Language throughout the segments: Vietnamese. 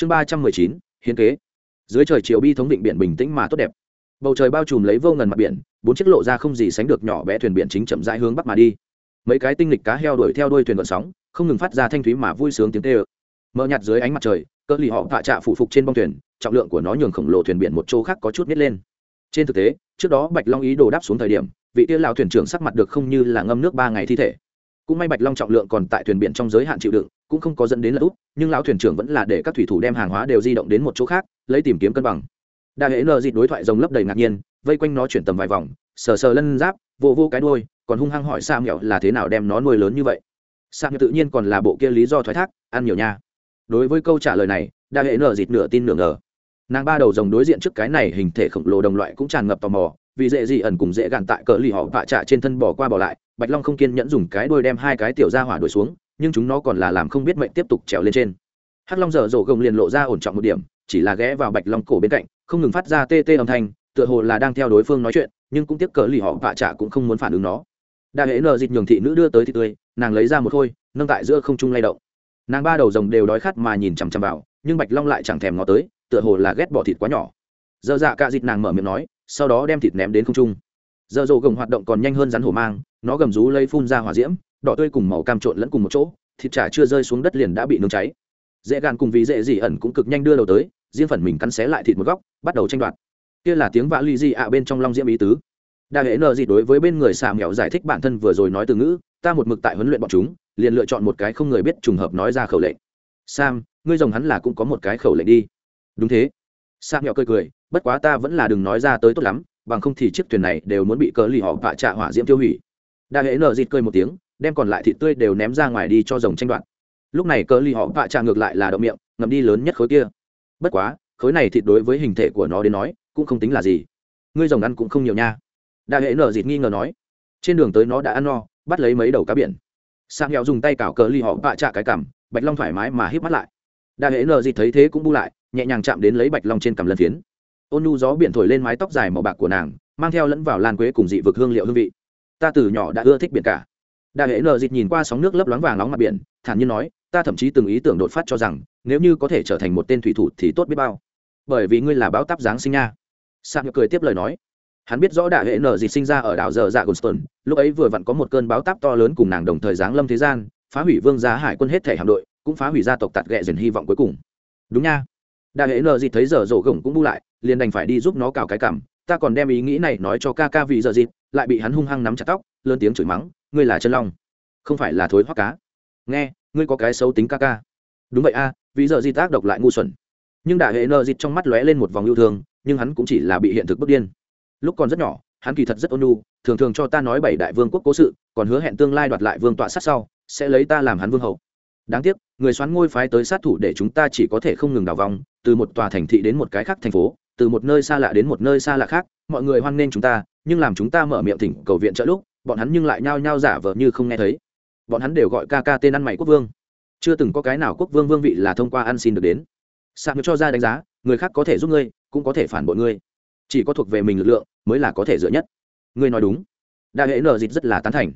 chương ba trăm mười chín, hiến kế. Dưới trời chiều bi thống định biển bình tĩnh mà tốt đẹp. Bầu trời bao trùm lấy vô ngần mặt biển, bốn chiếc lộ ra không gì sánh được nhỏ bé thuyền biển chính chậm rãi hướng bắc mà đi. Mấy cái tinh lịch cá heo đuổi theo đuôi thuyền vận sóng, không ngừng phát ra thanh thúy mà vui sướng tiếng tê ơ mờ nhạt dưới ánh mặt trời cỡ lì họ tạ trạ phụ phục trên bông thuyền, trọng lượng của nó nhường khổng lồ thuyền biển một chỗ khác có chút nít lên. Trên thực tế, trước đó bạch long ý đồ đáp xuống thời điểm, vị tiêu lào thuyền trưởng sắc mặt được không như là ngâm nước ba ngày thi thể. Cũng may bạch long trọng lượng còn tại thuyền biển trong giới hạn chịu đựng cũng không có dẫn đến là út nhưng lão thuyền trưởng vẫn là để các thủy thủ đem hàng hóa đều di động đến một chỗ khác, lấy tìm kiếm cân bằng. Đa hệ nờ dịt đối thoại rồng lấp đầy ngạc nhiên, vây quanh nó chuyển tầm vài vòng, sờ sờ lân giáp, vô vô cái đôi còn hung hăng hỏi sa mẹo là thế nào đem nó nuôi lớn như vậy. Sa mẹo tự nhiên còn là bộ kia lý do thoái thác, ăn nhiều nha. Đối với câu trả lời này, đa hệ nờ dịt nửa tin nửa ngờ. Nàng ba đầu rồng đối diện trước cái này hình thể khổng lồ đồng loại cũng tràn ngập tò mò, vì dễ gì ẩn cùng dễ gàn tại cỡ lì họ vạ trả trên thân bỏ qua bỏ lại, bạch long không kiên nhẫn dùng cái đuôi đem hai cái tiểu ra hỏa đuổi xuống nhưng chúng nó còn là làm không biết mệnh tiếp tục trèo lên trên. Hắc long dở dỗ gồng liền lộ ra ổn trọng một điểm, chỉ là ghé vào bạch long cổ bên cạnh, không ngừng phát ra tê tê âm thanh, tựa hồ là đang theo đối phương nói chuyện, nhưng cũng tiếp cỡ lì họ vạ trả cũng không muốn phản ứng nó. Đại hễ nờ dịch nhường thị nữ đưa tới thì tươi, nàng lấy ra một khôi, nâng tại giữa không trung lay động. Nàng ba đầu rồng đều đói khát mà nhìn chằm chằm vào, nhưng bạch long lại chẳng thèm ngó tới, tựa hồ là ghét bỏ thịt quá nhỏ. Dơ dạ cạ dịt nàng mở miệng nói, sau đó đem thịt ném đến không trung. Dơ dồ gồng hoạt động còn nhanh hơn rắn hổ mang, nó gầm rú lấy phun ra hỏa diễm đỏ tươi cùng màu cam trộn lẫn cùng một chỗ, thịt chả chưa rơi xuống đất liền đã bị nướng cháy. Dễ gan cùng vì dễ gì ẩn cũng cực nhanh đưa đầu tới, riêng phần mình cắn xé lại thịt một góc, bắt đầu tranh đoạt. Kia là tiếng vã ly di ạ bên trong long diễm ý tứ. Đa hệ nợ gì đối với bên người xà mèo giải thích bản thân vừa rồi nói từ ngữ, ta một mực tại huấn luyện bọn chúng, liền lựa chọn một cái không người biết trùng hợp nói ra khẩu lệnh. Sam, ngươi rồng hắn là cũng có một cái khẩu lệnh đi. Đúng thế. Sam mèo cười cười, bất quá ta vẫn là đừng nói ra tới tốt lắm, bằng không thì chiếc thuyền này đều muốn bị cờ lì họ vạ trạ hỏa diễm tiêu hủy. Đa hệ nợ dịt cười một tiếng đem còn lại thịt tươi đều ném ra ngoài đi cho rồng tranh đoạt. Lúc này cờ lì họ vạ trà ngược lại là động miệng, ngậm đi lớn nhất khối kia. Bất quá, khối này thịt đối với hình thể của nó đến nói, cũng không tính là gì. Ngươi rồng ăn cũng không nhiều nha. Đa hệ nở dịt nghi ngờ nói. Trên đường tới nó đã ăn no, bắt lấy mấy đầu cá biển. Sang hẹo dùng tay cào cờ ly họ vạ chạ cái cằm, bạch long thoải mái mà hít mắt lại. Đa hệ nở dịt thấy thế cũng bu lại, nhẹ nhàng chạm đến lấy bạch long trên cằm lân phiến. Ôn nhu gió biển thổi lên mái tóc dài màu bạc của nàng, mang theo lẫn vào lan quế cùng dị vực hương liệu hương vị. Ta từ nhỏ đã ưa thích biển cả. Đại hệ nở dịt nhìn qua sóng nước lấp loáng vàng nóng mặt biển, thản nhiên nói, ta thậm chí từng ý tưởng đột phát cho rằng, nếu như có thể trở thành một tên thủy thủ thì tốt biết bao. Bởi vì ngươi là báo táp giáng sinh nha. Sang cười tiếp lời nói, hắn biết rõ đại hệ nở gì sinh ra ở đảo giờ dạ gonston lúc ấy vừa vặn có một cơn báo táp to lớn cùng nàng đồng thời giáng lâm thế gian, phá hủy vương gia hải quân hết thể hạm đội, cũng phá hủy gia tộc tạt ghẹ dần hy vọng cuối cùng. Đúng nha. Đại hệ nở gì thấy giờ rổ gồng cũng bu lại, liền đành phải đi giúp nó cào cái cảm ta còn đem ý nghĩ này nói cho ca ca vì giờ dịp lại bị hắn hung hăng nắm chặt tóc, lớn tiếng chửi mắng, ngươi là chân long, không phải là thối hoắc cá. Nghe, ngươi có cái xấu tính ca ca. Đúng vậy a, vì giờ dịp tác độc lại ngu xuẩn. Nhưng đại hệ nợ dịp trong mắt lóe lên một vòng yêu thương, nhưng hắn cũng chỉ là bị hiện thực bức điên. Lúc còn rất nhỏ, hắn kỳ thật rất ôn nhu, thường thường cho ta nói bảy đại vương quốc cố sự, còn hứa hẹn tương lai đoạt lại vương tọa sát sau, sẽ lấy ta làm hắn vương hậu. Đáng tiếc, người xoắn ngôi phái tới sát thủ để chúng ta chỉ có thể không ngừng đào vòng, từ một tòa thành thị đến một cái khác thành phố từ một nơi xa lạ đến một nơi xa lạ khác, mọi người hoan nghênh chúng ta, nhưng làm chúng ta mở miệng thỉnh cầu viện trợ lúc, bọn hắn nhưng lại nhao nhao giả vờ như không nghe thấy. Bọn hắn đều gọi ca ca tên ăn mày quốc vương. Chưa từng có cái nào quốc vương vương vị là thông qua ăn xin được đến. Sạc cho ra đánh giá, người khác có thể giúp ngươi, cũng có thể phản bội ngươi. Chỉ có thuộc về mình lực lượng, mới là có thể dựa nhất. Ngươi nói đúng. Đại hệ nở dịch rất là tán thành.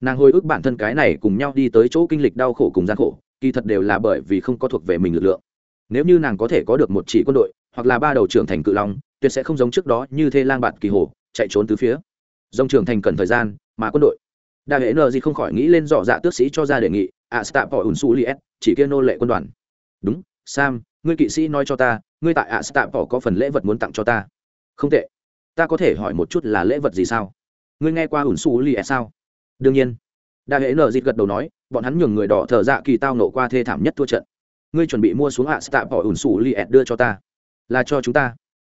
Nàng hồi ức bản thân cái này cùng nhau đi tới chỗ kinh lịch đau khổ cùng gian khổ, kỳ thật đều là bởi vì không có thuộc về mình lực lượng. Nếu như nàng có thể có được một chỉ quân đội hoặc là ba đầu trưởng thành cự long, tuyệt sẽ không giống trước đó như thê lang bạt kỳ hồ chạy trốn từ phía. Dòng trưởng thành cần thời gian, mà quân đội. Đa hệ nờ gì không khỏi nghĩ lên dọ dạ tước sĩ cho ra đề nghị à, a stạ bỏ ùn su li s chỉ kia nô lệ quân đoàn. Đúng, sam, ngươi kỵ sĩ nói cho ta, ngươi tại a stạ bỏ có phần lễ vật muốn tặng cho ta. Không tệ. Ta có thể hỏi một chút là lễ vật gì sao? Ngươi nghe qua ùn su li s sao? Đương nhiên. Đa hệ nờ dịt gật đầu nói, bọn hắn nhường người đỏ thợ dạ kỳ tao nổ qua thê thảm nhất thua trận. Ngươi chuẩn bị mua xuống à, a stạ bỏ ùn su li s đưa cho ta là cho chúng ta.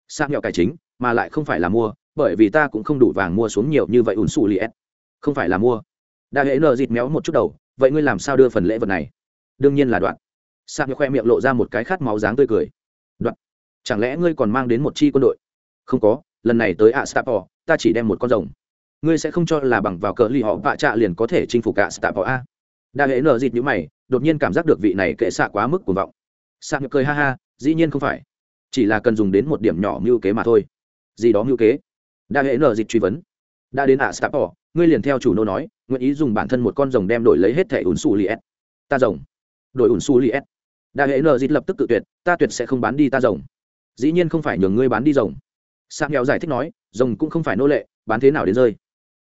Sang nhọ cải chính, mà lại không phải là mua, bởi vì ta cũng không đủ vàng mua xuống nhiều như vậy ủn xù li s không phải là mua. Đã hễ nợ dịt méo một chút đầu, vậy ngươi làm sao đưa phần lễ vật này? Đương nhiên là đoạn. Sang sạc khoe miệng lộ ra một cái khát máu dáng tươi cười. Đoạn. Chẳng lẽ ngươi còn mang đến một chi quân đội? Không có, lần này tới ạ stapo ta chỉ đem một con rồng. Ngươi sẽ không cho là bằng vào cờ ly họ vạ trạ liền có thể chinh phục cả stapo a? Đã hễ nở dịt nhữ mày, đột nhiên cảm giác được vị này kệ xạ quá mức cuồng vọng. Sang sạc cười ha ha, dĩ nhiên không phải chỉ là cần dùng đến một điểm nhỏ mưu kế mà thôi. Gì đó mưu kế? Đa hệ nở dịch truy vấn. Đã đến ạ stapo ngươi liền theo chủ nô nói, nguyện ý dùng bản thân một con rồng đem đổi lấy hết thẻ ủn su li s ta rồng. Đổi ủn su li s đại hệ nợ dịch lập tức tự tuyệt, ta tuyệt sẽ không bán đi ta rồng. Dĩ nhiên không phải nhường ngươi bán đi rồng. Sam nghèo giải thích nói, rồng cũng không phải nô lệ, bán thế nào đến rơi.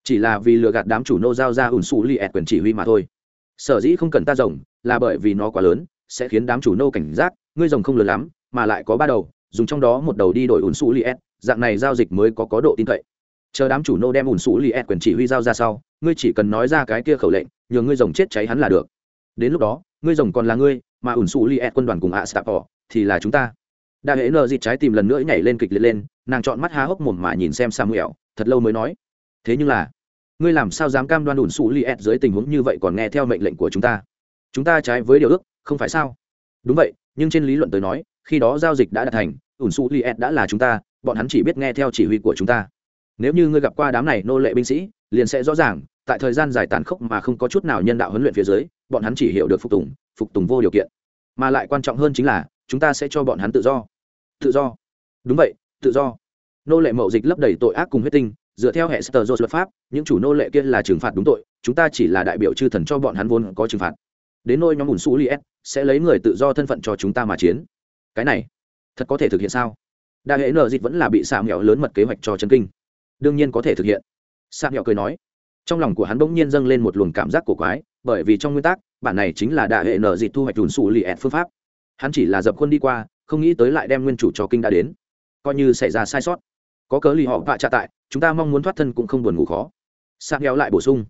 Chỉ là vì lừa gạt đám chủ nô giao ra ủn xù li s quyền chỉ huy mà thôi. Sở dĩ không cần ta rồng, là bởi vì nó quá lớn, sẽ khiến đám chủ nô cảnh giác, ngươi rồng không lớn lắm, mà lại có ba đầu dùng trong đó một đầu đi đổi ủn xù li dạng này giao dịch mới có có độ tin cậy. Chờ đám chủ nô đem ủn xù li quyền chỉ huy giao ra sau, ngươi chỉ cần nói ra cái kia khẩu lệnh, nhường ngươi rồng chết cháy hắn là được. Đến lúc đó, ngươi rồng còn là ngươi, mà ủn xù li quân đoàn cùng ạ họ thì là chúng ta. Đại hệ nợ dịt trái tìm lần nữa nhảy lên kịch liệt lên, nàng chọn mắt há hốc mồm mà nhìn xem samuel, thật lâu mới nói. Thế nhưng là, ngươi làm sao dám cam đoan ủn xù li dưới tình huống như vậy còn nghe theo mệnh lệnh của chúng ta? Chúng ta trái với điều ước, không phải sao? Đúng vậy, nhưng trên lý luận tới nói khi đó giao dịch đã đạt thành, ủn xù li đã là chúng ta, bọn hắn chỉ biết nghe theo chỉ huy của chúng ta. Nếu như ngươi gặp qua đám này nô lệ binh sĩ, liền sẽ rõ ràng, tại thời gian dài tàn khốc mà không có chút nào nhân đạo huấn luyện phía dưới, bọn hắn chỉ hiểu được phục tùng phục tùng vô điều kiện. Mà lại quan trọng hơn chính là, chúng ta sẽ cho bọn hắn tự do. Tự do. Đúng vậy, tự do. Nô lệ mậu dịch lấp đầy tội ác cùng huyết tinh, dựa theo hệ sơ luật pháp, những chủ nô lệ kia là trừng phạt đúng tội, chúng ta chỉ là đại biểu chư thần cho bọn hắn vốn có trừng phạt. Đến nôi nhóm bùn su li sẽ lấy người tự do thân phận cho chúng ta mà chiến cái này thật có thể thực hiện sao? Đại hệ nợ dịch vẫn là bị xạ mẹo lớn mật kế hoạch cho chân kinh. Đương nhiên có thể thực hiện. Xạ mẹo cười nói. Trong lòng của hắn bỗng nhiên dâng lên một luồng cảm giác cổ quái, bởi vì trong nguyên tắc, bản này chính là đại hệ nợ dịch thu hoạch đùn xù lì ẹt phương pháp. Hắn chỉ là dập khuôn đi qua, không nghĩ tới lại đem nguyên chủ cho kinh đã đến. Coi như xảy ra sai sót. Có cớ lì họ vạ trả tại, chúng ta mong muốn thoát thân cũng không buồn ngủ khó. Xạ mẹo lại bổ sung.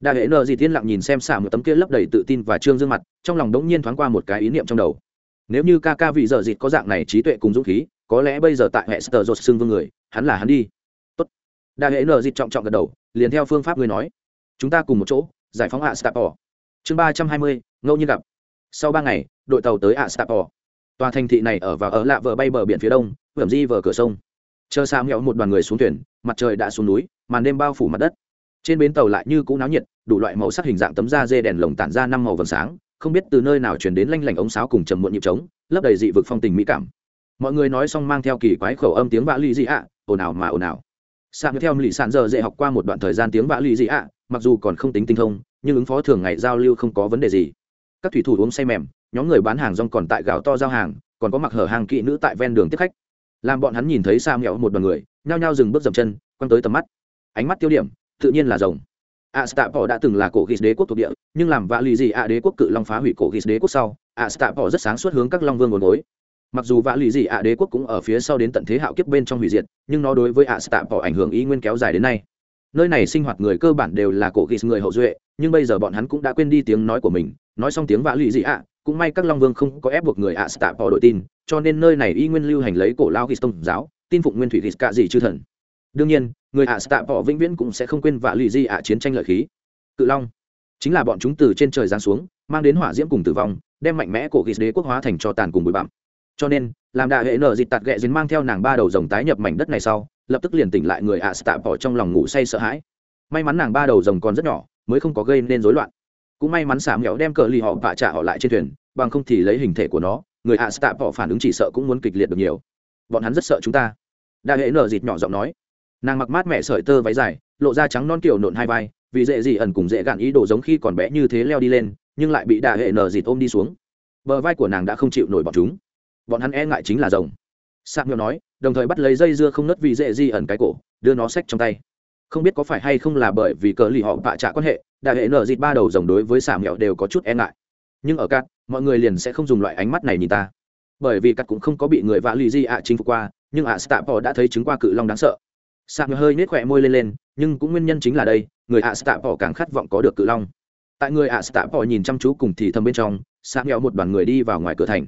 Đại hệ nợ dịch tiên lặng nhìn xem xạ một tấm kia lấp đầy tự tin và trương dương mặt, trong lòng đống nhiên thoáng qua một cái ý niệm trong đầu nếu như ca ca vị giờ dịt có dạng này trí tuệ cùng dũng khí, có lẽ bây giờ tại hệ sờ dột xưng vương người, hắn là hắn đi. Tốt. Đại hệ nợ dịt trọng trọng gật đầu, liền theo phương pháp ngươi nói. Chúng ta cùng một chỗ, giải phóng hạ stapor chương ba trăm hai mươi, ngẫu nhiên gặp. Sau ba ngày, đội tàu tới hạ stapor tòa thành thị này ở và ở lạ vợ bay bờ biển phía đông vẩm di vờ cửa sông. Chờ xa mẹo một đoàn người xuống thuyền, mặt trời đã xuống núi, màn đêm bao phủ mặt đất. Trên bến tàu lại như cũ náo nhiệt, đủ loại màu sắc hình dạng tấm da dê đèn lồng tản ra năm màu vầng sáng không biết từ nơi nào chuyển đến lanh lảnh ống sáo cùng trầm muộn nhịp trống, lấp đầy dị vực phong tình mỹ cảm. Mọi người nói xong mang theo kỳ quái khẩu âm tiếng vã ly dị ạ, ồn ào mà ồn ào. Sạc theo lì sàn giờ dễ học qua một đoạn thời gian tiếng vã ly dị ạ, mặc dù còn không tính tinh thông, nhưng ứng phó thường ngày giao lưu không có vấn đề gì. Các thủy thủ uống say mềm, nhóm người bán hàng rong còn tại gạo to giao hàng, còn có mặc hở hàng kỵ nữ tại ven đường tiếp khách. Làm bọn hắn nhìn thấy sa mẹo một đoàn người, nhao nhao dừng bước dầm chân, quăng tới tầm mắt. Ánh mắt tiêu điểm, tự nhiên là rồng. Astapor đã từng là cổ Gis đế quốc thuộc địa, nhưng làm vạ lì gì a đế quốc cự long phá hủy cổ Gis đế quốc sau, Astapor rất sáng suốt hướng các long vương ngồi gối. Mặc dù vạ lì gì a đế quốc cũng ở phía sau đến tận thế hạo kiếp bên trong hủy diệt, nhưng nó đối với Astapor ảnh hưởng ý nguyên kéo dài đến nay. Nơi này sinh hoạt người cơ bản đều là cổ Gis người hậu duệ, nhưng bây giờ bọn hắn cũng đã quên đi tiếng nói của mình, nói xong tiếng vạ lì gì a cũng may các long vương không có ép buộc người Astapor đổi tin, cho nên nơi này y nguyên lưu hành lấy cổ lao Gis tông giáo, tin phụng nguyên thủy Gis cả gì chư thần đương nhiên, người ạ stạ bỏ vĩnh viễn cũng sẽ không quên vạ lì di ạ chiến tranh lợi khí. Cự long. Chính là bọn chúng từ trên trời giáng xuống, mang đến hỏa diễm cùng tử vong, đem mạnh mẽ cổ ghis đế quốc hóa thành cho tàn cùng bụi bặm. Cho nên, làm đại hệ nở dịt tạt ghẹ dính mang theo nàng ba đầu rồng tái nhập mảnh đất này sau, lập tức liền tỉnh lại người ạ stạ bỏ trong lòng ngủ say sợ hãi. May mắn nàng ba đầu rồng còn rất nhỏ, mới không có gây nên rối loạn. Cũng may mắn xả nghèo đem cờ lì họ vạ trả họ lại trên thuyền, bằng không thì lấy hình thể của nó, người ạ stạ bỏ phản ứng chỉ sợ cũng muốn kịch liệt được nhiều. Bọn hắn rất sợ chúng ta. Đại hệ nở dịt nhỏ giọng nói nàng mặc mát mẹ sợi tơ váy dài, lộ ra trắng non kiểu nộn hai vai, vì dễ gì ẩn cùng dễ gạn ý đồ giống khi còn bé như thế leo đi lên, nhưng lại bị đà hệ nở dịt ôm đi xuống. Bờ vai của nàng đã không chịu nổi bọn chúng. Bọn hắn e ngại chính là rồng. Sạc nhau nói, đồng thời bắt lấy dây dưa không nớt vì dễ di ẩn cái cổ, đưa nó xách trong tay. Không biết có phải hay không là bởi vì cờ lì họ bạ trả quan hệ đại hệ nở dịt ba đầu rồng đối với xà mẹo đều có chút e ngại. Nhưng ở cát, mọi người liền sẽ không dùng loại ánh mắt này nhìn ta. Bởi vì cát cũng không có bị người vạ lì di ạ chinh phục qua, nhưng ạ stapor đã thấy chứng qua cự long đáng sợ sạc hơi nết khỏe môi lên lên, nhưng cũng nguyên nhân chính là đây, người ạ stạ bỏ càng khát vọng có được cự long. Tại người ạ stạ bỏ nhìn chăm chú cùng thì thầm bên trong, sạc nghèo một đoàn người đi vào ngoài cửa thành.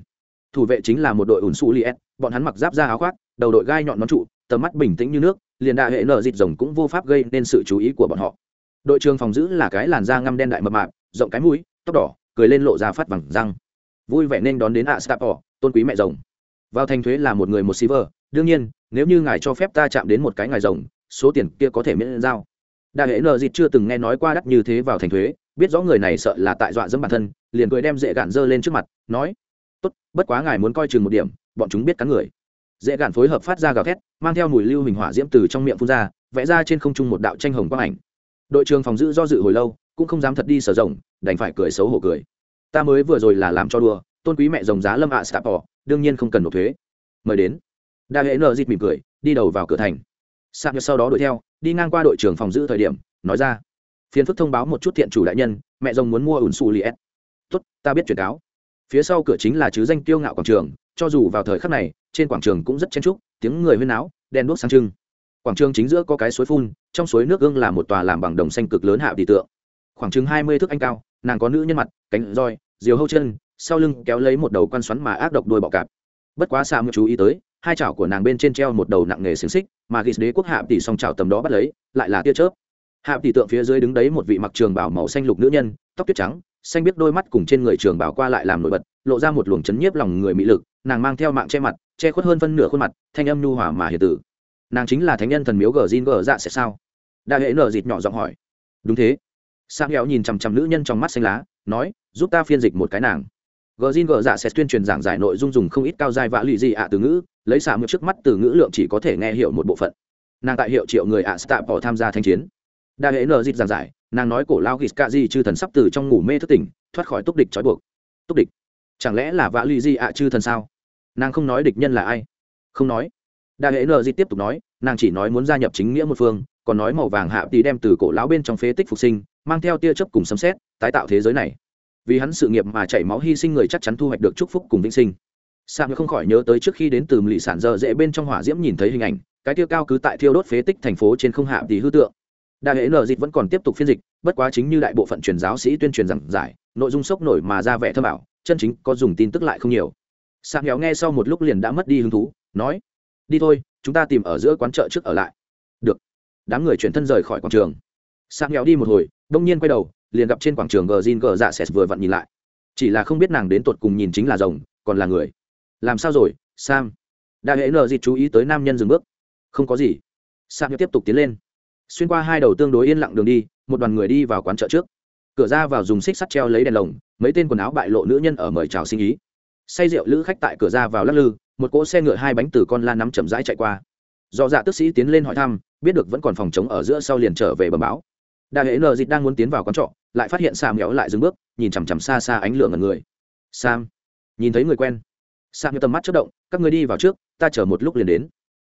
Thủ vệ chính là một đội ủn xù liệt bọn hắn mặc giáp da áo khoác, đầu đội gai nhọn nón trụ, tầm mắt bình tĩnh như nước, liền đại hệ nở dịt rồng cũng vô pháp gây nên sự chú ý của bọn họ. Đội trường phòng giữ là cái làn da ngăm đen đại mập mạp, rộng cái mũi, tóc đỏ, cười lên lộ ra phát bằng răng. Vui vẻ nên đón đến ạ stạ bỏ tôn quý mẹ rồng. Vào thành thuế là một người một silver đương nhiên, nếu như ngài cho phép ta chạm đến một cái ngài rồng, số tiền kia có thể miễn giao. Đại hệ nờ dịt chưa từng nghe nói qua đắt như thế vào thành thuế, biết rõ người này sợ là tại dọa dẫm bản thân, liền cười đem dễ gạn dơ lên trước mặt, nói, tốt, bất quá ngài muốn coi chừng một điểm, bọn chúng biết cắn người. Dễ gạn phối hợp phát ra gào thét, mang theo mùi lưu hình hỏa diễm từ trong miệng phun ra, vẽ ra trên không trung một đạo tranh hồng quang ảnh. Đội trường phòng giữ do dự hồi lâu, cũng không dám thật đi sở rộng đành phải cười xấu hổ cười. Ta mới vừa rồi là làm cho đùa, tôn quý mẹ rồng giá lâm ạ à bỏ đương nhiên không cần nộp thuế. Mời đến đa hệ nợ dịt mỉm cười, đi đầu vào cửa thành. Sạc nhật sau đó đuổi theo, đi ngang qua đội trưởng phòng giữ thời điểm, nói ra. Phiền phức thông báo một chút thiện chủ đại nhân, mẹ rồng muốn mua ủn xù li s tốt, ta biết truyền cáo. Phía sau cửa chính là chứ danh tiêu ngạo quảng trường, cho dù vào thời khắc này, trên quảng trường cũng rất chen trúc tiếng người huyên náo đen đuốc sang trưng. Quảng trường chính giữa có cái suối phun, trong suối nước ương là một tòa làm bằng đồng xanh cực lớn hạ tỷ tượng. Khoảng chừng hai mươi thước anh cao, nàng có nữ nhân mặt, cánh roi, diều hâu chân, sau lưng kéo lấy một đầu quan xoắn mà ác độc đuôi bọ cạp. Bất quá xa mới chú ý tới hai chảo của nàng bên trên treo một đầu nặng nghề xiềng xích, mà ghis đế quốc hạ tỷ song chảo tầm đó bắt lấy, lại là tia chớp. Hạ tỷ tượng phía dưới đứng đấy một vị mặc trường bảo màu xanh lục nữ nhân, tóc tuyết trắng, xanh biết đôi mắt cùng trên người trường bảo qua lại làm nổi bật, lộ ra một luồng chấn nhiếp lòng người mỹ lực, nàng mang theo mạng che mặt, che khuất hơn phân nửa khuôn mặt, thanh âm nhu hòa mà hiền tử. Nàng chính là thánh nhân thần miếu gờ zin gờ dạ sẽ sao? Đại hệ nở dịt nhỏ giọng hỏi. Đúng thế. Sang héo nhìn chằm chằm nữ nhân trong mắt xanh lá, nói, giúp ta phiên dịch một cái nàng gờ zin gờ dạ sẽ tuyên truyền giảng giải nội dung dùng không ít cao giai vã lụy gì ạ từ ngữ, lấy xả mượt trước mắt từ ngữ lượng chỉ có thể nghe hiểu một bộ phận. Nàng tại hiệu triệu người ạ stạ bỏ tham gia thanh chiến. Đại hệ nờ dịp giảng giải, nàng nói cổ lao ghis ca di chư thần sắp từ trong ngủ mê thức tỉnh, thoát khỏi túc địch trói buộc. Túc địch? Chẳng lẽ là vã lụy gì ạ chư thần sao? Nàng không nói địch nhân là ai? Không nói. Đại hệ nờ di tiếp tục nói, nàng chỉ nói muốn gia nhập chính nghĩa một phương, còn nói màu vàng hạ tí đem từ cổ lão bên trong phế tích phục sinh, mang theo tia chớp cùng sấm xét tái tạo thế giới này vì hắn sự nghiệp mà chảy máu hy sinh người chắc chắn thu hoạch được chúc phúc cùng vĩnh sinh sang không khỏi nhớ tới trước khi đến từ lì sản giờ dễ bên trong hỏa diễm nhìn thấy hình ảnh, cái tiêu cao cứ tại thiêu đốt phế tích thành phố trên không hạ thì hư tượng. Đại hệ nở dịch vẫn còn tiếp tục phiên dịch, bất quá chính như đại bộ phận truyền giáo sĩ tuyên truyền rằng giải, nội dung sốc nổi mà ra vẻ thơ bảo, chân chính có dùng tin tức lại không nhiều. sang héo nghe sau một lúc liền đã mất đi hứng thú, nói: "Đi thôi, chúng ta tìm ở giữa quán chợ trước ở lại." Được. Đám người chuyển thân rời khỏi quảng trường. sang héo đi một hồi, đông nhiên quay đầu, liền gặp trên quảng trường gờ zin gờ dạ sệt vừa vặn nhìn lại. Chỉ là không biết nàng đến tột cùng nhìn chính là rồng, còn là người. Làm sao rồi sam? Đại hệ nờ dịt chú ý tới nam nhân dừng bước. Không có gì. Sam tiếp tục tiến lên. Xuyên qua hai đầu tương đối yên lặng đường đi một đoàn người đi vào quán chợ trước. Cửa ra vào dùng xích sắt treo lấy đèn lồng mấy tên quần áo bại lộ nữ nhân ở mời chào sinh ý. Say rượu lữ khách tại cửa ra vào lắc lư một cỗ xe ngựa hai bánh từ con la nắm chậm rãi chạy qua. Do dạ tức sĩ tiến lên hỏi thăm biết được vẫn còn phòng chống ở giữa sau liền trở về bờ báo đại hệ nờ dịch đang muốn tiến vào quán trọ, lại phát hiện sam méo lại dừng bước, nhìn chằm chằm xa xa ánh lửa ngần người. Sam, nhìn thấy người quen. Sam như tầm mắt chất động, các người đi vào trước, ta chờ một lúc liền đến.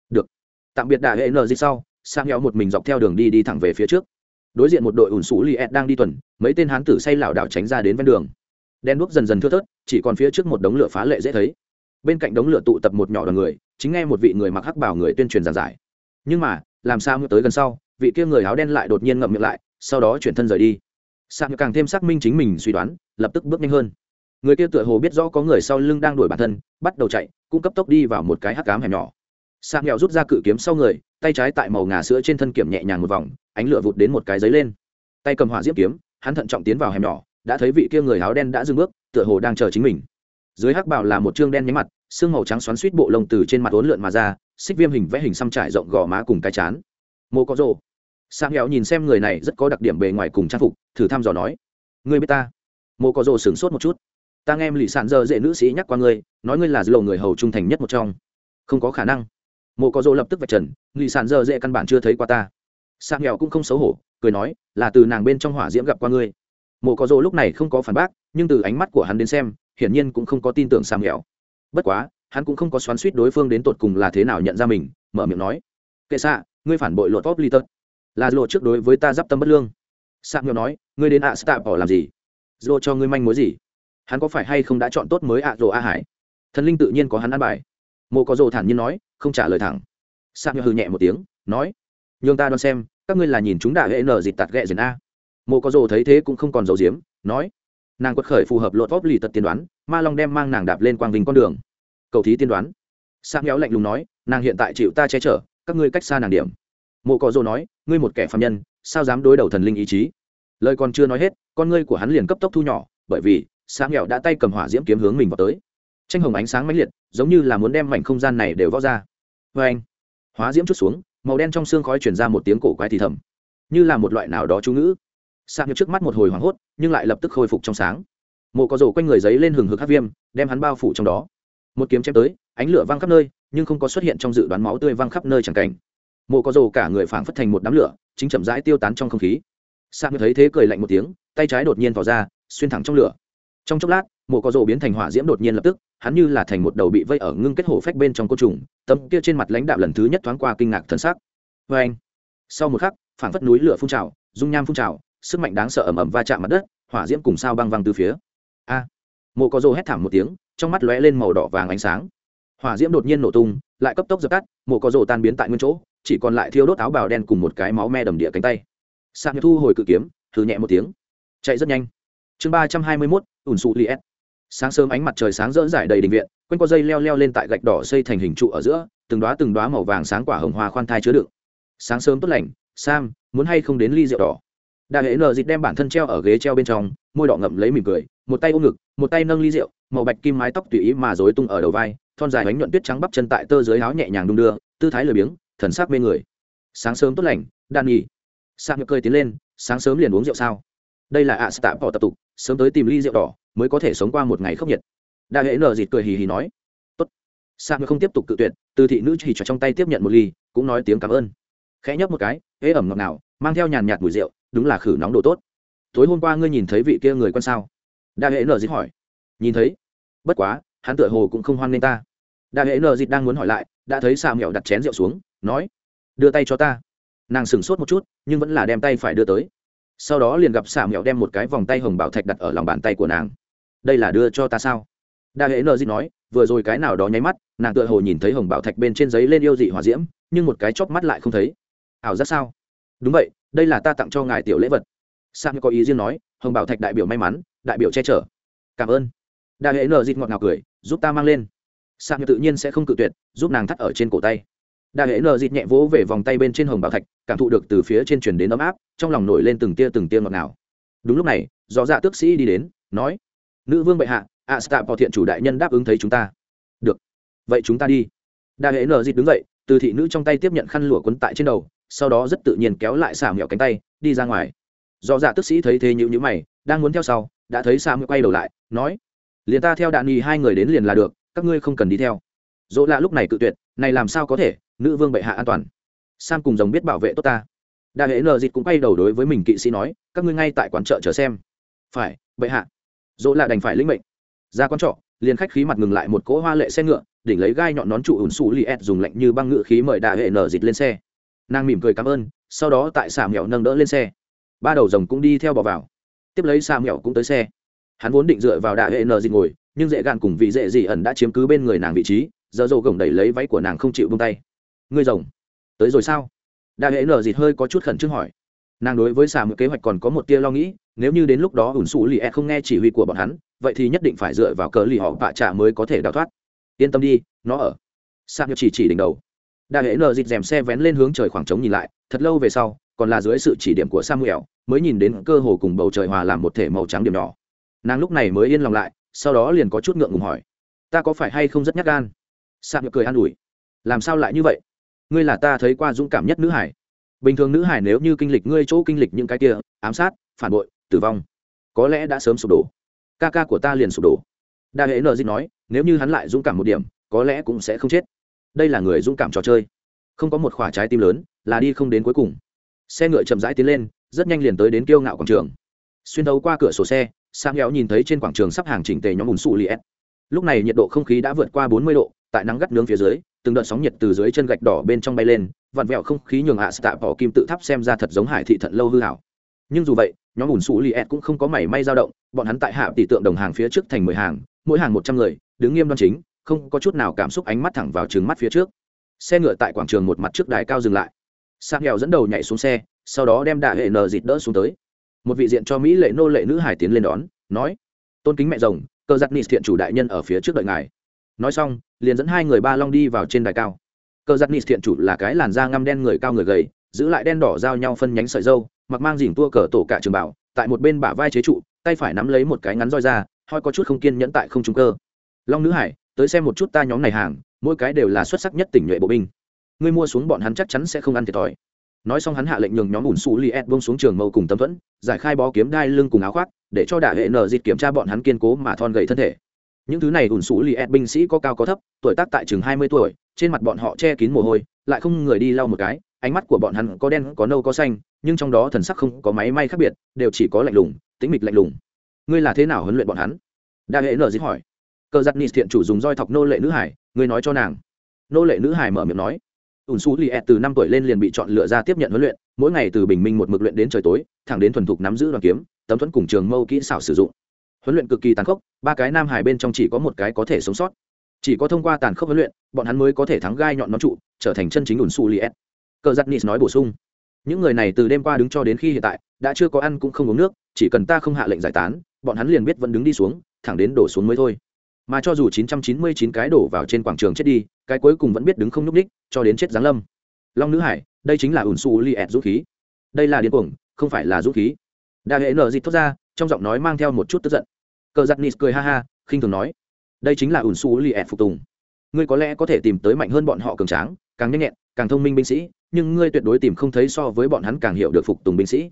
Được. Tạm biệt đại hệ nờ dịch sau, Sam nghèo một mình dọc theo đường đi đi thẳng về phía trước. Đối diện một đội ủn sủ li ed đang đi tuần, mấy tên hán tử say lảo đảo tránh ra đến ven đường. Đen đuốc dần dần thưa thớt, chỉ còn phía trước một đống lửa phá lệ dễ thấy. Bên cạnh đống lửa tụ tập một nhỏ đoàn người, chính nghe một vị người mặc hắc bảo người tuyên truyền giảng giải. Nhưng mà, làm sao mới tới gần sau, vị kia người áo đen lại đột nhiên ngậm miệng lại sau đó chuyển thân rời đi. Sạc càng thêm xác minh chính mình suy đoán, lập tức bước nhanh hơn. Người kia tựa hồ biết rõ có người sau lưng đang đuổi bản thân, bắt đầu chạy, cũng cấp tốc đi vào một cái hắc cám hẻm nhỏ. Sạc nghèo rút ra cự kiếm sau người, tay trái tại màu ngà sữa trên thân kiểm nhẹ nhàng một vòng, ánh lửa vụt đến một cái giấy lên. Tay cầm hỏa diễm kiếm, hắn thận trọng tiến vào hẻm nhỏ, đã thấy vị kia người áo đen đã dừng bước, tựa hồ đang chờ chính mình. Dưới hắc bảo là một trương đen nhánh mặt, xương màu trắng xoắn suýt bộ lông từ trên mặt uốn lượn mà ra, xích viêm hình vẽ hình xăm trải rộng gò má cùng cái chán. Mô có rồ sang nghèo nhìn xem người này rất có đặc điểm bề ngoài cùng trang phục, thử thăm dò nói người biết ta? Mô có rồ sửng sốt một chút. Ta nghe lì sàn dơ dễ nữ sĩ nhắc qua ngươi, nói ngươi là dư lộ người hầu trung thành nhất một trong. Không có khả năng. Mộ có rồ lập tức vạch trần lì sàn dơ dễ căn bản chưa thấy qua ta. Sang nghèo cũng không xấu hổ, cười nói, là từ nàng bên trong hỏa diễm gặp qua ngươi. Mộ có dỗ lúc này không có phản bác, nhưng từ ánh mắt của hắn đến xem, hiển nhiên cũng không có tin tưởng sang nghèo bất quá, hắn cũng không có xoắn suýt đối phương đến tột cùng là thế nào nhận ra mình, mở miệng nói, kệ xạ, ngươi phản bội lột top li tật là lộ trước đối với ta d i p tâm bất lương. Sạc nghèo nói, ngươi đến ạ à stạ bỏ làm gì? Dô cho ngươi manh mối gì? Hắn có phải hay không đã chọn tốt mới ạ rồ a hải? Thần linh tự nhiên có hắn ăn bài. Mộ có rồ thản nhiên nói, không trả lời thẳng. Sa hư nhẹ một tiếng, nói, nhường ta đoán xem, các ngươi là nhìn chúng đã hệ nở dịt tạt ghẹ dền a. Mộ có rồ thấy thế cũng không còn dầu giếm, nói, nàng quật khởi phù hợp lột vóp lì tật tiên đoán, ma long đem mang nàng đạp lên quang vinh con đường. Cầu thí tiên đoán. Sang méo lạnh lùng nói, nàng hiện tại chịu ta che chở, các ngươi cách xa nàng điểm mộ có rồ nói, ngươi một kẻ phạm nhân, sao dám đối đầu thần linh ý chí? Lời còn chưa nói hết, con ngươi của hắn liền cấp tốc thu nhỏ, bởi vì sáng nghèo đã tay cầm hỏa diễm kiếm hướng mình vào tới. Tranh hồng ánh sáng mãnh liệt, giống như là muốn đem mảnh không gian này đều vó ra. Vê anh hóa diễm chút xuống, màu đen trong xương khói chuyển ra một tiếng cổ quái thì thầm. Như là một loại nào đó chú ngữ. Sáng nghèo trước mắt một hồi hoảng hốt, nhưng lại lập tức khôi phục trong sáng. Mộ có rổ quanh người giấy lên hừng hực hát viêm, đem hắn bao phủ trong đó. Một kiếm chém tới, ánh lửa văng khắp nơi, nhưng không có xuất hiện trong dự đoán máu tươi văng khắp nơi chẳng cảnh mộ có rồ cả người phảng phất thành một đám lửa, chính chậm rãi tiêu tán trong không khí. Sang thấy thế cười lạnh một tiếng, tay trái đột nhiên tỏ ra, xuyên thẳng trong lửa. Trong chốc lát, mộ có rồ biến thành hỏa diễm đột nhiên lập tức, hắn như là thành một đầu bị vây ở ngưng kết hổ phách bên trong côn trùng, tấm kia trên mặt lãnh đạo lần thứ nhất thoáng qua kinh ngạc thần sắc. Vê anh, sau một khắc, phảng phất núi lửa phun trào, dung nham phun trào, sức mạnh đáng sợ ầm ầm va chạm mặt đất, hỏa diễm cùng sao băng văng từ phía. A, mộ có rồ hét thảm một tiếng, trong mắt lóe lên màu đỏ vàng ánh sáng. Hỏa diễm đột nhiên nổ tung, lại cấp tốc dập tắt, mộ có rồ tan biến tại nguyên chỗ chỉ còn lại thiêu đốt áo bào đen cùng một cái máu me đầm địa cánh tay. Sạc thu hồi cự kiếm thử nhẹ một tiếng. Chạy rất nhanh. Chương ba trăm hai mươi mốt ủn sụ liệt. Sáng sớm ánh mặt trời sáng rỡ rải đầy đình viện, quanh qua dây leo leo lên tại gạch đỏ xây thành hình trụ ở giữa, từng đoá từng đoá màu vàng sáng quả hồng hoa khoan thai chứa đựng. Sáng sớm tốt lành, sam, muốn hay không đến ly rượu đỏ? Đại hệ nờ dịt đem bản thân treo ở ghế treo bên trong, môi đỏ ngậm lấy mỉm cười, một tay ôm ngực, một tay nâng ly rượu, màu bạch kim mái tóc tùy ý mà rối tung ở đầu vai, thon dài bánh nhuận tuyết trắng bắp chân tại tơ dưới áo nhẹ nhàng đung đưa, tư thái lười biếng thần sắc mê người. Sáng sớm tốt lành đan nghỉ sang cười tiến lên, sáng sớm liền uống rượu sao? Đây là ạ tạ bỏ tập tục, sớm tới tìm ly rượu đỏ, mới có thể sống qua một ngày khốc nhiệt. Đại hệ nở dịt cười hì hì nói. Tốt. Sang không tiếp tục cự tuyệt, từ thị nữ chỉ cho trong tay tiếp nhận một ly, cũng nói tiếng cảm ơn. Khẽ nhấp một cái, ế ẩm ngọt nào mang theo nhàn nhạt mùi rượu, đúng là khử nóng độ tốt. Tối hôm qua ngươi nhìn thấy vị kia người con sao? Đại hệ nở dịt hỏi. Nhìn thấy. Bất quá, hắn tựa hồ cũng không hoan nghênh ta. Đại hệ nở dịt đang muốn hỏi lại, đã thấy xà mẹo đặt chén rượu xuống nói, đưa tay cho ta. Nàng sửng sốt một chút, nhưng vẫn là đem tay phải đưa tới. Sau đó liền gặp xà mẹo đem một cái vòng tay hồng bảo thạch đặt ở lòng bàn tay của nàng. Đây là đưa cho ta sao? Đa hệ nờ dịt nói, vừa rồi cái nào đó nháy mắt, nàng tựa hồ nhìn thấy hồng bảo thạch bên trên giấy lên yêu dị hòa diễm, nhưng một cái chóp mắt lại không thấy. Ảo giác sao? Đúng vậy, đây là ta tặng cho ngài tiểu lễ vật. Sam có ý riêng nói, hồng bảo thạch đại biểu may mắn, đại biểu che chở. Cảm ơn. Đa hệ nờ dịt ngọt ngào cười, giúp ta mang lên. Sam tự nhiên sẽ không cự tuyệt, giúp nàng thắt ở trên cổ tay đa hệ nờ dịt nhẹ vỗ về vòng tay bên trên hồng bảo thạch, cảm thụ được từ phía trên truyền đến ấm áp, trong lòng nổi lên từng tia từng tia ngọt ngào. Đúng lúc này do dạ tước sĩ đi đến, nói, nữ vương bệ hạ a stạ vào thiện chủ đại nhân đáp ứng thấy chúng ta. Được, vậy chúng ta đi. Đa hệ nờ dịt đứng dậy, từ thị nữ trong tay tiếp nhận khăn lụa quấn tại trên đầu, sau đó rất tự nhiên kéo lại xả mẹo cánh tay, đi ra ngoài. Do dạ tức sĩ thấy thế nhữ nhữ mày, đang muốn theo sau, đã thấy xà mẹo quay đầu lại, nói, liền ta theo đạn nghi hai người đến liền là được, các ngươi không cần đi theo. Dỗ lạ lúc này cự tuyệt, này làm sao có thể? Nữ vương bệ hạ an toàn. Sam cùng rồng biết bảo vệ tốt ta. Đa hệ nờ dịt cũng quay đầu đối với mình kỵ sĩ nói, các ngươi ngay tại quán chợ chờ xem. Phải, bệ hạ. Dỗ là đành phải lĩnh mệnh. Ra quán trọ, liền khách khí mặt ngừng lại một cỗ hoa lệ xe ngựa, đỉnh lấy gai nhọn nón trụ ủn xù li ed dùng lạnh như băng ngựa khí mời đại hệ nở dịt lên xe. Nàng mỉm cười cảm ơn, sau đó tại xà mẹo nâng đỡ lên xe. Ba đầu rồng cũng đi theo bỏ vào. Tiếp lấy xà mẹo cũng tới xe. Hắn vốn định dựa vào đại hệ nở dịt ngồi, nhưng dễ gạn cùng vị dễ dị ẩn đã chiếm cứ bên người nàng vị trí, giờ dầu gồng đẩy lấy váy của nàng không chịu bông tay ngươi rồng. Tới rồi sao? Đại hệ nở dịt hơi có chút khẩn trương hỏi. Nàng đối với xà mẹo kế hoạch còn có một tia lo nghĩ, nếu như đến lúc đó ủn xù lì e không nghe chỉ huy của bọn hắn, vậy thì nhất định phải dựa vào cờ lì họ bạ trả mới có thể đào thoát. Yên tâm đi, nó ở. Sam chỉ chỉ đỉnh đầu. Đại hệ nở dịt dèm xe vén lên hướng trời khoảng trống nhìn lại, thật lâu về sau, còn là dưới sự chỉ điểm của samuel, mới nhìn đến cơ hồ cùng bầu trời hòa làm một thể màu trắng điểm nhỏ. Nàng lúc này mới yên lòng lại, sau đó liền có chút ngượng ngùng hỏi. Ta có phải hay không rất nhát gan? Sam cười an ủi. Làm sao lại như vậy? Ngươi là ta thấy qua dũng cảm nhất nữ hải. Bình thường nữ hải nếu như kinh lịch ngươi chỗ kinh lịch những cái kia, ám sát, phản bội, tử vong, có lẽ đã sớm sụp đổ. Ca ca của ta liền sụp đổ. Đa hệ nợ dịch nói, nếu như hắn lại dũng cảm một điểm, có lẽ cũng sẽ không chết. Đây là người dũng cảm trò chơi. Không có một khoả trái tim lớn, là đi không đến cuối cùng. Xe ngựa chậm rãi tiến lên, rất nhanh liền tới đến kiêu ngạo quảng trường. Xuyên đấu qua cửa sổ xe sang héo nhìn thấy trên quảng trường sắp hàng chỉnh tề nhóm bùn xù liệt lúc này nhiệt độ không khí đã vượt qua bốn mươi độ tại nắng gắt nướng phía dưới, từng đợt sóng nhiệt từ dưới chân gạch đỏ bên trong bay lên, vặn vẹo không khí nhường hạ tạ bỏ kim tự tháp xem ra thật giống hải thị thận lâu hư hảo. Nhưng dù vậy, nhóm bùn xù liệt cũng không có mảy may dao động, bọn hắn tại hạ tỷ tượng đồng hàng phía trước thành mười hàng, mỗi hàng một trăm người, đứng nghiêm đoan chính, không có chút nào cảm xúc ánh mắt thẳng vào trừng mắt phía trước. Xe ngựa tại quảng trường một mặt trước đài cao dừng lại. Sang nghèo dẫn đầu nhảy xuống xe, sau đó đem đại hệ nờ dịt đỡ xuống tới. Một vị diện cho mỹ lệ nô lệ nữ hải tiến lên đón, nói, tôn kính mẹ rồng cơ giặc nị thiện chủ đại nhân ở phía trước đợi ngài nói xong, liền dẫn hai người ba long đi vào trên đài cao. Cơ giặt nịt thiện chủ là cái làn da ngăm đen người cao người gầy, giữ lại đen đỏ giao nhau phân nhánh sợi dâu mặc mang dỉn tua cờ tổ cả trường bảo, tại một bên bả vai chế trụ, tay phải nắm lấy một cái ngắn roi ra, hoi có chút không kiên nhẫn tại không trung cơ. Long nữ hải, tới xem một chút ta nhóm này hàng, mỗi cái đều là xuất sắc nhất tỉnh nhuệ bộ binh. Ngươi mua xuống bọn hắn chắc chắn sẽ không ăn thiệt thòi. Nói xong hắn hạ lệnh nhường nhóm ủn xù li ed bông xuống trường mâu cùng tâm thuẫn, giải khai bó kiếm đai lưng cùng áo khoác, để cho đả hệ nở dịt kiểm tra bọn hắn kiên cố mà thon gầy thân thể những thứ này ủn sủ li ed binh sĩ có cao có thấp, tuổi tác tại chừng hai mươi tuổi, trên mặt bọn họ che kín mồ hôi, lại không người đi lau một cái, ánh mắt của bọn hắn có đen, có nâu, có xanh, nhưng trong đó thần sắc không có máy may khác biệt, đều chỉ có lạnh lùng, tĩnh mịch lạnh lùng. Ngươi là thế nào huấn luyện bọn hắn? Đa hệ nở dịp hỏi. Cờ giặt nịt thiện chủ dùng roi thọc nô lệ nữ hải, ngươi nói cho nàng. Nô lệ nữ hải mở miệng nói. Ủn xú li ed từ năm tuổi lên liền bị chọn lựa ra tiếp nhận huấn luyện, mỗi ngày từ bình minh một mực luyện đến trời tối, thẳng đến thuần thục nắm giữ đoàn kiếm, tấm thuẫn cùng trường mâu kỹ xảo sử dụng huấn luyện cực kỳ tàn khốc, ba cái nam hải bên trong chỉ có một cái có thể sống sót. Chỉ có thông qua tàn khốc huấn luyện, bọn hắn mới có thể thắng gai nhọn nón trụ, trở thành chân chính ủn su li s cờ giặt nis nói bổ sung, những người này từ đêm qua đứng cho đến khi hiện tại, đã chưa có ăn cũng không uống nước, chỉ cần ta không hạ lệnh giải tán, bọn hắn liền biết vẫn đứng đi xuống, thẳng đến đổ xuống mới thôi. Mà cho dù 999 cái đổ vào trên quảng trường chết đi, cái cuối cùng vẫn biết đứng không nhúc ních cho đến chết giáng lâm. Long nữ hải, đây chính là ủn su li s dũng khí. Đây là điên cuồng, không phải là dũng khí. Đa hệ nở dịt thốt ra, trong giọng nói mang theo một chút tức giận cờ giặt nis cười ha ha, khinh thường nói. Đây chính là ủn xú li ẹt phục tùng. Ngươi có lẽ có thể tìm tới mạnh hơn bọn họ cường tráng, càng nhanh nhẹn, càng thông minh binh sĩ, nhưng ngươi tuyệt đối tìm không thấy so với bọn hắn càng hiểu được phục tùng binh sĩ.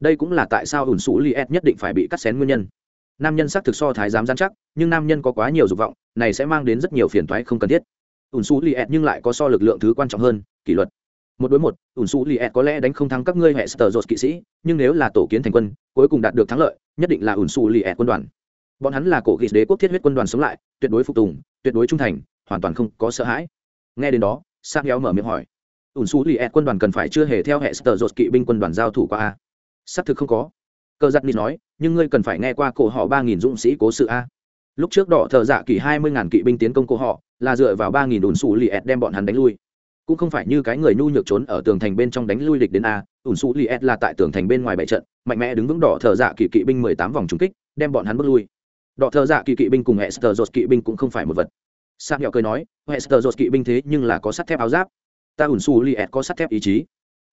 Đây cũng là tại sao ủn xú li ẹt nhất định phải bị cắt xén nguyên nhân. Nam nhân xác thực so thái giám giám chắc, nhưng nam nhân có quá nhiều dục vọng, này sẽ mang đến rất nhiều phiền toái không cần thiết. Ủn xú li ẹt nhưng lại có so lực lượng thứ quan trọng hơn, kỷ luật. Một đối một, ủn xú li ẹt có lẽ đánh không thắng các ngươi hệ sờ dột kỵ sĩ, nhưng nếu là tổ kiến thành quân, cuối cùng đạt được thắng lợi, nhất định là ủn xú li ẹt quân đoàn bọn hắn là cổ ghịt đế quốc thiết huyết quân đoàn sống lại, tuyệt đối phục tùng, tuyệt đối trung thành, hoàn toàn không có sợ hãi. Nghe đến đó sa héo mở miệng hỏi. Ủn xú liệt ẹt quân đoàn cần phải chưa hề theo hệ sờ dột kỵ binh quân đoàn giao thủ qua a? Xác thực không có. Cơ giặc nít nói, nhưng ngươi cần phải nghe qua cổ họ ba nghìn dũng sĩ cố sự a. Lúc trước đỏ thợ dạ kỳ hai mươi ngàn kỵ binh tiến công cổ họ, là dựa vào ba nghìn ủn xú liệt ẹt đem bọn hắn đánh lui. Cũng không phải như cái người nhu nhược trốn ở tường thành bên trong đánh lui địch đến a, ủn xú liệt ẹt là tại tường thành bên ngoài bệ trận, mạnh mẽ đứng vững đỏ thợ dạ kỳ kỵ binh mười tám vòng trúng kích, đem bọn hắn bước lui đọ thợ dạ kỳ kỵ binh cùng hệ dột kỵ binh cũng không phải một vật. Sang nhọ cười nói hệ dột kỵ binh thế nhưng là có sắt thép áo giáp. Ta ủn xù li ed có sắt thép ý chí.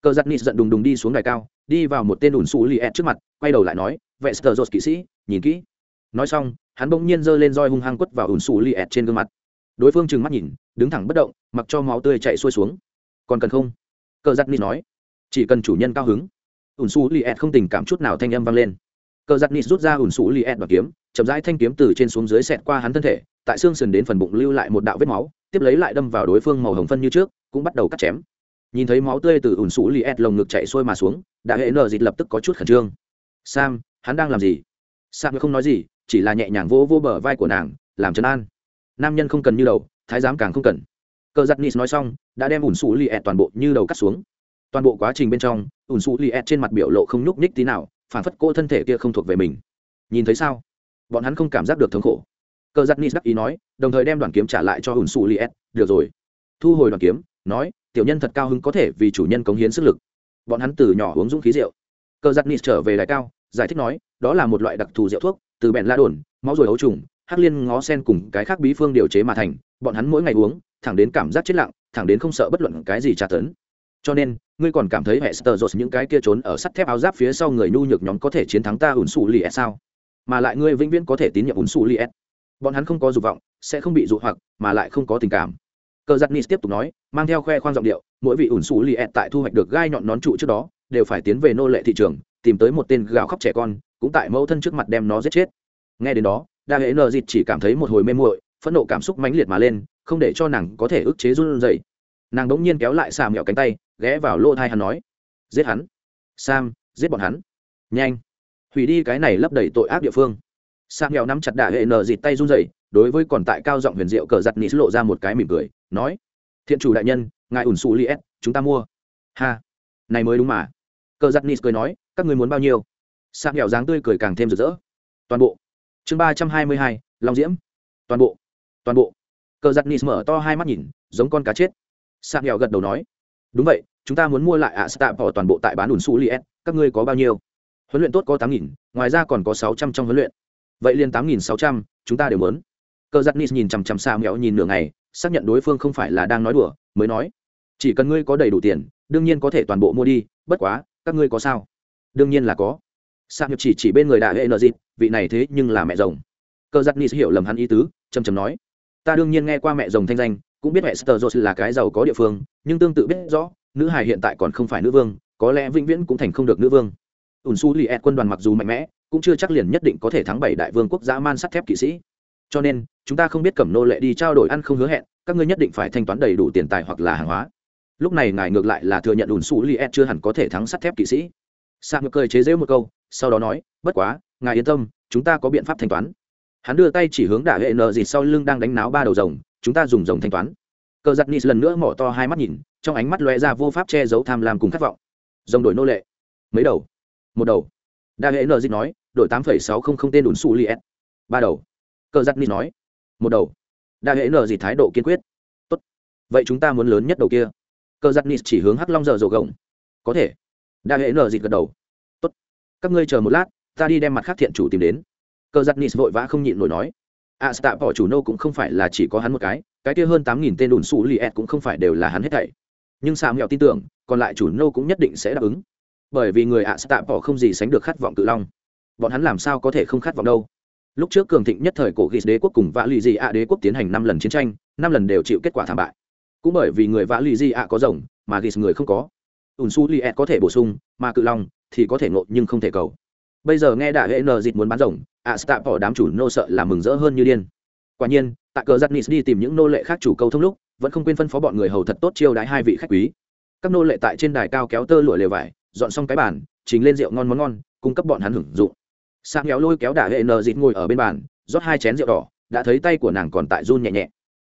Cờ giặt nịt giận đùng đùng đi xuống đài cao, đi vào một tên ủn xù li ed trước mặt, quay đầu lại nói vệ sờ dột kỵ sĩ, nhìn kỹ. Nói xong, hắn bỗng nhiên giơ lên roi hung hăng quất vào ủn xù li ed trên gương mặt. Đối phương trừng mắt nhìn, đứng thẳng bất động, mặc cho máu tươi chạy xuôi xuống. Còn cần không? Cờ giặt nịt nói, chỉ cần chủ nhân cao hứng. Ủn xù li ed không tình cảm chút nào thanh âm vang lên cờ giặt nịt rút ra ủn sủ li ed và kiếm, chậm rãi thanh kiếm từ trên xuống dưới xẹt qua hắn thân thể, tại xương sườn đến phần bụng lưu lại một đạo vết máu, tiếp lấy lại đâm vào đối phương màu hồng phân như trước, cũng bắt đầu cắt chém. Nhìn thấy máu tươi từ ủn sủ li ed lồng ngực chạy xuôi mà xuống, đã hệ nợ dịt lập tức có chút khẩn trương. Sam, hắn đang làm gì? Sam không nói gì, chỉ là nhẹ nhàng vỗ vỗ bờ vai của nàng, làm trấn an. Nam nhân không cần như đầu, thái giám càng không cần. Cờ giặt nịt nói xong, đã đem ủn sủ li ed toàn bộ như đầu cắt xuống. Toàn bộ quá trình bên trong, ủn sủ li ed trên mặt biểu lộ không nhúc nhích tí nào phản phất cô thân thể kia không thuộc về mình. Nhìn thấy sao? Bọn hắn không cảm giác được thống khổ. Cờ giặt nis đắc ý nói, đồng thời đem đoàn kiếm trả lại cho ủn su li s được rồi. Thu hồi đoàn kiếm, nói, tiểu nhân thật cao hứng có thể vì chủ nhân cống hiến sức lực. Bọn hắn từ nhỏ uống dũng khí rượu. Cờ giặt Nis trở về đại cao, giải thích nói, đó là một loại đặc thù rượu thuốc, từ bẹn la đồn, máu rồi ấu trùng, hắc liên ngó sen cùng cái khác bí phương điều chế mà thành. Bọn hắn mỗi ngày uống, thẳng đến cảm giác chết lặng, thẳng đến không sợ bất luận cái gì tra tấn cho nên, ngươi còn cảm thấy hệ sờ những cái kia trốn ở sắt thép áo giáp phía sau người nhu nhược nhóm có thể chiến thắng ta ủn xù li s sao? Mà lại ngươi vĩnh viễn có thể tín nhiệm ủn xù li s bọn hắn không có dục vọng, sẽ không bị dụ hoặc, mà lại không có tình cảm. Cờ giặc nis tiếp tục nói, mang theo khoe khoang giọng điệu, mỗi vị ủn xù li tại thu hoạch được gai nhọn nón trụ trước đó, đều phải tiến về nô lệ thị trường, tìm tới một tên gào khóc trẻ con, cũng tại mẫu thân trước mặt đem nó giết chết. Nghe đến đó, đa hệ nờ dịt chỉ cảm thấy một hồi mê muội, phẫn nộ cảm xúc mãnh liệt mà lên, không để cho nàng có thể ức chế run dậy nàng bỗng nhiên kéo lại xà mẹo cánh tay ghé vào lỗ thai hắn nói, giết hắn, sam, giết bọn hắn. Nhanh, hủy đi cái này lấp đầy tội ác địa phương. Sam nghèo nắm chặt đạ hệ nờ dịt tay run dậy đối với còn tại cao giọng huyền diệu cờ giặt nị lộ ra một cái mỉm cười, nói, thiện chủ đại nhân, ngài ủn xù li s chúng ta mua. Ha, này mới đúng mà. Cờ giặt nị cười nói, các người muốn bao nhiêu? Sam nghèo dáng tươi cười càng thêm rực rỡ. Toàn bộ. Chương ba trăm hai mươi hai, long diễm. Toàn bộ toàn bộ. Cờ giặt nị mở to hai mắt nhìn, giống con cá chết. Sam nghèo gật đầu nói đúng vậy, chúng ta muốn mua lại ạ stạ bỏ toàn bộ tại bán ủn su li s các ngươi có bao nhiêu? Huấn luyện tốt có tám nghìn, ngoài ra còn có sáu trăm trong huấn luyện. Vậy liền tám nghìn sáu trăm, chúng ta đều muốn. Cờ giặt nis nhìn chằm chằm xa mẹo nhìn nửa ngày, xác nhận đối phương không phải là đang nói đùa, mới nói, chỉ cần ngươi có đầy đủ tiền, đương nhiên có thể toàn bộ mua đi, bất quá, các ngươi có sao? Đương nhiên là có. Sa nhập chỉ chỉ bên người đại hệ nợ dịp, vị này thế nhưng là mẹ rồng. Cờ giặt nis hiểu lầm hắn ý tứ chầm chầm nói, ta đương nhiên nghe qua mẹ rồng thanh danh cũng biết mẹ sơ là cái giàu có địa phương, nhưng tương tự biết rõ, nữ hài hiện tại còn không phải nữ vương, có lẽ vĩnh viễn cũng thành không được nữ vương. Ùn su li quân đoàn mặc dù mạnh mẽ, cũng chưa chắc liền nhất định có thể thắng bảy đại vương quốc dã man sắt thép kỵ sĩ. Cho nên, chúng ta không biết cẩm nô lệ đi trao đổi ăn không hứa hẹn, các ngươi nhất định phải thanh toán đầy đủ tiền tài hoặc là hàng hóa. Lúc này ngài ngược lại là thừa nhận ủn su li chưa hẳn có thể thắng sắt thép kỵ sĩ. Sa ngược cười chế giễu một câu, sau đó nói, bất quá, ngài yên tâm, chúng ta có biện pháp thanh toán hắn đưa tay chỉ hướng đạ hệ nờ dịt sau lưng đang đánh náo ba đầu rồng, chúng ta dùng rồng thanh toán. Cờ giặt nis lần nữa mỏ to hai mắt nhìn, trong ánh mắt lóe ra vô pháp che giấu tham lam cùng khát vọng. Rồng đổi nô lệ. Mấy đầu? Một đầu. Đa hệ nờ dịt nói, đổi tám phẩy sáu không không tên đồn su li s ba đầu. Cờ giặt nis nói, một đầu. Đa hệ nờ dịt thái độ kiên quyết. Tốt. Vậy chúng ta muốn lớn nhất đầu kia. Cờ giặt nis chỉ hướng hắc long giờ rổ gồng. Có thể. Đa hệ nờ dịt gật đầu. Tốt. Các ngươi chờ một lát, ta đi đem mặt khác thiện chủ tìm đến cờ giặt nis vội vã không nhịn nổi nói, a stạ bỏ chủ nô cũng không phải là chỉ có hắn một cái cái kia hơn tám nghìn tên đồn xù li ed cũng không phải đều là hắn hết thảy. Nhưng sao nghèo tin tưởng, còn lại chủ nô cũng nhất định sẽ đáp ứng. Bởi vì người a stạ bỏ không gì sánh được khát vọng cự long. Bọn hắn làm sao có thể không khát vọng đâu? Lúc trước cường thịnh nhất thời cổ ghis đế quốc cùng vã lì dị ạ đế quốc tiến hành năm lần chiến tranh, năm lần đều chịu kết quả thảm bại. Cũng bởi vì người vã lì dị ạ có rồng, mà ghis người không có. Ùn su li có thể bổ sung, mà cự long thì có thể ngộ nhưng không thể cầu. Bây giờ nghe đại hệ n dịch muốn bán rồng ạ stạ bỏ đám chủ nô sợ là mừng rỡ hơn như điên. Quả nhiên, tại cờ giặt nis đi tìm những nô lệ khác chủ câu thông lúc, vẫn không quên phân phó bọn người hầu thật tốt chiêu đãi hai vị khách quý. Các nô lệ tại trên đài cao kéo tơ lụa lều vải, dọn xong cái bàn chính lên rượu ngon món ngon, cung cấp bọn hắn hưởng dụng. Sang kéo lôi kéo đả hệ nờ dịt ngồi ở bên bàn, rót hai chén rượu đỏ, đã thấy tay của nàng còn tại run nhẹ nhẹ.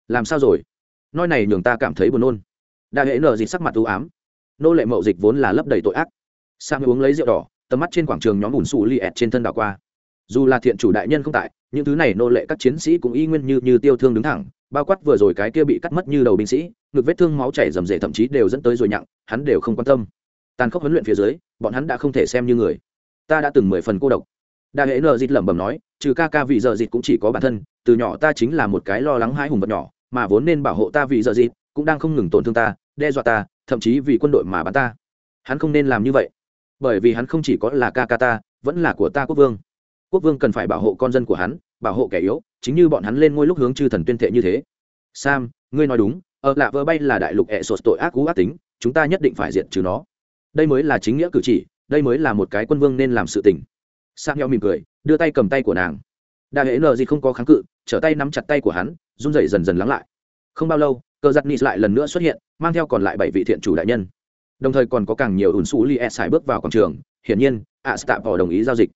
Làm sao rồi? Nói này nhường ta cảm thấy buồn nôn. Đả hệ nờ dịt sắc mặt u ám. Nô lệ mậu dịch vốn là lấp đầy tội ác. Sang uống lấy rượu đỏ, tầm mắt trên quảng trường nhóm bùn xù li ẹt trên thân đảo qua dù là thiện chủ đại nhân không tại, những thứ này nô lệ các chiến sĩ cũng y nguyên như như tiêu thương đứng thẳng, bao quát vừa rồi cái kia bị cắt mất như đầu binh sĩ, ngực vết thương máu chảy rầm rề thậm chí đều dẫn tới rồi nhặng, hắn đều không quan tâm. Tàn khốc huấn luyện phía dưới, bọn hắn đã không thể xem như người. Ta đã từng mười phần cô độc. Đại hệ nợ dịt lẩm bẩm nói, trừ ca ca vì giờ dịt cũng chỉ có bản thân, từ nhỏ ta chính là một cái lo lắng hai hùng vật nhỏ, mà vốn nên bảo hộ ta vì giờ dịt, cũng đang không ngừng tổn thương ta, đe dọa ta, thậm chí vì quân đội mà bắn ta. Hắn không nên làm như vậy, bởi vì hắn không chỉ có là ca ca ta, vẫn là của ta quốc vương quốc vương cần phải bảo hộ con dân của hắn, bảo hộ kẻ yếu, chính như bọn hắn lên ngôi lúc hướng chư thần tuyên thệ như thế. Sam, ngươi nói đúng, ở lạ vơ bay là đại lục ẹ sột tội ác cú ác tính, chúng ta nhất định phải diện trừ nó. Đây mới là chính nghĩa cử chỉ, đây mới là một cái quân vương nên làm sự tình. Sam nhau mỉm cười, đưa tay cầm tay của nàng. Đại hệ nờ gì không có kháng cự, trở tay nắm chặt tay của hắn, run rẩy dần dần lắng lại. Không bao lâu, cờ giặc nịt lại lần nữa xuất hiện, mang theo còn lại bảy vị thiện chủ đại nhân. Đồng thời còn có càng nhiều ủn xú li e xài bước vào quảng trường, hiển nhiên ạ stạ bỏ đồng ý giao dịch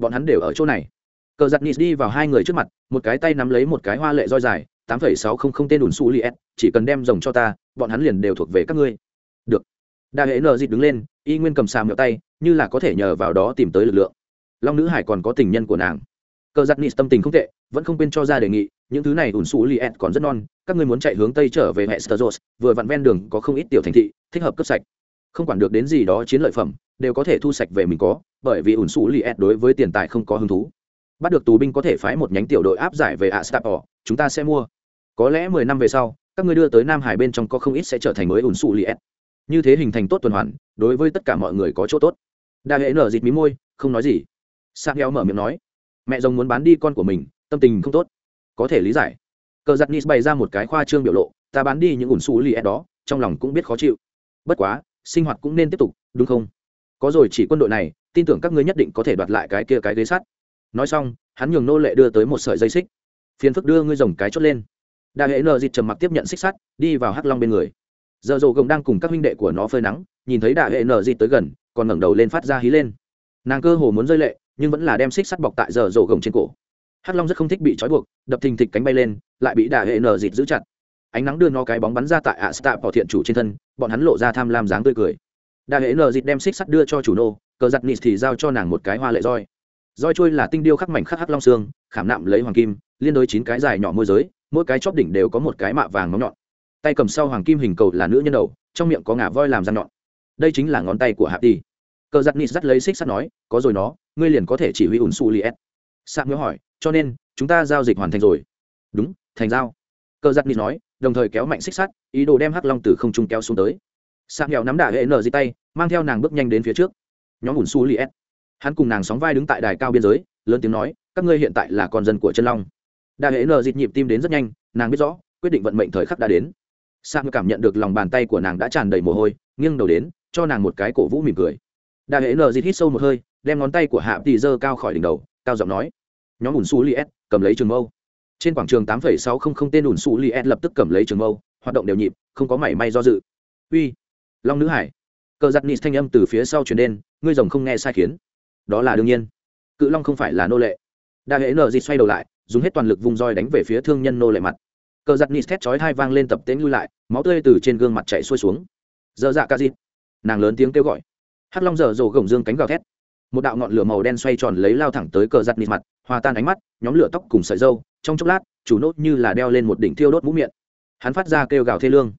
bọn hắn đều ở chỗ này. Cờ giặt nịt đi vào hai người trước mặt, một cái tay nắm lấy một cái hoa lệ roi dài, tám phẩy sáu không không tên ủn su li e chỉ cần đem rồng cho ta, bọn hắn liền đều thuộc về các ngươi. Được. Đại hệ nờ dịt đứng lên, y nguyên cầm xà mẹo tay, như là có thể nhờ vào đó tìm tới lực lượng. Long nữ hải còn có tình nhân của nàng. Cờ giặt nịt tâm tình không tệ, vẫn không quên cho ra đề nghị, những thứ này ủn xú li e còn rất non, các ngươi muốn chạy hướng tây trở về hệ steros vừa vặn ven đường có không ít tiểu thành thị, thích hợp cấp sạch. Không quản được đến gì đó chiến lợi phẩm đều có thể thu sạch về mình có, bởi vì ủn xù li ed đối với tiền tài không có hứng thú. Bắt được tù binh có thể phái một nhánh tiểu đội áp giải về ạ stap chúng ta sẽ mua. Có lẽ mười năm về sau, các ngươi đưa tới nam hải bên trong có không ít sẽ trở thành mới ủn xù li ed như thế hình thành tốt tuần hoàn, đối với tất cả mọi người có chỗ tốt. Đa hệ nở dịt mí môi, không nói gì. Sang heo mở miệng nói, mẹ rồng muốn bán đi con của mình, tâm tình không tốt. Có thể lý giải. Cờ giặc nis bày ra một cái khoa trương biểu lộ, ta bán đi những ủn xù li ed đó, trong lòng cũng biết khó chịu. Bất quá, sinh hoạt cũng nên tiếp tục, đúng không? Có rồi chỉ quân đội này, tin tưởng các ngươi nhất định có thể đoạt lại cái kia cái ghế sắt. Nói xong, hắn nhường nô lệ đưa tới một sợi dây xích. Phiền phức đưa ngươi rồng cái chốt lên. Đại hệ nợ dịt trầm mặc tiếp nhận xích sắt, đi vào hắc long bên người. Giờ rồ gồng đang cùng các huynh đệ của nó phơi nắng, nhìn thấy đại hệ nợ dịt tới gần, còn ngẩng đầu lên phát ra hí lên. Nàng cơ hồ muốn rơi lệ, nhưng vẫn là đem xích sắt bọc tại giờ rồ gồng trên cổ. Hắc long rất không thích bị trói buộc, đập thình thịch cánh bay lên, lại bị đại hệ nợ dịt giữ chặt. Ánh nắng đưa nó cái bóng bắn ra tại ạ stạ bỏ thiện chủ trên thân, bọn hắn lộ ra tham lam dáng tươi cười. Đa hệ nờ dịt đem xích sắt đưa cho chủ nô, cờ giặt nịt thì giao cho nàng một cái hoa lệ roi. Roi trôi là tinh điêu khắc mảnh khắc hắc long xương, khảm nạm lấy hoàng kim, liên đối chín cái dài nhỏ môi giới, mỗi cái chóp đỉnh đều có một cái mạ vàng móng nhọn. Tay cầm sau hoàng kim hình cầu là nữ nhân đầu, trong miệng có ngả voi làm răng nhọn. Đây chính là ngón tay của hạp đi cờ giặt nịt dắt lấy xích sắt nói, có rồi nó, ngươi liền có thể chỉ huy ủn su liet sạc nhớ hỏi, cho nên, chúng ta giao dịch hoàn thành rồi. Đúng, thành giao. Cờ giặt nịt nói, đồng thời kéo mạnh xích sắt, ý đồ đem hắc long từ không trung kéo xuống tới sạc nghèo nắm đà hệ nở di tay, mang theo nàng bước nhanh đến phía trước. Nhóm ủn su li s hắn cùng nàng sóng vai đứng tại đài cao biên giới, lớn tiếng nói, các ngươi hiện tại là con dân của chân long. Đà hệ nở dịt nhịp tim đến rất nhanh, nàng biết rõ, quyết định vận mệnh thời khắc đã đến. Sạc cảm nhận được lòng bàn tay của nàng đã tràn đầy mồ hôi, nghiêng đầu đến, cho nàng một cái cổ vũ mỉm cười. Đà hệ nở dịt hít sâu một hơi, đem ngón tay của hạ tỷ dơ cao khỏi đỉnh đầu, cao giọng nói, nhóm ủn su li s cầm lấy trường mâu. Trên quảng trường tám sáu không không tên ủn su li s lập tức cầm lấy trường mâu, hoạt động đều nhịp, không có mảy may do dự. Uy long nữ hải cờ giặt nịt thanh âm từ phía sau chuyển đến ngươi rồng không nghe sai khiến đó là đương nhiên cự long không phải là nô lệ đa hệ nợ dịt xoay đầu lại dùng hết toàn lực vùng roi đánh về phía thương nhân nô lệ mặt cờ giặt nịt thét chói thai vang lên tập tễnh lui lại máu tươi từ trên gương mặt chạy xuôi xuống dơ dạ ca dịt nàng lớn tiếng kêu gọi hắc long dở dồ gồng dương cánh gào thét một đạo ngọn lửa màu đen xoay tròn lấy lao thẳng tới cờ giặt nịt mặt hòa tan ánh mắt nhóm lửa tóc cùng sợi dâu trong chốc lát chủ nốt như là đeo lên một đỉnh thiêu đốt mũ miệng hắn phát ra kêu gào thê lương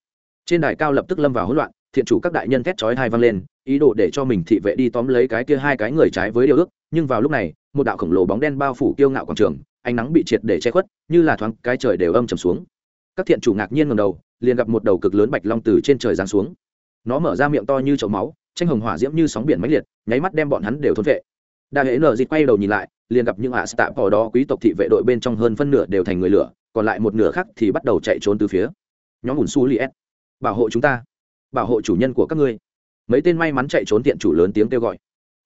trên đài cao lập tức lâm vào hỗn loạn thiện chủ các đại nhân thét chói hai vang lên, ý đồ để cho mình thị vệ đi tóm lấy cái kia hai cái người trái với điều ước, nhưng vào lúc này, một đạo khổng lồ bóng đen bao phủ kiêu ngạo quảng trường, ánh nắng bị triệt để che khuất, như là thoáng cái trời đều âm trầm xuống. Các thiện chủ ngạc nhiên ngầm đầu, liền gặp một đầu cực lớn bạch long từ trên trời giáng xuống. Nó mở ra miệng to như chậu máu, tranh hồng hỏa diễm như sóng biển mãnh liệt, nháy mắt đem bọn hắn đều thôn vệ. Đại hễ nở dịt quay đầu nhìn lại, liền gặp những ạ à tạ đó quý tộc thị vệ đội bên trong hơn phân nửa đều thành người lửa, còn lại một nửa khác thì bắt đầu chạy trốn từ phía. Nhóm ủn su li s, bảo hộ chúng ta bảo hộ chủ nhân của các ngươi. Mấy tên may mắn chạy trốn tiện chủ lớn tiếng kêu gọi.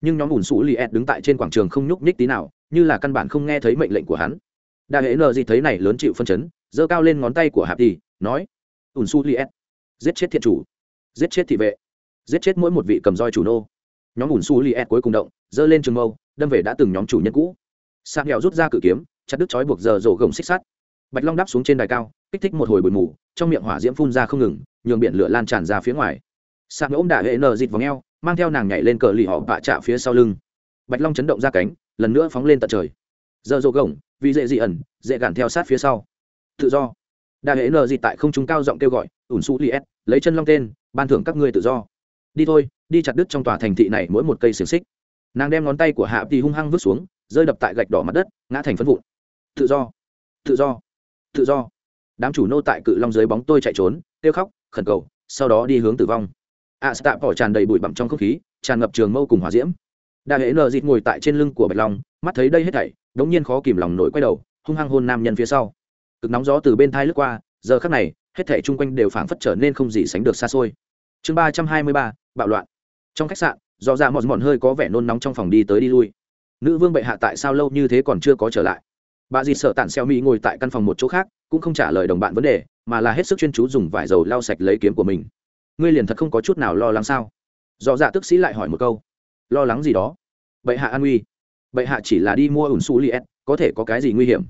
Nhưng nhóm ủn sủ li ed đứng tại trên quảng trường không nhúc nhích tí nào, như là căn bản không nghe thấy mệnh lệnh của hắn. Đại hệ nờ gì thấy này lớn chịu phân chấn, giơ cao lên ngón tay của hạp đi nói ủn sủ li ed giết chết thiện chủ, giết chết thị vệ, giết chết mỗi một vị cầm roi chủ nô. Nhóm ủn sủ li ed cuối cùng động, giơ lên trường mâu, đâm về đã từng nhóm chủ nhân cũ. Sạc nghèo rút ra cự kiếm, chặt đứt chói buộc giờ rổ gồng xích sắt. Bạch long đáp xuống trên đài cao, kích thích một hồi bụi mù trong miệng hỏa diễm phun ra không ngừng, nhường biển lửa lan tràn ra phía ngoài. Sạc ôm đả hệ nờ dịt vào ngheo, mang theo nàng nhảy lên cờ lì họ bạ chạ phía sau lưng. Bạch long chấn động ra cánh, lần nữa phóng lên tận trời. Giờ rổ gồng vì dễ dị ẩn, dễ gạn theo sát phía sau. Tự do. Đa hệ nờ dịt tại không trung cao giọng kêu gọi, ủn su li s lấy chân long tên, ban thưởng các ngươi tự do. Đi thôi, đi chặt đứt trong tòa thành thị này mỗi một cây xiềng xích. Nàng đem ngón tay của hạ thì hung hăng vứt xuống, rơi đập tại gạch đỏ mặt đất, ngã thành phân vụn. Tự do. Tự do. Tự do đám chủ nô tại cự long dưới bóng tôi chạy trốn kêu khóc khẩn cầu sau đó đi hướng tử vong. A à, stạ bỏ tràn đầy bụi bặm trong không khí tràn ngập trường mâu cùng hỏa diễm. Đại hệ nờ dịt ngồi tại trên lưng của bạch long mắt thấy đây hết thảy đống nhiên khó kìm lòng nổi quay đầu hung hăng hôn nam nhân phía sau. Cực nóng gió từ bên thai lướt qua giờ khắc này hết thảy chung quanh đều phảng phất trở nên không gì sánh được xa xôi. Chương ba trăm hai mươi ba bạo loạn. Trong khách sạn do ra mòn mòn hơi có vẻ nôn nóng trong phòng đi tới đi lui. Nữ vương bệ hạ tại sao lâu như thế còn chưa có trở lại? Bà dì sợ tản xeo mỹ ngồi tại căn phòng một chỗ khác cũng không trả lời đồng bạn vấn đề, mà là hết sức chuyên chú dùng vải dầu lau sạch lấy kiếm của mình. Ngươi liền thật không có chút nào lo lắng sao? Do dạ tức sĩ lại hỏi một câu. Lo lắng gì đó? Bệ hạ an nguy bệ hạ chỉ là đi mua ủn su liet có thể có cái gì nguy hiểm?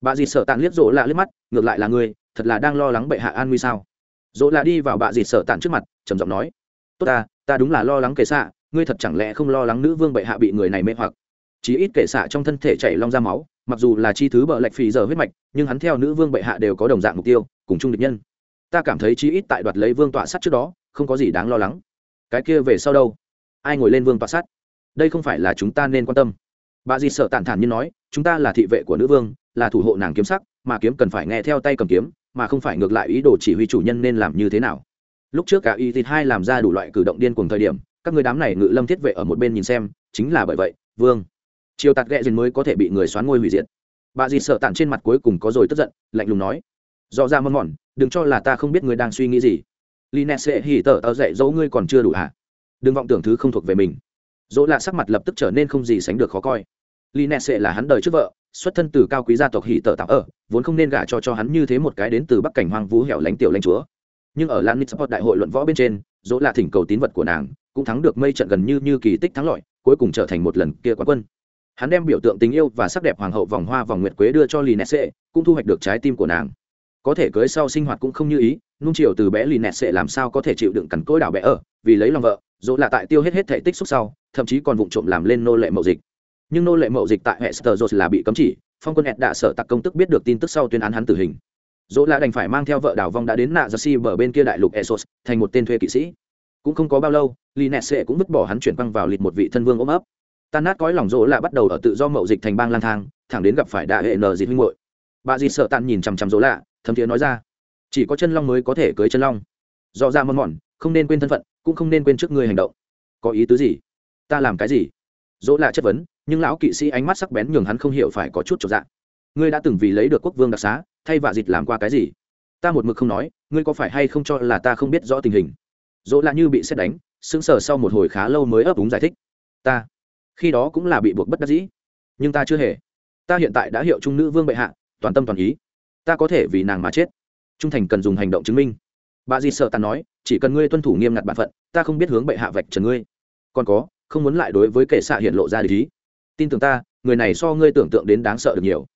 Bà dì sợ tàn liếc rỗ lạ liếc mắt, ngược lại là ngươi, thật là đang lo lắng bệ hạ an nguy sao? Dỗ lạ đi vào bà dì sợ tàn trước mặt, trầm giọng nói. Tốt ta ta đúng là lo lắng kệ xạ, ngươi thật chẳng lẽ không lo lắng nữ vương bệ hạ bị người này mê hoặc? Chí ít kệ xạ trong thân thể chảy long ra máu mặc dù là chi thứ bợ lệch phì giờ huyết mạch, nhưng hắn theo nữ vương bệ hạ đều có đồng dạng mục tiêu, cùng chung địch nhân. Ta cảm thấy chi ít tại đoạt lấy vương tọa sắt trước đó, không có gì đáng lo lắng. Cái kia về sau đâu? Ai ngồi lên vương tọa sắt đây không phải là chúng ta nên quan tâm. Bà dì sợ tản thản như nói, chúng ta là thị vệ của nữ vương, là thủ hộ nàng kiếm sắc, mà kiếm cần phải nghe theo tay cầm kiếm, mà không phải ngược lại ý đồ chỉ huy chủ nhân nên làm như thế nào. Lúc trước cả y thịt hai làm ra đủ loại cử động điên cùng thời điểm, các người đám này ngự lâm thiết vệ ở một bên nhìn xem, chính là bởi vậy, vương chiều tạt ghẹ dền mới có thể bị người xoán ngôi hủy diệt. Bà dì sợ tản trên mặt cuối cùng có rồi tức giận, lạnh lùng nói. Do ra mâm mòn đừng cho là ta không biết người đang suy nghĩ gì. Linet sẽ hỉ tờ tờ dạy dỗ ngươi còn chưa đủ hả? Đừng vọng tưởng thứ không thuộc về mình. Dỗ lạ sắc mặt lập tức trở nên không gì sánh được khó coi. Linet sẽ là hắn đời trước vợ, xuất thân từ cao quý gia tộc hỉ tờ tạo ở, vốn không nên gả cho cho hắn như thế một cái đến từ bắc cảnh hoang vũ hẻo lánh tiểu lãnh chúa. Nhưng ở lan nitsport đại hội luận võ bên trên, dỗ lạ thỉnh cầu tín vật của nàng cũng thắng được mây trận gần như như kỳ tích thắng lợi, cuối cùng trở thành một lần kia quán quân hắn đem biểu tượng tình yêu và sắc đẹp hoàng hậu vòng hoa vòng nguyệt quế đưa cho lì nẹt sệ cũng thu hoạch được trái tim của nàng. Có thể cưới sau sinh hoạt cũng không như ý, nung chiều từ bé lì nẹt sệ làm sao có thể chịu đựng cằn cỗi đảo bé ở, vì lấy lòng vợ dỗ là tại tiêu hết hết thể tích xúc sau, thậm chí còn vụng trộm làm lên nô lệ mậu dịch. Nhưng nô lệ mậu dịch tại hệ sờ là bị cấm chỉ, phong quân hẹn đạ sở tặc công tức biết được tin tức sau tuyên án hắn tử hình. Dỗ là đành phải mang theo vợ đảo vong đã đến nạ jersey bờ bên kia đại lục esos thành một tên thuê kỵ sĩ. Cũng không có bao lâu lì nẹt sệ cũng vứt bỏ hắn chuyển băng vào lịt một vị thân vương ôm ấp tan nát cõi lòng rỗ là bắt đầu ở tự do mậu dịch thành bang lang thang, thẳng đến gặp phải đại hệ nờ dịt huynh hội bà dịt sợ tàn nhìn chằm chằm rỗ lạ, thấm thiế nói ra, chỉ có chân long mới có thể cưới chân long. Do ra mòn mòn, không nên quên thân phận, cũng không nên quên trước người hành động. Có ý tứ gì? Ta làm cái gì? Dỗ lạ chất vấn, nhưng lão kỵ sĩ ánh mắt sắc bén nhường hắn không hiểu phải có chút trọn dạng ngươi đã từng vì lấy được quốc vương đặc xá, thay vạ dịt làm qua cái gì? Ta một mực không nói, ngươi có phải hay không cho là ta không biết rõ tình hình? Dỗ lạ như bị xét đánh, sững sờ sau một hồi khá lâu mới ấp úng giải thích. Ta khi đó cũng là bị buộc bất đắc dĩ. Nhưng ta chưa hề. Ta hiện tại đã hiệu trung nữ vương bệ hạ, toàn tâm toàn ý. Ta có thể vì nàng mà chết. Trung thành cần dùng hành động chứng minh. Bà dì sợ tàn nói, chỉ cần ngươi tuân thủ nghiêm ngặt bản phận, ta không biết hướng bệ hạ vạch trần ngươi. Còn có, không muốn lại đối với kẻ xạ hiện lộ ra lý. Tin tưởng ta, người này so ngươi tưởng tượng đến đáng sợ được nhiều.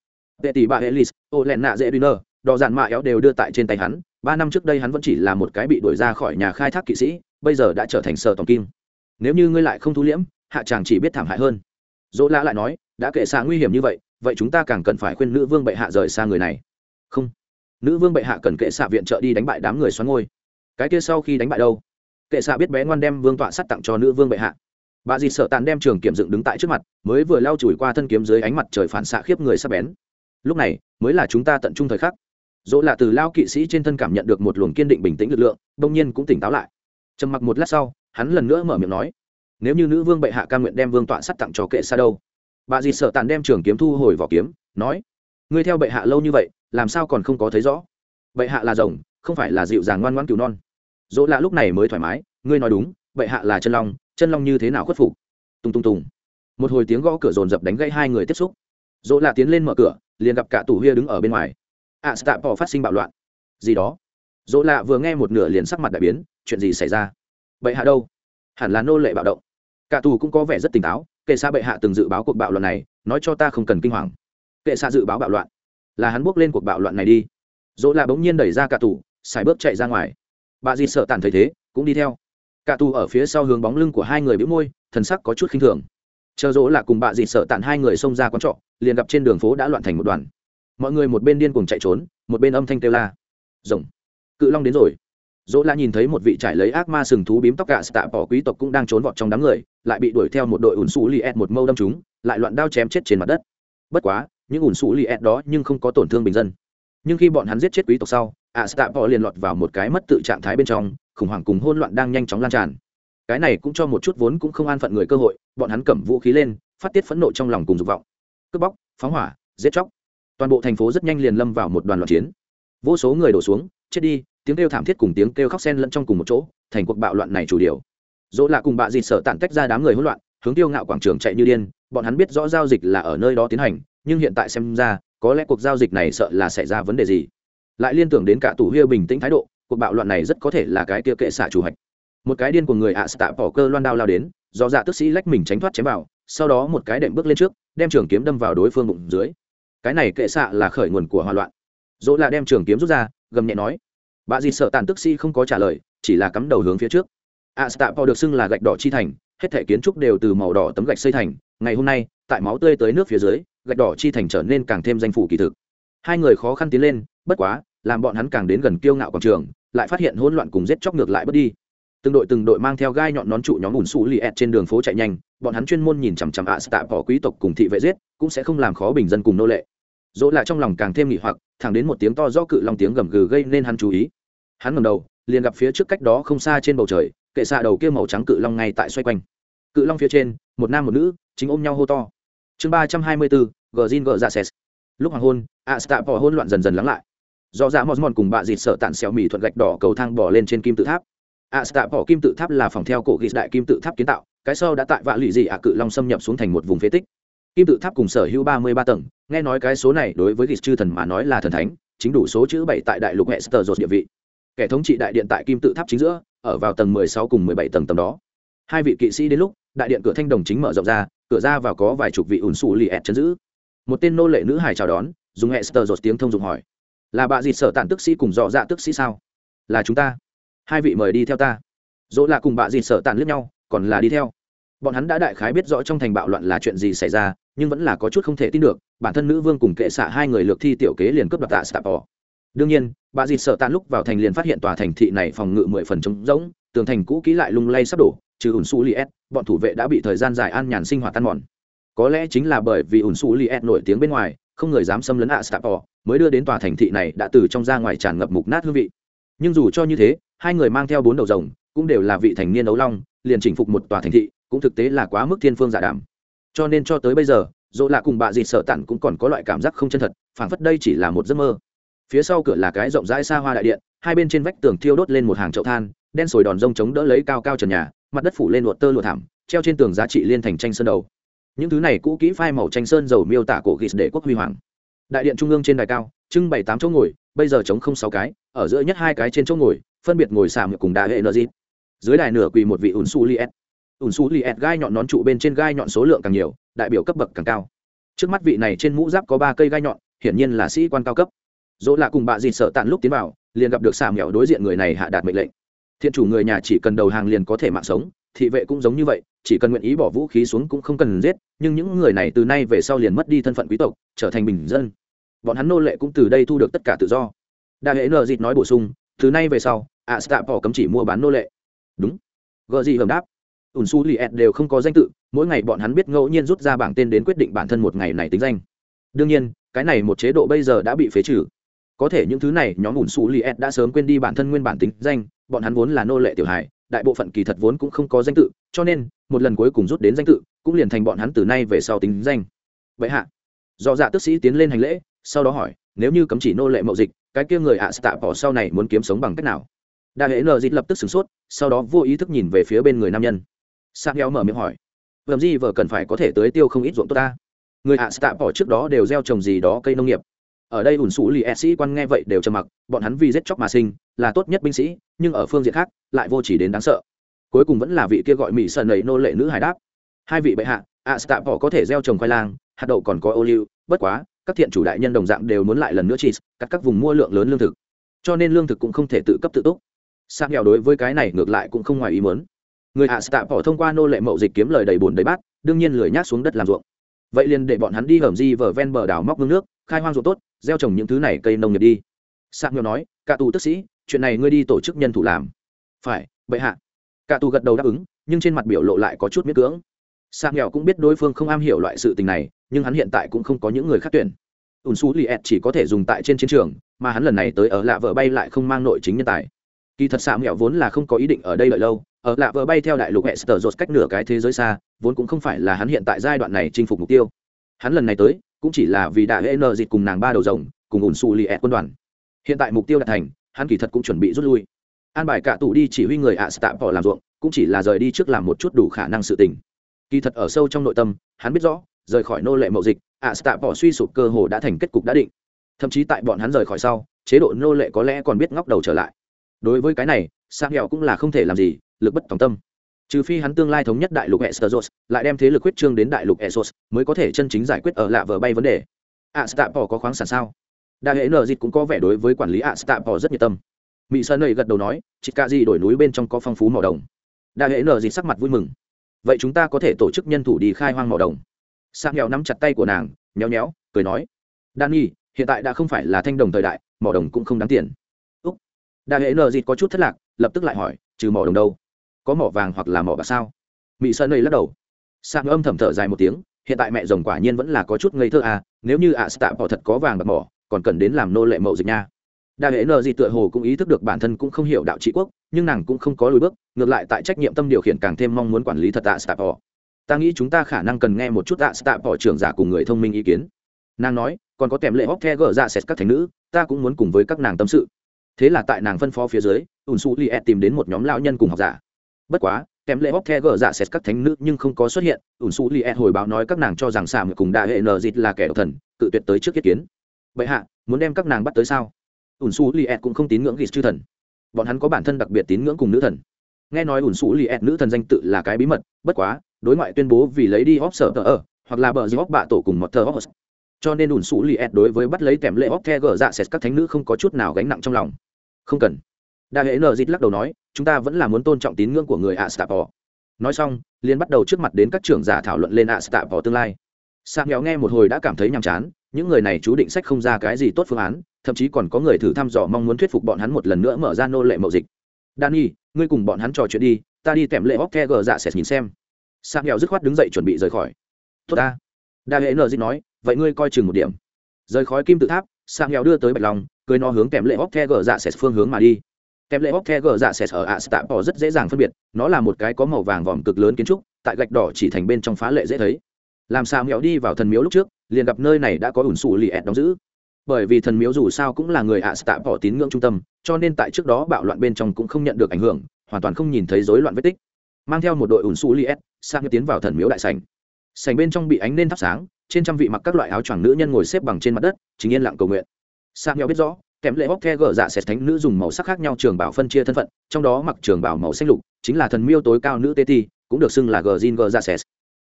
Vệ tỷ bà elis, ô lẹn nạ dễ đi nơ đò dạn mạ éo đều đưa tại trên tay hắn. Ba năm trước đây hắn vẫn chỉ là một cái bị đuổi ra khỏi nhà khai thác kỵ sĩ, bây giờ đã trở thành sở tổng kim nếu như ngươi lại không thu liễm hạ chàng chỉ biết thảm hại hơn. Dỗ lã lại nói, đã kệ xa nguy hiểm như vậy vậy chúng ta càng cần phải khuyên nữ vương bệ hạ rời xa người này. Không. Nữ vương bệ hạ cần kệ xạ viện trợ đi đánh bại đám người xoắn ngôi. Cái kia sau khi đánh bại đâu? Kệ xạ biết bé ngoan đem vương tọa sắt tặng cho nữ vương bệ hạ. Bà dì sợ tàn đem trường kiểm dựng đứng tại trước mặt, mới vừa lau chùi qua thân kiếm dưới ánh mặt trời phản xạ khiếp người sắp bén. Lúc này, mới là chúng ta tận trung thời khắc. Dỗ là từ lao kỵ sĩ trên thân cảm nhận được một luồng kiên định bình tĩnh lực lượng, đông nhiên cũng tỉnh táo lại. Trầm mặc một lát sau, hắn lần nữa mở miệng nói nếu như nữ vương bệ hạ ca nguyện đem vương tọa sắt tặng cho kệ xa đâu? Bà dì sợ tàn đem trường kiếm thu hồi vỏ kiếm nói ngươi theo bệ hạ lâu như vậy làm sao còn không có thấy rõ? Bệ hạ là rồng không phải là dịu dàng ngoan ngoan cứu non. Dỗ lạ lúc này mới thoải mái ngươi nói đúng bệ hạ là chân long chân long như thế nào khuất phục? Tùng tùng tùng. Một hồi tiếng gõ cửa rồn rập đánh gây hai người tiếp xúc. Dỗ lạ tiến lên mở cửa liền gặp cả tủ huya đứng ở bên ngoài. Ạ à, stạ bỏ phát sinh bạo loạn. Gì đó? Dỗ lạ vừa nghe một nửa liền sắc mặt đại biến chuyện gì xảy ra? Bệ hạ đâu? Hẳn là nô lệ bạo động cả tù cũng có vẻ rất tỉnh táo, kệ xa bệ hạ từng dự báo cuộc bạo loạn này, nói cho ta không cần kinh hoàng. Kệ xa dự báo bạo loạn. Là hắn bước lên cuộc bạo loạn này đi. Dỗ là bỗng nhiên đẩy ra cả tù xài bước chạy ra ngoài. Bà dì sợ tàn thấy thế, cũng đi theo. Cả tù ở phía sau hướng bóng lưng của hai người bĩu môi, thần sắc có chút khinh thường. Chờ dỗ là cùng bà dì sợ tàn hai người xông ra quán trọ, liền gặp trên đường phố đã loạn thành một đoàn. Mọi người một bên điên cùng chạy trốn, một bên âm thanh kêu la. Rồng. Cự long đến rồi dỗ la nhìn thấy một vị trải lấy ác ma sừng thú bím tóc gạ tạ bỏ quý tộc cũng đang trốn vọt trong đám người, lại bị đuổi theo một đội ủn xù li ed một mâu đâm chúng lại loạn đao chém chết trên mặt đất. Bất quá, những ủn xù li ed đó nhưng không có tổn thương bình dân. Nhưng khi bọn hắn giết chết quý tộc sau, ạ tạ bỏ liền lọt vào một cái mất tự trạng thái bên trong, khủng hoảng cùng hôn loạn đang nhanh chóng lan tràn. Cái này cũng cho một chút vốn cũng không an phận người cơ hội, bọn hắn cầm vũ khí lên, phát tiết phẫn nộ trong lòng cùng dục vọng. Cướp bóc, phóng hỏa, giết chóc. Toàn bộ thành phố rất nhanh liền lâm vào một đoàn loạn chiến. Vô số người đổ xuống, chết đi tiếng kêu thảm thiết cùng tiếng kêu khóc sen lẫn trong cùng một chỗ, thành cuộc bạo loạn này chủ điều. Dỗ lạ cùng bạ dịt sợ tản tách ra đám người hỗn loạn, hướng tiêu ngạo quảng trường chạy như điên, bọn hắn biết rõ giao dịch là ở nơi đó tiến hành, nhưng hiện tại xem ra, có lẽ cuộc giao dịch này sợ là xảy ra vấn đề gì. Lại liên tưởng đến cả tủ huyê bình tĩnh thái độ, cuộc bạo loạn này rất có thể là cái kia kệ xạ chủ hạch. Một cái điên của người ạ à tạ bỏ cơ loan đao lao đến, do dạ tức sĩ lách mình tránh thoát chém vào, sau đó một cái đệm bước lên trước, đem trường kiếm đâm vào đối phương bụng dưới. Cái này kệ xạ là khởi nguồn của hòa loạn. Dỗ là đem trường kiếm rút ra, gầm nhẹ nói bà dì sợ tàn tức si không có trả lời chỉ là cắm đầu hướng phía trước. A à, được xưng là gạch đỏ chi thành hết thể kiến trúc đều từ màu đỏ tấm gạch xây thành. Ngày hôm nay tại máu tươi tới nước phía dưới gạch đỏ chi thành trở nên càng thêm danh phủ kỳ thực. Hai người khó khăn tiến lên bất quá làm bọn hắn càng đến gần kiêu ngạo quảng trường lại phát hiện hỗn loạn cùng giết chóc ngược lại bất đi. Từng đội từng đội mang theo gai nhọn nón trụ nhóm ủn xù li ẹt trên đường phố chạy nhanh bọn hắn chuyên môn nhìn chằm chằm ạ à tạ bỏ quý tộc cùng thị vệ giết cũng sẽ không làm khó bình dân cùng nô lệ. Dỗ lại trong lòng càng thêm nghỉ hoặc thẳng đến một tiếng to do cự long tiếng gầm gừ gây nên hắn chú ý. Hắn ngầm đầu, liền gặp phía trước cách đó không xa trên bầu trời, kệ xạ đầu kia màu trắng cự long ngay tại xoay quanh. Cự long phía trên, một nam một nữ, chính ôm nhau hô to. Chương ba trăm hai mươi bốn gờ zin gờ dạ ra ses lúc hoàng hôn a sta bỏ hôn loạn dần dần lắng lại. Do dạ mòn mòn cùng bạ dịt sợ tản xẻo mì thuận gạch đỏ cầu thang bỏ lên trên kim tự tháp. A sta bỏ kim tự tháp là phòng theo cổ ghi đại kim tự tháp kiến tạo, cái sau đã tại vạ lụy dị ạ cự long xâm nhập xuống thành một vùng phế tích kim tự tháp cùng sở hữu ba mươi ba tầng, nghe nói cái số này đối với ghis chư thần mà nói là thần thánh, chính đủ số chữ bảy tại đại lục hệ sơ dột địa vị. Kẻ thống trị đại điện tại kim tự tháp chính giữa, ở vào tầng mười sáu cùng mười bảy tầng tầm đó. Hai vị kỵ sĩ đến lúc, đại điện cửa thanh đồng chính mở rộng ra, cửa ra vào có vài chục vị ủn xù lì ẹt chấn giữ. Một tên nô lệ nữ hải chào đón, dùng hệ sơ dột tiếng thông dụng hỏi. Là bà dịt sở tản tức sĩ cùng dọ dạ tức sĩ sao? Là chúng ta. Hai vị mời đi theo ta. Dỗ là cùng bà dịt sở tản lướt nhau, còn là đi theo. Bọn hắn đã đại khái biết rõ trong thành bạo loạn là chuyện gì xảy ra nhưng vẫn là có chút không thể tin được, bản thân nữ vương cùng kệ xạ hai người lược thi tiểu kế liền cướp đoạt tạ sạp bỏ đương nhiên, bà dịt sợ tan lúc vào thành liền phát hiện tòa thành thị này phòng ngự mười phần trống rỗng, tường thành cũ kỹ lại lung lay sắp đổ, trừ ủn su li s bọn thủ vệ đã bị thời gian dài an nhàn sinh hoạt tan mòn. Có lẽ chính là bởi vì ủn su li s nổi tiếng bên ngoài, không người dám xâm lấn ạ sạp bỏ mới đưa đến tòa thành thị này đã từ trong ra ngoài tràn ngập mục nát hương vị. Nhưng dù cho như thế, hai người mang theo bốn đầu rồng, cũng đều là vị thành niên đấu long, liền chỉnh phục một tòa thành thị, cũng thực tế là quá mức thiên phương dạ giả đảm cho nên cho tới bây giờ, dỗ lạ cùng bà dịt sợ tản cũng còn có loại cảm giác không chân thật, phảng phất đây chỉ là một giấc mơ. Phía sau cửa là cái rộng rãi xa hoa đại điện, hai bên trên vách tường thiêu đốt lên một hàng chậu than, đen sồi đòn rông chống đỡ lấy cao cao trần nhà, mặt đất phủ lên luộn tơ lụa thảm, treo trên tường giá trị liên thành tranh sơn đầu. Những thứ này cũ kỹ phai màu tranh sơn dầu miêu tả cổ ghis để quốc huy hoàng. Đại điện trung ương trên đài cao, trưng bày tám chỗ ngồi, bây giờ chống không sáu cái, ở giữa nhất hai cái trên chỗ ngồi, phân biệt ngồi xả cùng đại hệ nợ dịp. Dưới đài nửa quỳ một vị ủn su liet ủn su liet gai nhọn nón trụ bên trên gai nhọn số lượng càng nhiều, đại biểu cấp bậc càng cao. Trước mắt vị này trên mũ giáp có ba cây gai nhọn, hiển nhiên là sĩ quan cao cấp. Dỗ lạ cùng bà dịt sợ tàn lúc tiến vào, liền gặp được xà mẹo đối diện người này hạ đạt mệnh lệnh. Thiện chủ người nhà chỉ cần đầu hàng liền có thể mạng sống, thị vệ cũng giống như vậy, chỉ cần nguyện ý bỏ vũ khí xuống cũng không cần giết, nhưng những người này từ nay về sau liền mất đi thân phận quý tộc, trở thành bình dân. Bọn hắn nô lệ cũng từ đây thu được tất cả tự do. Đại hệ nợ dịt nói bổ sung, từ nay về sau ạ stạ bỏ cấm chỉ mua bán nô lệ. Đúng. Gợ gì hầm đáp ủn su li ed đều không có danh tự, mỗi ngày bọn hắn biết ngẫu nhiên rút ra bảng tên đến quyết định bản thân một ngày này tính danh. Đương nhiên, cái này một chế độ bây giờ đã bị phế trừ. Có thể những thứ này, nhóm ủn su li ed đã sớm quên đi bản thân nguyên bản tính danh, bọn hắn vốn là nô lệ tiểu hài, đại bộ phận kỳ thật vốn cũng không có danh tự, cho nên, một lần cuối cùng rút đến danh tự, cũng liền thành bọn hắn từ nay về sau tính danh. Vậy hạ, do dạ tức sĩ tiến lên hành lễ, sau đó hỏi, nếu như cấm chỉ nô lệ mậu dịch, cái kia người ạ à tạ bỏ sau này muốn kiếm sống bằng cách nào? Đại hệ nờ dịch lập tức sửng sốt, sau đó vô ý thức nhìn về phía bên người nam nhân sang heo mở miệng hỏi. Vầm gì vợ cần phải có thể tới tiêu không ít ruộng tốt ta? Người ạ à bỏ trước đó đều gieo trồng gì đó cây nông nghiệp. Ở đây ủn sủ lì e sĩ quan nghe vậy đều trầm mặc, bọn hắn vì giết chóc mà sinh, là tốt nhất binh sĩ, nhưng ở phương diện khác, lại vô chỉ đến đáng sợ. Cuối cùng vẫn là vị kia gọi mỹ sơn nầy nô lệ nữ hải đáp. Hai vị bệ hạ, ạ tạ bỏ có thể gieo trồng khoai lang, hạt đậu còn có ô liu, bất quá, các thiện chủ đại nhân đồng dạng đều muốn lại lần nữa cheese cắt các vùng mua lượng lớn lương thực. Cho nên lương thực cũng không thể tự cấp tự túc. Sang nghèo đối với cái này ngược lại cũng không ngoài ý muốn người hạ tạ bỏ thông qua nô lệ mậu dịch kiếm lời đầy bùn đầy bát, đương nhiên lười nhác xuống đất làm ruộng. Vậy liền để bọn hắn đi hởm di vờ ven bờ đảo móc ngưng nước, khai hoang ruộng tốt, gieo trồng những thứ này cây nông nghiệp đi. Sang nghèo nói, cả tù tức sĩ, chuyện này ngươi đi tổ chức nhân thủ làm. Phải, bệ hạ. Cả tù gật đầu đáp ứng, nhưng trên mặt biểu lộ lại có chút miết cưỡng. Sang nghèo cũng biết đối phương không am hiểu loại sự tình này, nhưng hắn hiện tại cũng không có những người khác tuyển. Ùn lì ẹt chỉ có thể dùng tại trên chiến trường, mà hắn lần này tới ở lạ vợ bay lại không mang nội chính nhân tài. Kỳ thật xạ nghèo vốn là không có ý định ở đây lợi lâu ở lạ vợ bay theo đại lục hệ sở dột cách nửa cái thế giới xa, vốn cũng không phải là hắn hiện tại giai đoạn này chinh phục mục tiêu. Hắn lần này tới, cũng chỉ là vì đại hệ nợ dịt cùng nàng ba đầu rồng, cùng ủn su li quân đoàn. Hiện tại mục tiêu đạt thành, hắn kỳ thật cũng chuẩn bị rút lui. An bài cả tủ đi chỉ huy người ạ stạ bỏ làm ruộng, cũng chỉ là rời đi trước làm một chút đủ khả năng sự tình. Kỳ thật ở sâu trong nội tâm, hắn biết rõ, rời khỏi nô lệ mậu dịch, ạ stạ bỏ suy sụp cơ hồ đã thành kết cục đã định. Thậm chí tại bọn hắn rời khỏi sau, chế độ nô lệ có lẽ còn biết ngóc đầu trở lại. Đối với cái này sang nghèo cũng là không thể làm gì lực bất tòng tâm trừ phi hắn tương lai thống nhất đại lục Esteros, lại đem thế lực quyết trương đến đại lục Essos, mới có thể chân chính giải quyết ở lạ vờ bay vấn đề. Astapor có khoáng sản sao? Đại hệ nợ dịch cũng có vẻ đối với quản lý Astapor rất nhiệt tâm. Mỹ Sơn nầy gật đầu nói, chỉ cả gì đổi núi bên trong có phong phú mỏ đồng. Đại hệ nợ dịch sắc mặt vui mừng. Vậy chúng ta có thể tổ chức nhân thủ đi khai hoang mỏ đồng sang nghèo nắm chặt tay của nàng nhéo nhéo cười nói danny hiện tại đã không phải là thanh đồng thời đại mỏ đồng cũng không đáng tiền úc đại hệ nờ dịt có chút thất lạc lập tức lại hỏi trừ mỏ đồng đâu có mỏ vàng hoặc là mỏ bạc sao? Mỹ sơn lây lắc đầu. Sang âm thầm thở dài một tiếng, hiện tại mẹ rồng quả nhiên vẫn là có chút ngây thơ à nếu như ạ stạ bỏ thật có vàng bạc mỏ, còn cần đến làm nô lệ mậu dịch nha. Đại hệ nờ gì tựa hồ cũng ý thức được bản thân cũng không hiểu đạo trị quốc, nhưng nàng cũng không có lùi bước, ngược lại tại trách nhiệm tâm điều khiển càng thêm mong muốn quản lý thật ạ stạ bỏ. Ta nghĩ chúng ta khả năng cần nghe một chút tạ tạ bỏ trưởng giả cùng người thông minh ý kiến. Nàng nói, còn có kèm lệ hóc the gỡ ra dạ xét các thành nữ, ta cũng muốn cùng với các nàng tâm sự. Thế là tại nàng phân phó phía dưới ùn su li tìm đến một nhóm lão nhân cùng học giả bất quá kém lệ hóc the gờ dạ xét các thánh nữ nhưng không có xuất hiện, ủn xú li hồi báo nói các nàng cho rằng sàm cùng đại hệ nờ dịt là kẻ độc thần cự tuyệt tới trước ý kiến. Vậy hạ, muốn đem các nàng bắt tới sao? Ủn xú li cũng không tín ngưỡng ghis chư thần. Bọn hắn có bản thân đặc biệt tín ngưỡng cùng nữ thần. Nghe nói ủn xú li nữ thần danh tự là cái bí mật, bất quá, đối ngoại tuyên bố vì lấy đi hóc sở tờ ở, hoặc là bờ dưới óp bạ tổ cùng một thờ hóc cho nên ủn xú li đối với bắt lấy kém lệ hóc the gờ dạ xét các thánh nữ không có chút nào gánh nặng trong lòng. Không cần. Đại hệ nờ dịt lắc đầu nói chúng ta vẫn là muốn tôn trọng tín ngưỡng của người ạ nói xong liên bắt đầu trước mặt đến các trưởng giả thảo luận lên ạ tương lai sang nghèo nghe một hồi đã cảm thấy nhàm chán những người này chú định sách không ra cái gì tốt phương án thậm chí còn có người thử thăm dò mong muốn thuyết phục bọn hắn một lần nữa mở ra nô lệ mậu dịch Danny, ngươi cùng bọn hắn trò chuyện đi, ta đi tèm lệ hóc the gờ dạ sẽ nhìn xem. Sang nghèo dứt khoát đứng dậy chuẩn bị rời khỏi. Tốt ta. Đa hệ nở dịch nói, vậy ngươi coi chừng một điểm. Rời khói kim tự tháp, sang nghèo đưa tới bạch long, cười nó hướng tèm lệ hóc the gờ dạ sẽ phương hướng mà đi kèm lệ hóc the gờ dạ sẽ ở ạ tạ bỏ rất dễ dàng phân biệt, nó là một cái có màu vàng vòm cực lớn kiến trúc, tại gạch đỏ chỉ thành bên trong phá lệ dễ thấy. Làm sao mẹo đi vào thần miếu lúc trước, liền gặp nơi này đã có ủn xù lì ẹt đóng giữ. Bởi vì thần miếu dù sao cũng là người ạ tạ bỏ tín ngưỡng trung tâm cho nên tại trước đó bạo loạn bên trong cũng không nhận được ảnh hưởng hoàn toàn không nhìn thấy rối loạn vết tích. Mang theo một đội ủn xù li s sang tiến vào thần miếu đại sành sành bên trong bị ánh lên thắp sáng trên trăm vị mặc các loại áo choàng nữ nhân ngồi xếp bằng trên mặt đất chính yên lặng cầu nguyện. Sang nhau biết rõ kèm lệ hóc the gờ dạ xét thánh nữ dùng màu sắc khác nhau trường bảo phân chia thân phận, trong đó mặc trường bảo màu xanh lục, chính là thần miêu tối cao nữ tê ti, cũng được xưng là gờ zin gờ dạ xét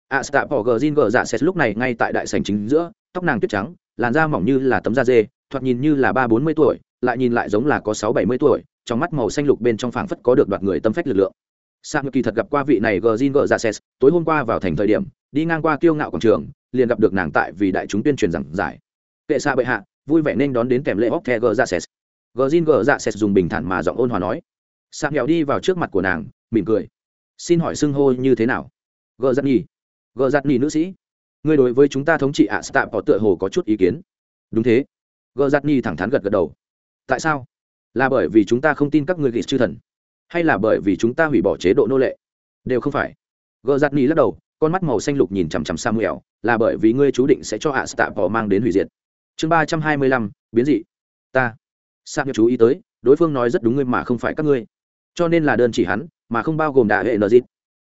a à, stạ bỏ gờ zin gờ dạ xét lúc này ngay tại đại sành chính giữa, tóc nàng tuyết trắng, làn da mỏng như là tấm da dê, thoạt nhìn như là ba bốn mươi tuổi, lại nhìn lại giống là có sáu bảy mươi tuổi, trong mắt màu xanh lục bên trong phảng phất có được đoạt người tâm phách lực lượng. Sang kỳ thật gặp qua vị này gờ zin gờ dạ xét tối hôm qua vào thành thời điểm, đi ngang qua kiêu ngạo quảng trường, liền gặp được nàng tại vì đại chúng tuyên truyền rằng giải. Kệ xa bệ hạ vui vẻ nên đón đến kèm lễ óc the gờ ra ses gờ zin gờ ra ses dùng bình thản mà giọng ôn hòa nói. Sang nghèo đi vào trước mặt của nàng, mỉm cười. Xin hỏi xưng hô như thế nào? Gờ giặt nhì gờ giặt nhì nữ sĩ. Ngươi đối với chúng ta thống trị ạ à có tựa hồ có chút ý kiến. Đúng thế. Gờ giặt nhì thẳng thắn gật gật đầu. Tại sao? Là bởi vì chúng ta không tin các ngươi ghịt chư thần? Hay là bởi vì chúng ta hủy bỏ chế độ nô lệ? Đều không phải. Gờ giặt nhì lắc đầu, con mắt màu xanh lục nhìn chằm chằm samuel là bởi vì ngươi chú định sẽ cho ạ à stạ mang đến hủy diệt chương ba trăm hai mươi lăm, biến dị. Ta. Samuel chú ý tới, đối phương nói rất đúng ngươi mà không phải các ngươi. Cho nên là đơn chỉ hắn, mà không bao gồm đại hệ nợ dịp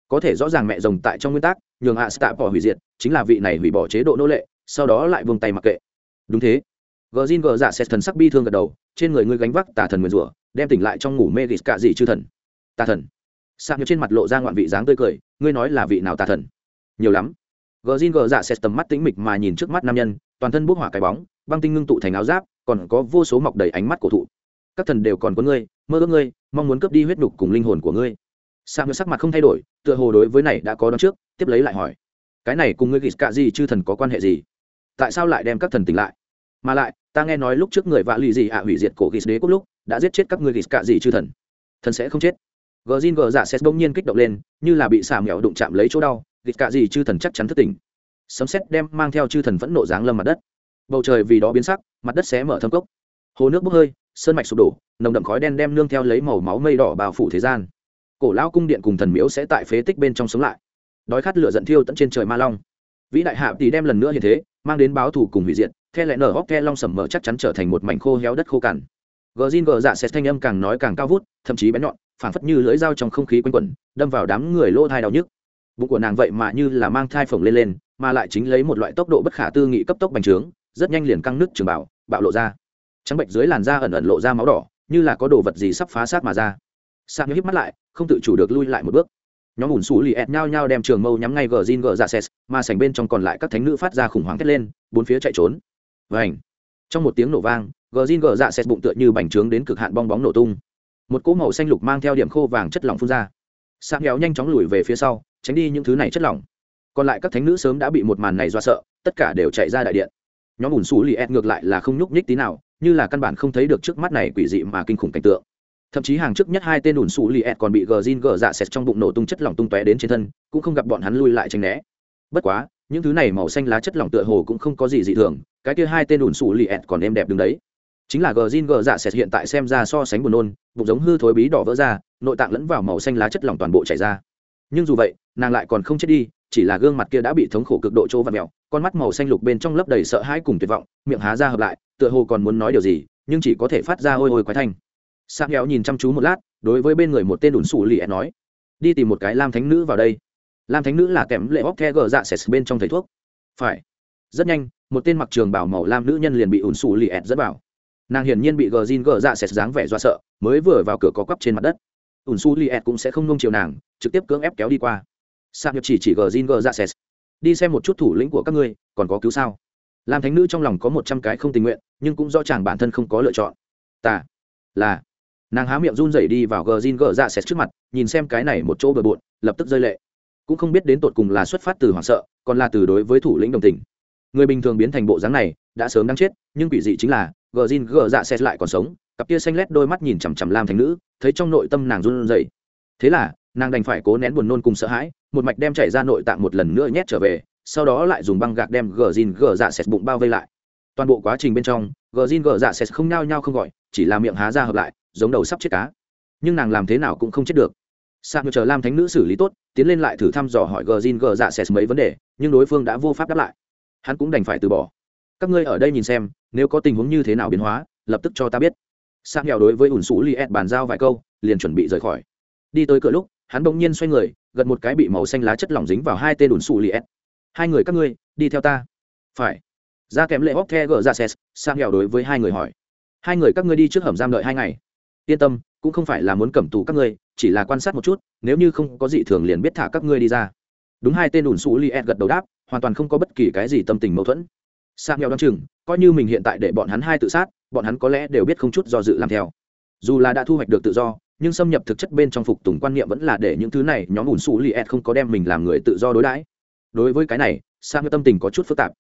có thể rõ ràng mẹ rồng tại trong nguyên tắc, nhường hạ stạ bỏ hủy diệt, chính là vị này hủy bỏ chế độ nô lệ, sau đó lại vung tay mặc kệ. Đúng thế. Gờ zin gờ dạ xét thần sắc bi thương gật đầu, trên người ngươi gánh vác tà thần nguyền rủa, đem tỉnh lại trong ngủ mê gịt cạ dị chư thần. Tà thần. Sạc nhập trên mặt lộ ra ngoạn vị dáng tươi cười, ngươi nói là vị nào tà thần? Nhiều lắm. Gờ zin gờ dạ xét tầm mắt tĩnh mịch mà nhìn trước mắt nam nhân, toàn thân bốc hỏa cái bóng băng tinh ngưng tụ thành áo giáp, còn có vô số mọc đầy ánh mắt cổ thụ. Các thần đều còn có ngươi, mơ ước ngươi, mong muốn cướp đi huyết nhục cùng linh hồn của ngươi. Sa ngựa sắc mặt không thay đổi, tựa hồ đối với này đã có đón trước, tiếp lấy lại hỏi. Cái này cùng ngươi ghịt cạ gì chư thần có quan hệ gì? Tại sao lại đem các thần tỉnh lại? Mà lại, ta nghe nói lúc trước người vạ lụy gì ạ, hủy diệt cổ ghịt đế quốc lúc, đã giết chết các ngươi ghịt cạ gì chư thần. Thần sẽ không chết. Gờ zin gờ dạ giả xét bỗng nhiên kích động lên, như là bị xà mèo đụng chạm lấy chỗ đau ghịt cạ gì chư thần chắc chắn thất tỉnh. Sấm xét đem mang theo chư thần vẫn nộ dáng lâm mặt đất bầu trời vì đó biến sắc, mặt đất xé mở thâm cốc. Hồ nước bốc hơi, sơn mạch sụp đổ, nồng đậm khói đen đem nương theo lấy màu máu mây đỏ bao phủ thế gian. Cổ lão cung điện cùng thần miếu sẽ tại phế tích bên trong sống lại. Đói khát lửa giận thiêu tận trên trời ma long. Vĩ đại hạ tỷ đem lần nữa hiện thế, mang đến báo thù cùng hủy diệt, the lại nở hóc the long sầm mở chắc chắn trở thành một mảnh khô héo đất khô cằn. Gờ zin gờ dạ sẽ thanh âm càng nói càng cao vút, thậm chí bén nhọn, phảng phất như lưỡi dao trong không khí quanh quẩn, đâm vào đám người lỗ thai đau nhức. Bụng của nàng vậy mà như là mang thai phồng lên lên, mà lại chính lấy một loại tốc độ bất khả tư nghị cấp tốc bành trướng rất nhanh liền căng nứt trường bảo bạo lộ ra. Trắng bệnh dưới làn da ẩn ẩn lộ ra máu đỏ, như là có đồ vật gì sắp phá sát mà ra. Sang híp mắt lại, không tự chủ được lui lại một bước. Nhóm ủn xù lì ẹt nhao nhao đem trường mâu nhắm ngay gờ zin gờ dạ ra ses mà sành bên trong còn lại các thánh nữ phát ra khủng hoảng thét lên, bốn phía chạy trốn. Và ảnh trong một tiếng nổ vang, gờ zin gờ dạ ses bụng tựa như bành trướng đến cực hạn bong bóng nổ tung. Một cỗ màu xanh lục mang theo điểm khô vàng chất lỏng phun ra. Sang héo nhanh chóng lùi về phía sau, tránh đi những thứ này chất lỏng. Còn lại các thánh nữ sớm đã bị một màn này do sợ, tất cả đều chạy ra đại điện nhóm ủn xù lì ẹt ngược lại là không nhúc nhích tí nào, như là căn bản không thấy được trước mắt này quỷ dị mà kinh khủng cảnh tượng. Thậm chí hàng trước nhất hai tên ủn xù lì ẹt còn bị gờ zin gờ dạ xẹt trong bụng nổ tung chất lỏng tung tóe đến trên thân, cũng không gặp bọn hắn lui lại tranh né. Bất quá, những thứ này màu xanh lá chất lỏng tựa hồ cũng không có gì dị thường, cái kia hai tên ủn xù lì ẹt còn êm đẹp đứng đấy. Chính là gờ zin gờ dạ xẹt hiện tại xem ra so sánh buồn nôn, bụng giống hư thối bí đỏ vỡ ra, nội tạng lẫn vào màu xanh lá chất lỏng toàn bộ chảy ra. Nhưng dù vậy, nàng lại còn không chết đi chỉ là gương mặt kia đã bị thống khổ cực độ chỗ và mèo, con mắt màu xanh lục bên trong lấp đầy sợ hãi cùng tuyệt vọng, miệng há ra hợp lại, tựa hồ còn muốn nói điều gì, nhưng chỉ có thể phát ra ôi ôi quái thanh. Sang héo nhìn chăm chú một lát, đối với bên người một tên đùn xù lì ẹ nói, đi tìm một cái lam thánh nữ vào đây. Lam thánh nữ là kèm lệ óc the gờ dạ sệt bên trong thầy thuốc. Phải. Rất nhanh, một tên mặc trường bảo màu lam nữ nhân liền bị ủn xù lì ẹt dẫn vào. Nàng hiển nhiên bị gờ zin gờ dạ sệt dáng vẻ do sợ, mới vừa vào cửa có quắp trên mặt đất. Ủn xù lì ẹt cũng sẽ không nông chiều nàng, trực tiếp cưỡng ép kéo đi qua sạc nhập chỉ chỉ gờ zin gờ dạ xét đi xem một chút thủ lĩnh của các ngươi, còn có cứu sao? Làm thánh nữ trong lòng có một trăm cái không tình nguyện, nhưng cũng do chàng bản thân không có lựa chọn. Ta, là. Nàng há miệng run rẩy đi vào gờ zin gờ dạ xét trước mặt, nhìn xem cái này một chỗ bừa bộn, lập tức rơi lệ. Cũng không biết đến tột cùng là xuất phát từ hoảng sợ, còn là từ đối với thủ lĩnh đồng tình. Người bình thường biến thành bộ dáng này, đã sớm đang chết, nhưng quỷ dị chính là, gờ zin gờ dạ xét lại còn sống, cặp kia xanh lét đôi mắt nhìn chằm chằm lam thành nữ, thấy trong nội tâm nàng run rẩy. Thế là nàng đành phải cố nén buồn nôn cùng sợ hãi, một mạch đem chảy ra nội tạng một lần nữa nhét trở về, sau đó lại dùng băng gạc đem gờ zin gờ dạ sệt bụng bao vây lại. Toàn bộ quá trình bên trong, gờ zin gờ dạ sệt không nao nhao không gọi, chỉ là miệng há ra hợp lại, giống đầu sắp chết cá. Nhưng nàng làm thế nào cũng không chết được. Sa chờ lam thánh nữ xử lý tốt, tiến lên lại thử thăm dò hỏi gờ zin gờ dạ sệt mấy vấn đề, nhưng đối phương đã vô pháp đáp lại. Hắn cũng đành phải từ bỏ. Các ngươi ở đây nhìn xem, nếu có tình huống như thế nào biến hóa, lập tức cho ta biết. Sa nghèo đối với ủn sủ li ed bàn giao vài câu, liền chuẩn bị rời khỏi. Đi tới cửa lúc hắn bỗng nhiên xoay người, gật một cái bị màu xanh lá chất lỏng dính vào hai tên đùn xù li ed hai người các ngươi, đi theo ta. Phải. Ra kém lệ hóc the gờ ra xe sang nghèo đối với hai người hỏi. Hai người các ngươi đi trước hầm giam đợi hai ngày. Yên tâm, cũng không phải là muốn cầm tù các ngươi, chỉ là quan sát một chút, nếu như không có gì thường liền biết thả các ngươi đi ra. Đúng hai tên đùn xù li ed gật đầu đáp, hoàn toàn không có bất kỳ cái gì tâm tình mâu thuẫn. Sang nghèo đ o chừng, coi như mình hiện tại để bọn hắn hai tự sát, bọn hắn có lẽ đều biết không chút do dự làm theo. Dù là đã thu hoạch được tự do nhưng xâm nhập thực chất bên trong phục tùng quan niệm vẫn là để những thứ này, nhóm ủn xù li ed không có đem mình làm người tự do đối đãi. Đối với cái này sang tâm tình có chút phức tạp.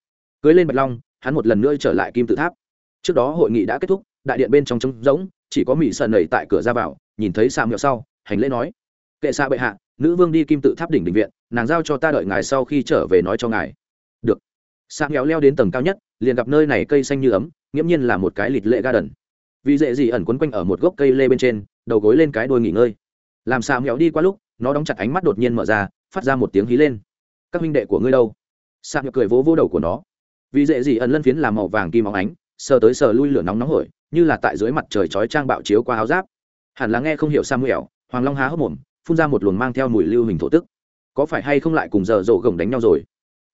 Cưới lên bạch long, hắn một lần nữa trở lại kim tự tháp. Trước đó hội nghị đã kết thúc, đại điện bên trong trống rỗng, chỉ có mỹ sợ nầy tại cửa ra vào, nhìn thấy sa mẹo sau, hành lễ nói, kệ xa bệ hạ, nữ vương đi kim tự tháp đỉnh định viện, nàng giao cho ta đợi ngài sau khi trở về nói cho ngài. Được. Sa mẹo leo đến tầng cao nhất, liền gặp nơi này cây xanh như ấm, nghiễm nhiên là một cái lịt lệ ga đần vì dễ gì ẩn quấn quanh ở một gốc cây lê bên trên, đầu gối lên cái đôi nghỉ ngơi. Làm sao mèo đi qua lúc, nó đóng chặt ánh mắt đột nhiên mở ra, phát ra một tiếng hí lên. Các huynh đệ của ngươi đâu? Sa mèo cười vỗ vỗ đầu của nó. Vì dễ gì ẩn lân phiến làm màu vàng kim óng ánh, sờ tới sờ lui lửa nóng nóng hổi, như là tại dưới mặt trời chói trang bạo chiếu qua áo giáp. Hẳn là nghe không hiểu samuel hoàng long há hốc mồm, phun ra một luồng mang theo mùi lưu hình thổ tức. Có phải hay không lại cùng giờ rổ gồng đánh nhau rồi?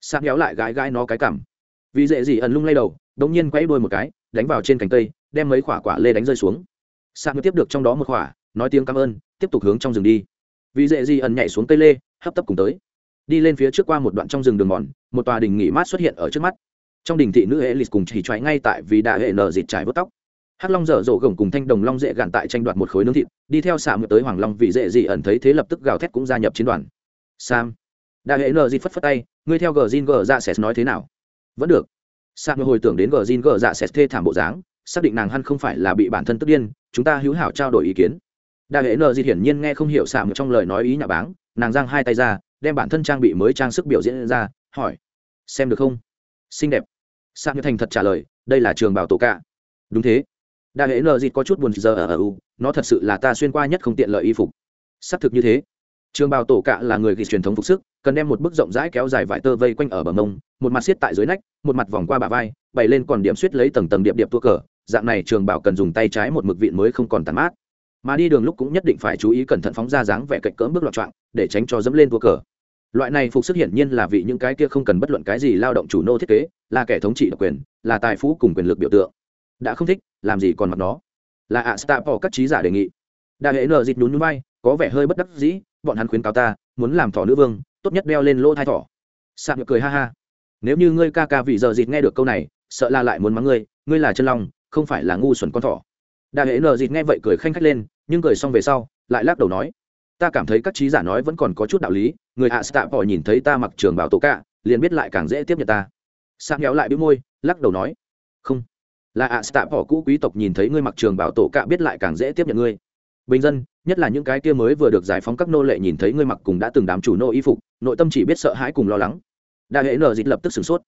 Samuel lại gãi gãi nó cái cảm vì dễ gì ẩn lung lay đầu đống nhiên quay đuôi một cái, đánh vào trên cành cây đem mấy quả quả lê đánh rơi xuống. Samuel tiếp được trong đó một quả, nói tiếng cảm ơn, tiếp tục hướng trong rừng đi. Vì dễ gì ẩn nhảy xuống cây lê, hấp tấp cùng tới. Đi lên phía trước qua một đoạn trong rừng đường mòn, một tòa đình nghỉ mát xuất hiện ở trước mắt. Trong đình thị nữ hệ lịch cùng chỉ choáy ngay tại vì đã hệ nở dịt trải vớt tóc. Hắc long dở dỗ gồng cùng thanh đồng long dễ gạn tại tranh đoạt một khối nướng thịt, đi theo xạ ngược tới hoàng long vì dễ dị ẩn thấy thế lập tức gào thét cũng gia nhập chiến đoàn. Sam đại hệ nở dịt phất phất tay, ngươi theo gờ zin gờ dạ sẽ nói thế nào? Vẫn được. Sam hồi tưởng đến gờ zin gờ dạ sẽ thê thảm bộ dáng xác định nàng hân không phải là bị bản thân tức điên, chúng ta hữu hảo trao đổi ý kiến. Đại hệ nợ di hiển nhiên nghe không hiểu sạm trong lời nói ý nhà báng, nàng giang hai tay ra, đem bản thân trang bị mới trang sức biểu diễn ra, hỏi, xem được không? Xinh đẹp. Sạm thành thật trả lời, đây là trường bảo tổ cả đúng thế. Đại hệ nợ Di có chút buồn giờ ở u, nó thật sự là ta xuyên qua nhất không tiện lợi y phục. Xác thực như thế. Trường bào tổ cạ là người ghi truyền thống phục sức, cần đem một bức rộng rãi kéo dài vải tơ vây quanh ở bờ mông, một mặt xiết tại dưới nách, một mặt vòng qua bả vai, bày lên còn điểm suýt lấy tầng tầng điệp điệp tua cờ dạng này trường bảo cần dùng tay trái một mực vịn mới không còn tàn mát. Mà đi đường lúc cũng nhất định phải chú ý cẩn thận phóng ra dáng vẻ cạnh cỡm bước loạn trọng để tránh cho dẫm lên thua cờ. Loại này phục sức hiển nhiên là vì những cái kia không cần bất luận cái gì lao động chủ nô thiết kế, là kẻ thống trị độc quyền, là tài phú cùng quyền lực biểu tượng. Đã không thích, làm gì còn mặc nó? Là ạ stạ bỏ các trí giả đề nghị. Đại hệ nờ dịt nhún nhún bay có vẻ hơi bất đắc dĩ, bọn hắn khuyến cáo ta, muốn làm thỏ nữ vương, tốt nhất đeo lên lỗ thai thỏ. Sạc nhược cười ha ha. Nếu như ngươi ca ca vì giờ dịt nghe được câu này, sợ là lại muốn mắng ngươi ngươi là chân long không phải là ngu xuẩn con thỏ. Đại hệ nờ dịt nghe vậy cười khanh khách lên, nhưng cười xong về sau, lại lắc đầu nói, ta cảm thấy các trí giả nói vẫn còn có chút đạo lý, người ạ stạ bỏ nhìn thấy ta mặc trường bảo tổ cả liền biết lại càng dễ tiếp nhận ta. Sạc nhéo lại bĩu môi, lắc đầu nói, không, là ạ stạ bỏ cũ quý tộc nhìn thấy ngươi mặc trường bảo tổ cạ biết lại càng dễ tiếp nhận ngươi. Bình dân, nhất là những cái kia mới vừa được giải phóng các nô lệ nhìn thấy ngươi mặc cùng đã từng đám chủ nô y phục, nội tâm chỉ biết sợ hãi cùng lo lắng. Đại hệ nở dịt lập tức sửng sốt.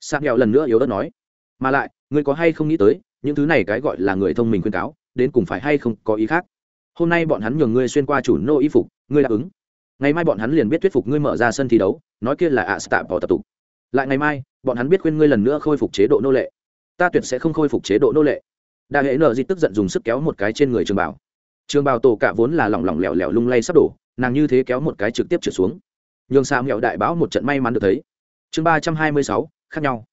Sang nghèo lần nữa yếu ớt nói, mà lại, ngươi có hay không nghĩ tới những thứ này cái gọi là người thông minh khuyên cáo, đến cùng phải hay không có ý khác. Hôm nay bọn hắn nhường ngươi xuyên qua chủ nô y phục, ngươi đáp ứng. Ngày mai bọn hắn liền biết thuyết phục ngươi mở ra sân thi đấu, nói kia là ạ stạ bỏ tập tục. Lại ngày mai, bọn hắn biết khuyên ngươi lần nữa khôi phục chế độ nô lệ. Ta tuyệt sẽ không khôi phục chế độ nô lệ. Đại hệ nợ di tức giận dùng sức kéo một cái trên người trường bảo. Trường bảo tổ cả vốn là lỏng lỏng lẻo lẻo lung lay sắp đổ, nàng như thế kéo một cái trực tiếp trượt xuống. Nhường sao nghèo đại báo một trận may mắn được thấy. Chương ba trăm hai mươi sáu, khác nhau.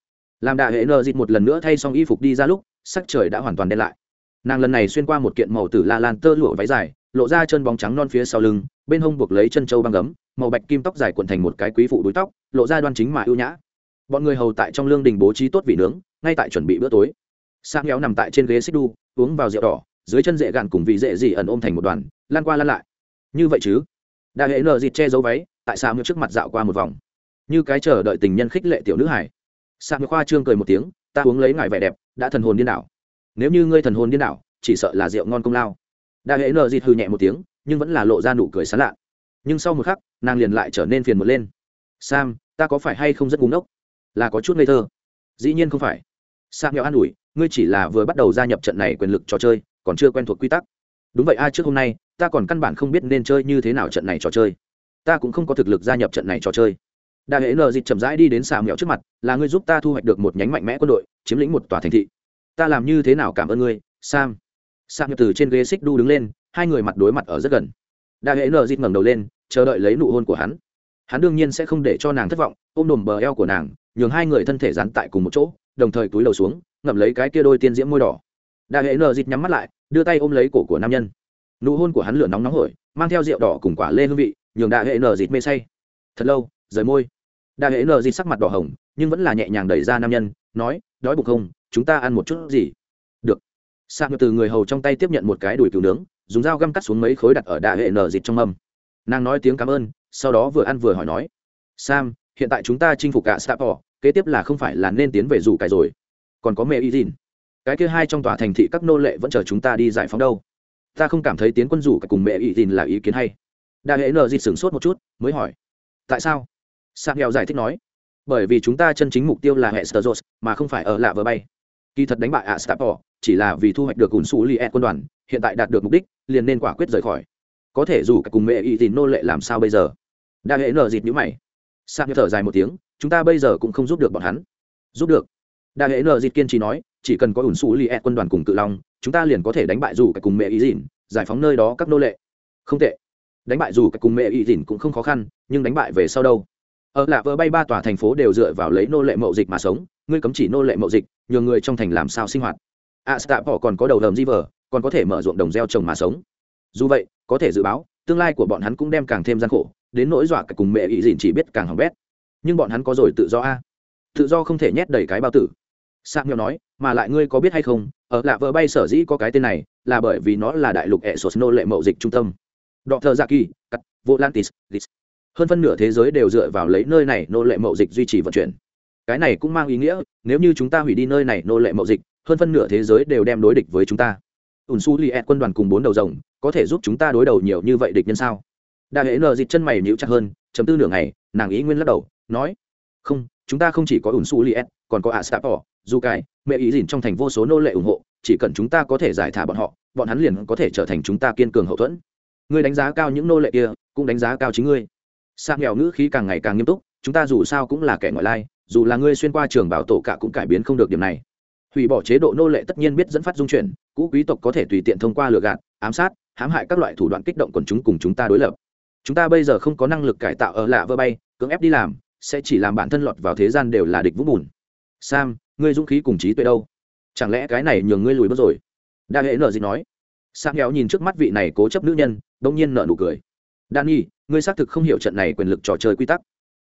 Làm đại hệ nợ dịt một lần nữa thay xong y phục đi ra lúc sắc trời đã hoàn toàn đen lại. Nàng lần này xuyên qua một kiện màu tử la lan tơ lụa váy dài, lộ ra chân bóng trắng non phía sau lưng, bên hông buộc lấy chân trâu băng gấm, màu bạch kim tóc dài cuộn thành một cái quý phụ đuối tóc, lộ ra đoan chính mà ưu nhã. Bọn người hầu tại trong lương đình bố trí tốt vị nướng, ngay tại chuẩn bị bữa tối. Sang héo nằm tại trên ghế xích đu, uống vào rượu đỏ, dưới chân dễ gạn cùng vị dễ dị ẩn ôm thành một đoàn, lan qua lan lại. Như vậy chứ? Đại hệ nờ dịt che giấu váy, tại sao trước mặt dạo qua một vòng. Như cái chờ đợi tình nhân khích lệ tiểu nữ hải sang khoa trương cười một tiếng ta uống lấy ngài vẻ đẹp, đã thần hồn điên đảo. Nếu như ngươi thần hồn điên đảo, chỉ sợ là rượu ngon công lao. Đại hễ nợ dịt hư nhẹ một tiếng, nhưng vẫn là lộ ra nụ cười sán lạ. Nhưng sau một khắc, nàng liền lại trở nên phiền một lên. Sam, ta có phải hay không rất búng ốc là có chút ngây thơ. Dĩ nhiên không phải. Sam nghèo an ủi, ngươi chỉ là vừa bắt đầu gia nhập trận này quyền lực trò chơi, còn chưa quen thuộc quy tắc. Đúng vậy a, trước hôm nay, ta còn căn bản không biết nên chơi như thế nào trận này trò chơi. Ta cũng không có thực lực gia nhập trận này trò chơi đại hệ nờ dịt chậm rãi đi đến xà mẹo trước mặt, là ngươi giúp ta thu hoạch được một nhánh mạnh mẽ quân đội, chiếm lĩnh một tòa thành thị. Ta làm như thế nào cảm ơn ngươi, sam? Sam từ trên ghế xích đu đứng lên, hai người mặt đối mặt ở rất gần. Đại hệ nờ dịt ngẩng đầu lên, chờ đợi lấy nụ hôn của hắn. Hắn đương nhiên sẽ không để cho nàng thất vọng, ôm đồm bờ eo của nàng, nhường hai người thân thể dán tại cùng một chỗ, đồng thời túi đầu xuống, ngậm lấy cái kia đôi tiên diễm môi đỏ. Đại hệ nờ dịt nhắm mắt lại, đưa tay ôm lấy cổ của nam nhân. Nụ hôn của hắn lửa nóng nóng hổi, mang theo rượu đỏ cùng quả lê hương vị, nhường đại hệ nờ dịt mê say. Thật lâu, rời môi đại hệ nờ dịt sắc mặt đỏ hồng, nhưng vẫn là nhẹ nhàng đẩy ra nam nhân, nói, đói bụng không? Chúng ta ăn một chút gì? Được. Sạc từ người hầu trong tay tiếp nhận một cái đùi cừu nướng, dùng dao găm cắt xuống mấy khối đặt ở đại hệ nờ dịt trong mâm. Nàng nói tiếng cảm ơn, sau đó vừa ăn vừa hỏi nói, sam, hiện tại chúng ta chinh phục cả sạp họ kế tiếp là không phải là nên tiến về rủ cải rồi. Còn có mẹ y dìn cái kia hai trong tòa thành thị các nô lệ vẫn chờ chúng ta đi giải phóng đâu. Ta không cảm thấy tiến quân rủ cùng mẹ y dìn là ý kiến hay. Đại hệ nờ dịt sửng sốt một chút, mới hỏi, tại sao? Sạc nghèo giải thích nói, bởi vì chúng ta chân chính mục tiêu là hệ sơ mà không phải ở lạ vỡ bay. Kỳ thật đánh bại ạ stapor chỉ là vì thu hoạch được ủn xù li quân đoàn, hiện tại đạt được mục đích, liền nên quả quyết rời khỏi. Có thể dù cả cùng mẹ y thì nô lệ làm sao bây giờ? Đã hệ nở dịt nhữ mày. Sạc thở dài một tiếng, chúng ta bây giờ cũng không giúp được bọn hắn. Giúp được? Đã hệ nở dịt kiên trì nói, chỉ cần có ủn xù li quân đoàn cùng cự long, chúng ta liền có thể đánh bại dù cả cùng mẹ y dìn giải phóng nơi đó các nô lệ. Không tệ. Đánh bại dù cả cùng mẹ y dìn cũng không khó khăn, nhưng đánh bại về sau đâu? Ở lạ vỡ bay ba tòa thành phố đều dựa vào lấy nô lệ mậu dịch mà sống ngươi cấm chỉ nô lệ mậu dịch nhờ người trong thành làm sao sinh hoạt a stạ bỏ còn có đầu đầm di vờ còn có thể mở ruộng đồng gieo trồng mà sống dù vậy có thể dự báo tương lai của bọn hắn cũng đem càng thêm gian khổ đến nỗi dọa cả cùng mẹ ý dịn chỉ biết càng hỏng bét nhưng bọn hắn có rồi tự do a tự do không thể nhét đầy cái bao tử sạc nghèo nói, mà lại ngươi có biết hay không, ở lạ vợ bay sở dĩ có cái tên này, là bởi vì nó là đại lục Essos nô lệ mậu dịch trung tâm. Dr. Zaki, cắt, Volantis, Lis. Hơn phân nửa thế giới đều dựa vào lấy nơi này nô lệ mậu dịch duy trì vận chuyển. Cái này cũng mang ý nghĩa, nếu như chúng ta hủy đi nơi này nô lệ mậu dịch, hơn phân nửa thế giới đều đem đối địch với chúng ta. Ùn su li quân đoàn cùng bốn đầu rồng có thể giúp chúng ta đối đầu nhiều như vậy địch nhân sao? Đại hệ nờ dịt chân mày nhíu chặt hơn chấm tư nửa ngày nàng ý nguyên lắc đầu nói không chúng ta không chỉ có ùn su li còn có ạ sạp bỏ dù cài mẹ ý dìn trong thành vô số nô lệ ủng hộ chỉ cần chúng ta có thể giải thả bọn họ bọn hắn liền có thể trở thành chúng ta kiên cường hậu thuẫn. Ngươi đánh giá cao những nô lệ kia cũng đánh giá cao chính ngươi sang nghèo ngữ khí càng ngày càng nghiêm túc, chúng ta dù sao cũng là kẻ ngoại lai, dù là ngươi xuyên qua trường bảo tổ cả cũng cải biến không được điểm này. Hủy bỏ chế độ nô lệ tất nhiên biết dẫn phát dung chuyển, cũ quý tộc có thể tùy tiện thông qua lừa gạt, ám sát, hãm hại các loại thủ đoạn kích động quần chúng cùng chúng ta đối lập. Chúng ta bây giờ không có năng lực cải tạo ở lạ vơ bay, cưỡng ép đi làm, sẽ chỉ làm bản thân lọt vào thế gian đều là địch vũng bùn. Sam, ngươi dũng khí cùng trí tuệ đâu? Chẳng lẽ cái này nhường ngươi lùi bước rồi? Đa hệ nợ gì nói. Sam héo nhìn trước mắt vị này cố chấp nữ nhân, đông nhiên nợ nụ cười. Danny ngươi xác thực không hiểu trận này quyền lực trò chơi quy tắc.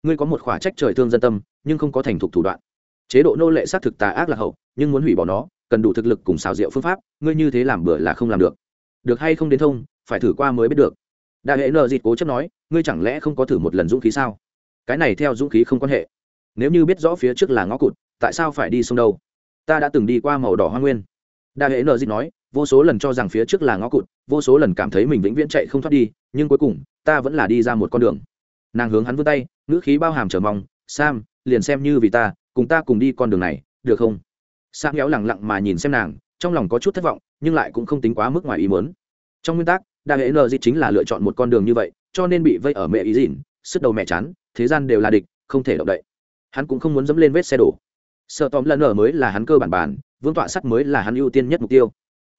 Ngươi có một khỏa trách trời thương dân tâm, nhưng không có thành thục thủ đoạn. Chế độ nô lệ xác thực tà ác là hậu, nhưng muốn hủy bỏ nó, cần đủ thực lực cùng xào rượu phương pháp, ngươi như thế làm bừa là không làm được. Được hay không đến thông, phải thử qua mới biết được. Đại hệ nợ dịt cố chấp nói, ngươi chẳng lẽ không có thử một lần dũng khí sao? Cái này theo dũng khí không quan hệ. Nếu như biết rõ phía trước là ngõ cụt, tại sao phải đi sông đâu? Ta đã từng đi qua màu đỏ hoa nguyên. Đại hệ nợ dịt nói, vô số lần cho rằng phía trước là ngõ cụt, vô số lần cảm thấy mình vĩnh viễn chạy không thoát đi, nhưng cuối cùng ta vẫn là đi ra một con đường. Nàng hướng hắn vươn tay, ngữ khí bao hàm trở mong, sam, liền xem như vì ta, cùng ta cùng đi con đường này, được không? Sam héo lẳng lặng mà nhìn xem nàng, trong lòng có chút thất vọng, nhưng lại cũng không tính quá mức ngoài ý muốn. Trong nguyên tắc, đa hệ nờ chính là lựa chọn một con đường như vậy, cho nên bị vây ở mẹ ý dịn, sức đầu mẹ chán, thế gian đều là địch, không thể động đậy. Hắn cũng không muốn dẫm lên vết xe đổ. Sợ tóm lần ở mới là hắn cơ bản bản, vương tọa sắt mới là hắn ưu tiên nhất mục tiêu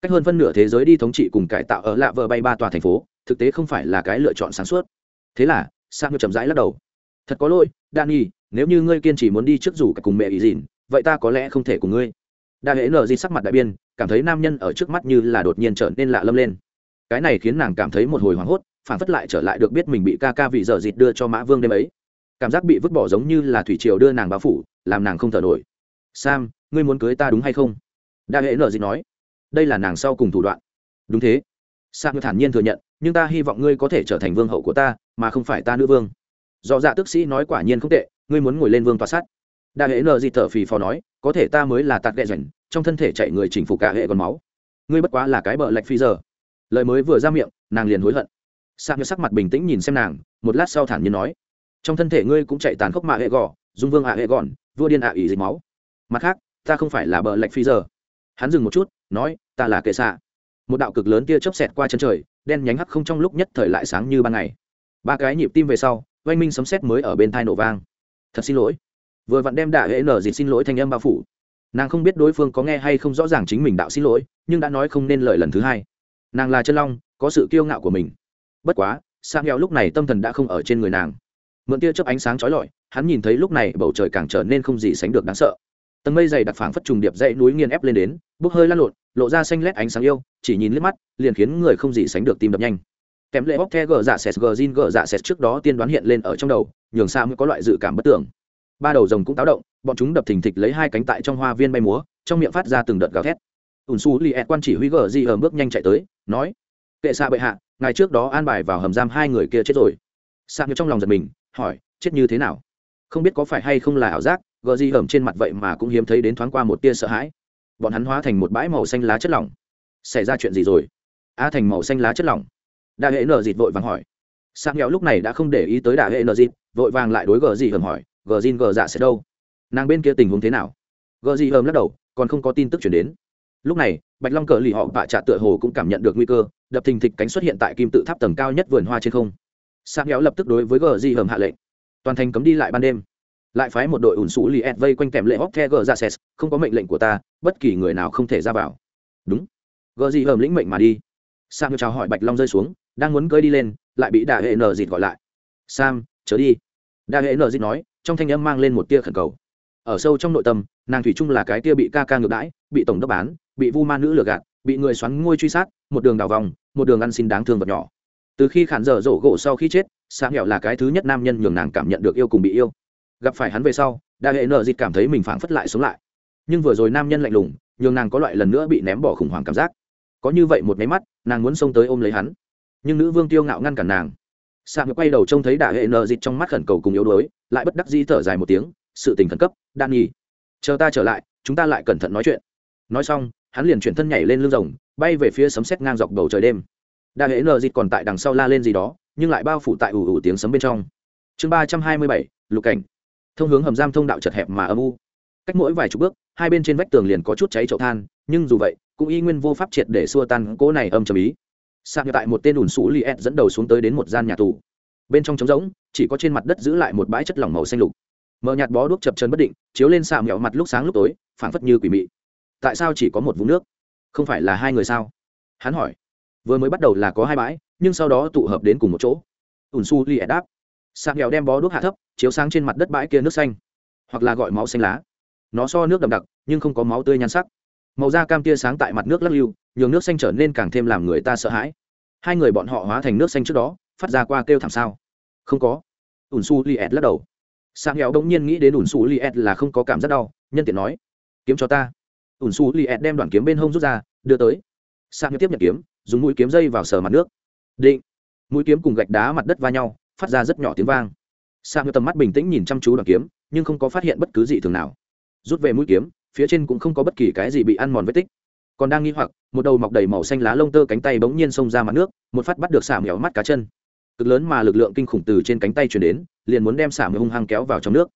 cách hơn phân nửa thế giới đi thống trị cùng cải tạo ở lạ vợ bay ba tòa thành phố, thực tế không phải là cái lựa chọn sáng suốt. Thế là sang chậm rãi lắc đầu. Thật có lỗi, danny, nếu như ngươi kiên trì muốn đi trước rủ cả cùng mẹ ý dìn vậy ta có lẽ không thể cùng ngươi. Đa hễ nở di sắc mặt đại biên, cảm thấy nam nhân ở trước mắt như là đột nhiên trở nên lạ lâm lên. Cái này khiến nàng cảm thấy một hồi hoảng hốt, phản phất lại trở lại được biết mình bị ca ca vị dở dịt đưa cho mã vương đêm ấy. Cảm giác bị vứt bỏ giống như là thủy triều đưa nàng bao phủ, làm nàng không thở nổi. Sam, ngươi muốn cưới ta đúng hay không? Đa hễ nở dịt nói đây là nàng sau cùng thủ đoạn. Đúng thế. Sam thản nhiên thừa nhận, nhưng ta hy vọng ngươi có thể trở thành vương hậu của ta, mà không phải ta nữ vương. Do dạ tức sĩ nói quả nhiên không tệ, ngươi muốn ngồi lên vương tòa sát. Đa hệ nợ gì thở phì phò nói, có thể ta mới là tạt ghẹ rảnh, trong thân thể chạy người chỉnh phục cả hệ còn máu. Ngươi bất quá là cái bợ lạch phi giờ. Lời mới vừa ra miệng, nàng liền hối hận. Sang như sắc mặt bình tĩnh nhìn xem nàng, một lát sau thản nhiên nói, trong thân thể ngươi cũng chạy tàn khốc mạ hệ gò, dung vương ạ hệ gòn, vua điên ạ à ỉ dịch máu. Mặt khác, ta không phải là bợ lạch phi giờ hắn dừng một chút, nói, ta là kệ xạ. Một đạo cực lớn tia chớp xẹt qua chân trời, đen nhánh hắc không trong lúc nhất thời lại sáng như ban ngày. Ba cái nhịp tim về sau, oanh minh sấm sét mới ở bên thai nổ vang. Thật xin lỗi. Vừa vặn đem đạ hệ nở dịt xin lỗi thanh âm bao phủ. Nàng không biết đối phương có nghe hay không rõ ràng chính mình đạo xin lỗi, nhưng đã nói không nên lời lần thứ hai. Nàng là chân long, có sự kiêu ngạo của mình. Bất quá sang heo lúc này tâm thần đã không ở trên người nàng. Mượn tia chớp ánh sáng trói lọi, hắn nhìn thấy lúc này bầu trời càng trở nên không gì sánh được đáng sợ tầng mây dày đặc phảng phất trùng điệp dãy núi nghiền ép lên đến, bốc hơi lan lộn, lộ ra xanh lét ánh sáng yêu, chỉ nhìn liếc mắt, liền khiến người không gì sánh được tim đập nhanh. Kèm lệ bóc the gờ dạ sệt gờ zin gờ dạ sệt trước đó tiên đoán hiện lên ở trong đầu, nhường xa mới có loại dự cảm bất tưởng ba đầu rồng cũng táo động, bọn chúng đập thình thịch lấy hai cánh tại trong hoa viên bay múa, trong miệng phát ra từng đợt gào thét. Ùn su li ẹt quan chỉ huy gờ di ở bước nhanh chạy tới, nói, kệ xa bệ hạ ngày trước đó an bài vào hầm giam hai người kia chết rồi. Sa như trong lòng giật mình, hỏi, chết như thế nào? Không biết có phải hay không là ảo giác? Gờ di ẩm trên mặt vậy mà cũng hiếm thấy đến thoáng qua một tia sợ hãi. Bọn hắn hóa thành một bãi màu xanh lá chất lỏng. Xảy ra chuyện gì rồi? A thành màu xanh lá chất lỏng. Đa hệ nợ dịt vội vàng hỏi. Sang nghèo lúc này đã không để ý tới đa hệ nợ dịt, vội vàng lại đối gờ di ẩm hỏi, gờ Di gờ dạ sẽ đâu? Nàng bên kia tình huống thế nào? Gờ di ẩm lắc đầu, còn không có tin tức chuyển đến. Lúc này, bạch long cờ lì họ vạ trạ tựa hồ cũng cảm nhận được nguy cơ, đập thình thịch cánh xuất hiện tại kim tự tháp tầng cao nhất vườn hoa trên không. Sang nghèo lập tức đối với gờ di ẩm hạ lệnh. Toàn thành cấm đi lại ban đêm lại phái một đội ủn sủ li vây quanh kèm lệ hóc the gờ ra ses không có mệnh lệnh của ta, bất kỳ người nào không thể ra vào. Đúng. Gờ gì hầm lĩnh mệnh mà đi. Sam chào hỏi bạch long rơi xuống, đang muốn cơi đi lên, lại bị đà hệ nờ dịt gọi lại. Sam, chớ đi. Đà hệ nờ dịt nói, trong thanh âm mang lên một tia khẩn cầu. Ở sâu trong nội tâm, nàng thủy chung là cái tia bị ca ca ngược đãi, bị tổng đốc bán, bị vu ma nữ lừa gạt, bị người xoắn ngôi truy sát, một đường đào vòng, một đường ăn xin đáng thương vật nhỏ. Từ khi khản dở rổ gỗ sau khi chết, sam nghèo là cái thứ nhất nam nhân nhường nàng cảm nhận được yêu cùng bị yêu gặp phải hắn về sau, đa hệ nợ dịt cảm thấy mình phảng phất lại sống lại. Nhưng vừa rồi nam nhân lạnh lùng, nhường nàng có loại lần nữa bị ném bỏ khủng hoảng cảm giác. Có như vậy một máy mắt, nàng muốn xông tới ôm lấy hắn. Nhưng nữ vương tiêu ngạo ngăn cản nàng. Sạc quay đầu trông thấy đà hệ nợ dịt trong mắt khẩn cầu cùng yếu đuối, lại bất đắc di thở dài một tiếng, sự tình khẩn cấp, đan nhi, chờ ta trở lại, chúng ta lại cẩn thận nói chuyện. Nói xong, hắn liền chuyển thân nhảy lên lưng rồng, bay về phía sấm sét ngang dọc bầu trời đêm. Đa hệ nợ dịt còn tại đằng sau la lên gì đó, nhưng lại bao phủ tại ủ ủ tiếng sấm bên trong. Chương ba trăm hai mươi bảy, lục cảnh thông hướng hầm giam thông đạo chật hẹp mà âm u. Cách mỗi vài chục bước, hai bên trên vách tường liền có chút cháy chậu than, nhưng dù vậy, cũng y nguyên vô pháp triệt để xua tan cỗ này âm trầm ý. Sạc tại một tên ủn sủ li ed dẫn đầu xuống tới đến một gian nhà tù. Bên trong trống rỗng, chỉ có trên mặt đất giữ lại một bãi chất lỏng màu xanh lục. Mờ nhạt bó đuốc chập chân bất định, chiếu lên xạ mẹo mặt lúc sáng lúc tối, phảng phất như quỷ mị. Tại sao chỉ có một vũng nước? Không phải là hai người sao? Hắn hỏi. Vừa mới bắt đầu là có hai bãi, nhưng sau đó tụ hợp đến cùng một chỗ. Ủn su li ed đáp sạc nghèo đem bó đuốc hạ thấp, chiếu sáng trên mặt đất bãi kia nước xanh. Hoặc là gọi máu xanh lá. Nó so nước đậm đặc, nhưng không có máu tươi nhan sắc. Màu da cam tia sáng tại mặt nước lắc lưu nhường nước xanh trở nên càng thêm làm người ta sợ hãi. Hai người bọn họ hóa thành nước xanh trước đó, phát ra qua kêu thảm sao. Không có. Ủn su li ed lắc đầu. Sang nghèo bỗng nhiên nghĩ đến ủn su li ed là không có cảm giác đau, nhân tiện nói, kiếm cho ta. Ủn su li ed đem đoạn kiếm bên hông rút ra, đưa tới. Sang tiếp nhận kiếm, dùng mũi kiếm dây vào sờ mặt nước. Định. Mũi kiếm cùng gạch đá mặt đất va nhau phát ra rất nhỏ tiếng vang. Sang như tầm mắt bình tĩnh nhìn chăm chú đoàn kiếm, nhưng không có phát hiện bất cứ gì thường nào. Rút về mũi kiếm, phía trên cũng không có bất kỳ cái gì bị ăn mòn vết tích. Còn đang nghi hoặc, một đầu mọc đầy màu xanh lá lông tơ cánh tay bỗng nhiên xông ra mặt nước, một phát bắt được xả mèo mắt cá chân. Cực lớn mà lực lượng kinh khủng từ trên cánh tay chuyển đến, liền muốn đem xả mèo hung hăng kéo vào trong nước.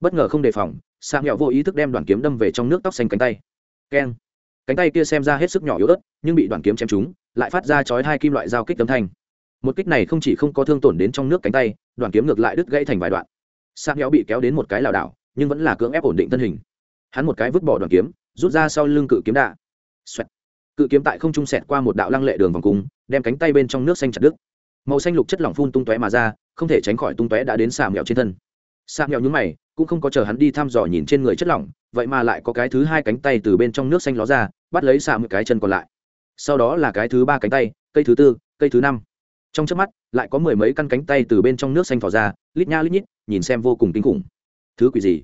Bất ngờ không đề phòng xả mèo vô ý thức đem đoàn kiếm đâm về trong nước tóc xanh cánh tay. Keng. Cánh tay kia xem ra hết sức nhỏ yếu ớt, nhưng bị đoàn kiếm chém trúng, lại phát ra chói hai kim loại dao kích tấm thanh một kích này không chỉ không có thương tổn đến trong nước cánh tay đoàn kiếm ngược lại đứt gãy thành vài đoạn. Sang héo bị kéo đến một cái lảo đảo, nhưng vẫn là cưỡng ép ổn định thân hình. Hắn một cái vứt bỏ đoàn kiếm, rút ra sau lưng cự kiếm đạ. Xoẹt. cự kiếm tại không trung sẹt qua một đạo lăng lệ đường vòng cung, đem cánh tay bên trong nước xanh chặt đứt. Màu xanh lục chất lỏng phun tung tóe mà ra, không thể tránh khỏi tung tóe đã đến xà mèo trên thân. Xà mèo nhúng mày, cũng không có chờ hắn đi thăm dò nhìn trên người chất lỏng, vậy mà lại có cái thứ hai cánh tay từ bên trong nước xanh ló ra, bắt lấy xà một cái chân còn lại. Sau đó là cái thứ ba cánh tay, cây thứ tư, cây thứ năm trong trước mắt, lại có mười mấy căn cánh tay từ bên trong nước xanh thỏ ra, lít nha lít nhít, nhìn xem vô cùng kinh khủng. Thứ quỷ gì?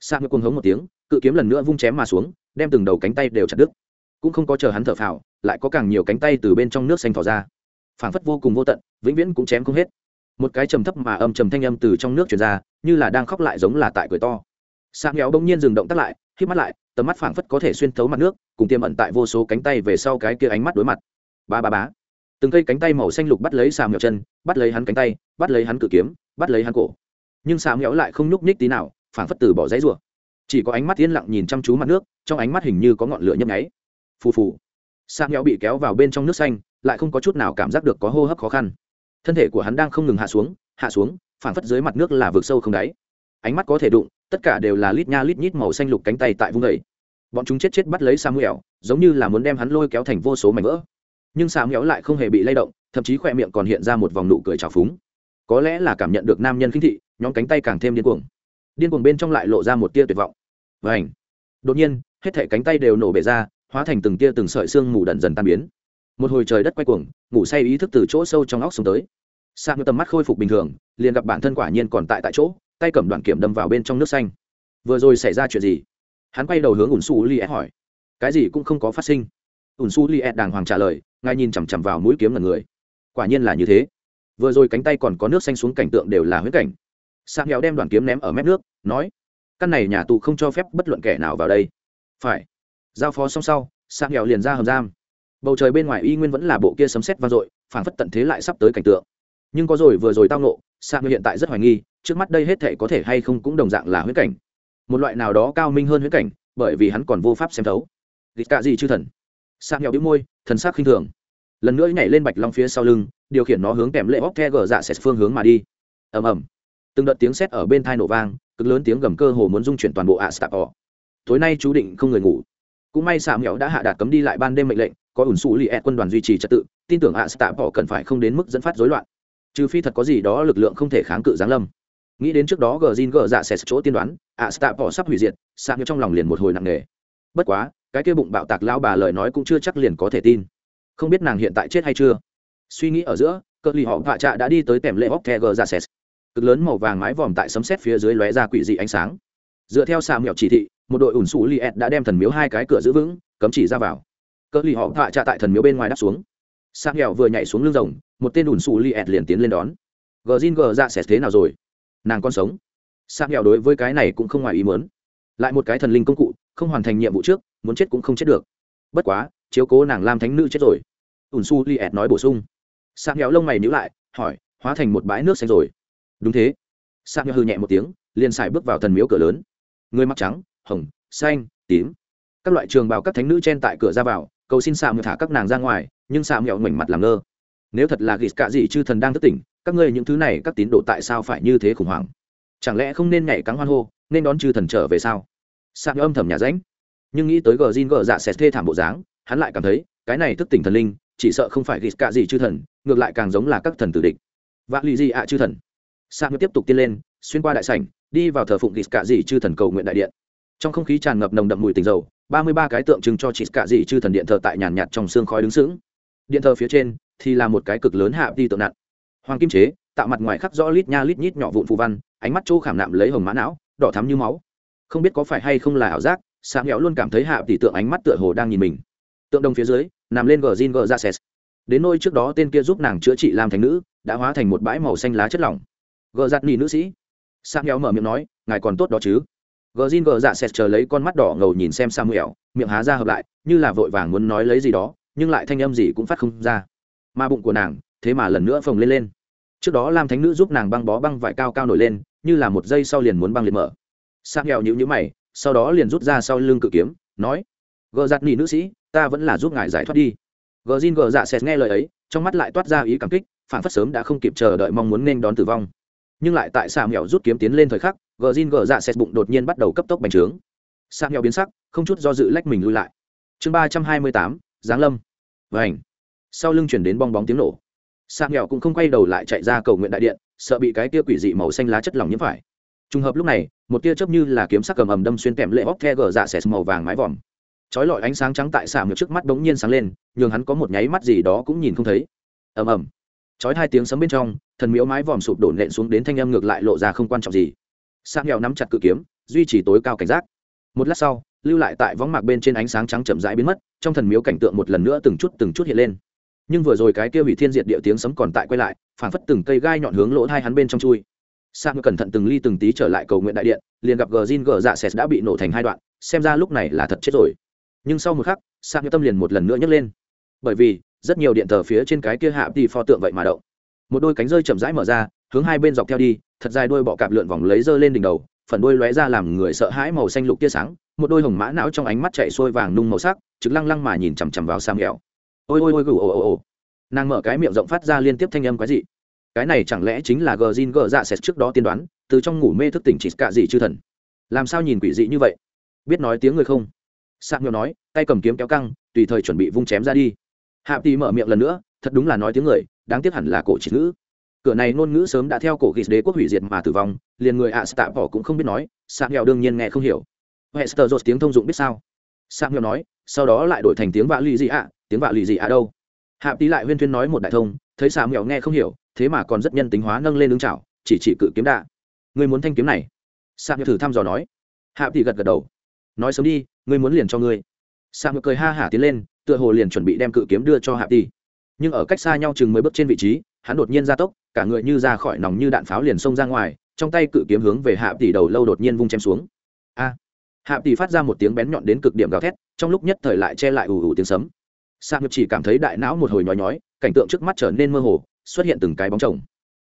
Sa ngựa cuồng hống một tiếng, cự kiếm lần nữa vung chém mà xuống, đem từng đầu cánh tay đều chặt đứt. Cũng không có chờ hắn thở phào, lại có càng nhiều cánh tay từ bên trong nước xanh thỏ ra. Phảng phất vô cùng vô tận, vĩnh viễn cũng chém không hết. Một cái trầm thấp mà âm trầm thanh âm từ trong nước truyền ra, như là đang khóc lại giống là tại cười to. Sa nghèo bỗng nhiên dừng động tác lại khi mắt lại, tầm mắt phảng phất có thể xuyên thấu mặt nước, cùng tiêm ẩn tại vô số cánh tay về sau cái kia ánh mắt đối mặt. Ba ba bá từng cây cánh tay màu xanh lục bắt lấy xà mèo chân, bắt lấy hắn cánh tay, bắt lấy hắn cự kiếm, bắt lấy hắn cổ. Nhưng xà mèo lại không nhúc nhích tí nào phảng phất từ bỏ giấy rùa chỉ có ánh mắt yên lặng nhìn chăm chú mặt nước, trong ánh mắt hình như có ngọn lửa nhấp nháy. Phù phù. Xà mèo bị kéo vào bên trong nước xanh, lại không có chút nào cảm giác được có hô hấp khó khăn. Thân thể của hắn đang không ngừng hạ xuống hạ xuống phảng phất dưới mặt nước là vực sâu không đáy. Ánh mắt có thể đụng, tất cả đều là lít nha lít nhít màu xanh lục cánh tay tại vùng đầy bọn chúng chết chết bắt lấy samuel giống như là muốn đem hắn lôi kéo thành vô số mảnh vỡ nhưng xà méo lại không hề bị lay động, thậm chí khỏe miệng còn hiện ra một vòng nụ cười trào phúng. Có lẽ là cảm nhận được nam nhân khinh thị, nhóm cánh tay càng thêm điên cuồng. Điên cuồng bên trong lại lộ ra một tia tuyệt vọng. Và ảnh đột nhiên, hết thể cánh tay đều nổ bể ra, hóa thành từng tia từng sợi xương mù đần dần tan biến. Một hồi trời đất quay cuồng, ngủ say ý thức từ chỗ sâu trong óc xuống tới. Sa ngư tầm mắt khôi phục bình thường, liền gặp bản thân quả nhiên còn tại tại chỗ, tay cầm đoạn kiểm đâm vào bên trong nước xanh. Vừa rồi xảy ra chuyện gì? Hắn quay đầu hướng ủn su li e hỏi. Cái gì cũng không có phát sinh. Ủn su li e đàng hoàng trả lời ngài nhìn chằm chằm vào mũi kiếm là người. Quả nhiên là như thế. Vừa rồi cánh tay còn có nước xanh xuống cảnh tượng đều là huyết cảnh. Sang nghèo đem đoàn kiếm ném ở mép nước, nói, căn này nhà tù không cho phép bất luận kẻ nào vào đây. Phải. Giao phó xong sau sang nghèo liền ra hầm giam. Bầu trời bên ngoài y nguyên vẫn là bộ kia sấm sét vang dội, phảng phất tận thế lại sắp tới cảnh tượng. Nhưng có rồi vừa rồi tao nộ sang nghèo hiện tại rất hoài nghi, trước mắt đây hết thể có thể hay không cũng đồng dạng là huyết cảnh. Một loại nào đó cao minh hơn huyết cảnh, bởi vì hắn còn vô pháp xem thấu. Gịt cả gì chư thần? Sang nghèo đĩu môi, thần sắc khinh thường. Lần nữa nhảy lên bạch long phía sau lưng, điều khiển nó hướng kèm lệ bóc the gờ dạ sẽ phương hướng mà đi. Ầm ầm. Từng đợt tiếng sét ở bên thai nổ vang, cực lớn tiếng gầm cơ hồ muốn dung chuyển toàn bộ ạ stạp ỏ tối nay chú định không người ngủ. Cũng may xạ mẹo đã hạ đạt cấm đi lại ban đêm mệnh lệnh, có ủn xù lì ẹt quân đoàn duy trì trật tự, tin tưởng ạ stạp ỏ cần phải không đến mức dẫn phát rối loạn. Trừ phi thật có gì đó lực lượng không thể kháng cự giáng lâm. Nghĩ đến trước đó gờ zin gờ dạ sẽ chỗ tiên đoán ạ stạp ỏ sắp hủy diệt xạ mẹo trong lòng liền một hồi nặng nề. Bất quá cái kia bụng bạo tạc lao bà lời nói cũng chưa chắc liền có thể tin. Không biết nàng hiện tại chết hay chưa. Suy nghĩ ở giữa, cỡ lì họ vạ trạ đã đi tới tèm lệ hóc the gờ ra xét cực lớn màu vàng mái vòm tại sấm xét phía dưới lóe ra quỷ dị ánh sáng. Dựa theo xà mẹo chỉ thị, một đội ủn sủ li ed đã đem thần miếu hai cái cửa giữ vững, cấm chỉ ra vào. Cỡ lì họ vạ trạ tại thần miếu bên ngoài đáp xuống. Xà mẹo vừa nhảy xuống lưng rồng, một tên ủn sủ li ed liền tiến lên đón. Gờ zin gờ ra xét thế nào rồi? Nàng còn sống. Xà mẹo đối với cái này cũng không ngoài ý muốn. Lại một cái thần linh công cụ, không hoàn thành nhiệm vụ trước muốn chết cũng không chết được. Bất quá, chiếu cố nàng lam thánh nữ chết rồi. Ùn su li ẹt nói bổ sung. Sạc nghèo lông mày nhữ lại, hỏi, hóa thành một bãi nước xanh rồi. Đúng thế. Sạc nghèo hư nhẹ một tiếng, liền xài bước vào thần miếu cửa lớn. Người mặc trắng, hồng, xanh, tím. Các loại trường bào các thánh nữ chen tại cửa ra vào, cầu xin sạc nghèo thả các nàng ra ngoài, nhưng sạc nghèo ngoảnh mặt làm ngơ. Nếu thật là ghịt cạ gì chư thần đang thức tỉnh, các ngươi những thứ này, các tín đồ tại sao phải như thế khủng hoảng? Chẳng lẽ không nên nhảy cắn hoan hô, nên đón chư thần trở về sao? Sạc nghèo âm thầm nhà ránh nhưng nghĩ tới gờ zin gờ dạ sẽ thê thảm bộ dáng, hắn lại cảm thấy, cái này thức tỉnh thần linh, chỉ sợ không phải ghis cạ gì chư thần, ngược lại càng giống là các thần tử địch. Vạn lì gì ạ chư thần. Sa ngược tiếp tục tiên lên, xuyên qua đại sảnh, đi vào thờ phụng ghis cạ gì chư thần cầu nguyện đại điện. Trong không khí tràn ngập nồng đậm mùi tình dầu, ba mươi ba cái tượng trưng cho chị cạ dị chư thần điện thờ tại nhàn nhạt trong xương khói đứng sững. Điện thờ phía trên thì là một cái cực lớn hạ đi tượng nặng. Hoàng kim chế, tạo mặt ngoài khắc rõ lít nha lít nhít nhỏ vụn phù văn, ánh mắt chỗ khảm nạm lấy hồng mã não, đỏ thắm như máu. Không biết có phải hay không là ảo giác sáng nghèo luôn cảm thấy hạ tỷ tượng ánh mắt tựa hồ đang nhìn mình. Tượng đồng phía dưới, nằm lên gờ zin gờ ra xét đến nôi trước đó tên kia giúp nàng chữa trị làm thành nữ, đã hóa thành một bãi màu xanh lá chất lỏng. Gờ giặt nỉ nữ sĩ. Samuel mở miệng nói, ngài còn tốt đó chứ? Gờ zin gờ dạ sệt chờ lấy con mắt đỏ ngầu nhìn xem samuel miệng há ra hợp lại, như là vội vàng muốn nói lấy gì đó, nhưng lại thanh âm gì cũng phát không ra. Ma bụng của nàng, thế mà lần nữa phồng lên lên. Trước đó lam thánh nữ giúp nàng băng bó băng vải cao cao nổi lên, như là một giây sau liền muốn băng liệt mở. Samuel nhíu nhíu mày sau đó liền rút ra sau lưng cự kiếm, nói, gờ giặt nỉ nữ sĩ, ta vẫn là giúp ngài giải thoát đi. Gờ zin gờ dạ sệt nghe lời ấy, trong mắt lại toát ra ý cảm kích, phản phất sớm đã không kịp chờ đợi mong muốn nên đón tử vong. Nhưng lại tại xà mèo rút kiếm tiến lên thời khắc, gờ zin gờ dạ sệt bụng đột nhiên bắt đầu cấp tốc bành trướng. Xà mèo biến sắc, không chút do dự lách mình lui lại. Chương ba trăm hai mươi tám, giáng lâm. Vảnh sau lưng chuyển đến bong bóng tiếng nổ. Xà mèo cũng không quay đầu lại chạy ra cầu nguyện đại điện, sợ bị cái tia quỷ dị màu xanh lá chất lỏng nhiễm phải. Trùng hợp lúc này một tia chớp như là kiếm sắc cầm ầm đâm xuyên kèm lệ hóc the gờ dạ xẻ màu vàng mái vòm. Chói lọi ánh sáng trắng tại xả ngược trước mắt bỗng nhiên sáng lên, nhường hắn có một nháy mắt gì đó cũng nhìn không thấy. Ầm ầm. Chói hai tiếng sấm bên trong, thần miếu mái vòm sụp đổ nện xuống đến thanh âm ngược lại lộ ra không quan trọng gì. Sang nghèo nắm chặt cự kiếm, duy trì tối cao cảnh giác. Một lát sau, lưu lại tại võng mạc bên trên ánh sáng trắng chậm rãi biến mất, trong thần miếu cảnh tượng một lần nữa từng chút từng chút hiện lên. Nhưng vừa rồi cái kia hủy thiên diệt địa tiếng sấm còn tại quay lại, phảng phất từng cây gai nhọn hướng lỗ hai hắn bên trong chui sang cẩn thận từng ly từng tí trở lại cầu nguyện đại điện, liền gặp gờ zin gờ dạ sệt đã bị nổ thành hai đoạn, xem ra lúc này là thật chết rồi. Nhưng sau một khắc sang như tâm liền một lần nữa nhấc lên. Bởi vì, rất nhiều điện thờ phía trên cái kia hạ thì pho tượng vậy mà động. Một đôi cánh rơi chậm rãi mở ra, hướng hai bên dọc theo đi, thật dài đôi bọ cạp lượn vòng lấy dơ lên đỉnh đầu, phần đôi lóe ra làm người sợ hãi màu xanh lục tia sáng, một đôi hồng mã não trong ánh mắt chạy xuôi vàng nung màu sắc chứng lăng lăng mà nhìn chằm chằm vào Sam nghèo ôi ôi ôi, gù, ồ ồ ồ. Nàng mở cái miệng rộng phát ra liên tiếp thanh âm quái dị cái này chẳng lẽ chính là gờ zin gờ dạ xét trước đó tiên đoán, từ trong ngủ mê thức tỉnh chỉ cả gì chư thần? Làm sao nhìn quỷ dị như vậy? Biết nói tiếng người không? Sạc nghèo nói, tay cầm kiếm kéo căng, tùy thời chuẩn bị vung chém ra đi. Hạ tì mở miệng lần nữa, thật đúng là nói tiếng người, đáng tiếc hẳn là cổ chỉ ngữ. Cửa này ngôn ngữ sớm đã theo cổ ghis đế quốc hủy diệt mà tử vong, liền người ạ stạ bỏ cũng không biết nói sạc nghèo đương nhiên nghe không hiểu. Hester dột tiếng thông dụng biết sao? Sạc nghèo nói, sau đó lại đổi thành tiếng vạ lì gì ạ? Tiếng vạ lì gì ạ đâu? Hạ tì lại huyên thuyên nói một đại thông thấy xà mèo nghe không hiểu, thế mà còn rất nhân tính hóa nâng lên lưng chảo, chỉ chỉ cự kiếm đạ. Người muốn thanh kiếm này? Xà mèo thử thăm dò nói. Hạ tỷ gật gật đầu. Nói sớm đi, ngươi muốn liền cho ngươi. Xà mèo cười ha hả tiến lên, tựa hồ liền chuẩn bị đem cự kiếm đưa cho hạ tỷ. Nhưng ở cách xa nhau chừng mới bước trên vị trí, hắn đột nhiên ra tốc, cả người như ra khỏi nòng như đạn pháo liền xông ra ngoài, trong tay cự kiếm hướng về hạ tỷ đầu lâu đột nhiên vung chém xuống. A! Hạ tỷ phát ra một tiếng bén nhọn đến cực điểm gào thét, trong lúc nhất thời lại che lại ù ù tiếng sấm sa ngập chỉ cảm thấy đại não một hồi nhói nhói, cảnh tượng trước mắt trở nên mơ hồ, xuất hiện từng cái bóng chồng.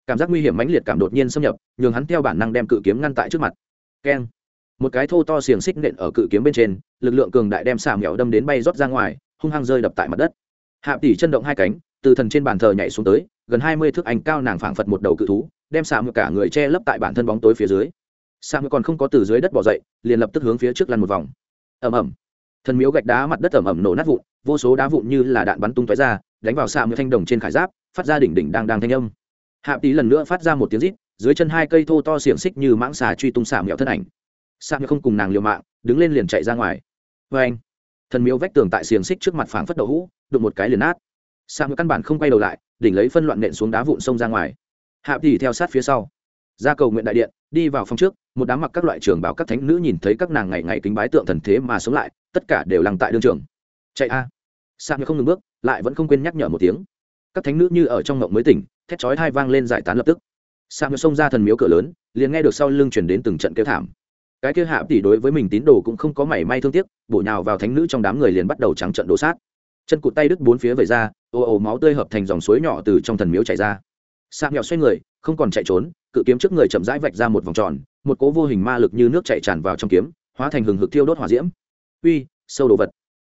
Cảm giác nguy hiểm mãnh liệt cảm đột nhiên xâm nhập, nhường hắn theo bản năng đem cự kiếm ngăn tại trước mặt. Keng. Một cái thô to xiềng xích nện ở cự kiếm bên trên, lực lượng cường đại đem xà mèo đâm đến bay rót ra ngoài, hung hăng rơi đập tại mặt đất. Hạ tỷ chân động hai cánh, từ thần trên bàn thờ nhảy xuống tới, gần hai mươi thước ảnh cao nàng phảng phật một đầu cự thú, đem xà mèo cả người che lấp tại bản thân bóng tối phía dưới. Xà mèo còn không có từ dưới đất bỏ dậy, liền lập tức hướng phía trước lăn một vòng. Ầm ầm. Thần miếu gạch đá mặt đất ẩm ẩm nổ nát vụn vô số đá vụn như là đạn bắn tung tóe ra, đánh vào xạ mèo thanh đồng trên khải giáp, phát ra đỉnh đỉnh đang đang thanh âm. Hạ tí lần nữa phát ra một tiếng rít, dưới chân hai cây thô to xiềng xích như mãng xà truy tung xạ mẹo thân ảnh. Xạ mẹo không cùng nàng liều mạng, đứng lên liền chạy ra ngoài. Vê anh, thần miếu vách tường tại xiềng xích trước mặt phảng phất đậu hũ, đụng một cái liền nát. Xạ mẹo căn bản không quay đầu lại, đỉnh lấy phân loạn nện xuống đá vụn sông ra ngoài. Hạ tỷ theo sát phía sau. Ra cầu nguyện đại điện, đi vào phòng trước, một đám mặc các loại trường bảo các thánh nữ nhìn thấy các nàng ngày ngày kính bái tượng thần thế mà sống lại, tất cả đều lăng tại đương trường chạy a. À. không ngừng bước, lại vẫn không quên nhắc nhở một tiếng. Các thánh nữ như ở trong ngộng mới tỉnh, thét chói hai vang lên giải tán lập tức. Sam xông ra thần miếu cửa lớn, liền nghe được sau lưng chuyển đến từng trận kêu thảm. Cái kia hạ tỷ đối với mình tín đồ cũng không có mảy may thương tiếc, bổ nhào vào thánh nữ trong đám người liền bắt đầu trắng trận đổ sát. Chân cụt tay đứt bốn phía về ra ồ ồ máu tươi hợp thành dòng suối nhỏ từ trong thần miếu chảy ra. Sam nhỏ xoay người, không còn chạy trốn, cự kiếm trước người chậm rãi vạch ra một vòng tròn, một cố vô hình ma lực như nước chạy tràn vào trong kiếm, hóa thành hừng hực thiêu đốt hỏa diễm. Uy, sâu đồ vật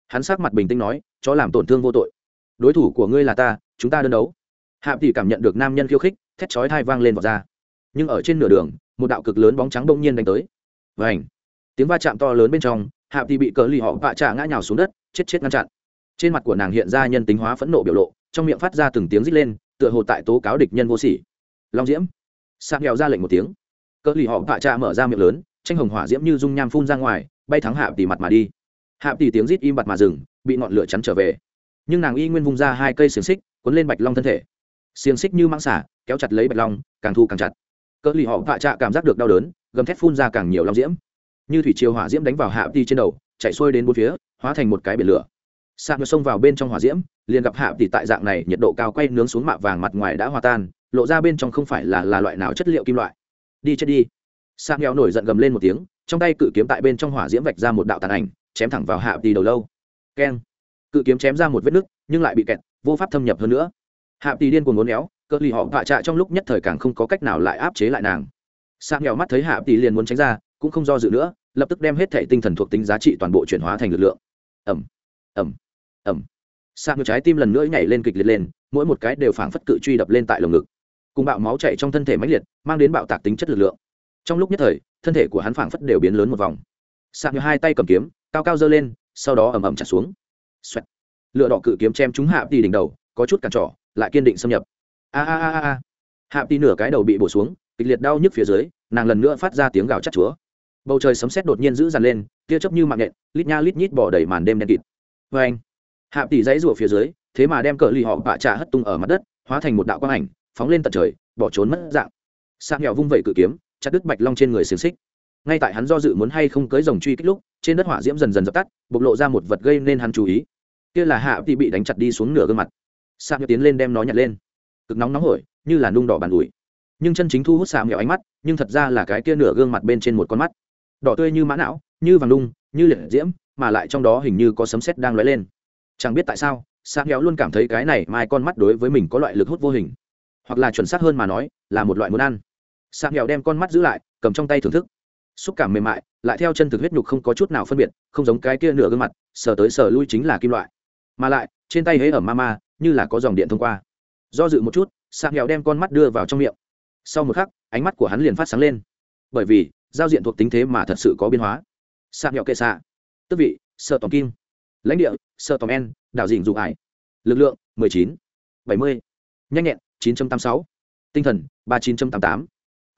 hắn sắc mặt bình tĩnh nói, chó làm tổn thương vô tội. Đối thủ của ngươi là ta, chúng ta đơn đấu. Hạ tỷ cảm nhận được nam nhân khiêu khích, thét chói thai vang lên vào ra. Nhưng ở trên nửa đường, một đạo cực lớn bóng trắng bỗng nhiên đánh tới. Vảnh tiếng va chạm to lớn bên trong hạ tỷ bị cờ lì họ vạ trả ngã nhào xuống đất, chết chết ngăn chặn. Trên mặt của nàng hiện ra nhân tính hóa phẫn nộ biểu lộ, trong miệng phát ra từng tiếng rít lên, tựa hồ tại tố cáo địch nhân vô sỉ. Long diễm! Sạc nghèo ra lệnh một tiếng. Cờ lì họ vạ trả mở ra miệng lớn, tranh hồng hỏa diễm như dung nham phun ra ngoài, bay thắng hạ tỷ mặt mà đi hạ tỷ tiếng rít im bặt mà dừng, bị ngọn lửa chắn trở về. Nhưng nàng y nguyên vung ra hai cây xiềng xích, cuốn lên bạch long thân thể. Xiềng xích như mang xả, kéo chặt lấy bạch long, càng thu càng chặt. Cỡ lì họ vạ trạ cảm giác được đau đớn, gầm thét phun ra càng nhiều long diễm. Như thủy chiều hỏa diễm đánh vào hạ tỷ trên đầu, chạy xuôi đến bốn phía, hóa thành một cái biển lửa. Sạc ngược xông vào bên trong hỏa diễm, liền gặp hạ tỷ tại dạng này, nhiệt độ cao quay nướng xuống mạ vàng mặt ngoài đã hòa tan, lộ ra bên trong không phải là là loại nào chất liệu kim loại. Đi chết đi. Sạc nghèo nổi giận gầm lên một tiếng, trong tay cự kiếm tại bên trong hỏa diễm vạch ra một đạo tàn ảnh chém thẳng vào hạ tỷ đầu lâu. Keng. Cự kiếm chém ra một vết nứt, nhưng lại bị kẹt, vô pháp thâm nhập hơn nữa. Hạ tỷ điên cuồng ngốn éo cỡ lì họ vạ trạ trong lúc nhất thời càng không có cách nào lại áp chế lại nàng. Sang nghèo mắt thấy hạ tỷ liền muốn tránh ra, cũng không do dự nữa, lập tức đem hết thể tinh thần thuộc tính giá trị toàn bộ chuyển hóa thành lực lượng. Ẩm ẩm ẩm sang ngược trái tim lần nữa nhảy lên kịch liệt lên, mỗi một cái đều phảng phất cự truy đập lên tại lồng ngực. Cùng bạo máu chạy trong thân thể mãnh liệt, mang đến bạo tạc tính chất lực lượng. Trong lúc nhất thời, thân thể của hắn phảng phất đều biến lớn một vòng. Sang như hai tay cầm kiếm cao cao giơ lên, sau đó ầm ầm trả xuống. Xoẹt. lựa đỏ cự kiếm chém chúng hạ tỷ đỉnh đầu, có chút cản trỏ lại kiên định xâm nhập. A a a a hạ tỷ nửa cái đầu bị bổ xuống, kịch liệt đau nhức phía dưới, nàng lần nữa phát ra tiếng gào chát chúa. Bầu trời sấm sét đột nhiên dữ dằn lên, tia chớp như mạng nhện, lít nha lít nhít bỏ đầy màn đêm đen kịt. Vê anh hạ tỷ dãy rủa phía dưới, thế mà đem cờ lì họ bạ trà hất tung ở mặt đất, hóa thành một đạo quang ảnh, phóng lên tận trời, bỏ trốn mất dạng. Sang nghèo vung vẩy cự kiếm, chặt đứt bạch long trên người xiềng xích ngay tại hắn do dự muốn hay không cưới rồng truy kích lúc, trên đất hỏa diễm dần dần dập tắt, bộc lộ ra một vật gây nên hắn chú ý. Kia là hạ thì bị đánh chặt đi xuống nửa gương mặt. Sa nhựa tiến lên đem nó nhặt lên. Cực nóng nóng hổi, như là nung đỏ bàn ủi. Nhưng chân chính thu hút xạ mẹo ánh mắt, nhưng thật ra là cái kia nửa gương mặt bên trên một con mắt. Đỏ tươi như mã não, như vàng nung, như liệt diễm, mà lại trong đó hình như có sấm sét đang lóe lên. Chẳng biết tại sao xạ mẹo luôn cảm thấy cái này mai con mắt đối với mình có loại lực hút vô hình. Hoặc là chuẩn xác hơn mà nói, là một loại muốn ăn. Xạ mẹo đem con mắt giữ lại, cầm trong tay thưởng thức xúc cảm mềm mại lại theo chân thực huyết nhục không có chút nào phân biệt không giống cái kia nửa gương mặt sờ tới sờ lui chính là kim loại. Mà lại trên tay hễ ở ma ma như là có dòng điện thông qua. Do dự một chút sạc nghèo đem con mắt đưa vào trong miệng. Sau một khắc ánh mắt của hắn liền phát sáng lên. Bởi vì giao diện thuộc tính thế mà thật sự có biến hóa. Sạc nghèo kệ xạ. Tức vị sợ tòm kim. Lãnh địa sợ tòm en đảo dình dụng ải. Lực lượng 19, 70, nhanh nhẹn 9.86, tinh thần 39.88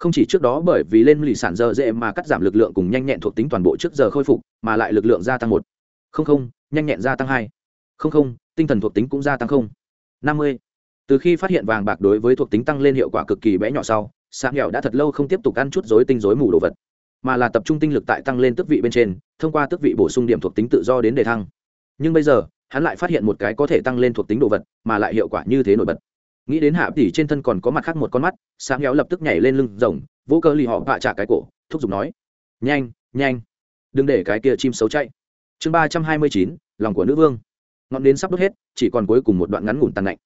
không chỉ trước đó bởi vì lên lì sản giờ dễ mà cắt giảm lực lượng cùng nhanh nhẹn thuộc tính toàn bộ trước giờ khôi phục, mà lại lực lượng gia tăng một. Không không, nhanh nhẹn gia tăng hai. Không không, tinh thần thuộc tính cũng gia tăng không. Năm mươi. Từ khi phát hiện vàng bạc đối với thuộc tính tăng lên hiệu quả cực kỳ bẽ nhỏ sau sáng nghèo đã thật lâu không tiếp tục ăn chút dối tinh dối mù đồ vật, mà là tập trung tinh lực tại tăng lên tước vị bên trên, thông qua tước vị bổ sung điểm thuộc tính tự do đến đề thăng. Nhưng bây giờ, hắn lại phát hiện một cái có thể tăng lên thuộc tính đồ vật, mà lại hiệu quả như thế nổi bật nghĩ đến hạ tỷ trên thân còn có mặt khác một con mắt sáng héo lập tức nhảy lên lưng rồng, vỗ cơ lì họ vạ trả cái cổ, thúc giục nói, nhanh nhanh, đừng để cái kia chim xấu chạy. Chương ba trăm hai mươi chín, lòng của nữ vương. Ngọn đến sắp đốt hết, chỉ còn cuối cùng một đoạn ngắn ngủn tàn lạnh.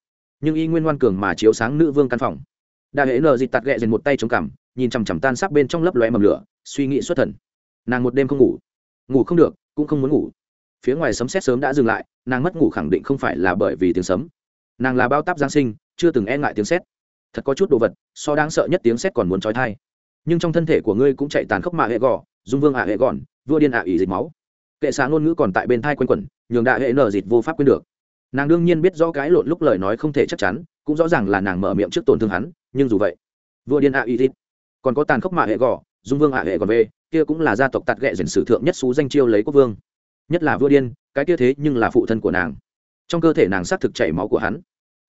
Nhưng y nguyên ngoan cường mà chiếu sáng nữ vương căn phòng. Đại hệ nờ dịt tạt ghẹ dần một tay chống cằm, nhìn chằm chằm tan sắc bên trong lấp lóe mầm lửa, suy nghĩ xuất thần. Nàng một đêm không ngủ. Ngủ không được, cũng không muốn ngủ. Phía ngoài sấm xét sớm đã dừng lại, nàng mất ngủ khẳng định không phải là bởi vì tiếng sấm. Nàng là bao táp giáng sinh chưa từng e ngại tiếng sét. Thật có chút đồ vật, so đáng sợ nhất tiếng sét còn muốn trói thai. Nhưng trong thân thể của ngươi cũng chạy tàn khốc mạ hệ gò, dung vương ạ hệ gòn, vua điên ạ ỉ dịch máu. Kệ sáng ngôn ngữ còn tại bên thai quanh quẩn, nhường đại hệ nở dịt vô pháp quên được. Nàng đương nhiên biết rõ cái lộn lúc lời nói không thể chắc chắn, cũng rõ ràng là nàng mở miệng trước tổn thương hắn, nhưng dù vậy, vua điên ạ ỉ dịch còn có tàn khốc mạ hệ gò, dung vương ạ hệ gòn về, kia cũng là gia tộc tạt ghẹ dần sử thượng nhất xú danh chiêu lấy quốc vương. Nhất là vua điên, cái kia thế nhưng là phụ thân của nàng. Trong cơ thể nàng xác thực chảy máu của hắn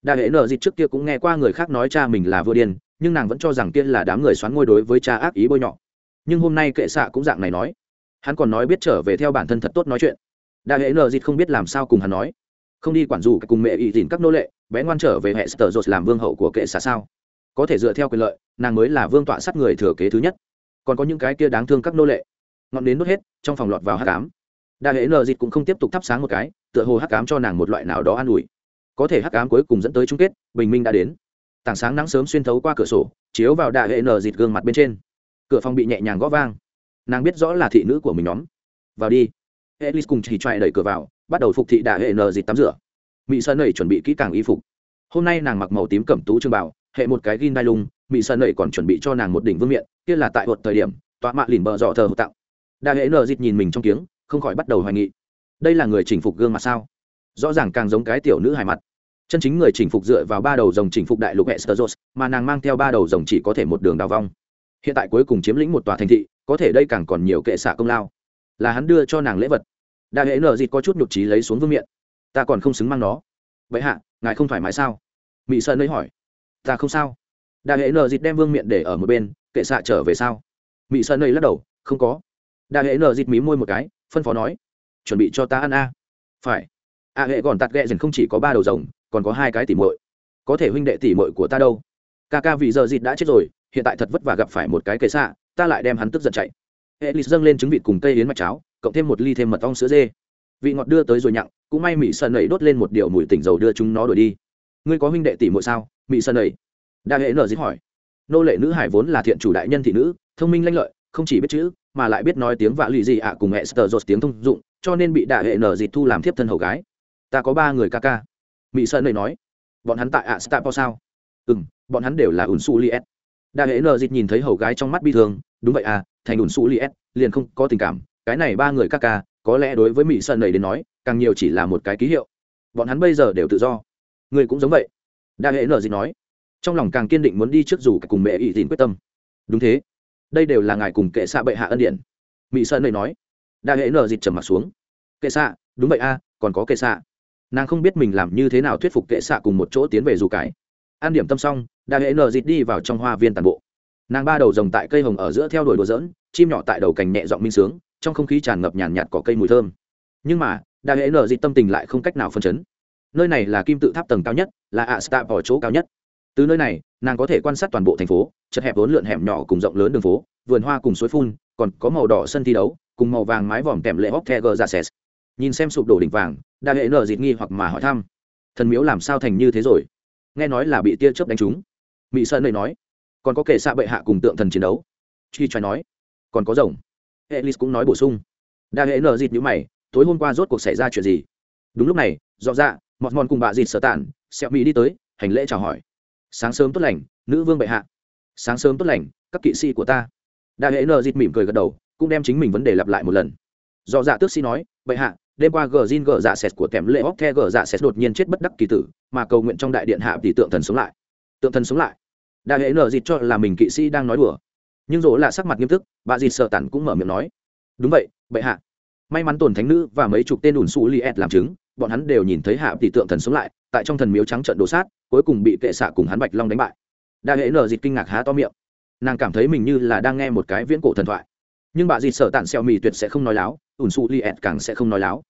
đại hệ nợ dịt trước kia cũng nghe qua người khác nói cha mình là vua điên, nhưng nàng vẫn cho rằng kia là đám người xoắn ngôi đối với cha ác ý bôi nhọ. Nhưng hôm nay kệ xạ cũng dạng này nói. Hắn còn nói biết trở về theo bản thân thật tốt nói chuyện. Đại hệ nợ dịt không biết làm sao cùng hắn nói. Không đi quản dù cùng mẹ ỵ dìn các nô lệ, bé ngoan trở về hệ sờ dột làm vương hậu của kệ xạ sao? Có thể dựa theo quyền lợi, nàng mới là vương tọa sát người thừa kế thứ nhất. Còn có những cái kia đáng thương các nô lệ. Ngọn đến đốt hết, trong phòng lọt vào hát cám đại hệ nợ dịt cũng không tiếp tục thắp sáng một cái, tựa hồ hắc cám cho nàng một loại nào đó an ủi có thể hắc ám cuối cùng dẫn tới chung kết, bình minh đã đến. Tảng sáng nắng sớm xuyên thấu qua cửa sổ, chiếu vào đại hệ nờ dịt gương mặt bên trên. Cửa phòng bị nhẹ nhàng gõ vang. Nàng biết rõ là thị nữ của mình nhóm. Vào đi. Elis cùng chỉ choại đẩy cửa vào, bắt đầu phục thị đại hệ nờ dịt tắm rửa. Mỹ sơn nẩy chuẩn bị kỹ càng y phục. Hôm nay nàng mặc màu tím cẩm tú trương bảo hệ một cái gin đai lung mỹ sơn nẩy còn chuẩn bị cho nàng một đỉnh vương miện, kia là tại một thời điểm, tọa mạ lìn bờ dọ thờ tặng. Đại hệ nờ dịt nhìn mình trong tiếng không khỏi bắt đầu hoài nghị đây là người chỉnh phục gương mặt sao? Rõ ràng càng giống cái tiểu nữ hài mặt chân chính người chỉnh phục dựa vào ba đầu rồng chỉnh phục đại lục Esteros, mà nàng mang theo ba đầu rồng chỉ có thể một đường đào vong. Hiện tại cuối cùng chiếm lĩnh một tòa thành thị có thể đây càng còn nhiều kệ xạ công lao. Là hắn đưa cho nàng lễ vật. Đại hệ nở dịt có chút nhục trí lấy xuống vương miện. Ta còn không xứng mang nó. Vậy hạ ngài không thoải mái sao? Mị sơn nơi hỏi. Ta không sao. Đại hệ nở dịt đem vương miện để ở một bên kệ xạ trở về sao? Mị sơn nơi lắc đầu. Không có. Đại hệ nở dịt mí môi một cái phân phó nói. Chuẩn bị cho ta ăn a. Phải. A hệ còn tạt ghẹ dần không chỉ có ba đầu rồng còn có hai cái tỉ mội có thể huynh đệ tỉ mội của ta đâu? Ca ca vì giờ dịt đã chết rồi, hiện tại thật vất vả gặp phải một cái kệ xạ, ta lại đem hắn tức giận chạy. Hệ lì dâng lên trứng vịt cùng cây yến mạch cháo, cộng thêm một ly thêm mật ong sữa dê. Vị ngọt đưa tới rồi nhặng, cũng may mỹ sơn nẩy đốt lên một điệu mùi tỉnh dầu đưa chúng nó đổi đi. Ngươi có huynh đệ tỷ muội sao? Mỹ sơn nẩy đa hệ nở dít hỏi. Nô lệ nữ hải vốn là thiện chủ đại nhân thị nữ, thông minh lanh lợi, không chỉ biết chữ, mà lại biết nói tiếng vạ lụy gì ạ cùng mẹ sờ dột tiếng thông dụng, cho nên bị đa hệ nở dịt thu làm thiếp thân hầu gái. Ta có ba người ca ca mỹ sơn này nói bọn hắn tại ạ stapo sao? Ừ m bọn hắn đều là ủn su li s đa hệ nờ dịt nhìn thấy hầu gái trong mắt bi thương đúng vậy à thành ủn su li s liền không có tình cảm cái này ba người ca ca có lẽ đối với mỹ sơn này đến nói càng nhiều chỉ là một cái ký hiệu. Bọn hắn bây giờ đều tự do. Người cũng giống vậy. Đa hệ nờ dịt nói. Trong lòng càng kiên định muốn đi trước dù cùng mẹ ỵ tín quyết tâm. Đúng thế đây đều là ngài cùng kệ xạ bệ hạ ân điển. Mỹ sơn này nói. Đa hệ nờ dịt trầm m ặ t xuống. Kệ xạ đúng vậy a à, còn có kệ xạ nàng không biết mình làm như thế nào thuyết phục kệ xạ cùng một chỗ tiến về dù cái. An điểm tâm xong đại hệ nờ dịt đi vào trong hoa viên tàn bộ. Nàng ba đầu rồng tại cây hồng ở giữa theo đuổi đùa dỡn chim nhỏ tại đầu cành nhẹ giọng minh sướng, trong không khí tràn ngập nhàn nhạt có cây mùi thơm. Nhưng mà đại hệ nờ dịt tâm tình lại không cách nào phân chấn. Nơi này là kim tự tháp tầng cao nhất, là ạ stạ ở chỗ cao nhất. Từ nơi này, nàng có thể quan sát toàn bộ thành phố, chật hẹp vốn lượn hẻm nhỏ cùng rộng lớn đường phố, vườn hoa cùng suối phun, còn có màu đỏ sân thi đấu, cùng màu vàng mái vòm kèm lệ hóc the gờ dạ ra xét nhìn xem sụp đổ đỉnh vàng, đa hệ nở dịt nghi hoặc mà hỏi thăm. Thần miếu làm sao thành như thế rồi? Nghe nói là bị tia chớp đánh trúng. Mỹ sơn nơi nói, còn có kẻ xạ bệ hạ cùng tượng thần chiến đấu. Truy choài nói, còn có rồng. Elis cũng nói bổ sung. Đa hệ nở dịt nhữ mày, tối hôm qua rốt cuộc xảy ra chuyện gì? Đúng lúc này dọ dạ mọt mòn cùng bà dịt sở tản xẹo mỹ đi tới, hành lễ chào hỏi. Sáng sớm tốt lành, nữ vương bệ hạ. Sáng sớm tốt lành, các kỵ sĩ của ta. Đa hệ nờ dịt mỉm cười gật đầu, cũng đem chính mình vấn đề lặp lại một lần. Do dạ tước sĩ nói, bệ hạ đêm qua gờ zin gờ dạ sệt của kèm lệ óc the gờ dạ sệt đột nhiên chết bất đắc kỳ tử, mà cầu nguyện trong đại điện hạ tỷ tượng thần sống lại. Tượng thần sống lại. Đại hệ nở dịt cho là mình kỵ sĩ đang nói đùa. Nhưng dỗ là sắc mặt nghiêm túc, bà dịt sợ tản cũng mở miệng nói. Đúng vậy, bệ hạ. May mắn tổn thánh nữ và mấy chục tên ủn xù li ed làm chứng, bọn hắn đều nhìn thấy hạ tỷ tượng thần sống lại, tại trong thần miếu trắng trận đổ sát, cuối cùng bị kệ xạ cùng hắn bạch long đánh bại. Đại hệ nở dịt kinh ngạc há to miệng. Nàng cảm thấy mình như là đang nghe một cái viễn cổ thần thoại nhưng bà dì sợ tàn xeo mì tuyệt sẽ không nói láo, ủn xù li ẹt càng sẽ không nói láo.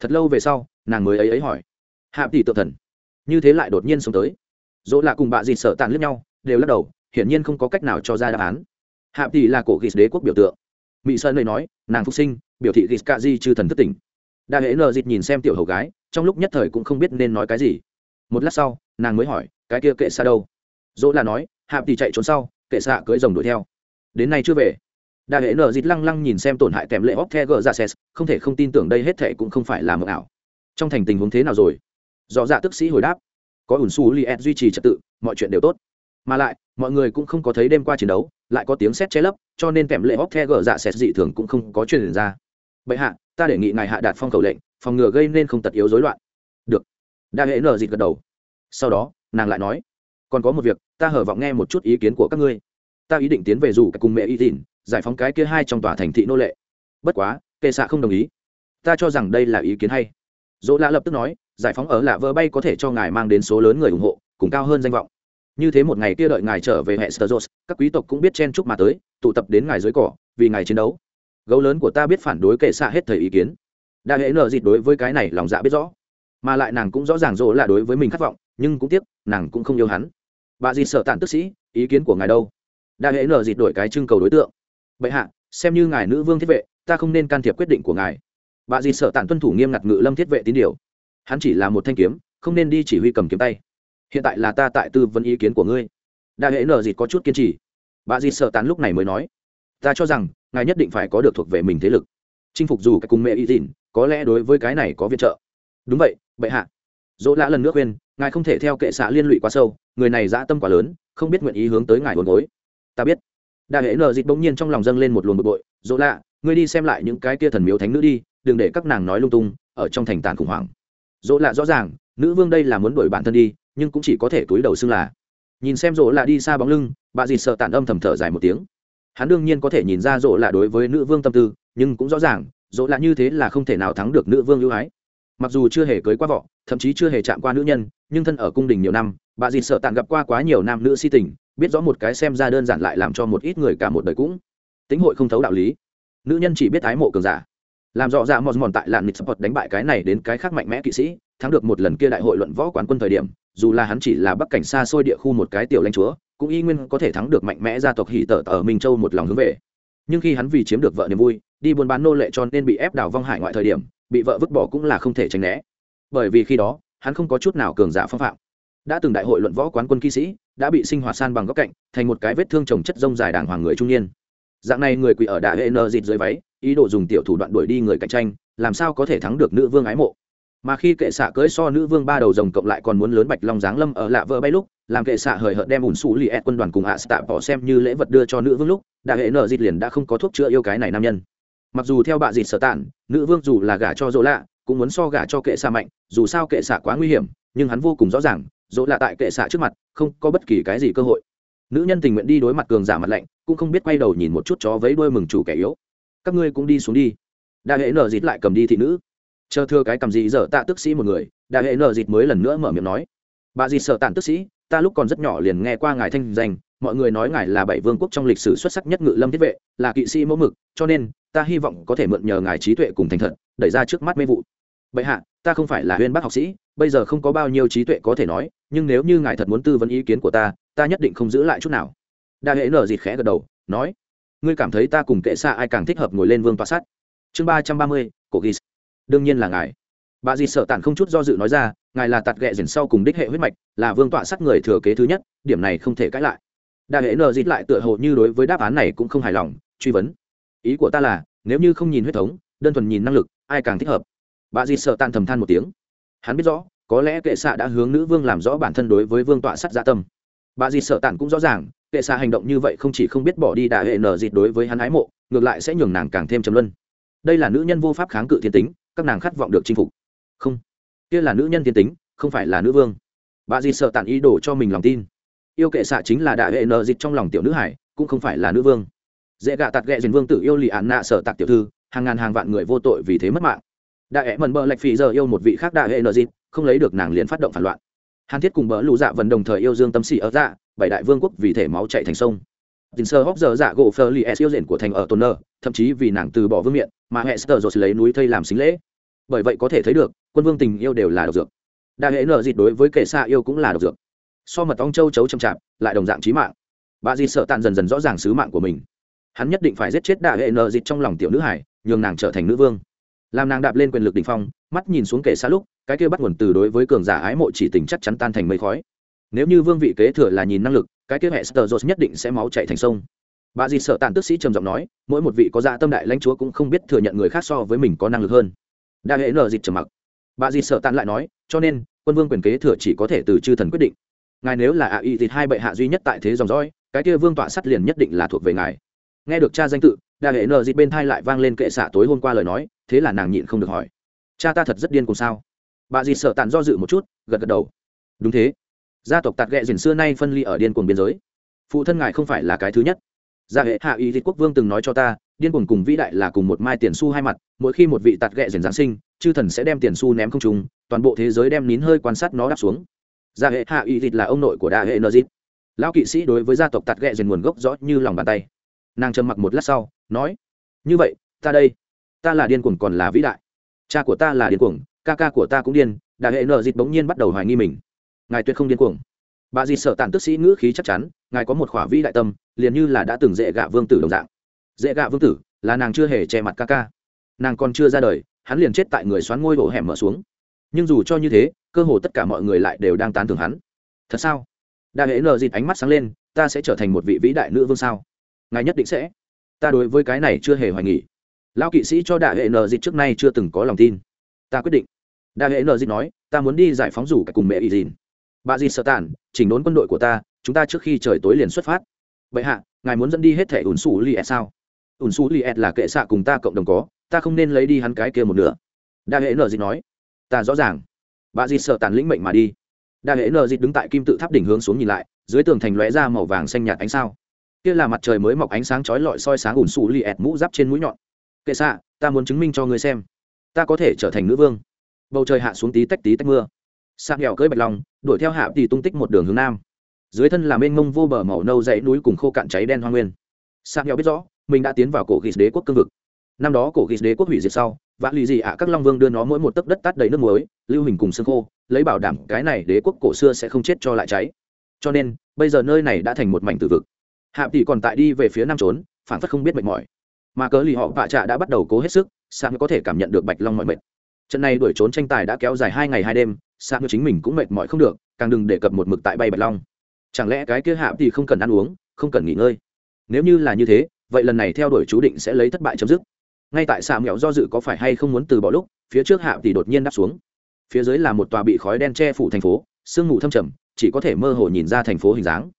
Thật lâu về sau, nàng mới ấy ấy hỏi. Hạ tỷ tự thần. Như thế lại đột nhiên sống tới. Dỗ là cùng bà dì sợ tàn lướt nhau, đều lắc đầu, hiển nhiên không có cách nào cho ra đáp án. Hạ tỷ là cổ ghis đế quốc biểu tượng. Mỹ sơn lời nói, nàng phục sinh, biểu thị ghis ca di chư thần thất tỉnh. Đa hễ nờ dịt nhìn xem tiểu hầu gái, trong lúc nhất thời cũng không biết nên nói cái gì. Một lát sau, nàng mới hỏi, cái kia kệ xa đâu? Dỗ là nói, hạ tỷ chạy trốn sau, kệ xạ cưỡi rồng đuổi theo. Đến nay chưa về đa hệ nở dịt lăng lăng nhìn xem tổn hại kèm lệ hóc the gờ ra ses không thể không tin tưởng đây hết thệ cũng không phải là mờ ảo. Trong thành tình huống thế nào rồi? Do dạ tức sĩ hồi đáp. Có ủn xù li duy trì trật tự, mọi chuyện đều tốt. Mà lại, mọi người cũng không có thấy đêm qua chiến đấu, lại có tiếng xét che lấp, cho nên kèm lệ hóc the gờ dạ ses dị thường cũng không có truyền ra. Bệ hạ, ta đề nghị ngài hạ đạt phong cầu lệnh, phòng ngừa gây nên không tật yếu rối loạn. Được. Đa hệ nở dịt gật đầu. Sau đó, nàng lại nói, còn có một việc, ta hở vọng nghe một chút ý kiến của các ngươi. Ta ý định tiến về dù cùng mẹ y tỉn giải phóng cái kia hai trong tòa thành thị nô lệ. Bất quá, kệ xạ không đồng ý. Ta cho rằng đây là ý kiến hay. Dỗ lạ lập tức nói, giải phóng ở lạ vơ bay có thể cho ngài mang đến số lớn người ủng hộ, cùng cao hơn danh vọng. Như thế một ngày kia đợi ngài trở về hệ sơ các quý tộc cũng biết chen chúc mà tới, tụ tập đến ngài dưới cỏ, vì ngài chiến đấu. Gấu lớn của ta biết phản đối kệ xạ hết thời ý kiến. Đã hệ nợ dịt đối với cái này lòng dạ biết rõ. Mà lại nàng cũng rõ ràng dỗ là đối với mình khát vọng, nhưng cũng tiếc, nàng cũng không yêu hắn. Bà dịt sợ tàn tức sĩ, ý kiến của ngài đâu? Đã hệ nợ dịt đổi cái trưng cầu đối tượng bệ hạ, xem như ngài nữ vương thiết vệ, ta không nên can thiệp quyết định của ngài. Bà dì sợ tản tuân thủ nghiêm ngặt ngự lâm thiết vệ tín điều. Hắn chỉ là một thanh kiếm, không nên đi chỉ huy cầm kiếm tay. Hiện tại là ta tại tư vấn ý kiến của ngươi. Đa hệ nở dịt có chút kiên trì. Bà dì sợ tản lúc này mới nói, ta cho rằng, ngài nhất định phải có được thuộc về mình thế lực. Chinh phục dù cái cùng mẹ y dìn, có lẽ đối với cái này có viện trợ. Đúng vậy, bệ hạ. Dỗ lã lần nước khuyên, ngài không thể theo kệ xạ liên lụy quá sâu, người này dã tâm quá lớn, không biết nguyện ý hướng tới ngài hồn gối. Ta biết đại hệ nợ dịch bỗng nhiên trong lòng dâng lên một luồng bực bội, dỗ lạ, ngươi đi xem lại những cái kia thần miếu thánh nữ đi, đừng để các nàng nói lung tung, ở trong thành tàn khủng hoảng. Dỗ lạ rõ ràng, nữ vương đây là muốn đuổi bản thân đi, nhưng cũng chỉ có thể túi đầu xưng là. Nhìn xem dỗ lạ đi xa bóng lưng, bà dì sợ tàn âm thầm thở dài một tiếng. Hắn đương nhiên có thể nhìn ra dỗ lạ đối với nữ vương tâm tư, nhưng cũng rõ ràng, dỗ lạ như thế là không thể nào thắng được nữ vương ưu ái. Mặc dù chưa hề cưới qua vợ, thậm chí chưa hề chạm qua nữ nhân, nhưng thân ở cung đình nhiều năm, bà dì sợ tàn gặp qua quá nhiều nam nữ si tình biết rõ một cái xem ra đơn giản lại làm cho một ít người cả một đời cũng tính hội không thấu đạo lý. Nữ nhân chỉ biết ái mộ cường giả. Làm rõ ra mòn mòn tại làn nịt support đánh bại cái này đến cái khác mạnh mẽ kỵ sĩ, thắng được một lần kia đại hội luận võ quán quân thời điểm, dù là hắn chỉ là bắc cảnh xa xôi địa khu một cái tiểu lãnh chúa, cũng y nguyên có thể thắng được mạnh mẽ gia tộc hỷ tở ở minh châu một lòng hướng về. Nhưng khi hắn vì chiếm được vợ niềm vui, đi buôn bán nô lệ cho nên bị ép đào vong hải ngoại thời điểm, bị vợ vứt bỏ cũng là không thể tránh né. Bởi vì khi đó, hắn không có chút nào cường giả phong phạm đã từng đại hội luận võ quán quân kỵ sĩ, đã bị sinh hoạt san bằng góc cạnh, thành một cái vết thương trồng chất rông dài đàng hoàng người trung niên. Dạng này người quỳ ở đại hệ nờ dịt dưới váy, ý đồ dùng tiểu thủ đoạn đuổi đi người cạnh tranh, làm sao có thể thắng được nữ vương ái mộ? Mà khi kệ xạ cưỡi so nữ vương ba đầu rồng cộng lại còn muốn lớn bạch long giáng lâm ở lạ vỡ bay lúc, làm kệ xạ hời hợt đem ủn xù lì ẹ quân đoàn cùng ạ tạ bỏ xem như lễ vật đưa cho nữ vương lúc đại hệ nờ dịt liền đã không có thuốc chữa yêu cái này nam nhân. Mặc dù theo bạ dịt sở tản, nữ vương dù là gả cho dỗ lạ, cũng muốn so gả cho kệ xạ mạnh, dù sao kệ xạ quá nguy hiểm, nhưng hắn vô cùng rõ ràng dỗ lạ tại kệ xạ trước mặt, không có bất kỳ cái gì cơ hội. Nữ nhân tình nguyện đi đối mặt cường giả mặt lạnh, cũng không biết quay đầu nhìn một chút chó vấy đuôi mừng chủ kẻ yếu. Các ngươi cũng đi xuống đi. Đại hệ nở dịt lại cầm đi thị nữ. Chờ thưa cái cầm gì dở tạ tức sĩ một người đại hệ nở dịt mới lần nữa mở miệng nói. Bà dịt sợ tàn tức sĩ, ta lúc còn rất nhỏ liền nghe qua ngài thanh danh, mọi người nói ngài là bảy vương quốc trong lịch sử xuất sắc nhất ngự lâm thiết vệ, là kỵ sĩ mẫu mực, cho nên, ta hy vọng có thể mượn nhờ ngài trí tuệ cùng thành thật, đẩy ra trước mắt mê vụ. Bệ hạ ta không phải là huyên bác học sĩ, bây giờ không có bao nhiêu trí tuệ có thể nói, nhưng nếu như ngài thật muốn tư vấn ý kiến của ta ta nhất định không giữ lại chút nào. Đa hệ nở dịt khẽ gật đầu, nói, ngươi cảm thấy ta cùng kệ xa ai càng thích hợp ngồi lên vương tọa sát? Chương ba trăm ba mươi, cổ ghis đương nhiên là ngài. Bà dì sợ tản không chút do dự nói ra, ngài là tạt ghẹ dần sau cùng đích hệ huyết mạch, là vương tọa sát người thừa kế thứ nhất, điểm này không thể cãi lại. Đa hệ nở dịt lại tựa hồ như đối với đáp án này cũng không hài lòng, truy vấn. Ý của ta là, nếu như không nhìn huyết thống, đơn thuần nhìn năng lực, ai càng thích hợp? Bà dì sợ tan thầm than một tiếng. Hắn biết rõ, có lẽ kệ xạ đã hướng nữ vương làm rõ bản thân đối với vương tọa sắt gia dạ tâm. Bà dì sợ tản cũng rõ ràng, kệ xạ hành động như vậy không chỉ không biết bỏ đi đà hệ nở dịt đối với hắn ái mộ, ngược lại sẽ nhường nàng càng thêm trầm luân. Đây là nữ nhân vô pháp kháng cự thiên tính, các nàng khát vọng được chinh phục. Không, kia là nữ nhân thiên tính, không phải là nữ vương. Bà dì sợ tản ý đồ cho mình lòng tin. Yêu kệ xạ chính là đại hệ nở dịt trong lòng tiểu nữ hải, cũng không phải là nữ vương. Dễ gạ tạt ghẹ dền vương tử yêu lì án nạ sợ tạc tiểu thư, hàng ngàn hàng vạn người vô tội vì thế mất mạng đại hệ mần bờ lạch phì giờ yêu một vị khác đại hệ nợ dịp, không lấy được nàng liền phát động phản loạn. Hàn thiết cùng bờ lũ dạ vần đồng thời yêu dương tâm xỉ ở dạ bảy đại vương quốc vì thể máu chạy thành sông. Tình sơ hóc giờ dạ gỗ phơ li s yêu diện của thành ở tôn nơ, thậm chí vì nàng từ bỏ vương miện, mà hệ sơ rồi lấy núi thây làm xính lễ. Bởi vậy có thể thấy được, quân vương tình yêu đều là độc dược. Đại hệ nợ dịp đối với kẻ xa yêu cũng là độc dược. So mật ong châu chấu chậm chạp, lại đồng dạng trí mạng. Bà dịt sợ tàn dần dần rõ ràng sứ mạng của mình. Hắn nhất định phải giết chết Đại hệ nợ dịp trong lòng tiểu nữ hải, nhường nàng trở thành nữ vương làm nàng đạp lên quyền lực đ ỉ n h phong, mắt nhìn xuống kệ xa lúc, cái kia bắt nguồn từ đối với cường giả ái mộ chỉ tình chắc chắn tan thành mây khói. Nếu như vương vị kế thừa là nhìn năng lực, cái kia hệ sờ dột nhất định sẽ máu chạy thành sông. Bà dì sợ tàn tức sĩ trầm giọng nói, mỗi một vị có dạ tâm đại lãnh chúa cũng không biết thừa nhận người khác so với mình có năng lực hơn. Đa hệ nờ dịt trầm mặc. Bà dì sợ tàn lại nói, cho nên, quân vương quyền kế thừa chỉ có thể từ chư thần quyết định. Ngài nếu là ạ y thịt hai bệ hạ duy nhất tại thế dòng dõi, cái kia vương tọa sắt liền nhất định là thuộc về ngài nghe được cha danh tự, đa hệ nợ dịt bên thai lại vang lên kệ xạ tối hôm qua lời nói, thế là nàng nhịn không được hỏi. Cha ta thật rất điên cùng sao? Bà Dịp sợ tàn do dự một chút, gật gật đầu. Đúng thế. Gia tộc tạt ghẹ dền xưa nay phân ly ở điên cuồng biên giới. Phụ thân ngài không phải là cái thứ nhất. Gia hệ hạ y Dịp quốc vương từng nói cho ta, điên cuồng cùng vĩ đại là cùng một mai tiền xu hai mặt, mỗi khi một vị tạt ghẹ dền giáng sinh, chư thần sẽ đem tiền xu ném không trùng toàn bộ thế giới đem nín hơi quan sát nó đáp xuống. Gia hệ hạ y Dịp là ông nội của đa hệ nơ dít lão kỵ sĩ đối với gia tộc tạt ghẹ dền nguồn gốc rõ như lòng bàn tay nàng trầm mặc một lát sau, nói, như vậy, ta đây, ta là điên cuồng còn là vĩ đại. Cha của ta là điên cuồng, ca ca của ta cũng điên. Đại hệ nợ dịt bỗng nhiên bắt đầu hoài nghi mình. Ngài tuyệt không điên cuồng. Bà dịt sợ tàn tức sĩ ngữ khí chắc chắn, ngài có một khỏa vĩ đại tâm, liền như là đã từng dễ gạ vương tử đồng dạng. Dễ gạ vương tử, là nàng chưa hề che mặt ca ca. Nàng còn chưa ra đời, hắn liền chết tại người xoán ngôi đổ hẻm mở xuống. Nhưng dù cho như thế, cơ hồ tất cả mọi người lại đều đang tán thưởng hắn. Thật sao? Đại hệ nợ dịt ánh mắt sáng lên, ta sẽ trở thành một vị vĩ đại nữ vương sao? Ngài nhất định sẽ. Ta đối với cái này chưa hề hoài nghỉ lão kỵ sĩ cho đại hệ nợ dịch trước nay chưa từng có lòng tin. Ta quyết định. Đại hệ nợ dịch nói, ta muốn đi giải phóng rủ cả cùng mẹ ý dìn. Bà dì sợ tản chỉnh đốn quân đội của ta, chúng ta trước khi trời tối liền xuất phát. Vậy hạ, ngài muốn dẫn đi hết thẻ ủn xù li ed sao? Ủn xù li ed là kệ xạ cùng ta cộng đồng có, ta không nên lấy đi hắn cái kia một nửa. Đại hệ nợ dịch nói, ta rõ ràng. Bà dì sợ tàn lĩnh mệnh mà đi. Đại hệ nợ dịch đứng tại kim tự tháp đỉnh hướng xuống nhìn lại, dưới tường thành lóe ra màu vàng xanh nhạt ánh sao kia là mặt trời mới mọc ánh sáng chói lọi soi sáng ủn xù li ẹt mũ giáp trên mũi nhọn. Kệ xạ, ta muốn chứng minh cho ngươi xem. Ta có thể trở thành nữ vương. Bầu trời hạ xuống tí tách tí tách mưa. Sạc nghèo cưỡi bạch long, đuổi theo hạ thì tung tích một đường hướng nam. Dưới thân là mênh mông vô bờ màu nâu dãy núi cùng khô cạn cháy đen hoa nguyên. Sạc nghèo biết rõ, mình đã tiến vào cổ ghis đế quốc cương vực. Năm đó cổ ghis đế quốc hủy diệt sau vã lì gì ạ các long vương đưa nó mỗi một tấc đất tắt đầy nước muối, lưu hình cùng xương khô, lấy bảo đảm cái này đế quốc cổ xưa sẽ không chết cho lại cháy. Cho nên, bây giờ nơi này đã thành một mảnh tử vực hạ tỷ còn tại đi về phía nam trốn phản phất không biết mệt mỏi. Mà cớ lì họ vạ trạ đã bắt đầu cố hết sức sang có thể cảm nhận được bạch long mọi mệt. Trận này đuổi trốn tranh tài đã kéo dài hai ngày hai đêm sang chính mình cũng mệt mỏi không được, càng đừng đề cập một mực tại bay bạch long. Chẳng lẽ cái kia hạ tỷ không cần ăn uống, không cần nghỉ ngơi? Nếu như là như thế, vậy lần này theo đuổi chú định sẽ lấy thất bại chấm dứt. Ngay tại xạ mẹo do dự có phải hay không muốn từ bỏ lúc, phía trước hạ tỷ đột nhiên đáp xuống. Phía dưới là một tòa bị khói đen che phủ thành phố, sương mù thâm trầm, chỉ có thể mơ hồ nhìn ra thành phố hình dáng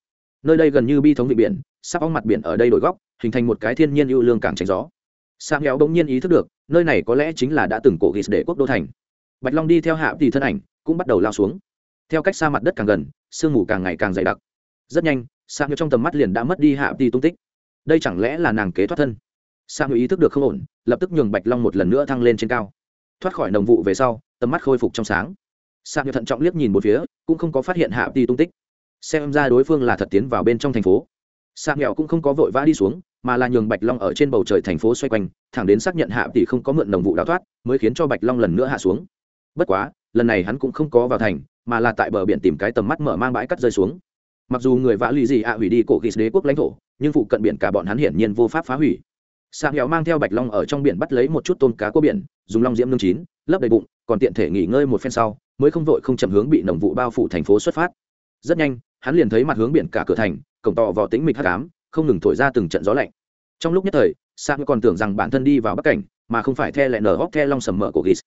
nơi đây gần như bi thống vị biển, sắp óng mặt biển ở đây đổi góc, hình thành một cái thiên nhiên ưu lương càng tránh gió. Sang héo bỗng nhiên ý thức được, nơi này có lẽ chính là đã từng cổ ghis để quốc đô thành. Bạch long đi theo hạ thì thân ảnh, cũng bắt đầu lao xuống. Theo cách xa mặt đất càng gần, sương mù càng ngày càng dày đặc. Rất nhanh sang héo trong tầm mắt liền đã mất đi hạ thì tung tích. Đây chẳng lẽ là nàng kế thoát thân? Sang héo ý thức được không ổn, lập tức nhường bạch long một lần nữa thăng lên trên cao. Thoát khỏi đồng vụ về sau, tầm mắt khôi phục trong sáng. Sang héo thận trọng liếc nhìn một phía, cũng không có phát hiện hạ thì tung tích xem ra đối phương là thật tiến vào bên trong thành phố. Sang nghèo cũng không có vội vã đi xuống, mà là nhường bạch long ở trên bầu trời thành phố xoay quanh, thẳng đến xác nhận hạ tỷ không có mượn đồng vụ đào thoát, mới khiến cho bạch long lần nữa hạ xuống. Bất quá, lần này hắn cũng không có vào thành, mà là tại bờ biển tìm cái tầm mắt mở mang bãi cắt rơi xuống. Mặc dù người vã lì gì ạ hủy đi cổ ghis đế quốc lãnh thổ, nhưng phụ cận biển cả bọn hắn hiển nhiên vô pháp phá hủy. Sang nghèo mang theo bạch long ở trong biển bắt lấy một chút tôm cá cua biển, dùng long diễm nương chín, lấp đầy bụng, còn tiện thể nghỉ ngơi một phen sau, mới không vội không chậm hướng bị nồng vụ bao phủ thành phố xuất phát rất nhanh, hắn liền thấy mặt hướng biển cả cửa thành, cổng tọ vào tĩnh mịch hắc ám, không ngừng thổi ra từng trận gió lạnh. Trong lúc nhất thời sang còn tưởng rằng bản thân đi vào bắc cảnh, mà không phải the lại nở hóc the long sầm mỡ của ghis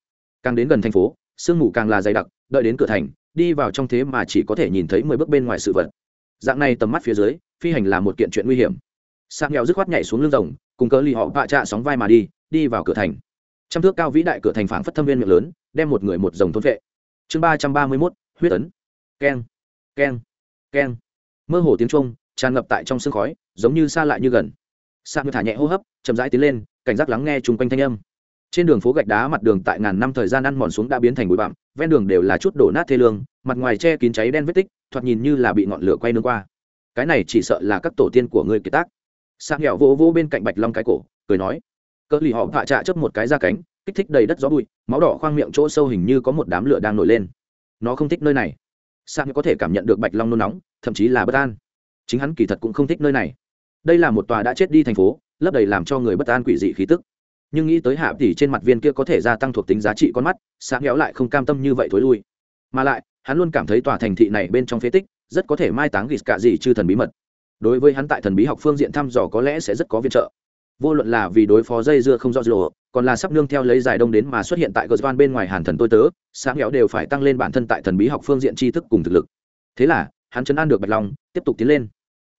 càng đến gần thành phố, sương mù càng là dày đặc, đợi đến cửa thành, đi vào trong thế mà chỉ có thể nhìn thấy mười bước bên ngoài sự vật. Dạng này tầm mắt phía dưới, phi hành là một kiện chuyện nguy hiểm. Sang nghèo dứt khoát nhảy xuống lưng rồng, cùng cớ lì họ vạ trạ sóng vai mà đi đi vào cửa thành. Trăm thước cao vĩ đại cửa thành phảng phất thâm viên miệng lớn, đem một người một rồng thôn vệ. Chương ba trăm ba mươi mốt, huyết ấn. Keng keng keng. Mơ hồ tiếng trung tràn ngập tại trong sương khói, giống như xa lại như gần. Sạc như thả nhẹ hô hấp, chậm rãi tiến lên, cảnh giác lắng nghe chung quanh thanh âm. Trên đường phố gạch đá mặt đường tại ngàn năm thời gian ăn mòn xuống đã biến thành bụi bặm, ven đường đều là chút đổ nát thê lương, mặt ngoài che kín cháy đen vết tích, thoạt nhìn như là bị ngọn lửa quay nương qua. Cái này chỉ sợ là các tổ tiên của ngươi kiệt tác. Sạc nghèo vỗ vỗ bên cạnh bạch long cái cổ, cười nói, cỡ lì họ vạ trạ chớp một cái ra cánh, kích thích đầy đất gió bụi, máu đỏ khoang miệng chỗ sâu hình như có một đám lửa đang nổi lên. Nó không thích nơi này sang có thể cảm nhận được bạch long nôn nóng, thậm chí là bất an. Chính hắn kỳ thật cũng không thích nơi này. Đây là một tòa đã chết đi thành phố, lấp đầy làm cho người bất an quỷ dị khí tức. Nhưng nghĩ tới hạ tỷ trên mặt viên kia có thể gia tăng thuộc tính giá trị con mắt sáng kéo lại không cam tâm như vậy thối lui. Mà lại, hắn luôn cảm thấy tòa thành thị này bên trong phế tích, rất có thể mai táng ghịt cả gì chư thần bí mật. Đối với hắn tại thần bí học phương diện thăm dò có lẽ sẽ rất có viện trợ vô luận là vì đối phó dây dưa không rõ ràng, còn là sắp nương theo lấy giải đông đến mà xuất hiện tại gờ bên ngoài hàn thần tôi tớ, sáng kéo đều phải tăng lên bản thân tại thần bí học phương diện tri thức cùng thực lực. Thế là, hắn chấn an được bạch long, tiếp tục tiến lên.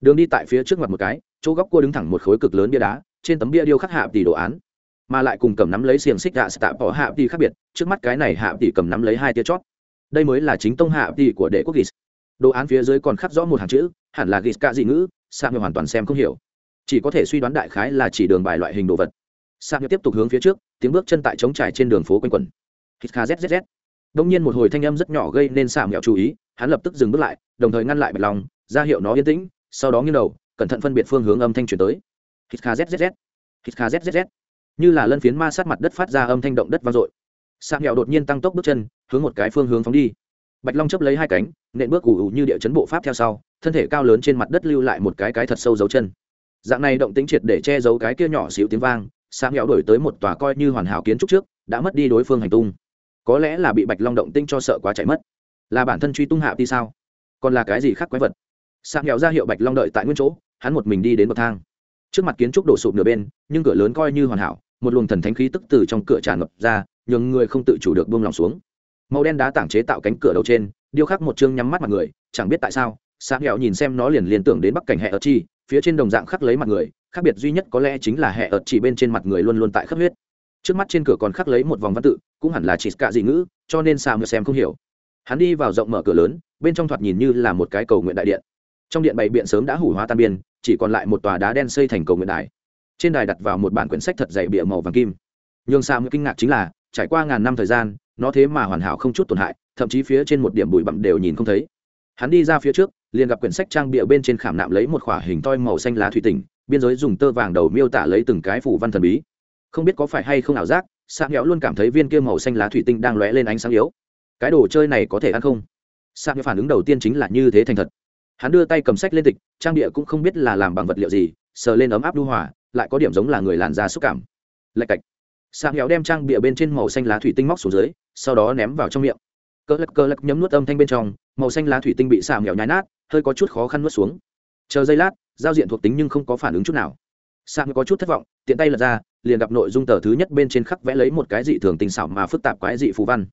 Đường đi tại phía trước mặt một cái, chỗ góc cua đứng thẳng một khối cực lớn bia đá, trên tấm bia điêu khắc hạ tỷ đồ án. Mà lại cùng cầm nắm lấy xiềng xích gạ tạ bỏ hạ tỷ khác biệt, trước mắt cái này hạ tỷ cầm nắm lấy hai tia chót. Đây mới là chính tông hạ tỷ của đệ quốc gis. Đồ án phía dưới còn khắc rõ một hàng chữ, hẳn là gis cả dị ngữ sa hoàn toàn xem không hiểu chỉ có thể suy đoán đại khái là chỉ đường bài loại hình đồ vật. Sa tiếp tục hướng phía trước, tiếng bước chân tại trống trải trên đường phố quanh quẩn. Hít kha zzz đông nhiên một hồi thanh âm rất nhỏ gây nên sa mẹo chú ý, hắn lập tức dừng bước lại, đồng thời ngăn lại bạch lòng ra hiệu nó yên tĩnh, sau đó nghiêng đầu, cẩn thận phân biệt phương hướng âm thanh chuyển tới. Hít kha zzz hít kha zzz như là lân phiến ma sát mặt đất phát ra âm thanh động đất vang dội. Sa mẹo đột nhiên tăng tốc bước chân, hướng một cái phương hướng phóng đi. Bạch long chấp lấy hai cánh, nện bước ủ ủ như địa chấn bộ pháp theo sau, thân thể cao lớn trên mặt đất lưu lại một cái cái thật sâu dấu chân dạng này động tính triệt để che giấu cái kia nhỏ xíu tiếng vang sáng nghèo đổi tới một tòa coi như hoàn hảo kiến trúc trước, đã mất đi đối phương hành tung. Có lẽ là bị bạch long động tinh cho sợ quá chạy mất. Là bản thân truy tung hạ đi sao? Còn là cái gì khác quái vật? Sáng nghèo ra hiệu bạch long đợi tại nguyên chỗ, hắn một mình đi đến bậc thang. Trước mặt kiến trúc đổ sụp nửa bên, nhưng cửa lớn coi như hoàn hảo, một luồng thần thánh khí tức từ trong cửa tràn ngập ra, nhường người không tự chủ được buông lòng xuống. Màu đen đá tảng chế tạo cánh cửa đầu trên, điêu khắc một chương nhắm mắt mặt người, chẳng biết tại sao sáng nghèo nhìn xem nó liền liên tưởng đến bắc cảnh hệ ở chi phía trên đồng dạng khắc lấy mặt người, khác biệt duy nhất có lẽ chính là hệ ợt chỉ bên trên mặt người luôn luôn tại khắc huyết. Trước mắt trên cửa còn khắc lấy một vòng văn tự, cũng hẳn là chỉ cả dị ngữ, cho nên sao xem không hiểu. Hắn đi vào rộng mở cửa lớn, bên trong thoạt nhìn như là một cái cầu nguyện đại điện. Trong điện bày biện sớm đã hủ hóa tan biên, chỉ còn lại một tòa đá đen xây thành cầu nguyện đài. Trên đài đặt vào một bản quyển sách thật dày bịa màu vàng kim. Nhưng sao kinh ngạc chính là, trải qua ngàn năm thời gian, nó thế mà hoàn hảo không chút tổn hại, thậm chí phía trên một điểm bụi bặm đều nhìn không thấy. Hắn đi ra phía trước liền gặp quyển sách trang bịa bên trên khảm nạm lấy một khỏa hình toi màu xanh lá thủy tinh, biên giới dùng tơ vàng đầu miêu tả lấy từng cái phủ văn thần bí. Không biết có phải hay không ảo giác, sa nghẽo luôn cảm thấy viên kia màu xanh lá thủy tinh đang lóe lên ánh sáng yếu. Cái đồ chơi này có thể ăn không? Sa nghẽo phản ứng đầu tiên chính là như thế thành thật. Hắn đưa tay cầm sách lên tịch, trang địa cũng không biết là làm bằng vật liệu gì, sờ lên ấm áp đu hỏa lại có điểm giống là người làn da xúc cảm. Lạch cạch. Sa nghẽo đem trang bịa bên trên màu xanh lá thủy tinh móc xuống dưới, sau đó ném vào trong miệng. Cơ lắc cơ lắc nhấm nuốt âm thanh bên trong, màu xanh lá thủy tinh bị xà mèo nhái nát hơi có chút khó khăn nuốt xuống. Chờ giây lát, giao diện thuộc tính nhưng không có phản ứng chút nào. Sam có chút thất vọng, tiện tay lật ra, liền gặp nội dung tờ thứ nhất bên trên khắc vẽ lấy một cái dị thường tình xảo mà phức tạp quái dị phù văn.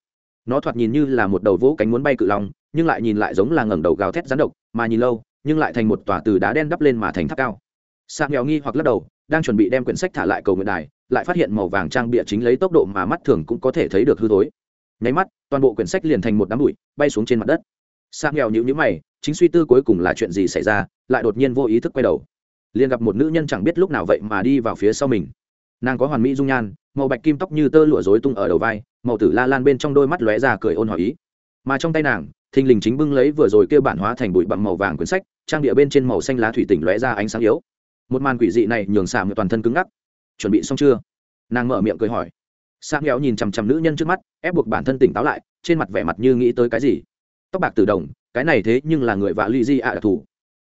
Nó thoạt nhìn như là một đầu vỗ cánh muốn bay cự lòng nhưng lại nhìn lại giống là ngẩng đầu gào thét rắn độc, mà nhìn lâu, nhưng lại thành một tòa từ đá đen đắp lên mà thành tháp cao. Sam nghèo nghi hoặc lắc đầu, đang chuẩn bị đem quyển sách thả lại cầu nguyện đài, lại phát hiện màu vàng trang bịa chính lấy tốc độ mà mắt thường cũng có thể thấy được hư thối. Nháy mắt, toàn bộ quyển sách liền thành một đám bụi, bay xuống trên mặt đất sang nghèo nhữ nhữ mày, chính suy tư cuối cùng là chuyện gì xảy ra, lại đột nhiên vô ý thức quay đầu. Liền gặp một nữ nhân chẳng biết lúc nào vậy mà đi vào phía sau mình. Nàng có hoàn mỹ dung nhan, màu bạch kim tóc như tơ lụa dối tung ở đầu vai, màu tử la lan bên trong đôi mắt lóe ra cười ôn hỏi ý. Mà trong tay nàng, thình lình chính bưng lấy vừa rồi kêu bản hóa thành bụi bặm màu vàng quyển sách, trang địa bên trên màu xanh lá thủy tỉnh lóe ra ánh sáng yếu. Một màn quỷ dị này nhường xả toàn thân cứng ngắc. Chuẩn bị xong chưa? Nàng mở miệng cười hỏi. Sang nghèo nhìn chằm chằm nữ nhân trước mắt, ép buộc bản thân tỉnh táo lại, trên mặt vẻ mặt như nghĩ tới cái gì? Tóc bạc từ đồng, cái này thế nhưng là người vạ l y di ạ đặc thù.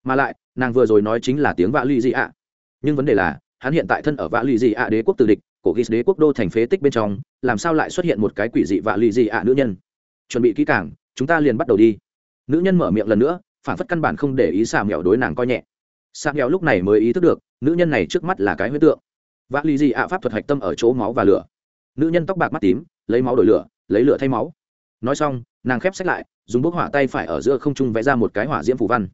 Mà lại, nàng vừa rồi nói chính là tiếng vạ l y di ạ. Nhưng vấn đề là, hắn hiện tại thân ở vạ l y di ạ đế quốc từ địch, cổ ghis đế quốc đô thành phế tích bên trong, làm sao lại xuất hiện một cái quỷ dị vạ l y di ạ nữ nhân? Chuẩn bị kỹ càng, chúng ta liền bắt đầu đi. Nữ nhân mở miệng lần nữa, phản phất căn bản không để ý xà mèo đối nàng coi nhẹ. Xà mèo lúc này mới ý thức được, nữ nhân này trước mắt là cái huyết tượng. Vạ l y di ạ pháp thuật hạch tâm ở chỗ máu và lửa. Nữ nhân tóc bạc mắt tím, lấy máu đổi lửa, lấy lửa thay máu. Nói xong nàng khép sách lại, dùng bút hỏa tay phải ở giữa không trung vẽ ra một cái hỏa diễm phù văn.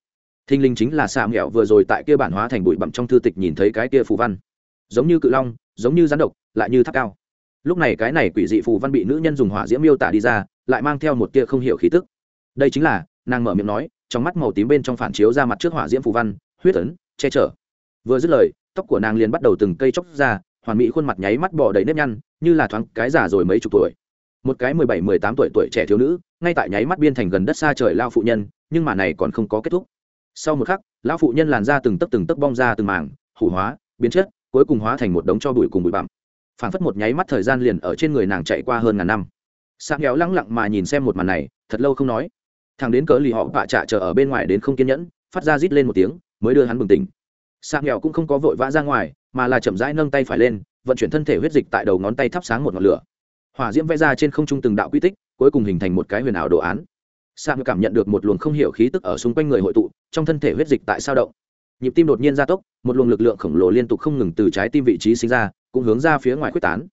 Thinh linh chính là xạ mẹo vừa rồi tại kia bản hóa thành bụi bặm trong thư tịch nhìn thấy cái kia phù văn. Giống như cự long, giống như rắn độc, lại như tháp cao. Lúc này cái này quỷ dị phù văn bị nữ nhân dùng hỏa diễm miêu tả đi ra, lại mang theo một tia không hiểu khí tức. Đây chính là, nàng mở miệng nói, trong mắt màu tím bên trong phản chiếu ra mặt trước hỏa diễm phù văn, huyết ấn, che chở. Vừa dứt lời, tóc của nàng liền bắt đầu từng cây chóc ra, hoàn mỹ khuôn mặt nháy mắt bỏ đầy nếp nhăn, như là thoáng cái già rồi mấy chục tuổi một cái mười bảy, mười tám tuổi tuổi trẻ thiếu nữ, ngay tại nháy mắt biên thành gần đất xa trời lao phụ nhân, nhưng mà này còn không có kết thúc. Sau một khắc lão phụ nhân làn ra từng tấc từng tấc bong ra từng mảng, hủ hóa, biến chất, cuối cùng hóa thành một đống cho bụi cùng bụi bặm. Phảng phất một nháy mắt thời gian liền ở trên người nàng chạy qua hơn ngàn năm. Sang kéo lăng lặng mà nhìn xem một màn này, thật lâu không nói. Thằng đến cớ lì họ vạ trả chờ ở bên ngoài đến không kiên nhẫn, phát ra rít lên một tiếng, mới đưa hắn bừng tỉnh. Sang kéo cũng không có vội vã ra ngoài, mà là chậm rãi nâng tay phải lên, vận chuyển thân thể huyết dịch tại đầu ngón tay thắp sáng một ngọn lửa hỏa diễm vẽ ra trên không trung từng đạo quy tích, cuối cùng hình thành một cái huyền ảo đồ án. Sang cảm nhận được một luồng không hiểu khí tức ở xung quanh người hội tụ, trong thân thể huyết dịch tại sao động. Nhịp tim đột nhiên gia tốc, một luồng lực lượng khổng lồ liên tục không ngừng từ trái tim vị trí sinh ra, cũng hướng ra phía ngoài quyết tán.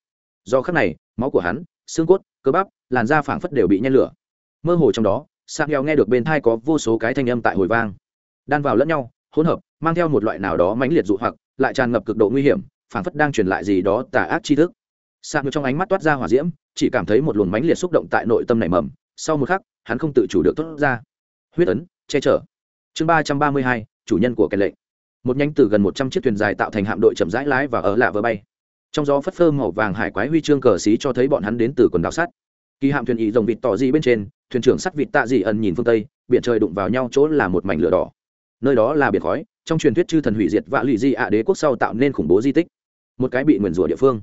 Do khắc này, máu của hắn, xương cốt, cơ bắp, làn da phảng phất đều bị nhen lửa. Mơ hồ trong đó sang heo nghe được bên thai có vô số cái thanh âm tại hồi vang. Đan vào lẫn nhau, hỗn hợp, mang theo một loại nào đó mãnh liệt dụ hoặc, lại tràn ngập cực độ nguy hiểm, phảng phất đang truyền lại gì đó tà ác chi thức sang trong ánh mắt toát ra hỏa diễm, chỉ cảm thấy một luồng mánh liệt xúc động tại nội tâm nảy mầm. Sau một khắc, hắn không tự chủ được thốt ra. Huyết ấn, che chở. Chương ba trăm ba mươi hai, chủ nhân của kèn lệnh. Một nhánh từ gần một trăm chiếc thuyền dài tạo thành hạm đội chậm rãi lái và ở lạ vỡ bay. Trong gió phất phơ màu vàng hải quái huy chương cờ xí cho thấy bọn hắn đến từ quần đảo sắt. Kỳ hạm thuyền ý rồng vịt tỏ dị bên trên, thuyền trưởng sắt vịt tạ dị ẩn nhìn phương tây, biển trời đụng vào nhau chỗ là một mảnh lửa đỏ. Nơi đó là biển khói, trong truyền thuyết chư thần hủy diệt vạ lụy di ạ đế quốc sau tạo nên khủng bố di tích. Một cái bị nguyền rủa địa phương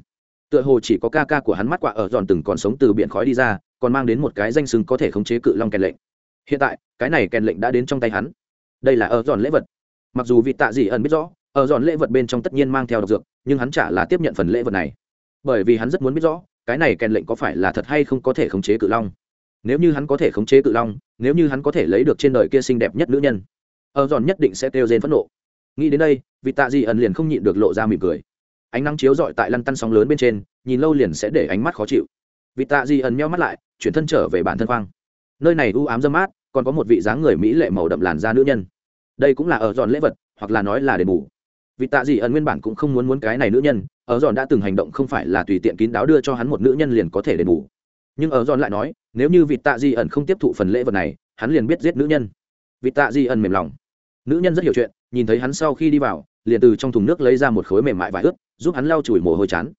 tựa hồ chỉ có ca ca của hắn mắt quạ ở giòn từng còn sống từ biển khói đi ra, còn mang đến một cái danh sừng có thể khống chế cự long kèn lệnh. Hiện tại, cái này kèn lệnh đã đến trong tay hắn. Đây là ở giòn lễ vật. Mặc dù vị tạ dị ẩn biết rõ, ở giòn lễ vật bên trong tất nhiên mang theo độc dược, nhưng hắn chả là tiếp nhận phần lễ vật này. Bởi vì hắn rất muốn biết rõ, cái này kèn lệnh có phải là thật hay không có thể khống chế cự long. Nếu như hắn có thể khống chế cự long, nếu như hắn có thể lấy được trên đời kia xinh đẹp nhất nữ nhân, ở giòn nhất định sẽ kêu rên phẫn nộ. Nghĩ đến đây, vị tạ dị ẩn liền không nhịn được lộ ra mỉm cười ánh nắng chiếu rọi tại lăn tăn sóng lớn bên trên, nhìn lâu liền sẽ để ánh mắt khó chịu. Vị tạ Di ẩn meo mắt lại, chuyển thân trở về bản thân khoang. Nơi này u ám dâm mát, còn có một vị dáng người mỹ lệ màu đậm làn da nữ nhân. Đây cũng là ở giòn lễ vật, hoặc là nói là đền bù. Vị tạ Di ẩn nguyên bản cũng không muốn muốn cái này nữ nhân, ở giòn đã từng hành động không phải là tùy tiện kín đáo đưa cho hắn một nữ nhân liền có thể đền bù. Nhưng ở giòn lại nói, nếu như vị tạ Di ẩn không tiếp thụ phần lễ vật này, hắn liền biết giết nữ nhân. Vị tạ Di ẩn mềm lòng. Nữ nhân rất hiểu chuyện, nhìn thấy hắn sau khi đi vào liền từ trong thùng nước lấy ra một khối mềm mại vải ướt, giúp hắn lau chùi mồ hôi chán.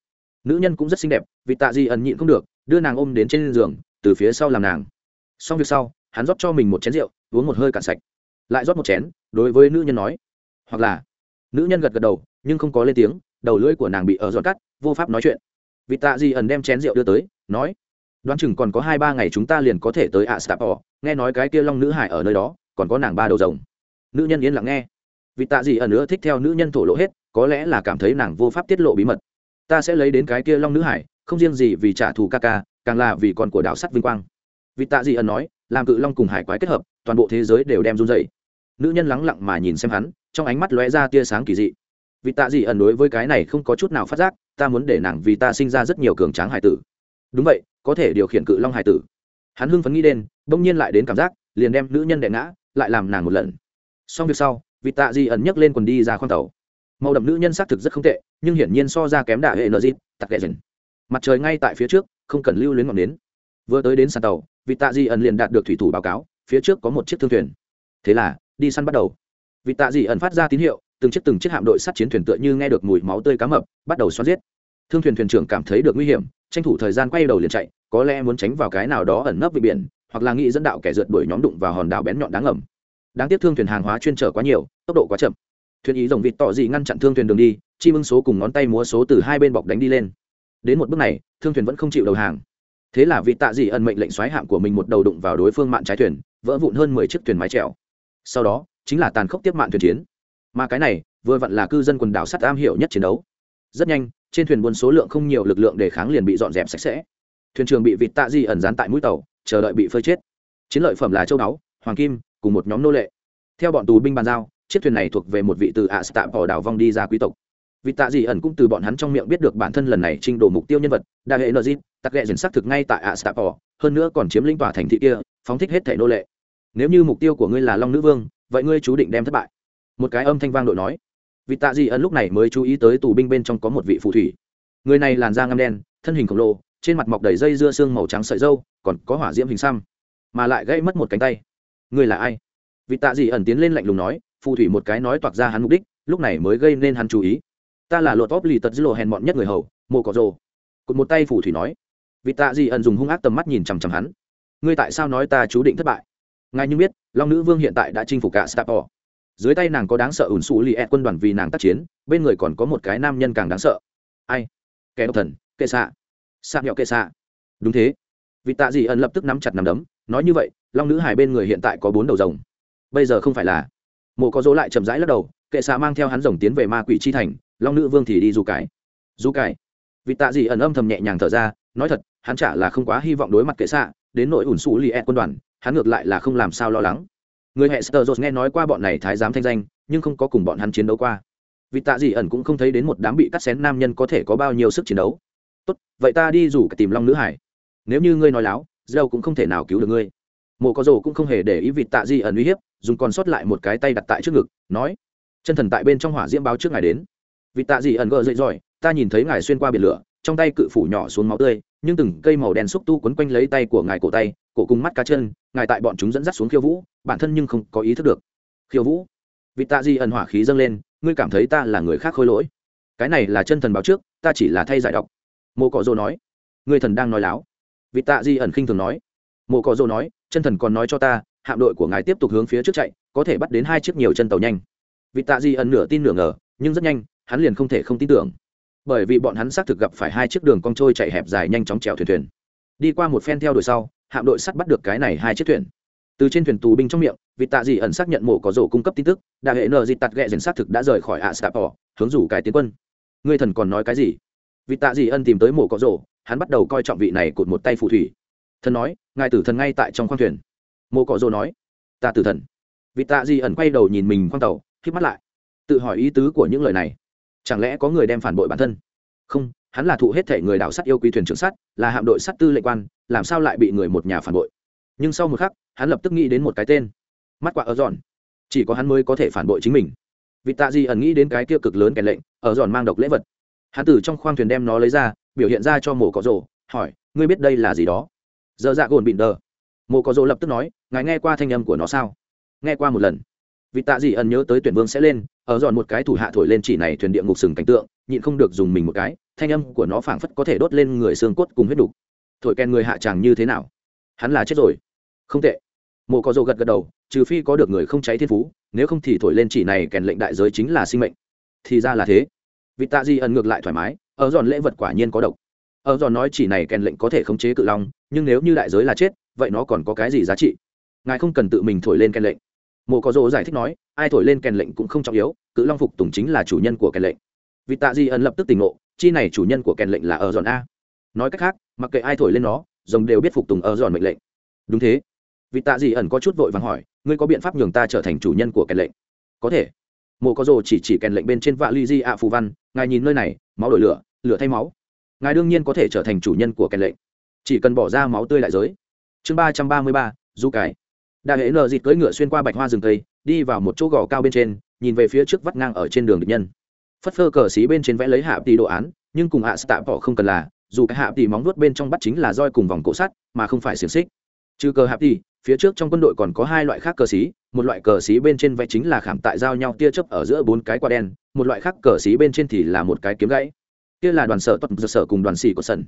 Nữ nhân cũng rất xinh đẹp vị tạ di ẩn nhịn không được, đưa nàng ôm đến trên giường, từ phía sau làm nàng. Xong việc sau, hắn rót cho mình một chén rượu, uống một hơi cạn sạch. Lại rót một chén, đối với nữ nhân nói. Hoặc là, nữ nhân gật gật đầu, nhưng không có lên tiếng, đầu lưỡi của nàng bị ở giọt cắt, vô pháp nói chuyện. Vị tạ di ẩn đem chén rượu đưa tới, nói. Đoán chừng còn có hai ba ngày chúng ta liền có thể tới ạ stap nghe nói cái kia long nữ hải ở nơi đó, còn có nàng ba đầu rồng. Nữ nhân yên lặng nghe vị tạ gì ẩn nữa thích theo nữ nhân thổ lộ hết, có lẽ là cảm thấy nàng vô pháp tiết lộ bí mật. Ta sẽ lấy đến cái kia long nữ hải, không riêng gì vì trả thù ca ca, càng là vì con của đảo sắt vinh quang. Vị tạ gì ẩn nói, làm cự long cùng hải quái kết hợp, toàn bộ thế giới đều đem run dậy nữ nhân lắng lặng mà nhìn xem hắn, trong ánh mắt lóe ra tia sáng kỳ dị. Vì tạ dị ẩn đối với cái này không có chút nào phát giác, ta muốn để nàng vì ta sinh ra rất nhiều cường tráng hải tử. Đúng vậy, có thể điều khiển cự long hải tử. Hắn hưng phấn nghĩ đến, bỗng nhiên lại đến cảm giác, liền đem nữ nhân đệ ngã, lại làm nàng một lần. Xong việc sau Vị tạ Di ẩn nhấc lên quần đi ra khoang tàu. Màu đậm nữ nhân xác thực rất không tệ, nhưng hiển nhiên so ra kém đạ hệ nợ dịt tặc ghẹ dần. Mặt trời ngay tại phía trước, không cần lưu luyến ngọn nến. Vừa tới đến sàn tàu vị tạ Di ẩn liền đạt được thủy thủ báo cáo, phía trước có một chiếc thương thuyền. Thế là, đi săn bắt đầu. Vị tạ Di ẩn phát ra tín hiệu, từng chiếc từng chiếc hạm đội sát chiến thuyền tựa như nghe được mùi máu tươi cá mập, bắt đầu xoắn giết. Thương thuyền thuyền trưởng cảm thấy được nguy hiểm, tranh thủ thời gian quay đầu liền chạy, có lẽ muốn tránh vào cái nào đó ẩn nấp vị biển, hoặc là nghĩ dẫn đạo kẻ rượt đuổi nhóm đụng vào hòn đảo bén nhọn đáng ngầm đáng tiếc thương thuyền hàng hóa chuyên trở quá nhiều, tốc độ quá chậm. Thuyền ý rồng vịt tỏ dị ngăn chặn thương thuyền đường đi, chi mưng số cùng ngón tay múa số từ hai bên bọc đánh đi lên. Đến một bước này, thương thuyền vẫn không chịu đầu hàng. Thế là vị tạ dị ẩn mệnh lệnh xoáy hạm của mình một đầu đụng vào đối phương mạn trái thuyền, vỡ vụn hơn mười chiếc thuyền mái trèo sau đó, chính là tàn khốc tiếp mạn thuyền chiến. Mà cái này, vừa vặn là cư dân quần đảo sắt am hiểu nhất chiến đấu. Rất nhanh, trên thuyền buôn số lượng không nhiều lực lượng để kháng liền bị dọn dẹp sạch sẽ. Thuyền trường bị vịt tạ di ẩn dán tại mũi tàu, chờ đợi bị phơi chết. Chiến lợi phẩm là châu báu, hoàng kim cùng một nhóm nô lệ. Theo bọn tù binh bàn giao, chiếc thuyền này thuộc về một vị từ ạ stạ bỏ đảo vong đi ra quý tộc. Vị tạ dị ẩn cũng từ bọn hắn trong miệng biết được bản thân lần này trinh đồ mục tiêu nhân vật, đa hệ nợ dịp, tắc ghẹ dần xác thực ngay tại ạ stạ bỏ hơn nữa còn chiếm lĩnh tòa thành thị kia, phóng thích hết thể nô lệ. Nếu như mục tiêu của ngươi là long nữ vương, vậy ngươi chú định đem thất bại. Một cái âm thanh vang đội nói. Vị tạ dị ẩn lúc này mới chú ý tới tù binh bên trong có một vị phù thủy. Người này làn da ngăm đen, thân hình khổng lồ, trên mặt mọc đầy dây dưa xương màu trắng sợi dâu còn có hỏa diễm hình xăm, mà lại gây mất một cánh tay. Ngươi là ai? Vị tạ dị ẩn tiến lên lạnh lùng nói, phù thủy một cái nói toạc ra hắn mục đích, lúc này mới gây nên hắn chú ý. Ta là lột vóp lì tật dư lộ hèn mọn nhất người hầu, mồ cỏ rồ. Cụt một tay phù thủy nói. Vị tạ dị ẩn dùng hung ác tầm mắt nhìn chằm chằm hắn. Ngươi tại sao nói ta chú định thất bại? Ngài như biết, long nữ vương hiện tại đã chinh phục cả stapo dưới tay nàng có đáng sợ ủn xù li ed quân đoàn vì nàng tác chiến, bên người còn có một cái nam nhân càng đáng sợ. Ai? Kẻ độc thần, kệ xạ. Xạ nhọ kệ xạ. Đúng thế. Vị tạ dị ẩn lập tức nắm chặt nắm đấm, nói như vậy long nữ hải bên người hiện tại có bốn đầu rồng. Bây giờ không phải là. Mộ có dỗ lại chậm rãi lắc đầu, kệ xạ mang theo hắn rồng tiến về ma quỷ chi thành, long nữ vương thì đi du cải. Du cải. Vị tạ gì ẩn âm thầm nhẹ nhàng thở ra, nói thật, hắn chả là không quá hy vọng đối mặt kệ xạ, đến nội ủn xù li e quân đoàn, hắn ngược lại là không làm sao lo lắng. Người hệ sơ nghe nói qua bọn này thái giám thanh danh, nhưng không có cùng bọn hắn chiến đấu qua. Vì tạ gì ẩn cũng không thấy đến một đám bị cắt xén nam nhân có thể có bao nhiêu sức chiến đấu. Tốt, vậy ta đi rủ tìm long nữ hải. Nếu như ngươi nói láo dâu cũng không thể nào cứu được ngươi mộ có rồ cũng không hề để ý vị tạ Di ẩn uy hiếp, dùng còn sót lại một cái tay đặt tại trước ngực, nói, chân thần tại bên trong hỏa diễm báo trước ngài đến. Vị tạ Di ẩn gờ dậy rồi, ta nhìn thấy ngài xuyên qua biển lửa, trong tay cự phủ nhỏ xuống máu tươi, nhưng từng cây màu đen xúc tu quấn quanh lấy tay của ngài cổ tay, cổ cùng mắt cá chân, ngài tại bọn chúng dẫn dắt xuống khiêu vũ, bản thân nhưng không có ý thức được. Khiêu vũ? Vị tạ di ẩn hỏa khí dâng lên, ngươi cảm thấy ta là người khác khôi lỗi. Cái này là chân thần báo trước, ta chỉ là thay giải đọc mộ cọ dô nói người thần đang nói láo. Vị tạ di ẩn khinh thường nói, mộ cọ dô nói chân thần còn nói cho ta, hạm đội của ngài tiếp tục hướng phía trước chạy, có thể bắt đến hai chiếc nhiều chân tàu nhanh. Vị tạ di ẩn nửa tin nửa ngờ, nhưng rất nhanh, hắn liền không thể không tin tưởng. Bởi vì bọn hắn xác thực gặp phải hai chiếc đường cong trôi chạy hẹp dài nhanh chóng trèo thuyền thuyền. Đi qua một phen theo đuổi sau, hạm đội sắt bắt được cái này hai chiếc thuyền. Từ trên thuyền tù binh trong miệng vị tạ dị ẩn xác nhận mộ có rổ cung cấp tin tức đại hệ nờ dị tạt ghẹ dần xác thực đã rời khỏi ạ sạp bỏ hướng rủ cải tiến quân. Người thần còn nói cái gì? Vị tạ dị ân tìm tới mộ có rổ, hắn bắt đầu coi trọng vị này cột một tay phù thủy thần nói, ngài tử thần ngay tại trong khoang thuyền. Mô cọ rô nói, ta tử thần. Vị tạ di ẩn quay đầu nhìn mình khoang tàu k mắt lại. Tự hỏi ý tứ của những lời này. Chẳng lẽ có người đem phản bội bản thân? Không, hắn là thụ hết thể người đảo sắt yêu quý thuyền trưởng sắt, là hạm đội sắt tư lệnh quan, làm sao lại bị người một nhà phản bội? Nhưng sau một khắc, hắn lập tức nghĩ đến một cái tên. Mắt quạ ở giòn. Chỉ có hắn mới có thể phản bội chính mình. Vị tạ di ẩn nghĩ đến cái tiêu cực lớn kèn lệnh, ở giòn mang độc lễ vật. Hắn từ trong khoang thuyền đem nó lấy ra, biểu hiện ra cho mổ cỏ rồ hỏi, ngươi biết đây là gì đó? Giờ dạ gồn bịn đờ. Mổ có dỗ lập tức nói, ngài nghe qua thanh âm của nó sao? Nghe qua một lần. Vị tạ dị ẩn nhớ tới tuyển vương sẽ lên, ở giòn một cái thủ hạ thổi lên chỉ này thuyền địa ngục sừng cảnh tượng, nhịn không được dùng mình một cái, thanh âm của nó phảng phất có thể đốt lên người xương cốt cùng huyết đục. Thổi ken người hạ tràng như thế nào? Hắn là chết rồi. Không tệ. Mộ có dỗ gật gật đầu, trừ phi có được người không cháy thiên phú, nếu không thì thổi lên chỉ này kèn lệnh đại giới chính là sinh mệnh. Thì ra là thế. Vị tạ di ẩn ngược lại thoải mái, ở giòn lễ vật quả nhiên có độc ở giòn nói chỉ này kèn lệnh có thể khống chế cự long, nhưng nếu như đại giới là chết, vậy nó còn có cái gì giá trị? Ngài không cần tự mình thổi lên kèn lệnh. Mộ có dồ giải thích nói, ai thổi lên kèn lệnh cũng không trọng yếu, cự long phục tùng chính là chủ nhân của kèn lệnh. Vị tạ di ẩn lập tức tỉnh ngộ, chi này chủ nhân của kèn lệnh là ở giòn a. Nói cách khác, mặc kệ ai thổi lên nó, rồng đều biết phục tùng ở giòn mệnh lệnh. Đúng thế. Vị tạ di ẩn có chút vội vàng hỏi, ngươi có biện pháp nhường ta trở thành chủ nhân của kèn lệnh? Có thể. Mộ có rồ chỉ chỉ kèn lệnh bên trên vạ ly di ạ phù văn, ngài nhìn nơi này, máu đổi lửa lửa thay máu ngài đương nhiên có thể trở thành chủ nhân của kèn lệnh. Chỉ cần bỏ ra máu tươi đại giới. Chương ba trăm ba mươi ba, du cải. đại hệ nờ dịt cưỡi ngựa xuyên qua bạch hoa rừng cây, đi vào một chỗ gò cao bên trên, nhìn về phía trước vắt ngang ở trên đường địch nhân. Phất phơ cờ xí bên trên vẽ lấy hạ tỷ đồ án, nhưng cùng hạ tạ bỏ không cần là, dù cái hạ tỷ móng nuốt bên trong bắt chính là roi cùng vòng cổ sắt, mà không phải xiềng xích. Trừ cờ hạ tỷ, phía trước trong quân đội còn có hai loại khác cờ xí, một loại cờ xí bên trên vẽ chính là khảm tại giao nhau tia chớp ở giữa bốn cái quả đen, một loại khác cờ xí bên trên thì là một cái kiếm gãy kia là đoàn sở tuật giật sở cùng đoàn sĩ của sân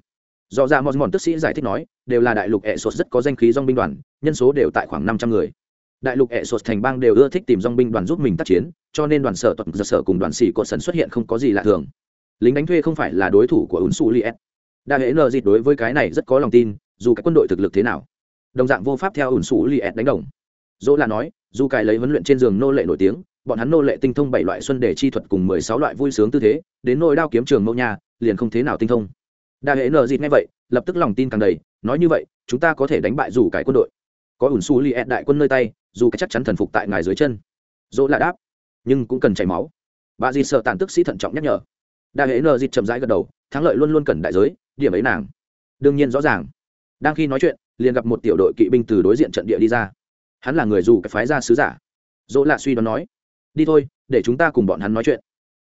do ra mòn mòn tức sĩ giải thích nói, đều là đại lục ẹ sột rất có danh khí dong binh đoàn, nhân số đều tại khoảng năm trăm người. Đại lục ẹ sột thành bang đều ưa thích tìm dong binh đoàn giúp mình tác chiến, cho nên đoàn sở tuật giật sở cùng đoàn sĩ của sân xuất hiện không có gì lạ thường. Lính đánh thuê không phải là đối thủ của ứng su liet đại hệ nờ dịt đối với cái này rất có lòng tin, dù các quân đội thực lực thế nào, đồng dạng vô pháp theo ứng xù li đánh đồng. Dỗ là nói, dù cài lấy huấn luyện trên giường nô lệ nổi tiếng bọn hắn nô lệ tinh thông bảy loại xuân đề chi thuật cùng mười sáu loại vui sướng tư thế, đến nỗi đao kiếm trường mẫu nhà liền không thế nào tinh thông. Đại hệ nờ dịt nghe vậy, lập tức lòng tin càng đầy, nói như vậy, chúng ta có thể đánh bại dù cái quân đội. Có ủn xù li đại quân nơi tay, dù cái chắc chắn thần phục tại ngài dưới chân. Dỗ là đáp, nhưng cũng cần chảy máu. Bà dì sợ tàn tức sĩ thận trọng nhắc nhở. Đại hệ nờ dịt chậm rãi gật đầu, thắng lợi luôn luôn cần đại giới, điểm ấy nàng. Đương nhiên rõ ràng. Đang khi nói chuyện, liền gặp một tiểu đội kỵ binh từ đối diện trận địa đi ra. Hắn là người dù cái phái ra sứ giả. Dỗ lạ suy đoán nói đi thôi, để chúng ta cùng bọn hắn nói chuyện.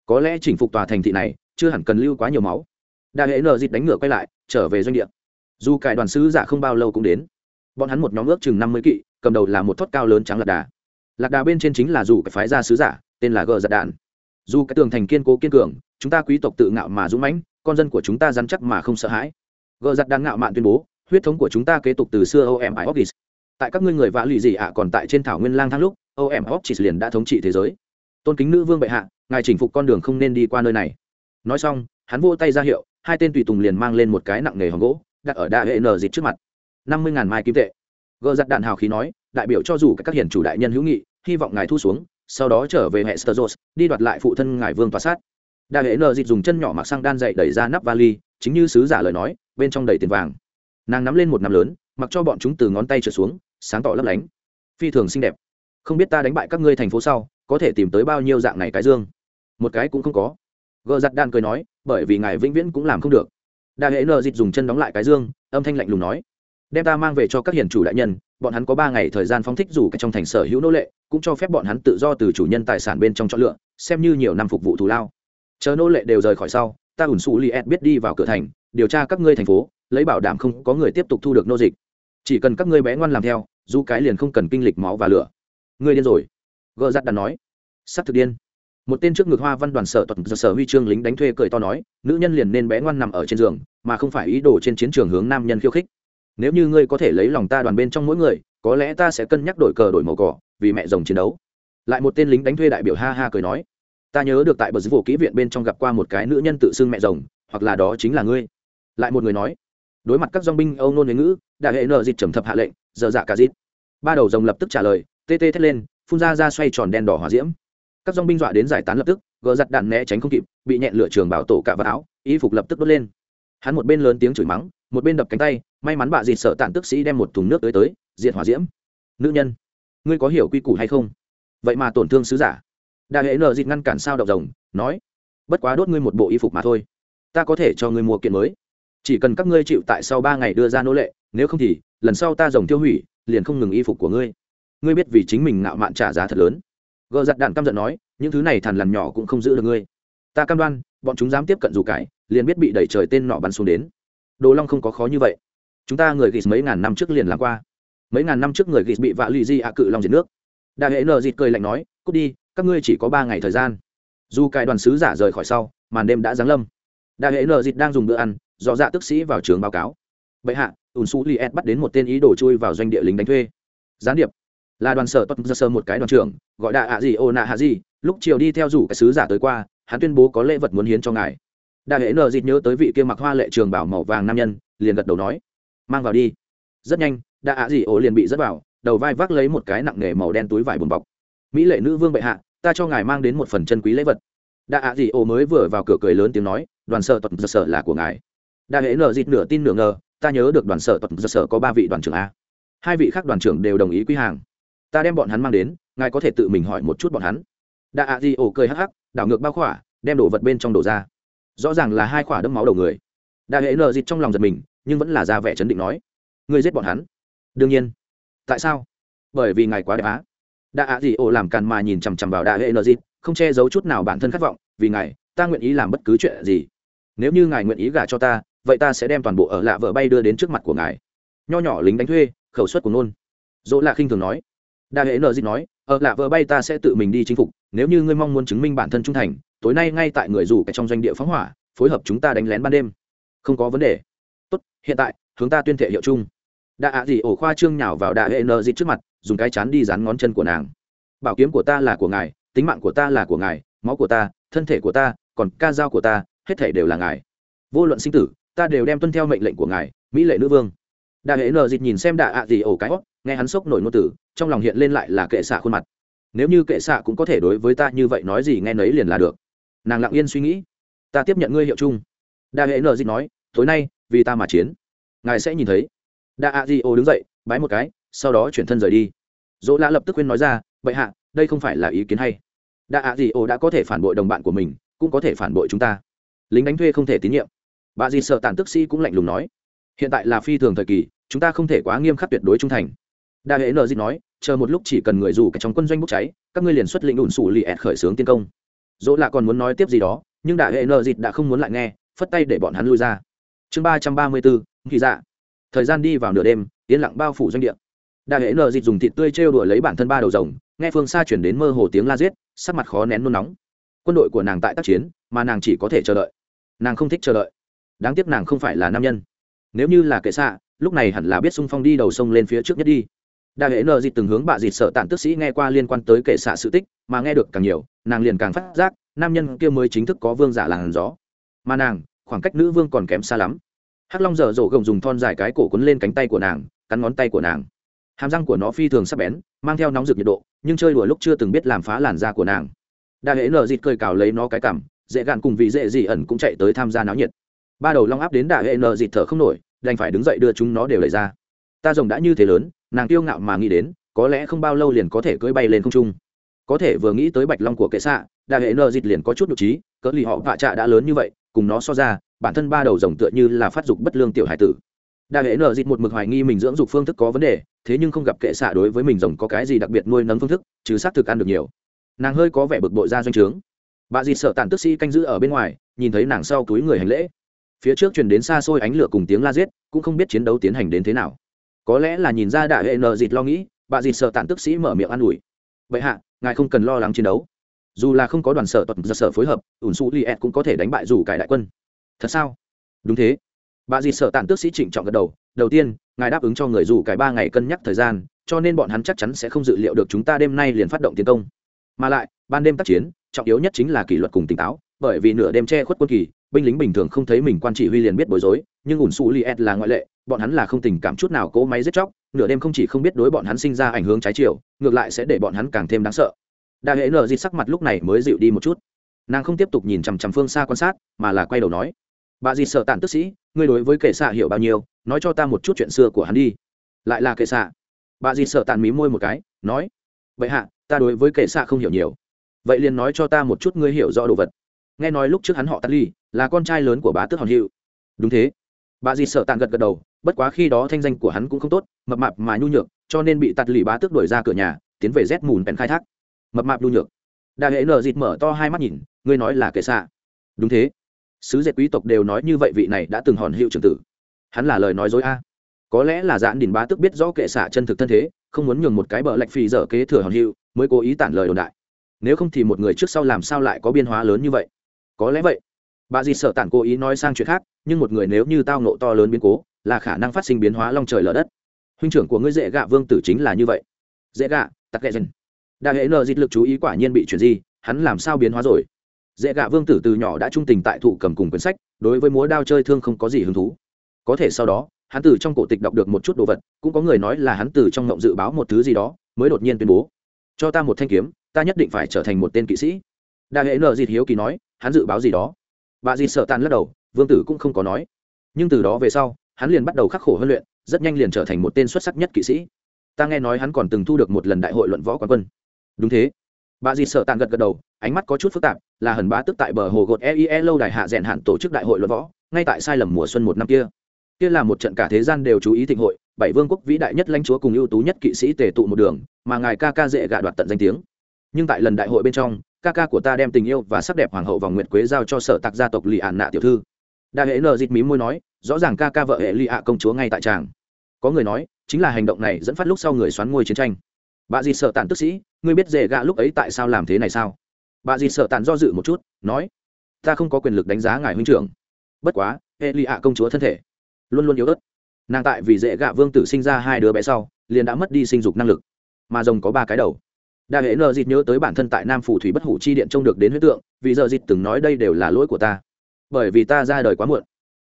Có lẽ chỉnh phục tòa thành thị này, chưa hẳn cần lưu quá nhiều máu. Đại hệ nợ dịt đánh ngựa quay lại, trở về doanh địa. Dù cải đoàn sứ giả không bao lâu cũng đến. Bọn hắn một nhóm ước chừng năm mươi kỵ, cầm đầu là một thót cao lớn trắng lạc đà. Lạc đà bên trên chính là dù cái phái gia sứ giả, tên là gờ giật đạn. Dù cái tường thành kiên cố kiên cường, chúng ta quý tộc tự ngạo mà dũng mãnh, con dân của chúng ta dám chắc mà không sợ hãi. Gờ giật đạn ngạo mạn tuyên bố, huyết thống của chúng ta kế tục từ xưa âu em tại các ngươi người vã lụy gì ạ, còn tại trên thảo nguyên lang thang lúc om óc chỉ liền đã thống trị thế giới. Tôn kính nữ vương bệ hạ, ngài chỉnh phục con đường không nên đi qua nơi này. Nói xong, hắn vô tay ra hiệu, hai tên tùy tùng liền mang lên một cái nặng nề hòm gỗ, đặt ở đại hệ nờ dịch trước mặt. Năm mươi ngàn mai kim tệ. Gợ giặt đạn hào khí nói, đại biểu cho dù các hiền chủ đại nhân hữu nghị, hy vọng ngài thu xuống, sau đó trở về hệ sơ đi đoạt lại phụ thân ngài vương tòa sát. Đại hệ nờ dịch dùng chân nhỏ mặc sang đan dậy đẩy ra nắp vali, chính như sứ giả lời nói, bên trong đầy tiền vàng. Nàng nắm lên một nắm lớn, mặc cho bọn chúng từ ngón tay trở xuống, sáng tỏ lấp lánh. Phi thường xinh đẹp không biết ta đánh bại các ngươi thành phố sau, có thể tìm tới bao nhiêu dạng này cái dương? Một cái cũng không có. Gờ giặt đan cười nói, bởi vì ngài vĩnh viễn cũng làm không được. Đại hệ nợ dịch dùng chân đóng lại cái dương, âm thanh lạnh lùng nói, đem ta mang về cho các hiền chủ đại nhân, bọn hắn có ba ngày thời gian phóng thích dù trong thành sở hữu nô lệ, cũng cho phép bọn hắn tự do từ chủ nhân tài sản bên trong chọn lựa, xem như nhiều năm phục vụ thù lao. Chờ nô lệ đều rời khỏi sau, ta ủn xù li ed biết đi vào cửa thành, điều tra các ngươi thành phố, lấy bảo đảm không có người tiếp tục thu được nô dịch. Chỉ cần các ngươi bé ngoan làm theo, dù cái liền không cần kinh lịch máu và lửa ngươi điên rồi. Gờ giặt đàn nói. Sắp thực điên. Một tên trước ngực hoa văn đoàn sở tuật sở huy chương lính đánh thuê cười to nói, nữ nhân liền nên bé ngoan nằm ở trên giường, mà không phải ý đồ trên chiến trường hướng nam nhân khiêu khích. Nếu như ngươi có thể lấy lòng ta đoàn bên trong mỗi người, có lẽ ta sẽ cân nhắc đổi cờ đổi màu cỏ, vì mẹ rồng chiến đấu. Lại một tên lính đánh thuê đại biểu ha ha cười nói, ta nhớ được tại bờ dưới vụ kỹ viện bên trong gặp qua một cái nữ nhân tự xưng mẹ rồng, hoặc là đó chính là ngươi. Lại một người nói, đối mặt các dong binh âu nôn ngữ đại hệ nợ dịt trầm thập hạ lệnh, giờ dạ cả dịt. Ba đầu rồng lập tức trả lời tê tê thét lên, phun ra ra xoay tròn đen đỏ hỏa diễm. Các dong binh dọa đến giải tán lập tức gờ giặt đạn né tránh không kịp, bị nhẹn lửa trường bảo tổ cả vào áo, y phục lập tức đốt lên. Hắn một bên lớn tiếng chửi mắng, một bên đập cánh tay, may mắn bà dịt sợ tàn tức sĩ đem một thùng nước tới tới, diệt hỏa diễm. Nữ nhân, ngươi có hiểu quy củ hay không? Vậy mà tổn thương sứ giả. Đại hệ nợ dịt ngăn cản sao đọc rồng, nói, bất quá đốt ngươi một bộ y phục mà thôi. Ta có thể cho ngươi mua kiện mới. Chỉ cần các ngươi chịu tại sau ba ngày đưa ra nô lệ, nếu không thì, lần sau ta rồng tiêu hủy, liền không ngừng y phục của ngươi ngươi biết vì chính mình ngạo mạn trả giá thật lớn. Gờ giặt đạn căm giận nói, những thứ này thằn lằn nhỏ cũng không giữ được ngươi. Ta cam đoan, bọn chúng dám tiếp cận dù cải, liền biết bị đẩy trời tên nọ bắn xuống đến. Đồ long không có khó như vậy. Chúng ta người ghis mấy ngàn năm trước liền làm qua. Mấy ngàn năm trước người ghis bị vạ lì di ạ cự long diệt nước. Đại hệ nờ dịt cười lạnh nói, cút đi, các ngươi chỉ có ba ngày thời gian. Dù cải đoàn sứ giả rời khỏi sau, màn đêm đã giáng lâm. Đại hệ nờ dịt đang dùng bữa ăn, do dạ tức sĩ vào trường báo cáo. Vậy hạ, ùn su li bắt đến một tên ý đồ chui vào doanh địa lính đánh thuê. Gián điệp là đoàn sở tuất sơ một cái đoàn trưởng, gọi đạ ạ gì ô nạ hạ gì. Lúc chiều đi theo rủ cái sứ giả tới qua, hắn tuyên bố có lễ vật muốn hiến cho ngài. Đại hệ nờ dịt nhớ tới vị kia mặc hoa lệ trường bảo màu vàng nam nhân, liền gật đầu nói, mang vào đi. Rất nhanh đạ ạ gì ô liền bị dứt vào, đầu vai vác lấy một cái nặng nề màu đen túi vải bùn bọc. Mỹ lệ nữ vương bệ hạ, ta cho ngài mang đến một phần chân quý lễ vật. Đạ ạ gì ô mới vừa vào cửa cười lớn tiếng nói, đoàn sở tuất sở là của ngài. Đại hệ nờ dịt nửa tin nửa ngờ, ta nhớ được đoàn sở tuất sở có ba vị đoàn trưởng a. Hai vị khác đoàn trưởng đều đồng ý quy hàng ta đem bọn hắn mang đến, ngài có thể tự mình hỏi một chút bọn hắn. Đạ ạ di ổ cười hắc hắc, đảo ngược bao khỏa, đem đồ vật bên trong đổ ra. Rõ ràng là hai khỏa đấm máu đầu người. Đạ hệ nợ dịt trong lòng giật mình, nhưng vẫn là ra vẻ chấn định nói, ngươi giết bọn hắn? Đương nhiên. Tại sao? Bởi vì ngài quá đẹp á. Đạ ạ di ổ làm càn mà nhìn chằm chằm vào đạ hệ nợ dịt, không che giấu chút nào bản thân khát vọng, vì ngài, ta nguyện ý làm bất cứ chuyện gì. Nếu như ngài nguyện ý gả cho ta, vậy ta sẽ đem toàn bộ ở lạ vợ bay đưa đến trước mặt của ngài. Nho nhỏ lính đánh thuê, khẩu suất của nôn. Dỗ lạ khinh thường nói đa hệ nợ dịch nói ở lạ vợ bay ta sẽ tự mình đi chinh phục, nếu như ngươi mong muốn chứng minh bản thân trung thành, tối nay ngay tại người rủ trong doanh địa phóng hỏa, phối hợp chúng ta đánh lén ban đêm. Không có vấn đề. Tốt, hiện tại, hướng ta tuyên thệ hiệu chung. Đạ ạ gì ổ khoa trương nhào vào Đại hệ nợ dịch trước mặt, dùng cái chán đi dán ngón chân của nàng. Bảo kiếm của ta là của ngài, tính mạng của ta là của ngài, máu của ta, thân thể của ta, còn ca dao của ta, hết thể đều là ngài. Vô luận sinh tử, ta đều đem tuân theo mệnh lệnh của ngài, mỹ lệ nữ vương. Đa hệ nờ dịt nhìn xem đạ ạ gì ổ cái hót nghe hắn sốc nổi ngôn tử trong lòng hiện lên lại là kệ xạ khuôn mặt. Nếu như kệ xạ cũng có thể đối với ta như vậy nói gì nghe nấy liền là được. Nàng lặng yên suy nghĩ. Ta tiếp nhận ngươi hiệu chung. Đa hệ nờ dịt nói, tối nay, vì ta mà chiến. Ngài sẽ nhìn thấy. Đa ạ gì ổ đứng dậy, bái một cái, sau đó chuyển thân rời đi. Dỗ lã lập tức khuyên nói ra, bệ hạ, đây không phải là ý kiến hay. Đa ạ gì ổ đã có thể phản bội đồng bạn của mình, cũng có thể phản bội chúng ta. Lính đánh thuê không thể tín nhiệm. Bà dì sợ tàn tức sĩ cũng lạnh lùng nói hiện tại là phi thường thời kỳ, chúng ta không thể quá nghiêm khắc tuyệt đối trung thành. Đa hệ nợ dịt nói, chờ một lúc chỉ cần người dù cái trong quân doanh bốc cháy, các ngươi liền xuất lĩnh ủn sủ lì ẹt khởi xướng tiến công. Dỗ lạ còn muốn nói tiếp gì đó, nhưng đa hệ nợ dịt đã không muốn lại nghe, phất tay để bọn hắn lui ra. Chương ba trăm ba mươi bốn kỳ dạ. Thời gian đi vào nửa đêm, yên lặng bao phủ doanh địa. Đa hệ nợ dịt dùng thịt tươi trêu đuổi lấy bản thân ba đầu rồng, nghe phương xa chuyển đến mơ hồ tiếng la giết, sắc mặt khó nén nôn nóng. Quân đội của nàng tại tác chiến, mà nàng chỉ có thể chờ đợi. Nàng không thích chờ đợi. Đáng tiếc nàng không phải là nam nhân nếu như là kệ xạ, lúc này hẳn là biết xung phong đi đầu sông lên phía trước nhất đi. Đa hệ nợ dịt từng hướng bà dịt sợ tàn tức sĩ nghe qua liên quan tới kệ xạ sự tích, mà nghe được càng nhiều, nàng liền càng phát giác, nam nhân kia mới chính thức có vương giả làn gió. Mà nàng, khoảng cách nữ vương còn kém xa lắm. Hắc long dở dỗ gồng dùng thon dài cái cổ quấn lên cánh tay của nàng, cắn ngón tay của nàng. Hàm răng của nó phi thường sắc bén, mang theo nóng rực nhiệt độ, nhưng chơi đùa lúc chưa từng biết làm phá làn da của nàng. Đa hệ nợ dịt cười cào lấy nó cái cảm dễ gạn cùng vị dễ dị ẩn cũng chạy tới tham gia náo nhiệt ba đầu long áp đến đà hệ nợ dịt thở không nổi, đành phải đứng dậy đưa chúng nó đều lấy ra. Ta rồng đã như thế lớn, nàng kiêu ngạo mà nghĩ đến, có lẽ không bao lâu liền có thể cưỡi bay lên không trung. Có thể vừa nghĩ tới bạch long của kệ xạ đà hệ nợ dịt liền có chút nhục trí, cỡ lì họ vạ trạ đã lớn như vậy, cùng nó so ra, bản thân ba đầu rồng tựa như là phát dục bất lương tiểu hải tử. Đa hệ nợ dịt một mực hoài nghi mình dưỡng dục phương thức có vấn đề, thế nhưng không gặp kệ xạ đối với mình rồng có cái gì đặc biệt nuôi nấng phương thức, chứ xác thực ăn được nhiều. Nàng hơi có vẻ bực bội ra doanh trướng. Bà dịt sợ tàn tức sĩ canh giữ ở bên ngoài, nhìn thấy nàng sau túi người hành lễ phía trước truyền đến xa xôi ánh lửa cùng tiếng la giết, cũng không biết chiến đấu tiến hành đến thế nào. Có lẽ là nhìn ra đại hệ nợ dịt lo nghĩ, bà dịt sợ tản tức sĩ mở miệng an ủi. Vậy hạ, ngài không cần lo lắng chiến đấu. Dù là không có đoàn sở toàn giật sở phối hợp, ủn su li cũng có thể đánh bại dù cải đại quân. Thật sao? Đúng thế. Bà dịt sợ tản tước sĩ trịnh trọng gật đầu. Đầu tiên, ngài đáp ứng cho người dù cải ba ngày cân nhắc thời gian, cho nên bọn hắn chắc chắn sẽ không dự liệu được chúng ta đêm nay liền phát động tiến công. Mà lại, ban đêm tác chiến, trọng yếu nhất chính là kỷ luật cùng tỉnh táo, bởi vì nửa đêm che khuất quân kỳ binh lính bình thường không thấy mình quan chỉ huy liền biết bối rối, nhưng ủn su li là ngoại lệ, bọn hắn là không tình cảm chút nào cỗ máy giết chóc, nửa đêm không chỉ không biết đối bọn hắn sinh ra ảnh hưởng trái chiều, ngược lại sẽ để bọn hắn càng thêm đáng sợ. Đại hệ nợ dịt sắc mặt lúc này mới dịu đi một chút. Nàng không tiếp tục nhìn chằm chằm phương xa quan sát, mà là quay đầu nói, bà dịt sợ tàn tức sĩ, ngươi đối với kệ xạ hiểu bao nhiêu, nói cho ta một chút chuyện xưa của hắn đi. Lại là kệ xạ. Bà dịt sợ tàn mí môi một cái, nói vậy hạ, ta đối với kệ xạ không hiểu nhiều. Vậy liền nói cho ta một chút ngươi hiểu rõ đồ vật nghe nói lúc trước hắn họ tắt ly, là con trai lớn của bá tước hòn hiệu đúng thế. Bà dì sợ tàn gật gật đầu, bất quá khi đó thanh danh của hắn cũng không tốt, mập mạp mà nhu nhược, cho nên bị tạt lì bá tước đuổi ra cửa nhà, tiến về rét mùn bèn khai thác. Mập mạp nhu nhược. Đại hệ nợ dịt mở to hai mắt nhìn, ngươi nói là kệ xạ. Đúng thế. Sứ dệt quý tộc đều nói như vậy vị này đã từng hòn hiệu trưởng tử. Hắn là lời nói dối a. Có lẽ là dạn đình bá tức biết rõ kệ xạ chân thực thân thế, không muốn nhường một cái bờ lạch phì dở kế thừa hòn hiệu mới cố ý tản lời đồn đại. Nếu không thì một người trước sau làm sao lại có biên hóa lớn như vậy? Có lẽ vậy. Bà dì sợ tản cố ý nói sang chuyện khác, nhưng một người nếu như tao nộ to lớn biến cố, là khả năng phát sinh biến hóa long trời lở đất. Huynh trưởng của ngươi dễ gạ vương tử chính là như vậy. Dễ gạ tắc kệ dần. Đại hệ nợ dịch lực chú ý quả nhiên bị chuyển di, hắn làm sao biến hóa rồi? Dễ gạ vương tử từ nhỏ đã trung tình tại thụ cầm cùng quyển sách, đối với múa đao chơi thương không có gì hứng thú. Có thể sau đó, hắn từ trong cổ tịch đọc được một chút đồ vật, cũng có người nói là hắn từ trong ngộng dự báo một thứ gì đó, mới đột nhiên tuyên bố. Cho ta một thanh kiếm, ta nhất định phải trở thành một tên kỵ sĩ. Đại hệ nợ dịch hiếu kỳ nói hắn dự báo gì đó. Bà di sợ tàn lắc đầu, vương tử cũng không có nói. Nhưng từ đó về sau, hắn liền bắt đầu khắc khổ huấn luyện, rất nhanh liền trở thành một tên xuất sắc nhất kỵ sĩ. Ta nghe nói hắn còn từng thu được một lần đại hội luận võ quán quân. Đúng thế. Bà dì sợ tàn gật gật đầu, ánh mắt có chút phức tạp, là hần bá tức tại bờ hồ gột eie lâu đài hạ rèn hạn tổ chức đại hội luận võ, ngay tại sai lầm mùa xuân một năm kia. Kia là một trận cả thế gian đều chú ý thịnh hội, bảy vương quốc vĩ đại nhất lãnh chúa cùng ưu tú nhất kỵ sĩ tề tụ một đường, mà ngài ca ca dễ gạ đoạt tận danh tiếng. Nhưng tại lần đại hội bên trong ca ca của ta đem tình yêu và sắc đẹp hoàng hậu vòng nguyệt quế giao cho sở tạc gia tộc lì ạn nạ tiểu thư. Đại hệ nờ dịt mí môi nói, rõ ràng ca ca vợ hệ lì ạ công chúa ngay tại tràng. Có người nói, chính là hành động này dẫn phát lúc sau người xoắn ngôi chiến tranh. Bà dì sợ tàn tức sĩ, ngươi biết dễ gạ lúc ấy tại sao làm thế này sao? Bà dì sợ tàn do dự một chút, nói, ta không có quyền lực đánh giá ngài huynh trưởng. Bất quá, hệ lì ạ công chúa thân thể luôn luôn yếu ớt. Nàng tại vì dễ gạ vương tử sinh ra hai đứa bé sau, liền đã mất đi sinh dục năng lực, mà rồng có ba cái đầu đa hệ Nờ dịt nhớ tới bản thân tại nam phủ thủy bất hủ chi điện trông được đến huyết tượng, vì giờ dịt từng nói đây đều là lỗi của ta. Bởi vì ta ra đời quá muộn.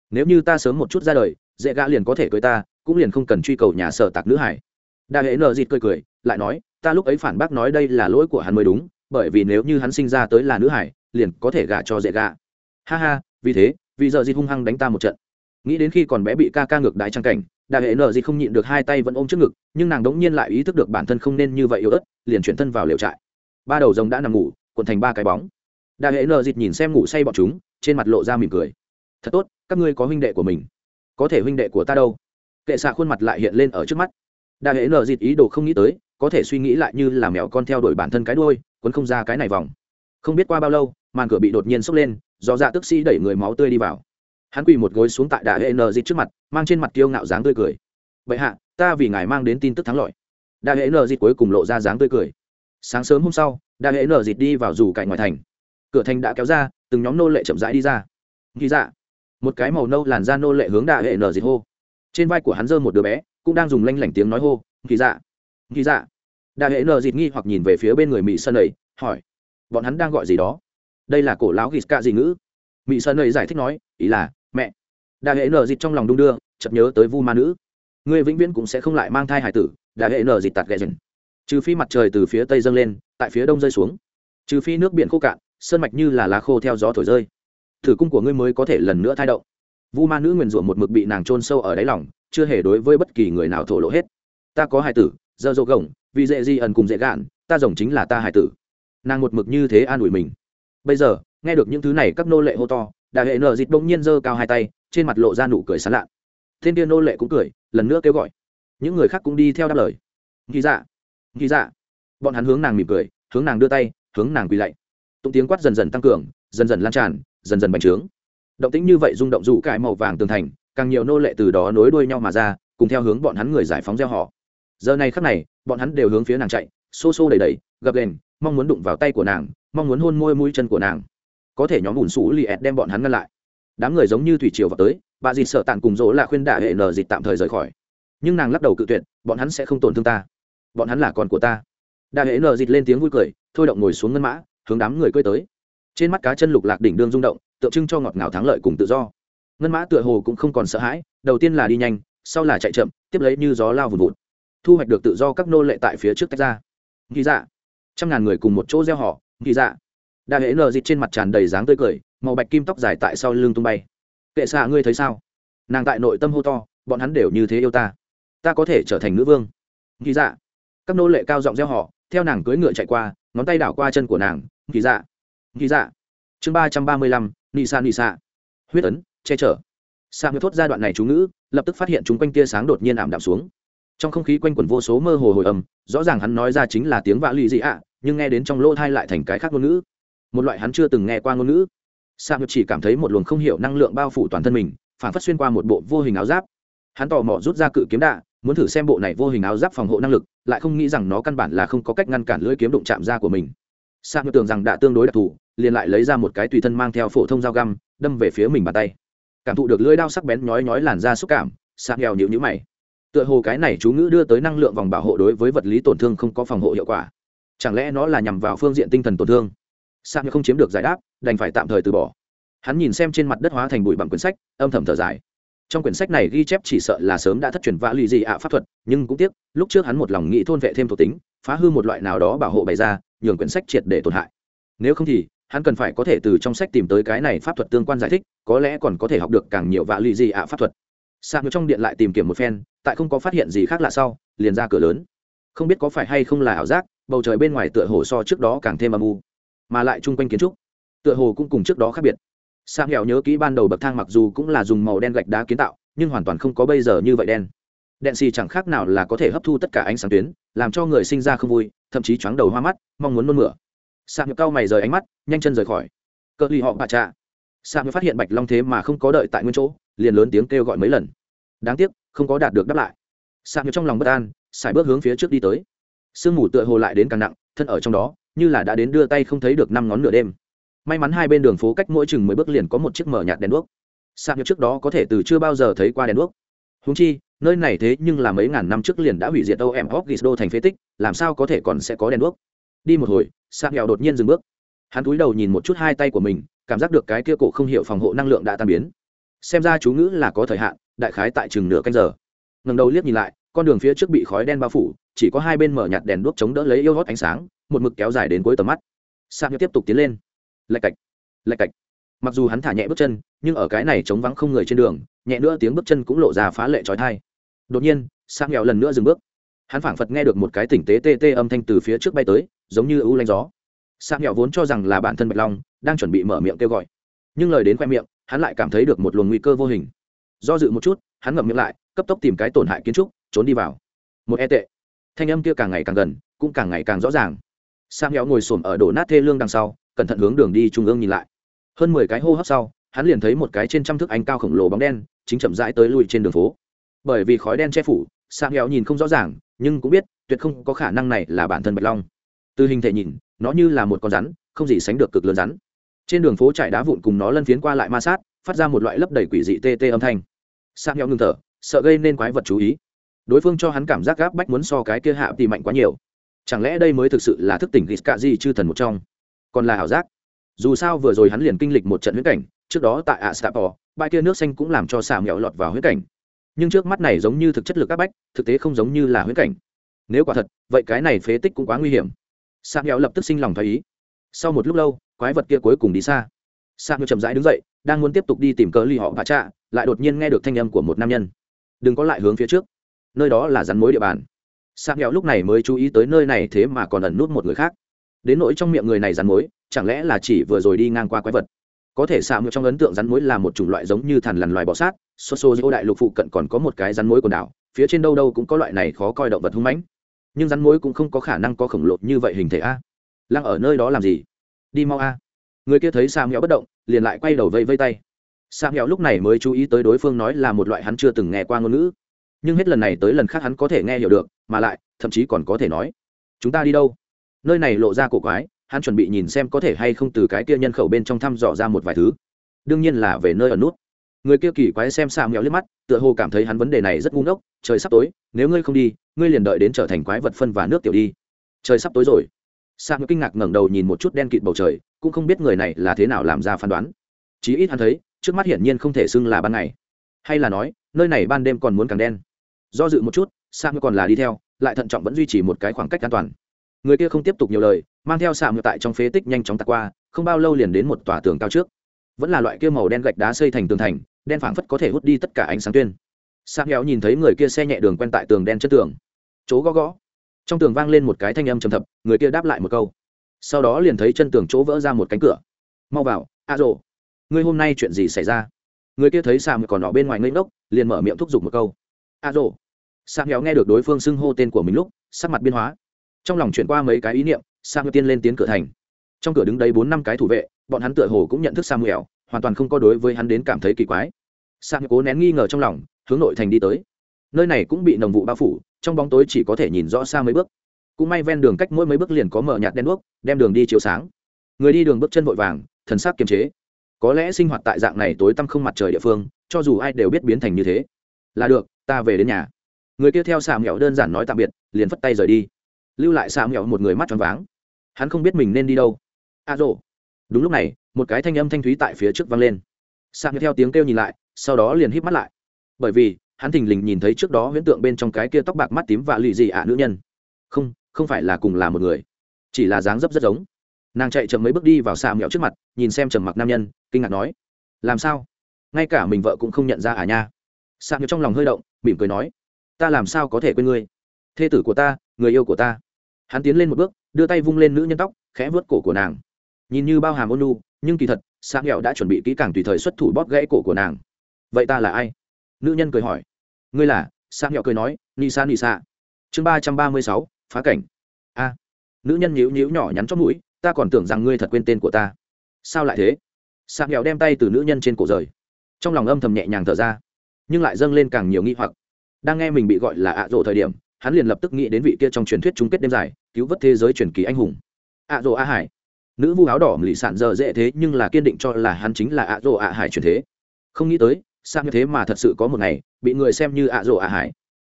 Nếu như ta sớm một chút ra đời, dễ gạ liền có thể cưới ta, cũng liền không cần truy cầu nhà sở tạc nữ hải. Đa hệ Nờ dịt cười cười, lại nói, ta lúc ấy phản bác nói đây là lỗi của hắn mới đúng, bởi vì nếu như hắn sinh ra tới là nữ hải, liền có thể gả cho dễ gạ ha ha, vì thế, vì giờ dịt hung hăng đánh ta một trận. Nghĩ đến khi còn bé bị ca ca ngược đái trang cảnh đại hệ nợ gì không nhịn được hai tay vẫn ôm trước ngực, nhưng nàng đống nhiên lại ý thức được bản thân không nên như vậy yếu ớt, liền chuyển thân vào liều trại. Ba đầu rồng đã nằm ngủ, cuộn thành ba cái bóng. Đại hệ nợ dịt nhìn xem ngủ say bọn chúng, trên mặt lộ ra mỉm cười. Thật tốt, các ngươi có huynh đệ của mình. Có thể huynh đệ của ta đâu? Kệ xạ khuôn mặt lại hiện lên ở trước mắt. Đại hệ nợ dịt ý đồ không nghĩ tới, có thể suy nghĩ lại như là mèo con theo đuổi bản thân cái đuôi quấn không ra cái này vòng. Không biết qua bao lâu, màn cửa bị đột nhiên sốc lên, do dạ tức sĩ đẩy người máu tươi đi vào hắn quỳ một gối xuống tại đại hệ nợ dịt trước mặt, mang trên mặt kiêu ngạo dáng tươi cười. Vậy hạ, ta vì ngài mang đến tin tức thắng lợi. Đại hệ nợ dịt cuối cùng lộ ra dáng tươi cười. Sáng sớm hôm sau đại hệ nợ dịt đi vào rủ cạnh ngoài thành. Cửa thành đã kéo ra, từng nhóm nô lệ chậm rãi đi ra. Ghi dạ. Một cái màu nâu làn da nô lệ hướng đại hệ nợ dịt hô. Trên vai của hắn dơ một đứa bé, cũng đang dùng lanh lảnh tiếng nói hô ghi dạ. Ghi dạ. Đại hệ nờ dịt nghi hoặc nhìn về phía bên người mỹ sơn ấy hỏi, bọn hắn đang gọi gì đó? Đây là cổ lão ghi ca gì ngữ. Mỹ sơn ấy giải thích nói, ý là đà hệ nở dịt trong lòng đung đưa, chợt nhớ tới vu ma nữ. Người vĩnh viễn cũng sẽ không lại mang thai hải tử đà hệ nở dịt tạt ghẹ dần trừ phi mặt trời từ phía tây dâng lên, tại phía đông rơi xuống. Trừ phi nước biển khô cạn, sơn mạch như là lá khô theo gió thổi rơi. Thử cung của ngươi mới có thể lần nữa thai động. Vu ma nữ nguyền rủa một mực bị nàng trôn sâu ở đáy lòng, chưa hề đối với bất kỳ người nào thổ lộ hết. Ta có Hải tử, giờ dỗ gồng, vì dễ di ẩn cùng dễ gạn, ta rồng chính là ta Hải tử. Nàng một mực như thế an ủi mình. Bây giờ, nghe được những thứ này, các nô lệ hô to đại hệ nở dịt bỗng nhiên giơ cao hai tay trên mặt lộ ra nụ cười sán lạ thiên tiên nô lệ cũng cười, lần nữa kêu gọi. Những người khác cũng đi theo đáp lời. Nghĩ dạ nghĩ dạ. Bọn hắn hướng nàng mỉm cười, hướng nàng đưa tay, hướng nàng quỳ lạy. Tụng tiếng quát dần dần tăng cường, dần dần lan tràn, dần dần bành trướng. Động tĩnh như vậy rung động rủ cải màu vàng tường thành, càng nhiều nô lệ từ đó nối đuôi nhau mà ra, cùng theo hướng bọn hắn người giải phóng gieo họ. Giờ này khắc này, bọn hắn đều hướng phía nàng chạy, xô xô đầy đầy gập đền mong muốn đụng vào tay của nàng, mong muốn hôn môi mũi chân của nàng. Có thể nhóm bùn sủ li ẹt đem bọn hắn ngăn lại đám người giống như thủy triều vào tới, bà dịt sợ tàn cùng dỗ là khuyên đạ hệ nờ dịt tạm thời rời khỏi. Nhưng nàng lắc đầu cự tuyệt, bọn hắn sẽ không tổn thương ta. Bọn hắn là con của ta. Đạ hệ nờ dịt lên tiếng vui cười, thôi động ngồi xuống ngân mã, hướng đám người cơi tới. Trên mắt cá chân lục lạc đỉnh đương rung động, tượng trưng cho ngọt ngào thắng lợi cùng tự do. Ngân mã tựa hồ cũng không còn sợ hãi, đầu tiên là đi nhanh, sau là chạy chậm, tiếp lấy như gió lao vùn vụt. Thu hoạch được tự do các nô lệ tại phía trước tách ra. Ghi dạ. Trăm ngàn người cùng một chỗ gieo họ ghi dạ. Đà hệ nờ dịt trên mặt tràn đầy dáng tươi cười màu bạch kim tóc dài tại sau lưng tung bay. Kệ xạ ngươi thấy sao? Nàng tại nội tâm hô to bọn hắn đều như thế yêu ta. Ta có thể trở thành nữ vương. Kỳ dạ. Các nô lệ cao giọng gieo họ theo nàng cưỡi ngựa chạy qua ngón tay đảo qua chân của nàng. Kỳ dạ. Kỳ dạ. Chương ba trăm ba mươi lăm nị sa nị sa. Huyết ấn che chở. Sa ngựa thốt ra đoạn này chú ngữ lập tức phát hiện chúng quanh tia sáng đột nhiên ảm đạm xuống. Trong không khí quanh quẩn vô số mơ hồ hồi ầm, rõ ràng hắn nói ra chính là tiếng vạ lụy dị ạ nhưng nghe đến trong lỗ thai lại thành cái khác ngôn ngữ. Một loại hắn chưa từng nghe qua ngôn ngữ sa ngược chỉ cảm thấy một luồng không hiểu năng lượng bao phủ toàn thân mình phản phát xuyên qua một bộ vô hình áo giáp. Hắn tò mò rút ra cự kiếm đạ, muốn thử xem bộ này vô hình áo giáp phòng hộ năng lực, lại không nghĩ rằng nó căn bản là không có cách ngăn cản lưỡi kiếm đụng chạm ra của mình. Sa ngược tưởng rằng đạ tương đối đặc thù, liền lại lấy ra một cái tùy thân mang theo phổ thông dao găm, đâm về phía mình bàn tay. Cảm thụ được lưỡi đao sắc bén nhói nhói làn da xúc cảm sa nghèo nhịu nhữ mày. Tựa hồ cái này chú ngữ đưa tới năng lượng vòng bảo hộ đối với vật lý tổn thương không có phòng hộ hiệu quả. Chẳng lẽ nó là nhằm vào phương diện tinh thần tổn thương? Sao như không chiếm được giải đáp, đành phải tạm thời từ bỏ. Hắn nhìn xem trên mặt đất hóa thành bụi bằng quyển sách, âm thầm thở dài. Trong quyển sách này ghi chép chỉ sợ là sớm đã thất truyền vã lì gì ạ pháp thuật, nhưng cũng tiếc, lúc trước hắn một lòng nghĩ thôn vệ thêm thuộc tính, phá hư một loại nào đó bảo hộ bày ra, nhường quyển sách triệt để tổn hại. Nếu không thì, hắn cần phải có thể từ trong sách tìm tới cái này pháp thuật tương quan giải thích, có lẽ còn có thể học được càng nhiều vạ lì gì ạ pháp thuật. Sạc như trong điện lại tìm kiếm một phen, tại không có phát hiện gì khác lạ sau, liền ra cửa lớn. Không biết có phải hay không là ảo giác, bầu trời bên ngoài tựa hồ so trước đó càng thêm âm u mà lại chung quanh kiến trúc. Tựa hồ cũng cùng trước đó khác biệt. Sang hẹo nhớ kỹ ban đầu bậc thang mặc dù cũng là dùng màu đen gạch đá kiến tạo, nhưng hoàn toàn không có bây giờ như vậy đen. Đèn xì chẳng khác nào là có thể hấp thu tất cả ánh sáng tuyến, làm cho người sinh ra không vui, thậm chí chóng đầu hoa mắt, mong muốn nôn mửa. Sang hẹo cao mày rời ánh mắt, nhanh chân rời khỏi. Cỡ ly họ bà trạ. Sang hẹo phát hiện bạch long thế mà không có đợi tại nguyên chỗ, liền lớn tiếng kêu gọi mấy lần. Đáng tiếc, không có đạt được đáp lại. Sang hẹo trong lòng bất an xài bước hướng phía trước đi tới. Sương mù tựa hồ lại đến càng nặng, thân ở trong đó như là đã đến đưa tay không thấy được năm ngón nửa đêm. May mắn hai bên đường phố cách mỗi chừng mười bước liền có một chiếc mở nhạt đèn đuốc. Sạc nhập trước đó có thể từ chưa bao giờ thấy qua đèn đuốc. Húng chi, nơi này thế nhưng là mấy ngàn năm trước liền đã hủy diệt âu em hóc gisdo thành phế tích, làm sao có thể còn sẽ có đèn đuốc? Đi một hồi sạc nghèo đột nhiên dừng bước. Hắn cúi đầu nhìn một chút hai tay của mình, cảm giác được cái kia cổ không hiểu phòng hộ năng lượng đã tan biến. Xem ra chú ngữ là có thời hạn, đại khái tại chừng nửa canh giờ. Ngầm đầu liếc nhìn lại, con đường phía trước bị khói đen bao phủ, chỉ có hai bên mở nhạt đèn đuốc chống đỡ lấy yêu hót ánh sáng một mực kéo dài đến cuối tầm mắt. Sạc nhựa tiếp tục tiến lên. Lạch cạch lạch cạch. Mặc dù hắn thả nhẹ bước chân, nhưng ở cái này chống vắng không người trên đường, nhẹ nữa tiếng bước chân cũng lộ ra phá lệ trói thai. Đột nhiên, sạc nghèo lần nữa dừng bước. Hắn phảng phật nghe được một cái tỉnh tế tê tê âm thanh từ phía trước bay tới, giống như ưu lanh gió. Sạc nghèo vốn cho rằng là bản thân bạch long đang chuẩn bị mở miệng kêu gọi, nhưng lời đến khoe miệng, hắn lại cảm thấy được một luồng nguy cơ vô hình. Do dự một chút, hắn ngậm miệng lại, cấp tốc tìm cái tổn hại kiến trúc, trốn đi vào. Một e tệ. Thanh âm kia càng ngày càng gần, cũng càng ngày càng rõ ràng sang héo ngồi xổm ở đổ nát thê lương đằng sau, cẩn thận hướng đường đi trung ương nhìn lại. Hơn mười cái hô hấp sau, hắn liền thấy một cái trên trăm thước anh cao khổng lồ bóng đen, chính chậm rãi tới lui trên đường phố. Bởi vì khói đen che phủ sang héo nhìn không rõ ràng, nhưng cũng biết, tuyệt không có khả năng này là bản thân bạch long. Từ hình thể nhìn, nó như là một con rắn, không gì sánh được cực lớn rắn. Trên đường phố trải đá vụn cùng nó lân phiến qua lại ma sát, phát ra một loại lấp đầy quỷ dị tê tê âm thanh. Sang héo ngưng thở, sợ gây nên quái vật chú ý. Đối phương cho hắn cảm giác gáp bách muốn so cái kia hạ thì mạnh quá nhiều chẳng lẽ đây mới thực sự là thức tỉnh ghis di chư thần một trong? Còn là ảo giác. Dù sao vừa rồi hắn liền kinh lịch một trận huyết cảnh, trước đó tại ạ stapo bãi kia nước xanh cũng làm cho xà mẹo lọt vào huyết cảnh. Nhưng trước mắt này giống như thực chất lực áp bách, thực tế không giống như là huyết cảnh. Nếu quả thật, vậy cái này phế tích cũng quá nguy hiểm. Xà mẹo lập tức sinh lòng thấy ý. Sau một lúc lâu, quái vật kia cuối cùng đi xa. Xà mẹo chậm rãi đứng dậy, đang muốn tiếp tục đi tìm cớ ly họ và trạ, lại đột nhiên nghe được thanh âm của một nam nhân. Đừng có lại hướng phía trước. Nơi đó là rắn mối địa bàn xà nghèo lúc này mới chú ý tới nơi này thế mà còn ẩn nút một người khác. Đến nỗi trong miệng người này rắn mối chẳng lẽ là chỉ vừa rồi đi ngang qua quái vật? Có thể xạ mượn trong ấn tượng rắn mối là một chủng loại giống như thằn lằn loài bọ sát xô xô giữa đại lục phụ cận còn có một cái rắn mối quần đảo, phía trên đâu đâu cũng có loại này khó coi động vật hung mãnh. Nhưng rắn mối cũng không có khả năng có khổng lồ như vậy hình thể a. Lăng ở nơi đó làm gì? Đi mau a. Người kia thấy sa nghèo bất động, liền lại quay đầu vây vây tay. Sa nghèo lúc này mới chú ý tới đối phương nói là một loại hắn chưa từng nghe qua ngôn ngữ nhưng hết lần này tới lần khác hắn có thể nghe hiểu được, mà lại, thậm chí còn có thể nói, chúng ta đi đâu? Nơi này lộ ra cổ quái, hắn chuẩn bị nhìn xem có thể hay không từ cái kia nhân khẩu bên trong thăm dò ra một vài thứ. Đương nhiên là về nơi ở nút. Người kia kỳ quái xem xa mèo liếc mắt, tựa hồ cảm thấy hắn vấn đề này rất ngu ngốc, trời sắp tối, nếu ngươi không đi, ngươi liền đợi đến trở thành quái vật phân và nước tiểu đi. Trời sắp tối rồi. Sa ngựa kinh ngạc ngẩng đầu nhìn một chút đen kịt bầu trời, cũng không biết người này là thế nào làm ra phán đoán. Chí ít hắn thấy, trước mắt hiển nhiên không thể xưng là ban ngày. Hay là nói, nơi này ban đêm còn muốn càng đen do dự một chút, sa ngựa còn là đi theo, lại thận trọng vẫn duy trì một cái khoảng cách an toàn. Người kia không tiếp tục nhiều lời, mang theo xạ ngựa tại trong phế tích nhanh chóng tạt qua, không bao lâu liền đến một tòa tường cao trước. Vẫn là loại kia màu đen gạch đá xây thành tường thành, đen phảng phất có thể hút đi tất cả ánh sáng tuyên. Sang héo nhìn thấy người kia xe nhẹ đường quen tại tường đen chất tường. Chỗ gõ gõ. Trong tường vang lên một cái thanh âm trầm thập, người kia đáp lại một câu. Sau đó liền thấy chân tường chỗ vỡ ra một cánh cửa. Mau vào, a rồ ngươi hôm nay chuyện gì xảy ra? Người kia thấy sam còn ở bên ngoài ngây ngốc, liền mở miệng thúc giục một câu. A rồ sang héo nghe được đối phương xưng hô tên của mình lúc, sắc mặt biên hóa. Trong lòng chuyển qua mấy cái ý niệm sang tiên lên tiến cửa thành. Trong cửa đứng đấy bốn năm cái thủ vệ, bọn hắn tựa hồ cũng nhận thức samuel hoàn toàn không có đối với hắn đến cảm thấy kỳ quái. Sang cố nén nghi ngờ trong lòng, hướng nội thành đi tới. Nơi này cũng bị nồng vụ bao phủ, trong bóng tối chỉ có thể nhìn rõ xa mấy bước. Cũng may ven đường cách mỗi mấy bước liền có mở nhạt đen đuốc, đem đường đi chiếu sáng. Người đi đường bước chân vội vàng, thần sắc kiềm chế. Có lẽ sinh hoạt tại dạng này tối tăm không mặt trời địa phương, cho dù ai đều biết biến thành như thế. Là được, ta về đến nhà người kia theo xà mẹo đơn giản nói tạm biệt, liền phất tay rời đi. Lưu lại xà mẹo một người mắt tròn váng. Hắn không biết mình nên đi đâu. A à rồ đúng lúc này, một cái thanh âm thanh thúy tại phía trước vang lên. Xà mẹo theo tiếng kêu nhìn lại, sau đó liền híp mắt lại. Bởi vì, hắn thình lình nhìn thấy trước đó huyễn tượng bên trong cái kia tóc bạc mắt tím và lì dị ạ nữ nhân. Không không phải là cùng là một người, chỉ là dáng dấp rất giống. Nàng chạy chậm mấy bước đi vào xà mẹo trước mặt, nhìn xem trầm mặc nam nhân, kinh ngạc nói, làm sao? Ngay cả mình vợ cũng không nhận ra à nha. Xà mẹo trong lòng hơi động, mỉm cười nói ta làm sao có thể quên ngươi? Thê tử của ta, người yêu của ta. Hắn tiến lên một bước, đưa tay vung lên nữ nhân tóc, khẽ vớt cổ của nàng. Nhìn như bao hàm ôn lu nhưng kỳ thật sa nghèo đã chuẩn bị kỹ càng tùy thời xuất thủ bóp gãy cổ của nàng. Vậy ta là ai? Nữ nhân cười hỏi. Ngươi là? Sa nghèo cười nói ni sa ni sa. Chương ba trăm ba mươi sáu, phá cảnh. A. Nữ nhân nhíu nhíu nhỏ nhắn chót mũi, ta còn tưởng rằng ngươi thật quên tên của ta. Sao lại thế? Sa nghèo đem tay từ nữ nhân trên cổ rời. Trong lòng âm thầm nhẹ nhàng thở ra, nhưng lại dâng lên càng nhiều nghi hoặc đang nghe mình bị gọi là ạ rộ thời điểm, hắn liền lập tức nghĩ đến vị kia trong truyền thuyết chung kết đêm dài, cứu vớt thế giới truyền kỳ anh hùng. ạ rộ a hải. Nữ vu áo đỏ lì sản giờ dễ thế nhưng là kiên định cho là hắn chính là ạ rộ a hải truyền thế. Không nghĩ tới sao như thế mà thật sự có một ngày, bị người xem như ạ rộ a hải.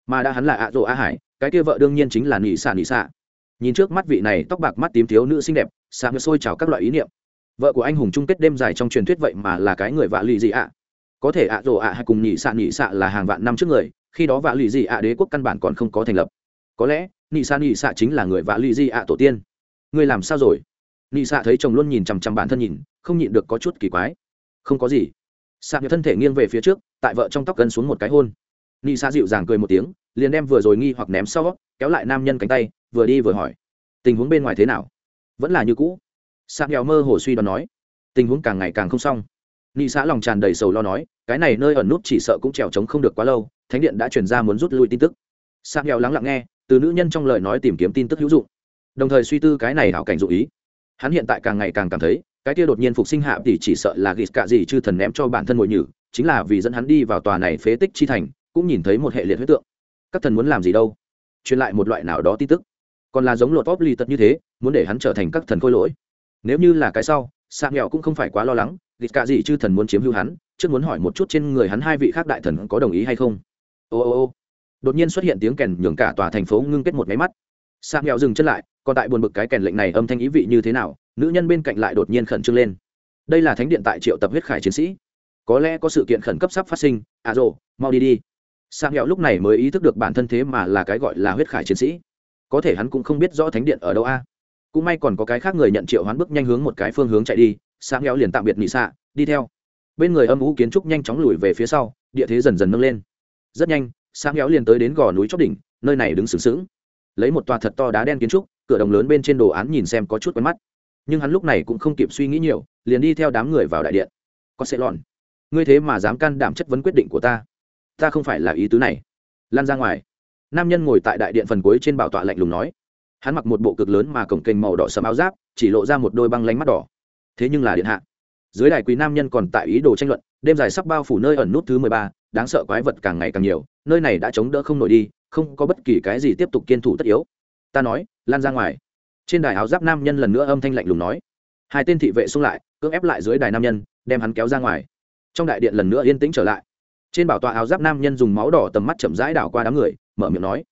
Mà đã hắn là ạ rộ a hải, cái kia vợ đương nhiên chính là nỉ xạ nỉ xạ nhìn trước mắt vị này, tóc bạc mắt tím thiếu nữ xinh đẹp xạ như sôi trào các loại ý niệm. Vợ của anh hùng chung kết đêm dài trong truyền thuyết vậy mà là cái người vạ lì gì ạ? Có thể ạ rộ ạ hay cùng nhị xạ nhị xạ là hàng vạn năm trước người khi đó vạ lụy gì ạ đế quốc căn bản còn không có thành lập. Có lẽ, nị xạ nị xạ chính là người vạ lụy gì ạ tổ tiên. Người làm sao rồi? Nị xạ thấy chồng luôn nhìn chằm chằm bản thân nhìn, không nhịn được có chút kỳ quái. Không có gì. Xạ nhựa thân thể nghiêng về phía trước, tại vợ trong tóc cân xuống một cái hôn. Nị xạ dịu dàng cười một tiếng, liền đem vừa rồi nghi hoặc ném sau, kéo lại nam nhân cánh tay, vừa đi vừa hỏi. Tình huống bên ngoài thế nào? Vẫn là như cũ. Xạ nghèo mơ hồ suy đoán nói. Tình huống càng ngày càng không xong. Nị xã lòng tràn đầy sầu lo nói, cái này nơi ẩn nút chỉ sợ cũng trèo trống không được quá lâu thánh điện đã chuyển ra muốn rút lui tin tức. Sang nghèo lắng lặng nghe, từ nữ nhân trong lời nói tìm kiếm tin tức hữu dụng, đồng thời suy tư cái này hảo cảnh dụ ý. Hắn hiện tại càng ngày càng cảm thấy, cái kia đột nhiên phục sinh hạ thì chỉ sợ là ghi cả gì chư thần ném cho bản thân ngồi nhử, chính là vì dẫn hắn đi vào tòa này phế tích chi thành, cũng nhìn thấy một hệ liệt huyết tượng. Các thần muốn làm gì đâu? Truyền lại một loại nào đó tin tức. Còn là giống lột vóp ly tật như thế, muốn để hắn trở thành các thần khôi lỗi. Nếu như là cái sau sang nghèo cũng không phải quá lo lắng, ghi cả gì chư thần muốn chiếm hữu hắn, trước muốn hỏi một chút trên người hắn hai vị khác đại thần có đồng ý hay không ô ô ô. Đột nhiên xuất hiện tiếng kèn nhường cả tòa thành phố ngưng kết một máy mắt. Sa nghèo dừng chân lại, còn tại buồn bực cái kèn lệnh này âm thanh ý vị như thế nào, nữ nhân bên cạnh lại đột nhiên khẩn trương lên. Đây là thánh điện tại triệu tập huyết khải chiến sĩ. Có lẽ có sự kiện khẩn cấp sắp phát sinh. À rồ mau đi đi. Sa nghèo lúc này mới ý thức được bản thân thế mà là cái gọi là huyết khải chiến sĩ. Có thể hắn cũng không biết rõ thánh điện ở đâu a. Cũng may còn có cái khác người nhận triệu hoán bước nhanh hướng một cái phương hướng chạy đi. Sa nghèo liền tạm biệt nị xạ đi theo. Bên người âm ú kiến trúc nhanh chóng lùi về phía sau, địa thế dần dần nâng lên rất nhanh sáng héo liền tới đến gò núi chót đỉnh, nơi này đứng sướng sững. Lấy một tòa thật to đá đen kiến trúc, cửa đồng lớn bên trên đồ án nhìn xem có chút quen mắt. Nhưng hắn lúc này cũng không kịp suy nghĩ nhiều, liền đi theo đám người vào đại điện. Có sẽ lòn ngươi thế mà dám can đảm chất vấn quyết định của ta. Ta không phải là ý tứ này. Lan ra ngoài. Nam nhân ngồi tại đại điện phần cuối trên bảo tọa lạnh lùng nói. Hắn mặc một bộ cực lớn mà cổng kênh màu đỏ sầm áo giáp, chỉ lộ ra một đôi băng lánh mắt đỏ. Thế nhưng là điện hạ. Dưới đài quý nam nhân còn tại ý đồ tranh luận đêm dài sắp bao phủ nơi ẩn nút thứ mười ba, đáng sợ quái vật càng ngày càng nhiều, nơi này đã chống đỡ không nổi đi, không có bất kỳ cái gì tiếp tục kiên thủ tất yếu. Ta nói, lan ra ngoài. Trên đài áo giáp nam nhân lần nữa âm thanh lạnh lùng nói. Hai tên thị vệ xung lại, cưỡng ép lại dưới đài nam nhân, đem hắn kéo ra ngoài. Trong đại điện lần nữa yên tĩnh trở lại. Trên bảo tọa áo giáp nam nhân dùng máu đỏ tầm mắt chậm rãi đảo qua đám người, mở miệng nói.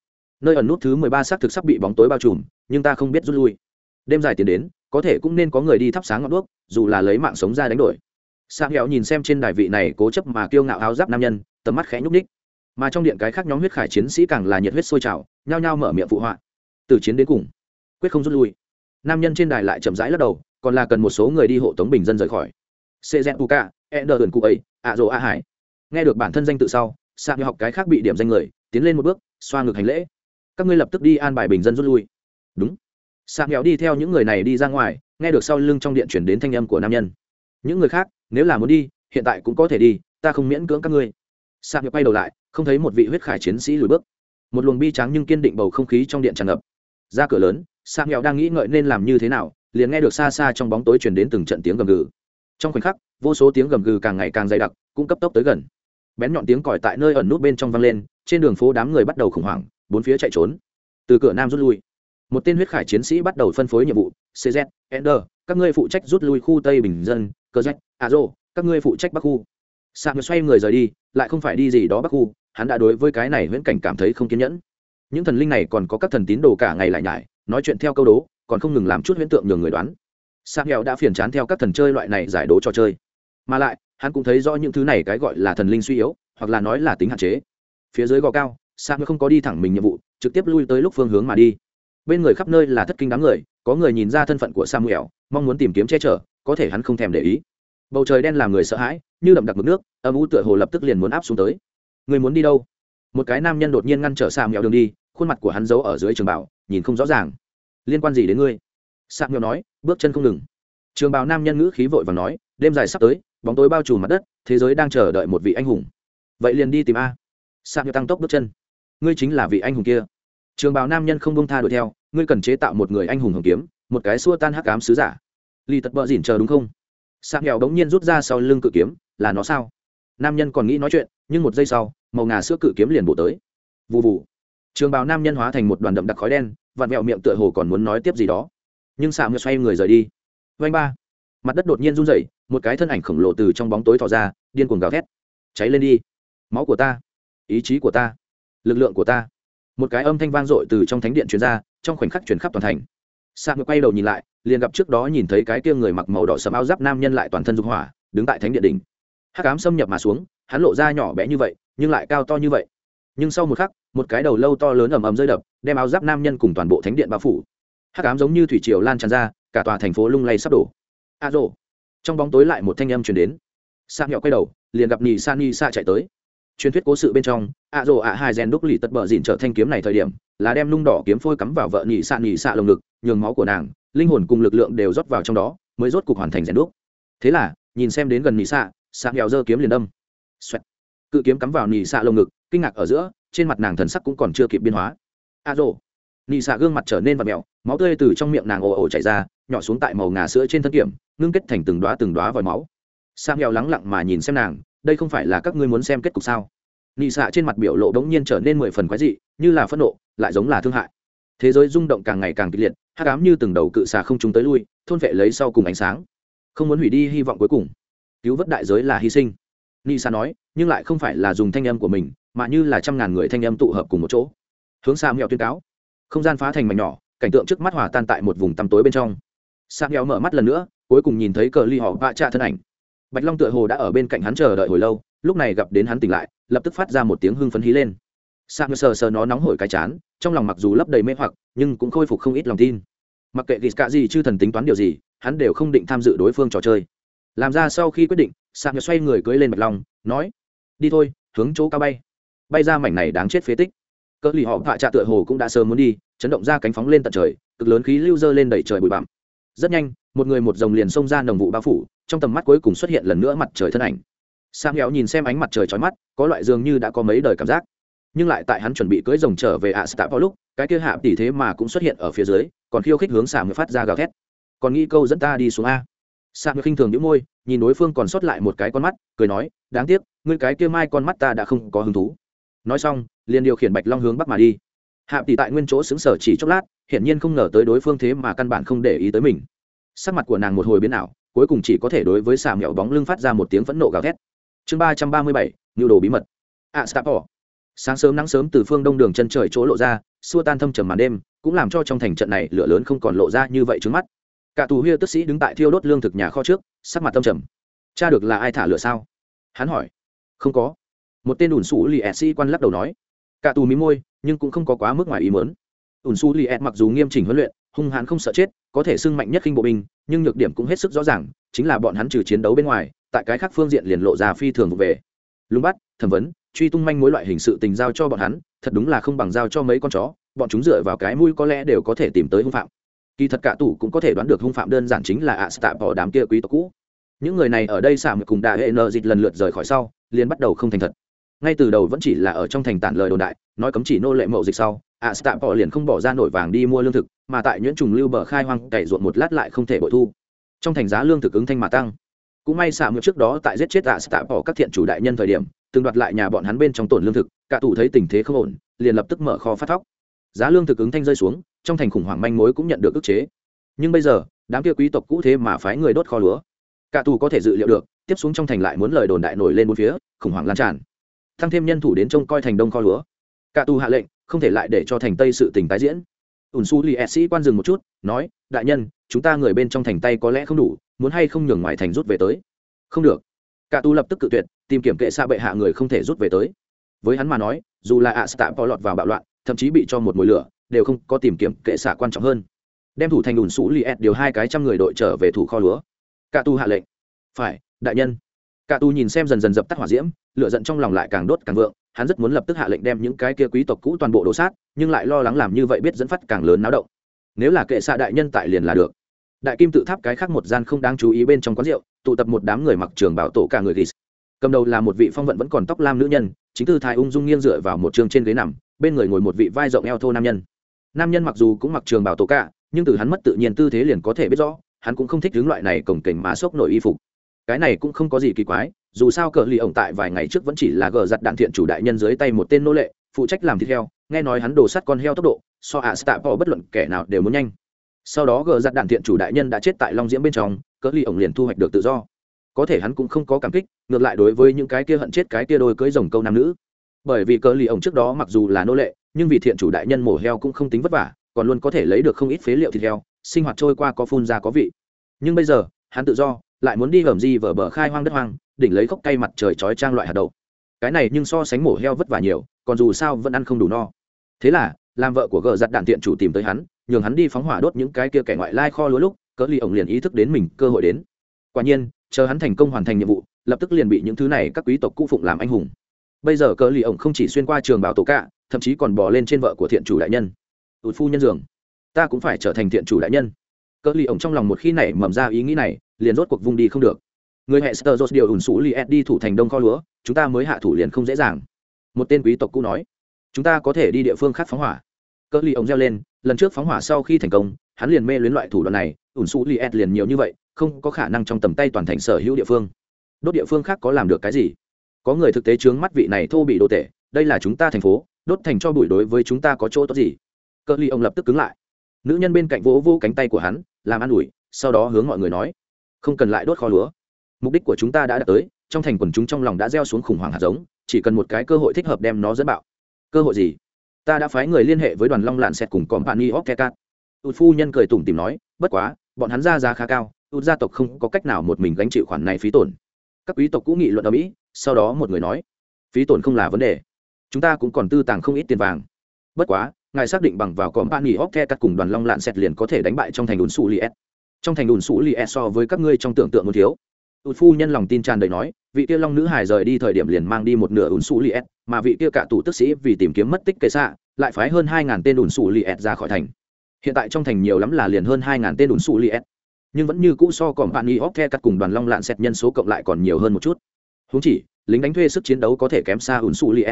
Nơi ẩn nút thứ mười ba xác thực sắp bị bóng tối bao trùm, nhưng ta không biết rút lui. Đêm dài tiến đến, có thể cũng nên có người đi thắp sáng ngọn đuốc, dù là lấy mạng sống ra đánh đổi sang hẹo nhìn xem trên đài vị này cố chấp mà kiêu ngạo áo giáp nam nhân, tầm mắt khẽ nhúc ních mà trong điện cái khác nhóm huyết khải chiến sĩ càng là nhiệt huyết sôi trào, nhao nhao mở miệng phụ họa. Từ chiến đến cùng, quyết không rút lui. Nam nhân trên đài lại chậm rãi lắc đầu, còn là cần một số người đi hộ tống bình dân rời khỏi. Cz uka e đờ ườn cụ ấy ạ rồ a hải. Nghe được bản thân danh tự sau sang hẹo học cái khác bị điểm danh người, tiến lên một bước, xoa ngực hành lễ. Các ngươi lập tức đi an bài bình dân rút lui. Đúng. Sang nghèo đi theo những người này đi ra ngoài, nghe được sau lưng trong điện chuyển đến thanh âm của nam nhân những người khác, nếu là muốn đi, hiện tại cũng có thể đi, ta không miễn cưỡng các ngươi. Sa nhập bay đầu lại, không thấy một vị huyết khải chiến sĩ lùi bước. Một luồng bi trắng nhưng kiên định bầu không khí trong điện tràn ngập. Ra cửa lớn sa nghèo đang nghĩ ngợi nên làm như thế nào, liền nghe được xa xa trong bóng tối chuyển đến từng trận tiếng gầm gừ. Trong khoảnh khắc, vô số tiếng gầm gừ càng ngày càng dày đặc, cũng cấp tốc tới gần. Bén nhọn tiếng còi tại nơi ẩn nút bên trong vang lên, trên đường phố đám người bắt đầu khủng hoảng, bốn phía chạy trốn. Từ cửa nam rút lui. Một tên huyết khải chiến sĩ bắt đầu phân phối nhiệm vụ cz ender, các ngươi phụ trách rút lui khu tây bình dân cơ à rô, các ngươi phụ trách bắc khu. Sạc xoay người rời đi, lại không phải đi gì đó bắc khu, hắn đã đối với cái này viễn cảnh cảm thấy không kiên nhẫn. Những thần linh này còn có các thần tín đồ cả ngày lại nhải, nói chuyện theo câu đố, còn không ngừng làm chút huyễn tượng nhường người đoán. Sạc nghèo đã phiền chán theo các thần chơi loại này giải đố trò chơi. Mà lại, hắn cũng thấy rõ những thứ này cái gọi là thần linh suy yếu, hoặc là nói là tính hạn chế. Phía dưới gò cao, sạc không có đi thẳng mình nhiệm vụ, trực tiếp lui tới lúc phương hướng mà đi. Bên người khắp nơi là thất kinh đám người có người nhìn ra thân phận của samuel, mong muốn tìm kiếm che chở, có thể hắn không thèm để ý. Bầu trời đen làm người sợ hãi, như đậm đặc mực nước, âm u tựa hồ lập tức liền muốn áp xuống tới. Người muốn đi đâu? Một cái nam nhân đột nhiên ngăn trở samuel đường đi, khuôn mặt của hắn giấu ở dưới trường bảo nhìn không rõ ràng. Liên quan gì đến ngươi? Samuel nói, bước chân không ngừng. Trường bào nam nhân ngữ khí vội và nói, đêm dài sắp tới, bóng tối bao trùm mặt đất, thế giới đang chờ đợi một vị anh hùng. Vậy liền đi tìm a. Samuel tăng tốc bước chân. Ngươi chính là vị anh hùng kia. Trường bào nam nhân không bông tha đuổi theo ngươi cần chế tạo một người anh hùng hồng kiếm, một cái xua tan hắc cám sứ giả. Lì tật bợ dỉn chờ đúng không? Sang nghèo đống nhiên rút ra sau lưng cự kiếm, là nó sao? Nam nhân còn nghĩ nói chuyện, nhưng một giây sau, màu ngà sữa cự kiếm liền bổ tới. Vụ vụ trường bào nam nhân hóa thành một đoàn đậm đặc khói đen, vặn mẹo miệng tựa hồ còn muốn nói tiếp gì đó. Nhưng xạ ngược xoay người rời đi. Vanh ba. Mặt đất đột nhiên run rẩy, một cái thân ảnh khổng lồ từ trong bóng tối thò ra, điên cuồng gào thét. Cháy lên đi. Máu của ta. Ý chí của ta. Lực lượng của ta. Một cái âm thanh vang dội từ trong thánh điện truyền ra trong khoảnh khắc chuyển khắp toàn thành. Sa ngược quay đầu nhìn lại, liền gặp trước đó nhìn thấy cái kia người mặc màu đỏ sầm áo giáp nam nhân lại toàn thân dục hỏa, đứng tại thánh điện đỉnh. Hắc ám xâm nhập mà xuống, hắn lộ ra nhỏ bé như vậy, nhưng lại cao to như vậy. Nhưng sau một khắc, một cái đầu lâu to lớn ầm ầm rơi đập, đem áo giáp nam nhân cùng toàn bộ thánh điện bao phủ. Hắc ám giống như thủy triều lan tràn ra, cả tòa thành phố lung lay sắp đổ. A rồ. Trong bóng tối lại một thanh âm truyền đến. Sa nhọ quay đầu, liền gặp nhì sa ni sa chạy tới truyền thuyết cố sự bên trong, ạ rồ ạ hai gen đúc lì tật bờ dìn trở thanh kiếm này thời điểm, là đem nung đỏ kiếm phôi cắm vào vợ nhị xạ nhị xạ lồng ngực, nhường máu của nàng, linh hồn cùng lực lượng đều rót vào trong đó, mới rốt cục hoàn thành rèn đúc. Thế là, nhìn xem đến gần nhị xạ xạ nghèo dơ kiếm liền đâm. Xoẹt. cự kiếm cắm vào nhị xạ lồng ngực, kinh ngạc ở giữa, trên mặt nàng thần sắc cũng còn chưa kịp biên hóa. A rồ. Nhị xạ gương mặt trở nên vặt mẹo máu tươi từ trong miệng nàng ồ ồ chảy ra, nhỏ xuống tại màu ngà sữa trên thân kiểm, ngưng kết thành từng đoá từng đoá vòi máu. Xạ nghèo lắng lặng mà nhìn xem nàng đây không phải là các ngươi muốn xem kết cục sao? Nị xạ trên mặt biểu lộ bỗng nhiên trở nên mười phần quái dị, như là phẫn nộ, lại giống là thương hại. Thế giới rung động càng ngày càng kịch liệt hát cám như từng đầu cự xà không chúng tới lui, thôn vệ lấy sau cùng ánh sáng. Không muốn hủy đi hy vọng cuối cùng. Cứu vớt đại giới là hy sinh. Nị xạ nói, nhưng lại không phải là dùng thanh âm của mình, mà như là trăm ngàn người thanh âm tụ hợp cùng một chỗ. Hướng xa mèo tuyên cáo. Không gian phá thành mảnh nhỏ, cảnh tượng trước mắt hòa tan tại một vùng tăm tối bên trong. Sa mèo mở mắt lần nữa, cuối cùng nhìn thấy cờ ly họ vạ trạ thân ảnh bạch long tựa hồ đã ở bên cạnh hắn chờ đợi hồi lâu, lúc này gặp đến hắn tỉnh lại, lập tức phát ra một tiếng hưng phấn hí lên. Sa mèo sờ sờ nó nóng hổi cái chán, trong lòng mặc dù lấp đầy mê hoặc, nhưng cũng khôi phục không ít lòng tin. Mặc kệ ghi cả gì chưa thần tính toán điều gì, hắn đều không định tham dự đối phương trò chơi. Làm ra sau khi quyết định sa mèo xoay người cưỡi lên bạch long, nói, đi thôi, hướng chỗ cao bay. Bay ra mảnh này đáng chết phế tích. Cỡ lì họ vạ trạ tựa hồ cũng đã sớm muốn đi, chấn động ra cánh phóng lên tận trời, cực lớn khí lưu dơ lên đẩy trời bụi bặm. Rất nhanh một người một dòng liền xông ra nồng vụ bao phủ, trong tầm mắt cuối cùng xuất hiện lần nữa mặt trời thân ảnh. Sam héo nhìn xem ánh mặt trời trói mắt, có loại dường như đã có mấy đời cảm giác. Nhưng lại tại hắn chuẩn bị cưỡi rồng trở về ạ à vào lúc, cái kia hạ tỷ thế mà cũng xuất hiện ở phía dưới, còn khiêu khích hướng xả người phát ra gào thét. Còn nghĩ câu dẫn ta đi xuống a? Sam người khinh thường những môi, nhìn đối phương còn sót lại một cái con mắt, cười nói, đáng tiếc, ngươi cái kia mai con mắt ta đã không có hứng thú. Nói xong, liền điều khiển bạch long hướng bắc mà đi. Hạ tỷ tại nguyên chỗ xứng sở chỉ chốc lát, hiển nhiên không ngờ tới đối phương thế mà căn bản không để ý tới mình sắc mặt của nàng một hồi biến ảo cuối cùng chỉ có thể đối với xà mẹo bóng lưng phát ra một tiếng phẫn nộ gào thét. Chương ba trăm ba mươi bảy nhu đồ bí mật. A à, stapor sáng sớm nắng sớm từ phương đông đường chân trời chỗ lộ ra xua tan thâm trầm màn đêm cũng làm cho trong thành trận này lửa lớn không còn lộ ra như vậy trước mắt. Cả tù huya tức sĩ đứng tại thiêu đốt lương thực nhà kho trước sắc mặt tâm trầm. Cha được là ai thả lửa sao? Hắn hỏi. Không có. Một tên ủn xù lì ẹt sĩ quan lắc đầu nói. Cả tù mí môi nhưng cũng không có quá mức ngoài ý mớn ủn xù lì ẹt mặc dù nghiêm chỉnh huấn luyện hung hãn không sợ chết có thể xưng mạnh nhất khinh bộ binh, nhưng nhược điểm cũng hết sức rõ ràng, chính là bọn hắn trừ chiến đấu bên ngoài, tại cái khác phương diện liền lộ ra phi thường về. Lúng bắt thẩm vấn, truy tung manh mối loại hình sự tình giao cho bọn hắn, thật đúng là không bằng giao cho mấy con chó, bọn chúng dựa vào cái mũi có lẽ đều có thể tìm tới hung phạm. Kỳ thật cả tủ cũng có thể đoán được hung phạm đơn giản chính là ạ stạ bỏ đám kia quý tộc cũ. Những người này ở đây xả cùng đại hệ nợ dịch lần lượt rời khỏi sau, liền bắt đầu không thành thật. Ngay từ đầu vẫn chỉ là ở trong thành tản lời đồn đại, nói cấm chỉ nô lệ mậu dịch sau, ạ stạ bỏ liền không bỏ ra nổi vàng đi mua lương thực mà tại nhuyễn trùng lưu bờ khai hoang cày ruộng một lát lại không thể bội thu. Trong thành giá lương thực ứng thanh mà tăng. Cũng may xạ mượn trước đó tại giết chết ạ stạ bỏ các thiện chủ đại nhân thời điểm, từng đoạt lại nhà bọn hắn bên trong tổn lương thực, cả tủ thấy tình thế không ổn, liền lập tức mở kho phát thóc. Giá lương thực ứng thanh rơi xuống, trong thành khủng hoảng manh mối cũng nhận được ức chế. Nhưng bây giờ, đám kia quý tộc cũ thế mà phái người đốt kho lúa. Cả tù có thể dự liệu được, tiếp xuống trong thành lại muốn lời đồn đại nổi lên bốn phía, khủng hoảng lan tràn. Tăng thêm nhân thủ đến trông coi thành đông kho lúa. Cả tù hạ lệnh, không thể lại để cho thành tây sự tình tái diễn ùn su li sĩ quan dừng một chút, nói, đại nhân, chúng ta người bên trong thành tây có lẽ không đủ, muốn hay không nhường ngoài thành rút về tới? Không được. Cả tu lập tức cự tuyệt, tìm kiểm kệ xa bệ hạ người không thể rút về tới. Với hắn mà nói, dù là ạ stạ bỏ lọt vào bạo loạn, thậm chí bị cho một mùi lửa, đều không có tìm kiểm kệ xạ quan trọng hơn. Đem thủ thành ùn su li điều hai cái trăm người đội trở về thủ kho lúa. Cả tu hạ lệnh. Phải, đại nhân. Cả tu nhìn xem dần dần dập tắt hỏa diễm, lửa giận trong lòng lại càng đốt càng vượng hắn rất muốn lập tức hạ lệnh đem những cái kia quý tộc cũ toàn bộ đổ sát, nhưng lại lo lắng làm như vậy biết dẫn phát càng lớn náo động. Nếu là kệ xạ đại nhân tại liền là được. Đại kim tự tháp cái khác một gian không đáng chú ý bên trong quán rượu, tụ tập một đám người mặc trường bảo tổ cả người ghis cầm đầu là một vị phong vận vẫn còn tóc lam nữ nhân, chính thư thái ung dung nghiêng dựa vào một trường trên ghế nằm, bên người ngồi một vị vai rộng eo thô nam nhân. Nam nhân mặc dù cũng mặc trường bảo tổ cả, nhưng từ hắn mất tự nhiên tư thế liền có thể biết rõ, hắn cũng không thích hướng loại này cổng kềnh má sốc nổi y phục. Cái này cũng không có gì kỳ quái dù sao cờ lì ổng tại vài ngày trước vẫn chỉ là gờ giặt đạn thiện chủ đại nhân dưới tay một tên nô lệ, phụ trách làm thịt heo, nghe nói hắn đổ sắt con heo tốc độ, so ạ stạ bỏ bất luận kẻ nào đều muốn nhanh. Sau đó gờ giặt đạn thiện chủ đại nhân đã chết tại long diễm bên trong, cờ lì ổng liền thu hoạch được tự do. Có thể hắn cũng không có cảm kích, ngược lại đối với những cái kia hận chết cái kia đôi cưới rồng câu nam nữ. Bởi vì cờ lì ổng trước đó mặc dù là nô lệ, nhưng vì thiện chủ đại nhân mổ heo cũng không tính vất vả, còn luôn có thể lấy được không ít phế liệu thịt heo, sinh hoạt trôi qua có phun ra có vị. Nhưng bây giờ, hắn tự do, lại muốn đi hởm di vở bờ khai hoang đất hoang đỉnh lấy gốc cây mặt trời chói trang loại hạt đậu. Cái này nhưng so sánh mổ heo vất vả nhiều, còn dù sao vẫn ăn không đủ no. Thế là, làm vợ của gờ giặt đạn tiện chủ tìm tới hắn, nhường hắn đi phóng hỏa đốt những cái kia kẻ ngoại lai kho lúa lúc, cỡ ly ổng liền ý thức đến mình cơ hội đến. Quả nhiên, chờ hắn thành công hoàn thành nhiệm vụ, lập tức liền bị những thứ này các quý tộc cũ phụng làm anh hùng. Bây giờ cỡ ly ổng không chỉ xuyên qua trường bảo tổ cạ, thậm chí còn bò lên trên vợ của thiện chủ đại nhân. Ụt phu nhân dường, ta cũng phải trở thành thiện chủ đại nhân. Cỡ ly ổng trong lòng một khi này mầm ra ý nghĩ này, liền rốt cuộc vung đi không được người hệ sơ điều ủn sủ li đi thủ thành đông kho lúa, chúng ta mới hạ thủ liền không dễ dàng. Một tên quý tộc cũ nói, chúng ta có thể đi địa phương khác phóng hỏa. Cỡ ly ông reo lên, lần trước phóng hỏa sau khi thành công, hắn liền mê luyến loại thủ đoạn này ủn sủ li liền nhiều như vậy, không có khả năng trong tầm tay toàn thành sở hữu địa phương. Đốt địa phương khác có làm được cái gì? Có người thực tế chướng mắt vị này thô bị đồ tệ đây là chúng ta thành phố, đốt thành cho bụi đối với chúng ta có chỗ tốt gì? Cỡ ly ông lập tức cứng lại. Nữ nhân bên cạnh vỗ vỗ cánh tay của hắn, làm an ủi, sau đó hướng mọi người nói, không cần lại đốt kho lúa mục đích của chúng ta đã đạt tới, trong thành quần chúng trong lòng đã gieo xuống khủng hoảng hạt giống, chỉ cần một cái cơ hội thích hợp đem nó dẫn bạo. Cơ hội gì? Ta đã phái người liên hệ với đoàn long lạn xẹt cùng company Khe kekat tụt phu nhân cười tủm tìm nói, bất quá, bọn hắn ra giá khá cao, tụt gia tộc không có cách nào một mình gánh chịu khoản này phí tổn. Các quý tộc cũng nghị luận ở mỹ, sau đó một người nói, phí tổn không là vấn đề, chúng ta cũng còn tư tàng không ít tiền vàng. Bất quá, ngài xác định bằng vào company Khe kekat cùng đoàn long lạn xẹt liền có thể đánh bại trong thành đồn sụ liệt trong thành đồn sụ liệt so với các ngươi trong tưởng tượng một thiếu ụt phu nhân lòng tin tràn đầy nói, vị kia long nữ hải rời đi thời điểm liền mang đi một nửa ủn xù li mà vị kia cả tù tức sĩ vì tìm kiếm mất tích kệ xạ, lại phái hơn hai ngàn tên ủn xù li ra khỏi thành. Hiện tại trong thành nhiều lắm là liền hơn hai ngàn tên ủn xù li nhưng vẫn như cũ so còn bạn y óc the cắt cùng đoàn long lạn xét nhân số cộng lại còn nhiều hơn một chút. Húng chỉ, lính đánh thuê sức chiến đấu có thể kém xa ủn xù li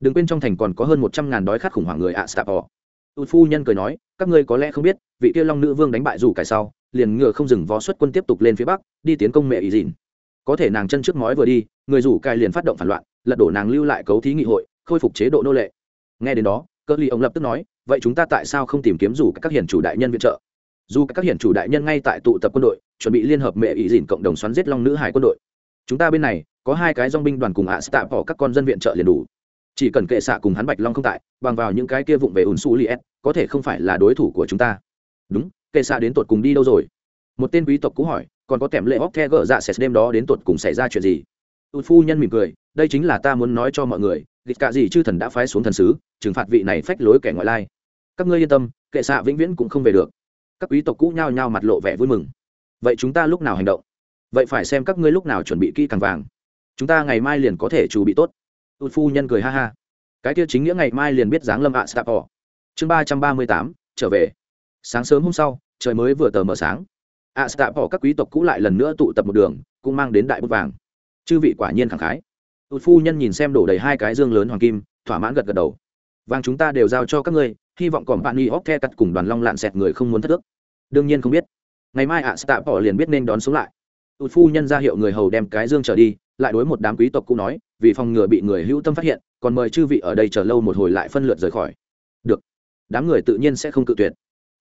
đừng quên trong thành còn có hơn một trăm ngàn đói khát khủng hoảng người ạ, stapo. Ụt phu nhân cười nói, các ngươi có lẽ không biết, vị kia long nữ vương đánh bại dù cải sau liền ngựa không dừng vó xuất quân tiếp tục lên phía bắc, đi tiến công mẹ ý dìn. Có thể nàng chân trước mói vừa đi, người rủ cai liền phát động phản loạn, lật đổ nàng lưu lại cấu thí nghị hội, khôi phục chế độ nô lệ. Nghe đến đó, cơ ly ông lập tức nói, vậy chúng ta tại sao không tìm kiếm dù các hiển chủ đại nhân viện trợ? Dù các hiển chủ đại nhân ngay tại tụ tập quân đội, chuẩn bị liên hợp mẹ ý dìn cộng đồng xoắn giết long nữ hải quân đội. Chúng ta bên này, có hai cái dong binh đoàn cùng ạ à bỏ các con dân viện trợ liền đủ. Chỉ cần kệ xạ cùng hắn bạch long không tại, bằng vào những cái kia vụng về ùn su li có thể không phải là đối thủ của chúng ta. Đúng kệ xạ đến tột cùng đi đâu rồi? Một tên quý tộc cũ hỏi, còn có kèm lệ hóc the gỡ dạ sẽ đêm đó đến tột cùng xảy ra chuyện gì? Tụt phu nhân mỉm cười, đây chính là ta muốn nói cho mọi người gịt cả gì chư thần đã phái xuống thần sứ, trừng phạt vị này phách lối kẻ ngoại lai. Các ngươi yên tâm, kệ xạ vĩnh viễn cũng không về được. Các quý tộc cũ nhao nhao mặt lộ vẻ vui mừng. Vậy chúng ta lúc nào hành động? Vậy phải xem các ngươi lúc nào chuẩn bị kỹ càng vàng. Chúng ta ngày mai liền có thể chuẩn bị tốt. Tụt phu nhân cười ha ha. Cái kia chính nghĩa ngày mai liền biết dáng lâm ạ à stapor chương ba trăm ba mươi tám, trở về sáng sớm hôm sau trời mới vừa tờ mờ sáng. Ạ à, bỏ các quý tộc cũ lại lần nữa tụ tập một đường cũng mang đến đại bút vàng. Chư vị quả nhiên khẳng khái. Tụt phu nhân nhìn xem đổ đầy hai cái dương lớn hoàng kim thỏa mãn gật gật đầu. Vàng chúng ta đều giao cho các ngươi hy vọng còn bạn y óc the cắt cùng đoàn long lạn xẹt người không muốn thất ước. Đương nhiên không biết. Ngày mai ạ à, bỏ liền biết nên đón xuống lại. Tụt phu nhân ra hiệu người hầu đem cái dương trở đi lại đối một đám quý tộc cũ nói vì phòng ngừa bị người hữu tâm phát hiện còn mời chư vị ở đây chờ lâu một hồi lại phân lượt rời khỏi. Được. Đám người tự nhiên sẽ không cự tuyệt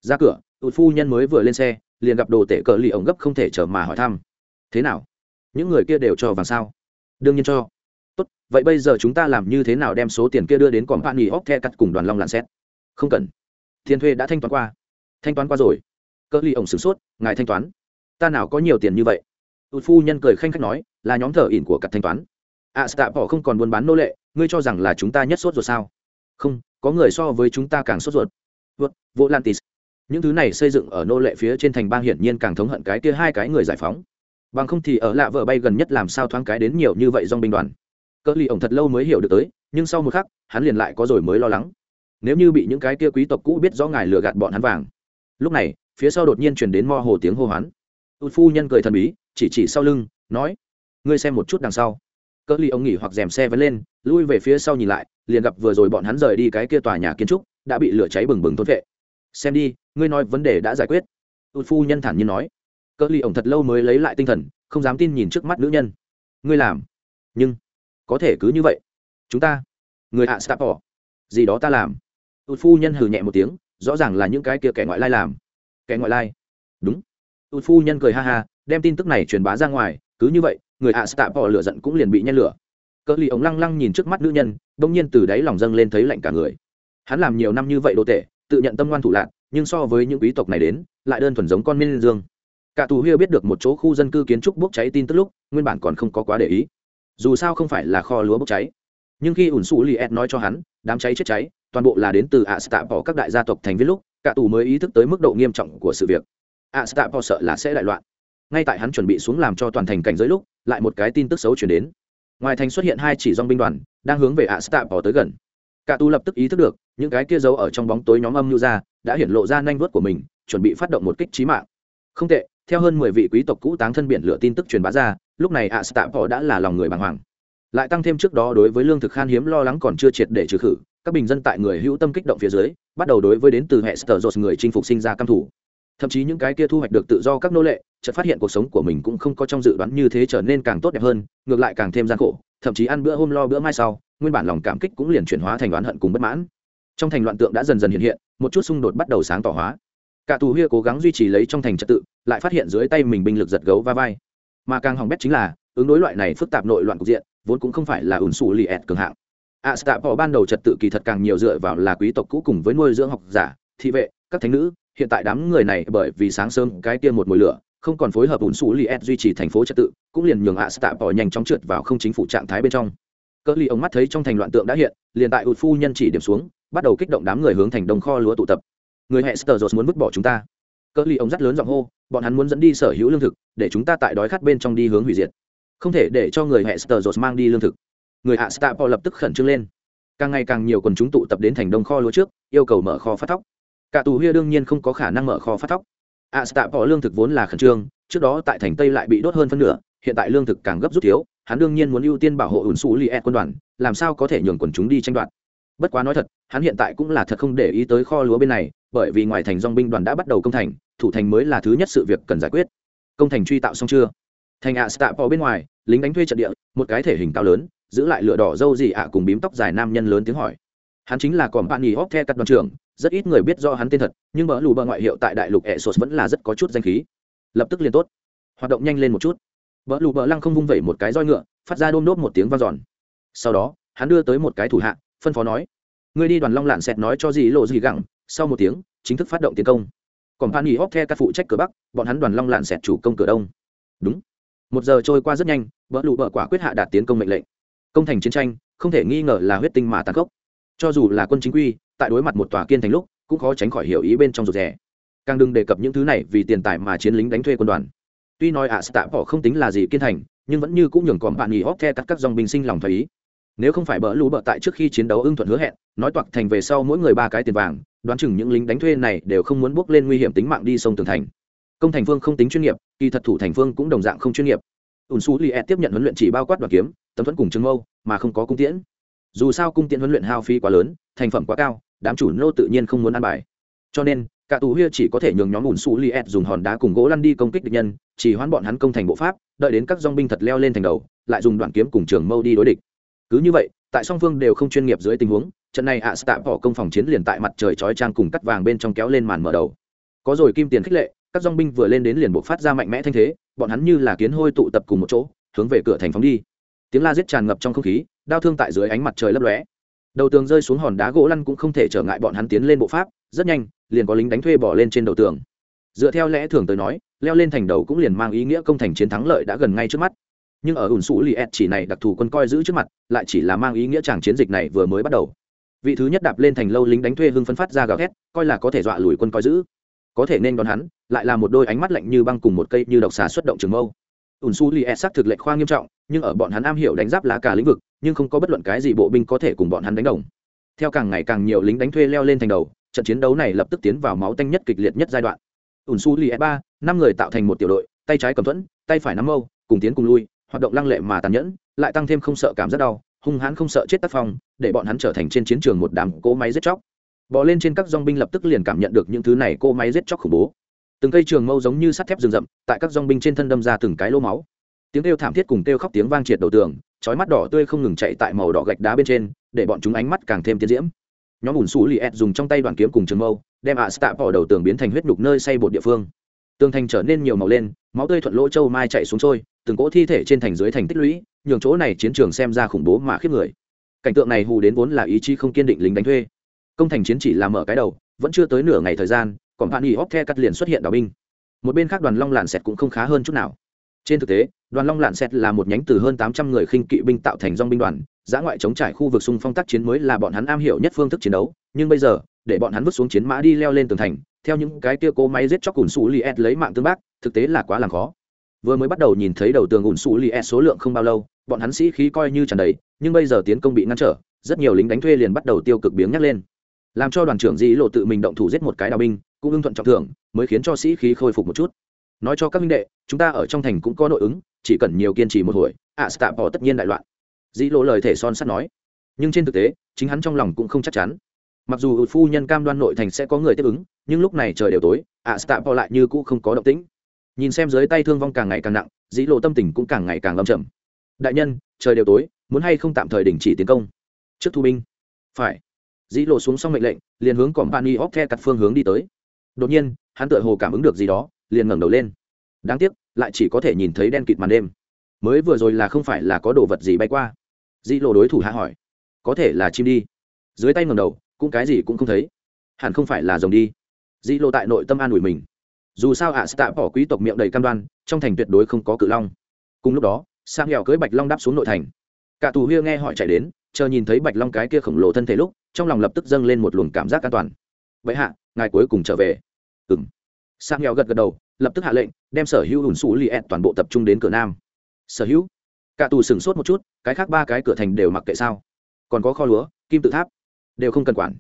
ra cửa tụt phu nhân mới vừa lên xe, liền gặp đồ tể cờ lì ổng gấp không thể chờ mà hỏi thăm. Thế nào? Những người kia đều cho vàng sao? Đương nhiên cho. Tốt, vậy bây giờ chúng ta làm như thế nào đem số tiền kia đưa đến còn bạn nghỉ óc the cắt cùng đoàn long lặn xét? Không cần. Tiền thuê đã thanh toán qua. Thanh toán qua rồi. Cờ lì ổng sửng sốt, ngài thanh toán. Ta nào có nhiều tiền như vậy? Tụt phu nhân cười khanh khách nói, là nhóm thợ ỉn của cặp thanh toán. À stạ bỏ không còn buôn bán nô lệ, ngươi cho rằng là chúng ta nhất sốt rồi sao? Không, có người so với chúng ta càng sốt ruột. Vượt vô lantis những thứ này xây dựng ở nô lệ phía trên thành bang hiển nhiên càng thống hận cái kia hai cái người giải phóng. Bằng không thì ở lạ vợ bay gần nhất làm sao thoáng cái đến nhiều như vậy dong binh đoàn. Cỡ ly ổng thật lâu mới hiểu được tới, nhưng sau một khắc, hắn liền lại có rồi mới lo lắng. Nếu như bị những cái kia quý tộc cũ biết rõ ngài lừa gạt bọn hắn vàng. Lúc này, phía sau đột nhiên truyền đến mo hồ tiếng hô hoán. Tụt phu nhân cười thần bí, chỉ chỉ sau lưng, nói, ngươi xem một chút đằng sau. Cỡ ly ông nghỉ hoặc rèm xe vẫn lên, lui về phía sau nhìn lại, liền gặp vừa rồi bọn hắn rời đi cái kia tòa nhà kiến trúc, đã bị lửa cháy bừng bừng thốt vệ xem đi, ngươi nói vấn đề đã giải quyết. Tụt phu nhân thản nhiên nói. Cỡ ly ổng thật lâu mới lấy lại tinh thần, không dám tin nhìn trước mắt nữ nhân. Ngươi làm. Nhưng, có thể cứ như vậy. Chúng ta. Người hạ stap bỏ gì đó ta làm. Tụt phu nhân hừ nhẹ một tiếng, rõ ràng là những cái kia kẻ ngoại lai làm. Kẻ ngoại lai. Đúng. Tụt phu nhân cười ha ha, đem tin tức này truyền bá ra ngoài, cứ như vậy, người hạ stap bỏ lửa giận cũng liền bị nhen lửa. Cỡ ly ổng lăng lăng nhìn trước mắt nữ nhân bỗng nhiên từ đáy lòng dâng lên thấy lạnh cả người. Hắn làm nhiều năm như vậy đồ tệ tự nhận tâm ngoan thủ lạc, nhưng so với những quý tộc này đến, lại đơn thuần giống con minh dương. Cả tù huya biết được một chỗ khu dân cư kiến trúc bốc cháy tin tức lúc, nguyên bản còn không có quá để ý. Dù sao không phải là kho lúa bốc cháy. Nhưng khi ủn xù li ed nói cho hắn, đám cháy chết cháy, toàn bộ là đến từ ạ stạ bỏ các đại gia tộc thành viên lúc, cả tù mới ý thức tới mức độ nghiêm trọng của sự việc. ạ stạ bỏ sợ là sẽ đại loạn. Ngay tại hắn chuẩn bị xuống làm cho toàn thành cảnh giới lúc, lại một cái tin tức xấu chuyển đến. Ngoài thành xuất hiện hai chỉ dong binh đoàn, đang hướng về ạ stạ bỏ tới gần cả tu lập tức ý thức được, những cái kia giấu ở trong bóng tối nhóm âm mưu ra, đã hiển lộ ra nhanh vớt của mình, chuẩn bị phát động một kích trí mạng. Không tệ, theo hơn mười vị quý tộc cũ táng thân biển lửa tin tức truyền bá ra, lúc này ạ stạ bỏ đã là lòng người bàng hoàng. Lại tăng thêm trước đó đối với lương thực khan hiếm lo lắng còn chưa triệt để trừ khử, các bình dân tại người hữu tâm kích động phía dưới, bắt đầu đối với đến từ hệ sở dột người chinh phục sinh ra căm thủ thậm chí những cái kia thu hoạch được tự do các nô lệ, chợt phát hiện cuộc sống của mình cũng không có trong dự đoán như thế trở nên càng tốt đẹp hơn, ngược lại càng thêm gian khổ, thậm chí ăn bữa hôm lo bữa mai sau nguyên bản lòng cảm kích cũng liền chuyển hóa thành oán hận cùng bất mãn. Trong thành loạn tượng đã dần dần hiện hiện, một chút xung đột bắt đầu sáng tỏ hóa. Cả tù huyê cố gắng duy trì lấy trong thành trật tự, lại phát hiện dưới tay mình binh lực giật gấu va vai. Mà càng hỏng bét chính là, ứng đối loại này phức tạp nội loạn cục diện, vốn cũng không phải là ủn xù lì ẹt cường hạng. A stạ ban đầu trật tự kỳ thật càng nhiều dựa vào là quý tộc cũ cùng với nuôi dưỡng học giả, thị vệ, các thánh nữ. Hiện tại đám người này bởi vì sáng sớm cái kia một mùi lửa, không còn phối hợp ủn xù lì ẹt duy trì thành phố trật tự, cũng liền nhường a stạ nhanh chóng trượt vào không chính phủ trạng thái bên trong cỡ ly ông mắt thấy trong thành loạn tượng đã hiện, liền tại ụt phu nhân chỉ điểm xuống, bắt đầu kích động đám người hướng thành đồng kho lúa tụ tập. Người hệ sờ muốn vứt bỏ chúng ta. Cỡ ly ông rất lớn giọng hô, bọn hắn muốn dẫn đi sở hữu lương thực, để chúng ta tại đói khát bên trong đi hướng hủy diệt. Không thể để cho người hệ sờ mang đi lương thực. Người hạ stapo lập tức khẩn trương lên. Càng ngày càng nhiều quần chúng tụ tập đến thành đông kho lúa trước, yêu cầu mở kho phát thóc. Cả tù huya đương nhiên không có khả năng mở kho phát thóc. A stapo lương thực vốn là khẩn trương, trước đó tại thành tây lại bị đốt hơn phân nửa, hiện tại lương thực càng gấp rút thiếu hắn đương nhiên muốn ưu tiên bảo hộ ủn xù li ed quân đoàn, làm sao có thể nhường quần chúng đi tranh đoạt? Bất quá nói thật, hắn hiện tại cũng là thật không để ý tới kho lúa bên này, bởi vì ngoài thành dong binh đoàn đã bắt đầu công thành, thủ thành mới là thứ nhất sự việc cần giải quyết. Công thành truy tạo xong chưa? Thành ạ stapo bên ngoài, lính đánh thuê trận địa, một cái thể hình cao lớn, giữ lại lửa đỏ dâu gì ạ cùng bím tóc dài nam nhân lớn tiếng hỏi. Hắn chính là còn bạn nghỉ hóc the cắt đoàn trưởng, rất ít người biết do hắn tên thật, nhưng bỡ lù bờ ngoại hiệu tại đại lục ẹ sột vẫn là rất có chút danh khí. Lập tức liền tốt. Hoạt động nhanh lên một chút bỡ lù bờ lăng không vung vẩy một cái roi ngựa, phát ra đôm nốt một tiếng vang giòn sau đó, hắn đưa tới một cái thủ hạ, phân phó nói, ngươi đi đoàn long lạn xẹt nói cho gì lộ gì gẳng sau một tiếng, chính thức phát động tiến công. Còn pan nghỉ hóc the các phụ trách cửa bắc, bọn hắn đoàn long lạn xẹt chủ công cửa đông. Đúng. Một giờ trôi qua rất nhanh, bỡ lụ bỡ quả quyết hạ đạt tiến công mệnh lệnh. Công thành chiến tranh, không thể nghi ngờ là huyết tinh mà tàn khốc. Cho dù là quân chính quy, tại đối mặt một tòa kiên thành lúc, cũng khó tránh khỏi hiểu ý bên trong rụt rè. Càng đừng đề cập những thứ này vì tiền tài mà chiến lính đánh thuê quân đoàn tuy nói ạ tạ bỏ không tính là gì kiên thành, nhưng vẫn như cũng nhường còn bạn nghỉ hóc the cắt các dòng binh sinh lòng thấy ý. Nếu không phải bỡ lũ bợ tại trước khi chiến đấu ưng thuận hứa hẹn, nói toạc thành về sau mỗi người ba cái tiền vàng, đoán chừng những lính đánh thuê này đều không muốn bước lên nguy hiểm tính mạng đi sông tường thành. Công thành phương không tính chuyên nghiệp, kỳ thật thủ thành phương cũng đồng dạng không chuyên nghiệp. Ùn xú li e tiếp nhận huấn luyện chỉ bao quát đoàn kiếm, tấm thuẫn cùng trường mâu, mà không có cung tiễn. Dù sao cung tiễn huấn luyện hao phí quá lớn, thành phẩm quá cao, đám chủ nô tự nhiên không muốn ăn bài. Cho nên cả tù huya chỉ có thể nhường nhóm ủn xù li dùng hòn đá cùng gỗ lăn đi công kích địch nhân, chỉ hoãn bọn hắn công thành bộ pháp, đợi đến các dong binh thật leo lên thành đầu, lại dùng đoạn kiếm cùng trường mâu đi đối địch. Cứ như vậy, tại song phương đều không chuyên nghiệp dưới tình huống, trận này ạ stạ bỏ công phòng chiến liền tại mặt trời chói trang cùng cắt vàng bên trong kéo lên màn mở đầu. Có rồi kim tiền khích lệ, các dong binh vừa lên đến liền bộ phát ra mạnh mẽ thanh thế, bọn hắn như là kiến hôi tụ tập cùng một chỗ, hướng về cửa thành phóng đi. Tiếng la giết tràn ngập trong không khí đau thương tại dưới ánh mặt trời lấp lóe đầu tường rơi xuống hòn đá gỗ lăn cũng không thể trở ngại bọn hắn tiến lên bộ pháp, rất nhanh, liền có lính đánh thuê bỏ lên trên đầu tường. Dựa theo lẽ thường tới nói, leo lên thành đầu cũng liền mang ý nghĩa công thành chiến thắng lợi đã gần ngay trước mắt. Nhưng ở ủn sủ li ed chỉ này đặc thù quân coi giữ trước mặt, lại chỉ là mang ý nghĩa chàng chiến dịch này vừa mới bắt đầu. Vị thứ nhất đạp lên thành lâu lính đánh thuê hưng phấn phát ra gào thét, coi là có thể dọa lùi quân coi giữ. Có thể nên đón hắn, lại là một đôi ánh mắt lạnh như băng cùng một cây như độc xà xuất động trường mâu. Ủn su li ed xác thực lệnh khoa nghiêm trọng, nhưng ở bọn hắn am hiểu đánh giáp lá cả lĩnh vực nhưng không có bất luận cái gì bộ binh có thể cùng bọn hắn đánh đồng. Theo càng ngày càng nhiều lính đánh thuê leo lên thành đầu, trận chiến đấu này lập tức tiến vào máu tanh nhất kịch liệt nhất giai đoạn. Ủn su li e ba, năm người tạo thành một tiểu đội, tay trái cầm thuẫn, tay phải nắm mâu, cùng tiến cùng lui, hoạt động lăng lệ mà tàn nhẫn, lại tăng thêm không sợ cảm giác đau, hung hãn không sợ chết tác phong, để bọn hắn trở thành trên chiến trường một đám cỗ máy giết chóc. Bỏ lên trên các dong binh lập tức liền cảm nhận được những thứ này cỗ máy giết chóc khủng bố. Từng cây trường mâu giống như sắt thép rừng rậm, tại các dong binh trên thân đâm ra từng cái lô máu tiếng kêu thảm thiết cùng kêu khóc tiếng vang triệt đầu tường, chói mắt đỏ tươi không ngừng chạy tại màu đỏ gạch đá bên trên, để bọn chúng ánh mắt càng thêm tiến diễm. Nhóm ủn xù li ed dùng trong tay đoàn kiếm cùng trường mâu, đem ạ stạ bỏ đầu tường biến thành huyết nhục nơi xây bột địa phương. Tường thành trở nên nhiều màu lên, máu tươi thuận lỗ châu mai chạy xuống trôi, từng cỗ thi thể trên thành dưới thành tích lũy, nhường chỗ này chiến trường xem ra khủng bố mà khiếp người. Cảnh tượng này hù đến vốn là ý chí không kiên định lính đánh thuê. Công thành chiến chỉ là mở cái đầu, vẫn chưa tới nửa ngày thời gian, còn bạn y hóc the cắt liền xuất hiện đào binh. Một bên khác đoàn long lạn sẹt cũng không khá hơn chút nào. Trên thực tế đoàn long lạn xét là một nhánh từ hơn tám trăm người khinh kỵ binh tạo thành dong binh đoàn, giã ngoại chống trải khu vực xung phong tác chiến mới là bọn hắn am hiểu nhất phương thức chiến đấu. Nhưng bây giờ, để bọn hắn vứt xuống chiến mã đi leo lên tường thành, theo những cái tia cố máy giết chóc ủn xù li ed lấy mạng tương bác, thực tế là quá làm khó. Vừa mới bắt đầu nhìn thấy đầu tường ủn xù li ed số lượng không bao lâu, bọn hắn sĩ khí coi như tràn đầy, nhưng bây giờ tiến công bị ngăn trở, rất nhiều lính đánh thuê liền bắt đầu tiêu cực biếng nhắc lên. Làm cho đoàn trưởng dĩ lộ tự mình động thủ giết một cái đào binh, cũng ưng thuận trọng thưởng, mới khiến cho sĩ khí khôi phục một chút. Nói cho các minh đệ, chúng ta ở trong thành cũng có nội ứng chỉ cần nhiều kiên trì một hồi ạ à, stạ bỏ tất nhiên đại loạn. Dĩ lộ lời thể son sắt nói. Nhưng trên thực tế chính hắn trong lòng cũng không chắc chắn. Mặc dù phu nhân cam đoan nội thành sẽ có người tiếp ứng nhưng lúc này trời đều tối ạ stạ bỏ lại như cũ không có động tĩnh. Nhìn xem dưới tay thương vong càng ngày càng nặng dĩ lộ tâm tình cũng càng ngày càng lâm trầm. Đại nhân trời đều tối muốn hay không tạm thời đình chỉ tiến công? Trước thu binh. Phải. Dĩ lộ xuống xong mệnh lệnh liền hướng cỏm pani óc the cặt phương hướng đi tới. Đột nhiên hắn tựa hồ cảm ứng được gì đó liền ngẩng đầu lên. Đáng tiếc lại chỉ có thể nhìn thấy đen kịt màn đêm. Mới vừa rồi là không phải là có đồ vật gì bay qua. Dị lộ đối thủ hạ hỏi có thể là chim đi. Dưới tay ngầm đầu cũng cái gì cũng không thấy. Hẳn không phải là rồng đi. Dị lộ tại nội tâm an ủi mình. Dù sao ạ à, tạ bỏ quý tộc miệng đầy cam đoan trong thành tuyệt đối không có cự long. Cùng lúc đó sang nghèo cưới bạch long đáp xuống nội thành. Cả tù huya nghe họ chạy đến chờ nhìn thấy bạch long cái kia khổng lồ thân thể lúc trong lòng lập tức dâng lên một luồng cảm giác an toàn. Vậy hạ ngài cuối cùng trở về. Ừng sa nghèo gật gật đầu, lập tức hạ lệnh, đem sở hữu ủn xù li ẹt toàn bộ tập trung đến cửa nam. Sở hữu? Cả tù sửng sốt một chút, cái khác ba cái cửa thành đều mặc kệ sao? Còn có kho lúa, kim tự tháp, đều không cần quản.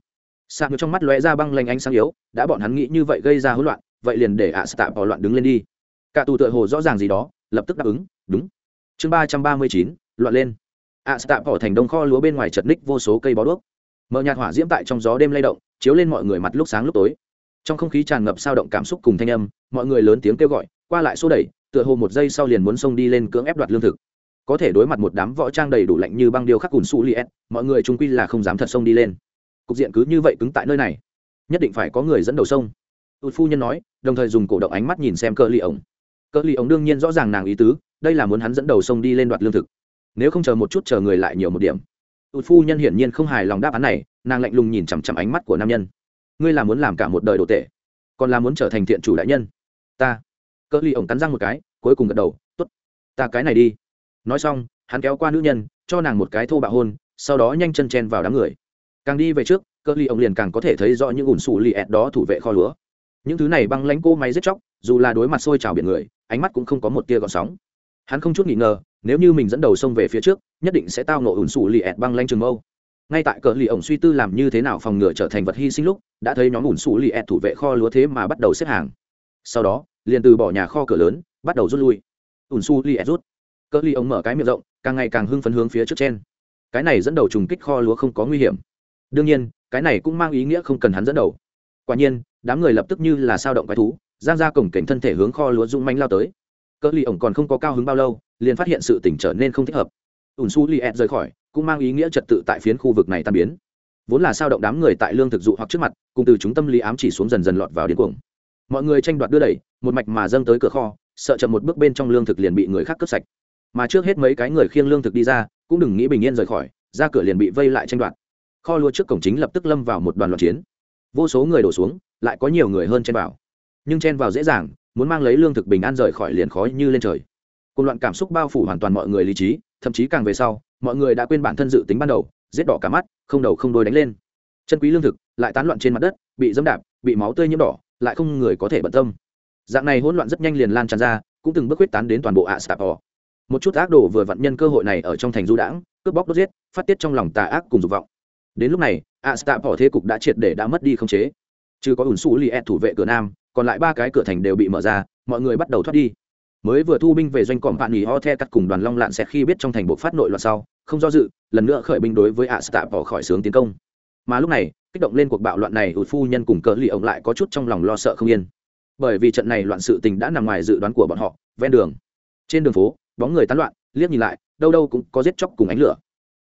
Sang trong mắt lóe ra băng lanh ánh sáng yếu, đã bọn hắn nghĩ như vậy gây ra hỗn loạn, vậy liền để ạ tạ bỏ loạn đứng lên đi. Cả tù tựa hồ rõ ràng gì đó, lập tức đáp ứng, đúng. Chương ba trăm ba mươi chín, loạn lên. ạ tạ bỏ thành đông kho lúa bên ngoài chật ních vô số cây bó đuốc. Mở nhạt hỏa diễm tại trong gió đêm lay động, chiếu lên mọi người mặt lúc sáng lúc tối trong không khí tràn ngập sao động cảm xúc cùng thanh âm, mọi người lớn tiếng kêu gọi, qua lại xô đẩy, tựa hồ một giây sau liền muốn xông đi lên cưỡng ép đoạt lương thực. Có thể đối mặt một đám võ trang đầy đủ lạnh như băng điêu khắc cùn su liet mọi người trung quy là không dám thật xông đi lên. Cục diện cứ như vậy cứng tại nơi này. Nhất định phải có người dẫn đầu sông tụt phu nhân nói, đồng thời dùng cổ động ánh mắt nhìn xem cơ ly ổng. Cơ ly ổng đương nhiên rõ ràng nàng ý tứ, đây là muốn hắn dẫn đầu sông đi lên đoạt lương thực. Nếu không chờ một chút chờ người lại nhiều một điểm. Tụt phu nhân hiển nhiên không hài lòng đáp án này, nàng lạnh lùng nhìn chằm chằm ánh mắt của nam nhân ngươi là muốn làm cả một đời đồ tệ còn là muốn trở thành thiện chủ đại nhân. Ta. Cỡ ly ổng cắn răng một cái, cuối cùng gật đầu t ố t ta cái này đi. Nói xong, hắn kéo qua nữ nhân, cho nàng một cái thô bạo hôn, sau đó nhanh chân chen vào đám người. Càng đi về trước, cỡ ly ổng liền càng có thể thấy rõ những ủn xù lì ẹt đó thủ vệ kho lúa. Những thứ này băng lánh cô máy giết chóc, dù là đối mặt sôi trào biển người, ánh mắt cũng không có một tia gọn sóng. Hắn không chút nghỉ ngờ, nếu như mình dẫn đầu sông về phía trước, nhất định sẽ tao nổ ủn xù lì ẹt băng lanh trường mâu ngay tại cờ lì ổng suy tư làm như thế nào phòng ngừa trở thành vật hy sinh lúc, đã thấy nhóm ủn xù lì ẹt thủ vệ kho lúa thế mà bắt đầu xếp hàng. Sau đó, liền từ bỏ nhà kho cửa lớn, bắt đầu rút lui. Ủn xù lì ẹt rút. Cờ lì ổng mở cái miệng rộng, càng ngày càng hưng phấn hướng phía trước trên. Cái này dẫn đầu trùng kích kho lúa không có nguy hiểm. Đương nhiên, cái này cũng mang ý nghĩa không cần hắn dẫn đầu. Quả nhiên, đám người lập tức như là sao động quái thú, giang ra cổng cảnh thân thể hướng kho lúa rung manh lao tới. Cỡ lì ổng còn không có cao hứng bao lâu, liền phát hiện sự tỉnh trở nên không thích hợp ủn su li ed rời khỏi, cũng mang ý nghĩa trật tự tại phiến khu vực này tan biến. Vốn là sao động đám người tại lương thực dụ hoặc trước mặt, cùng từ chúng tâm lý ám chỉ xuống dần dần lọt vào điên cuồng. Mọi người tranh đoạt đưa đẩy, một mạch mà dâng tới cửa kho, sợ chậm một bước bên trong lương thực liền bị người khác cướp sạch. Mà trước hết mấy cái người khiêng lương thực đi ra, cũng đừng nghĩ bình yên rời khỏi, ra cửa liền bị vây lại tranh đoạt. Kho lúa trước cổng chính lập tức lâm vào một đoàn loạn chiến. Vô số người đổ xuống, lại có nhiều người hơn chen vào. Nhưng chen vào dễ dàng, muốn mang lấy lương thực bình an rời khỏi liền khói như lên trời. Cùng loạn cảm xúc bao phủ hoàn toàn mọi người lý trí thậm chí càng về sau, mọi người đã quên bản thân dự tính ban đầu, giết đỏ cả mắt, không đầu không đôi đánh lên. Chân quý lương thực lại tán loạn trên mặt đất, bị dẫm đạp, bị máu tươi nhiễm đỏ, lại không người có thể bận tâm. Dạng này hỗn loạn rất nhanh liền lan tràn ra, cũng từng bước quyết tán đến toàn bộ ạ sạp họ một chút ác đồ vừa vặn nhân cơ hội này ở trong thành du đãng, cướp bóc đốt giết, phát tiết trong lòng tà ác cùng dục vọng. Đến lúc này ạ sạp họ thế cục đã triệt để đã mất đi không chế. Chứ có ủn xù li e thủ vệ cửa nam, còn lại ba cái cửa thành đều bị mở ra, mọi người bắt đầu thoát đi mới vừa thu binh về doanh cỏm bạn nghỉ ho the cắt cùng đoàn long lạn xẹt khi biết trong thành bộ phát nội loạn sau, không do dự, lần nữa khởi binh đối với ạ stạ bỏ khỏi sướng tiến công. Mà lúc này, kích động lên cuộc bạo loạn này ụt phu nhân cùng cờ lì ông lại có chút trong lòng lo sợ không yên. Bởi vì trận này loạn sự tình đã nằm ngoài dự đoán của bọn họ, ven đường. Trên đường phố, bóng người tán loạn, liếc nhìn lại, đâu đâu cũng có giết chóc cùng ánh lửa.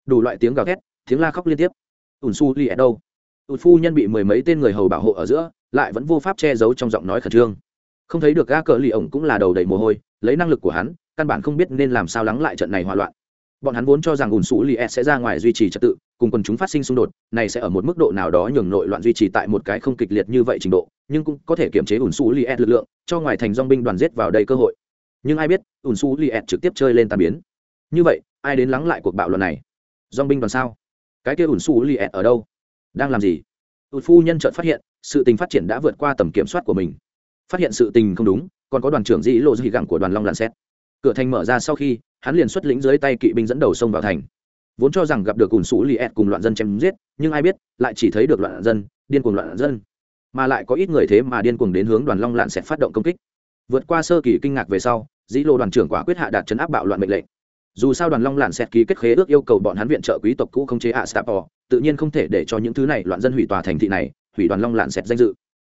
Đủ loại tiếng gào thét, tiếng la khóc liên tiếp. Ùn su li đâu. Ụt phu nhân bị mười mấy tên người hầu bảo hộ ở giữa, lại vẫn vô pháp che giấu trong giọng nói khẩn trương. Không thấy được ga cờ lì ổng cũng là đầu đầy mồ hôi lấy năng lực của hắn, căn bản không biết nên làm sao lắng lại trận này hòa loạn. Bọn hắn vốn cho rằng ủn sủ li e sẽ ra ngoài duy trì trật tự, cùng quần chúng phát sinh xung đột, này sẽ ở một mức độ nào đó nhường nội loạn duy trì tại một cái không kịch liệt như vậy trình độ, nhưng cũng có thể kiểm chế ủn sủ li e lực lượng, cho ngoài thành dong binh đoàn giết vào đây cơ hội. Nhưng ai biết ủn sủ li e trực tiếp chơi lên tàn biến. Như vậy, ai đến lắng lại cuộc bạo loạn này? Dong binh đoàn sao? Cái kia ủn sủ li e ở đâu? Đang làm gì? Ủn phu nhân chợt phát hiện, sự tình phát triển đã vượt qua tầm kiểm soát của mình. Phát hiện sự tình không đúng còn có đoàn trưởng dĩ lộ dị gẳng của đoàn long lặn xét cửa thành mở ra sau khi, hắn liền xuất lĩnh dưới tay kỵ binh dẫn đầu sông vào thành. Vốn cho rằng gặp được cùn sủ li ed cùng loạn dân chém giết, nhưng ai biết, lại chỉ thấy được loạn dân, điên cuồng loạn dân. Mà lại có ít người thế mà điên cuồng đến hướng đoàn long lạn sẽ phát động công kích. Vượt qua sơ kỳ kinh ngạc về sau, dĩ lộ đoàn trưởng quả quyết hạ đạt chấn áp bạo loạn mệnh lệnh. Dù sao đoàn long lạn sẽ ký kết khế ước yêu cầu bọn hắn viện trợ quý tộc cũ không chế hạ stapo tự nhiên không thể để cho những thứ này loạn dân hủy tòa thành thị này, hủy đoàn long lạn sẽ danh dự.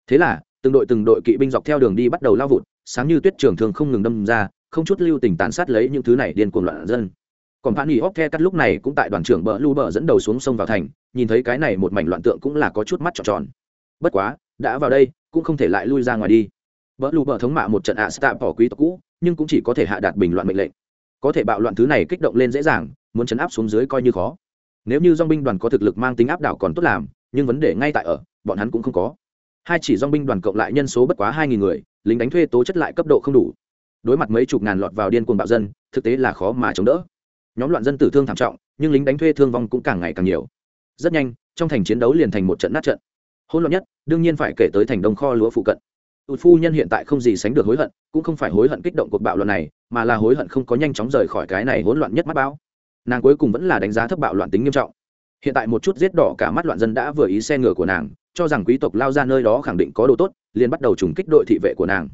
Thế là từng đội từng đội kỵ binh dọc theo đường đi bắt đầu lao vụt, sáng như tuyết trường thường không ngừng đâm ra, không chút lưu tình tàn sát lấy những thứ này điên cuồng loạn dân. Còn bạn nghỉ hóc the cắt lúc này cũng tại đoàn trưởng bờ lưu bờ dẫn đầu xuống sông vào thành, nhìn thấy cái này một mảnh loạn tượng cũng là có chút mắt tròn tròn. Bất quá, đã vào đây, cũng không thể lại lui ra ngoài đi. Bờ lưu bờ thống mạ một trận ạ à stạ bỏ quý tộc cũ, nhưng cũng chỉ có thể hạ đạt bình loạn mệnh lệnh. Có thể bạo loạn thứ này kích động lên dễ dàng, muốn chấn áp xuống dưới coi như khó. Nếu như dong binh đoàn có thực lực mang tính áp đảo còn tốt làm, nhưng vấn đề ngay tại ở, bọn hắn cũng không có hai chỉ dong binh đoàn cộng lại nhân số bất quá hai nghìn người, lính đánh thuê tố chất lại cấp độ không đủ. Đối mặt mấy chục ngàn lọt vào điên cuồng bạo dân, thực tế là khó mà chống đỡ. Nhóm loạn dân tử thương thảm trọng, nhưng lính đánh thuê thương vong cũng càng ngày càng nhiều. Rất nhanh, trong thành chiến đấu liền thành một trận nát trận. Hỗn loạn nhất, đương nhiên phải kể tới thành đông kho lúa phụ cận. Tụt phu nhân hiện tại không gì sánh được hối hận, cũng không phải hối hận kích động cuộc bạo loạn này, mà là hối hận không có nhanh chóng rời khỏi cái này hỗn loạn nhất mắt bão nàng cuối cùng vẫn là đánh giá thấp bạo loạn tính nghiêm trọng hiện tại một chút giết đỏ cả mắt loạn dân đã vừa ý xe ngựa của nàng, cho rằng quý tộc lao ra nơi đó khẳng định có đồ tốt, liền bắt đầu trùng kích đội thị vệ của nàng.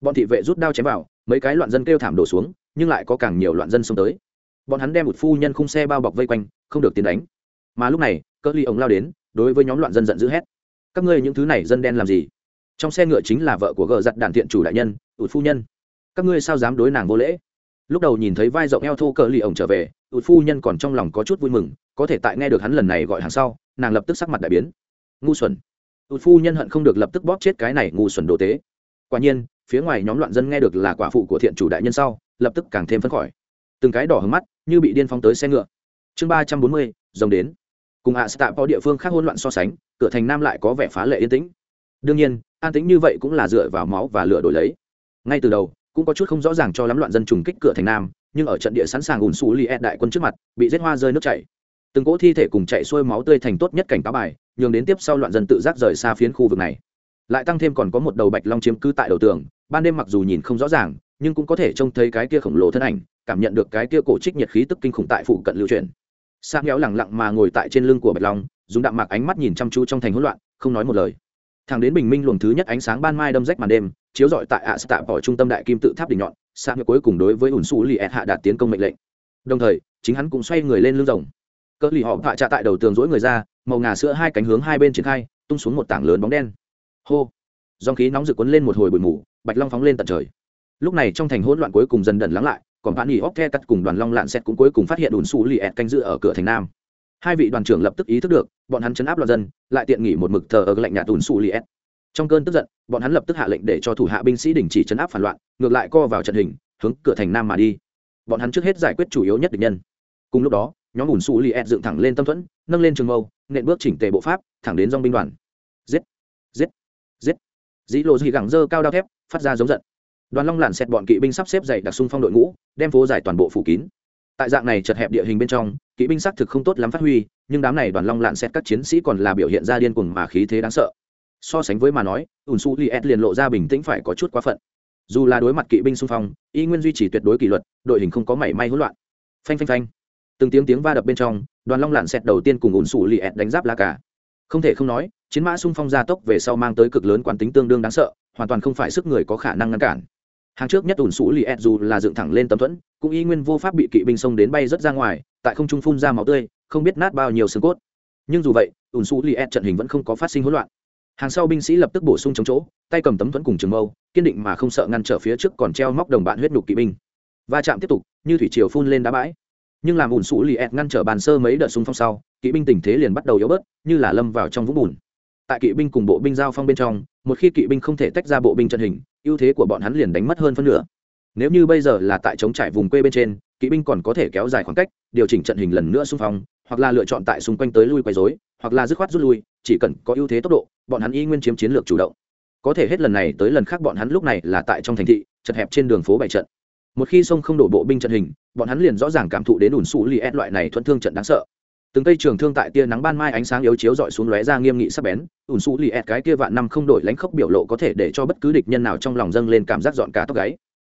Bọn thị vệ rút đao chém vào, mấy cái loạn dân kêu thảm đổ xuống, nhưng lại có càng nhiều loạn dân xông tới. Bọn hắn đem một phu nhân khung xe bao bọc vây quanh, không được tiến đánh. Mà lúc này cơ ly ống lao đến, đối với nhóm loạn dân giận dữ hét. Các ngươi những thứ này dân đen làm gì? Trong xe ngựa chính là vợ của gờ giặt đàn thiện chủ đại nhân ụt phu nhân. Các ngươi sao dám đối nàng vô lễ? Lúc đầu nhìn thấy vai rộng eo thô cờ lì ổng trở về ụt phu nhân còn trong lòng có chút vui mừng, có thể tại nghe được hắn lần này gọi hàng sau, nàng lập tức sắc mặt đại biến. Ngu xuẩn. Ụt phu nhân hận không được lập tức bóp chết cái này ngu xuẩn đồ tế. Quả nhiên, phía ngoài nhóm loạn dân nghe được là quả phụ của thiện chủ đại nhân sau, lập tức càng thêm phấn khởi. Từng cái đỏ hứng mắt, như bị điên phóng tới xe ngựa. Chương ba trăm bốn mươi, rồng đến. Cùng hạ stạ có địa phương khác hỗn loạn so sánh, cửa thành nam lại có vẻ phá lệ yên tĩnh. Đương nhiên, an tĩnh như vậy cũng là dựa vào máu và lửa đổi lấy. Ngay từ đầu cũng có chút không rõ ràng cho lắm loạn dân trùng kích cửa thành nam, nhưng ở trận địa sẵn sàng ùn xù li ed đại quân trước mặt, bị giết hoa rơi nước chảy. Từng cỗ thi thể cùng chạy xuôi máu tươi thành tốt nhất cảnh cáo bài, nhường đến tiếp sau loạn dân tự giác rời xa phiến khu vực này. Lại tăng thêm còn có một đầu bạch long chiếm cứ tại đầu tường, ban đêm mặc dù nhìn không rõ ràng, nhưng cũng có thể trông thấy cái kia khổng lồ thân ảnh, cảm nhận được cái kia cổ trích nhiệt khí tức kinh khủng tại phụ cận lưu truyền. Sang héo lẳng lặng mà ngồi tại trên lưng của bạch long, dùng đạm mạc ánh mắt nhìn chăm chú trong thành hỗn loạn, không nói một lời thẳng đến bình minh luồng thứ nhất ánh sáng ban mai đâm rách màn đêm, chiếu rọi tại ạ tạ bỏ trung tâm đại kim tự tháp đỉnh nhọn sang héo cuối cùng đối với ủn xù li ẹt hạ đạt tiến công mệnh lệnh. Đồng thời, chính hắn cũng xoay người lên lưng rồng. Cỡ lì họ hạ trạ tại đầu tường rỗi người ra, màu ngà sữa hai cánh hướng hai bên triển khai, tung xuống một tảng lớn bóng đen. Hô! Dòng khí nóng rực cuốn lên một hồi bụi mù, bạch long phóng lên tận trời. Lúc này trong thành hỗn loạn cuối cùng dần dần lắng lại, còn bạn nghỉ óc the cắt cùng đoàn long lạn xét cũng cuối cùng phát hiện ủn xù li ẹt canh dự ở cửa thành nam hai vị đoàn trưởng lập tức ý thức được, bọn hắn chấn áp loạn dân, lại tiện nghỉ một mực thờ ở lạnh nhà tùn su lì trong cơn tức giận, bọn hắn lập tức hạ lệnh để cho thủ hạ binh sĩ đình chỉ chấn áp phản loạn, ngược lại co vào trận hình, hướng cửa thành nam mà đi. Bọn hắn trước hết giải quyết chủ yếu nhất địch nhân. Cùng lúc đó, nhóm ủn su lì dựng thẳng lên tâm thuẫn, nâng lên trường mâu, nện bước chỉnh tề bộ pháp, thẳng đến dong binh đoàn. Giết! Giết! Giết! Dĩ lộ dị gẳng dơ cao đao thép, phát ra giống giận. Đoàn long làn xẹt bọn kỵ binh sắp xếp dày đặc xung phong đội ngũ, đem phố giải toàn bộ phủ kín tại dạng này chật hẹp địa hình bên trong, kỵ binh xác thực không tốt lắm phát huy, nhưng đám này đoàn long lạn xét các chiến sĩ còn là biểu hiện ra điên cuồng mà khí thế đáng sợ. So sánh với mà nói, ùn su li ed liền lộ ra bình tĩnh phải có chút quá phận. Dù là đối mặt kỵ binh xung phong, y nguyên duy trì tuyệt đối kỷ luật, đội hình không có mảy may hỗn loạn. Phanh phanh phanh. Từng tiếng tiếng va đập bên trong, đoàn long lạn xét đầu tiên cùng ùn su li ed đánh giáp la cả không thể không nói, chiến mã xung phong gia tốc về sau mang tới cực lớn quán tính tương đương đáng sợ, hoàn toàn không phải sức người có khả năng ngăn cản hàng trước nhất ủn sủ li ed dù là dựng thẳng lên tấm thuẫn, cũng y nguyên vô pháp bị kỵ binh xông đến bay rất ra ngoài, tại không trung phun ra máu tươi, không biết nát bao nhiêu xương cốt. Nhưng dù vậy, ủn sủ li ed trận hình vẫn không có phát sinh hỗn loạn. Hàng sau binh sĩ lập tức bổ sung chống chỗ, tay cầm tấm thuẫn cùng trường mâu, kiên định mà không sợ ngăn trở phía trước còn treo móc đồng bạn huyết nhục kỵ binh. Va chạm tiếp tục, như thủy triều phun lên đá bãi. Nhưng làm ủn sủ li ed ngăn trở bàn sơ mấy đợt xung phong sau, kỵ binh tình thế liền bắt đầu yếu bớt, như là lâm vào trong vũng bùn. Tại kỵ binh cùng bộ binh giao phong bên trong, một khi kỵ binh không thể tách ra bộ binh trận hình ưu thế của bọn hắn liền đánh mất hơn phân nửa. Nếu như bây giờ là tại chống trải vùng quê bên trên, kỵ binh còn có thể kéo dài khoảng cách, điều chỉnh trận hình lần nữa xung phong, hoặc là lựa chọn tại xung quanh tới lui quay dối hoặc là dứt khoát rút lui, chỉ cần có ưu thế tốc độ, bọn hắn y nguyên chiếm chiến lược chủ động. Có thể hết lần này tới lần khác bọn hắn lúc này là tại trong thành thị, chật hẹp trên đường phố bảy trận. Một khi sông không đổ bộ binh trận hình, bọn hắn liền rõ ràng cảm thụ đến ủn xù li ed loại này thuận thương trận đáng sợ từng cây trường thương tại tia nắng ban mai ánh sáng yếu chiếu dọi xuống lóe ra nghiêm nghị sắc bén ủn xù lì ẹt cái kia vạn năm không đổi lánh khốc biểu lộ có thể để cho bất cứ địch nhân nào trong lòng dâng lên cảm giác dọn cả tóc gáy.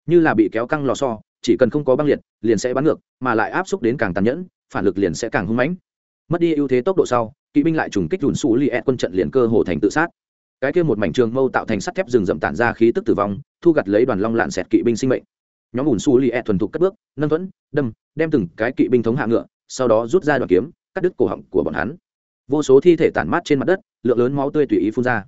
Như là bị kéo căng lò so chỉ cần không có băng liệt, liền sẽ bắn ngược, mà lại áp xúc đến càng tàn nhẫn, phản lực liền sẽ càng hung mãnh. Mất đi ưu thế tốc độ sau, kỵ binh lại trùng kích ủn xù lì ẹt quân trận liền cơ hồ thành tự sát. Cái kia một mảnh trường mâu tạo thành sắt thép rừng rậm tản ra khí tức tử vong, thu gặt lấy đoàn long lạn xẹt kỵ binh sinh mệnh. Nhóm ủn xù lì ẹt thuần thục cất bước, nâng thuẫn, đâm, đem từng cái kỵ binh thống hạ ngựa, sau đó rút ra đoàn kiếm cắt đứt cổ họng của bọn hắn. Vô số thi thể tản mát trên mặt đất, lượng lớn máu tươi tùy ý phun ra.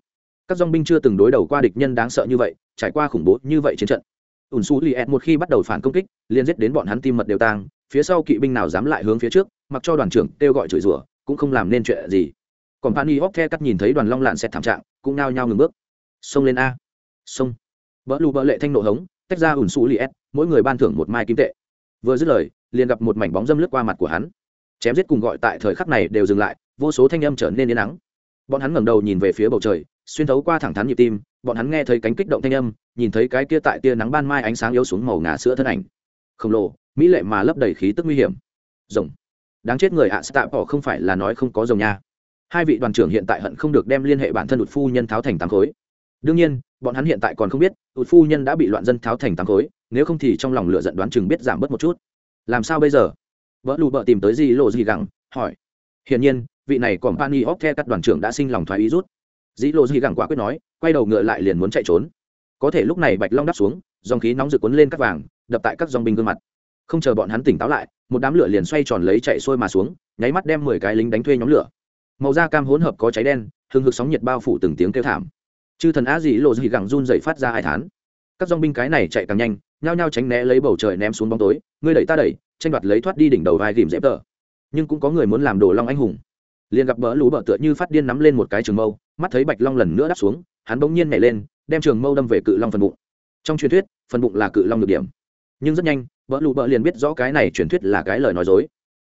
Các dong binh chưa từng đối đầu qua địch nhân đáng sợ như vậy, trải qua khủng bố như vậy chiến trận. Ùn xú liệt một khi bắt đầu phản công kích, liền giết đến bọn hắn tim mật đều tang, phía sau kỵ binh nào dám lại hướng phía trước, mặc cho đoàn trưởng kêu gọi chửi rủa, cũng không làm nên chuyện gì. Còn pani hóc the cắt nhìn thấy đoàn long lạn xẹt thảm trạng, cũng nao nhao ngừng bước. Xông lên a. Xông. Vỡ lù vỡ lệ thanh nộ hống, tách ra ùn xú liệt mỗi người ban thưởng một mai kim tệ. Vừa dứt lời, liền gặp một mảnh bóng dâm lướt qua mặt của hắn chém giết cùng gọi tại thời khắc này đều dừng lại vô số thanh âm trở nên yên nắng. Bọn hắn ngẩng đầu nhìn về phía bầu trời xuyên thấu qua thẳng thắn nhịp tim bọn hắn nghe thấy cánh kích động thanh âm nhìn thấy cái kia tại tia nắng ban mai ánh sáng yếu xuống màu ngà sữa thân ảnh. Khổng lồ mỹ lệ mà lấp đầy khí tức nguy hiểm. Rồng. Đáng chết người ạ à, tạ bỏ không phải là nói không có rồng nha. Hai vị đoàn trưởng hiện tại hận không được đem liên hệ bản thân đột phu nhân tháo thành tám khối. Đương nhiên bọn hắn hiện tại còn không biết đột phu nhân đã bị loạn dân tháo thành tám khối nếu không thì trong lòng lựa giận đoán chừng biết giảm bớt một chút. Làm sao bây giờ? Vợ lù bợ tìm tới gì lộ gì gẳng, hỏi. Hiển nhiên, vị này còn pani hóc the các đoàn trưởng đã sinh lòng thoái ý rút. Dĩ lộ gì gẳng quả quyết nói, quay đầu ngựa lại liền muốn chạy trốn. Có thể lúc này bạch long đắp xuống, dòng khí nóng rực cuốn lên các vàng, đập tại các dòng binh gương mặt. Không chờ bọn hắn tỉnh táo lại, một đám lửa liền xoay tròn lấy chạy xuôi mà xuống, nháy mắt đem mười cái lính đánh thuê nhóm lửa. Màu da cam hỗn hợp có cháy đen hương hực sóng nhiệt bao phủ từng tiếng kêu thảm. Chư thần á dị lộ dị gẳng run dậy phát ra hai thán các dòng binh cái này chạy càng nhanh, nhao nhao tránh né lấy bầu trời ném xuống bóng tối, ngươi đẩy ta đẩy, tranh đoạt lấy thoát đi đỉnh đầu vai ghìm dễ tờ nhưng cũng có người muốn làm đồ long anh hùng. Liền gặp bỡ lũ bỡ tựa như phát điên nắm lên một cái trường mâu, mắt thấy bạch long lần nữa đáp xuống, hắn bỗng nhiên nhảy lên, đem trường mâu đâm về cự long phần bụng. Trong truyền thuyết, phần bụng là cự long được điểm. Nhưng rất nhanh bỡ lũ bỡ liền biết rõ cái này truyền thuyết là cái lời nói dối.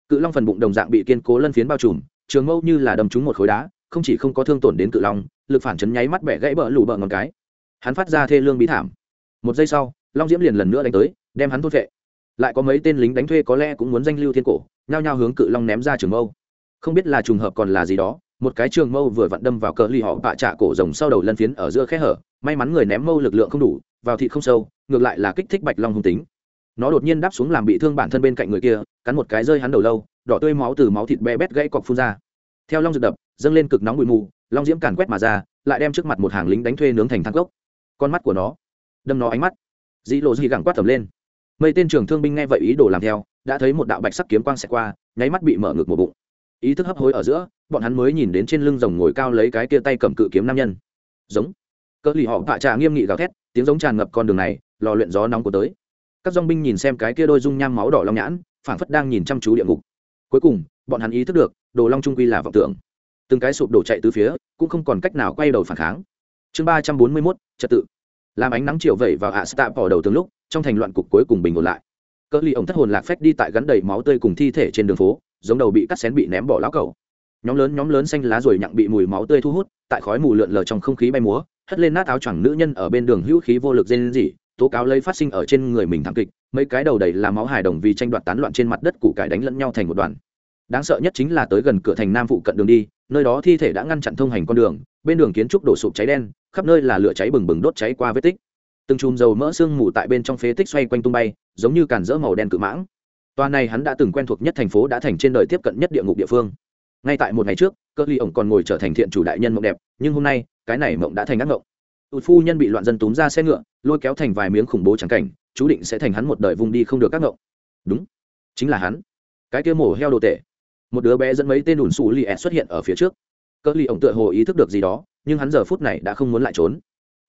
Cự long phần bụng đồng dạng bị kiên cố lân phiến bao trùm, trường mâu như là đâm trúng một khối đá, không chỉ không có thương tổn đến cự long, lực phản chấn nháy mắt bẻ gãy bỡ lù bỡ ngón cái. Hắn phát ra thê lương bí thảm một giây sau, long diễm liền lần nữa đánh tới, đem hắn thốt vệ lại có mấy tên lính đánh thuê có lẽ cũng muốn danh lưu thiên cổ, nhao nhao hướng cự long ném ra trường mâu. Không biết là trùng hợp còn là gì đó, một cái trường mâu vừa vặn đâm vào cờ ly họ bạ trạ cổ rồng sau đầu lân phiến ở giữa khe hở, may mắn người ném mâu lực lượng không đủ, vào thịt không sâu, ngược lại là kích thích bạch long hung tính. Nó đột nhiên đáp xuống làm bị thương bản thân bên cạnh người kia, cắn một cái rơi hắn đầu lâu, đỏ tươi máu từ máu thịt bé bét gãy cọc phun ra. Theo long rực đập, dâng lên cực nóng bụi mù, long diễm càn quét mà ra, lại đem trước mặt một hàng lính đánh thuê nướng thành thang gốc con mắt của nó đâm nó ánh mắt. Dĩ lộ dị gẳng quát tầm lên. Mây tên trường thương binh nghe vậy ý đồ làm theo, đã thấy một đạo bạch sắc kiếm quang xẹt qua, nháy mắt bị mở ngược một bụng. Ý thức hấp hối ở giữa, bọn hắn mới nhìn đến trên lưng rồng ngồi cao lấy cái kia tay cầm cự kiếm nam nhân. Giống. Cỡ lì họ vạ trà nghiêm nghị gào thét, tiếng giống tràn ngập con đường này, lò luyện gió nóng của tới. Các dong binh nhìn xem cái kia đôi dung nham máu đỏ long nhãn, phảng phất đang nhìn chăm chú địa ngục. Cuối cùng, bọn hắn ý thức được, đồ long trung quy là vọng tưởng. Từng cái sụp đổ chạy từ phía, cũng không còn cách nào quay đầu phản kháng. Chương ba trăm bốn mươi mốt, trật tự làm ánh nắng chiều vẩy vào ạ stạ bỏ đầu từng lúc, trong thành loạn cục cuối cùng bình ổn lại. Cỡ ly ổng thất hồn lạc phách đi tại gắn đầy máu tươi cùng thi thể trên đường phố, giống đầu bị cắt xén bị ném bỏ lão cầu nhóm lớn nhóm lớn xanh lá rồi nhặng bị mùi máu tươi thu hút, tại khói mù lượn lờ trong không khí bay múa, hất lên nát áo choàng nữ nhân ở bên đường hữu khí vô lực dên dỉ tố cáo lấy phát sinh ở trên người mình thảm kịch, mấy cái đầu đầy là máu hài đồng vì tranh đoạt tán loạn trên mặt đất củ cải đánh lẫn nhau thành một đoàn. Đáng sợ nhất chính là tới gần cửa thành nam phụ cận đường đi, nơi đó thi thể đã ngăn chặn thông hành con đường, bên đường kiến trúc đổ sụp cháy đen khắp nơi là lửa cháy bừng bừng đốt cháy qua vết tích. Từng chùm dầu mỡ sương mù tại bên trong phế tích xoay quanh tung bay, giống như càn rỡ màu đen cự mãng. Toa này hắn đã từng quen thuộc nhất thành phố đã thành trên đời tiếp cận nhất địa ngục địa phương. Ngay tại một ngày trước, cơ ly ổng còn ngồi trở thành thiện chủ đại nhân mộng đẹp, nhưng hôm nay, cái này mộng đã thành ác mộng. Tụt phu nhân bị loạn dân túm ra xe ngựa, lôi kéo thành vài miếng khủng bố trắng cảnh, chú định sẽ thành hắn một đời vùng đi không được các mộng. Đúng, chính là hắn. Cái kia mổ heo đồ tệ một đứa bé dẫn mấy tên đùn xù li ẹ xuất hiện ở phía trước. Cơ ly ổng tựa hồ ý thức được gì đó nhưng hắn giờ phút này đã không muốn lại trốn.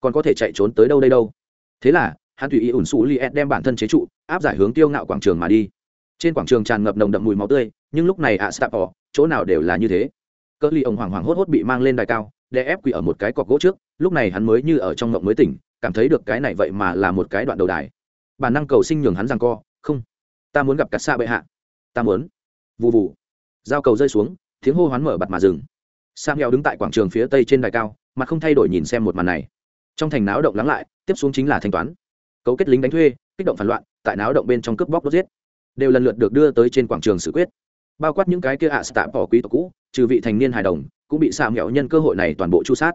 Còn có thể chạy trốn tới đâu đây đâu? Thế là, hắn tùy ý ủn xù li đem bản thân chế trụ, áp giải hướng tiêu ngạo quảng trường mà đi. Trên quảng trường tràn ngập nồng đậm mùi máu tươi, nhưng lúc này ạ stạp ỏ chỗ nào đều là như thế. Cỡ ly ông hoàng hoàng hốt hốt bị mang lên đài cao, đè ép quỳ ở một cái cọc gỗ trước, lúc này hắn mới như ở trong ngộng mới tỉnh, cảm thấy được cái này vậy mà là một cái đoạn đầu đài. Bản năng cầu sinh nhường hắn rằng co, không, ta muốn gặp cắt xa bệ hạ. Ta muốn. Vụ vụ dao cầu rơi xuống, tiếng hô hoán mở bặt mà dừng sam heo đứng tại quảng trường phía tây trên đài cao mà không thay đổi nhìn xem một màn này. Trong thành náo động lắng lại, tiếp xuống chính là thanh toán. Cấu kết lính đánh thuê, kích động phản loạn, tại náo động bên trong cướp bóc đốt giết. Đều lần lượt được đưa tới trên quảng trường xử quyết. Bao quát những cái kia ạ à tạ bỏ quý tộc cũ, trừ vị thành niên hài đồng, cũng bị Sam mẹo nhân cơ hội này toàn bộ chu sát.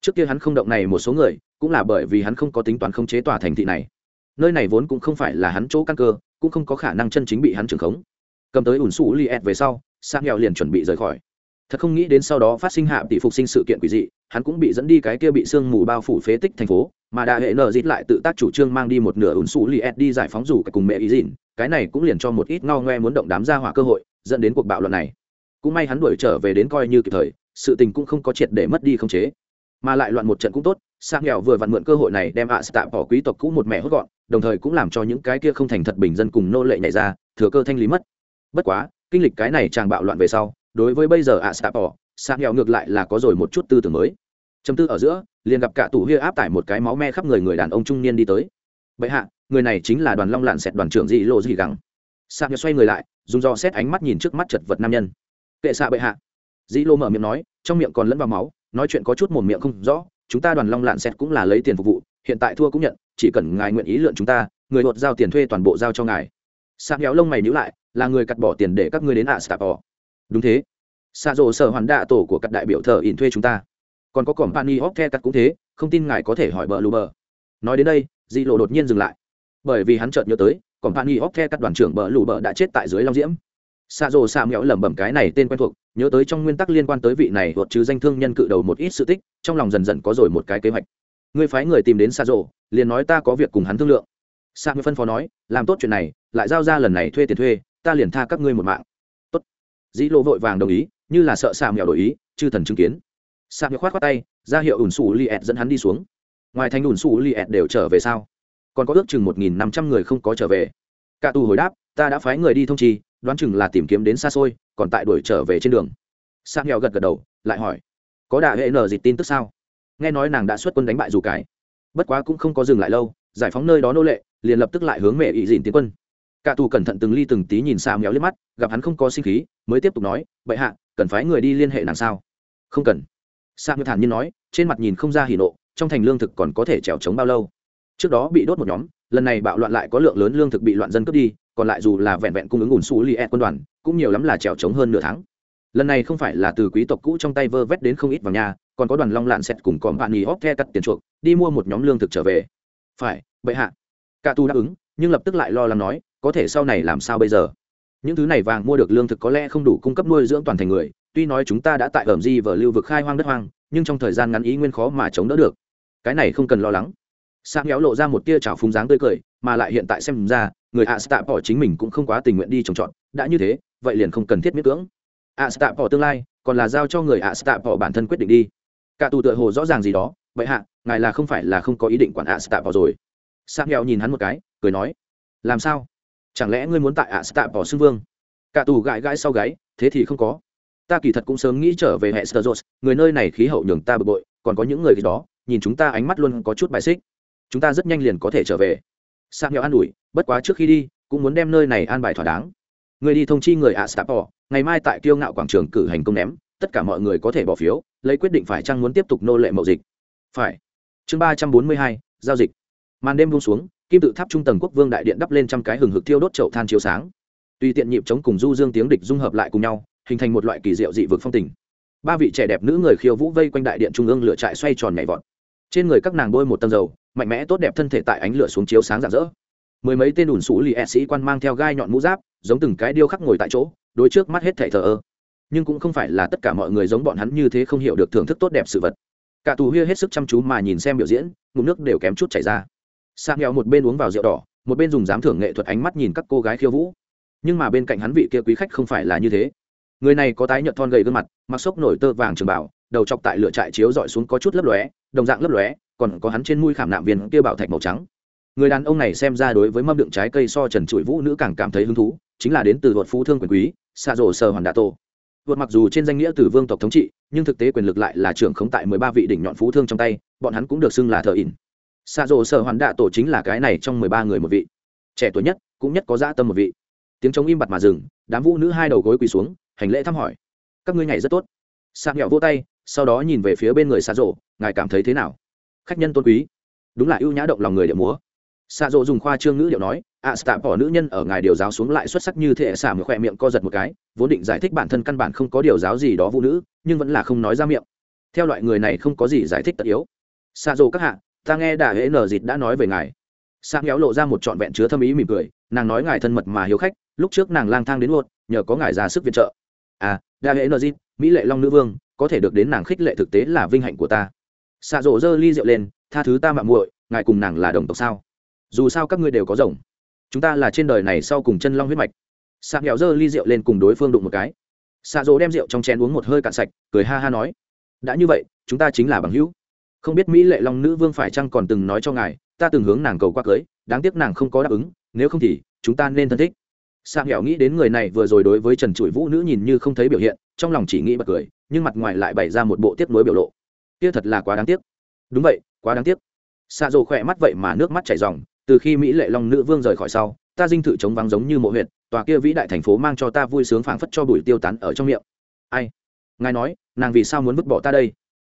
Trước kia hắn không động này một số người, cũng là bởi vì hắn không có tính toán không chế tòa thành thị này. Nơi này vốn cũng không phải là hắn chỗ căn cơ, cũng không có khả năng chân chính bị hắn trưởng khống. Cầm tới ủn xù li về sau sang nghèo liền chuẩn bị rời khỏi thật không nghĩ đến sau đó phát sinh hạ tỷ phục sinh sự kiện quỷ dị, hắn cũng bị dẫn đi cái kia bị sương mù bao phủ phế tích thành phố, mà đại hệ nợ dít lại tự tác chủ trương mang đi một nửa ủn xù li ed đi giải phóng rủ cùng mẹ ý dịn, cái này cũng liền cho một ít ngao ngoe muốn động đám ra hỏa cơ hội, dẫn đến cuộc bạo loạn này. Cũng may hắn đuổi trở về đến coi như kịp thời, sự tình cũng không có triệt để mất đi không chế. Mà lại loạn một trận cũng tốt sang nghèo vừa vặn mượn cơ hội này đem ạ à tạ bỏ quý tộc cũ một mẹ hốt gọn, đồng thời cũng làm cho những cái kia không thành thật bình dân cùng nô lệ nhảy ra, thừa cơ thanh lý mất. Bất quá, kinh lịch cái này chàng bạo loạn về sau đối với bây giờ ạ xạ bỏ xạ nghèo ngược lại là có rồi một chút tư tưởng mới. Chấm tư ở giữa, liền gặp cả tủ hia áp tải một cái máu me khắp người người đàn ông trung niên đi tới. Bệ hạ, người này chính là đoàn long lạn xẹt đoàn trưởng dị lộ dị gắng xạ nghèo xoay người lại, dùng do xét ánh mắt nhìn trước mắt chật vật nam nhân. Kệ xạ bệ hạ. Dĩ lô mở miệng nói, trong miệng còn lẫn vào máu, nói chuyện có chút mồm miệng không rõ, chúng ta đoàn long lạn xẹt cũng là lấy tiền phục vụ, hiện tại thua cũng nhận, chỉ cần ngài nguyện ý lượn chúng ta, người đột giao tiền thuê toàn bộ giao cho ngài. Xạ nhéo lông mày nhữ lại, là người cắt bỏ tiền để các ngươi đến ạ stạp bỏ đúng thế. Xạ rộ sở hoàn đạ tổ của các đại biểu thờ ỉn thuê chúng ta. Còn có cỏm pani hóc the cắt cũng thế, không tin ngài có thể hỏi bờ lù bờ. Nói đến đây, dị lộ đột nhiên dừng lại. Bởi vì hắn chợt nhớ tới còn pani hóc the cắt đoàn trưởng bờ lù bờ đã chết tại dưới long diễm. Xạ rộ xạ mẹo lẩm bẩm cái này tên quen thuộc, nhớ tới trong nguyên tắc liên quan tới vị này hoặc chứ danh thương nhân cự đầu một ít sự tích, trong lòng dần dần có rồi một cái kế hoạch. Người phái người tìm đến xạ rộ liền nói ta có việc cùng hắn thương lượng. Xạ người phân phó nói, làm tốt chuyện này, lại giao ra lần này thuê tiền thuê, ta liền tha các ngươi một mạng dĩ lộ vội vàng đồng ý, như là sợ xà mèo đổi ý, chư thần chứng kiến. Xạ mẹo khoát khoát tay, ra hiệu ủn xù li ẹt dẫn hắn đi xuống. Ngoài thành ủn xù li ẹt đều trở về sao? Còn có ước chừng một nghìn năm trăm người không có trở về. Cả tù hồi đáp, ta đã phái người đi thông trì, đoán chừng là tìm kiếm đến xa xôi, còn tại đuổi trở về trên đường. Xà nghèo gật gật đầu, lại hỏi, có đà hệ nở dịch tin tức sao? Nghe nói nàng đã xuất quân đánh bại dù cái. Bất quá cũng không có dừng lại lâu, giải phóng nơi đó nô lệ, liền lập tức lại hướng mẹ ỵ dìn tiến quân cả tù cẩn thận từng ly từng tí nhìn xa méo liếc mắt, gặp hắn không có sinh khí, mới tiếp tục nói vậy hạ, cần phái người đi liên hệ nàng sao? Không cần. Sa như thản nhiên nói, trên mặt nhìn không ra hỉ nộ, trong thành lương thực còn có thể trèo trống bao lâu. Trước đó bị đốt một nhóm, lần này bạo loạn lại có lượng lớn lương thực bị loạn dân cướp đi, còn lại dù là vẹn vẹn cung ứng ủn xù li e quân đoàn, cũng nhiều lắm là trèo trống hơn nửa tháng. Lần này không phải là từ quý tộc cũ trong tay vơ vét đến không ít vào nhà, còn có đoàn long lạn xẹt cùng còn bạn nghỉ hóp the cắt tiền chuộc, đi mua một nhóm lương thực trở về. Phải, bệ hạ. Cả tu đáp ứng, nhưng lập tức lại lo lắng nói có thể sau này làm sao bây giờ? Những thứ này vàng mua được lương thực có lẽ không đủ cung cấp nuôi dưỡng toàn thành người, tuy nói chúng ta đã tại ẩm di và lưu vực khai hoang đất hoang, nhưng trong thời gian ngắn ý nguyên khó mà chống đỡ được. Cái này không cần lo lắng. Sang kéo lộ ra một tia trào phúng dáng tươi cười, mà lại hiện tại xem ra, người a stạ bỏ chính mình cũng không quá tình nguyện đi trồng trọt, đã như thế, vậy liền không cần thiết miết cưỡng. A stạ bỏ tương lai, còn là giao cho người a stạ bỏ bản thân quyết định đi. Cả tù tựa hồ rõ ràng gì đó, vậy hạ, ngài là không phải là không có ý định quản a stạ bỏ rồi. Sang kéo nhìn hắn một cái, cười nói, làm sao? Chẳng lẽ ngươi muốn tại ạ stạ bỏ xưng vương? Cả tù gãi gãi sau gáy, thế thì không có. Ta kỳ thật cũng sớm nghĩ trở về hệ sơ người nơi này khí hậu nhường ta bực bội, còn có những người đó, nhìn chúng ta ánh mắt luôn có chút bài xích. Chúng ta rất nhanh liền có thể trở về. Sang nhỏ an ủi, bất quá trước khi đi, cũng muốn đem nơi này an bài thỏa đáng. Người đi thông chi người ạ stapo ngày mai tại kiêu ngạo quảng trường cử hành công ném, tất cả mọi người có thể bỏ phiếu, lấy quyết định phải chăng muốn tiếp tục nô lệ mậu dịch. Phải. Chương ba trăm bốn mươi hai, giao dịch. Màn đêm buông xuống kim tự tháp trung tầng quốc vương đại điện đắp lên trăm cái hừng hực thiêu đốt chậu than chiếu sáng. Tùy tiện nhịp chống cùng du dương tiếng địch dung hợp lại cùng nhau, hình thành một loại kỳ diệu dị vực phong tình. Ba vị trẻ đẹp nữ người khiêu vũ vây quanh đại điện trung ương lửa trại xoay tròn nhảy vọt. Trên người các nàng bôi một tầng dầu, mạnh mẽ tốt đẹp thân thể tại ánh lửa xuống chiếu sáng rạng rỡ. Mười mấy tên ủn sủ lì e sĩ quan mang theo gai nhọn mũ giáp, giống từng cái điêu khắc ngồi tại chỗ đôi trước mắt hết thảy thờ ơ. Nhưng cũng không phải là tất cả mọi người giống bọn hắn như thế không hiểu được thưởng thức tốt đẹp sự vật. Cả tù huya hết sức chăm chú mà nhìn xem biểu diễn, ngụm nước đều kém chút chảy ra sa nghèo một bên uống vào rượu đỏ, một bên dùng giám thưởng nghệ thuật ánh mắt nhìn các cô gái khiêu vũ. Nhưng mà bên cạnh hắn vị kia quý khách không phải là như thế. Người này có tái nhợt thon gầy gương mặt, mặc xốc nổi tơ vàng trường bảo đầu chọc tại lửa trại chiếu dọi xuống có chút lấp lóe, đồng dạng lấp lóe, còn có hắn trên mũi khảm nạm viên kia bảo thạch màu trắng. Người đàn ông này xem ra đối với mâm đựng trái cây so trần trụi vũ nữ càng cảm thấy hứng thú, chính là đến từ luật phú thương quyền quý xa rổ sờ hoàn đà tô. Vượt mặc dù trên danh nghĩa từ vương tộc thống trị, nhưng thực tế quyền lực lại là trưởng khống tại mười ba vị đỉnh nhọn phú thương trong tay, bọn hắn cũng được xưng là thờ ỉn xạ rộ sở hoàn Đạ tổ chính là cái này trong mười ba người một vị. Trẻ tuổi nhất cũng nhất có dã tâm một vị. Tiếng trống im bặt mà dừng đám vũ nữ hai đầu gối quỳ xuống hành lễ thăm hỏi. Các ngươi nhảy rất tốt. Sạc nhạo vô tay sau đó nhìn về phía bên người xạ rộ ngài cảm thấy thế nào? Khách nhân tôn quý. Đúng là ưu nhã động lòng người điệu múa. Xạ rộ dùng khoa trương ngữ điệu nói ạ à, stạ bỏ nữ nhân ở ngài điều giáo xuống lại xuất sắc như thế. Xả một khoe miệng co giật một cái vốn định giải thích bản thân căn bản không có điều giáo gì đó vũ nữ nhưng vẫn là không nói ra miệng. Theo loại người này không có gì giải thích tất yếu. Xạ rộ các hạ ta nghe đà hễ nở dịt đã nói về ngài. Sang kéo lộ ra một trọn vẹn chứa thâm ý mỉm cười, nàng nói ngài thân mật mà hiếu khách, lúc trước nàng lang thang đến luôn nhờ có ngài ra sức viện trợ. À Đa hễ nở dịt, mỹ lệ long nữ vương, có thể được đến nàng khích lệ thực tế là vinh hạnh của ta. Xạ rộ giơ ly rượu lên, tha thứ ta mạng muội, ngài cùng nàng là đồng tộc sao? Dù sao các ngươi đều có rồng. Chúng ta là trên đời này sau cùng chân long huyết mạch. Xạ nghèo giơ ly rượu lên cùng đối phương đụng một cái. Xạ rộ đem rượu trong chén uống một hơi cạn sạch, cười ha ha nói, đã như vậy, chúng ta chính là bằng hữu không biết mỹ lệ long nữ vương phải chăng còn từng nói cho ngài ta từng hướng nàng cầu qua cưới đáng tiếc nàng không có đáp ứng nếu không thì chúng ta nên thân thích Sang nghèo nghĩ đến người này vừa rồi đối với Trần Trụi Vũ nữ nhìn như không thấy biểu hiện, trong lòng chỉ nghĩ bật cười, nhưng mặt ngoài lại bày ra một bộ tiếc nuối biểu lộ. Kia thật là quá đáng tiếc. Đúng vậy, quá đáng tiếc. Sa Dụ khỏe mắt vậy mà nước mắt chảy ròng, từ khi Mỹ Lệ Long nữ vương rời khỏi sau, ta dinh thự chống vắng giống như mộ huyệt, tòa kia vĩ đại thành phố mang cho ta vui sướng phảng phất cho bụi tiêu tán ở trong miệng ai ngài nói nàng vì sao muốn vứt bỏ ta đây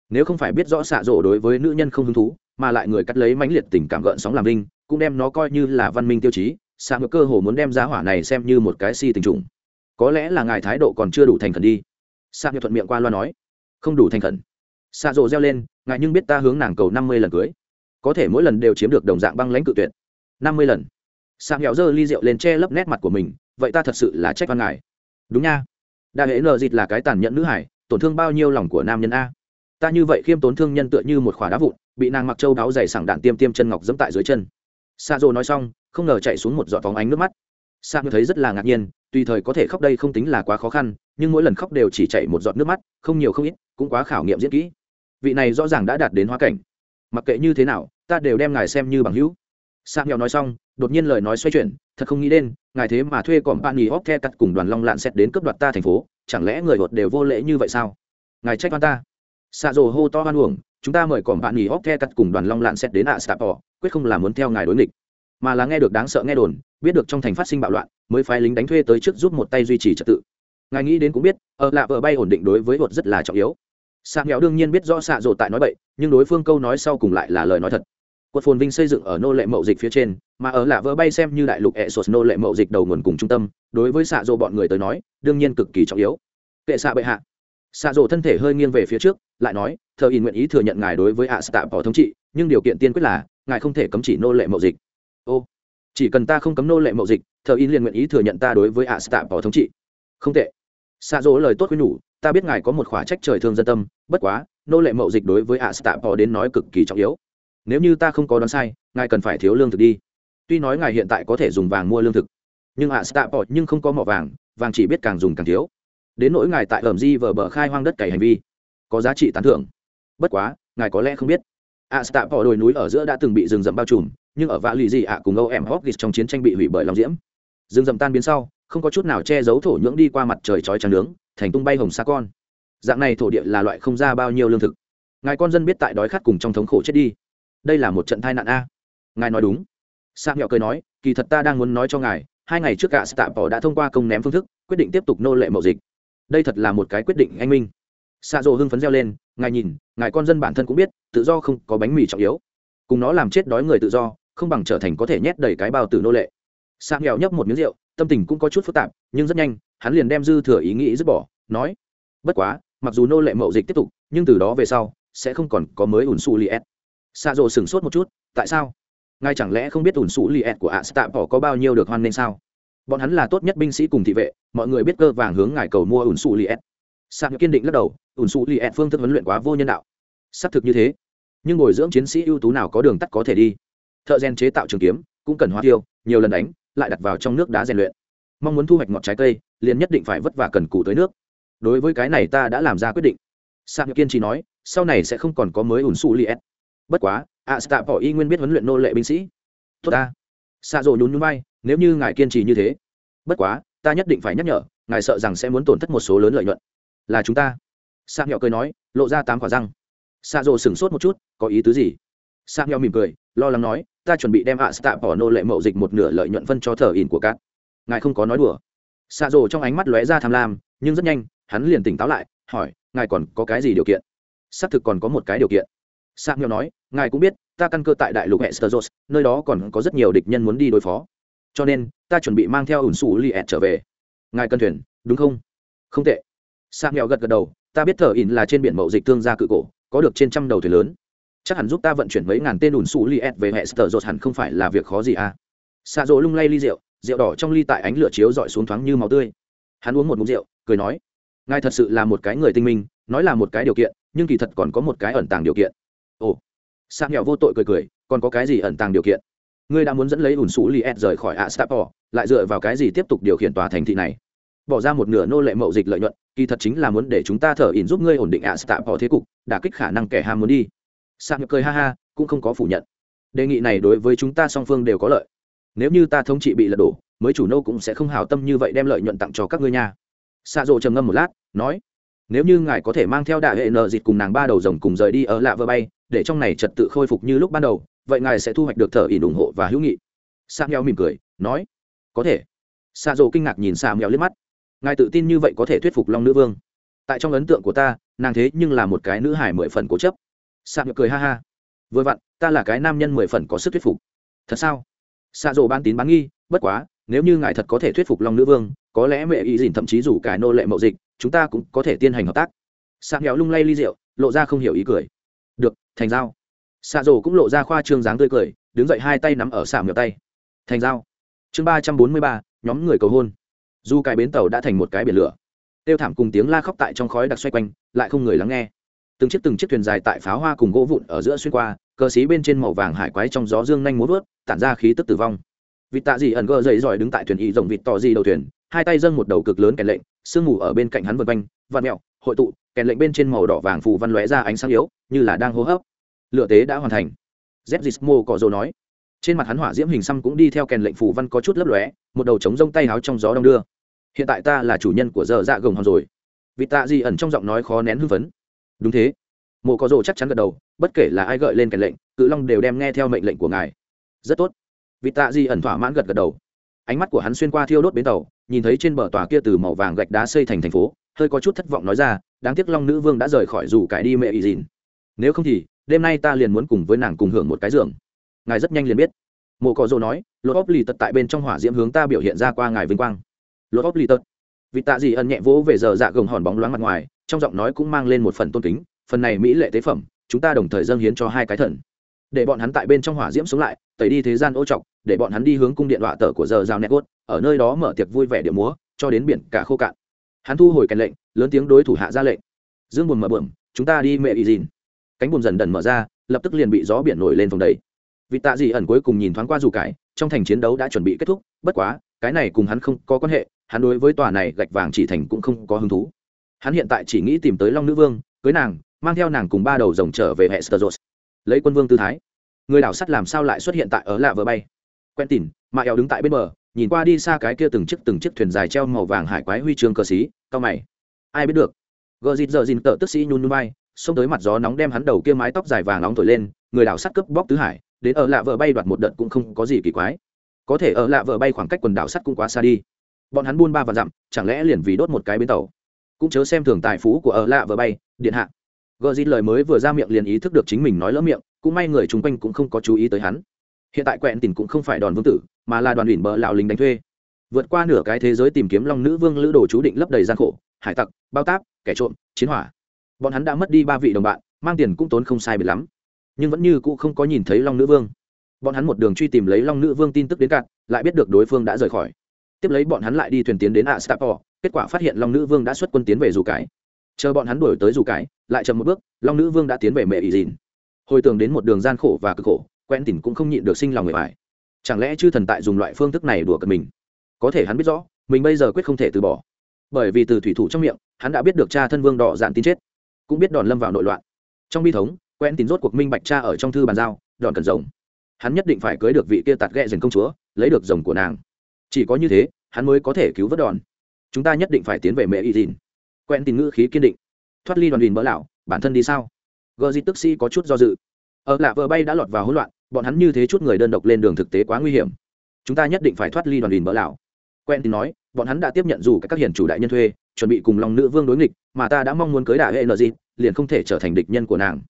nếu không phải biết rõ xạ rộ đối với nữ nhân không hứng thú, mà lại người cắt lấy mãnh liệt tình cảm gợn sóng làm linh, cũng đem nó coi như là văn minh tiêu chí, xạ ngược cơ hồ muốn đem giá hỏa này xem như một cái si tình trùng. Có lẽ là ngài thái độ còn chưa đủ thành khẩn đi. Xạ ngược thuận miệng qua loa nói. Không đủ thành khẩn. Xạ rộ reo lên, ngài nhưng biết ta hướng nàng cầu năm mươi lần cưới. Có thể mỗi lần đều chiếm được đồng dạng băng lãnh cự tuyệt. Năm mươi lần. Xạ nghèo dơ ly rượu lên che lấp nét mặt của mình, vậy ta thật sự là trách văn ngài. Đúng nha. Đại hệ nợ dịt là cái tàn nhẫn nữ hải, tổn thương bao nhiêu lòng của nam nhân a ta như vậy khiêm tốn thương nhân tựa như một khỏa đá vụn, bị nàng mặc trâu đáo dày sảng đạn tiêm tiêm chân ngọc dẫm tại dưới chân. Sa dô nói xong, không ngờ chạy xuống một giọt phóng ánh nước mắt. Sa như thấy rất là ngạc nhiên, tùy thời có thể khóc đây không tính là quá khó khăn, nhưng mỗi lần khóc đều chỉ chạy một giọt nước mắt, không nhiều không ít, cũng quá khảo nghiệm diễn kỹ. Vị này rõ ràng đã đạt đến hóa cảnh. Mặc kệ như thế nào, ta đều đem ngài xem như bằng hữu. Sa nghèo nói xong, đột nhiên lời nói xoay chuyển, thật không nghĩ đến, ngài thế mà thuê cọm bạn nghỉ hóc the cắt cùng đoàn long lạn xét đến cướp đoạt ta thành phố, chẳng lẽ người hột đều vô lễ như vậy sao? Ngài trách oan ta xạ rồ hô to hoan uổng, chúng ta mời cọm bạn nghỉ hóc the cắt cùng đoàn long lạn xét đến ạ sạp bỏ quyết không là muốn theo ngài đối nghịch. Mà là nghe được đáng sợ nghe đồn, biết được trong thành phát sinh bạo loạn, mới phái lính đánh thuê tới trước giúp một tay duy trì trật tự. Ngài nghĩ đến cũng biết, ở lạ vợ bay ổn định đối với luật rất là trọng yếu. Xạ nghèo đương nhiên biết rõ xạ rồ tại nói bậy, nhưng đối phương câu nói sau cùng lại là lời nói thật. Quật phồn vinh xây dựng ở nô lệ mậu dịch phía trên, mà ở lạ vỡ bay xem như đại lục hệ sột nô lệ mậu dịch đầu nguồn cùng trung tâm, đối với xạ rộ bọn người tới nói, đương nhiên cực kỳ trọng yếu. Kệ xạ bệ hạ xạ rộ thân thể hơi nghiêng về phía trước, lại nói, thờ in nguyện ý thừa nhận ngài đối với ạ tạ bỏ thống trị, nhưng điều kiện tiên quyết là, ngài không thể cấm chỉ nô lệ mậu dịch. Ô, chỉ cần ta không cấm nô lệ mậu dịch, thờ in liền nguyện ý thừa nhận ta đối với ạ tạ bỏ thống trị. Không tệ. Xạ rộ lời tốt với nhủ, ta biết ngài có một khỏa trách trời thương dân tâm, bất quá, nô lệ mậu dịch đối với ạ tạ bỏ đến nói cực kỳ trọng yếu. Nếu như ta không có đoán sai, ngài cần phải thiếu lương thực đi. Tuy nói ngài hiện tại có thể dùng vàng mua lương thực, nhưng ạ stạ bỏ nhưng không có mỏ vàng vàng chỉ biết càng dùng càng thiếu đến nỗi ngài tại ẩm di vờ bờ khai hoang đất cày hành vi, có giá trị tán thưởng. Bất quá, ngài có lẽ không biết. Ạ stạ bỏ đồi núi ở giữa đã từng bị rừng rậm bao trùm, nhưng ở vạ lì gì ạ cùng âu em hóc trong chiến tranh bị hủy bởi lòng diễm. Rừng rậm tan biến sau, không có chút nào che giấu thổ nhưỡng đi qua mặt trời trói trắng nướng, thành tung bay hồng xa con. Dạng này thổ địa là loại không ra bao nhiêu lương thực. Ngài con dân biết tại đói khát cùng trong thống khổ chết đi. Đây là một trận tai nạn a. Ngài nói đúng. Sa nhọ cười nói, kỳ thật ta đang muốn nói cho ngài, hai ngày trước cả tạ bỏ đã thông qua công ném phương thức, quyết định tiếp tục nô lệ mậu dịch đây thật là một cái quyết định anh minh. Xạ rộ hưng phấn reo lên, ngài nhìn, ngài con dân bản thân cũng biết, tự do không có bánh mì trọng yếu. Cùng nó làm chết đói người tự do, không bằng trở thành có thể nhét đầy cái bao tử nô lệ. Sang nghèo nhấp một miếng rượu, tâm tình cũng có chút phức tạp, nhưng rất nhanh, hắn liền đem dư thừa ý nghĩ dứt bỏ, nói, bất quá, mặc dù nô lệ mậu dịch tiếp tục, nhưng từ đó về sau, sẽ không còn có mới ủn xù li s xạ rộ sửng sốt một chút, tại sao? Ngài chẳng lẽ không biết ủn sụ li ẹt của ạ stạ bỏ có bao nhiêu được hoan nên sao? Bọn hắn là tốt nhất binh sĩ cùng thị vệ, mọi người biết cơ vàng hướng ngài cầu mua ủn xù li ed sạc kiên định lắc đầu, ủn xù li ed phương thức huấn luyện quá vô nhân đạo. Xác thực như thế. Nhưng bồi dưỡng chiến sĩ ưu tú nào có đường tắt có thể đi. Thợ rèn chế tạo trường kiếm, cũng cần hoa tiêu, nhiều lần đánh, lại đặt vào trong nước đá rèn luyện. Mong muốn thu hoạch ngọt trái cây, liền nhất định phải vất vả cần cù tới nước. Đối với cái này ta đã làm ra quyết định. Sạc kiên chỉ nói, sau này sẽ không còn có mới ủn xù li ed bất quá a stạ bỏ y nguyên biết huấn luyện nô lệ binh sĩ. Tốt ta xạ rộ nhún nhún bay nếu như ngài kiên trì như thế bất quá ta nhất định phải nhắc nhở ngài sợ rằng sẽ muốn tổn thất một số lớn lợi nhuận. Là chúng ta. Xạ nhọ cười nói lộ ra tám quả răng. Xạ rộ sửng sốt một chút có ý tứ gì? Xạ nhọ mỉm cười lo lắng nói ta chuẩn bị đem a xạ bỏ nô lệ mậu dịch một nửa lợi nhuận phân cho thờ ỉn của cát ngài không có nói đùa. Xạ rộ trong ánh mắt lóe ra tham lam nhưng rất nhanh hắn liền tỉnh táo lại hỏi ngài còn có cái gì điều kiện? Xác thực còn có một cái điều kiện. Sam nghèo nói, ngài cũng biết, ta căn cơ tại đại lục Hesteros, nơi đó còn có rất nhiều địch nhân muốn đi đối phó. Cho nên, ta chuẩn bị mang theo ủn sủ Liet trở về. Ngài cần thuyền, đúng không? Không tệ. Sang nghèo gật gật đầu, ta biết thở ỉn là trên biển mậu dịch tương gia cự cổ, có được trên trăm đầu thuyền lớn. Chắc hẳn giúp ta vận chuyển mấy ngàn tên ủn sủ Liet về Hesteros hẳn không phải là việc khó gì à? Sa Dỗ lung lay ly rượu, rượu đỏ trong ly tại ánh lửa chiếu dọi xuống thoáng như máu tươi. Hắn uống một ngụm rượu, cười nói, ngài thật sự là một cái người tinh minh, nói là một cái điều kiện, nhưng kỳ thật còn có một cái ẩn tàng điều kiện sang nghèo vô tội cười cười, còn có cái gì ẩn tàng điều kiện? Ngươi đã muốn dẫn lấy ủn sủ li ed rời khỏi ạ stapo lại dựa vào cái gì tiếp tục điều khiển tòa thành thị này? Bỏ ra một nửa nô lệ mậu dịch lợi nhuận, kỳ thật chính là muốn để chúng ta thở ỉn giúp ngươi ổn định ạ stapo thế cục đả kích khả năng kẻ ham muốn đi. Sang nghèo cười ha ha, cũng không có phủ nhận. Đề nghị này đối với chúng ta song phương đều có lợi. Nếu như ta thống trị bị lật đổ, mới chủ nô cũng sẽ không hào tâm như vậy đem lợi nhuận tặng cho các ngươi nha. Xa rộ trầm ngâm một lát, nói, nếu như ngài có thể mang theo đại hệ nợ dịt cùng nàng ba đầu rồng cùng rời đi ở lạ vơ bay để trong này trật tự khôi phục như lúc ban đầu, vậy ngài sẽ thu hoạch được thợ ỉn ủng hộ và hữu nghị. Sang nghèo mỉm cười, nói, có thể. Xạ dồ kinh ngạc nhìn xà nghèo liếc mắt. Ngài tự tin như vậy có thể thuyết phục long nữ vương. Tại trong ấn tượng của ta, nàng thế nhưng là một cái nữ hải mười phần cố chấp. Xạ nghèo cười ha ha. Vừa vặn, ta là cái nam nhân mười phần có sức thuyết phục. Thật sao? Xạ dồ ban tín bán nghi, bất quá, nếu như ngài thật có thể thuyết phục long nữ vương, có lẽ mẹ ý dìn thậm chí rủ cải nô lệ mậu dịch, chúng ta cũng có thể tiến hành hợp tác. Xạ nghèo lung lay ly rượu, lộ ra không hiểu ý cười thành giao xạ rổ cũng lộ ra khoa trương dáng tươi cười, đứng dậy hai tay nắm ở xạ ngược tay. Thành giao chương ba trăm bốn mươi ba, nhóm người cầu hôn. Dù cái bến tàu đã thành một cái biển lửa, tiêu thảm cùng tiếng la khóc tại trong khói đặc xoay quanh, lại không người lắng nghe. Từng chiếc từng chiếc thuyền dài tại pháo hoa cùng gỗ vụn ở giữa xuyên qua, cờ xí bên trên màu vàng hải quái trong gió dương nhanh múa vớt, tản ra khí tức tử vong. Vịt tạ dị ẩn gờ dậy giỏi đứng tại thuyền y rồng vịt tỏ dị đầu thuyền, hai tay dâng một đầu cực lớn kèn lệnh, sương mù ở bên cạnh hắn vân quanh vạt mẹo hội tụ, kèn lệnh bên trên màu đỏ vàng phù văn lóe ra ánh sáng yếu, như là đang hô hấp. Lựa tế đã hoàn thành. Z gismo cỏ dồ nói. Trên mặt hắn hỏa diễm hình xăm cũng đi theo kèn lệnh phù văn có chút lấp lóe, một đầu trống rông tay háo trong gió đông đưa. Hiện tại ta là chủ nhân của giờ dạ gồng hòn rồi. Vì tạ gì ẩn trong giọng nói khó nén hưng phấn. Đúng thế. Mộ có rồ chắc chắn gật đầu, bất kể là ai gợi lên kèn lệnh, cự long đều đem nghe theo mệnh lệnh của ngài. Rất tốt. Vì tạ gì ẩn thỏa mãn gật gật đầu. Ánh mắt của hắn xuyên qua thiêu đốt bến tàu, nhìn thấy trên bờ tòa kia từ màu vàng gạch đá xây thành thành phố hơi có chút thất vọng nói ra, đáng tiếc long nữ vương đã rời khỏi dù cải đi mẹ ý dìn. Nếu không thì, đêm nay ta liền muốn cùng với nàng cùng hưởng một cái giường. Ngài rất nhanh liền biết. Mộ cỏ Dô nói, lột óp lì tật tại bên trong hỏa diễm hướng ta biểu hiện ra qua ngài vinh quang. Lột óp lì tật? Vì tạ gì ẩn nhẹ vỗ về giờ dạ gồng hòn bóng loáng mặt ngoài, trong giọng nói cũng mang lên một phần tôn kính, phần này mỹ lệ tế phẩm, chúng ta đồng thời dâng hiến cho hai cái thần. Để bọn hắn tại bên trong hỏa diễm sống lại, tẩy đi thế gian ô trọc, để bọn hắn đi hướng cung điện đọa tờ của giờ rào network ở nơi đó mở tiệc vui vẻ điệu múa, cho đến biển cả khô cạn hắn thu hồi kèn lệnh, lớn tiếng đối thủ hạ ra lệnh. Dương buồn mở bờm chúng ta đi mẹ ý dìn cánh buồn dần đần mở ra, lập tức liền bị gió biển nổi lên vùng đầy. Vị tạ dị ẩn cuối cùng nhìn thoáng qua dù cái trong thành chiến đấu đã chuẩn bị kết thúc, bất quá, cái này cùng hắn không có quan hệ, hắn đối với tòa này gạch vàng chỉ thành cũng không có hứng thú. Hắn hiện tại chỉ nghĩ tìm tới long nữ vương, cưới nàng, mang theo nàng cùng ba đầu rồng trở về hệ sơ lấy quân vương tư thái. Người đảo sắt làm sao lại xuất hiện tại ở lạ vờ bay? Quen tỉn mà eo đứng tại bên bờ, nhìn qua đi xa cái kia từng chiếc từng chiếc thuyền dài treo màu vàng hải quái huy chương cờ xí cao mày. Ai biết được? Gờ dịt giờ dìn tợ tức sĩ nhún nhun bay xông tới mặt gió nóng đem hắn đầu kia mái tóc dài vàng nóng thổi lên, người đảo sắt cướp bóc tứ hải, đến ở lạ vợ bay đoạt một đợt cũng không có gì kỳ quái. Có thể ở lạ vợ bay khoảng cách quần đảo sắt cũng quá xa đi. Bọn hắn buôn ba và dặm, chẳng lẽ liền vì đốt một cái bến tàu? Cũng chớ xem thường tài phú của ở lạ vợ bay, điện hạ. Gờ dịt lời mới vừa ra miệng liền ý thức được chính mình nói lỡ miệng, cũng may người chung quanh cũng không có chú ý tới hắn. Hiện tại quẹn tìm cũng không phải đòn vương tử, mà là đoàn ủy bờ lão lính đánh thuê vượt qua nửa cái thế giới tìm kiếm long nữ vương lữ đồ chú định lấp đầy gian khổ, hải tặc, bao táp, kẻ trộm, chiến hỏa. Bọn hắn đã mất đi ba vị đồng bạn, mang tiền cũng tốn không sai biệt lắm. Nhưng vẫn như cũ không có nhìn thấy long nữ vương. Bọn hắn một đường truy tìm lấy long nữ vương tin tức đến cạn, lại biết được đối phương đã rời khỏi. Tiếp lấy bọn hắn lại đi thuyền tiến đến ạ stapo kết quả phát hiện long nữ vương đã xuất quân tiến về dù cái chờ bọn hắn đuổi tới dù cái lại chậm một bước, long nữ vương đã tiến về mẹ ỷ dìn. Hồi tưởng đến một đường gian khổ và cực khổ, quen tỉnh cũng không nhịn được sinh lòng người phải chẳng lẽ chư thần tại dùng loại phương thức này đùa cợt mình? Có thể hắn biết rõ, mình bây giờ quyết không thể từ bỏ. Bởi vì từ thủy thủ trong miệng, hắn đã biết được cha thân vương đỏ dạn tin chết. Cũng biết đòn lâm vào nội loạn. Trong bi thống, quen tín rốt cuộc minh bạch cha ở trong thư bàn giao, đòn cần rồng. Hắn nhất định phải cưới được vị kia tạt ghẹ dần công chúa, lấy được rồng của nàng. Chỉ có như thế, hắn mới có thể cứu vớt đòn. Chúng ta nhất định phải tiến về mẹ y dìn. Quen tín ngữ khí kiên định. Thoát ly đoàn đình bỡ lão bản thân đi sao? Gờ di tức si có chút do dự. Ở lạ vợ bay đã lọt vào hỗn loạn, bọn hắn như thế chút người đơn độc lên đường thực tế quá nguy hiểm. Chúng ta nhất định phải thoát ly đoàn đình bỡ lão quen thì nói, bọn hắn đã tiếp nhận dù các hiền chủ đại nhân thuê, chuẩn bị cùng lòng nữ vương đối nghịch, mà ta đã mong muốn cưới đà hệ nợ dịt, liền không thể trở thành địch nhân của nàng.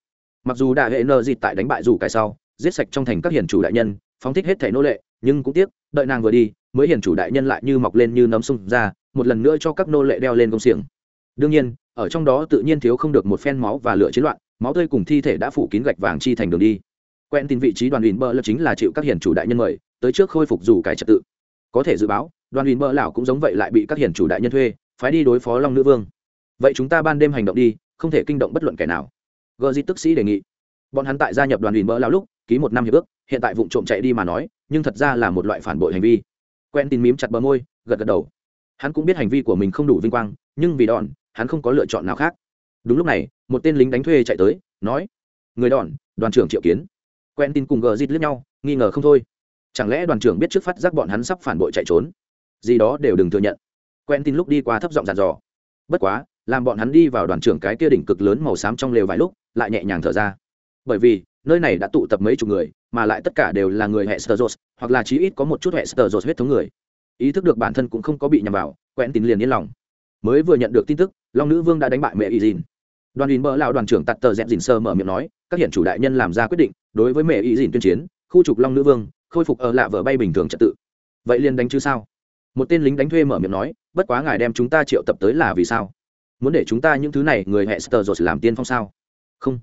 Mặc dù đà hệ nợ dịt tại đánh bại dù cái sau, giết sạch trong thành các hiền chủ đại nhân, phóng thích hết thể nô lệ, nhưng cũng tiếc, đợi nàng vừa đi, mới hiền chủ đại nhân lại như mọc lên như nấm sung ra, một lần nữa cho các nô lệ đeo lên công xiềng. Đương nhiên, ở trong đó tự nhiên thiếu không được một phen máu và lửa chiến loạn, máu tươi cùng thi thể đã phủ kín gạch vàng chi thành đường đi. Quen tin vị trí đoàn ủy bơ là chính là chịu các hiền chủ đại nhân mời, tới trước khôi phục dù cái trật tự. Có thể dự báo đoàn ủy Mỡ lão cũng giống vậy lại bị các hiền chủ đại nhân thuê, phái đi đối phó long nữ vương. Vậy chúng ta ban đêm hành động đi, không thể kinh động bất luận kẻ nào. Gờ di tức sĩ đề nghị. Bọn hắn tại gia nhập đoàn ủy Mỡ lão lúc, ký một năm hiệp ước, hiện tại vụ trộm chạy đi mà nói, nhưng thật ra là một loại phản bội hành vi. Quen tin mím chặt bờ môi, gật gật đầu. Hắn cũng biết hành vi của mình không đủ vinh quang, nhưng vì đòn, hắn không có lựa chọn nào khác. Đúng lúc này, một tên lính đánh thuê chạy tới, nói, người đòn, đoàn trưởng triệu kiến. Quen tin cùng gờ dít lướt nhau, nghi ngờ không thôi. Chẳng lẽ đoàn trưởng biết trước phát giác bọn hắn sắp phản bội chạy trốn? Gì đó đều đừng thừa nhận. Quen tin lúc đi qua thấp giọng dàn dò. Bất quá, làm bọn hắn đi vào đoàn trưởng cái kia đỉnh cực lớn màu xám trong lều vài lúc, lại nhẹ nhàng thở ra. Bởi vì, nơi này đã tụ tập mấy chục người, mà lại tất cả đều là người hệ sơ hoặc là chí ít có một chút hệ sơ huyết thống người. Ý thức được bản thân cũng không có bị nhầm vào quẹn tin liền yên lòng. Mới vừa nhận được tin tức, long nữ vương đã đánh bại mẹ y dìn. Đoàn ủy bỡ lão đoàn trưởng tạt tờ dẹp dìn sơ mở miệng nói, các hiện chủ đại nhân làm ra quyết định, đối với mẹ y dìn tuyên chiến, khu trục long nữ vương, khôi phục ở lạ vợ bay bình thường trật tự. Vậy liền đánh chứ sao? Một tên lính đánh thuê mở miệng nói, bất quá ngài đem chúng ta triệu tập tới là vì sao? Muốn để chúng ta những thứ này, người hệ sờ rồi làm tiên phong sao? Không.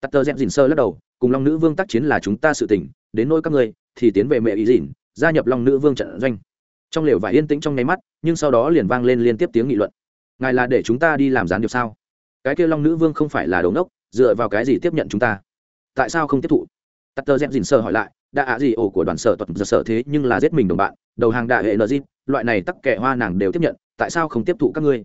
Tắt tờ dẹp dìn sơ lắc đầu, cùng long nữ vương tác chiến là chúng ta sự tỉnh đến nôi các ngươi, thì tiến về mẹ ý dìn gia nhập long nữ vương trận doanh. Trong lều vải yên tĩnh trong nháy mắt, nhưng sau đó liền vang lên liên tiếp tiếng nghị luận. Ngài là để chúng ta đi làm gián điệp sao? Cái kêu long nữ vương không phải là đống đốc, dựa vào cái gì tiếp nhận chúng ta? Tại sao không tiếp thụ? Tắt tờ dẹp dìn sơ hỏi lại đã ạ gì ổ của đoàn sở tuật giờ sở thế nhưng là giết mình đồng bạn, đầu hàng đại hệ nợ dịp, loại này tắc kẻ hoa nàng đều tiếp nhận, tại sao không tiếp thụ các ngươi?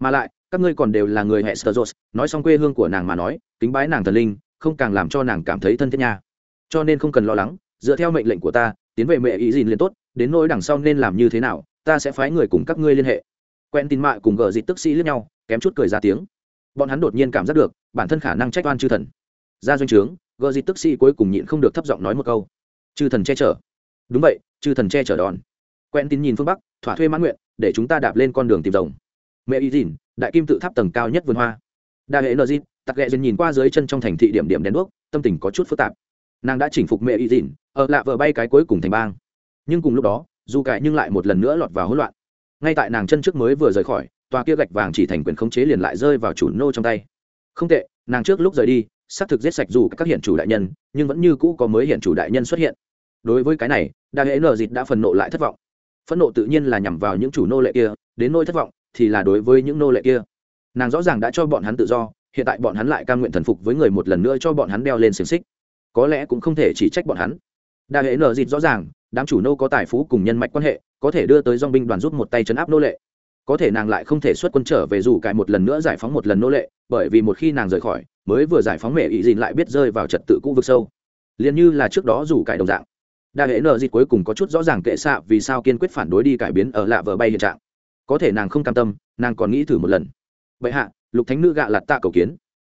Mà lại, các ngươi còn đều là người hệ sơ dột nói xong quê hương của nàng mà nói, kính bái nàng thần linh, không càng làm cho nàng cảm thấy thân thiết nha. Cho nên không cần lo lắng, dựa theo mệnh lệnh của ta, tiến về mẹ ý dìn liền tốt, đến nỗi đằng sau nên làm như thế nào, ta sẽ phái người cùng các ngươi liên hệ. Quen tin mạ cùng gờ dịp tức sĩ lẫn nhau, kém chút cười ra tiếng. Bọn hắn đột nhiên cảm giác được, bản thân khả năng trách oan chư thần. Ra doanh trướng, gờ dịp tức sĩ cuối cùng nhịn không được thấp giọng nói một câu chư thần che chở. Đúng vậy, chư thần che chở đòn. Quen tin nhìn phương bắc, thỏa thuê mãn nguyện, để chúng ta đạp lên con đường tìm rồng. Mẹ y dìn, đại kim tự tháp tầng cao nhất vườn hoa. Đa hệ nợ dịp tặc ghẹ dần nhìn qua dưới chân trong thành thị điểm điểm đèn đuốc, tâm tình có chút phức tạp. Nàng đã chỉnh phục mẹ y dìn, ở lạ vợ bay cái cuối cùng thành bang. Nhưng cùng lúc đó, dù cải nhưng lại một lần nữa lọt vào hỗn loạn. Ngay tại nàng chân trước mới vừa rời khỏi, tòa kia gạch vàng chỉ thành quyền khống chế liền lại rơi vào chủ nô trong tay. Không tệ, nàng trước lúc rời đi, xác thực giết sạch dù các hiện chủ đại nhân, nhưng vẫn như cũ có mới hiện chủ đại nhân xuất hiện đối với cái này, đa hệ nờ dịt đã phần nộ lại thất vọng. Phẫn nộ tự nhiên là nhằm vào những chủ nô lệ kia, đến nỗi thất vọng thì là đối với những nô lệ kia. Nàng rõ ràng đã cho bọn hắn tự do, hiện tại bọn hắn lại cam nguyện thần phục với người một lần nữa cho bọn hắn đeo lên xiềng xích. Có lẽ cũng không thể chỉ trách bọn hắn. Đa hệ nở dịt rõ ràng, đám chủ nô có tài phú cùng nhân mạch quan hệ, có thể đưa tới dong binh đoàn giúp một tay chấn áp nô lệ. Có thể nàng lại không thể xuất quân trở về dù cải một lần nữa giải phóng một lần nô lệ, bởi vì một khi nàng rời khỏi, mới vừa giải phóng mẹ ý dìn lại biết rơi vào trật tự cũ vực sâu. Liền như là trước đó dù cải đồng dạng đa hệ nợ dịt cuối cùng có chút rõ ràng kệ xạ vì sao kiên quyết phản đối đi cải biến ở lạ vờ bay hiện trạng. Có thể nàng không cam tâm, nàng còn nghĩ thử một lần. Vậy hạ, lục thánh nữ gạ lạt tạ cầu kiến.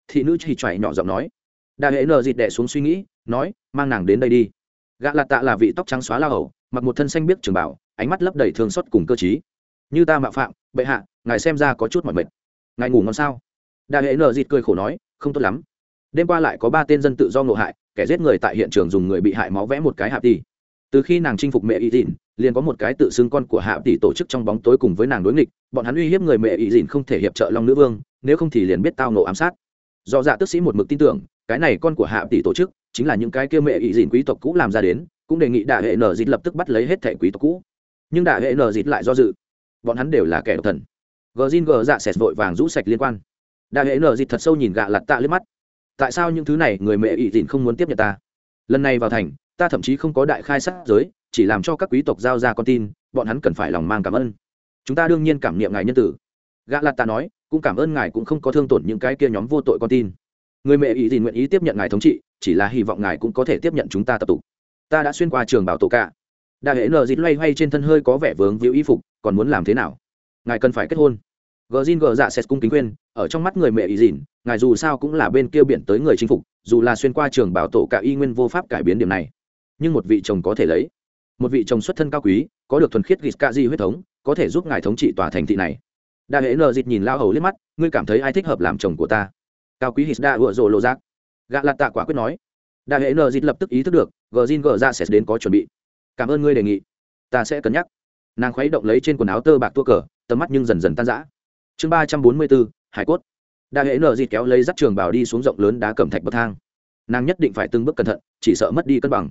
Thị nữ chỉ choảy nhỏ giọng nói. Đa hệ nợ dịt đẻ xuống suy nghĩ, nói, mang nàng đến đây đi. Gạ lạt tạ là vị tóc trắng xóa la hầu, mặc một thân xanh biếc trường bảo ánh mắt lấp đầy thương xót cùng cơ chí như ta mạo phạm bệ hạ, ngài xem ra có chút mỏi mệt. Ngài ngủ ngon sao? Đa hệ nợ dịt cười khổ nói, không tốt lắm. Đêm qua lại có ba tên dân tự do ngộ hại kẻ giết người tại hiện trường dùng người bị hại máu vẽ một cái hạ tỷ từ khi nàng chinh phục mẹ Y dìn, liền có một cái tự xưng con của hạ tỷ tổ chức trong bóng tối cùng với nàng đối nghịch, bọn hắn uy hiếp người mẹ Y dìn không thể hiệp trợ long nữ vương, nếu không thì liền biết tao nổ ám sát. Do dạ tức sĩ một mực tin tưởng, cái này con của hạ tỷ tổ chức chính là những cái kia mẹ Y dìn quý tộc cũ làm ra đến, cũng đề nghị đại hệ nở dịt lập tức bắt lấy hết thẻ quý tộc cũ. Nhưng đại hệ nở dịt lại do dự. Bọn hắn đều là kẻ độc thần. Gờ zin gờ dạ xẹt vội vàng rũ sạch liên quan. Đại hệ nở dịt thật sâu nhìn gạ lặt tạ lên mắt tại sao những thứ này người mẹ ý dìn không muốn tiếp nhận ta? Lần này vào thành, ta thậm chí không có đại khai sát giới, chỉ làm cho các quý tộc giao ra con tin, bọn hắn cần phải lòng mang cảm ơn. Chúng ta đương nhiên cảm niệm ngài nhân tử. Gã lạt ta nói, cũng cảm ơn ngài cũng không có thương tổn những cái kia nhóm vô tội con tin. Người mẹ ý gì nguyện ý tiếp nhận ngài thống trị, chỉ là hy vọng ngài cũng có thể tiếp nhận chúng ta tập tục ta đã xuyên qua trường bảo tổ cả. Đa hệ nờ dịt loay hoay trên thân hơi có vẻ vướng víu y phục, còn muốn làm thế nào? Ngài cần phải kết hôn gờ zin gờ dạ xét cung kính khuyên, ở trong mắt người mẹ ý dìn, ngài dù sao cũng là bên kia biển tới người chinh phục, dù là xuyên qua trường bảo tổ cả y nguyên vô pháp cải biến điểm này. Nhưng một vị chồng có thể lấy. Một vị chồng xuất thân cao quý, có được thuần khiết ghis ca di huyết thống, có thể giúp ngài thống trị tòa thành thị này. Đa hễ nờ dịt nhìn lao hầu liếc mắt, ngươi cảm thấy ai thích hợp làm chồng của ta? Cao quý hít đa ựa rồ lộ giác. Gạ lạt tạ quả quyết nói. Đa hệ nờ dịt lập tức ý thức được, gờ zin gờ dạ ra sẽ đến có chuẩn bị. Cảm ơn ngươi đề nghị. Ta sẽ cân nhắc. Nàng khuấy động lấy trên quần áo tơ bạc tua cờ, tầm mắt nhưng dần dần tan rã chương ba trăm bốn mươi bốn, hải cốt. Đa hệ nợ dịt kéo lấy dắt trường bảo đi xuống rộng lớn đá cẩm thạch bậc thang. Nàng nhất định phải từng bước cẩn thận, chỉ sợ mất đi cân bằng.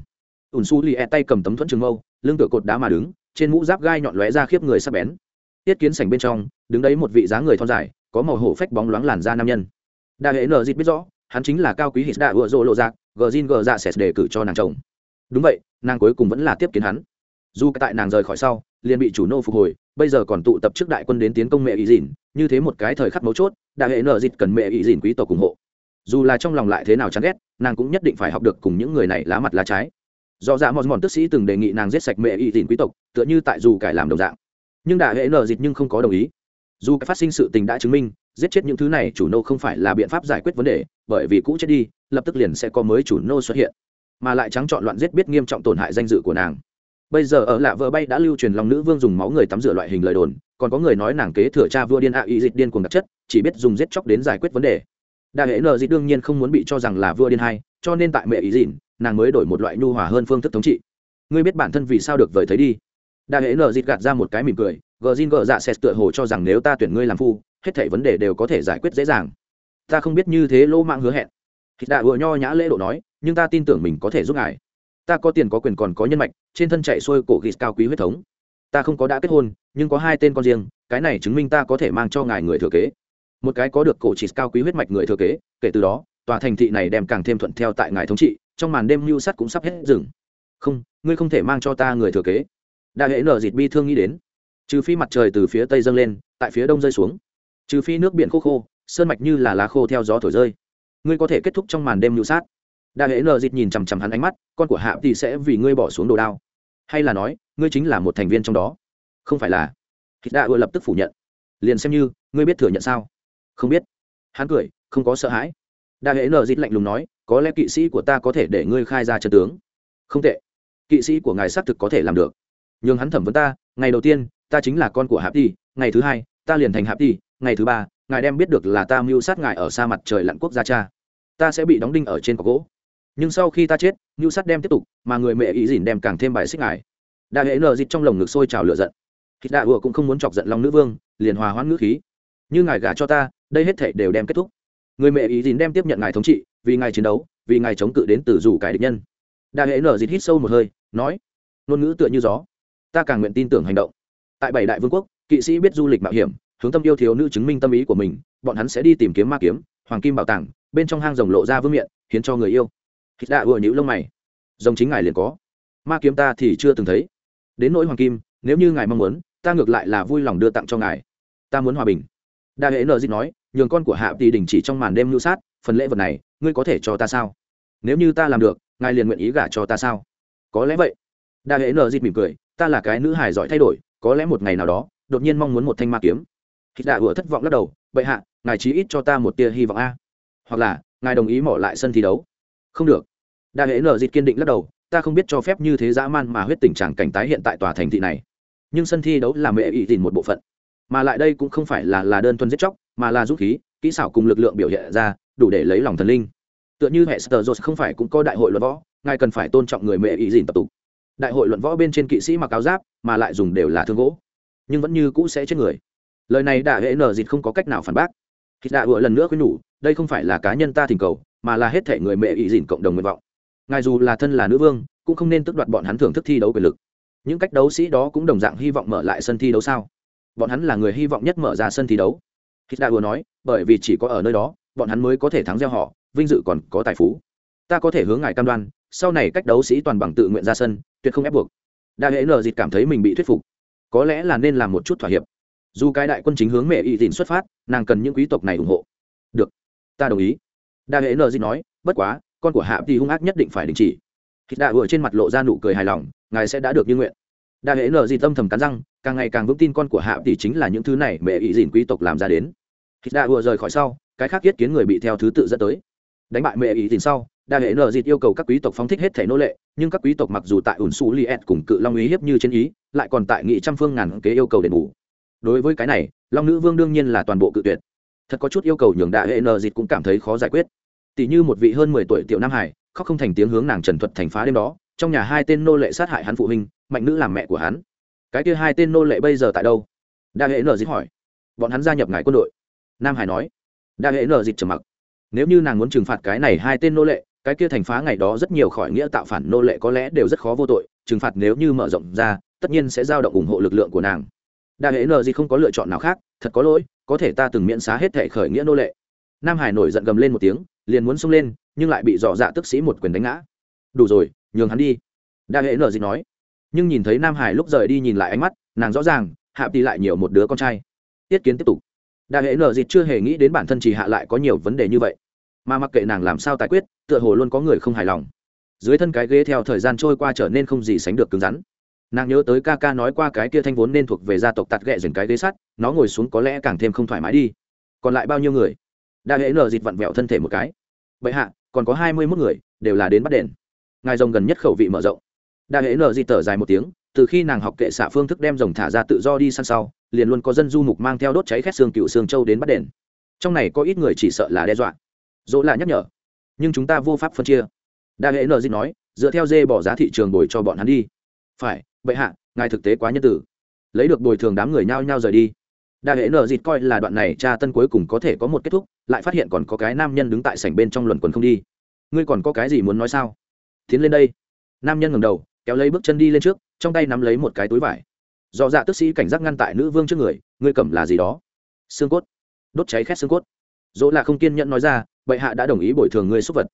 Ùn su li e tay cầm tấm thuẫn trường mâu, lưng tựa cột đá mà đứng, trên mũ giáp gai nhọn lóe ra khiếp người sắp bén. Tiết kiến sảnh bên trong, đứng đấy một vị dáng người thon dài, có màu hổ phách bóng loáng làn da nam nhân. Đa hệ nờ dịt biết rõ, hắn chính là cao quý hít đa ựa rộ lộ giặc gờ zin gờ dạ sệt đề cử cho nàng chồng. Đúng vậy, nàng cuối cùng vẫn là tiếp kiến hắn. Dù tại nàng rời khỏi sau liền bị chủ nô phục hồi, bây giờ còn tụ tập trước đại quân đến tiến công mẹ ý dìn, như thế một cái thời khắc mấu chốt đại hệ nợ dịt cần mẹ ý dìn quý tộc ủng hộ. Dù là trong lòng lại thế nào chán ghét, nàng cũng nhất định phải học được cùng những người này lá mặt lá trái. Do dạ mòn mòn tức sĩ từng đề nghị nàng giết sạch mẹ ý dìn quý tộc, tựa như tại dù cải làm đồng dạng. Nhưng đại hệ nợ dịt nhưng không có đồng ý. Dù cái phát sinh sự tình đã chứng minh, giết chết những thứ này chủ nô không phải là biện pháp giải quyết vấn đề, bởi vì cũ chết đi, lập tức liền sẽ có mới chủ nô xuất hiện. Mà lại trắng chọn loạn giết biết nghiêm trọng tổn hại danh dự của nàng bây giờ ở lạ vợ bay đã lưu truyền lòng nữ vương dùng máu người tắm rửa loại hình lời đồn còn có người nói nàng kế thừa cha vua điên ạ y dịch điên cuồng đặc chất chỉ biết dùng giết chóc đến giải quyết vấn đề. Đại hệ nợ dịt đương nhiên không muốn bị cho rằng là vua điên hay, cho nên tại mẹ ý dịn nàng mới đổi một loại nhu hòa hơn phương thức thống trị. Ngươi biết bản thân vì sao được vời thấy đi. Đại hệ nợ dịt gạt ra một cái mỉm cười gờ zin gờ dạ sẽ tựa hồ cho rằng nếu ta tuyển ngươi làm phu hết thảy vấn đề đều có thể giải quyết dễ dàng. Ta không biết như thế lỗ mạng hứa hẹn. Thịt đạ vừa nho nhã lễ độ nói nhưng ta tin tưởng mình có thể giúp ngài ta có tiền có quyền còn có nhân mạch, trên thân chạy xuôi cổ ghis cao quý huyết thống. Ta không có đã kết hôn, nhưng có hai tên con riêng, cái này chứng minh ta có thể mang cho ngài người thừa kế. Một cái có được cổ chỉ cao quý huyết mạch người thừa kế, kể từ đó, tòa thành thị này đem càng thêm thuận theo tại ngài thống trị, trong màn đêm mưu sắt cũng sắp hết rừng. Không, ngươi không thể mang cho ta người thừa kế. Đại hệ nở dịt bi thương nghĩ đến. Trừ phi mặt trời từ phía tây dâng lên, tại phía đông rơi xuống. Trừ phi nước biển khô khô, sơn mạch như là lá khô theo gió thổi rơi. Ngươi có thể kết thúc trong màn đêm mưu sát đại hệ Nờ dịt nhìn chằm chằm hắn ánh mắt, con của hạ thì sẽ vì ngươi bỏ xuống đồ đao. Hay là nói, ngươi chính là một thành viên trong đó? Không phải là. Hít đạ ưa lập tức phủ nhận. Liền xem như, ngươi biết thừa nhận sao? Không biết. Hắn cười, không có sợ hãi. Đại hệ Nờ dịt lạnh lùng nói, có lẽ kỵ sĩ của ta có thể để ngươi khai ra chân tướng. Không tệ. Kỵ sĩ của ngài xác thực có thể làm được. Nhưng hắn thẩm vấn ta, ngày đầu tiên, ta chính là con của hạp đi ngày thứ hai, ta liền thành hạp đi ngày thứ ba, ngài đem biết được là ta mưu sát ngài ở xa mặt trời lặn quốc gia cha. Ta sẽ bị đóng đinh ở trên cọc gỗ nhưng sau khi ta chết mưu sắt đem tiếp tục, mà người mẹ ý dìn đem càng thêm bài xích ngài. Đại hệ nờ dịt trong lồng ngực sôi trào lửa giận. Khi đạ ùa cũng không muốn chọc giận lòng nữ vương, liền hòa hoãn ngữ khí. Như ngài gả cho ta, đây hết thể đều đem kết thúc. Người mẹ ý dìn đem tiếp nhận ngài thống trị, vì ngài chiến đấu, vì ngài chống cự đến từ rủ cải địch nhân. Đại hệ nở dịt hít sâu một hơi, nói, ngôn ngữ tựa như gió. Ta càng nguyện tin tưởng hành động. Tại bảy đại vương quốc, kỵ sĩ biết du lịch mạo hiểm, hướng tâm yêu thiếu nữ chứng minh tâm ý của mình, bọn hắn sẽ đi tìm kiếm ma kiếm, hoàng kim bảo tàng, bên trong hang rồng lộ ra vương miện, hiến cho người yêu thịt đạ ùa nhữ lông mày. Rồng chính ngài liền có. Ma kiếm ta thì chưa từng thấy. Đến nỗi hoàng kim, nếu như ngài mong muốn, ta ngược lại là vui lòng đưa tặng cho ngài. Ta muốn hòa bình. Đa hệ nợ dịt nói, nhường con của hạ tỷ đình chỉ trong màn đêm lưu sát, phần lễ vật này, ngươi có thể cho ta sao? Nếu như ta làm được, ngài liền nguyện ý gả cho ta sao? Có lẽ vậy. Đa hệ nợ dịt mỉm cười, ta là cái nữ hài giỏi thay đổi, có lẽ một ngày nào đó, đột nhiên mong muốn một thanh ma kiếm. Hít đạ vừa thất vọng lắc đầu, bệ hạ, ngài chí ít cho ta một tia hy vọng a. Hoặc là, ngài đồng ý mỏ lại sân thi đấu không được. Đại hệ nợ dịt kiên định lắc đầu, ta không biết cho phép như thế dã man mà huyết tình trạng cảnh tái hiện tại tòa thành thị này. Nhưng sân thi đấu là mẹ ỵ tìm một bộ phận. Mà lại đây cũng không phải là là đơn thuần giết chóc, mà là dũng khí, kỹ xảo cùng lực lượng biểu hiện ra, đủ để lấy lòng thần linh. Tựa như hệ sờ dột không phải cũng có đại hội luận võ, ngài cần phải tôn trọng người mẹ ỵ dìn tập tục. Đại hội luận võ bên trên kỵ sĩ mặc áo giáp, mà lại dùng đều là thương gỗ. Nhưng vẫn như cũ sẽ chết người. Lời này đã hệ nở dịt không có cách nào phản bác. Thịt đạ vừa lần nữa khuyên nhủ, đây không phải là cá nhân ta thỉnh cầu mà là hết thể người mẹ ý dìn cộng đồng nguyện vọng. Ngài dù là thân là nữ vương, cũng không nên tước đoạt bọn hắn thưởng thức thi đấu quyền lực. Những cách đấu sĩ đó cũng đồng dạng hy vọng mở lại sân thi đấu sao? Bọn hắn là người hy vọng nhất mở ra sân thi đấu. Hít đa vừa nói, bởi vì chỉ có ở nơi đó, bọn hắn mới có thể thắng gieo họ, vinh dự còn có tài phú. Ta có thể hướng ngài cam đoan, sau này cách đấu sĩ toàn bằng tự nguyện ra sân, tuyệt không ép buộc. Đại hệ nờ dịt cảm thấy mình bị thuyết phục. Có lẽ là nên làm một chút thỏa hiệp. Dù cái đại quân chính hướng mẹ y dìn xuất phát, nàng cần những quý tộc này ủng hộ. Được, ta đồng ý. Đa hệ nờ gì nói, bất quá, con của hạ thì hung ác nhất định phải đình chỉ. Thịt đạ vừa trên mặt lộ ra nụ cười hài lòng, ngài sẽ đã được như nguyện. Đa hệ nờ gì tâm thầm cắn răng, càng ngày càng vững tin con của hạ thì chính là những thứ này mẹ ý dìn quý tộc làm ra đến. Thịt đạ vừa rời khỏi sau, cái khác yết kiến người bị theo thứ tự dẫn tới. Đánh bại mẹ ý dìn sau, Đa hệ nờ dịt yêu cầu các quý tộc phóng thích hết thể nô lệ, nhưng các quý tộc mặc dù tại ủn xù li cùng cự long ý hiếp như trên ý, lại còn tại nghị trăm phương ngàn kế yêu cầu đền bù. Đối với cái này, long nữ vương đương nhiên là toàn bộ cự tuyệt thật có chút yêu cầu nhường đại hệ nờ dịt cũng cảm thấy khó giải quyết. Tỷ như một vị hơn mười tuổi tiểu nam hải, khóc không thành tiếng hướng nàng trần thuật thành phá đêm đó, trong nhà hai tên nô lệ sát hại hắn phụ huynh, mạnh nữ làm mẹ của hắn. Cái kia hai tên nô lệ bây giờ tại đâu? Đại hệ nờ dịt hỏi. Bọn hắn gia nhập ngài quân đội. Nam hải nói. Đại hệ nờ dịt trầm mặc. Nếu như nàng muốn trừng phạt cái này hai tên nô lệ, cái kia thành phá ngày đó rất nhiều khỏi nghĩa tạo phản nô lệ có lẽ đều rất khó vô tội, trừng phạt nếu như mở rộng ra, tất nhiên sẽ giao động ủng hộ lực lượng của nàng. Đại hệ nở gì không có lựa chọn nào khác, thật có lỗi, có thể ta từng miễn xá hết thể khởi nghĩa nô lệ. Nam hải nổi giận gầm lên một tiếng, liền muốn xông lên, nhưng lại bị dọ dạ tức sĩ một quyền đánh ngã. Đủ rồi, nhường hắn đi. Đại hệ nở gì nói. Nhưng nhìn thấy nam hải lúc rời đi nhìn lại ánh mắt, nàng rõ ràng, hạ tỷ lại nhiều một đứa con trai. Tiết kiến tiếp tục. Đại hệ nở dịp chưa hề nghĩ đến bản thân chỉ hạ lại có nhiều vấn đề như vậy. Mà mặc kệ nàng làm sao tài quyết, tựa hồ luôn có người không hài lòng. Dưới thân cái ghế theo thời gian trôi qua trở nên không gì sánh được cứng rắn nàng nhớ tới ca ca nói qua cái kia thanh vốn nên thuộc về gia tộc tạt ghẹ dần cái ghế sắt, nó ngồi xuống có lẽ càng thêm không thoải mái đi. Còn lại bao nhiêu người? Đa Hễ nở dịt vặn vẹo thân thể một cái. Bệ hạ, còn có hai mươi mốt người, đều là đến bắt đèn ngài rồng gần nhất khẩu vị mở rộng. Đa Hễ nở dịt thở dài một tiếng, từ khi nàng học kệ xạ phương thức đem rồng thả ra tự do đi săn sau, liền luôn có dân du mục mang theo đốt cháy khét xương cựu xương châu đến bắt đền. Trong này có ít người chỉ sợ là đe dọa. Dỗ là nhắc nhở, nhưng chúng ta vô pháp phân chia. Đa hệ nợ dịt nói, dựa theo dê bỏ giá thị trường bồi cho bọn hắn đi. Phải bệ hạ, ngài thực tế quá nhân tử. Lấy được bồi thường đám người nhao nhao rời đi. Đa hệ nợ dịt coi là đoạn này cha tân cuối cùng có thể có một kết thúc, lại phát hiện còn có cái nam nhân đứng tại sảnh bên trong luẩn quần không đi. Ngươi còn có cái gì muốn nói sao? Tiến lên đây. Nam nhân ngầm đầu, kéo lấy bước chân đi lên trước, trong tay nắm lấy một cái túi vải. Do dạ tức sĩ cảnh giác ngăn tại nữ vương trước người, ngươi cầm là gì đó? Xương cốt. Đốt cháy khét xương cốt. Dỗ là không kiên nhẫn nói ra, bệ hạ đã đồng ý bồi thường ngươi xúc vật.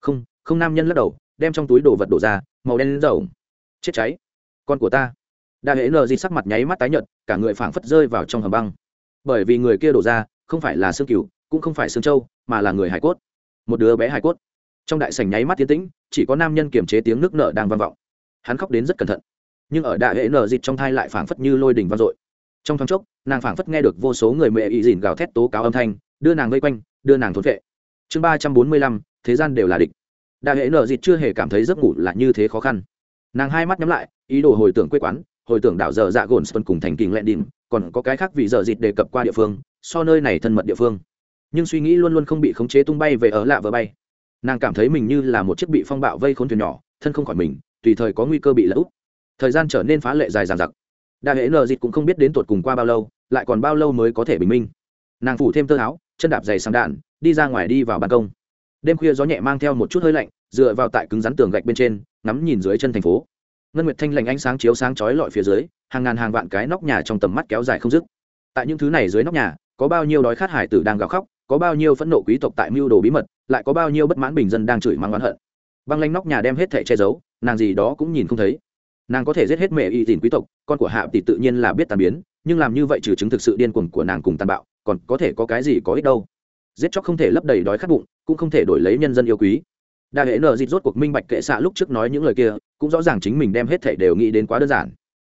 Không không. Nam nhân lắc đầu, đem trong túi đồ vật đổ ra, màu đen dầu chết cháy con của ta. Đại hễ nờ di sắc mặt nháy mắt tái nhợt cả người phảng phất rơi vào trong hầm băng. Bởi vì người kia đổ ra không phải là xương cửu, cũng không phải xương châu, mà là người hải cốt. Một đứa bé hải cốt. Trong đại sảnh nháy mắt tiến tĩnh chỉ có nam nhân kiềm chế tiếng nước nợ đang vang vọng. Hắn khóc đến rất cẩn thận. Nhưng ở đại hệ nở dịch trong thai lại phảng phất như lôi đình vang dội. Trong thoáng chốc nàng phảng phất nghe được vô số người mẹ ị dìn gào thét tố cáo âm thanh đưa nàng vây quanh đưa nàng thốn vệ. Chương ba trăm bốn mươi lăm thế gian đều là địch. Đại hệ nở dịch chưa hề cảm thấy giấc ngủ là như thế khó khăn. Nàng hai mắt nhắm lại ý đồ hồi tưởng quê quán, hồi tưởng đảo giờ dạ gồn sơn cùng thành kinh lẹn đỉnh còn có cái khác vì giờ dịt đề cập qua địa phương, so nơi này thân mật địa phương. Nhưng suy nghĩ luôn luôn không bị khống chế tung bay về ở lạ vỡ bay. Nàng cảm thấy mình như là một chiếc bị phong bạo vây khốn thuyền nhỏ, thân không khỏi mình, tùy thời có nguy cơ bị lỡ úp. Thời gian trở nên phá lệ dài dằng dặc. Đại hệ nờ dịt cũng không biết đến tột cùng qua bao lâu, lại còn bao lâu mới có thể bình minh. Nàng phủ thêm tơ áo, chân đạp giày sang đạn, đi ra ngoài đi vào ban công. Đêm khuya gió nhẹ mang theo một chút hơi lạnh, dựa vào tại cứng rắn tường gạch bên trên, ngắm nhìn dưới chân thành phố ngân nguyệt thanh lành ánh sáng chiếu sáng chói lọi phía dưới, hàng ngàn hàng vạn cái nóc nhà trong tầm mắt kéo dài không dứt. Tại những thứ này dưới nóc nhà, có bao nhiêu đói khát hải tử đang gào khóc, có bao nhiêu phẫn nộ quý tộc tại mưu đồ bí mật, lại có bao nhiêu bất mãn bình dân đang chửi mắng oán hận. Băng lanh nóc nhà đem hết thẻ che giấu, nàng gì đó cũng nhìn không thấy. Nàng có thể giết hết mẹ y tìm quý tộc, con của hạ tỷ tự nhiên là biết tàn biến, nhưng làm như vậy trừ chứng thực sự điên cuồng của nàng cùng tàn bạo, còn có thể có cái gì có ích đâu. Giết chóc không thể lấp đầy đói khát bụng, cũng không thể đổi lấy nhân dân yêu quý đại hệ nợ dịt rốt cuộc minh bạch kệ xạ lúc trước nói những lời kia, cũng rõ ràng chính mình đem hết thảy đều nghĩ đến quá đơn giản.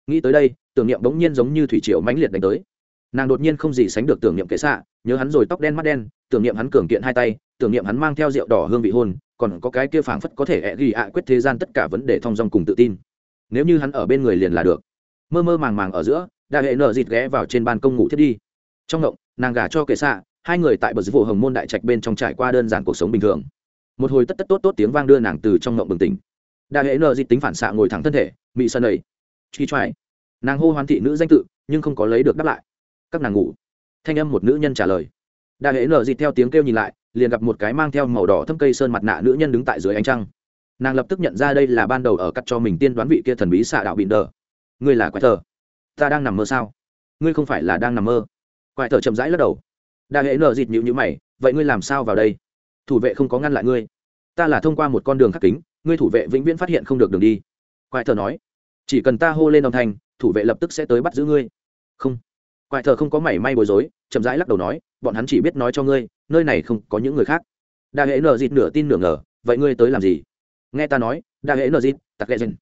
Nghĩ tới đây, tưởng niệm bỗng nhiên giống như thủy triều mãnh liệt đánh tới. Nàng đột nhiên không gì sánh được tưởng niệm kệ xạ, nhớ hắn rồi tóc đen mắt đen, tưởng niệm hắn cường kiện hai tay, tưởng niệm hắn mang theo rượu đỏ hương vị hôn, còn có cái kia phảng phất có thể ẹ ghi ạ quyết thế gian tất cả vấn đề thong dong cùng tự tin. Nếu như hắn ở bên người liền là được. Mơ mơ màng màng ở giữa đại hệ nợ dịt ghé vào trên ban công ngủ thiết đi. Trong ngộng, nàng gả cho kệ xạ, hai người tại bờ dưới vụ hồng môn đại trạch bên trong trải qua đơn giản cuộc sống bình thường một hồi tất tất tốt tốt tiếng vang đưa nàng từ trong ngộng bừng tỉnh. Đại hệ nợ dịch tính phản xạ ngồi thẳng thân thể, mị sân ấy. Truy choài. Nàng hô hoán thị nữ danh tự, nhưng không có lấy được đáp lại. Các nàng ngủ. Thanh âm một nữ nhân trả lời. Đại hệ nợ dịch theo tiếng kêu nhìn lại, liền gặp một cái mang theo màu đỏ thâm cây sơn mặt nạ nữ nhân đứng tại dưới ánh trăng. Nàng lập tức nhận ra đây là ban đầu ở cắt cho mình tiên đoán vị kia thần bí xạ đạo bịn đờ ngươi là quái thờ. Ta đang nằm mơ sao? Ngươi không phải là đang nằm mơ. Quái thờ chậm rãi lắc đầu. Đại hệ nợ dịt nhịu nhữ mày, vậy ngươi làm sao vào đây? Thủ vệ không có ngăn lại ngươi. Ta là thông qua một con đường khắc kính, ngươi thủ vệ vĩnh viễn phát hiện không được đường đi. Quại thờ nói. Chỉ cần ta hô lên đồng thanh, thủ vệ lập tức sẽ tới bắt giữ ngươi. Không. Quại thờ không có mảy may bối rối, chậm rãi lắc đầu nói, bọn hắn chỉ biết nói cho ngươi, nơi này không có những người khác. Đa hệ nờ dịt nửa tin nửa ngờ, vậy ngươi tới làm gì? Nghe ta nói, đa hệ nờ dịt, tặc ghẹ dần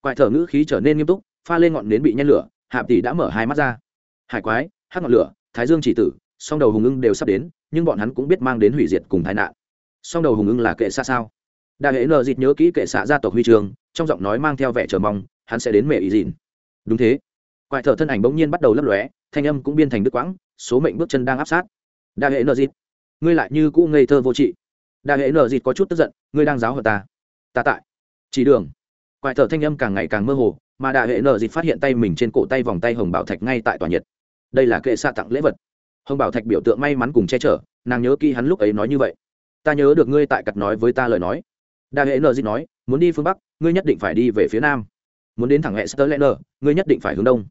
Quại thờ ngữ khí trở nên nghiêm túc, pha lên ngọn nến bị nhen lửa hạp tỷ đã mở hai mắt ra. Hải quái hát ngọn lửa, thái dương chỉ tử, song đầu hùng ưng đều sắp đến, nhưng bọn hắn cũng biết mang đến hủy diệt cùng tai nạn song đầu hùng ưng là kệ xa sao? Đại hệ nợ dịt nhớ kỹ kệ xạ gia tộc huy trường, trong giọng nói mang theo vẻ chờ mong, hắn sẽ đến mẹ ý dịn. Đúng thế. Quại thợ thân ảnh bỗng nhiên bắt đầu lấp lóe, thanh âm cũng biên thành đứt quãng, số mệnh bước chân đang áp sát. Đại hệ nợ dịt, ngươi lại như cũ ngây thơ vô trị. Đại hệ nợ dịt có chút tức giận, ngươi đang giáo hờ ta. Ta tại. Chỉ đường. Quại thợ thanh âm càng ngày càng mơ hồ, mà đại hệ nợ dịt phát hiện tay mình trên cổ tay vòng tay hồng bảo thạch ngay tại tòa nhiệt. Đây là kệ xạ tặng lễ vật. Hồng bảo thạch biểu tượng may mắn cùng che chở, nàng nhớ kỹ hắn lúc ấy nói như vậy ta nhớ được ngươi tại cặt nói với ta lời nói. Đa hệ nợ dịt nói, muốn đi phương bắc, ngươi nhất định phải đi về phía nam. Muốn đến thẳng hệ sơ lẽ nợ ngươi nhất định phải hướng đông.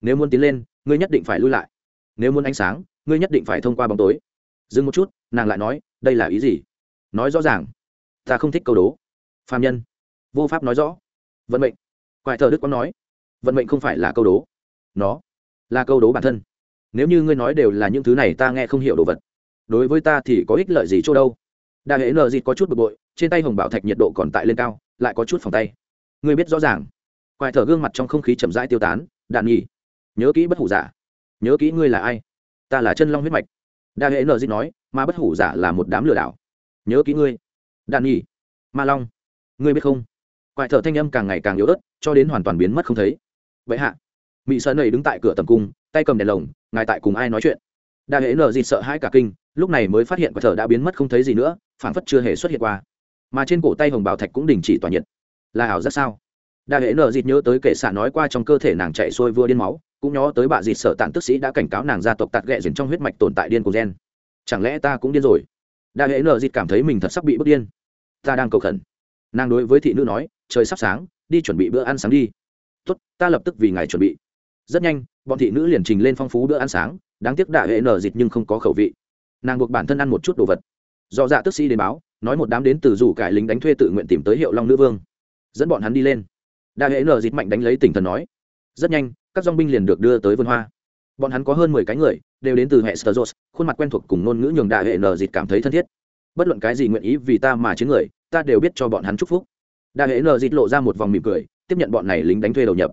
Nếu muốn tiến lên, ngươi nhất định phải lui lại. Nếu muốn ánh sáng, ngươi nhất định phải thông qua bóng tối. Dừng một chút, nàng lại nói, đây là ý gì? Nói rõ ràng. Ta không thích câu đố. Phạm nhân. Vô pháp nói rõ. Vận mệnh. Quại thờ đức quang nói, vận mệnh không phải là câu đố. Nó là câu đố bản thân. Nếu như ngươi nói đều là những thứ này, ta nghe không hiểu đồ vật. Đối với ta thì có ích lợi gì chỗ đâu? Đa hệ nờ dịt có chút bực bội, trên tay hồng bảo thạch nhiệt độ còn tại lên cao, lại có chút phòng tay. Người biết rõ ràng. Quài thở gương mặt trong không khí chậm rãi tiêu tán, đạn nhỉ, nhớ kỹ bất hủ giả. Nhớ kỹ ngươi là ai. Ta là chân long huyết mạch. Đa hệ nờ dịt nói mà bất hủ giả là một đám lừa đảo. Nhớ kỹ ngươi. Đạn nhỉ, ma long, ngươi biết không? Quài thở thanh âm càng ngày càng yếu ớt, cho đến hoàn toàn biến mất không thấy. Vậy hạ. Mỹ sơn nầy đứng tại cửa tầm cung, tay cầm đèn lồng, ngài tại cùng ai nói chuyện? Đa hễ nờ dịt sợ hãi cả kinh lúc này mới phát hiện quả thở đã biến mất không thấy gì nữa phản phất chưa hề xuất hiện qua. Mà trên cổ tay hồng bảo thạch cũng đình chỉ tỏa nhiệt. Là ảo rất sao? Đa hệ nợ dịt nhớ tới kệ xạ nói qua trong cơ thể nàng chạy xuôi vua điên máu, cũng nhớ tới bà dịt sợ tàn tức sĩ đã cảnh cáo nàng gia tộc tạt ghẹ dần trong huyết mạch tồn tại điên của gen. Chẳng lẽ ta cũng điên rồi? Đa hệ nợ dịt cảm thấy mình thật sắp bị bức điên. Ta đang cầu khẩn. Nàng đối với thị nữ nói, trời sắp sáng, đi chuẩn bị bữa ăn sáng đi. Tốt, ta lập tức vì ngài chuẩn bị. Rất nhanh, bọn thị nữ liền trình lên phong phú bữa ăn sáng, đáng tiếc đạ hệ nở dịch nhưng không có khẩu vị nàng buộc bản thân ăn một chút đồ vật. Do dạ tức sĩ đến báo, nói một đám đến từ rủ cải lính đánh thuê tự nguyện tìm tới hiệu long nữ vương. Dẫn bọn hắn đi lên. Đa hệ nở dịch mạnh đánh lấy tỉnh thần nói. Rất nhanh, các dong binh liền được đưa tới vườn hoa. Bọn hắn có hơn mười cái người, đều đến từ hệ sơ khuôn mặt quen thuộc cùng ngôn ngữ nhường đa hệ nở dịch cảm thấy thân thiết. Bất luận cái gì nguyện ý vì ta mà chiến người, ta đều biết cho bọn hắn chúc phúc. Đa hệ nở dịch lộ ra một vòng mỉm cười, tiếp nhận bọn này lính đánh thuê đầu nhập.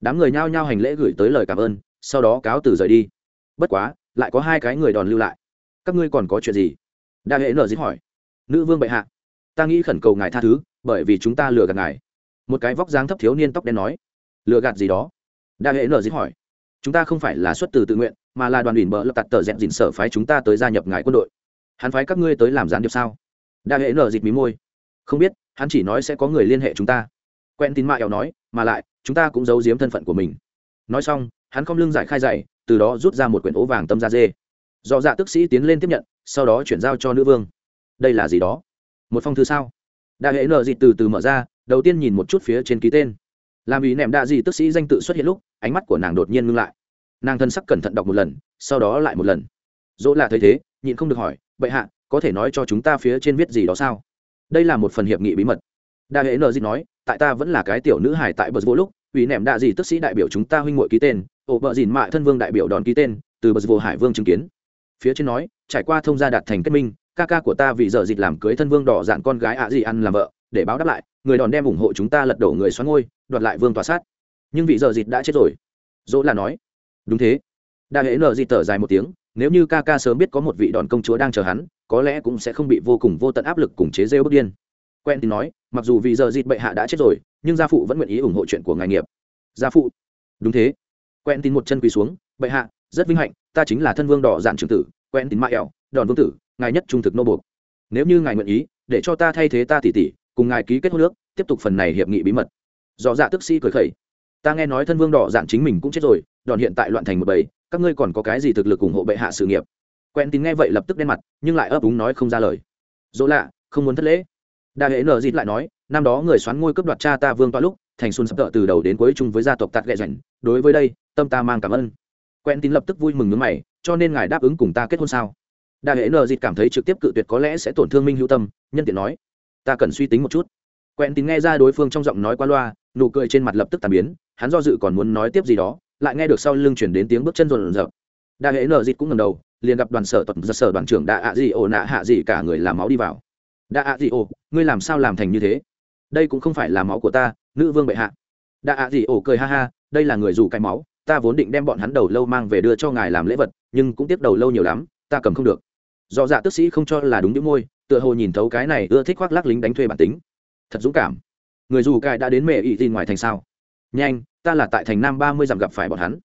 Đám người nhao nhao hành lễ gửi tới lời cảm ơn, sau đó cáo từ rời đi. Bất quá, lại có hai cái người đòn lưu lại các ngươi còn có chuyện gì? Đa hệ nở dĩ hỏi. Nữ vương bệ hạ, ta nghĩ khẩn cầu ngài tha thứ, bởi vì chúng ta lừa gạt ngài. Một cái vóc dáng thấp thiếu niên tóc đen nói. Lừa gạt gì đó? Đa hệ nở dĩ hỏi. Chúng ta không phải là xuất từ tự nguyện, mà là đoàn ủy bờ lập tạt tờ dẹn dịn sở phái chúng ta tới gia nhập ngài quân đội. Hắn phái các ngươi tới làm gián điệp sao? Đa hệ nở dịt mí môi. Không biết, hắn chỉ nói sẽ có người liên hệ chúng ta. Quen tin mạ eo nói, mà lại, chúng ta cũng giấu giếm thân phận của mình. Nói xong, hắn không lưng giải khai dày từ đó rút ra một quyển ố vàng tâm da dê do dạ tức sĩ tiến lên tiếp nhận, sau đó chuyển giao cho nữ vương. Đây là gì đó? Một phong thư sao? Đại hệ nợ dịt từ từ mở ra, đầu tiên nhìn một chút phía trên ký tên. Làm ý nệm đạ dị tức sĩ danh tự xuất hiện lúc, ánh mắt của nàng đột nhiên ngưng lại. Nàng thân sắc cẩn thận đọc một lần, sau đó lại một lần. Dỗ là thấy thế, nhịn không được hỏi, bệ hạ, có thể nói cho chúng ta phía trên viết gì đó sao? Đây là một phần hiệp nghị bí mật. Đại hệ nợ dịt nói, tại ta vẫn là cái tiểu nữ hải tại bờ vô lúc ủy nệm đạ dị tức sĩ đại biểu chúng ta huynh ngội ký tên, ổ vợ dìn mạ thân vương đại biểu đòn ký tên, từ bờ vô hải vương chứng kiến phía trên nói, trải qua thông gia đạt thành kết minh, ca ca của ta vì giờ dịch làm cưới thân vương đỏ dạn con gái ạ gì ăn làm vợ, để báo đáp lại, người đòn đem ủng hộ chúng ta lật đổ người xoắn ngôi, đoạt lại vương tòa sát. Nhưng vị giờ dịch đã chết rồi. Dỗ là nói, đúng thế. Đa hễ nợ dịt thở dài một tiếng, nếu như ca ca sớm biết có một vị đòn công chúa đang chờ hắn, có lẽ cũng sẽ không bị vô cùng vô tận áp lực cùng chế rêu bất điên. Quen tin nói, mặc dù vì giờ dịt bệ hạ đã chết rồi, nhưng gia phụ vẫn nguyện ý ủng hộ chuyện của ngài nghiệp. Gia phụ? Đúng thế. Quen tin một chân quỳ xuống, bệ hạ rất vinh hạnh, ta chính là thân vương đỏ dạn trưởng tử, quen tín mãi ẻo, đòn vương tử, ngài nhất trung thực nô buộc. Nếu như ngài nguyện ý, để cho ta thay thế ta tỉ tỉ cùng ngài ký kết hôn nước tiếp tục phần này hiệp nghị bí mật. Do dạ tức sĩ cười khẩy. Ta nghe nói thân vương đỏ dạn chính mình cũng chết rồi, đòn hiện tại loạn thành một bầy, các ngươi còn có cái gì thực lực ủng hộ bệ hạ sự nghiệp? Quen tín nghe vậy lập tức đen mặt, nhưng lại ấp úng nói không ra lời. Dỗ lạ, không muốn thất lễ. Đa hệ nở dịt lại nói, năm đó người xoán ngôi cướp đoạt cha ta vương toa lúc, thành xuân sắp tợ từ đầu đến cuối chung với gia tộc tạt ghẹ rảnh. Đối với đây, tâm ta mang cảm ơn quen tín lập tức vui mừng nước mày, cho nên ngài đáp ứng cùng ta kết hôn sao? Đại hệ nờ dịt cảm thấy trực tiếp cự tuyệt có lẽ sẽ tổn thương minh hữu tâm, nhân tiện nói. Ta cần suy tính một chút. Quen tín nghe ra đối phương trong giọng nói qua loa, nụ cười trên mặt lập tức tàn biến, hắn do dự còn muốn nói tiếp gì đó, lại nghe được sau lưng chuyển đến tiếng bước chân rộn rợp Đại hệ nờ dịt cũng ngầm đầu, liền gặp đoàn sở tuật giật sở đoàn trưởng đã ạ gì ồ nạ hạ gì cả người làm máu đi vào. Đã ạ gì ồ ngươi làm sao làm thành như thế? Đây cũng không phải là máu của ta, nữ vương bệ hạ. Đã ạ gì ồ cười ha ha, đây là người dù cái máu ta vốn định đem bọn hắn đầu lâu mang về đưa cho ngài làm lễ vật, nhưng cũng tiếp đầu lâu nhiều lắm, ta cầm không được. Do dạ tức sĩ không cho là đúng những môi, tựa hồ nhìn thấu cái này ưa thích khoác lắc lính đánh thuê bản tính. Thật dũng cảm. Người dù cài đã đến mẹ ỵ tin ngoài thành sao? Nhanh, ta là tại thành nam ba mươi dặm gặp phải bọn hắn.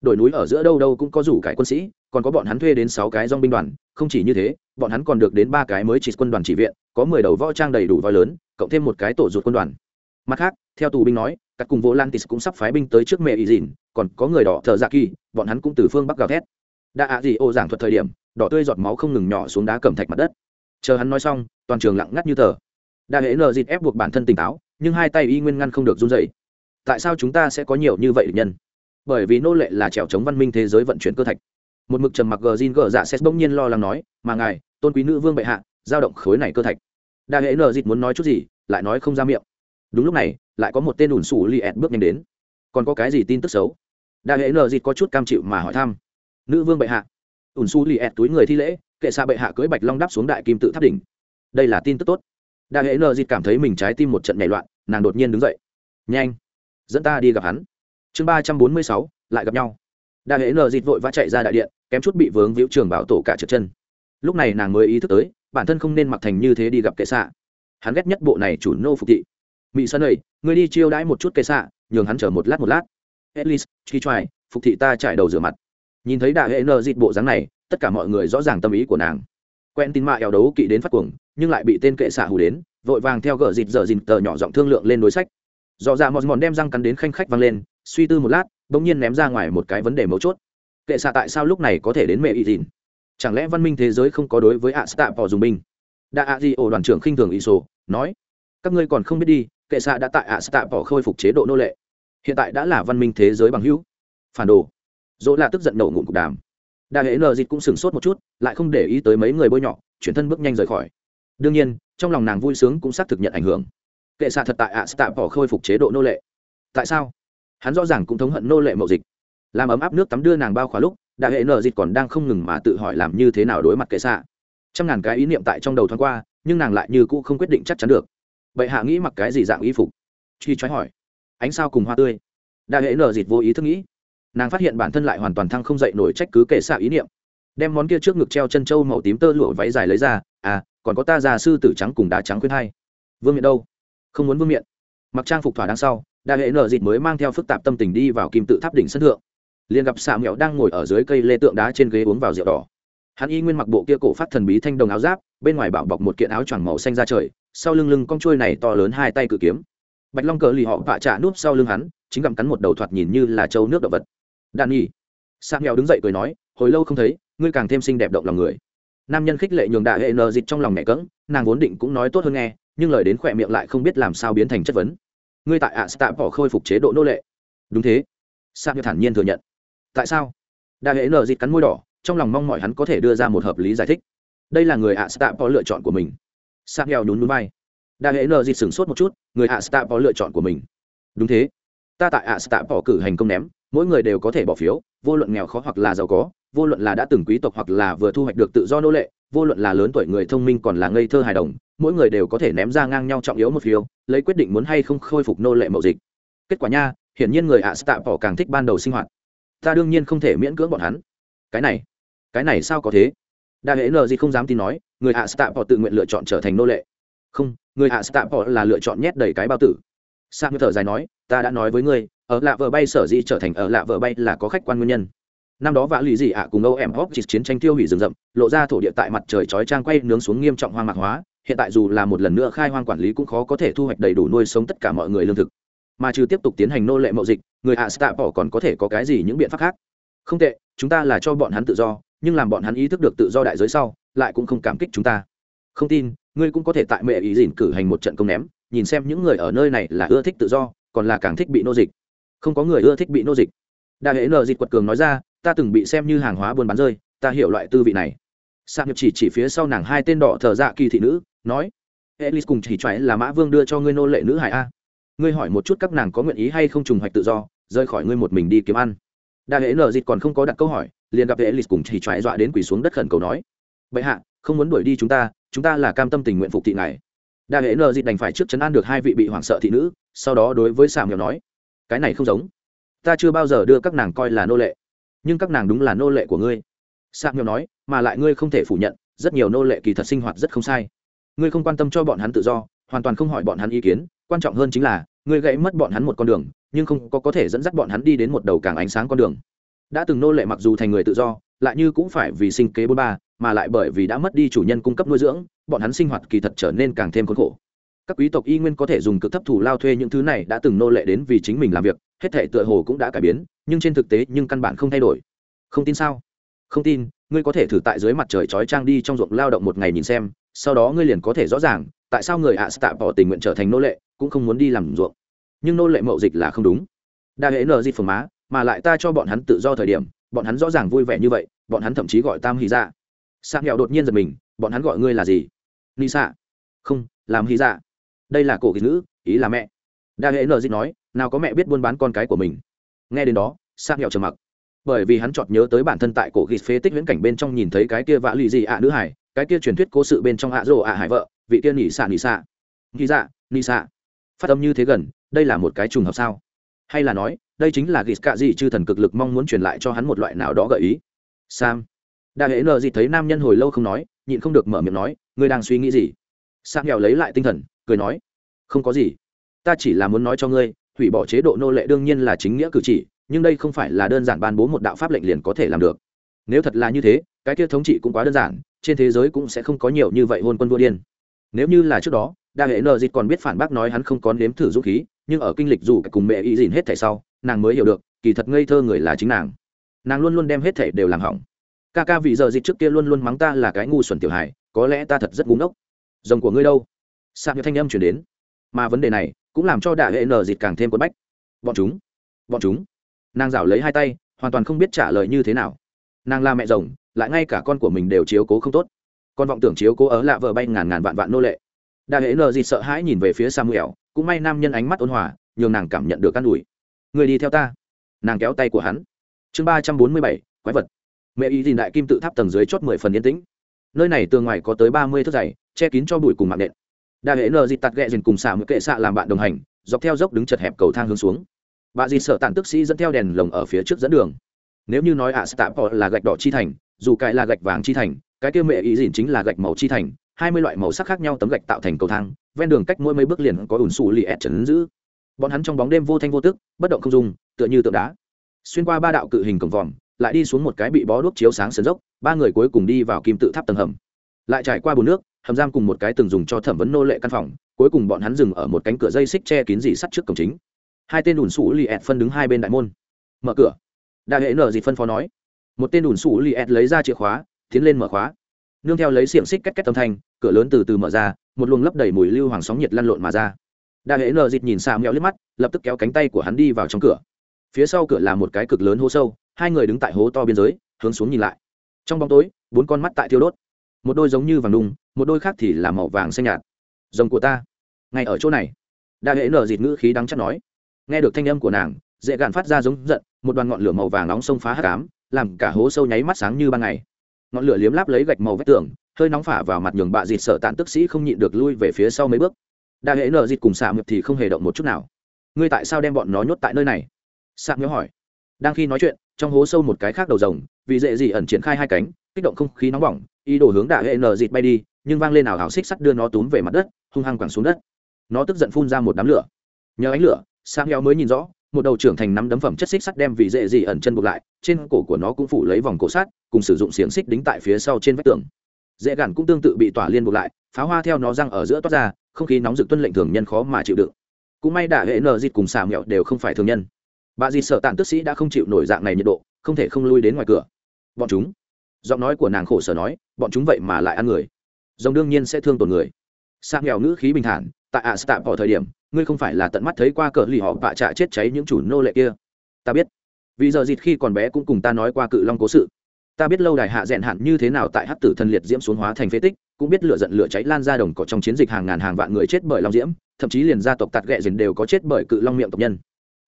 Đổi núi ở giữa đâu đâu cũng có rủ cải quân sĩ, còn có bọn hắn thuê đến sáu cái dong binh đoàn, không chỉ như thế, bọn hắn còn được đến ba cái mới chỉ quân đoàn chỉ viện, có mười đầu võ trang đầy đủ voi lớn, cộng thêm một cái tổ ruột quân đoàn. Mặt khác, theo tù binh nói các cùng vô lantis cũng sắp phái binh tới trước mẹ ý dìn còn có người đỏ thợ dạ kỳ, bọn hắn cũng từ phương bắc gào thét. Đã ạ gì ô giảng thuật thời điểm, đỏ tươi giọt máu không ngừng nhỏ xuống đá cẩm thạch mặt đất. Chờ hắn nói xong, toàn trường lặng ngắt như tờ. Đa hệ nờ dịt ép buộc bản thân tỉnh táo, nhưng hai tay y nguyên ngăn không được run dậy tại sao chúng ta sẽ có nhiều như vậy nhân? Bởi vì nô lệ là trèo chống văn minh thế giới vận chuyển cơ thạch. Một mực trầm mặc gờ zin gờ dạ xét bỗng nhiên lo lắng nói, mà ngài, tôn quý nữ vương bệ hạ, giao động khối này cơ thạch. Đa hệ nờ dịt muốn nói chút gì, lại nói không ra miệng. Đúng lúc này lại có một tên ủn Sủ li ẹt bước nhanh đến. Còn có cái gì tin tức xấu? Đa hệ nờ dịt có chút cam chịu mà hỏi thăm. Nữ vương bệ hạ. Ủn Sủ li ẹt túi người thi lễ, kệ xa bệ hạ cưới bạch long đáp xuống đại kim tự tháp đỉnh. Đây là tin tức tốt. Đa hệ nờ dịt cảm thấy mình trái tim một trận nhảy loạn, nàng đột nhiên đứng dậy. Nhanh, dẫn ta đi gặp hắn. Chương ba trăm bốn mươi sáu, lại gặp nhau. Đa hệ nờ dịt vội vã chạy ra đại điện, kém chút bị vướng víu trường bảo tổ cả trượt chân. Lúc này nàng mới ý thức tới, bản thân không nên mặc thành như thế đi gặp kệ xạ. Hắn ghét nhất bộ này chủ nô phục thị mỹ sơn ơi người đi chiêu đãi một chút kệ xạ, nhường hắn chờ một lát một lát. Ellis truy choai, phục thị ta trải đầu rửa mặt. Nhìn thấy đại hệ nợ dịt bộ dáng này, tất cả mọi người rõ ràng tâm ý của nàng. Quen tin mạ eo đấu kỵ đến phát cuồng, nhưng lại bị tên kệ xạ hù đến, vội vàng theo gờ dịt dở dịt tờ nhỏ giọng thương lượng lên đối sách. Rõ ra mòn mòn đem răng cắn đến khanh khách vang lên, suy tư một lát, bỗng nhiên ném ra ngoài một cái vấn đề mấu chốt. Kệ xạ tại sao lúc này có thể đến mẹ y dìn chẳng lẽ văn minh thế giới không có đối với ạ stạ bỏ dùng binh? Đã ạ gì ổ đoàn trưởng khinh thường ý sổ nói, các ngươi còn không biết đi kệ xạ đã tại ạ stạ bỏ khôi phục chế độ nô lệ. Hiện tại đã là văn minh thế giới bằng hữu. Phản đồ. Dỗ là tức giận nổ ngụm cục đàm. Đa hệ nờ dịt cũng sửng sốt một chút, lại không để ý tới mấy người bôi nhọ, chuyển thân bước nhanh rời khỏi. Đương nhiên, trong lòng nàng vui sướng cũng xác thực nhận ảnh hưởng. Kệ xạ thật tại ạ stạ bỏ khôi phục chế độ nô lệ. Tại sao? Hắn rõ ràng cũng thống hận nô lệ mậu dịch. Làm ấm áp nước tắm đưa nàng bao khóa lúc đại hệ nợ dịch còn đang không ngừng mà tự hỏi làm như thế nào đối mặt kệ xạ trăm ngàn cái ý niệm tại trong đầu thoáng qua, nhưng nàng lại như cũ không quyết định chắc chắn được vậy hạ nghĩ mặc cái gì dạng y phục? Truy trói hỏi. Ánh sao cùng hoa tươi. Đại hệ nở dịt vô ý thức nghĩ. Nàng phát hiện bản thân lại hoàn toàn thăng không dậy nổi trách cứ kể xạ ý niệm. Đem món kia trước ngực treo chân trâu màu tím tơ lụa váy dài lấy ra. À còn có ta già sư tử trắng cùng đá trắng khuyên hai vương miện đâu? Không muốn vương miện. Mặc trang phục thỏa đằng sau đại hệ nở dịt mới mang theo phức tạp tâm tình đi vào kim tự tháp đỉnh sân thượng. Liền gặp xạ mẹo đang ngồi ở dưới cây lê tượng đá trên ghế uống vào rượu đỏ hắn y nguyên mặc bộ kia cổ phát thần bí thanh đồng áo giáp, bên ngoài bảo bọc một kiện áo choàng màu xanh ra trời, sau lưng lưng cong trôi này to lớn hai tay cự kiếm. Bạch long cờ lì họ vạ trạ núp sau lưng hắn, chính gặm cắn một đầu thoạt nhìn như là trâu nước động vật. Đàn nhi Sa Mèo đứng dậy cười nói, hồi lâu không thấy, ngươi càng thêm xinh đẹp động lòng người. Nam nhân khích lệ nhường đại hệ nờ dịch trong lòng mẹ cỡng nàng vốn định cũng nói tốt hơn nghe, nhưng lời đến khỏe miệng lại không biết làm sao biến thành chất vấn. Ngươi tại ạ stạ bỏ khôi phục chế độ nô lệ. Đúng thế. Sa Mèo thản nhiên thừa nhận. Tại sao? Đại hệ nờ dịt cắn môi đỏ trong lòng mong mọi hắn có thể đưa ra một hợp lý giải thích. Đây là người ạ stạ bỏ lựa chọn của mình. Sang nghèo nhún núi bay đại hệ nợ dịt sửng sốt một chút, người ạ stạ bỏ lựa chọn của mình. Đúng thế. Ta tại ạ stạ bỏ cử hành công ném, mỗi người đều có thể bỏ phiếu, vô luận nghèo khó hoặc là giàu có, vô luận là đã từng quý tộc hoặc là vừa thu hoạch được tự do nô lệ, vô luận là lớn tuổi người thông minh còn là ngây thơ hài đồng, mỗi người đều có thể ném ra ngang nhau trọng yếu một phiếu, lấy quyết định muốn hay không khôi phục nô lệ mậu dịch. Kết quả nha, hiển nhiên người ạ stạ bỏ càng thích ban đầu sinh hoạt. Ta đương nhiên không thể miễn cưỡng bọn hắn. Cái này cái này sao có thế? Đại hệ nờ gì không dám tin nói, người ạ stạ bỏ tự nguyện lựa chọn trở thành nô lệ. Không, người ạ stạ bỏ là lựa chọn nhét đầy cái bao tử. Sang thở dài nói, ta đã nói với ngươi, ở lạ vợ bay sở dĩ trở thành ở lạ vợ bay là có khách quan nguyên nhân. Năm đó vã lì dị ạ cùng âu em hóc chỉ chiến tranh tiêu hủy rừng rậm, lộ ra thổ địa tại mặt trời chói trang quay nướng xuống nghiêm trọng hoang mạc hóa, hiện tại dù là một lần nữa khai hoang quản lý cũng khó có thể thu hoạch đầy đủ nuôi sống tất cả mọi người lương thực. Mà trừ tiếp tục tiến hành nô lệ mậu dịch, người ạ stạ bỏ còn có thể có cái gì những biện pháp khác? Không tệ, chúng ta là cho bọn hắn tự do nhưng làm bọn hắn ý thức được tự do đại giới sau, lại cũng không cảm kích chúng ta. Không tin, ngươi cũng có thể tại mẹ ý dìn cử hành một trận công ném, nhìn xem những người ở nơi này là ưa thích tự do, còn là càng thích bị nô dịch. Không có người ưa thích bị nô dịch. Đại hệ nợ dịch quật cường nói ra, ta từng bị xem như hàng hóa buôn bán rơi, ta hiểu loại tư vị này. Sạc nhập chỉ chỉ phía sau nàng hai tên đỏ thờ dạ kỳ thị nữ, nói, elis cùng chỉ choáy là mã vương đưa cho ngươi nô lệ nữ hải a. Ngươi hỏi một chút các nàng có nguyện ý hay không trùng hoạch tự do, rời khỏi ngươi một mình đi kiếm ăn đại hệ nợ dịt còn không có đặt câu hỏi, liền gặp elis cùng chỉ choại dọa đến quỳ xuống đất khẩn cầu nói, bệ hạ, không muốn đuổi đi chúng ta chúng ta là cam tâm tình nguyện phục thị này. đại hệ nợ dịt đành phải trước chấn an được hai vị bị hoảng sợ thị nữ, sau đó đối với sàm nghèo nói, cái này không giống. Ta chưa bao giờ đưa các nàng coi là nô lệ, nhưng các nàng đúng là nô lệ của ngươi. Sạc nghèo nói, mà lại ngươi không thể phủ nhận, rất nhiều nô lệ kỳ thật sinh hoạt rất không sai. Ngươi không quan tâm cho bọn hắn tự do, hoàn toàn không hỏi bọn hắn ý kiến, quan trọng hơn chính là, ngươi gãy mất bọn hắn một con đường nhưng không có có thể dẫn dắt bọn hắn đi đến một đầu càng ánh sáng con đường. Đã từng nô lệ mặc dù thành người tự do, lại như cũng phải vì sinh kế bôn ba, mà lại bởi vì đã mất đi chủ nhân cung cấp nuôi dưỡng, bọn hắn sinh hoạt kỳ thật trở nên càng thêm khốn khổ. Các quý tộc y nguyên có thể dùng cực thấp thủ lao thuê những thứ này đã từng nô lệ đến vì chính mình làm việc, hết thể tựa hồ cũng đã cải biến, nhưng trên thực tế nhưng căn bản không thay đổi. Không tin sao? Không tin, ngươi có thể thử tại dưới mặt trời chói trang đi trong ruộng lao động một ngày nhìn xem, sau đó ngươi liền có thể rõ ràng, tại sao người ạ tạ bỏ tình nguyện trở thành nô lệ, cũng không muốn đi làm ruộng nhưng nô lệ mậu dịch là không đúng. Đa hệ nợ di phường má, mà lại ta cho bọn hắn tự do thời điểm, bọn hắn rõ ràng vui vẻ như vậy, bọn hắn thậm chí gọi tam hy dạ. S nghèo đột nhiên giật mình, bọn hắn gọi ngươi là gì? Ni xạ không, làm hy dạ. Đây là cổ kỳ nữ ý là mẹ. Đa hệ nợ di nói, nào có mẹ biết buôn bán con cái của mình. Nghe đến đó s nghèo trầm mặc. Bởi vì hắn chợt nhớ tới bản thân tại cổ ghịt phế tích viễn cảnh bên trong nhìn thấy cái kia vã lì gì ạ nữ hải, cái kia truyền thuyết cố sự bên trong ạ rồ ạ hải vợ, vị kia nỉ xạ nỉ xạ nỉ dạ nỉ xạ phát âm như thế gần đây là một cái trùng hợp sao? Hay là nói, đây chính là ghis cạ gì chư thần cực lực mong muốn truyền lại cho hắn một loại nào đó gợi ý? Sam. Đại hệ nợ gì thấy nam nhân hồi lâu không nói, nhịn không được mở miệng nói, ngươi đang suy nghĩ gì? Sam nghèo lấy lại tinh thần, cười nói, không có gì. Ta chỉ là muốn nói cho ngươi, hủy bỏ chế độ nô lệ đương nhiên là chính nghĩa cử chỉ, nhưng đây không phải là đơn giản ban bố một đạo pháp lệnh liền có thể làm được. Nếu thật là như thế, cái kia thống trị cũng quá đơn giản, trên thế giới cũng sẽ không có nhiều như vậy hôn quân vua điên. Nếu như là trước đó, đa hệ nợ dịt còn biết phản bác nói hắn không có nếm thử dũng khí nhưng ở kinh lịch dù cùng mẹ ý dìn hết thảy sau, nàng mới hiểu được, kỳ thật ngây thơ người là chính nàng. Nàng luôn luôn đem hết thảy đều làm hỏng. Ca ca vì giờ dịch trước kia luôn luôn mắng ta là cái ngu xuẩn tiểu hài, có lẽ ta thật rất ngu ngốc. Rồng của ngươi đâu? Sạc như thanh âm chuyển đến. Mà vấn đề này cũng làm cho đạ hệ nở dịch càng thêm quấn bách. Bọn chúng bọn chúng. Nàng rảo lấy hai tay, hoàn toàn không biết trả lời như thế nào. Nàng là mẹ rồng, lại ngay cả con của mình đều chiếu cố không tốt. Con vọng tưởng chiếu cố ở lạ vợ bay ngàn ngàn vạn vạn nô lệ đa hệ nờ gì sợ hãi nhìn về phía samuel, cũng may nam nhân ánh mắt ôn hòa, nhường nàng cảm nhận được căn đùi người đi theo ta. Nàng kéo tay của hắn. Chương ba trăm bốn mươi bảy, quái vật. Mẹ ý dìn đại kim tự tháp tầng dưới chót mười phần yên tĩnh. Nơi này tường ngoài có tới ba mươi thước dày, che kín cho bụi cùng mạng nện. Đa hệ nờ dịt tạt ghẹ dìn cùng xả một kệ xạ làm bạn đồng hành, dọc theo dốc đứng chật hẹp cầu thang hướng xuống. Bà dì sợ tàn tức sĩ dẫn theo đèn lồng ở phía trước dẫn đường. Nếu như nói ạ stạ là gạch đỏ chi thành, dù cãi là gạch vàng chi thành, cái kia mẹ ý dìn chính là gạch màu chi thành hai mươi loại màu sắc khác nhau tấm gạch tạo thành cầu thang, ven đường cách mỗi mấy bước liền có ủn xù lì ẹt trấn giữ. Bọn hắn trong bóng đêm vô thanh vô tức, bất động không dung, tựa như tượng đá. Xuyên qua ba đạo cự hình cổng vòm, lại đi xuống một cái bị bó đuốc chiếu sáng sườn dốc, ba người cuối cùng đi vào kim tự tháp tầng hầm. Lại trải qua bùn nước, hầm giam cùng một cái từng dùng cho thẩm vấn nô lệ căn phòng, cuối cùng bọn hắn dừng ở một cánh cửa dây xích che kín dì sắt trước cổng chính. Hai tên ủn sủ li ẹt phân đứng hai bên đại môn. Mở cửa. Đại hệ nở dịp phân phó nói. Một tên ủn sủ li ẹt lấy ra chìa khóa, tiến lên mở khóa nương theo lấy xiềng xích cách cách âm thanh, cửa lớn từ từ mở ra, một luồng lấp đầy mùi lưu hoàng sóng nhiệt lăn lộn mà ra. Đại hễ nở dịt nhìn xa mẹo liếc mắt, lập tức kéo cánh tay của hắn đi vào trong cửa. Phía sau cửa là một cái cực lớn hố sâu, hai người đứng tại hố to biên giới, hướng xuống nhìn lại. Trong bóng tối, bốn con mắt tại thiêu đốt. Một đôi giống như vàng đùng, một đôi khác thì là màu vàng xanh nhạt. Rồng của ta, ngay ở chỗ này. Đại hễ nở dịt ngữ khí đắng chắc nói. Nghe được thanh âm của nàng, dễ gạn phát ra giống giận, một đoàn ngọn lửa màu vàng nóng xông phá hát cám làm cả hố sâu nháy mắt sáng như ban ngày ngọn lửa liếm láp lấy gạch màu vách tường, hơi nóng phả vào mặt nhường bạ dịt sợ tàn tức sĩ không nhịn được lui về phía sau mấy bước. Đại hệ nợ dịt cùng xạ mập thì không hề động một chút nào. Ngươi tại sao đem bọn nó nhốt tại nơi này? Xạ nhớ hỏi. Đang khi nói chuyện, trong hố sâu một cái khác đầu rồng, vì dễ gì ẩn triển khai hai cánh, kích động không khí nóng bỏng, ý đồ hướng đại hệ nợ dịt bay đi, nhưng vang lên ảo hào xích sắt đưa nó túm về mặt đất, hung hăng quẳng xuống đất. Nó tức giận phun ra một đám lửa. Nhờ ánh lửa sang heo mới nhìn rõ một đầu trưởng thành nắm đấm phẩm chất xích sắt đem vì dễ dị ẩn chân buộc lại, trên cổ của nó cũng phủ lấy vòng cổ sắt, cùng sử dụng xiềng xích đính tại phía sau trên vách tường. Dễ gản cũng tương tự bị tỏa liên buộc lại, pháo hoa theo nó răng ở giữa toát ra, không khí nóng rực tuân lệnh thường nhân khó mà chịu đựng. Cũng may đả hệ nờ dịt cùng xà mẹo đều không phải thường nhân. Bà dịt sợ tàn tức sĩ đã không chịu nổi dạng này nhiệt độ, không thể không lui đến ngoài cửa. Bọn chúng, giọng nói của nàng khổ sở nói, bọn chúng vậy mà lại ăn người. Rồng đương nhiên sẽ thương tổn người. Xà mẹo ngữ khí bình thản, tại ạ stạp bỏ thời điểm ngươi không phải là tận mắt thấy qua cờ lì họ bạ trạ chết cháy những chủ nô lệ kia. Ta biết. Vì giờ dịt khi còn bé cũng cùng ta nói qua cự long cố sự. Ta biết lâu đài hạ rèn hạn như thế nào tại hắc tử thần liệt diễm xuống hóa thành phế tích, cũng biết lửa giận lửa cháy lan ra đồng cỏ trong chiến dịch hàng ngàn hàng vạn người chết bởi long diễm, thậm chí liền gia tộc tạt ghẹ dền đều có chết bởi cự long miệng tộc nhân.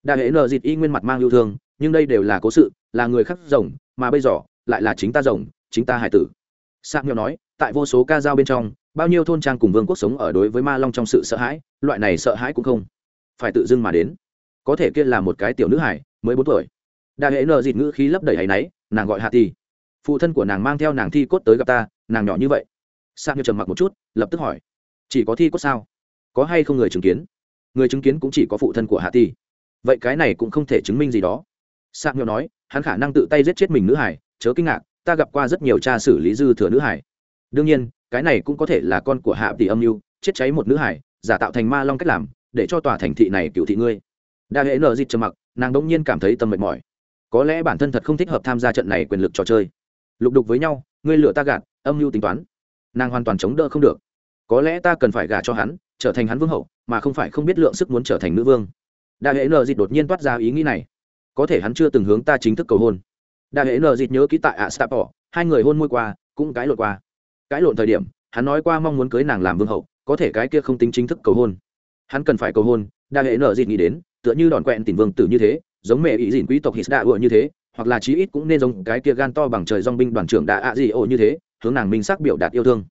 Đại hệ nờ dịt y nguyên mặt mang yêu thương, nhưng đây đều là cố sự, là người khác rồng, mà bây giờ lại là chính ta rồng, chính ta hải tử. Sạc nghèo nói, tại vô số ca dao bên trong bao nhiêu thôn trang cùng vương quốc sống ở đối với ma long trong sự sợ hãi, loại này sợ hãi cũng không phải tự dưng mà đến. Có thể kia là một cái tiểu nữ hải mới bốn tuổi. Đại hệ nợ dịt ngữ khí lấp đầy hay náy, nàng gọi hạ ti phụ thân của nàng mang theo nàng thi cốt tới gặp ta, nàng nhỏ như vậy. Sang như trầm mặc một chút, lập tức hỏi, chỉ có thi cốt sao? Có hay không người chứng kiến? Người chứng kiến cũng chỉ có phụ thân của hạ ti vậy cái này cũng không thể chứng minh gì đó. Sang như nói, hắn khả năng tự tay giết chết mình nữ hải chớ kinh ngạc, ta gặp qua rất nhiều cha xử lý dư thừa nữ hải đương nhiên cái này cũng có thể là con của hạ tỷ âm mưu chết cháy một nữ hải, giả tạo thành ma long cách làm, để cho tòa thành thị này cựu thị ngươi. Đa hệ nợ dịt trầm mặc, nàng đ ỗ n g nhiên cảm thấy tâm mệt mỏi. Có lẽ bản thân thật không thích hợp tham gia trận này quyền lực trò chơi. Lục đục với nhau, ngươi lựa ta gạt, âm mưu tính toán. Nàng hoàn toàn chống đỡ không được. Có lẽ ta cần phải gả cho hắn, trở thành hắn vương hậu, mà không phải không biết lượng sức muốn trở thành nữ vương. Đa hệ nợ dịt đột nhiên toát ra ý nghĩ này. Có thể hắn chưa từng hướng ta chính thức cầu hôn. Đa hệ nợ dịt nhớ ký tại ạ stapor hai người hôn môi qua, cũng cái lột qua cãi lộn thời điểm, hắn nói qua mong muốn cưới nàng làm vương hậu, có thể cái kia không tính chính thức cầu hôn. Hắn cần phải cầu hôn, đa hệ nở dịt nghĩ đến, tựa như đòn quẹn tìm vương tử như thế, giống mẹ ý dịn quý tộc hít đạ ựa như thế, hoặc là chí ít cũng nên giống cái kia gan to bằng trời dong binh đoàn trưởng đạ ạ gì ồ như thế, hướng nàng minh sắc biểu đạt yêu thương.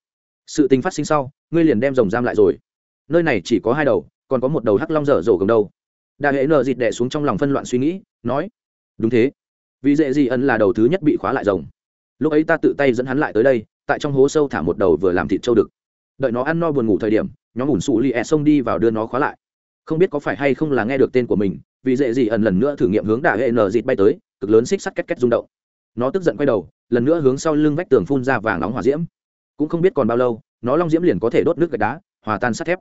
Sự tình phát sinh sau, ngươi liền đem rồng giam lại rồi. Nơi này chỉ có hai đầu, còn có một đầu hắc long dở dổ cầm đâu đa hệ nở dịt đẻ xuống trong lòng phân loạn suy nghĩ, nói, đúng thế. Vì dễ gì ẩn là đầu thứ nhất bị khóa lại rồng. Lúc ấy ta tự tay dẫn hắn lại tới đây tại trong hố sâu thả một đầu vừa làm thịt trâu đực. Đợi nó ăn no buồn ngủ thời điểm, nhóm ủn xù li e xông đi vào đưa nó khóa lại. Không biết có phải hay không là nghe được tên của mình, vì dễ gì ẩn lần nữa thử nghiệm hướng đạ hệ nở dịt bay tới, cực lớn xích sắt két két rung động. Nó tức giận quay đầu, lần nữa hướng sau lưng vách tường phun ra vàng nóng hỏa diễm. Cũng không biết còn bao lâu, nó long diễm liền có thể đốt nước gạch đá, hòa tan sắt thép.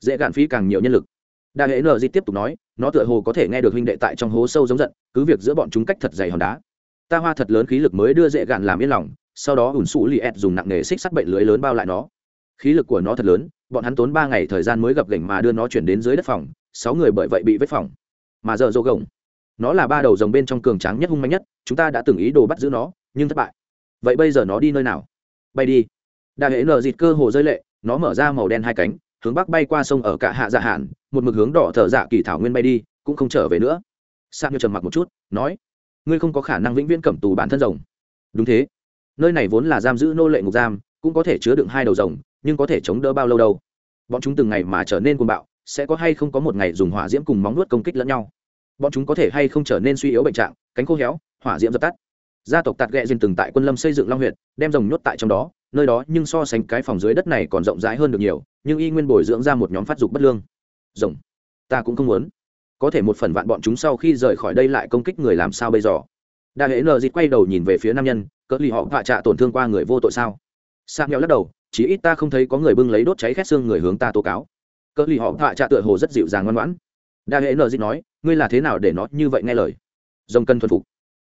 Dễ gạn phí càng nhiều nhân lực. Đa hệ nờ di tiếp tục nói, nó tựa hồ có thể nghe được huynh đệ tại trong hố sâu giống giận, cứ việc giữa bọn chúng cách thật dày hòn đá ta hoa thật lớn khí lực mới đưa dễ gạn làm yên lòng, sau đó ủn xù li ẹt dùng nặng nghề xích sắt bệnh lưới lớn bao lại nó. Khí lực của nó thật lớn, bọn hắn tốn ba ngày thời gian mới gặp gành mà đưa nó chuyển đến dưới đất phòng, sáu người bởi vậy bị vết phòng. Mà giờ dỗ gồng, nó là ba đầu rồng bên trong cường tráng nhất hung mạnh nhất, chúng ta đã từng ý đồ bắt giữ nó, nhưng thất bại. Vậy bây giờ nó đi nơi nào? Bay đi. Đại hệ nở dịt cơ hồ rơi lệ, nó mở ra màu đen hai cánh, hướng bắc bay qua sông ở cả hạ dạ hạn một mực hướng đỏ thở dạ kỳ thảo nguyên bay đi, cũng không trở về nữa. Sang như trầm mặc một chút, nói ngươi không có khả năng vĩnh viễn cẩm tù bản thân rồng. Đúng thế. Nơi này vốn là giam giữ nô lệ ngục giam, cũng có thể chứa đựng hai đầu rồng, nhưng có thể chống đỡ bao lâu đâu. Bọn chúng từng ngày mà trở nên cuồng bạo, sẽ có hay không có một ngày dùng hỏa diễm cùng móng nuốt công kích lẫn nhau. Bọn chúng có thể hay không trở nên suy yếu bệnh trạng, cánh khô héo, hỏa diễm dập tắt. Gia tộc tạt ghẹ duyên từng tại quân lâm xây dựng long huyện đem rồng nhốt tại trong đó, nơi đó nhưng so sánh cái phòng dưới đất này còn rộng rãi hơn được nhiều, nhưng y nguyên bồi dưỡng ra một nhóm phát dục bất lương. Rồng, ta cũng không muốn có thể một phần vạn bọn chúng sau khi rời khỏi đây lại công kích người làm sao bây giờ? Đại hệ nờ dịt quay đầu nhìn về phía nam nhân, cỡ lì họ vạ trạ tổn thương qua người vô tội sao? Sang nhau lắc đầu chỉ ít ta không thấy có người bưng lấy đốt cháy khét xương người hướng ta tố cáo. Cỡ lì họ vạ trạ tựa hồ rất dịu dàng ngoan ngoãn. Đại hệ nờ dịt nói, ngươi là thế nào để nó như vậy nghe lời? Rồng cần thuần phục.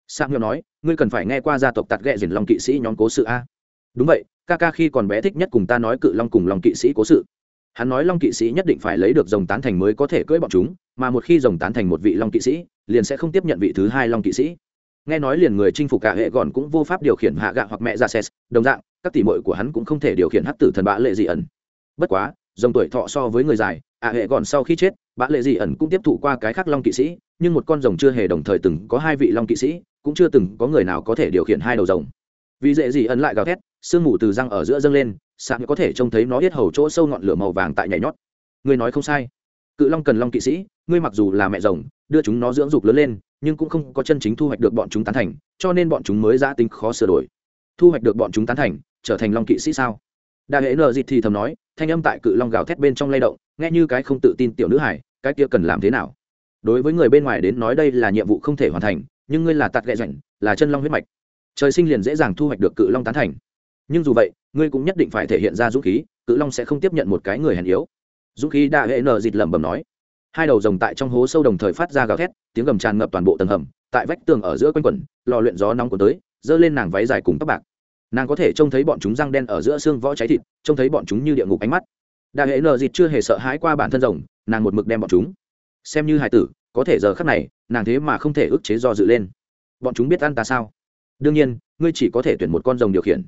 Sang nhau nói, ngươi cần phải nghe qua gia tộc tạt ghẹ dền lòng kỵ sĩ nhóm cố sự a. Đúng vậy, ca ca khi còn bé thích nhất cùng ta nói cự long cùng lòng kỵ sĩ cố sự. Hắn nói long kỵ sĩ nhất định phải lấy được dòng tán thành mới có thể cưỡi bọn chúng mà một khi rồng tán thành một vị long kỵ sĩ, liền sẽ không tiếp nhận vị thứ hai long kỵ sĩ. Nghe nói liền người chinh phục cả hệ gọn cũng vô pháp điều khiển hạ gạ hoặc mẹ ra ses đồng dạng, các tỷ mội của hắn cũng không thể điều khiển hắc tử thần bã lệ dị ẩn. Bất quá dòng tuổi thọ so với người dài ạ hệ gọn sau khi chết bã lệ dị ẩn cũng tiếp thụ qua cái khác long kỵ sĩ, nhưng một con rồng chưa hề đồng thời từng có hai vị long kỵ sĩ, cũng chưa từng có người nào có thể điều khiển hai đầu rồng. Vì dễ dị ẩn lại gào thét, sương mù từ răng ở giữa dâng lên, sạm có thể trông thấy nó hết hầu chỗ sâu ngọn lửa màu vàng tại nhảy nhót. Người nói không sai cự long cần long kỵ sĩ, ngươi mặc dù là mẹ rồng, đưa chúng nó dưỡng dục lớn lên, nhưng cũng không có chân chính thu hoạch được bọn chúng tán thành, cho nên bọn chúng mới giã tính khó sửa đổi. Thu hoạch được bọn chúng tán thành, trở thành long kỵ sĩ sao? Đại hệ nờ dịt thì thầm nói, thanh âm tại cự long gào thét bên trong lay động, nghe như cái không tự tin tiểu nữ hải cái kia cần làm thế nào? Đối với người bên ngoài đến nói đây là nhiệm vụ không thể hoàn thành, nhưng ngươi là tạt ghẹ rảnh, là chân long huyết mạch. Trời sinh liền dễ dàng thu hoạch được cự long tán thành. Nhưng dù vậy, ngươi cũng nhất định phải thể hiện ra dũng khí, cự long sẽ không tiếp nhận một cái người hèn yếu dũng khí đại hệ nở dịt lẩm bẩm nói. Hai đầu rồng tại trong hố sâu đồng thời phát ra gào thét, tiếng gầm tràn ngập toàn bộ tầng hầm, tại vách tường ở giữa quanh quẩn, lò luyện gió nóng của tới, giơ lên nàng váy dài cùng tóc bạc. Nàng có thể trông thấy bọn chúng răng đen ở giữa xương võ cháy thịt, trông thấy bọn chúng như địa ngục ánh mắt. Đại hệ nờ dịt chưa hề sợ hãi qua bản thân rồng, nàng một mực đem bọn chúng. Xem như hải tử, có thể giờ khắc này, nàng thế mà không thể ức chế do dự lên. Bọn chúng biết ăn ta sao? Đương nhiên, ngươi chỉ có thể tuyển một con rồng điều khiển.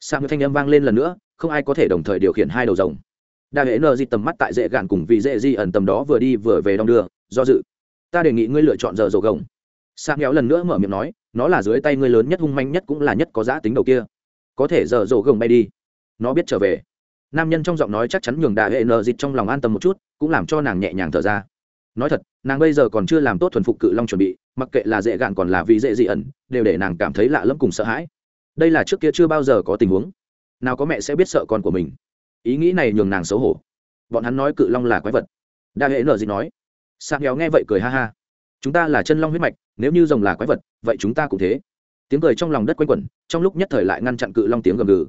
Sang thanh âm vang lên lần nữa, không ai có thể đồng thời điều khiển hai đầu rồng đại hệ nờ di tầm mắt tại dễ gạn cùng vì dễ di ẩn tầm đó vừa đi vừa về đong đưa, do dự. Ta đề nghị ngươi lựa chọn giờ dầu gồng. Sang kéo lần nữa mở miệng nói, nó là dưới tay ngươi lớn nhất, hung manh nhất cũng là nhất có giá tính đầu kia. Có thể giờ dầu gồng bay đi. Nó biết trở về. Nam nhân trong giọng nói chắc chắn nhường đại hệ nờ dịt trong lòng an tâm một chút, cũng làm cho nàng nhẹ nhàng thở ra. Nói thật, nàng bây giờ còn chưa làm tốt thuần phục cự long chuẩn bị, mặc kệ là dễ gạn còn là vì dễ dị ẩn, đều để nàng cảm thấy lạ lẫm cùng sợ hãi. Đây là trước kia chưa bao giờ có tình huống. Nào có mẹ sẽ biết sợ con của mình ý nghĩ này nhường nàng xấu hổ. Bọn hắn nói cự long là quái vật. Đa hệ nợ gì nói. Sạc nghèo nghe vậy cười ha ha. Chúng ta là chân long huyết mạch, nếu như rồng là quái vật, vậy chúng ta cũng thế. Tiếng cười trong lòng đất quanh quẩn, trong lúc nhất thời lại ngăn chặn cự long tiếng gầm gừ.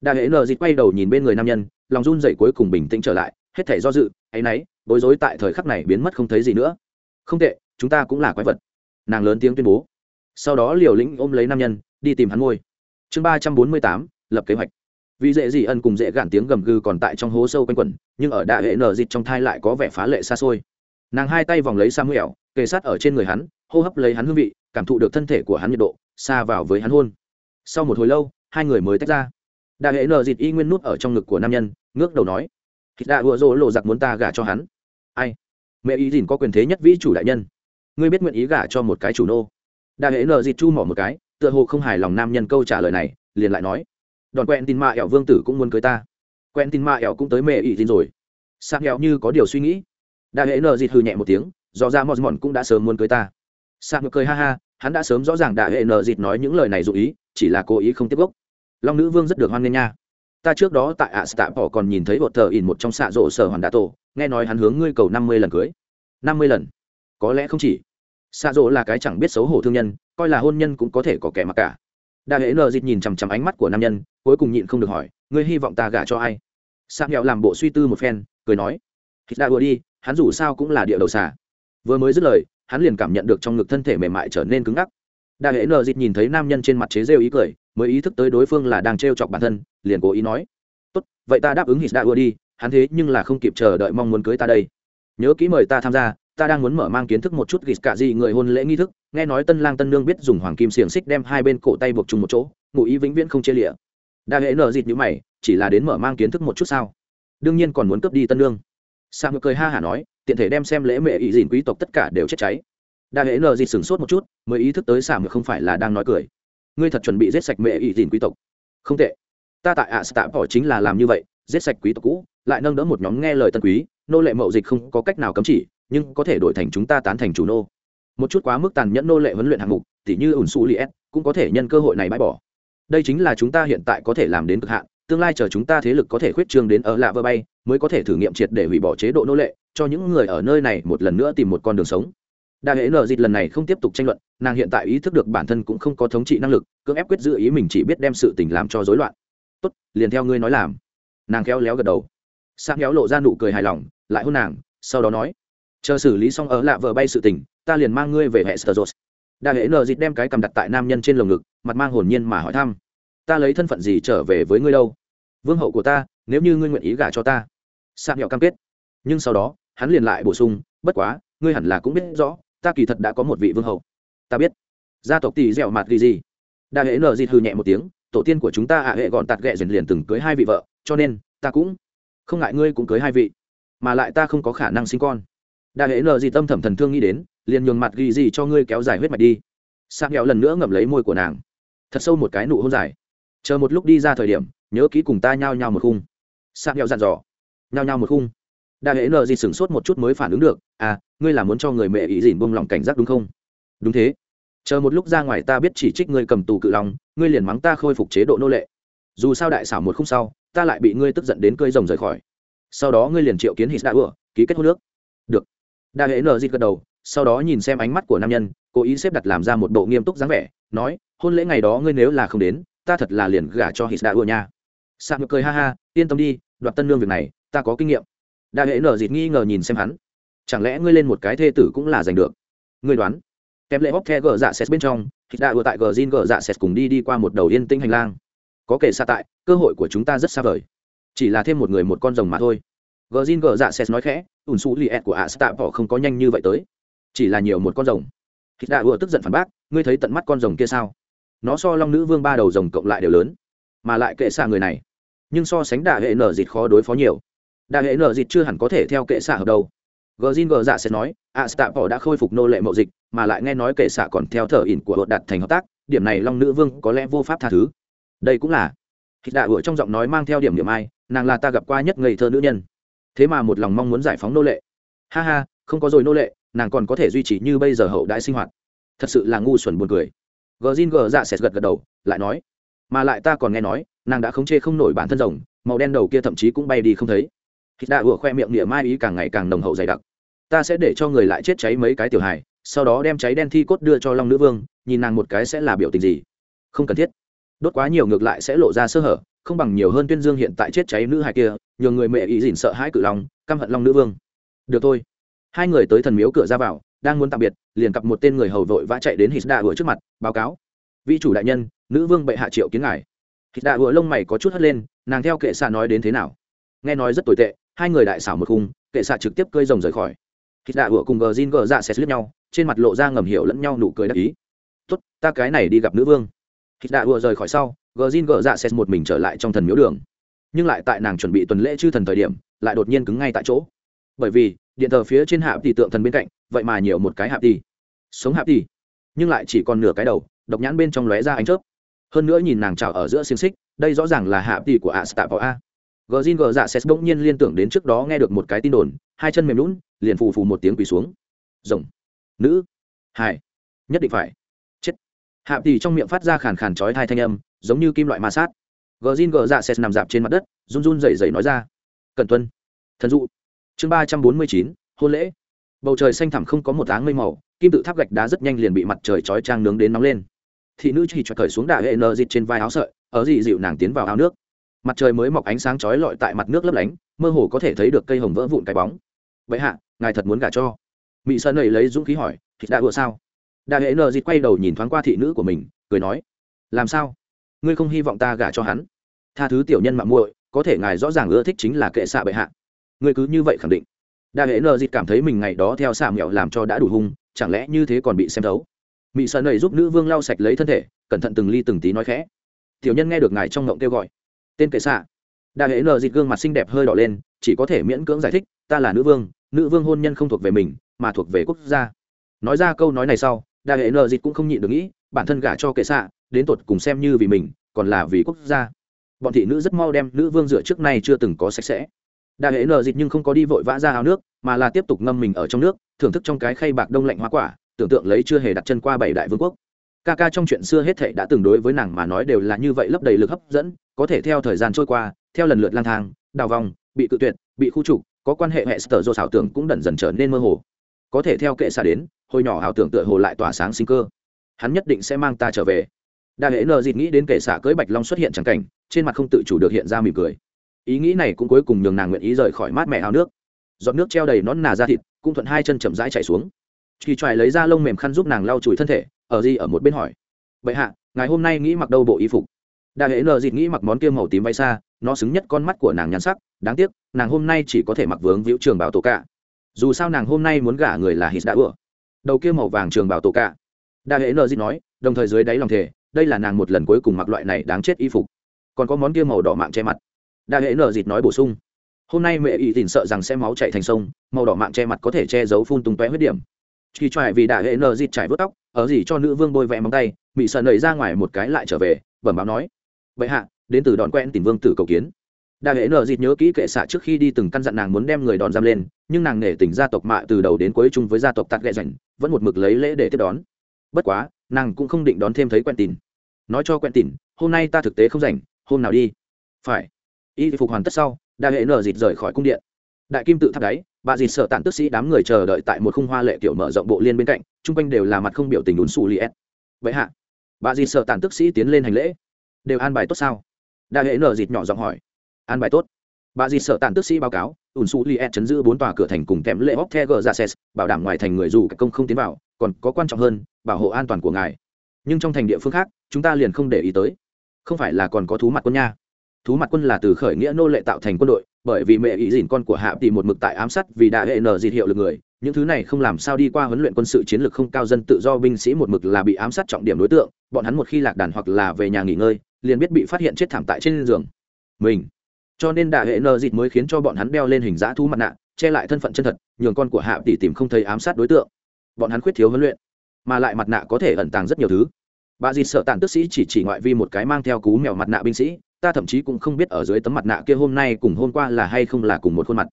Đa hệ nợ dịt quay đầu nhìn bên người nam nhân, lòng run dậy cuối cùng bình tĩnh trở lại, hết thể do dự ấ náy bối rối tại thời khắc này biến mất không thấy gì nữa. Không tệ, chúng ta cũng là quái vật. Nàng lớn tiếng tuyên bố. Sau đó liều lĩnh ôm lấy nam nhân, đi tìm hắn ngôi. Chương ba trăm bốn mươi tám, lập kế hoạch vì dễ gì ân cùng dễ gạn tiếng gầm gừ còn tại trong hố sâu quanh quẩn, nhưng ở đại hệ nở dịt trong thai lại có vẻ phá lệ xa xôi. Nàng hai tay vòng lấy samuel, kề sát ở trên người hắn, hô hấp lấy hắn hương vị, cảm thụ được thân thể của hắn nhiệt độ, xa vào với hắn hôn. Sau một hồi lâu, hai người mới tách ra. Đại hệ nở dịt y nguyên nút ở trong ngực của nam nhân, ngước đầu nói thịt đạ ùa rỗ lộ giặc muốn ta gả cho hắn. Ai? Mẹ ý dìn có quyền thế nhất vĩ chủ đại nhân. Ngươi biết nguyện ý gả cho một cái chủ nô. Đại hệ nở dịt chu mỏ một cái, tựa hồ không hài lòng nam nhân câu trả lời này, liền lại nói đòn quen tin mạ ẻo vương tử cũng muốn cưới ta. Quen tin mạ ẻo cũng tới mẹ ỷ tin rồi. Sạc ẻo như có điều suy nghĩ. Đại hệ nờ dịt hư nhẹ một tiếng do ra mòn mòn cũng đã sớm muốn cưới ta. Sang cười ha ha, hắn đã sớm rõ ràng đại hệ nờ dịt nói những lời này dụ ý, chỉ là cố ý không tiếp gốc. Long nữ vương rất được hoan nghênh nha. Ta trước đó tại ạ stạ bỏ còn nhìn thấy bột thờ ỉn một trong xạ rộ sở hoàn đạ tổ, nghe nói hắn hướng ngươi cầu năm mươi lần cưới. năm mươi lần? Có lẽ không chỉ. Xạ rộ là cái chẳng biết xấu hổ thương nhân, coi là hôn nhân cũng có thể có kẻ mặc cả đa hễ nờ dịt nhìn chằm chằm ánh mắt của nam nhân, cuối cùng nhịn không được hỏi, ngươi hy vọng ta gả cho ai? Sang nghèo làm bộ suy tư một phen, cười nói hít đa vừa đi, hắn dù sao cũng là địa đầu xà. Vừa mới dứt lời, hắn liền cảm nhận được trong ngực thân thể mềm mại trở nên cứng ngắc. Đa hễ nờ dịt nhìn thấy nam nhân trên mặt chế rêu ý cười, mới ý thức tới đối phương là đang trêu chọc bản thân, liền cố ý nói, tốt, vậy ta đáp ứng hít đa vừa đi, hắn thế nhưng là không kịp chờ đợi mong muốn cưới ta đây. Nhớ kỹ mời ta tham gia ta đang muốn mở mang kiến thức một chút ghịt cả gì người hôn lễ nghi thức nghe nói tân lang tân nương biết dùng hoàng kim xiềng xích đem hai bên cổ tay buộc chung một chỗ ngụ ý vĩnh viễn không chia lịa. Đa hệ nợ dịt như mày chỉ là đến mở mang kiến thức một chút sao? Đương nhiên còn muốn cướp đi tân nương. Sa ngược cười ha hả nói tiện thể đem xem lễ mẹ ý dìn quý tộc tất cả đều chết cháy. Đa hệ nợ dịt sửng sốt một chút mới ý thức tới sa ngược không phải là đang nói cười. Ngươi thật chuẩn bị giết sạch mẹ ý dìn quý tộc. Không tệ. Ta tại ạ à, bỏ chính là làm như vậy giết sạch quý tộc cũ lại nâng đỡ một nhóm nghe lời tân quý nô lệ mậu dịch không có cách nào cấm chỉ nhưng có thể đổi thành chúng ta tán thành chủ nô. Một chút quá mức tàn nhẫn nô lệ huấn luyện hạng mục, tỉ như ủn su li s cũng có thể nhân cơ hội này bãi bỏ. Đây chính là chúng ta hiện tại có thể làm đến cực hạn, tương lai chờ chúng ta thế lực có thể khuyết trương đến ở lạ vơ bay, mới có thể thử nghiệm triệt để hủy bỏ chế độ nô lệ, cho những người ở nơi này một lần nữa tìm một con đường sống. Đại hệ nợ dịch lần này không tiếp tục tranh luận, nàng hiện tại ý thức được bản thân cũng không có thống trị năng lực, cưỡng ép quyết giữ ý mình chỉ biết đem sự tình làm cho rối loạn. Tốt, liền theo ngươi nói làm. Nàng khéo léo gật đầu. Sang kéo lộ ra nụ cười hài lòng, lại hôn nàng, sau đó nói chờ xử lý xong ở lạ vợ bay sự tình, ta liền mang ngươi về hệ sơ dột đa hệ nờ dịt đem cái cầm đặt tại nam nhân trên lồng ngực, mặt mang hồn nhiên mà hỏi thăm. Ta lấy thân phận gì trở về với ngươi đâu? Vương hậu của ta, nếu như ngươi nguyện ý gả cho ta. Sạc nhọ cam kết. Nhưng sau đó, hắn liền lại bổ sung, bất quá, ngươi hẳn là cũng biết rõ, ta kỳ thật đã có một vị vương hậu. Ta biết. Gia tộc tỷ dẻo mặt ghi gì. Đa hệ nờ dịt hư nhẹ một tiếng, tổ tiên của chúng ta ạ hệ gọn tạt ghẹ dần liền từng cưới hai vị vợ, cho nên, ta cũng không ngại ngươi cũng cưới hai vị, mà lại ta không có khả năng sinh con đại hệ Nờ gì tâm thẩm thần thương nghĩ đến, liền nhường mặt ghi gì cho ngươi kéo dài huyết mạch đi. Sang nghèo lần nữa ngậm lấy môi của nàng. Thật sâu một cái nụ hôn dài. Chờ một lúc đi ra thời điểm, nhớ kỹ cùng ta nhao nhao một khung. Sang nghèo dặn dò. Nhao nhao một khung. Đại hệ Nờ gì sửng sốt một chút mới phản ứng được à ngươi là muốn cho người mẹ ý dỉn bông lòng cảnh giác đúng không? Đúng thế. Chờ một lúc ra ngoài ta biết chỉ trích ngươi cầm tù cự lòng ngươi liền mắng ta khôi phục chế độ nô lệ. Dù sao đại xảo một khung sau, ta lại bị ngươi tức giận đến cơi rồng rời khỏi. Sau đó ngươi liền triệu kiến hít đã ủa, ký kết hôn nước đa hệ nờ dịt gật đầu, sau đó nhìn xem ánh mắt của nam nhân, cố ý xếp đặt làm ra một bộ nghiêm túc dáng vẻ, nói, hôn lễ ngày đó ngươi nếu là không đến, ta thật là liền gả cho hít đã Ưa nha. Sạc ngược cười ha ha, yên tâm đi, đoạt tân lương việc này, ta có kinh nghiệm. Đa hệ nờ dịt nghi ngờ nhìn xem hắn, chẳng lẽ ngươi lên một cái thê tử cũng là giành được? Ngươi đoán, kém lệ bóc the gờ dạ xét bên trong hít đã Ưa tại gờ zin gờ dạ xét cùng đi đi qua một đầu yên tĩnh hành lang. Có kể xa tại, cơ hội của chúng ta rất xa vời. Chỉ là thêm một người một con rồng mà thôi gờ zin gờ dạ xét nói khẽ ùn xú li của ạ stạ bỏ không có nhanh như vậy tới. Chỉ là nhiều một con rồng. Khi đạ ùa tức giận phản bác, ngươi thấy tận mắt con rồng kia sao? Nó so long nữ vương ba đầu rồng cộng lại đều lớn, mà lại kệ xạ người này. Nhưng so sánh đạ hệ nở dịt khó đối phó nhiều. Đạ hệ nở dịt chưa hẳn có thể theo kệ xạ hợp đầu. Gờ zin gờ dạ sẽ nói, ạ stạ bỏ đã khôi phục nô lệ mậu dịch, mà lại nghe nói kệ xạ còn theo thở ỉn của bột đặt thành hợp tác, điểm này long nữ vương có lẽ vô pháp tha thứ. Đây cũng là. Khi đạ ùa trong giọng nói mang theo điểm điểm ai, nàng là ta gặp qua nhất ngây thơ nữ nhân thế mà một lòng mong muốn giải phóng nô lệ. Ha ha, không có rồi nô lệ, nàng còn có thể duy trì như bây giờ hậu đại sinh hoạt. Thật sự là ngu xuẩn buồn cười. Gờ zin gờ dạ sệt gật gật đầu, lại nói, mà lại ta còn nghe nói, nàng đã khống chê không nổi bản thân rồng, màu đen đầu kia thậm chí cũng bay đi không thấy. Hít đạ ủa khoe miệng niệm mai ý càng ngày càng nồng hậu dày đặc. Ta sẽ để cho người lại chết cháy mấy cái tiểu hài, sau đó đem cháy đen thi cốt đưa cho long nữ vương, nhìn nàng một cái sẽ là biểu tình gì. Không cần thiết. Đốt quá nhiều ngược lại sẽ lộ ra sơ hở không bằng nhiều hơn tuyên dương hiện tại chết cháy nữ hài kia, nhờ người mẹ ý dỉn sợ hãi cự lòng căm hận long nữ vương. Được thôi. Hai người tới thần miếu cửa ra vào, đang muốn tạm biệt, liền cặp một tên người hầu vội vã chạy đến hít đạ vừa trước mặt, báo cáo. Vị chủ đại nhân, nữ vương bệ hạ triệu kiến ngài. Hít đạ vừa lông mày có chút hất lên, nàng theo kệ xạ nói đến thế nào? Nghe nói rất tồi tệ, hai người đại xảo một khung, kệ xạ trực tiếp cơi rồng rời khỏi. Hít đạ vừa cùng gờ zin gờ dạ xẹt lướt nhau, trên mặt lộ ra ngầm hiểu lẫn nhau nụ cười đắc ý. Tốt, ta cái này đi gặp nữ vương. Hít đạ vừa rời khỏi sau gờ zin gờ dạ xét một mình trở lại trong thần miếu đường. Nhưng lại tại nàng chuẩn bị tuần lễ chư thần thời điểm lại đột nhiên cứng ngay tại chỗ. Bởi vì điện thờ phía trên hạ tỷ tượng thần bên cạnh vậy mà nhiều một cái hạ tỷ. Sống hạ tỷ. Nhưng lại chỉ còn nửa cái đầu độc nhãn bên trong lóe ra ánh chớp. Hơn nữa nhìn nàng trào ở giữa xiềng xích đây rõ ràng là hạ tỷ của ạ stạ vào a gờ zin gờ dạ xét bỗng nhiên liên tưởng đến trước đó nghe được một cái tin đồn hai chân mềm lún liền phù phù một tiếng quỳ xuống. Rồng. Nữ. Hải, nhất định phải. Chết. Hạ tỷ trong miệng phát ra khàn khàn chói tai thanh âm giống như kim loại ma sát. Gờ zin gờ dạ xét nằm dạp trên mặt đất, run run rẩy rẩy nói ra, cẩn tuân, thần dụ. Chương ba trăm bốn mươi chín, hôn lễ. Bầu trời xanh thẳm không có một áng mây màu, kim tự tháp gạch đá rất nhanh liền bị mặt trời chói trang nướng đến nóng lên. Thị nữ chỉ cho cởi xuống đại hệ nơ dịt trên vai áo sợi, ở dị dịu nàng tiến vào áo nước. Mặt trời mới mọc ánh sáng chói lọi tại mặt nước lấp lánh, mơ hồ có thể thấy được cây hồng vỡ vụn cái bóng. Vậy hạ, ngài thật muốn gả cho? Mỹ sơn nầy lấy dũng khí hỏi thịt đã đùa sao? Đại hệ nơ dịt quay đầu nhìn thoáng qua thị nữ của mình, cười nói, làm sao? Ngươi không hy vọng ta gả cho hắn. Tha thứ tiểu nhân mạng muội, có thể ngài rõ ràng ưa thích chính là kệ xạ bệ hạ. Ngươi cứ như vậy khẳng định. Đa hệ nợ dịt cảm thấy mình ngày đó theo xạ mẹo làm cho đã đủ hung, chẳng lẽ như thế còn bị xem thấu? Mỹ sợ nầy giúp nữ vương lau sạch lấy thân thể, cẩn thận từng ly từng tí nói khẽ. Tiểu nhân nghe được ngài trong ngộng kêu gọi. Tên kệ xạ. Đa hệ nợ dịt gương mặt xinh đẹp hơi đỏ lên, chỉ có thể miễn cưỡng giải thích, ta là nữ vương nữ vương hôn nhân không thuộc về mình, mà thuộc về quốc gia. Nói ra câu nói này sau, đa hệ nợ dịt cũng không nhịn được nghĩ, bản thân gả cho kệ xạ đến tột cùng xem như vì mình, còn là vì quốc gia. Bọn thị nữ rất mau đem nữ vương rửa trước nay chưa từng có sạch sẽ. Đại hệ nợ dịch nhưng không có đi vội vã ra áo nước, mà là tiếp tục ngâm mình ở trong nước, thưởng thức trong cái khay bạc đông lạnh hoa quả, tưởng tượng lấy chưa hề đặt chân qua bảy đại vương quốc. Ca ca trong chuyện xưa hết thệ đã từng đối với nàng mà nói đều là như vậy lấp đầy lực hấp dẫn, có thể theo thời gian trôi qua, theo lần lượt lang thang, đào vòng, bị cự tuyệt, bị khu trục, có quan hệ hệ sở do xảo tưởng cũng dần dần trở nên mơ hồ. Có thể theo kệ xa đến, hồi nhỏ ảo tưởng tựa hồ lại tỏa sáng sinh cơ. Hắn nhất định sẽ mang ta trở về đa hệ nờ dịt nghĩ đến kể xạ cưới bạch long xuất hiện chẳng cảnh, trên mặt không tự chủ được hiện ra mỉm cười. Ý nghĩ này cũng cuối cùng nhường nàng nguyện ý rời khỏi mát mẹ ao nước. Giọt nước treo đầy nón nà ra thịt, cũng thuận hai chân chậm rãi chạy xuống. Kỳ tròi lấy ra lông mềm khăn giúp nàng lau chùi thân thể, ở gì ở một bên hỏi. Bệ hạ ngày hôm nay nghĩ mặc đâu bộ y phục? Đại hệ nờ dịt nghĩ mặc món kia màu tím bay xa, nó xứng nhất con mắt của nàng nhắn sắc, đáng tiếc, nàng hôm nay chỉ có thể mặc vướng víu trường bảo tổ cả dù sao nàng hôm nay muốn gả người là hít đã ựa đầu kia màu vàng trường bảo tổ cả đại hệ nờ dịt nói, đồng thời dưới đáy lòng thể đây là nàng một lần cuối cùng mặc loại này đáng chết y phục. Còn có món kia màu đỏ mạng che mặt. Đại hệ nợ dịt nói bổ sung. Hôm nay mẹ y tìm sợ rằng sẽ máu chạy thành sông, màu đỏ mạng che mặt có thể che giấu phun tung tóe huyết điểm. Khi choại vì đại hệ nợ dịt trải vớt tóc, ở gì cho nữ vương bôi vẽ móng tay bị sợ nầy ra ngoài một cái lại trở về, bẩm báo nói. Vậy hạ, đến từ đòn quen tìm vương tử cầu kiến. Đại hệ nợ dịt nhớ kỹ kệ xạ trước khi đi từng căn dặn nàng muốn đem người đòn giam lên, nhưng nàng nể tình gia tộc mạ từ đầu đến cuối chung với gia tộc tạt ghẹ rảnh, vẫn một mực lấy lễ để tiếp đón. Bất quá, nàng cũng không định đón thêm thấy quen tìm nói cho quen tỉn, hôm nay ta thực tế không rảnh, hôm nào đi? Phải. Y phục hoàn tất sau đại hệ nở dịt rời khỏi cung điện. Đại kim tự tháp đáy, bà dịt sợ tàn tức sĩ đám người chờ đợi tại một khung hoa lệ kiểu mở rộng bộ liên bên cạnh, chung quanh đều là mặt không biểu tình đốn xù li ép vậy hạ. Bà dịt sợ tàn tức sĩ tiến lên hành lễ. Đều an bài tốt sao? Đại hệ nở dịt nhỏ giọng hỏi. An bài tốt. Bà dịt sợ tàn tức sĩ báo cáo ủn xù li ép chấn giữ bốn tòa cửa thành cùng kèm lễ hóc the gờ ra ses, bảo đảm ngoài thành người dù các công không tiến vào, còn có quan trọng hơn, bảo hộ an toàn của ngài nhưng trong thành địa phương khác, chúng ta liền không để ý tới. Không phải là còn có thú mặt quân nha. Thú mặt quân là từ khởi nghĩa nô lệ tạo thành quân đội, bởi vì mẹ ý dìn con của hạ tìm một mực tại ám sát vì đã hệ nở dịt hiệu lực người, những thứ này không làm sao đi qua huấn luyện quân sự chiến lược không cao dân tự do binh sĩ một mực là bị ám sát trọng điểm đối tượng, bọn hắn một khi lạc đàn hoặc là về nhà nghỉ ngơi, liền biết bị phát hiện chết thảm tại trên giường. Mình. Cho nên đại hệ nờ dịt mới khiến cho bọn hắn đeo lên hình dã thú mặt nạ, che lại thân phận chân thật, nhường con của hạ tỷ tìm không thấy ám sát đối tượng. Bọn hắn khuyết thiếu huấn luyện mà lại mặt nạ có thể ẩn tàng rất nhiều thứ. Bà dịt sợ tàn tức sĩ chỉ chỉ ngoại vi một cái mang theo cú mèo mặt nạ binh sĩ, ta thậm chí cũng không biết ở dưới tấm mặt nạ kia hôm nay cùng hôm qua là hay không là cùng một khuôn mặt.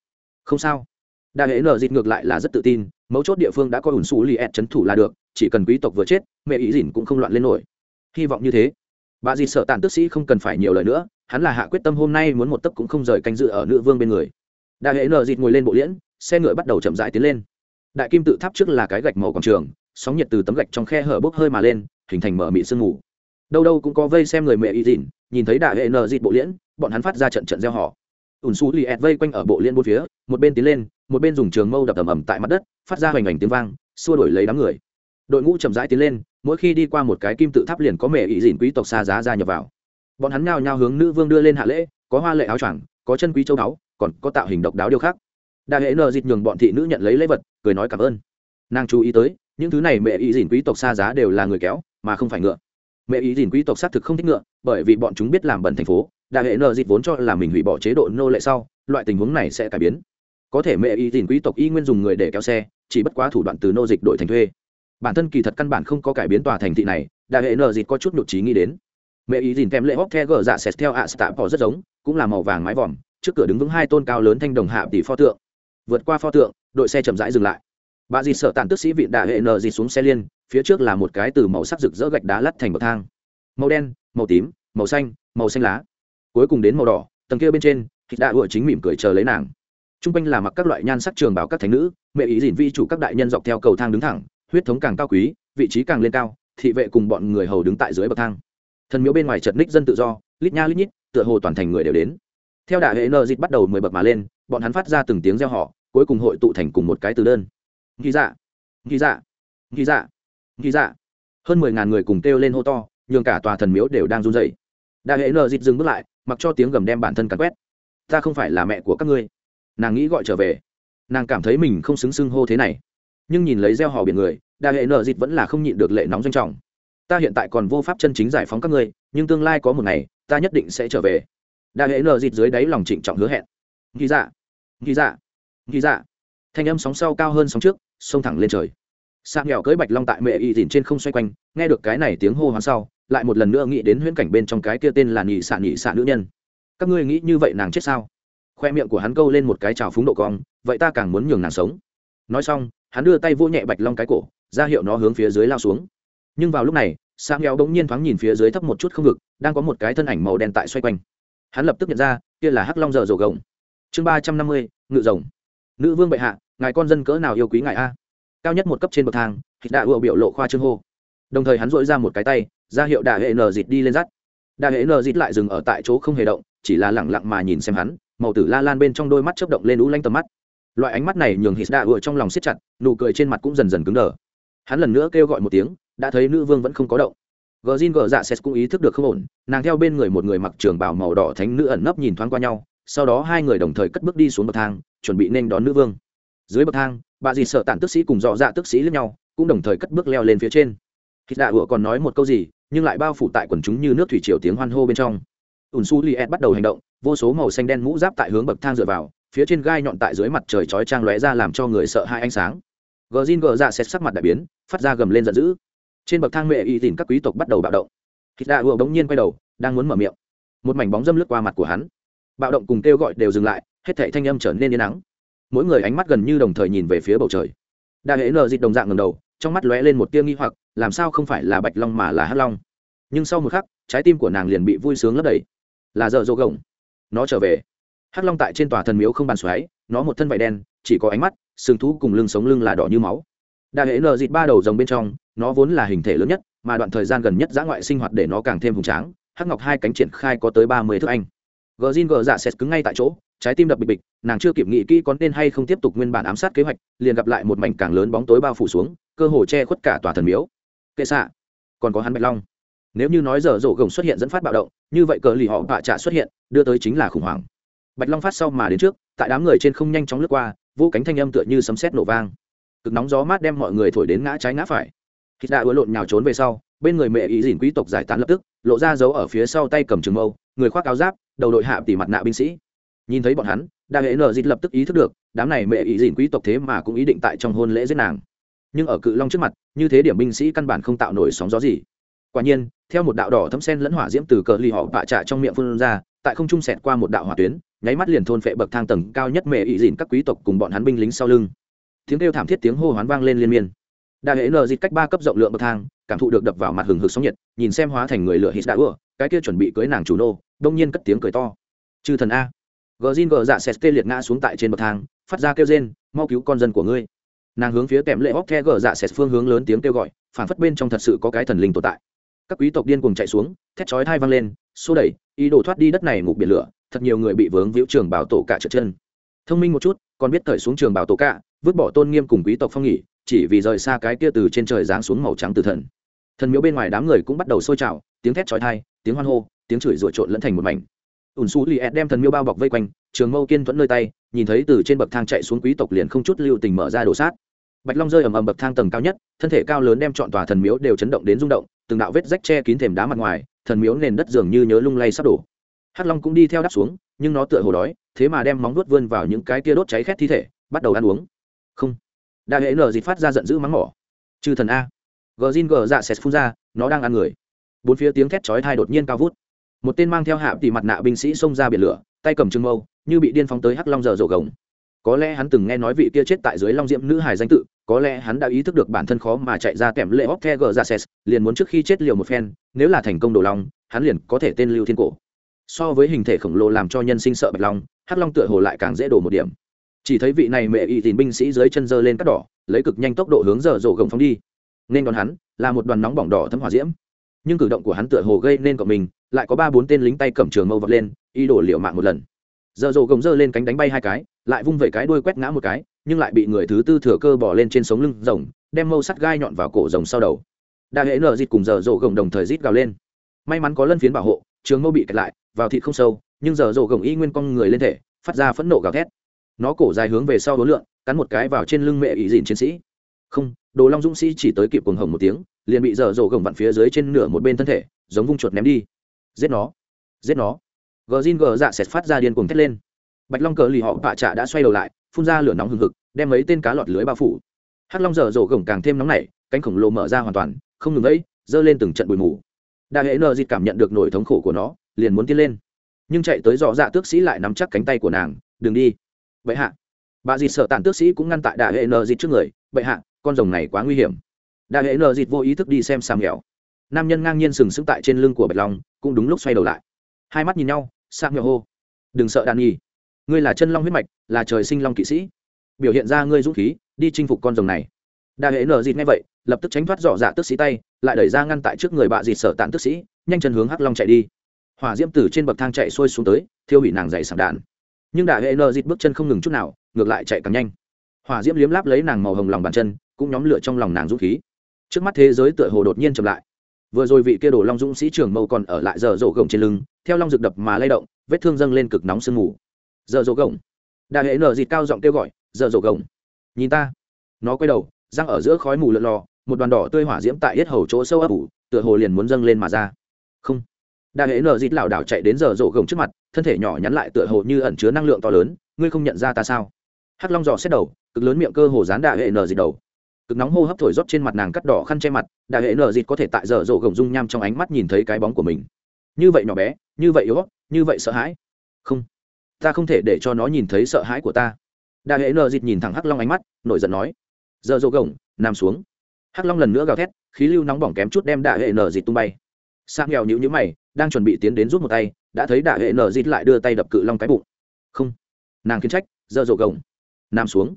Không sao. Đại hệ nở dịt ngược lại là rất tự tin, mấu chốt địa phương đã có ủn xù li ẹt trấn thủ là được, chỉ cần quý tộc vừa chết, mẹ ý dỉn cũng không loạn lên nổi. Hy vọng như thế. Bà dịt sợ tàn tức sĩ không cần phải nhiều lời nữa, hắn là hạ quyết tâm hôm nay muốn một tấc cũng không rời canh dự ở nữ vương bên người. Đại hệ nở dịt ngồi lên bộ liễn, xe ngựa bắt đầu chậm rãi tiến lên. Đại kim tự tháp trước là cái gạch màu quảng trường sóng nhiệt từ tấm gạch trong khe hở bốc hơi mà lên, hình thành mở mị sương ngủ đâu đâu cũng có vây xem người mẹ y dìn, nhìn thấy đại hệ nờ dịt bộ liễn, bọn hắn phát ra trận trận gieo họ. Ùn xú lì ẹt vây quanh ở bộ liên bốn phía, một bên tiến lên, một bên dùng trường mâu đập ầm ầm tại mặt đất, phát ra hoành ảnh tiếng vang, xua đổi lấy đám người. Đội ngũ chậm rãi tiến lên, mỗi khi đi qua một cái kim tự tháp liền có mẹ ý dìn quý tộc xa giá ra nhập vào. Bọn hắn nhao nhao hướng nữ vương đưa lên hạ lễ, có hoa lệ áo choàng, có chân quý châu đáo còn có tạo hình độc đáo điêu khác đại hệ nờ dịt nhường bọn thị nữ nhận lấy lễ vật, cười nói cảm ơn. Nàng chú ý tới những thứ này mẹ ý dìn quý tộc xa giá đều là người kéo, mà không phải ngựa. Mẹ ý dìn quý tộc xác thực không thích ngựa, bởi vì bọn chúng biết làm bẩn thành phố đại hệ nợ dịt vốn cho là mình hủy bỏ chế độ nô lệ sau, loại tình huống này sẽ cải biến. Có thể mẹ ý dìn quý tộc y nguyên dùng người để kéo xe, chỉ bất quá thủ đoạn từ nô dịch đổi thành thuê. Bản thân kỳ thật căn bản không có cải biến tòa thành thị này đại hệ nợ dịt có chút nhục trí nghĩ đến. Mẹ ý dìn kèm lệ hóc the gờ dạ xẹt theo ạ stạ bỏ rất giống, cũng là màu vàng mái vòm, trước cửa đứng vững hai tôn cao lớn thanh đồng hạ tỷ pho tượng. Vượt qua pho tượng, đội xe chậm rãi dừng lại bà dì sợ tàn tức sĩ vị đại hệ nợ dì xuống xe liên, phía trước là một cái từ màu sắc rực rỡ gạch đá lắt thành bậc thang. Màu đen, màu tím, màu xanh màu xanh lá. Cuối cùng đến màu đỏ, tầng kia bên trên, thịt đạ ựa chính mỉm cười chờ lấy nàng. T r u n g quanh là mặc các loại nhan sắc trường bảo các thánh nữ, mẹ ý dìn vi chủ các đại nhân dọc theo cầu thang đứng thẳng, huyết thống càng cao quý, vị trí càng lên cao, thị vệ cùng bọn người hầu đứng tại dưới bậc thang. Thần miếu bên ngoài chật ních dân tự do, lít nha lít nhít, tựa hồ toàn thành người đều đến. Theo đại hệ nợ dịt bắt đầu mười bậc mà lên, bọn hắn phát ra từng tiếng reo họ cuối cùng hội tụ thành cùng một cái từ đơn ghi dạ. Ghi dạ. Ghi dạ. Ghi dạ. Hơn mười ngàn người cùng kêu lên hô to, nhường cả tòa thần miếu đều đang run rẩy. Đại hệ nợ dịp dừng bước lại, mặc cho tiếng gầm đem bản thân cắn quét. Ta không phải là mẹ của các ngươi. Nàng nghĩ gọi trở về. Nàng cảm thấy mình không xứng xưng hô thế này. Nhưng nhìn lấy gieo hò biển người đại hệ nợ dịp vẫn là không nhịn được lệ nóng doanh trọng. Ta hiện tại còn vô pháp chân chính giải phóng các ngươi, nhưng tương lai có một ngày, ta nhất định sẽ trở về. Đại hệ nợ dịp dưới đáy lòng trịnh trọng hứa hẹn. Ghi dạ. Ghi dạ. Ghi dạ. Thanh âm sóng sau cao hơn sóng trước xông thẳng lên trời. Sạc nghèo cưới bạch long tại mẹ y dìn trên không xoay quanh, nghe được cái này tiếng hô hoán sau, lại một lần nữa nghĩ đến huyễn cảnh bên trong cái kia tên là nhị xạ nhị xạ nữ nhân. Các ngươi nghĩ như vậy nàng chết sao? Khoe miệng của hắn câu lên một cái trào phúng độ cong, vậy ta càng muốn nhường nàng sống. Nói xong, hắn đưa tay vô nhẹ bạch long cái cổ, ra hiệu nó hướng phía dưới lao xuống. Nhưng vào lúc này sang nghèo bỗng nhiên thoáng nhìn phía dưới thấp một chút không vực, đang có một cái thân ảnh màu đen tại xoay quanh. Hắn lập tức nhận ra, kia là hắc long giờ rồ gồng. Chương ba trăm năm mươi, ngự rồng. Nữ vương bệ hạ ngài con dân cỡ nào yêu quý ngài a? Cao nhất một cấp trên bậc thang hít đạ ựa biểu lộ khoa trương hô. Đồng thời hắn dội ra một cái tay, ra hiệu đạ hệ nờ dịt đi lên dắt. Đạ hệ nờ dịt lại dừng ở tại chỗ không hề động, chỉ là lẳng lặng mà nhìn xem hắn, màu tử la lan bên trong đôi mắt chớp động lên lũ lanh tầm mắt. Loại ánh mắt này nhường hít đạ ựa trong lòng siết chặt, nụ cười trên mặt cũng dần dần cứng đờ. Hắn lần nữa kêu gọi một tiếng, đã thấy nữ vương vẫn không có động. Gờ zin gờ dạ ses cũng ý thức được không ổn, nàng theo bên người một người mặc trường bảo màu đỏ thánh nữ ẩn nấp nhìn thoáng qua nhau, sau đó hai người đồng thời cất bước đi xuống bậc thang, chuẩn bị nên đón nữ vương dưới bậc thang, bà dì sợ tản tức sĩ cùng dọ dạ tức sĩ lẫn nhau, cũng đồng thời cất bước leo lên phía trên. Khi đạ ủa còn nói một câu gì, nhưng lại bao phủ tại quần chúng như nước thủy triều tiếng hoan hô bên trong. Ùn su li ed bắt đầu hành động, vô số màu xanh đen mũ giáp tại hướng bậc thang dựa vào, phía trên gai nhọn tại dưới mặt trời chói trang lóe ra làm cho người sợ hai ánh sáng. Gờ zin gờ dạ xét sắc mặt đại biến, phát ra gầm lên giận dữ. Trên bậc thang mẹ y tìm các quý tộc bắt đầu bạo động. Khi đạ ủa bỗng nhiên quay đầu, đang muốn mở miệng. Một mảnh bóng dâm lướt qua mặt của hắn. Bạo động cùng kêu gọi đều dừng lại, hết thảy thanh âm trở nên yên nắng mỗi người ánh mắt gần như đồng thời nhìn về phía bầu trời. Đại hệ nờ dịt đồng dạng ngầm đầu, trong mắt lóe lên một tia nghi hoặc, làm sao không phải là bạch long mà là hắc long? Nhưng sau một khắc, trái tim của nàng liền bị vui sướng lấp đầy. Là giờ dỗ gồng. Nó trở về. Hắc long tại trên tòa thần miếu không bàn xoáy, nó một thân vải đen, chỉ có ánh mắt, sừng thú cùng lưng sống lưng là đỏ như máu. Đại hệ nờ dịt ba đầu rồng bên trong, nó vốn là hình thể lớn nhất, mà đoạn thời gian gần nhất giã ngoại sinh hoạt để nó càng thêm hùng tráng, hắc ngọc hai cánh triển khai có tới ba mươi thước anh. Gờ zin gờ dạ sệt cứng ngay tại chỗ trái tim đập bịch bịch, nàng chưa kịp nghĩ kỹ có nên hay không tiếp tục nguyên bản ám sát kế hoạch, liền gặp lại một mảnh càng lớn bóng tối bao phủ xuống, cơ hồ che khuất cả tòa thần miếu. Kệ xạ, còn có hắn bạch long. Nếu như nói giờ rổ gồng xuất hiện dẫn phát bạo động, như vậy cờ lì họ bạ trạ xuất hiện, đưa tới chính là khủng hoảng. Bạch long phát sau mà đến trước, tại đám người trên không nhanh chóng lướt qua vũ cánh thanh âm tựa như sấm sét nổ vang. Cực nóng gió mát đem mọi người thổi đến ngã trái ngã phải. Khi đã ứa lộn nhào trốn về sau, bên người mẹ ý dìn quý tộc giải tán lập tức, lộ ra dấu ở phía sau tay cầm trường mâu, người khoác áo giáp, đầu đội hạ tỉ mặt nạ binh sĩ nhìn thấy bọn hắn, đa hệ nờ dịt lập tức ý thức được, đám này mẹ ý dịn quý tộc thế mà cũng ý định tại trong hôn lễ giết nàng. Nhưng ở cự long trước mặt, như thế điểm binh sĩ căn bản không tạo nổi sóng gió gì. Quả nhiên, theo một đạo đỏ thấm sen lẫn hỏa diễm từ cờ lì họ vạ trạ trong miệng phun ra, tại không trung sẹt qua một đạo hỏa tuyến, nháy mắt liền thôn phệ bậc thang tầng cao nhất mẹ ý dịn các quý tộc cùng bọn hắn binh lính sau lưng. Tiếng kêu thảm thiết tiếng hô hoán vang lên liên miên. Đại hệ nờ dịt cách ba cấp rộng lượng bậc thang, cảm thụ được đập vào mặt hừng hực sóng nhiệt, nhìn xem hóa thành người lửa hít đã ưa, cái kia chuẩn bị cưới nàng chủ nô, đông nhiên cất tiếng cười to. Chư thần a gờ zin gờ dạ sét tê liệt ngã xuống tại trên bậc thang, phát ra kêu rên, mau cứu con dân của ngươi. Nàng hướng phía kèm lệ hóc the gờ dạ sét phương hướng lớn tiếng kêu gọi, phản phất bên trong thật sự có cái thần linh tồn tại. Các quý tộc điên cùng chạy xuống, thét chói thai văng lên, xô đẩy, ý đồ thoát đi đất này ngục biển lửa, thật nhiều người bị vướng víu trường bảo tổ cả trượt chân. Thông minh một chút, còn biết thời xuống trường bảo tổ cả vứt bỏ tôn nghiêm cùng quý tộc phong nghỉ, chỉ vì rời xa cái kia từ trên trời giáng xuống màu trắng từ thần. Thần miếu bên ngoài đám người cũng bắt đầu sôi trào, tiếng thét chói thai tiếng hoan hô, tiếng chửi rủa trộn lẫn thành một mảnh ùn xú li ed đem thần miêu bao bọc vây quanh, trường mâu kiên thuẫn nơi tay, nhìn thấy từ trên bậc thang chạy xuống quý tộc liền không chút lưu tình mở ra đổ sát. Bạch long rơi ầm ầm bậc thang tầng cao nhất, thân thể cao lớn đem chọn tòa thần miếu đều chấn động đến rung động, từng đạo vết rách che kín thềm đá mặt ngoài, thần miếu nền đất dường như nhớ lung lay sắp đổ. Hắc long cũng đi theo đáp xuống, nhưng nó tựa hồ đói, thế mà đem móng vuốt vươn vào những cái tia đốt cháy khét thi thể, bắt đầu ăn uống. Không. Đa hệ nở dịt phát ra giận dữ mắng mỏ. Chư thần a. Gờ zin gờ dạ sệt phun ra, nó đang ăn người. Bốn phía tiếng thét chói thai đột nhiên cao vút một tên mang theo hạ tỷ mặt nạ binh sĩ xông ra biển lửa, tay cầm trưng mâu, như bị điên phóng tới hắc long giờ rổ gồng. Có lẽ hắn từng nghe nói vị kia chết tại dưới long diệm nữ hài danh tự, có lẽ hắn đã ý thức được bản thân khó mà chạy ra kèm lệ hóc the gờ ra ses liền muốn trước khi chết liều một phen, nếu là thành công đồ long hắn liền có thể tên lưu thiên cổ. So với hình thể khổng lồ làm cho nhân sinh sợ bạch long, hắc long tựa hồ lại càng dễ đổ một điểm. Chỉ thấy vị này mẹ y tìm binh sĩ dưới chân dơ lên cắt đỏ, lấy cực nhanh tốc độ hướng dở dỗ gồng phóng đi. Nên đón hắn là một đoàn nóng bỏng đỏ thấm hỏa diễm. Nhưng cử động của hắn tựa hồ gây nên cộng mình lại có ba bốn tên lính tay cầm trường mâu vật lên, ý đồ liệu mạng một lần. Dở dỗ gồng dơ lên cánh đánh bay hai cái, lại vung vẩy cái đuôi quét ngã một cái, nhưng lại bị người thứ tư thừa cơ bỏ lên trên sống lưng rồng, đem mâu sắt gai nhọn vào cổ rồng sau đầu. Đa hệ nở dịt cùng dở dỗ gồng đồng thời rít gào lên. May mắn có lân phiến bảo hộ, trường mâu bị kẹt lại, vào thịt không sâu, nhưng giờ dỗ gồng y nguyên con người lên thể, phát ra phẫn nộ gào thét. Nó cổ dài hướng về sau đối lượng cắn một cái vào trên lưng mẹ ý dịn chiến sĩ. Không, đồ long dũng sĩ chỉ tới kịp cuồng hồng một tiếng, liền bị dở dỗ gồng vặn phía dưới trên nửa một bên thân thể, giống vung chuột ném đi giết nó. Giết nó. Gờ zin gờ dạ sệt phát ra điên cuồng thét lên. Bạch long cờ lì họ bạ trạ đã xoay đầu lại, phun ra lửa nóng hừng hực, đem mấy tên cá lọt lưới bao phủ. Hắc long dở dổ gồng càng thêm nóng nảy, cánh khổng lồ mở ra hoàn toàn, không ngừng ấy giơ lên từng trận bụi mù. Đại hệ nờ dịt cảm nhận được nỗi thống khổ của nó, liền muốn tiến lên. Nhưng chạy tới dọ dạ tước sĩ lại nắm chắc cánh tay của nàng, đừng đi. Vậy hạ. Bà dịt sợ tàn tước sĩ cũng ngăn tại đại hệ nờ dịt trước người vậy hạ, con rồng này quá nguy hiểm. Đại hệ nờ dịt vô ý thức đi xem sàm nghèo nam nhân ngang nhiên sừng sững tại trên lưng của bạch long, cũng đúng lúc xoay đầu lại. Hai mắt nhìn nhau sang nhỏ hô, đừng sợ đàn nhi, ngươi là chân long huyết mạch, là trời sinh long kỵ sĩ. Biểu hiện ra ngươi dũng khí, đi chinh phục con rồng này. Đại hệ nở dịt nghe vậy, lập tức tránh thoát dọ dạ tước sĩ tay, lại đẩy ra ngăn tại trước người bạ dịt sợ tàn tước sĩ, nhanh chân hướng hắc long chạy đi. Hỏa diễm tử trên bậc thang chạy xuôi xuống tới, thiêu hủy nàng dày sảng đạn. Nhưng đại hệ nở dịt bước chân không ngừng chút nào, ngược lại chạy càng nhanh. Hỏa diễm liếm láp lấy nàng màu hồng lòng bàn chân, cũng nhóm lửa trong lòng nàng dũng khí. Trước mắt thế giới tựa hồ đột nhiên chậm lại vừa rồi vị kia đổ long dũng sĩ trưởng mâu còn ở lại giờ rổ gồng trên lưng, theo long rực đập mà lay động, vết thương dâng lên cực nóng sương mù. Giờ rổ gồng. Đại hệ nở dịt cao giọng kêu gọi, giờ rổ gồng. Nhìn ta. Nó quay đầu, răng ở giữa khói mù lợn lò một đoàn đỏ tươi hỏa diễm tại hết hầu chỗ sâu ấp ủ, tựa hồ liền muốn dâng lên mà ra. Không. Đại hệ nở dịt lảo đảo chạy đến giờ rổ gồng trước mặt, thân thể nhỏ nhắn lại tựa hồ như ẩn chứa năng lượng to lớn, ngươi không nhận ra ta sao? Hắc long dò xét đầu, cực lớn miệng cơ hồ dán đại hệ nở dịt đầu cực nóng hô hấp thổi rót trên mặt nàng cắt đỏ khăn che mặt đại hệ nở dịt có thể tại giờ rổ gồng dung nham trong ánh mắt nhìn thấy cái bóng của mình. Như vậy nhỏ bé, như vậy yếu như vậy sợ hãi. Không, ta không thể để cho nó nhìn thấy sợ hãi của ta. Đại hệ nở dịt nhìn thẳng hắc long ánh mắt, nổi giận nói. Giờ rổ gồng, nằm xuống. Hắc long lần nữa gào thét, khí lưu nóng bỏng kém chút đem đại hệ nở dịt tung bay. Sang nghèo nhữ nhữ mày, đang chuẩn bị tiến đến rút một tay, đã thấy đại hệ nở dịt lại đưa tay đập cự long cái bụng. Không, nàng khiến trách dở dỗ gồng, nằm xuống.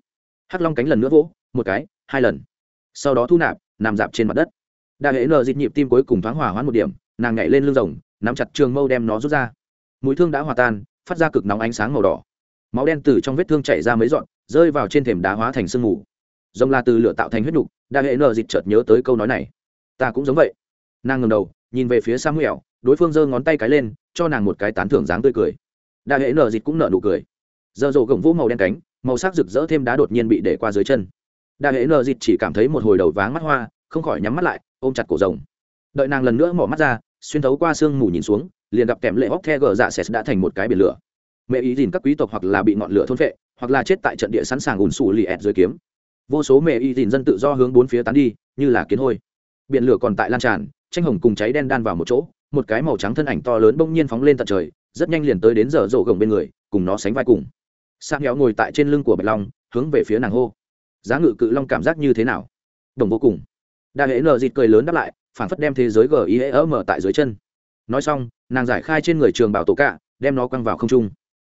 Hắc long cánh lần nữa vỗ, một cái hai lần. Sau đó thu nạp, nằm dạp trên mặt đất. Đại hệ nở dịt nhịp tim cuối cùng thoáng hỏa hoãn một điểm, nàng nhảy lên lưng rồng, nắm chặt trường mâu đem nó rút ra. Mũi thương đã hòa tan, phát ra cực nóng ánh sáng màu đỏ. Máu đen từ trong vết thương chảy ra mấy dọn rơi vào trên thềm đá hóa thành sương mù. Rồng là từ lửa tạo thành huyết nhục đại hệ nở dịt chợt nhớ tới câu nói này. Ta cũng giống vậy. Nàng ngầm đầu, nhìn về phía samuel, đối phương giơ ngón tay cái lên, cho nàng một cái tán thưởng dáng tươi cười. Đại hệ nở dịt cũng nở nụ cười. Giờ rổ gồng vũ màu đen cánh, màu sắc rực rỡ thêm đá đột nhiên bị để qua dưới chân. Đa hệ nờ dịt chỉ cảm thấy một hồi đầu váng mắt hoa, không khỏi nhắm mắt lại, ôm chặt cổ rồng. Đợi nàng lần nữa mỏ mắt ra, xuyên thấu qua sương mù nhìn xuống, liền gặp kèm lệ hóc the gờ dạ sệt đã thành một cái biển lửa. Mẹ ý dìn các quý tộc hoặc là bị ngọn lửa thôn phệ, hoặc là chết tại trận địa sẵn sàng ùn xù lì ẹt dưới kiếm. Vô số mẹ y dìn dân tự do hướng bốn phía tán đi, như là kiến hôi. Biển lửa còn tại lan tràn, tranh hồng cùng cháy đen đan vào một chỗ, một cái màu trắng thân ảnh to lớn bỗng nhiên phóng lên tận trời, rất nhanh liền tới đến giờ rổ gồng bên người, cùng nó sánh vai cùng. Sang héo ngồi tại trên lưng của bạch long, hướng về phía nàng hô giá ngự cự long cảm giác như thế nào? Đồng vô cùng. Đại hệ nờ dịt cười lớn đáp lại, phản phất đem thế giới gờ ý hễ ỡ mở tại dưới chân. Nói xong, nàng giải khai trên người trường bảo tổ cạ, đem nó quăng vào không trung.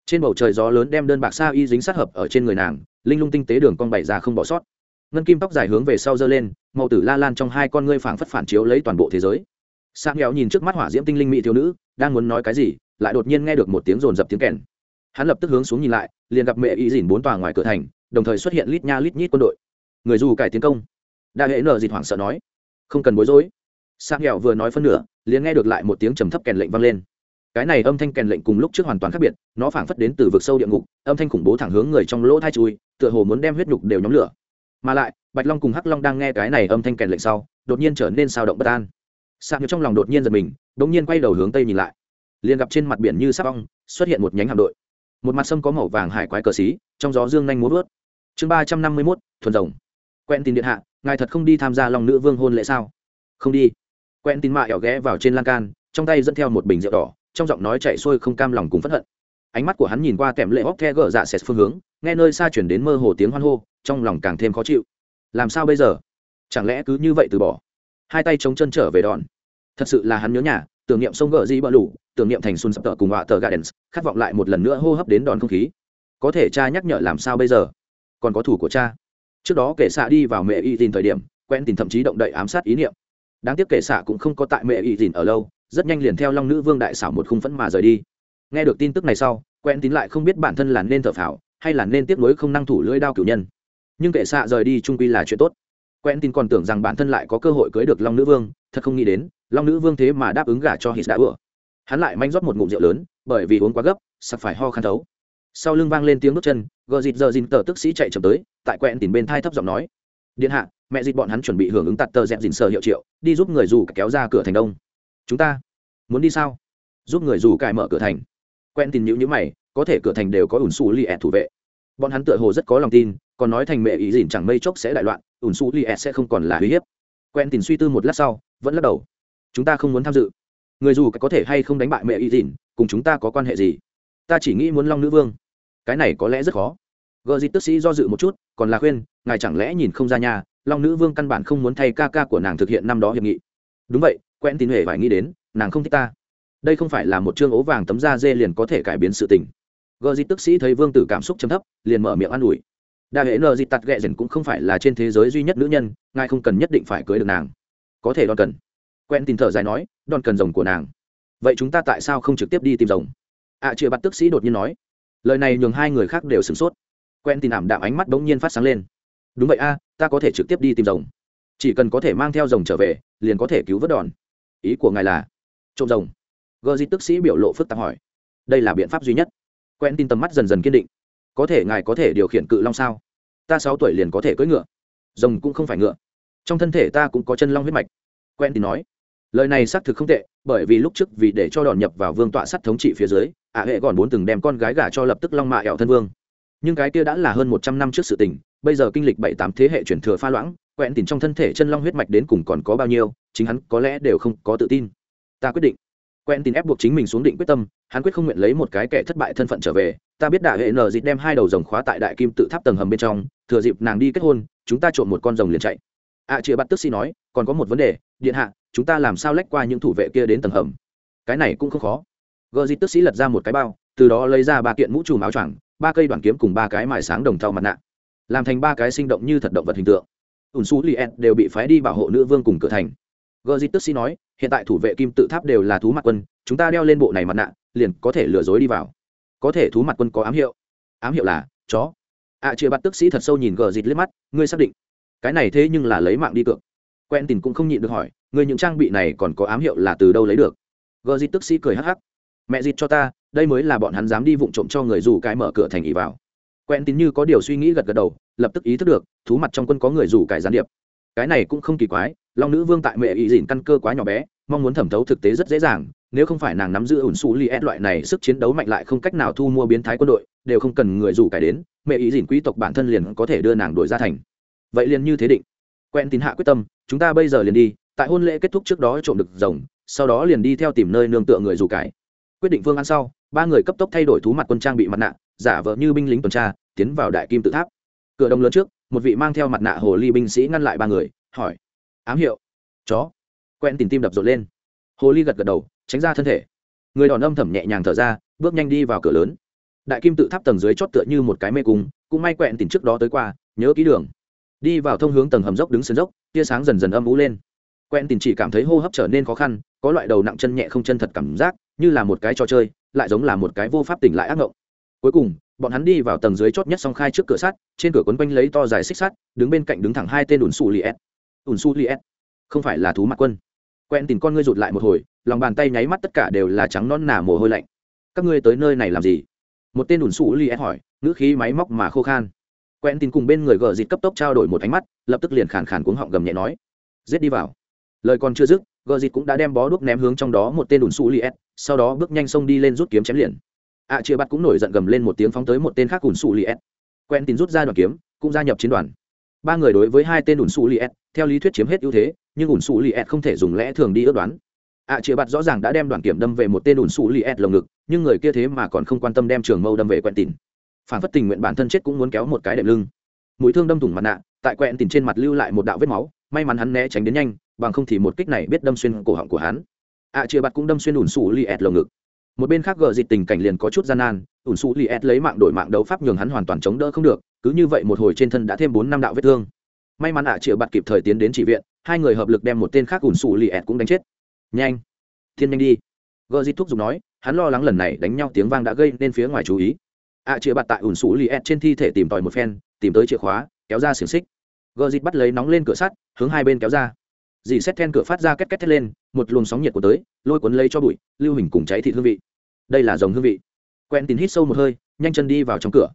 Trên bầu trời gió lớn đem đơn bạc sa y dính sát hợp ở trên người nàng, linh lung tinh tế đường cong bày ra không bỏ sót. Ngân kim tóc dài hướng về sau giơ lên, màu tử la lan trong hai con ngươi phảng phất phản chiếu lấy toàn bộ thế giới. Sa nghèo nhìn trước mắt hỏa diễm tinh linh mỹ thiếu nữ, đang muốn nói cái gì, lại đột nhiên nghe được một tiếng rồn rập tiếng kèn. Hắn lập tức hướng xuống nhìn lại, liền gặp mẹ y dìn bốn tòa ngoài cửa thành đồng thời xuất hiện lít nha lít nhít quân đội. Người dù cải tiến công. Đa hệ nở dịt hoảng sợ nói. Không cần bối rối. Sang nghèo vừa nói phân nửa, liền nghe được lại một tiếng trầm thấp kèn lệnh vang lên. Cái này âm thanh kèn lệnh cùng lúc trước hoàn toàn khác biệt, nó phảng phất đến từ vực sâu địa ngục, âm thanh khủng bố thẳng hướng người trong lỗ thai chui, tựa hồ muốn đem huyết nhục đều nhóm lửa. Mà lại, bạch long cùng hắc long đang nghe cái này âm thanh kèn lệnh sau, đột nhiên trở nên sao động bất an. Sang hẹo trong lòng đột nhiên giật mình đột nhiên quay đầu hướng tây nhìn lại. Liền gặp trên mặt biển như sắc ong, xuất hiện một nhánh hạm đội. Một mặt sâm có màu vàng hải quái cờ xí, trong gió dương nhanh muốn vớt chương ba trăm năm mươi mốt, thuần rồng. Quen tin điện hạ, ngài thật không đi tham gia lòng nữ vương hôn lễ sao? Không đi. Quen tin mạ ẻo ghé vào trên lan can, trong tay dẫn theo một bình rượu đỏ, trong giọng nói chạy xuôi không cam lòng cùng p hận. Ánh mắt của hắn nhìn qua kèm lệ hóc the gờ dạ xẹt phương hướng, nghe nơi xa chuyển đến mơ hồ tiếng hoan hô, trong lòng càng thêm khó chịu. Làm sao bây giờ? Chẳng lẽ cứ như vậy từ bỏ? Hai tay chống chân trở về đòn. Thật sự là hắn nhớ nhà, tưởng niệm sông gờ di bỡ lủ tưởng niệm thành xuân sập tờ cùng họa tờ gardens khát vọng lại một lần nữa hô hấp đến đòn không khí. Có thể cha nhắc nhở làm sao bây giờ? Còn có thủ của cha. Trước đó kể xạ đi vào mẹ y dìn thời điểm, quen tìm thậm chí động đậy ám sát ý niệm. Đáng tiếc kể xạ cũng không có tại mẹ y dìn ở lâu, rất nhanh liền theo long nữ vương đại xảo một khung phẫn mà rời đi. Nghe được tin tức này sau, quen tín lại không biết bản thân là nên thở phào, hay là nên tiếp nối không năng thủ lưỡi đao cử nhân. Nhưng kệ xạ rời đi trung quy là chuyện tốt. Quen tin còn tưởng rằng bản thân lại có cơ hội cưới được long nữ vương, thật không nghĩ đến, long nữ vương thế mà đáp ứng gả cho hít đã ửa hắn lại manh rót một ngụm rượu lớn, bởi vì uống quá gấp, sặc phải ho khăn thấu. Sau lưng vang lên tiếng bước chân gờ dịt giờ dìn tờ tức sĩ chạy chậm tới, tại quẹn tìm bên thai thấp giọng nói. Điện hạ, mẹ dịt bọn hắn chuẩn bị hưởng ứng tạt tờ dẹp dìn sở hiệu triệu, đi giúp người dù kéo ra cửa thành đông. Chúng ta, muốn đi sao? Giúp người dù cài mở cửa thành. Quen tin nhữ nhữ mày, có thể cửa thành đều có ủn xù li ẹt thủ vệ. Bọn hắn tựa hồ rất có lòng tin, còn nói thành mẹ ý dìn chẳng mây chốc sẽ đại loạn, ủn xù li ẹt sẽ không còn là uy hiếp. Quen tin suy tư một lát sau, vẫn lắc đầu. Chúng ta không muốn tham dự. Người dù có thể hay không đánh bại mẹ ý dìn, cùng chúng ta có quan hệ gì? Ta chỉ nghĩ muốn long nữ vương cái này có lẽ rất khó. Gợ dịt tức sĩ do dự một chút còn là khuyên ngài chẳng lẽ nhìn không ra nhà long nữ vương căn bản không muốn thay ca ca của nàng thực hiện năm đó hiệp nghị. Đúng vậy quen tín huệ phải nghĩ đến nàng không thích ta. Đây không phải là một chương ố vàng tấm da dê liền có thể cải biến sự tình. Gợ dịt tức sĩ thấy vương tử cảm xúc chấm thấp liền mở miệng an ủi. Đa hệ nờ dịt tạt ghẹ dần cũng không phải là trên thế giới duy nhất nữ nhân ngài không cần nhất định phải cưới được nàng. Có thể đòn cần. Quen tin thở dài nói đòn cần rồng của nàng. Vậy chúng ta tại sao không trực tiếp đi tìm rồng? Ạ à, chịa bắt tức sĩ đột nhiên nói lời này nhường hai người khác đều sửng sốt. Quen tin ảm đạm ánh mắt bỗng nhiên phát sáng lên. Đúng vậy a, ta có thể trực tiếp đi tìm rồng. Chỉ cần có thể mang theo rồng trở về, liền có thể cứu vớt đòn. Ý của ngài là, trộm rồng. Gờ di tức sĩ biểu lộ phức tạp hỏi. Đây là biện pháp duy nhất. Quen tin tầm mắt dần dần kiên định. Có thể ngài có thể điều khiển cự long sao? Ta sáu tuổi liền có thể cưỡi ngựa. Rồng cũng không phải ngựa. Trong thân thể ta cũng có chân long huyết mạch. Quen tin nói lời này xác thực không tệ, bởi vì lúc trước vì để cho đòn nhập vào vương tọa sắt thống trị phía dưới, ả hệ còn muốn từng đem con gái gả cho lập tức long mạ ẹo thân vương. Nhưng cái kia đã là hơn một trăm năm trước sự tình, bây giờ kinh lịch bảy tám thế hệ chuyển thừa pha loãng, quẹn tìm trong thân thể chân long huyết mạch đến cùng còn có bao nhiêu, chính hắn có lẽ đều không có tự tin. Ta quyết định. Quen tin ép buộc chính mình xuống định quyết tâm, hắn quyết không nguyện lấy một cái kẻ thất bại thân phận trở về. Ta biết đại hệ nờ dịp đem hai đầu rồng khóa tại đại kim tự tháp tầng hầm bên trong, thừa dịp nàng đi kết hôn, chúng ta trộn một con rồng liền chạy ạ à, chia bắt tức xi nói còn có một vấn đề điện hạ chúng ta làm sao lách qua những thủ vệ kia đến tầng hầm? Cái này cũng không khó. Gợ dịt tức sĩ lật ra một cái bao từ đó lấy ra ba kiện mũ trùm áo choàng ba cây đoàn kiếm cùng ba cái mài sáng đồng thau mặt nạ làm thành ba cái sinh động như thật động vật hình tượng. Ùn xú li đều bị phái đi bảo hộ nữ vương cùng cửa thành. Gợ dịt tức sĩ nói hiện tại thủ vệ kim tự tháp đều là thú mặt quân chúng ta đeo lên bộ này mặt nạ liền có thể lừa dối đi vào. Có thể thú mặt quân có ám hiệu. Ám hiệu là chó. Ạ à, chia bắt tức sĩ thật sâu nhìn gờ dịt liếc mắt ngươi xác định cái này thế nhưng là lấy mạng đi cược. Quen tình cũng không nhịn được hỏi người những trang bị này còn có ám hiệu là từ đâu lấy được? Gờ dịt tức sĩ cười hắc hắc. Mẹ dịt cho ta, đây mới là bọn hắn dám đi vụng trộm cho người dù cái mở cửa thành ỉ vào. Quen tín như có điều suy nghĩ gật gật đầu, lập tức ý thức được, thú mặt trong quân có người dù cải gián điệp. Cái này cũng không kỳ quái, long nữ vương tại mẹ ý dìn căn cơ quá nhỏ bé, mong muốn thẩm thấu thực tế rất dễ dàng, nếu không phải nàng nắm giữ ủn xù li ed loại này sức chiến đấu mạnh lại không cách nào thu mua biến thái quân đội, đều không cần người dù cải đến, mẹ ý dìn quý tộc bản thân liền có thể đưa nàng đổi ra thành vậy liền như thế định. Quen tín hạ quyết tâm, chúng ta bây giờ liền đi, tại hôn lễ kết thúc trước đó trộm được rồng, sau đó liền đi theo tìm nơi nương tựa người dù cải quyết định phương án sau, ba người cấp tốc thay đổi thú mặt quân trang bị mặt nạ, giả vờ như binh lính tuần tra, tiến vào đại kim tự tháp. Cửa đông lớn trước, một vị mang theo mặt nạ hồ ly binh sĩ ngăn lại ba người, hỏi. Ám hiệu. Chó. Quen tìm tim đập rộn lên. Hồ ly gật gật đầu, tránh ra thân thể. Người đòn âm thầm nhẹ nhàng thở ra, bước nhanh đi vào cửa lớn. Đại kim tự tháp tầng dưới chót tựa như một cái mê cung, cũng may quẹn tìm trước đó tới qua, nhớ ký đường đi vào thông hướng tầng hầm dốc đứng sườn dốc, tia sáng dần dần âm ú lên. Quen tìm chỉ cảm thấy hô hấp trở nên khó khăn, có loại đầu nặng chân nhẹ không chân thật cảm giác, như là một cái trò chơi, lại giống là một cái vô pháp tỉnh lại ác ngộng. Cuối cùng, bọn hắn đi vào tầng dưới chót nhất song khai trước cửa sắt, trên cửa quấn quanh lấy to dài xích sắt, đứng bên cạnh đứng thẳng hai tên ủn xù li s ủn xù li s không phải là thú mặt quân. Quen tìm con ngươi rụt lại một hồi, lòng bàn tay nháy mắt tất cả đều là trắng non nà mồ hôi lạnh. Các ngươi tới nơi này làm gì? Một tên ủn xù li s hỏi, ngữ khí máy móc mà khô khan quen tin cùng bên người gờ dịt cấp tốc trao đổi một ánh mắt lập tức liền khàn khàn cuống họng gầm nhẹ nói giết đi vào. Lời còn chưa dứt gờ dịt cũng đã đem bó đuốc ném hướng trong đó một tên đùn su li s sau đó bước nhanh xông đi lên rút kiếm chém liền. Ạ à, chia bắt cũng nổi giận gầm lên một tiếng phóng tới một tên khác đùn su li s quen tin rút ra đoàn kiếm cũng gia nhập chiến đoàn. Ba người đối với hai tên đùn su li s theo lý thuyết chiếm hết ưu thế nhưng đùn su li s không thể dùng lẽ thường đi ước đoán. Ạ à, chia bắt rõ ràng đã đem đoàn kiểm đâm về một tên đùn su li s lồng ngực nhưng người kia thế mà còn không quan tâm đem trường mâu đâm về quen tin phản phất tình nguyện bản thân chết cũng muốn kéo một cái đệm lưng. Mũi thương đâm thủng mặt nạ tại quẹn tìm trên mặt lưu lại một đạo vết máu may mắn hắn né tránh đến nhanh bằng không thì một kích này biết đâm xuyên cổ họng của hắn. Ạ à, chia bạt cũng đâm xuyên ủn xù li ẹt lồng ngực. Một bên khác gờ dịt tình cảnh liền có chút gian nan ủn xù li ed lấy mạng đổi mạng đấu pháp nhường hắn hoàn toàn chống đỡ không được cứ như vậy một hồi trên thân đã thêm bốn năm đạo vết thương. May mắn ạ à, chịa bạt kịp thời tiến đến chỉ viện hai người hợp lực đem một tên khác ủn xù li ed cũng đánh chết. Nhanh thiên nhanh đi. Gờ dịt thúc giục nói hắn lo lắng lần này đánh nhau tiếng vang đã gây nên phía ngoài chú ý ạ à, chịa bạt tại ủn xù li ed trên thi thể tìm tòi một phen tìm tới chìa khóa kéo ra xiềng xích. Gờ dịt bắt lấy nóng lên cửa sắt hướng hai bên kéo ra. Dì xét then cửa phát ra két két thét lên một luồng sóng nhiệt của tới lôi cuốn lấy cho bụi lưu hình cùng cháy thịt hương vị. Đây là dòng hương vị. Quen tín hít sâu một hơi nhanh chân đi vào trong cửa.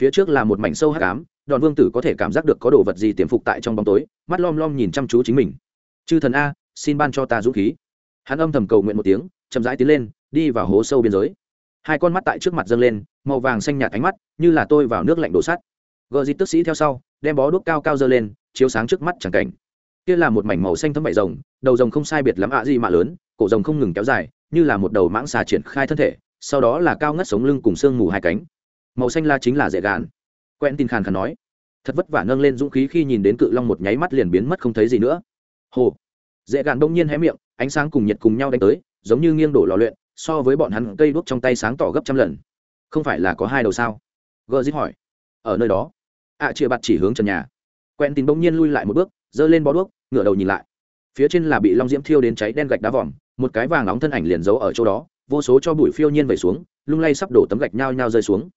Phía trước là một mảnh sâu hắc ám đòn vương tử có thể cảm giác được có đồ vật gì tiềm phục tại trong bóng tối mắt lom lom nhìn chăm chú chính mình. Chư thần a xin ban cho ta dũng khí. Hắn âm thầm cầu nguyện một tiếng chậm rãi tiến lên đi vào hố sâu biên giới hai con mắt tại trước mặt dâng lên, màu vàng xanh nhạt ánh mắt, như là tôi vào nước lạnh đổ sắt. Gờ dịt tức sĩ theo sau, đem bó đuốc cao cao dơ lên, chiếu sáng trước mắt chẳng cảnh. Kia là một mảnh màu xanh thấm bậy rồng, đầu rồng không sai biệt lắm ạ gì mà lớn, cổ rồng không ngừng kéo dài, như là một đầu mãng xà triển khai thân thể, sau đó là cao ngất sống lưng cùng xương mù hai cánh. Màu xanh la chính là dễ gạn. Quen tin khàn khàn nói. Thật vất vả nâng lên dũng khí khi nhìn đến cự long một nháy mắt liền biến mất không thấy gì nữa. Hồ. Dễ gạn đông nhiên hé miệng, ánh sáng cùng nhiệt cùng nhau đánh tới, giống như nghiêng đổ lò luyện so với bọn hắn cây đuốc trong tay sáng tỏ gấp trăm lần. Không phải là có hai đầu sao? Gờ dít hỏi. Ở nơi đó. Ạ à, chia bạt chỉ hướng trần nhà. Quen tin bỗng nhiên lui lại một bước giơ lên bó đuốc ngửa đầu nhìn lại. Phía trên là bị long diễm thiêu đến cháy đen gạch đá vòm một cái vàng nóng thân ảnh liền giấu ở chỗ đó vô số cho bụi phiêu nhiên vẩy xuống lung lay sắp đổ tấm gạch nhao nhao rơi xuống.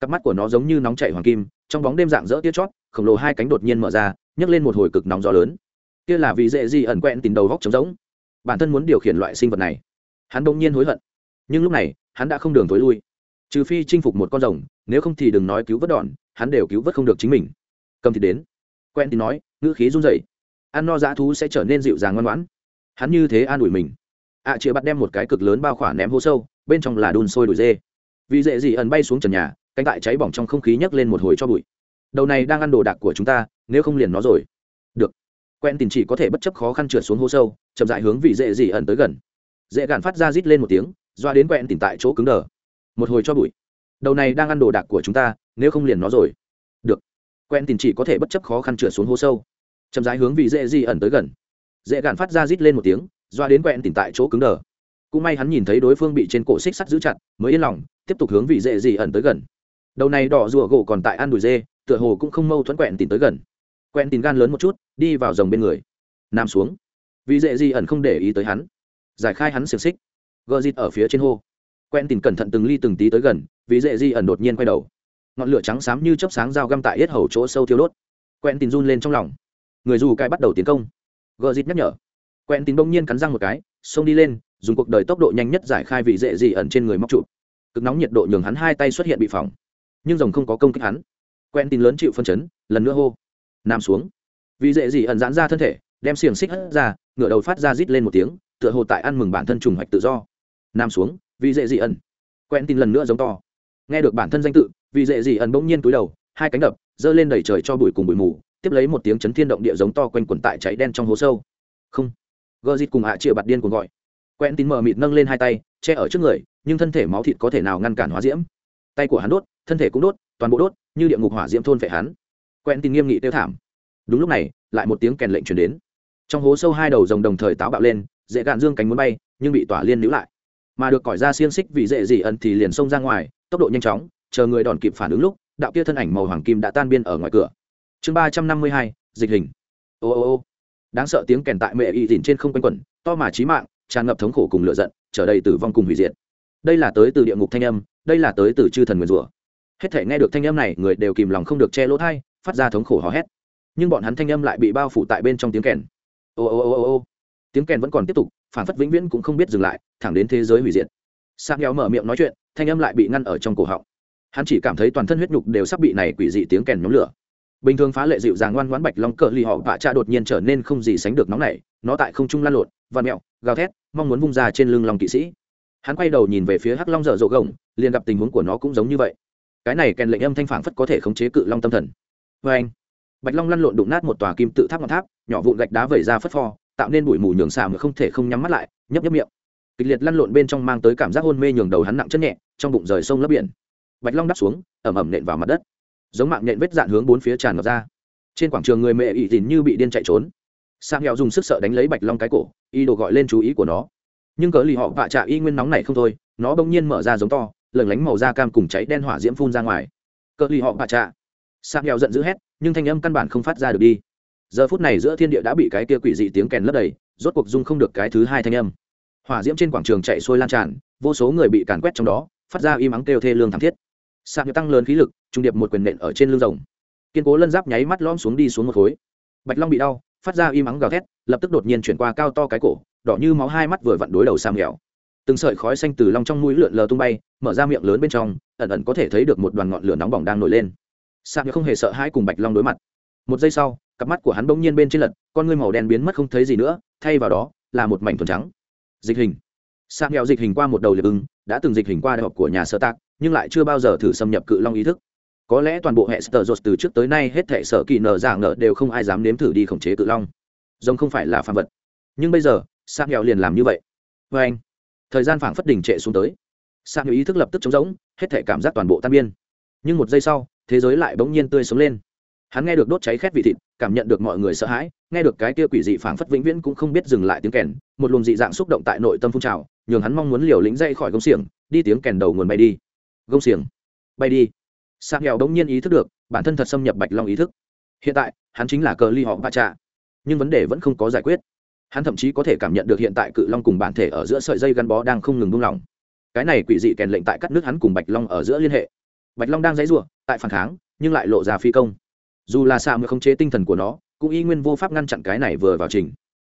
Cặp mắt của nó giống như nóng chảy hoàng kim trong bóng đêm dạng dỡ tiết chót khổng lồ hai cánh đột nhiên mở ra nhấc lên một hồi cực nóng gió lớn. Kia là vì dễ gì ẩn quẹn tìm đầu góc trống rỗng. Bản thân muốn điều khiển loại sinh vật này. Hắn đông nhiên hối hận nhưng lúc này hắn đã không đường tối lui. Trừ phi chinh phục một con rồng nếu không thì đừng nói cứu vớt đòn hắn đều cứu vớt không được chính mình. Cầm thì đến. Quen thì nói ngữ khí run rẩy. Ăn no dã thú sẽ trở nên dịu dàng ngoan ngoãn. Hắn như thế an ủi mình. Ạ à, chịa bắt đem một cái cực lớn bao khỏa ném hố sâu bên trong là đun sôi đùi dê. Vì dễ gì ẩn bay xuống trần nhà cánh tại cháy bỏng trong không khí nhấc lên một hồi cho bụi. Đầu này đang ăn đồ đạc của chúng ta nếu không liền nó rồi. Được. Quen tìm chỉ có thể bất chấp khó khăn trượt xuống hố sâu chậm dại hướng vị dễ gì ẩn tới gần. Dễ gạn phát ra rít lên một tiếng doa đến quẹn tìm tại chỗ cứng đờ. Một hồi cho bụi. Đầu này đang ăn đồ đạc của chúng ta, nếu không liền nó rồi. Được. Quen tìm chỉ có thể bất chấp khó khăn trượt xuống hố sâu. Chậm rãi hướng vị dễ gì ẩn tới gần. Dễ gạn phát ra rít lên một tiếng, doa đến quen tìm tại chỗ cứng đờ. Cũng may hắn nhìn thấy đối phương bị trên cổ xích sắt giữ chặt, mới yên lòng, tiếp tục hướng vị dễ gì ẩn tới gần. Đầu này đỏ rùa gỗ còn tại ăn đùi dê, tựa hồ cũng không mâu thuẫn quẹn tìm tới gần. Quẹn tìm gan lớn một chút, đi vào dòng bên người. Nằm xuống. Vị dễ gì ẩn không để ý tới hắn. Giải khai hắn xiềng xích gờ dịt ở phía trên hô. Quen tìm cẩn thận từng ly từng tí tới gần vì dễ di ẩn đột nhiên quay đầu. Ngọn lửa trắng xám như chớp sáng dao găm tại yết hầu chỗ sâu thiêu đốt. Quen tìm run lên trong lòng. Người dù cai bắt đầu tiến công. Gờ dịt nhắc nhở. Quen tìm bỗng nhiên cắn răng một cái, xông đi lên, dùng cuộc đời tốc độ nhanh nhất giải khai vị dễ dị ẩn trên người móc trụ. Cực nóng nhiệt độ nhường hắn hai tay xuất hiện bị phỏng. Nhưng rồng không có công kích hắn. Quen tin lớn chịu phân chấn, lần nữa hô. Nằm xuống. Vị dễ dị ẩn giãn ra thân thể, đem xiềng xích hất ra ngựa đầu phát ra rít lên một tiếng, tựa hồ tại ăn mừng bản thân trùng hoạch tự do nam xuống, vì dễ dị ẩn. Quen tin lần nữa giống to. Nghe được bản thân danh tự, vì dễ dị ẩn bỗng nhiên túi đầu, hai cánh đập, giơ lên đẩy trời cho bụi cùng bụi mù, tiếp lấy một tiếng chấn thiên động địa giống to quanh quần tại cháy đen trong hố sâu. Không. Gờ dịt cùng hạ à chịa bạt điên cuồng gọi. Quen tin mờ mịt nâng lên hai tay, che ở trước người, nhưng thân thể máu thịt có thể nào ngăn cản hóa diễm? Tay của hắn đốt, thân thể cũng đốt, toàn bộ đốt, như địa ngục hỏa diễm thôn phệ hắn. Quen tin nghiêm nghị tiêu thảm. Đúng lúc này, lại một tiếng kèn lệnh chuyển đến. Trong hố sâu hai đầu rồng đồng thời táo bạo lên, dễ gạn dương cánh muốn bay, nhưng bị tỏa liên níu lại mà được cỏi ra xiên xích vì dễ gì ẩn thì liền xông ra ngoài, tốc độ nhanh chóng, chờ người đòn kịp phản ứng lúc, đạo kia thân ảnh màu hoàng kim đã tan biên ở ngoài cửa. Chương ba trăm năm mươi hai, dịch hình. Ô ô ô. Đáng sợ tiếng kèn tại mẹ y dìn trên không quanh quẩn, to mà trí mạng, tràn ngập thống khổ cùng lựa giận, trở đầy tử vong cùng hủy diệt. Đây là tới từ địa ngục thanh âm, đây là tới từ chư thần nguyền rủa. Hết thể nghe được thanh âm này, người đều kìm lòng không được che lỗ thai phát ra thống khổ hò hét. Nhưng bọn hắn thanh âm lại bị bao phủ tại bên trong tiếng kèn. Ô ô ô ô ô. Tiếng kèn vẫn còn tiếp tục phản phất vĩnh viễn cũng không biết dừng lại, thẳng đến thế giới hủy diệt. Sa nghèo mở miệng nói chuyện, thanh âm lại bị ngăn ở trong cổ họng. Hắn chỉ cảm thấy toàn thân huyết nhục đều sắp bị này quỷ dị tiếng kèn nhóm lửa. Bình thường phá lệ dịu dàng ngoan ngoãn bạch long cờ lì họ vạ cha đột nhiên trở nên không gì sánh được nóng nảy, nó tại không trung lan lộn và mẹo, gào thét, mong muốn vung ra trên lưng lòng kỵ sĩ. Hắn quay đầu nhìn về phía hắc long dở dộ gồng, liền gặp tình huống của nó cũng giống như vậy. Cái này kèn lệnh âm thanh phản phất có thể khống chế cự long tâm thần. Vê anh bạch long lăn lộn đụng nát một tòa kim tự tháp ngọn tháp, nhỏ vụn gạch đá vẩy ra phất phò tạo nên bụi mù nhường xà mà không thể không nhắm mắt lại, nhấp nhấp miệng. Kịch liệt lăn lộn bên trong mang tới cảm giác hôn mê nhường đầu hắn nặng chân nhẹ, trong bụng rời sông lấp biển. Bạch long đắp xuống, ẩm ẩm nện vào mặt đất. Giống mạng nện vết dạn hướng bốn phía tràn ngập ra. Trên quảng trường người mẹ ỵ dìn như bị điên chạy trốn. Sang nghèo dùng sức sợ đánh lấy bạch long cái cổ y đồ gọi lên chú ý của nó. Nhưng cớ lì họ vạ trạ y nguyên nóng này không thôi, nó bỗng nhiên mở ra giống to lừng lánh màu da cam cùng cháy đen hỏa diễm phun ra ngoài. Cỡ lì họ vạ trạ. Sang nghèo giận dữ hét, nhưng thanh âm căn bản không phát ra được đi giờ phút này giữa thiên địa đã bị cái kia quỷ dị tiếng kèn lấp đầy, rốt cuộc dung không được cái thứ hai thanh âm. Hỏa diễm trên quảng trường chạy xuôi lan tràn, vô số người bị càn quét trong đó, phát ra im ắng kêu thê lương thảm thiết. Sạc nghèo tăng lớn khí lực, trung điệp một quyền nện ở trên lưng rồng. Kiên cố lân giáp nháy mắt lõm xuống đi xuống một khối. Bạch long bị đau, phát ra im ắng gào thét, lập tức đột nhiên chuyển qua cao to cái cổ, đỏ như máu hai mắt vừa vặn đối đầu sang nghèo từng sợi khói xanh từ long trong mũi lượn lờ tung bay, mở ra miệng lớn bên trong, ẩn ẩn có thể thấy được một đoàn ngọn lửa nóng bỏng đang nổi lên. Sạc không hề sợ hãi cùng bạch long đối mặt. Một giây sau cặp mắt của hắn bỗng nhiên bên trên lật, con ngươi màu đen biến mất không thấy gì nữa, thay vào đó, là một mảnh thuần trắng. Dịch hình. Sang nghèo dịch hình qua một đầu liệt ưng, đã từng dịch hình qua đại học của nhà sơ tạc, nhưng lại chưa bao giờ thử xâm nhập cự long ý thức. Có lẽ toàn bộ hệ sơ dột từ trước tới nay hết thể sở kỳ nở giả ngờ đều không ai dám nếm thử đi khống chế cự long. Rồng không phải là phạm vật. Nhưng bây giờ sang nghèo liền làm như vậy. Vê anh, thời gian phảng phất đình trệ xuống tới. Sang nghèo ý thức lập tức trống rỗng, hết thể cảm giác toàn bộ tan biên nhưng một giây sau, thế giới lại bỗng nhiên tươi sống lên hắn nghe được đốt cháy khét vị thịt, cảm nhận được mọi người sợ hãi, nghe được cái kia quỷ dị phảng phất vĩnh viễn cũng không biết dừng lại tiếng kèn, một luồng dị dạng xúc động tại nội tâm phun trào, nhường hắn mong muốn liều lĩnh dây khỏi gông xiềng, đi tiếng kèn đầu nguồn bay đi. Gông xiềng. Bay đi. Sang nghèo đống nhiên ý thức được, bản thân thật xâm nhập bạch long ý thức. Hiện tại, hắn chính là cờ ly họ ba trạ. Nhưng vấn đề vẫn không có giải quyết. Hắn thậm chí có thể cảm nhận được hiện tại cự long cùng bản thể ở giữa sợi dây gắn bó đang không ngừng buông lỏng. Cái này quỷ dị kèn lệnh tại cắt nước hắn cùng bạch long ở giữa liên hệ. Bạch long đang dãy r tại phản kháng, nhưng lại lộ ra phi công dù là xạ mới không chế tinh thần của nó, cũng y nguyên vô pháp ngăn chặn cái này vừa vào trình.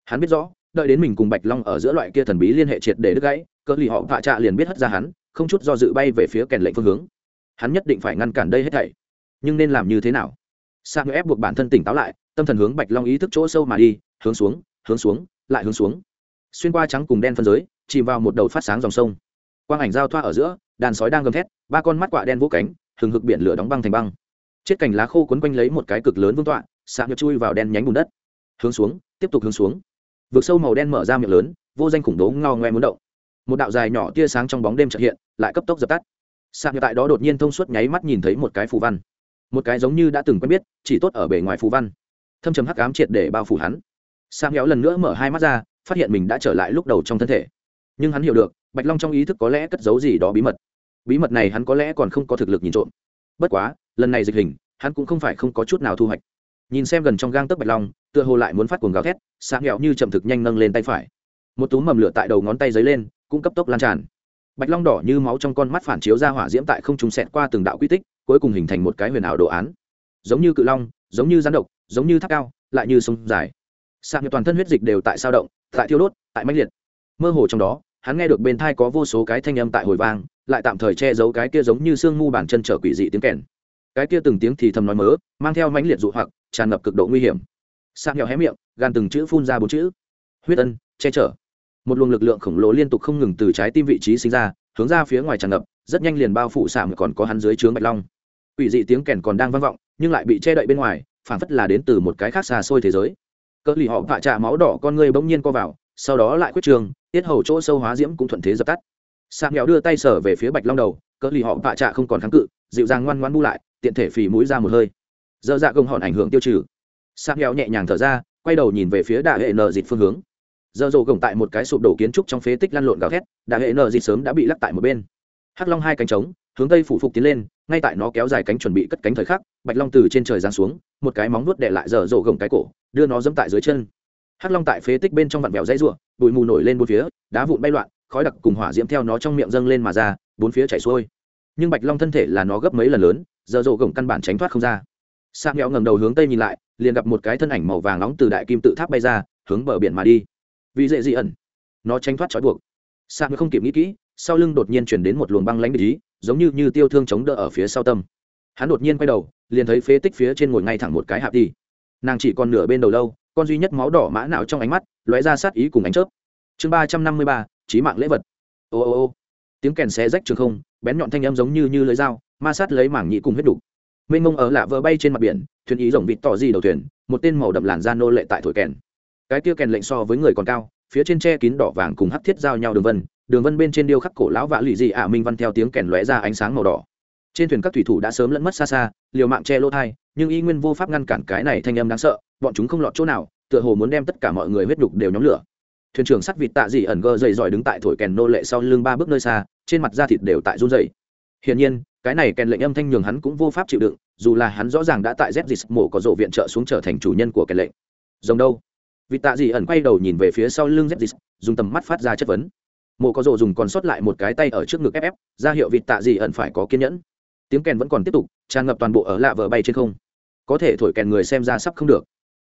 Hắn biết rõ, đợi đến mình cùng bạch long ở giữa loại kia thần bí liên hệ triệt để đứt gãy, cỡ lì họ vạ trạ liền biết hất ra hắn, không chút do dự bay về phía kèn lệnh phương hướng. Hắn nhất định phải ngăn cản đây hết thảy. Nhưng nên làm như thế nào? Sang ép buộc bản thân tỉnh táo lại, tâm thần hướng bạch long ý thức chỗ sâu mà đi, hướng xuống hướng xuống, lại hướng xuống. Xuyên qua trắng cùng đen phân giới, chìm vào một đầu phát sáng dòng sông. Quang ảnh giao thoa ở giữa, đàn sói đang gầm thét, ba con mắt quạ đen vũ cánh, hừng hực biển lửa đóng băng thành băng. Chết cành lá khô quấn quanh lấy một cái cực lớn vương tọa, sạm nhập chui vào đen nhánh bùn đất. Hướng xuống, tiếp tục hướng xuống. Vực sâu màu đen mở ra miệng lớn, vô danh khủng đố ngao ngoe muốn động. Một đạo dài nhỏ tia sáng trong bóng đêm trợ hiện, lại cấp tốc dập tắt. Sạm nhập tại đó đột nhiên thông suốt nháy mắt nhìn thấy một cái phù văn. Một cái giống như đã từng quen biết, chỉ tốt ở bề ngoài phù văn. Thâm trầm hắc ám triệt để bao phủ hắn. Sạm nhéo lần nữa mở hai mắt ra, phát hiện mình đã trở lại lúc đầu trong thân thể. Nhưng hắn hiểu được, bạch long trong ý thức có lẽ cất giấu gì đó bí mật. Bí mật này hắn có lẽ còn không có thực lực nhìn trộm bất quá, lần này dịch hình, hắn cũng không phải không có chút nào thu hoạch. Nhìn xem gần trong gang tấc bạch long, tựa hồ lại muốn phát cuồng gào thét sáng nghẹo như chậm thực nhanh nâng lên tay phải. Một túm mầm lửa tại đầu ngón tay dấy lên, cũng cấp tốc lan tràn. Bạch long đỏ như máu trong con mắt phản chiếu ra hỏa diễm tại không trùng xẹt qua từng đạo quy tích, cuối cùng hình thành một cái huyền ảo đồ án. Giống như cự long, giống như rắn độc, giống như tháp cao, lại như sông dài. Sạc toàn thân huyết dịch đều tại sao động, tại thiêu đốt, tại mãnh liệt. Mơ hồ trong đó, hắn nghe được bên thai có vô số cái thanh âm tại hồi vang lại tạm thời che giấu cái kia giống như sương mu bàn chân trở quỷ dị tiếng kèn. Cái kia từng tiếng thì thầm nói mớ, mang theo mãnh liệt dụ hoặc, tràn ngập cực độ nguy hiểm. Sang nhỏ hé miệng, gan từng chữ phun ra bốn chữ. Huyết ân, che chở. Một luồng lực lượng khổng lồ liên tục không ngừng từ trái tim vị trí sinh ra, hướng ra phía ngoài tràn ngập, rất nhanh liền bao phủ sạm còn có hắn dưới trướng bạch long. Quỷ dị tiếng kèn còn đang vang vọng, nhưng lại bị che đậy bên ngoài, phản phất là đến từ một cái khác xa xôi thế giới. Cỡ lì họ vạ trạ máu đỏ con người bỗng nhiên co vào, sau đó lại quyết trường, tiết hầu chỗ sâu hóa diễm cũng thuận thế dập tắt sạc nghèo đưa tay sở về phía bạch long đầu, cỡ lì họ vạ trạ không còn kháng cự, dịu dàng ngoan ngoan bu lại, tiện thể phì mũi ra một hơi. Dơ dạ gông hòn ảnh hưởng tiêu trừ. Sạc nghèo nhẹ nhàng thở ra, quay đầu nhìn về phía đại hệ nờ dịt phương hướng. Dơ dồ gồng tại một cái sụp đổ kiến trúc trong phế tích lăn lộn gào thét đại hệ nờ dịt sớm đã bị lắc tại một bên. Hắc long hai cánh trống, hướng tây phủ phục tiến lên, ngay tại nó kéo dài cánh chuẩn bị cất cánh thời khắc, bạch long từ trên trời giáng xuống, một cái móng nuốt đệ lại dở dỗ gồng cái cổ, đưa nó dẫm tại dưới chân. Hắc long tại phế tích bên trong vặn vẹo dãy ruộng bụi mù nổi lên bốn phía, đá vụn bay loạn khói đặc cùng hỏa diễm theo nó trong miệng dâng lên mà ra, bốn phía chảy xuôi. Nhưng bạch long thân thể là nó gấp mấy lần lớn, giờ rộ gồng căn bản tránh thoát không ra. Sang nghèo ngầm đầu hướng tây nhìn lại, liền gặp một cái thân ảnh màu vàng nóng từ đại kim tự tháp bay ra, hướng bờ biển mà đi. Vì dễ dị ẩn, nó tránh thoát trói buộc. Sang không kịp nghĩ kỹ, sau lưng đột nhiên chuyển đến một luồng băng lãnh ý, giống như như tiêu thương chống đỡ ở phía sau tâm. Hắn đột nhiên quay đầu, liền thấy phế tích phía trên ngồi ngay thẳng một cái hạp đi. Nàng chỉ còn nửa bên đầu lâu, con duy nhất máu đỏ mã não trong ánh mắt, lóe ra sát ý cùng ánh chớp. Chương ba trăm năm mươi ba trí mạng lễ vật. Ô ô ô. Tiếng kèn xé rách trường không, bén nhọn thanh âm giống như như lưới dao, ma sát lấy mảng nhị cùng huyết đục. Mênh mông ở lạ vỡ bay trên mặt biển, thuyền ý rồng vịt tỏ di đầu thuyền, một tên màu đậm làn da nô lệ tại thổi kèn. Cái tia kèn lệnh so với người còn cao, phía trên tre kín đỏ vàng cùng hắt thiết giao nhau đường vân đường vân bên trên điêu khắc cổ lão vạ lụy dị ả minh văn theo tiếng kèn lóe ra ánh sáng màu đỏ. Trên thuyền các thủy thủ đã sớm lẫn mất xa xa, liều mạng che lỗ thai, nhưng y nguyên vô pháp ngăn cản cái này thanh âm đáng sợ, bọn chúng không lọt chỗ nào, tựa hồ muốn đem tất cả mọi người huyết đục đều nhóm lửa thuyền trưởng sắt vịt tạ dị ẩn gơ dày giỏi đứng tại thổi kèn nô lệ sau lưng ba bước nơi xa, trên mặt da thịt đều tại run dày hiển nhiên, cái này kèn lệnh âm thanh nhường hắn cũng vô pháp chịu đựng, dù là hắn rõ ràng đã tại z dịt mổ có rộ viện trợ xuống trở thành chủ nhân của kèn lệnh. Rồng đâu? Vị tạ dị ẩn quay đầu nhìn về phía sau lưng z dịt dùng tầm mắt phát ra chất vấn. Mổ có rộ dùng còn sót lại một cái tay ở trước ngực ép ép, ra hiệu vị tạ dị ẩn phải có kiên nhẫn. Tiếng kèn vẫn còn tiếp tục, tràn ngập toàn bộ ở lạ vờ bay trên không. Có thể thổi kèn người xem ra sắp không được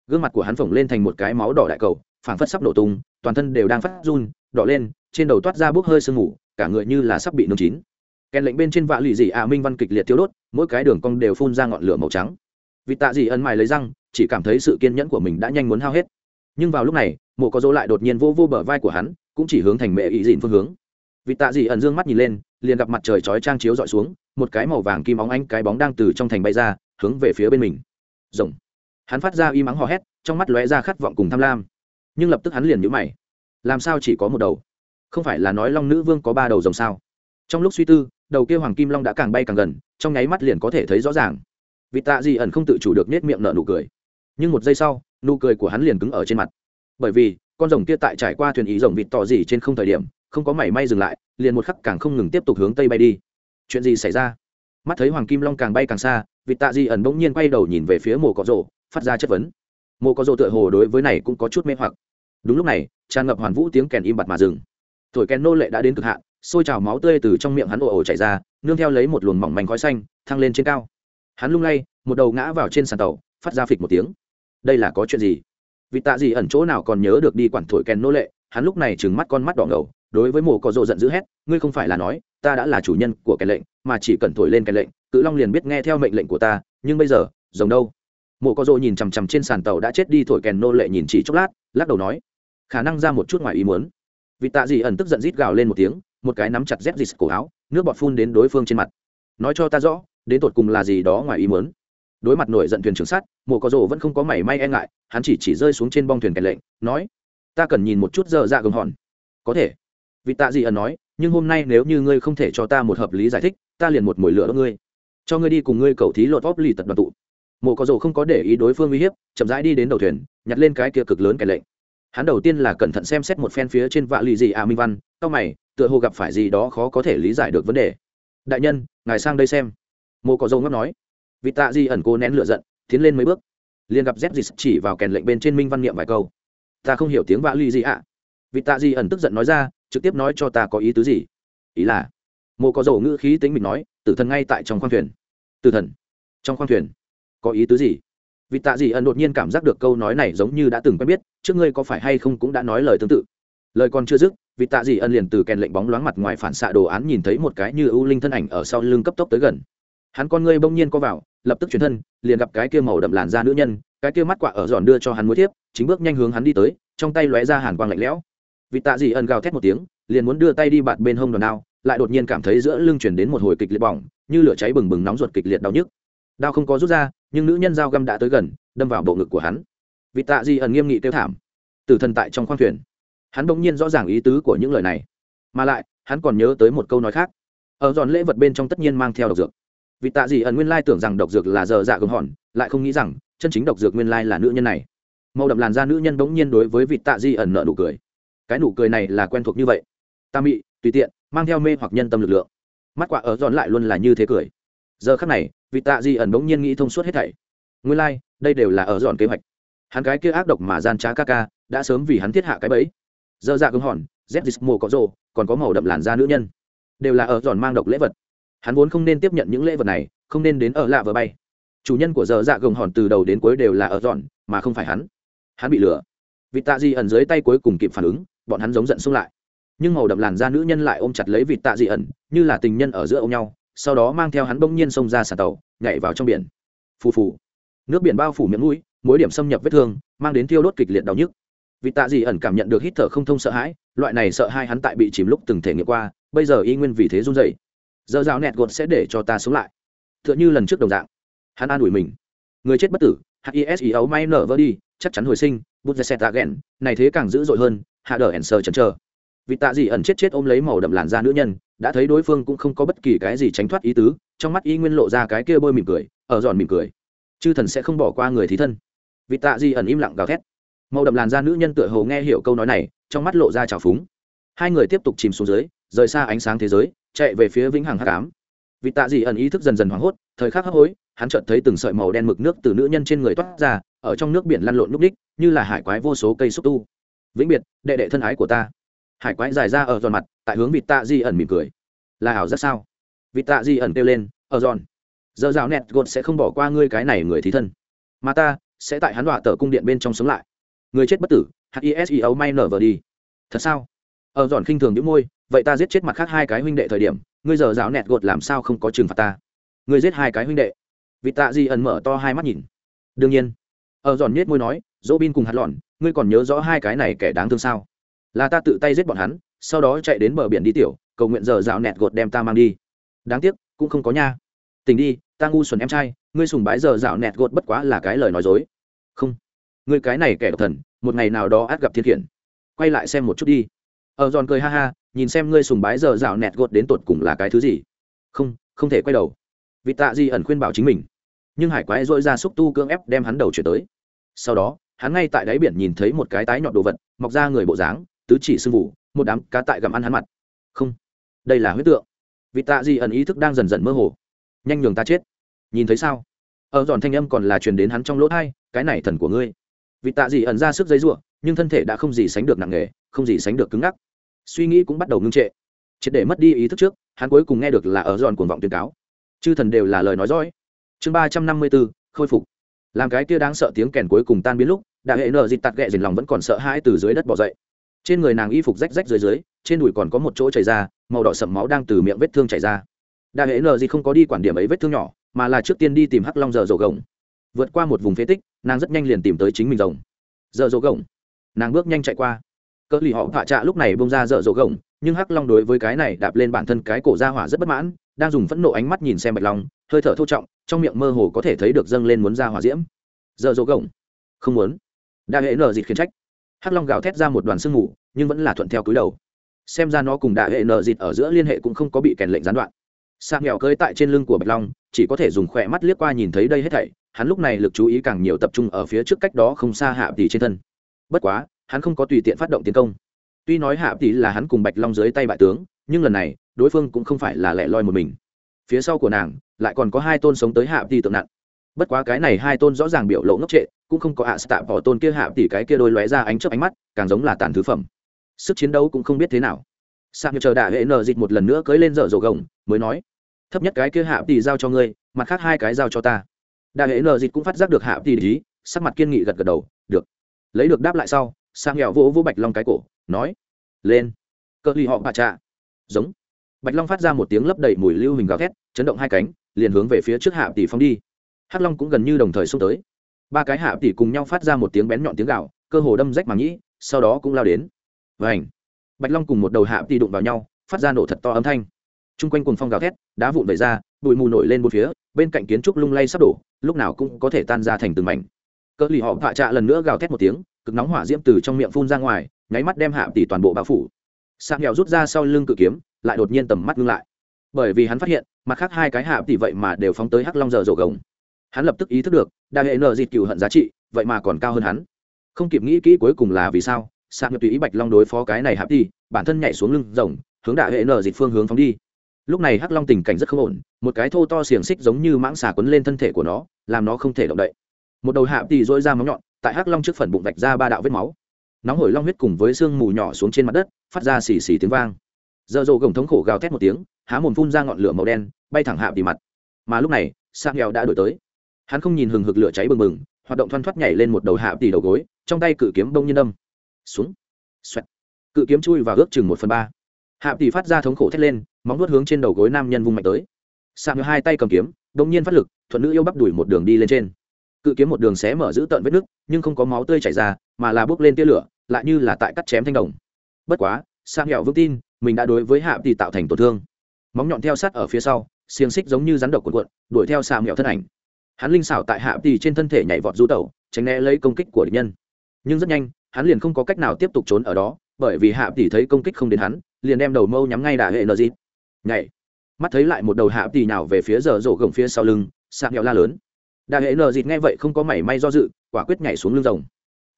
gương mặt của hắn phồng lên thành một cái máu đỏ đại cầu, phảng phất sắp nổ tung, toàn thân đều đang phát run, đỏ lên, trên đầu toát ra bốc hơi sương mù, cả người như là sắp bị nung chín. Kèn lệnh bên trên vạ lì dị ạ minh văn kịch liệt tiêu đốt, mỗi cái đường cong đều phun ra ngọn lửa màu trắng. Vì tạ dị ân mài lấy răng, chỉ cảm thấy sự kiên nhẫn của mình đã nhanh muốn hao hết. Nhưng vào lúc này, mộ có dỗ lại đột nhiên vô vô bờ vai của hắn, cũng chỉ hướng thành mẹ ý dịn phương hướng. Vì tạ dị ẩn dương mắt nhìn lên, liền gặp mặt trời chói trang chiếu dọi xuống, một cái màu vàng kim óng ánh cái bóng đang từ trong thành bay ra, hướng về phía bên mình. Rồng hắn phát ra y mắng hò hét, trong mắt lóe ra khát vọng cùng tham lam. Nhưng lập tức hắn liền nhũ mày. Làm sao chỉ có một đầu? Không phải là nói long nữ vương có ba đầu rồng sao? Trong lúc suy tư, đầu kia hoàng kim long đã càng bay càng gần, trong nháy mắt liền có thể thấy rõ ràng. Vị tạ dị ẩn không tự chủ được nết miệng nở nụ cười. Nhưng một giây sau, nụ cười của hắn liền cứng ở trên mặt. Bởi vì, con rồng kia tại trải qua thuyền ý rồng vịt tỏ gì trên không thời điểm, không có mảy may dừng lại, liền một khắc càng không ngừng tiếp tục hướng tây bay đi. Chuyện gì xảy ra? Mắt thấy hoàng kim long càng bay càng xa, vịt tạ dị ẩn bỗng nhiên quay đầu nhìn về phía mồ cỏ rổ phát ra chất vấn. Mồ có dô tựa hồ đối với này cũng có chút mê hoặc. Đúng lúc này, tràn ngập hoàn vũ tiếng kèn im bặt mà dừng. Thổi kèn nô lệ đã đến cực hạn, xôi trào máu tươi từ trong miệng hắn ồ ồ chảy ra, nương theo lấy một luồng mỏng manh khói xanh, thăng lên trên cao. Hắn lung lay, một đầu ngã vào trên sàn tàu, phát ra phịch một tiếng. Đây là có chuyện gì? Vì tạ gì ẩn chỗ nào còn nhớ được đi quản thổi kèn nô lệ, hắn lúc này trừng mắt con mắt đỏ ngầu, đối với mồ có rộ giận dữ hét, ngươi không phải là nói, ta đã là chủ nhân của kèn lệnh, mà chỉ cần thổi lên kèn lệnh, cự long liền biết nghe theo mệnh lệnh của ta, nhưng bây giờ, rồng đâu? Mộ có Dô nhìn chằm chằm trên sàn tàu đã chết đi thổi kèn nô lệ nhìn chỉ chốc lát, lắc đầu nói, khả năng ra một chút ngoài ý muốn. Vị tạ Dị ẩn tức giận rít gào lên một tiếng, một cái nắm chặt dép dịt cổ áo, nước bọt phun đến đối phương trên mặt. Nói cho ta rõ, đến tột cùng là gì đó ngoài ý muốn. Đối mặt nổi giận thuyền trưởng sắt mộ có Dô vẫn không có mảy may e ngại, hắn chỉ chỉ rơi xuống trên bong thuyền kèn lệnh, nói, ta cần nhìn một chút dơ dạ gồng hòn. Có thể. Vị tạ Dị ẩn nói, nhưng hôm nay nếu như ngươi không thể cho ta một hợp lý giải thích, ta liền một mồi lửa đốt ngươi. Cho ngươi đi cùng ngươi cầu thí lột vóp lì tật đoàn tụ mộ có dầu không có để ý đối phương uy hiếp, chậm rãi đi đến đầu thuyền, nhặt lên cái kia cực lớn kèn lệnh. Hắn đầu tiên là cẩn thận xem xét một phen phía trên vạ lì gì à minh văn, tao mày, tựa hồ gặp phải gì đó khó có thể lý giải được vấn đề. Đại nhân, ngài sang đây xem. Mộ có dầu ngóc nói. Vị tạ di ẩn cô nén lửa giận, tiến lên mấy bước. Liền gặp z dịch chỉ vào kèn lệnh bên trên minh văn niệm vài câu. Ta không hiểu tiếng vạ lì gì ạ. À. vị tạ di ẩn tức giận nói ra, trực tiếp nói cho ta có ý tứ gì? Ý là, mộ có dầu ngữ khí tính mình nói, tử thần ngay tại trong khoang thuyền. Tử thần. Trong khoang thuyền có ý tứ gì? Vì tạ gì ẩn đột nhiên cảm giác được câu nói này giống như đã từng quen biết trước ngươi có phải hay không cũng đã nói lời tương tự. Lời còn chưa dứt vì tạ gì ẩn liền từ kèn lệnh bóng loáng mặt ngoài phản xạ đồ án nhìn thấy một cái như ưu linh thân ảnh ở sau lưng cấp tốc tới gần. Hắn con ngươi bỗng nhiên có vào lập tức chuyển thân liền gặp cái kia màu đậm làn da nữ nhân cái kia mắt quạ ở giòn đưa cho hắn mối thiếp, chính bước nhanh hướng hắn đi tới trong tay lóe ra hàn quang lạnh lẽo. Vì tạ gì ẩn gào thét một tiếng liền muốn đưa tay đi bạt bên hông đòn đao lại đột nhiên cảm thấy giữa lưng chuyển đến một hồi kịch liệt bỏng như lửa cháy bừng bừng nóng ruột kịch liệt đau nhức. Đao không có rút ra nhưng nữ nhân dao găm đã tới gần, đâm vào bộ ngực của hắn. Vì tạ di ẩn nghiêm nghị kêu thảm. Tử thần tại trong khoang thuyền. Hắn bỗng nhiên rõ ràng ý tứ của những lời này. Mà lại, hắn còn nhớ tới một câu nói khác. Ở giòn lễ vật bên trong tất nhiên mang theo độc dược. Vì tạ Di ẩn nguyên lai tưởng rằng độc dược là giờ dạ gồng hòn, lại không nghĩ rằng, chân chính độc dược nguyên lai là nữ nhân này. Màu đậm làn da nữ nhân bỗng nhiên đối với vị tạ di ẩn nợ nụ cười. Cái nụ cười này là quen thuộc như vậy. Ta mị, tùy tiện, mang theo mê hoặc nhân tâm lực lượng. Mắt quả ở giòn lại luôn là như thế cười giờ khắc này vị tạ di ẩn bỗng nhiên nghĩ thông suốt hết thảy. Nguyên lai、like, đây đều là ở dọn kế hoạch. Hắn cái kia ác độc mà gian trá ca ca đã sớm vì hắn thiết hạ cái bẫy. Dơ dạ cứng hòn z dis mồ có rồ còn có màu đậm làn da nữ nhân. Đều là ở giòn mang độc lễ vật. Hắn vốn không nên tiếp nhận những lễ vật này không nên đến ở lạ vờ bay. Chủ nhân của dơ dạ gồng hòn từ đầu đến cuối đều là ở giòn mà không phải hắn. Hắn bị lừa. Vị tạ di ẩn dưới tay cuối cùng kịp phản ứng bọn hắn giống giận xung lại. Nhưng màu đậm làn da nữ nhân lại ôm chặt lấy vị tạ di ẩn như là tình nhân ở giữa ôm nhau sau đó mang theo hắn bỗng nhiên xông ra xà tàu, nhảy vào trong biển. Phù phù. Nước biển bao phủ miệng mũi, mỗi điểm xâm nhập vết thương, mang đến tiêu đốt kịch liệt đau nhức. Vị tạ dị ẩn cảm nhận được hít thở không thông sợ hãi, loại này sợ hai hắn tại bị chìm lúc từng thể nghiệm qua, bây giờ y nguyên vì thế run dậy giờ rào nẹt gột sẽ để cho ta sống lại. T h ư ợ n h ư lần trước đồng dạng. Hắn an ủi mình. Người chết bất tử his ý ấu may nở vỡ đi, chắc chắn hồi sinh, bút ra xe tạ ghẹn này thế càng dữ dội hơn, hạ đờ ẩn sờ chần chờ. Vị tạ dị ẩn chết chết ôm lấy màu đậm làn da nữ nhân đã thấy đối phương cũng không có bất kỳ cái gì tránh thoát ý tứ, trong mắt y nguyên lộ ra cái kia bôi mỉm cười, ở giòn mỉm cười. Chư thần sẽ không bỏ qua người thí thân. Vị tạ Di ẩn im lặng gào thét. Màu đậm làn da nữ nhân tựa hồ nghe hiểu câu nói này, trong mắt lộ ra trào phúng. Hai người tiếp tục chìm xuống dưới, rời xa ánh sáng thế giới, chạy về phía vĩnh hằng hắc ám. Vị tạ Di ẩn ý thức dần dần hoảng hốt, thời khắc hấp hối, hắn chợt thấy từng sợi màu đen mực nước từ nữ nhân trên người toát ra, ở trong nước biển lăn lộn núp đích, như là hải quái vô số cây xúc tu. Vĩnh biệt, đệ đệ thân ái của ta. Hải quái dài ra ở giòn mặt tại hướng vịt tạ di ẩn mỉm cười. Là ảo rất sao? Vịt tạ di ẩn kêu lên, ở giòn, giờ rào nẹt gột sẽ không bỏ qua ngươi cái này người thí thân. Mà ta sẽ tại hắn đọa tờ cung điện bên trong sống lại. Người chết bất tử hiseo may nở vờ đi. Thật sao? Ở giòn khinh thường những môi, vậy ta giết chết mặt khác hai cái huynh đệ thời điểm, ngươi giờ rào nẹt gột làm sao không có trừng phạt ta? Ngươi giết hai cái huynh đệ. Vị tạ di ẩn mở to hai mắt nhìn. Đương nhiên. Ở giòn nhết môi nói dỗ bin cùng hạt lòn ngươi còn nhớ rõ hai cái này kẻ đáng thương sao? Là ta tự tay giết bọn hắn sau đó chạy đến bờ biển đi tiểu, cầu nguyện giờ rào nẹt gột đem ta mang đi. Đáng tiếc, cũng không có nha. Tình đi, ta ngu xuẩn em trai, ngươi sùng bái giờ rào nẹt gột bất quá là cái lời nói dối. Không. Ngươi cái này kẻ độc thần, một ngày nào đó át gặp thiên khiển. Quay lại xem một chút đi. Ở giòn cười ha ha, nhìn xem ngươi sùng bái giờ rào nẹt gột đến tột cùng là cái thứ gì. Không không thể quay đầu. Vì tạ di ẩn khuyên bảo chính mình. Nhưng hải quái dội ra xúc tu cưỡng ép đem hắn đầu chuyển tới. Sau đó, hắn ngay tại đáy biển nhìn thấy một cái tái nhọn đồ vật, mọc ra người bộ dáng, tứ chỉ sưng vụ một đám cá tại gặm ăn hắn mặt. Không, đây là huyết tượng. Vì tạ di ẩn ý thức đang dần dần mơ hồ. Nhanh nhường ta chết. Nhìn thấy sao? Ở giòn thanh âm còn là truyền đến hắn trong lỗ thai, cái này thần của ngươi. Vì tạ di ẩn ra sức dây ruộng nhưng thân thể đã không gì sánh được nặng nề, không gì sánh được cứng ngắc. Suy nghĩ cũng bắt đầu ngưng trệ. Triệt để mất đi ý thức trước, hắn cuối cùng nghe được là ở giòn cuồng vọng tuyên cáo. Chư thần đều là lời nói dõi chương ba trăm năm mươi bốn khôi phục. Làm cái kia đáng sợ tiếng kèn cuối cùng tan biến lúc, đại hệ nợ dịt tạt ghẹ dền lòng vẫn còn sợ hãi từ dưới đất bỏ dậy trên người nàng y phục rách rách dưới dưới, trên đùi còn có một chỗ chảy ra, màu đỏ sậm máu đang từ miệng vết thương chảy ra. Đại hệ Nờ gì không có đi quản điểm ấy vết thương nhỏ, mà là trước tiên đi tìm hắc long giờ rổ gồng. Vượt qua một vùng phế tích, nàng rất nhanh liền tìm tới chính mình rồng. Giờ rổ gồng. Nàng bước nhanh chạy qua. Cỡ lì họ hạ trạ lúc này bông ra dở dỗ gồng, nhưng hắc long đối với cái này đạp lên bản thân cái cổ ra hỏa rất bất mãn, đang dùng phẫn nộ ánh mắt nhìn xem bạch long, hơi thở thô trọng, trong miệng mơ hồ có thể thấy được dâng lên muốn ra hỏa diễm. Dở dỗ gồng. Không muốn. Đa hệ nở dịt khiến trách hắc long gào thét ra một đoàn sương mù, nhưng vẫn là thuận theo cúi đầu. Xem ra nó cùng đại hệ nợ dịt ở giữa liên hệ cũng không có bị kèn lệnh gián đoạn. Sạc nghèo cơi tại trên lưng của bạch long, chỉ có thể dùng khỏe mắt liếc qua nhìn thấy đây hết thảy, hắn lúc này lực chú ý càng nhiều tập trung ở phía trước cách đó không xa hạ tỷ trên thân. Bất quá, hắn không có tùy tiện phát động tiến công. Tuy nói hạ tỷ là hắn cùng bạch long dưới tay bại tướng, nhưng lần này, đối phương cũng không phải là lẻ loi một mình. Phía sau của nàng, lại còn có hai tôn sống tới hạ tỷ tượng nặng. Bất quá cái này hai tôn rõ ràng biểu lộ ngốc trệ cũng không có ạ à tạ bỏ tôn kia hạ tỷ cái kia đôi lóe ra ánh chớp ánh mắt, càng giống là tàn thứ phẩm. Sức chiến đấu cũng không biết thế nào. Sạc như chờ đạ hệ nờ dịch một lần nữa cưới lên dở dầu gồng, mới nói, thấp nhất cái kia hạ tỷ giao cho ngươi, mặt khác hai cái giao cho ta. Đạ hệ nờ dịch cũng phát giác được hạ tỷ ý, sắc mặt kiên nghị gật gật đầu, được. Lấy được đáp lại sau sang nghèo vỗ vỗ bạch long cái cổ, nói, lên. Cỡ ly họ bà trà giống. Bạch long phát ra một tiếng lấp đầy mùi lưu hình gào thét, chấn động hai cánh, liền hướng về phía trước hạ tỷ phong đi. Hắc long cũng gần như đồng thời xông tới ba cái hạ tỷ cùng nhau phát ra một tiếng bén nhọn tiếng gạo cơ hồ đâm rách màng nhĩ sau đó cũng lao đến. Và ảnh bạch long cùng một đầu hạ tỷ đụng vào nhau, phát ra nổ thật to âm thanh. T r u n g quanh cùng phong gào thét, đá vụn vẩy ra, bụi mù nổi lên một phía, bên cạnh kiến trúc lung lay sắp đổ, lúc nào cũng có thể tan ra thành từng mảnh. Cỡ lì họ vạ trạ lần nữa gào thét một tiếng, cực nóng hỏa diễm từ trong miệng phun ra ngoài, nháy mắt đem hạ tỷ toàn bộ bao phủ. Sạc nghèo rút ra sau lưng cự kiếm, lại đột nhiên tầm mắt ngưng lại. Bởi vì hắn phát hiện, mặt khác hai cái hạ tỷ vậy mà đều phóng tới hắc long giờ rổ gồng hắn lập tức ý thức được, đa hệ nợ dịt cựu hận giá trị, vậy mà còn cao hơn hắn. Không kịp nghĩ kỹ cuối cùng là vì sao, sạc nhập tùy ý bạch long đối phó cái này hạp đi bản thân nhảy xuống lưng rồng, hướng đạ hệ nợ dịt phương hướng phóng đi. Lúc này hắc long tình cảnh rất không ổn, một cái thô to xiềng xích giống như mãng xà quấn lên thân thể của nó, làm nó không thể động đậy. Một đầu hạp đi dỗi ra móng nhọn, tại hắc long trước phần bụng vạch ra ba đạo vết máu. Nóng hổi long huyết cùng với sương mù nhỏ xuống trên mặt đất, phát ra xì xì tiếng vang. Dợ rộ gồng thống khổ gào thét một tiếng, há mồm phun ra ngọn lửa màu đen, bay thẳng hạp đi mặt. Mà lúc này sang nghèo đã đổi tới hắn không nhìn hừng hực lửa cháy bừng bừng, hoạt động thoăn thoắt nhảy lên một đầu hạ tỷ đầu gối, trong tay cự kiếm đông nhiên đâm. Xuống. Xoẹt. Cự kiếm chui vào ước chừng một phần ba. Hạ tỷ phát ra thống khổ thét lên, móng nuốt hướng trên đầu gối nam nhân vung mạnh tới. Sạm hai tay cầm kiếm đông nhiên phát lực, thuận nữ yêu bắp đuổi một đường đi lên trên. Cự kiếm một đường xé mở giữ tận vết nứt, nhưng không có máu tươi chảy ra, mà là bốc lên tia lửa, lại như là tại cắt chém thanh đồng. Bất quá sang hẹo vững tin, mình đã đối với hạ tỷ tạo thành tổn thương. Móng nhọn theo sát ở phía sau, xiềng xích giống như rắn độc cuộn cuộn, đuổi theo xà hẹo thân ảnh hắn linh xảo tại hạ tỷ trên thân thể nhảy vọt du tẩu, tránh né lấy công kích của địch nhân. Nhưng rất nhanh, hắn liền không có cách nào tiếp tục trốn ở đó, bởi vì hạ tỷ thấy công kích không đến hắn, liền đem đầu mâu nhắm ngay đà hệ nờ dịt nhảy. Mắt thấy lại một đầu hạ tỷ nào về phía giờ rổ gồng phía sau lưng, sạc nhẹo la lớn. Đà hệ nờ dịt nghe vậy không có mảy may do dự, quả quyết nhảy xuống lưng rồng.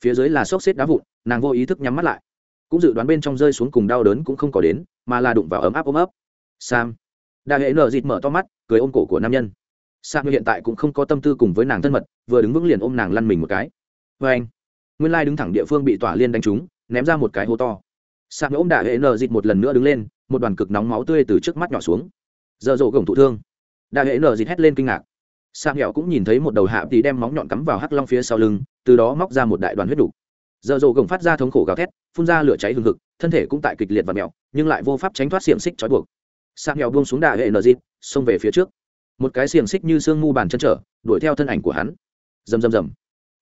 Phía dưới là xốc xếp đá vụn, nàng vô ý thức nhắm mắt lại. Cũng dự đoán bên trong rơi xuống cùng đau đớn cũng không có đến, mà là đụng vào ấm áp ôm ấp. Sam. Đà hệ nợ dịt mở to mắt, cười ôm cổ của nam nhân sam hiện tại cũng không có tâm tư cùng với nàng thân mật, vừa đứng vững liền ôm nàng lăn mình một cái. Vê anh, nguyên lai đứng thẳng địa phương bị tỏa liên đánh trúng, ném ra một cái hố to. Sam ôm đạ hệ nờ dịt một lần nữa đứng lên, một đoàn cực nóng máu tươi từ trước mắt nhỏ xuống. Giờ rộ gồng thụ thương. Đạ hệ nờ dịt hét lên kinh ngạc. Sa ngẹo cũng nhìn thấy một đầu hạ tí đem móng nhọn cắm vào hắc long phía sau lưng, từ đó móc ra một đại đoàn huyết đủ. giờ rộ gồng phát ra thống khổ gào thét, phun ra lửa cháy hừng hực, thân thể cũng tại kịch liệt và mẹo, nhưng lại vô pháp tránh thoát xiềng xích trói buộc. Sa ngẹo buông xuống đà hệ nờ dịt, xông về phía trước một cái xiềng xích như xương mu bàn chân trở, đuổi theo thân ảnh của hắn. Rầm rầm rầm.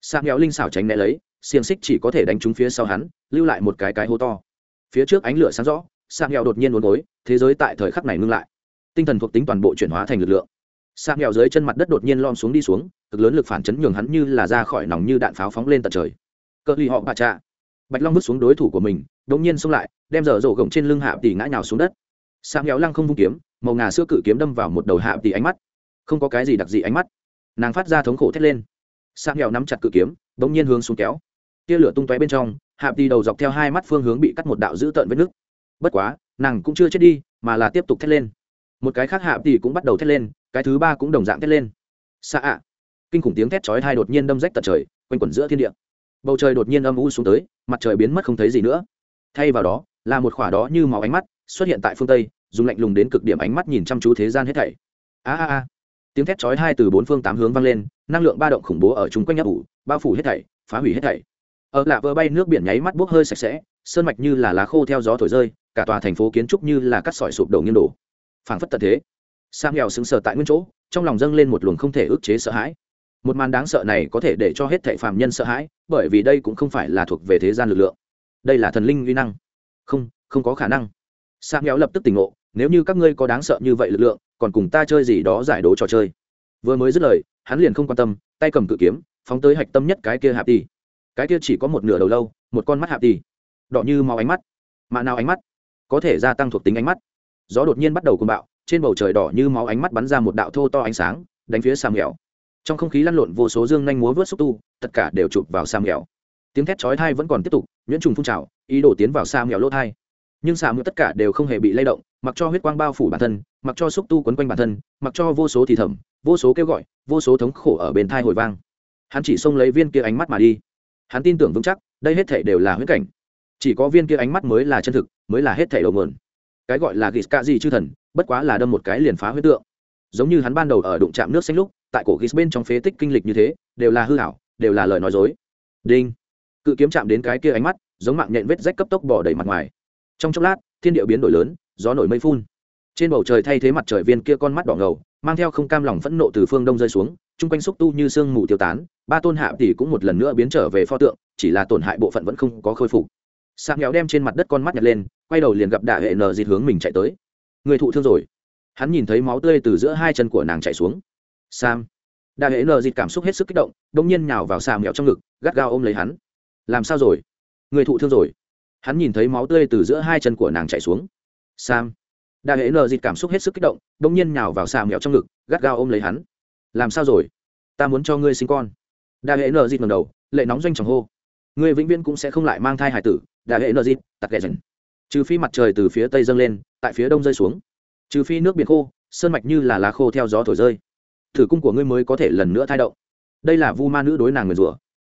Sa nghèo linh xảo tránh né lấy, xiềng xích chỉ có thể đánh trúng phía sau hắn, lưu lại một cái cái hố to. Phía trước ánh lửa sáng rõ sa nghèo đột nhiên uốn gối, thế giới tại thời khắc này ngưng lại. Tinh thần thuộc tính toàn bộ chuyển hóa thành lực lượng. Sa nghèo dưới chân mặt đất đột nhiên lom xuống đi xuống, cực lớn lực phản chấn nhường hắn như là ra khỏi nòng như đạn pháo phóng lên tận trời. Cỡ ly họ bà cha bạch long bước xuống đối thủ của mình, đột nhiên xông lại, đem dở dỗ gồng trên lưng hạ tỷ ngã nhào xuống đất. Sa nghèo lăng không vung kiếm màu ngà sữa cự kiếm đâm vào một đầu hạ tỷ ánh mắt. Không có cái gì đặc dị ánh mắt. Nàng phát ra thống khổ thét lên. Sam nghèo nắm chặt cự kiếm, bỗng nhiên hướng xuống kéo. Tia lửa tung tóe bên trong, hạ tỷ đầu dọc theo hai mắt phương hướng bị cắt một đạo dữ tợn vết nước bất quá, nàng cũng chưa chết đi, mà là tiếp tục thét lên. Một cái khác hạ tỷ cũng bắt đầu thét lên, cái thứ ba cũng đồng dạng thét lên. Xạ ạ. Kinh khủng tiếng thét chói hai đột nhiên đâm rách tận trời, quanh quẩn giữa thiên địa. Bầu trời đột nhiên âm u xuống tới, mặt trời biến mất không thấy gì nữa. Thay vào đó, là một khỏa đó như màu ánh mắt xuất hiện tại phương tây dùng lạnh lùng đến cực điểm ánh mắt nhìn chăm chú thế gian hết thảy. A a a. Tiếng thét chói hai từ bốn phương tám hướng vang lên, năng lượng ba động khủng bố ở chung quanh nhấp ủ, bao phủ hết thảy, phá hủy hết thảy. Ở lạ vỡ bay nước biển nháy mắt bốc hơi sạch sẽ, sơn mạch như là lá khô theo gió thổi rơi, cả tòa thành phố kiến trúc như là cắt sỏi sụp đổ nghiêng đổ. Phảng phất tận thế. Sam nghèo sững sờ tại nguyên chỗ, trong lòng dâng lên một luồng không thể ức chế sợ hãi. Một màn đáng sợ này có thể để cho hết thảy phàm nhân sợ hãi, bởi vì đây cũng không phải là thuộc về thế gian lực lượng. Đây là thần linh uy năng. Không không có khả năng. Sam nghèo lập tức tỉnh ngộ nếu như các ngươi có đáng sợ như vậy lực lượng, còn cùng ta chơi gì đó giải đố trò chơi. Vừa mới dứt lời, hắn liền không quan tâm, tay cầm cự kiếm, phóng tới hạch tâm nhất cái kia hạp đi cái kia chỉ có một nửa đầu lâu, một con mắt hạp đi đỏ như màu ánh mắt. Mạ nào ánh mắt? Có thể gia tăng thuộc tính ánh mắt. Gió đột nhiên bắt đầu cuồng bạo, trên bầu trời đỏ như máu ánh mắt bắn ra một đạo thô to ánh sáng, đánh phía sam nghèo trong không khí lăn lộn vô số dương nhanh múa vớt xúc tu, tất cả đều chụp vào sam nghèo tiếng thét chói thai vẫn còn tiếp tục, nhuyễn trùng phun trào, ý đồ tiến vào sam nghèo lỗ thai nhưng sam nghèo tất cả đều không hề bị lay động mặc cho huyết quang bao phủ bản thân, mặc cho xúc tu quấn quanh bản thân, mặc cho vô số thì thầm, vô số kêu gọi, vô số thống khổ ở bên thai hồi vang. Hắn chỉ xông lấy viên kia ánh mắt mà đi. Hắn tin tưởng vững chắc, đây hết thể đều là huyết cảnh. Chỉ có viên kia ánh mắt mới là chân thực, mới là hết thể đầu mượn cái gọi là ghis ca gì chư thần, bất quá là đâm một cái liền phá huyết tượng. Giống như hắn ban đầu ở đụng chạm nước xanh lúc, tại cổ ghis bên trong phế tích kinh lịch như thế, đều là hư hảo đều là lời nói dối. Đinh. Cự kiếm chạm đến cái kia ánh mắt, giống mạng nhện vết rách cấp tốc bỏ đầy mặt ngoài. Trong chốc lát, thiên địa biến đổi lớn gió nổi mây phun. Trên bầu trời thay thế mặt trời viên kia con mắt đỏ ngầu, mang theo không cam lòng phẫn nộ từ phương đông rơi xuống, chung quanh xúc tu như sương mù tiêu tán, ba tôn hạ tỷ cũng một lần nữa biến trở về pho tượng, chỉ là tổn hại bộ phận vẫn không có khôi phục. Sạc nghèo đem trên mặt đất con mắt nhặt lên, quay đầu liền gặp đạ hệ nờ dịt hướng mình chạy tới. Người thụ thương rồi. Hắn nhìn thấy máu tươi từ giữa hai chân của nàng chạy xuống. Sam. Đạ hệ nờ dịt cảm xúc hết sức kích động đ ỗ n g nhiên nhào vào sạm nghèo trong ngực, gắt gao ôm lấy hắn. Làm sao rồi? Người thụ thương rồi. Hắn nhìn thấy máu tươi từ giữa hai chân của nàng chạy xuống sam. Đạ hệ nờ dịt cảm xúc hết sức kích động đ ỗ n g nhiên nhào vào xà mẹo trong ngực, gắt gao ôm lấy hắn. Làm sao rồi? Ta muốn cho ngươi sinh con. Đạ hệ nờ dịt ngầm đầu, lệ nóng doanh tròng hô. Ngươi vĩnh viễn cũng sẽ không lại mang thai hải tử đạ hệ nờ dịt, tặc kẻ dần trừ phi mặt trời từ phía tây dâng lên, tại phía đông rơi xuống. Trừ phi nước biển khô, sơn mạch như là lá khô theo gió thổi rơi. Thử cung của ngươi mới có thể lần nữa thai động. Đây là vu ma nữ đối nàng người rủa.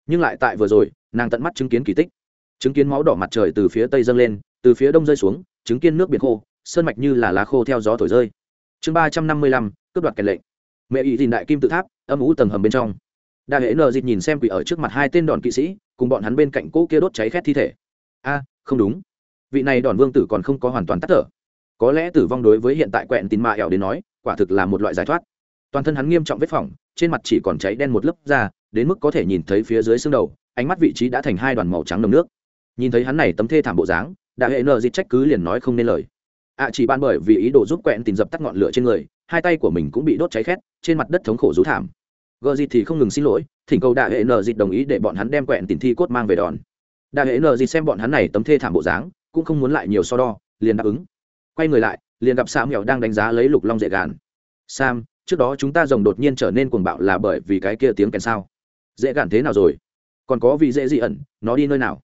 Nhưng lại tại vừa rồi, nàng tận mắt chứng kiến kỳ tích. Chứng kiến máu đỏ mặt trời từ phía tây dâng lên từ phía đông rơi xuống chứng kiến nước biển khô, sơn mạch như là lá khô theo gió thổi rơi. Chương ba trăm năm mươi lăm, cướp đoạt kèn lệnh. Mẹ ý dìn đại kim tự tháp, âm ủ tầng hầm bên trong. Đại hệ nờ dịt nhìn xem quỷ ở trước mặt hai tên đòn kỵ sĩ, cùng bọn hắn bên cạnh cỗ kia đốt cháy khét thi thể. A, không đúng. Vị này đòn vương tử còn không có hoàn toàn tắt thở. Có lẽ tử vong đối với hiện tại quẹn tín mạ ẻo đến nói, quả thực là một loại giải thoát. Toàn thân hắn nghiêm trọng vết phỏng, trên mặt chỉ còn cháy đen một lớp da, đến mức có thể nhìn thấy phía dưới xương đầu, ánh mắt vị trí đã thành hai đoàn màu trắng nồng nước. Nhìn thấy hắn này tấm thê thảm bộ dáng đại hệ nợ dịt trách cứ liền nói không nên lời. Ạ chỉ ban bởi vì ý đồ giúp quẹn tìm dập tắt ngọn lửa trên người, hai tay của mình cũng bị đốt cháy khét, trên mặt đất thống khổ rú thảm. Gờ dịt thì không ngừng xin lỗi, thỉnh cầu đại hệ nợ dịt đồng ý để bọn hắn đem quẹn tìm thi cốt mang về đòn. Đại hệ nợ dịt xem bọn hắn này tấm thê thảm bộ dáng, cũng không muốn lại nhiều so đo, liền đáp ứng. Quay người lại, liền gặp sam mèo đang đánh giá lấy lục long dễ gàn. Sam, trước đó chúng ta rồng đột nhiên trở nên cuồng bạo là bởi vì cái kia tiếng kèn sao? Dễ gàn thế nào rồi? Còn có vị dễ dị ẩn, nó đi nơi nào?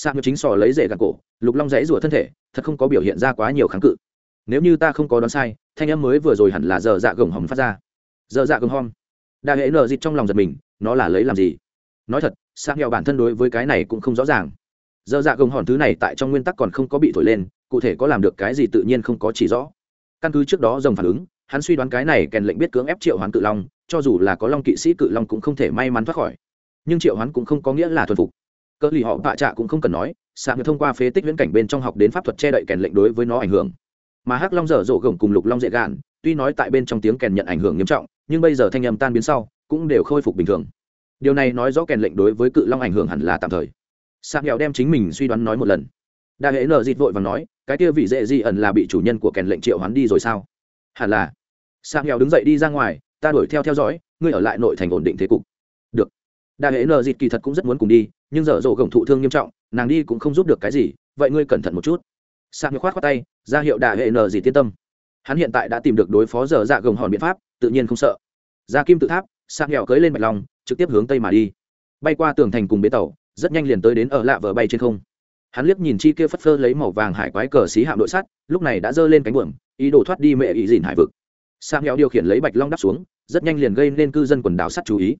Sạc ngược chính sò lấy rễ gạt cổ, lục long dãy rủa thân thể, thật không có biểu hiện ra quá nhiều kháng cự. Nếu như ta không có đoán sai, thanh em mới vừa rồi hẳn là giờ dạ gồng hòm phát ra. Giờ dạ gồng hòm. Đại hệ nợ dịt trong lòng giật mình, nó là lấy làm gì? Nói thật, sạc nghèo bản thân đối với cái này cũng không rõ ràng. Giờ dạ gồng hòn thứ này tại trong nguyên tắc còn không có bị thổi lên, cụ thể có làm được cái gì tự nhiên không có chỉ rõ. Căn cứ trước đó rồng phản ứng, hắn suy đoán cái này kèn lệnh biết cưỡng ép triệu hoán cự long, cho dù là có long kỵ sĩ cự long cũng không thể may mắn thoát khỏi. Nhưng triệu hoán cũng không có nghĩa là thuần phục cơ lì họ bạ trạ cũng không cần nói xạ người thông qua phế tích viễn cảnh bên trong học đến pháp thuật che đậy kèn lệnh đối với nó ảnh hưởng. Mà hắc long dở dỗ gồng cùng lục long dễ gạn, tuy nói tại bên trong tiếng kèn nhận ảnh hưởng nghiêm trọng, nhưng bây giờ thanh âm tan biến sau, cũng đều khôi phục bình thường. Điều này nói rõ kèn lệnh đối với cự long ảnh hưởng hẳn là tạm thời. Sạc nghèo đem chính mình suy đoán nói một lần. Đại hệ nợ dịt vội và nói, cái kia vị dễ di ẩn là bị chủ nhân của kèn lệnh triệu hoán đi rồi sao? Hẳn là. Sạc nghèo đứng dậy đi ra ngoài, ta đuổi theo theo dõi, ngươi ở lại nội thành ổn định thế cục đại hệ nờ dịt kỳ thật cũng rất muốn cùng đi, nhưng dở dộ gồng thụ thương nghiêm trọng, nàng đi cũng không giúp được cái gì, vậy ngươi cẩn thận một chút. Sang khoát khoát tay, ra hiệu đại hệ nờ dịt yên tâm. Hắn hiện tại đã tìm được đối phó dở dạ gồng hòn biện pháp, tự nhiên không sợ. Ra kim tự tháp sang nghèo cưới lên bạch long trực tiếp hướng tây mà đi. Bay qua tường thành cùng bến tàu, rất nhanh liền tới đến ở lạ vờ bay trên không. Hắn liếc nhìn chi kia phất phơ lấy màu vàng hải quái cờ xí hạm đội sắt, lúc này đã giơ lên cánh buồm, ý đồ thoát đi mẹ ý dìn hải vực. Sang heo điều khiển lấy bạch long đắp xuống, rất nhanh liền gây nên cư dân quần đảo sắt chú ý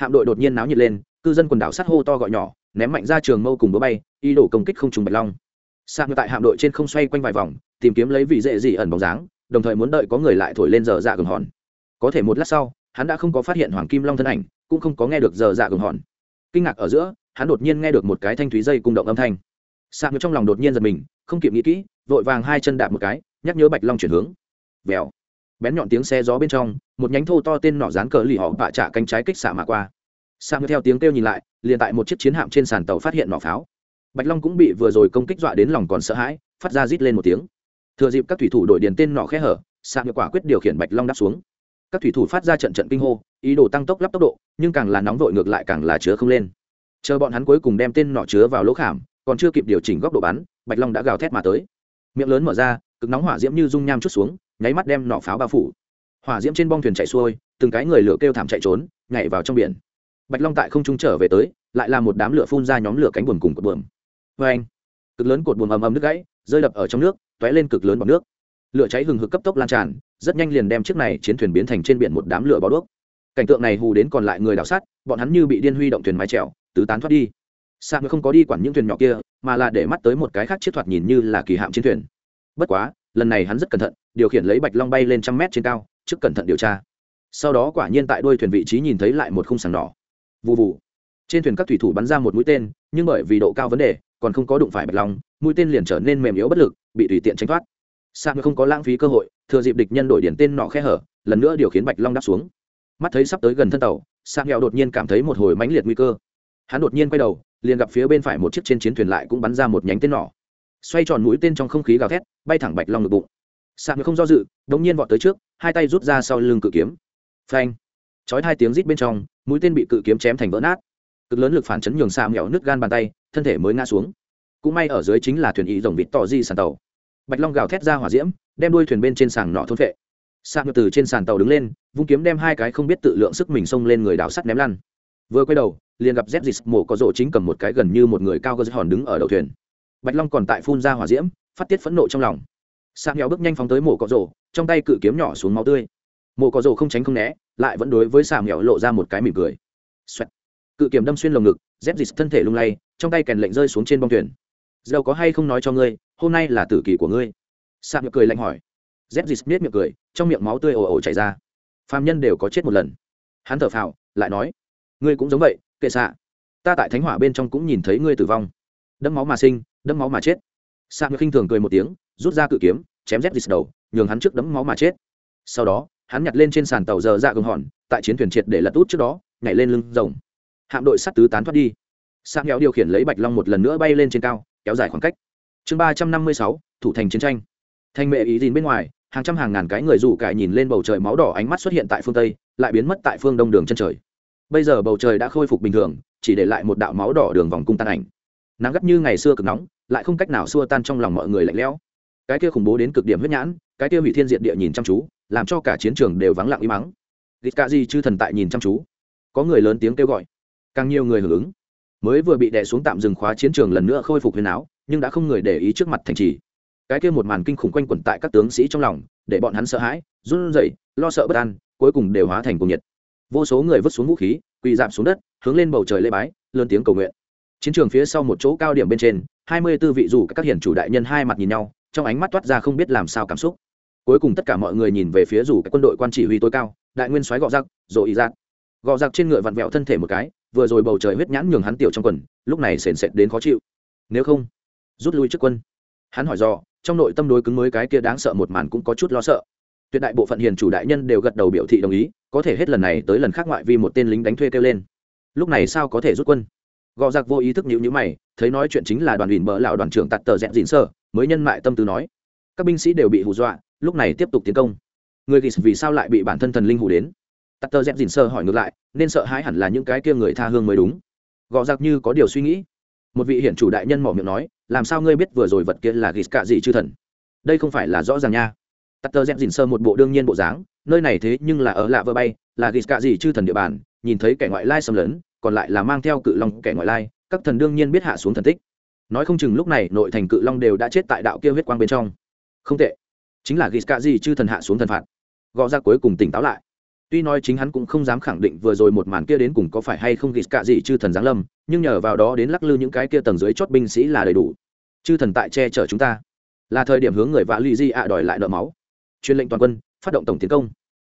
hạm đội đột nhiên náo nhiệt lên, cư dân quần đảo sát hô to gọi nhỏ, ném mạnh ra trường mâu cùng búa bay, ý đổ công kích không trùng bạch long. Sang tại hạm đội trên không xoay quanh vài vòng, tìm kiếm lấy vị dễ dị ẩn bóng dáng, đồng thời muốn đợi có người lại thổi lên giờ dạ gừng hòn. Có thể một lát sau, hắn đã không có phát hiện hoàng kim long thân ảnh, cũng không có nghe được giờ dạ gừng hòn. Kinh ngạc ở giữa, hắn đột nhiên nghe được một cái thanh thúy dây cung động âm thanh. Sạc trong lòng đột nhiên giật mình, không kịp nghĩ kỹ, vội vàng hai chân đạp một cái, nhắc nhớ bạch long chuyển hướng. Vèo bén nhọn tiếng xe gió bên trong, một nhánh thô to tên nỏ dán cờ lì họ bạ trả cánh trái kích xạ mà qua. Sạc theo tiếng kêu nhìn lại, liền tại một chiếc chiến hạm trên sàn tàu phát hiện nỏ pháo. Bạch long cũng bị vừa rồi công kích dọa đến lòng còn sợ hãi, phát ra rít lên một tiếng. Thừa dịp các thủy thủ đổi điền tên nỏ khe hở sạc quả quyết điều khiển bạch long đáp xuống. Các thủy thủ phát ra trận trận kinh hô, ý đồ tăng tốc lắp tốc độ, nhưng càng là nóng vội ngược lại càng là chứa không lên. Chờ bọn hắn cuối cùng đem tên nọ chứa vào lỗ khảm, còn chưa kịp điều chỉnh góc độ bắn, bạch long đã gào thét mà tới. Miệng lớn mở ra, cực nóng hỏa diễm như dung nham chút xuống nháy mắt đem nọ pháo bao phủ. Hỏa diễm trên bong thuyền chạy xuôi, từng cái người lửa kêu thảm chạy trốn, nhảy vào trong biển. Bạch long tại không trung trở về tới, lại là một đám lửa phun ra nhóm lửa cánh buồm cùng cột buồm. Vê anh, cực lớn cột buồm ầm ầm nước gãy, rơi đập ở trong nước t ó é lên cực lớn bọc nước. Lửa cháy hừng hực cấp tốc lan tràn, rất nhanh liền đem chiếc này chiến thuyền biến thành trên biển một đám lửa bó đuốc. Cảnh tượng này hù đến còn lại người đảo sát, bọn hắn như bị điên huy động thuyền mái trèo tứ tán thoát đi. Sa mới không có đi quản những thuyền nhỏ kia, mà là để mắt tới một cái khác chiếc thoạt nhìn như là kỳ hạm chiến thuyền. Bất quá, lần này hắn rất cẩn thận điều khiển lấy bạch long bay lên trăm mét trên cao, trước cẩn thận điều tra. Sau đó quả nhiên tại đuôi thuyền vị trí nhìn thấy lại một khung sàng đỏ vụ vụ trên thuyền các thủy thủ bắn ra một mũi tên, nhưng bởi vì độ cao vấn đề, còn không có đụng phải bạch long, mũi tên liền trở nên mềm yếu bất lực, bị tùy tiện tránh thoát. Sang không có lãng phí cơ hội, thừa dịp địch nhân đổi điển tên nọ khe hở, lần nữa điều khiến bạch long đáp xuống. Mắt thấy sắp tới gần thân tàu sang nghèo đột nhiên cảm thấy một hồi mãnh liệt nguy cơ. Hắn đột nhiên quay đầu, liền gặp phía bên phải một chiếc trên chiến thuyền lại cũng bắn ra một nhánh tên nỏ xoay tròn mũi tên trong không khí gào thét, bay thẳng bạch long ngực bụng sạc không do dự, đống nhiên vọt tới trước, hai tay rút ra sau lưng cự kiếm. Phanh! Chói hai tiếng rít bên trong, mũi tên bị cự kiếm chém thành vỡ nát. Cực lớn lực phản chấn nhường xạ mẹo nứt gan bàn tay, thân thể mới ngã xuống. Cũng may ở dưới chính là thuyền ý rồng vịt tỏ di sàn tàu. Bạch long gào thét ra hỏa diễm, đem đuôi thuyền bên trên sàn nọ thôn vệ sạc từ trên sàn tàu đứng lên, vung kiếm đem hai cái không biết tự lượng sức mình xông lên người đào sắt ném lăn. Vừa quay đầu, liền gặp dép dịt mổ có rộ chính cầm một cái gần như một người cao gơ hòn đứng ở đầu thuyền. Bạch long còn tại phun ra hỏa diễm, phát tiết phẫn nộ trong lòng sạc nghèo bước nhanh phóng tới mổ cọ rổ, trong tay cự kiếm nhỏ xuống máu tươi. Mổ cọ rổ không tránh không né, lại vẫn đối với sạc nghèo lộ ra một cái mỉm cười. Xoẹt. cự kiếm đâm xuyên lồng ngực, dép dịt thân thể lung lay, trong tay kèn lệnh rơi xuống trên bông thuyền. Dầu có hay không nói cho ngươi, hôm nay là tử kỳ của ngươi. Sạc nghèo cười lạnh hỏi. Dép dịt biết miệng cười, trong miệng máu tươi ồ ồ chảy ra. Phàm nhân đều có chết một lần. Hắn thở phào, lại nói. Ngươi cũng giống vậy, kệ xạ. Ta tại thánh hỏa bên trong cũng nhìn thấy ngươi tử vong. Đẫm máu mà sinh, đẫm máu mà chết. Xạ ngươi khinh thường cười một tiếng rút ra cự kiếm, chém rét dịt đầu, nhường hắn trước đấm máu mà chết. Sau đó, hắn nhặt lên trên sàn tàu giờ dạ ra gồng hòn, tại chiến thuyền triệt để lật út trước đó, nhảy lên lưng rồng. Hạm đội sắt tứ tán thoát đi. Sang kéo điều khiển lấy bạch long một lần nữa bay lên trên cao, kéo dài khoảng cách. Chương ba trăm năm mươi sáu, thủ thành chiến tranh. Thành mẹ ý dìn bên ngoài, hàng trăm hàng ngàn cái người rủ cải nhìn lên bầu trời máu đỏ ánh mắt xuất hiện tại phương tây, lại biến mất tại phương đông đường chân trời. Bây giờ bầu trời đã khôi phục bình thường, chỉ để lại một đạo máu đỏ đường vòng cung tan ảnh. Nắng gắt như ngày xưa cực nóng, lại không cách nào xua tan trong lòng mọi người lạnh lẽo cái kia khủng bố đến cực điểm huyết nhãn, cái kia hủy thiên diện địa nhìn chăm chú, làm cho cả chiến trường đều vắng lặng im mắng gít cả gì chư thần tại nhìn chăm chú. Có người lớn tiếng kêu gọi. Càng nhiều người hưởng ứng. Mới vừa bị đè xuống tạm dừng khóa chiến trường lần nữa khôi phục huyền áo, nhưng đã không người để ý trước mặt thành trì. Cái kia một màn kinh khủng quanh quẩn tại các tướng sĩ trong lòng, để bọn hắn sợ hãi, run rẩy, lo sợ bất an, cuối cùng đều hóa thành cuồng nhiệt. Vô số người vứt xuống vũ khí, quỳ dạp xuống đất, hướng lên bầu trời lê bái, lớn tiếng cầu nguyện. Chiến trường phía sau một chỗ cao điểm bên trên, hai mươi tư vị dù các hiển chủ đại nhân hai mặt nhìn nhau trong ánh mắt toát ra không biết làm sao cảm xúc. Cuối cùng tất cả mọi người nhìn về phía dù cái quân đội quan chỉ huy tối cao, đại nguyên soái gọ giặc rồi ý giặc gọ giặc trên ngựa vặn vẹo thân thể một cái, vừa rồi bầu trời huyết nhãn nhường hắn tiểu trong quần, lúc này sền sệt đến khó chịu. Nếu không, rút lui trước quân. Hắn hỏi do trong nội tâm đối cứng mới cái kia đáng sợ một màn cũng có chút lo sợ. Tuyệt đại bộ phận hiền chủ đại nhân đều gật đầu biểu thị đồng ý, có thể hết lần này tới lần khác ngoại vi một tên lính đánh thuê kêu lên. Lúc này sao có thể rút quân? Gò giặc vô ý thức nhữ nhữ mày, thấy nói chuyện chính là đoàn ủy bỡ lão đoàn trưởng tạt tờ dẹn dịn sơ, mới nhân mại tâm tư nói, các binh sĩ đều bị hù dọa, lúc này tiếp tục tiến công. Người ghis vì sao lại bị bản thân thần linh hù đến? Tạt tờ dẹn dịn sơ hỏi ngược lại, nên sợ hãi hẳn là những cái kia người tha hương mới đúng. Gò giặc như có điều suy nghĩ. Một vị hiển chủ đại nhân mỏ miệng nói, làm sao ngươi biết vừa rồi vật kia là ghis cạ gì chư thần? Đây không phải là rõ ràng nha. Tắt tơ dẹn dìn sơ một bộ đương nhiên bộ dáng, nơi này thế nhưng là ở lạ vơ bay, là ghis cạ gì chư thần địa bàn, nhìn thấy kẻ ngoại lai xâm lấn còn lại là mang theo cự long kẻ ngoại lai, các thần đương nhiên biết hạ xuống thần tích. Nói không chừng lúc này nội thành cự long đều đã chết tại đạo kia huyết quang bên trong. Không tệ. Chính là ghis cạ gì chư thần hạ xuống thần phạt. Gõ ra cuối cùng tỉnh táo lại. Tuy nói chính hắn cũng không dám khẳng định vừa rồi một màn kia đến cùng có phải hay không ghis cạ gì chư thần giáng lâm, nhưng nhờ vào đó đến lắc lư những cái kia tầng dưới chót binh sĩ là đầy đủ. Chư thần tại che chở chúng ta. Là thời điểm hướng người vạ lì di ạ đòi lại nợ máu. Chuyên lệnh toàn quân, phát động tổng tiến công.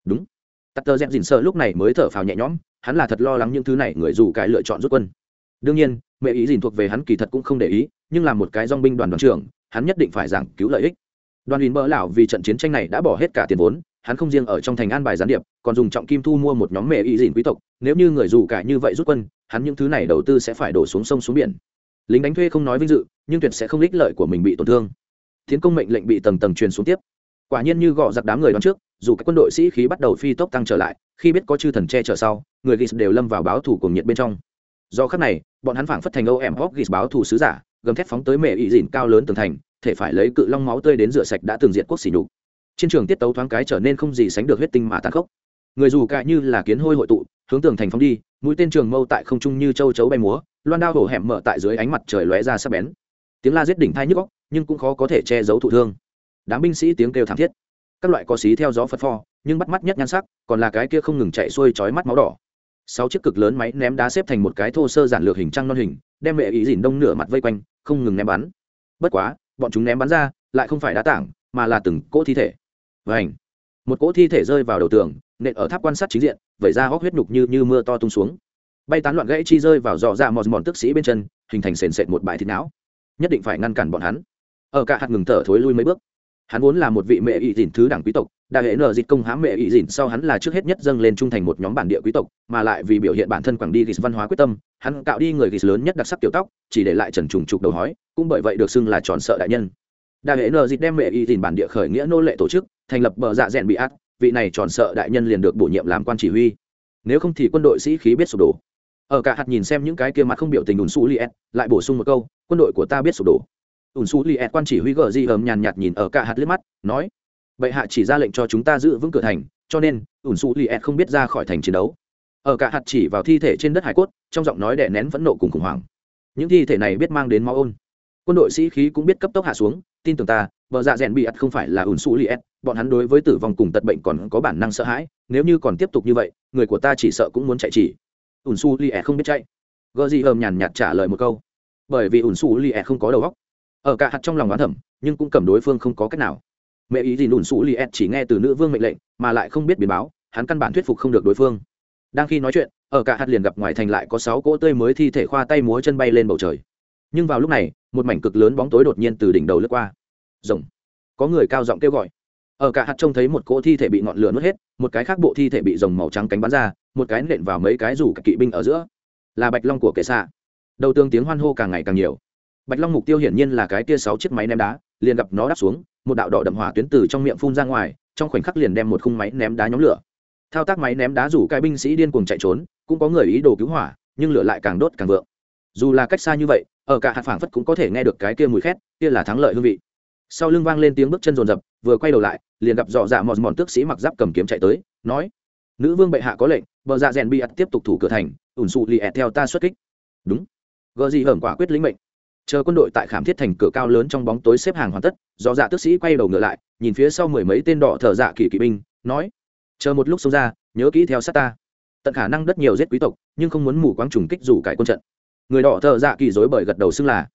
Đúng. Tắt tơ dẹp dìn sợ lúc này mới thở phào nhẹ nhõm hắn là thật lo lắng những thứ này, người dù cái lựa chọn rút quân. Đương nhiên, mẹ ý dìn thuộc về hắn kỳ thật cũng không để ý, nhưng là một cái dong binh đoàn đoàn trưởng, hắn nhất định phải giảng cứu lợi ích. Đoàn ủy bỡ lão vì trận chiến tranh này đã bỏ hết cả tiền vốn, hắn không riêng ở trong thành an bài gián điệp, còn dùng trọng kim thu mua một nhóm mẹ ý dìn quý tộc, nếu như người dù cải như vậy rút quân, hắn những thứ này đầu tư sẽ phải đổ xuống sông xuống biển. Lính đánh thuê không nói vinh dự, nhưng tuyệt sẽ không ích lợi của mình bị tổn thương. Tiến công mệnh lệnh bị tầng tầng truyền xuống tiếp quả nhiên như gọ giặc đám người đón trước, dù các quân đội sĩ khí bắt đầu phi tốc tăng trở lại, khi biết có chư thần che chở sau, người ghis đều lâm vào báo thủ cùng nhiệt bên trong. Do khắc này, bọn hắn phảng phất thành âu em hóc ghis báo thủ sứ giả, gầm thép phóng tới mẹ ỵ dìn cao lớn tường thành, thể phải lấy cự long máu tươi đến rửa sạch đã từng diệt quốc xỉ nhục. Chiến trường tiết tấu thoáng cái trở nên không gì sánh được huyết tinh mà tàn khốc. Người dù cạ như là kiến hôi hội tụ, hướng tường thành phóng đi, mũi tên trường mâu tại không trung như châu chấu bay múa, loan đao hổ hẻm mở tại dưới ánh mặt trời lóe ra sắc bén. Tiếng la giết đỉnh thai nhức góc nhưng cũng khó có thể che giấu thụ thương đám binh sĩ tiếng kêu thảm thiết. Các loại có xí theo gió phật pho, nhưng bắt mắt nhất nhan sắc còn là cái kia không ngừng chạy xuôi chói mắt máu đỏ. Sáu chiếc cực lớn máy ném đá xếp thành một cái thô sơ giản lược hình trăng non hình, đem mẹ ý dìn đông nửa mặt vây quanh, không ngừng ném bắn. Bất quá, bọn chúng ném bắn ra, lại không phải đá tảng, mà là từng cỗ thi thể. Vảnh một cỗ thi thể rơi vào đầu tường, nện ở tháp quan sát chính diện, vẩy ra hóc huyết nhục như như mưa to tung xuống. Bay tán loạn gãy chi rơi vào dò ra mòn mòn tức sĩ bên chân, hình thành sền sệt một bãi thịt não. Nhất định phải ngăn cản bọn hắn. Ở cả hạt ngừng thở thối lui mấy bước hắn vốn là một vị mẹ ỵ dìn thứ đảng quý tộc đại hệ nợ dịch công hãm mẹ ỵ dìn sau hắn là trước hết nhất dâng lên trung thành một nhóm bản địa quý tộc, mà lại vì biểu hiện bản thân quảng đi ghis văn hóa quyết tâm, hắn cạo đi người ghis lớn nhất đặc sắc tiểu tóc, chỉ để lại trần trùng trục đầu hói, cũng bởi vậy được xưng là tròn sợ đại nhân. Đại hệ nợ dịch đem mẹ ỵ dìn bản địa khởi nghĩa nô lệ tổ chức, thành lập bờ dạ rèn bị át vị này tròn sợ đại nhân liền được bổ nhiệm làm quan chỉ huy. Nếu không thì quân đội sĩ khí biết sụp đổ. Ở cả hạt nhìn xem những cái kia mặt không biểu tình đùn xù li lại bổ sung một câu, quân đội của ta biết sụp đổ ủn xú li liệt quan chỉ huy gờ di ấm nhàn nhạt nhìn ở cả hạt liếc mắt, nói, bệ hạ chỉ ra lệnh cho chúng ta giữ vững cửa thành, cho nên ủn xú li liệt không biết ra khỏi thành chiến đấu. Ở cả hạt chỉ vào thi thể trên đất hải cốt, trong giọng nói đè nén phẫn nộ cùng khủng hoảng. Những thi thể này biết mang đến máu ôn. Quân đội sĩ khí cũng biết cấp tốc hạ xuống, tin tưởng ta vợ dạ rèn bị ắt không phải là ủn xú li liệt bọn hắn đối với tử vong cùng tật bệnh còn có bản năng sợ hãi, nếu như còn tiếp tục như vậy, người của ta chỉ sợ cũng muốn chạy chỉ. Ủn xú li ẹt không biết chạy. Gờ di ấm nhàn nhạt trả lời một câu. Bởi vì ủn xú li ẹt không có đầu óc ở cả hạt trong lòng oán thẩm, nhưng cũng cầm đối phương không có cách nào. Mẹ ý gì nùn su li chỉ nghe từ nữ vương mệnh lệnh, mà lại không biết biến báo, hắn căn bản thuyết phục không được đối phương. Đang khi nói chuyện, ở cả hạt liền gặp ngoài thành lại có sáu cỗ tươi mới thi thể khoa tay múa chân bay lên bầu trời. Nhưng vào lúc này, một mảnh cực lớn bóng tối đột nhiên từ đỉnh đầu lướt qua. Rồng. Có người cao giọng kêu gọi. Ở cả hạt trông thấy một cỗ thi thể bị ngọn lửa nuốt hết, một cái khác bộ thi thể bị rồng màu trắng cánh bắn ra, một cái nện vào mấy cái rủ kỵ binh ở giữa. Là bạch long của kẻ xạ. Đầu tương tiếng hoan hô càng ngày càng nhiều bạch long mục tiêu hiển nhiên là cái kia sáu chiếc máy ném đá, liền gặp nó đáp xuống, một đạo đỏ đậm hỏa tuyến từ trong miệng phun ra ngoài, trong khoảnh khắc liền đem một khung máy ném đá nhóm lửa. Thao tác máy ném đá rủ cái binh sĩ điên cuồng chạy trốn, cũng có người ý đồ cứu hỏa, nhưng lửa lại càng đốt càng vượng. Dù là cách xa như vậy, ở cả hạt phảng phất cũng có thể nghe được cái kia mùi khét, kia là thắng lợi hương vị. Sau lưng vang lên tiếng bước chân rồn rập vừa quay đầu lại, liền gặp dọ dạ mòn mòn tước sĩ mặc giáp cầm kiếm chạy tới, nói, nữ vương bệ hạ có lệnh, bờ dạ rèn bị ắt tiếp tục thủ cửa thành, ủn sụ lì ẹt theo ta xuất kích. Đúng. Gợ gì hởm quả quyết lĩnh mệnh chờ quân đội tại khảm thiết thành cửa cao lớn trong bóng tối xếp hàng hoàn tất, do dạ tước sĩ quay đầu ngựa lại, nhìn phía sau mười mấy tên đỏ thợ dạ kỳ kỵ binh, nói, chờ một lúc xông ra, nhớ kỹ theo sát ta. Tận khả năng đất nhiều giết quý tộc, nhưng không muốn mù quáng trùng kích dù cải quân trận. Người đỏ thợ dạ kỳ dối bởi gật đầu xưng là.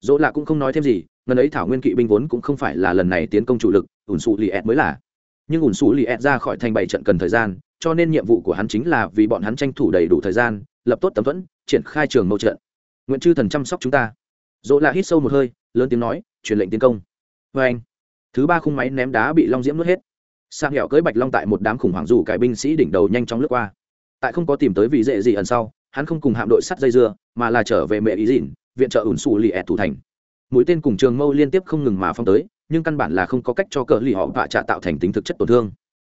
Dỗ lạ cũng không nói thêm gì, ngần ấy thảo nguyên kỵ binh vốn cũng không phải là lần này tiến công chủ lực, ủn xù lì ẹt mới là. Nhưng ủn xù lì ẹt ra khỏi thành bảy trận cần thời gian, cho nên nhiệm vụ của hắn chính là vì bọn hắn tranh thủ đầy đủ thời gian, lập tốt tấm thuẫn, triển khai trường mâu trận. Nguyện chư thần chăm sóc chúng ta dỗ lạ hít sâu một hơi, lớn tiếng nói, truyền lệnh tiến công. Vê anh, thứ ba khung máy ném đá bị long diễm nuốt hết. Sang hẹo cưới bạch long tại một đám khủng hoảng dù cải binh sĩ đỉnh đầu nhanh chóng lướt qua. Tại không có tìm tới vị dễ gì ẩn sau, hắn không cùng hạm đội sắt dây dưa, mà là trở về mẹ ý dịn, viện trợ ủn xù lì ẹt thủ thành. Mũi tên cùng trường mâu liên tiếp không ngừng mà phong tới, nhưng căn bản là không có cách cho cờ lì họ vạ trạ tạo thành tính thực chất tổn thương.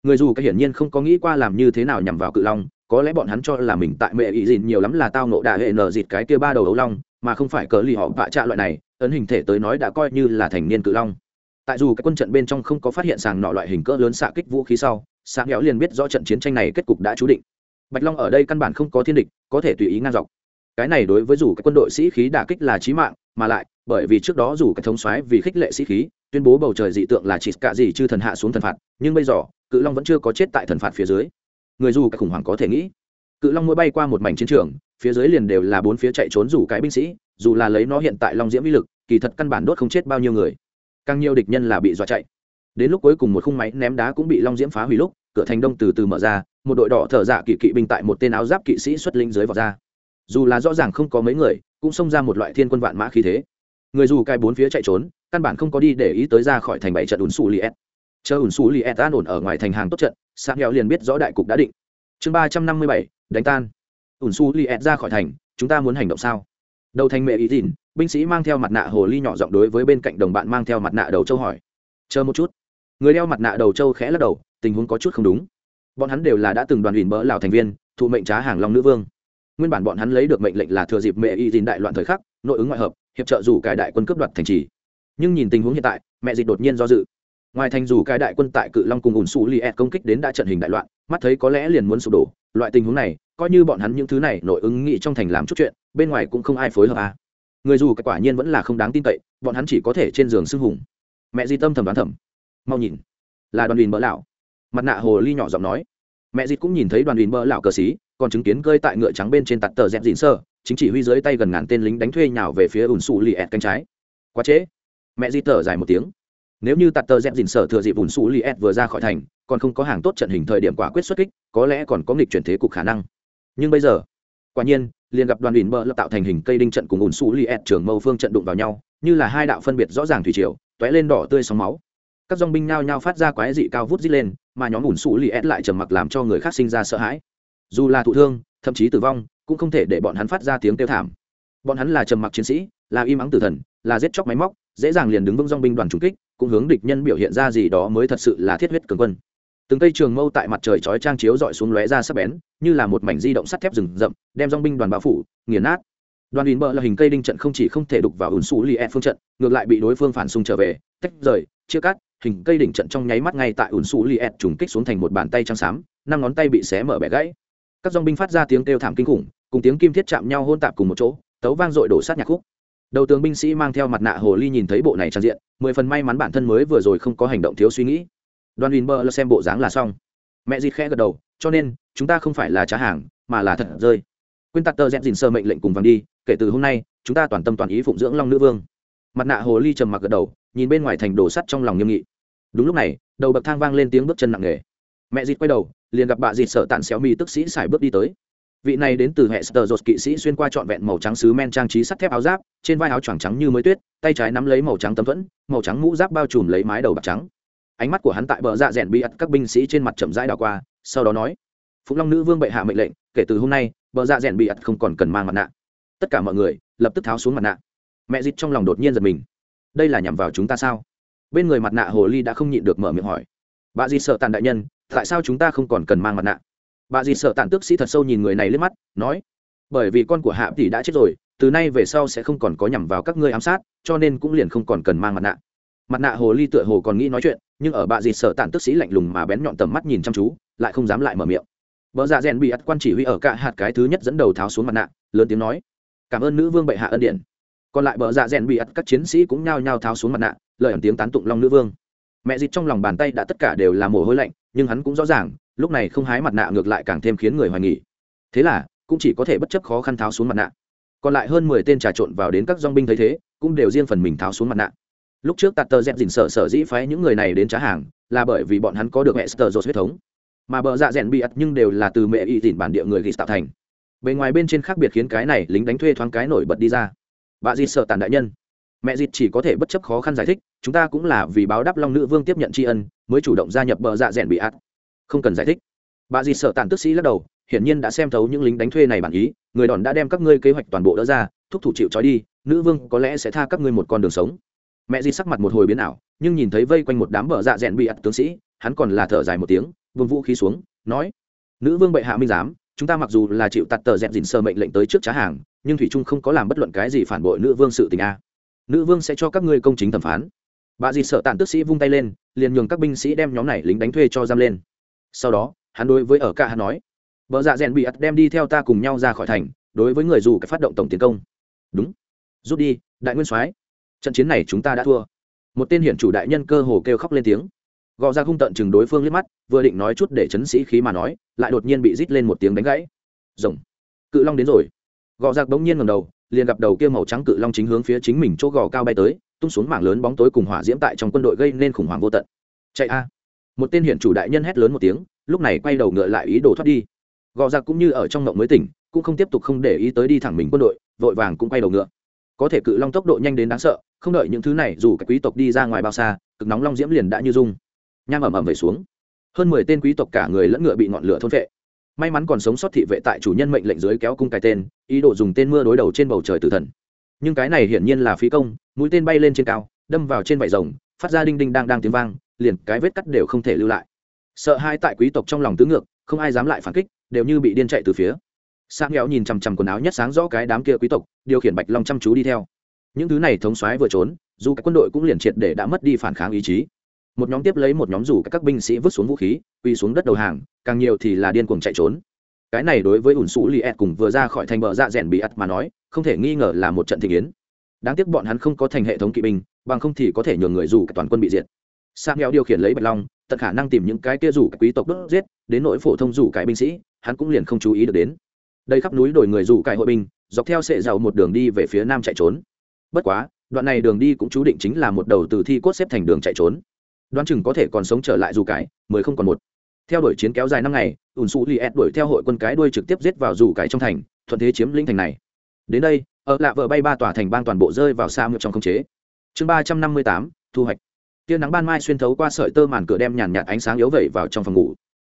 Người dù cái hiển nhiên không có nghĩ qua làm như thế nào nhằm vào cự long, có lẽ bọn hắn cho là mình tại mẹ ý dịn nhiều lắm là tao nộ đà hệ nở dịt cái kia ba đầu ấu long mà không phải cỡ lì họ vạ trạ loại này, ấn hình thể tới nói đã coi như là thành niên cự long. Tại dù cái quân trận bên trong không có phát hiện sàng nọ loại hình cỡ lớn xạ kích vũ khí sau sáng héo liền biết rõ trận chiến tranh này kết cục đã chú định. Bạch long ở đây căn bản không có thiên địch, có thể tùy ý ngang dọc. Cái này đối với dù cái quân đội sĩ khí đả kích là chí mạng, mà lại, bởi vì trước đó dù cái thống soái vì khích lệ sĩ khí, tuyên bố bầu trời dị tượng là chỉ cả gì chư thần hạ xuống thần phạt, nhưng bây giờ, cự long vẫn chưa có chết tại thần phạt phía dưới. Người dù cái khủng hoảng có thể nghĩ. Cự long mỗi bay qua một mảnh chiến trường phía dưới liền đều là bốn phía chạy trốn dù cái binh sĩ, dù là lấy nó hiện tại long diễm vĩ lực, kỳ thật căn bản đốt không chết bao nhiêu người. Càng nhiều địch nhân là bị dọa chạy. Đến lúc cuối cùng một khung máy ném đá cũng bị long diễm phá hủy lúc, cửa thành đông từ từ mở ra, một đội đỏ thở dạ kỵ kỵ binh tại một tên áo giáp kỵ sĩ xuất linh dưới vào ra. Dù là rõ ràng không có mấy người, cũng xông ra một loại thiên quân vạn mã khí thế. Người dù cai bốn phía chạy trốn, căn bản không có đi để ý tới ra khỏi thành bảy trận ủn xù li chờ ủn xù li s an ổn ở ngoài thành hàng tốt trận sang heo liền biết rõ đại cục đã định. Chương ba trăm năm mươi bảy, đánh tan ủn su li s ra khỏi thành, chúng ta muốn hành động sao? Đầu thành mẹ ý dìn, binh sĩ mang theo mặt nạ hồ ly nhỏ giọng đối với bên cạnh đồng bạn mang theo mặt nạ đầu châu hỏi. Chờ một chút. Người đeo mặt nạ đầu châu khẽ lắc đầu, tình huống có chút không đúng. Bọn hắn đều là đã từng đoàn ủy bỡ lào thành viên, thụ mệnh trá hàng long nữ vương. Nguyên bản bọn hắn lấy được mệnh lệnh là thừa dịp mẹ y dìn đại loạn thời khắc, nội ứng ngoại hợp, hiệp trợ rủ cải đại quân cướp đoạt thành trì. Nhưng nhìn tình huống hiện tại, mẹ dịch đột nhiên do dự. Ngoài thành dù cái đại quân tại cự long cùng ủn xù li công kích đến đã trận hình đại loạn, mắt thấy có lẽ liền muốn sụp đổ. Loại tình huống này coi như bọn hắn những thứ này nội ứng nghị trong thành làm chút chuyện, bên ngoài cũng không ai phối hợp à. người dù cái quả nhiên vẫn là không đáng tin cậy, bọn hắn chỉ có thể trên giường sưng hùng. Mẹ di tâm thầm đoán thầm. Mau nhìn. Là đoàn đình bỡ lão. Mặt nạ hồ ly nhỏ giọng nói. Mẹ dịt cũng nhìn thấy đoàn đình bỡ lão cờ xí, còn chứng kiến cơi tại ngựa trắng bên trên tạt tờ dẹp dịn sơ, chính chỉ huy dưới tay gần ngàn tên lính đánh thuê nhào về phía ủn xù lì ẹt cánh trái. Quá trễ. Mẹ di tờ dài một tiếng. Nếu như tạt tờ dẹp dịn sơ thừa dịp ủn xù lì ẹt vừa ra khỏi thành, còn không có hàng tốt trận hình thời điểm quả quyết xuất kích, có lẽ còn có nghịch chuyển thế cục khả năng nhưng bây giờ, quả nhiên, liền gặp đoàn ủy bờ lập tạo thành hình cây đinh trận cùng ủn xù li ẹt trường mâu phương trận đụng vào nhau, như là hai đạo phân biệt rõ ràng thủy triều, tóe lên đỏ tươi sóng máu. Các dong binh nhao nhao phát ra quái dị cao vút dít lên, mà nhóm ủn xù li ẹt lại trầm mặc làm cho người khác sinh ra sợ hãi. Dù là thụ thương, thậm chí tử vong, cũng không thể để bọn hắn phát ra tiếng kêu thảm. Bọn hắn là trầm mặc chiến sĩ, là im ắng tử thần, là giết chóc máy móc, dễ dàng liền đứng vững dong binh đoàn trung kích, cũng hướng địch nhân biểu hiện ra gì đó mới thật sự là thiết huyết cường quân từng cây trường mâu tại mặt trời chói trang chiếu dọi xuống lóe ra sắc bén, như là một mảnh di động sắt thép rừng rậm, đem dong binh đoàn bao phủ, nghiền nát. Đoàn ủy bờ là hình cây đinh trận không chỉ không thể đục vào ủn xù li phương trận, ngược lại bị đối phương phản xung trở về, tách rời, chia cắt, hình cây đỉnh trận trong nháy mắt ngay tại ủn xù li trùng kích xuống thành một bàn tay trắng xám, năm ngón tay bị xé mở bẻ gãy. Các dong binh phát ra tiếng kêu thảm kinh khủng, cùng tiếng kim thiết chạm nhau hôn tạp cùng một chỗ, tấu vang dội đổ sát nhạc khúc. Đầu tướng binh sĩ mang theo mặt nạ hồ ly nhìn thấy bộ này trang diện, mười phần may mắn bản thân mới vừa rồi không có hành động thiếu suy nghĩ đoàn ủy bờ xem bộ dáng là xong. Mẹ dịt khẽ gật đầu, cho nên, chúng ta không phải là trá hàng, mà là thật rơi. Quyên tắc tơ dẹp dìn sơ mệnh lệnh cùng vàng đi, kể từ hôm nay, chúng ta toàn tâm toàn ý phụng dưỡng long nữ vương. Mặt nạ hồ ly trầm mặc gật đầu, nhìn bên ngoài thành đổ sắt trong lòng nghiêm nghị. Đúng lúc này, đầu bậc thang vang lên tiếng bước chân nặng nề. Mẹ dịt quay đầu, liền gặp bà dịt sợ tàn xéo mi tức sĩ xài bước đi tới. Vị này đến từ hệ sờ dột kỵ sĩ xuyên qua trọn vẹn màu trắng sứ men trang trí sắt thép áo giáp, trên vai áo choàng trắng như mới tuyết, tay trái nắm lấy màu trắng tấm thuẫn, màu trắng mũ giáp bao trùm lấy mái đầu bạc trắng ánh mắt của hắn tại bờ dạ rèn bị ắt các binh sĩ trên mặt chậm rãi đảo qua, sau đó nói, phúc long nữ vương bệ hạ mệnh lệnh, kể từ hôm nay, bờ dạ rèn bị ắt không còn cần mang mặt nạ. Tất cả mọi người lập tức tháo xuống mặt nạ. Mẹ dịt trong lòng đột nhiên giật mình. Đây là nhằm vào chúng ta sao? Bên người mặt nạ hồ ly đã không nhịn được mở miệng hỏi. Bà dịt sợ tàn đại nhân, tại sao chúng ta không còn cần mang mặt nạ? Bà dịt sợ tàn tước sĩ thật sâu nhìn người này lên mắt, nói, bởi vì con của hạ tỷ đã chết rồi, từ nay về sau sẽ không còn có nhằm vào các ngươi ám sát, cho nên cũng liền không còn cần mang mặt nạ. Mặt nạ hồ ly tựa hồ còn nghĩ nói chuyện nhưng ở bà dịt sở tản tức sĩ lạnh lùng mà bén nhọn tầm mắt nhìn chăm chú, lại không dám lại mở miệng. Vợ dạ rèn bị ắt quan chỉ huy ở cả hạt cái thứ nhất dẫn đầu tháo xuống mặt nạ, lớn tiếng nói, cảm ơn nữ vương bệ hạ ân điển. Còn lại bờ dạ rèn bị ắt các chiến sĩ cũng nhao nhao tháo xuống mặt nạ, lời ẩn tiếng tán tụng long nữ vương. Mẹ dịt trong lòng bàn tay đã tất cả đều là mồ hôi lạnh, nhưng hắn cũng rõ ràng, lúc này không hái mặt nạ ngược lại càng thêm khiến người hoài nghỉ thế là, cũng chỉ có thể bất chấp khó khăn tháo xuống mặt nạ. Còn lại hơn mười tên trà trộn vào đến các dong binh thấy thế, cũng đều riêng phần mình tháo xuống mặt nạ lúc trước tạt tờ dẹp dình sở sở dĩ phái những người này đến trá hàng, là bởi vì bọn hắn có được mẹ sờ dột huyết thống. Mà bờ dạ rèn bị ắt nhưng đều là từ mẹ y dìn bản địa người ghi tạo thành. Bề ngoài bên trên khác biệt khiến cái này lính đánh thuê thoáng cái nổi bật đi ra. Bà dịt sợ tàn đại nhân. Mẹ dịt chỉ có thể bất chấp khó khăn giải thích, chúng ta cũng là vì báo đáp long nữ vương tiếp nhận tri ân, mới chủ động gia nhập bờ dạ rèn bị ắt. Không cần giải thích. Bà dịt sợ tàn tức sĩ lắc đầu, hiển nhiên đã xem thấu những lính đánh thuê này bản ý, người đòn đã đem các ngươi kế hoạch toàn bộ đỡ ra, thúc thủ chịu trói đi, nữ vương có lẽ sẽ tha các ngươi một con đường sống mẹ di sắc mặt một hồi biến ảo, nhưng nhìn thấy vây quanh một đám bờ dạ rẽn bị ặt tướng sĩ, hắn còn là thở dài một tiếng vương vũ khí xuống, nói, nữ vương bệ hạ minh giám, chúng ta mặc dù là chịu tạt tờ dẹn dìn sơ mệnh lệnh tới trước trá hàng, nhưng thủy trung không có làm bất luận cái gì phản bội nữ vương sự tình a. Nữ vương sẽ cho các ngươi công chính thẩm phán. Bà dì sợ tàn tức sĩ vung tay lên, liền nhường các binh sĩ đem nhóm này lính đánh thuê cho giam lên. Sau đó, hắn đối với ở cả hắn nói vợ dạ rèn bị ắt đem đi theo ta cùng nhau ra khỏi thành, đối với người dù cái phát động tổng tiến công. Đúng. Rút đi, đại nguyên soái trận chiến này chúng ta đã thua. Một tên hiển chủ đại nhân cơ hồ kêu khóc lên tiếng. Gò ra hung tận chừng đối phương liếc mắt, vừa định nói chút để chấn sĩ khí mà nói, lại đột nhiên bị rít lên một tiếng đánh gãy. Rồng. Cự long đến rồi. Gò giặc bỗng nhiên ngầm đầu, liền gặp đầu kia màu trắng cự long chính hướng phía chính mình chỗ gò cao bay tới, tung xuống mảng lớn bóng tối cùng hỏa diễm tại trong quân đội gây nên khủng hoảng vô tận. Chạy a. Một tên hiển chủ đại nhân hét lớn một tiếng, lúc này quay đầu ngựa lại ý đồ thoát đi. Gò giặc cũng như ở trong mộng mới tỉnh, cũng không tiếp tục không để ý tới đi thẳng mình quân đội, vội vàng cũng quay đầu ngựa có thể cự long tốc độ nhanh đến đáng sợ, không đợi những thứ này, dù các quý tộc đi ra ngoài bao xa, cực nóng long diễm liền đã như dung nham ẩm ẩm về xuống. Hơn mười tên quý tộc cả người lẫn ngựa bị ngọn lửa thôn vệ may mắn còn sống sót thị vệ tại chủ nhân mệnh lệnh dưới kéo cung cái tên, ý đồ dùng tên mưa đối đầu trên bầu trời tử thần. Nhưng cái này hiển nhiên là phí công, mũi tên bay lên trên cao, đâm vào trên vải rồng, phát ra đinh đinh đang đang tiếng vang, liền cái vết cắt đều không thể lưu lại. Sợ hai tại quý tộc trong lòng tứ ngược, không ai dám lại phản kích, đều như bị điên chạy từ phía sáng nghèo nhìn chằm chằm quần áo nhất sáng rõ cái đám kia quý tộc, điều khiển bạch long chăm chú đi theo. Những thứ này thống soái vừa trốn, dù các quân đội cũng liền triệt để đã mất đi phản kháng ý chí. Một nhóm tiếp lấy một nhóm rủ các binh sĩ vứt xuống vũ khí, quỳ xuống đất đầu hàng, càng nhiều thì là điên cuồng chạy trốn. Cái này đối với ủn sủ li ed cùng vừa ra khỏi thành bờ dạ rèn bị ắt mà nói, không thể nghi ngờ là một trận thị kiến. Đáng tiếc bọn hắn không có thành hệ thống kỵ binh, bằng không thì có thể nhường người rủ toàn quân bị diệt. Sang nghèo điều khiển lấy bạch long, tận khả năng tìm những cái kia rủ quý tộc đốt giết, đến nỗi phổ thông rủ cái binh sĩ, hắn cũng liền không chú ý được đến đây khắp núi đổi người dù cải hội binh, dọc theo sệ dầu một đường đi về phía nam chạy trốn. Bất quá, đoạn này đường đi cũng chú định chính là một đầu từ thi cốt xếp thành đường chạy trốn. Đoán chừng có thể còn sống trở lại dù cải, mười không còn một. Theo đuổi chiến kéo dài năm ngày, ùn xù li ed đuổi theo hội quân cái đuôi trực tiếp giết vào dù cải trong thành, thuận thế chiếm lĩnh thành này. Đến đây, ở lạ vợ bay ba tòa thành bang toàn bộ rơi vào xa ngược trong không chế. Chương ba trăm năm mươi tám, thu hoạch. Tia nắng ban mai xuyên thấu qua sợi tơ màn cửa đem nhàn nhạt ánh sáng yếu vẩy vào trong phòng ngủ.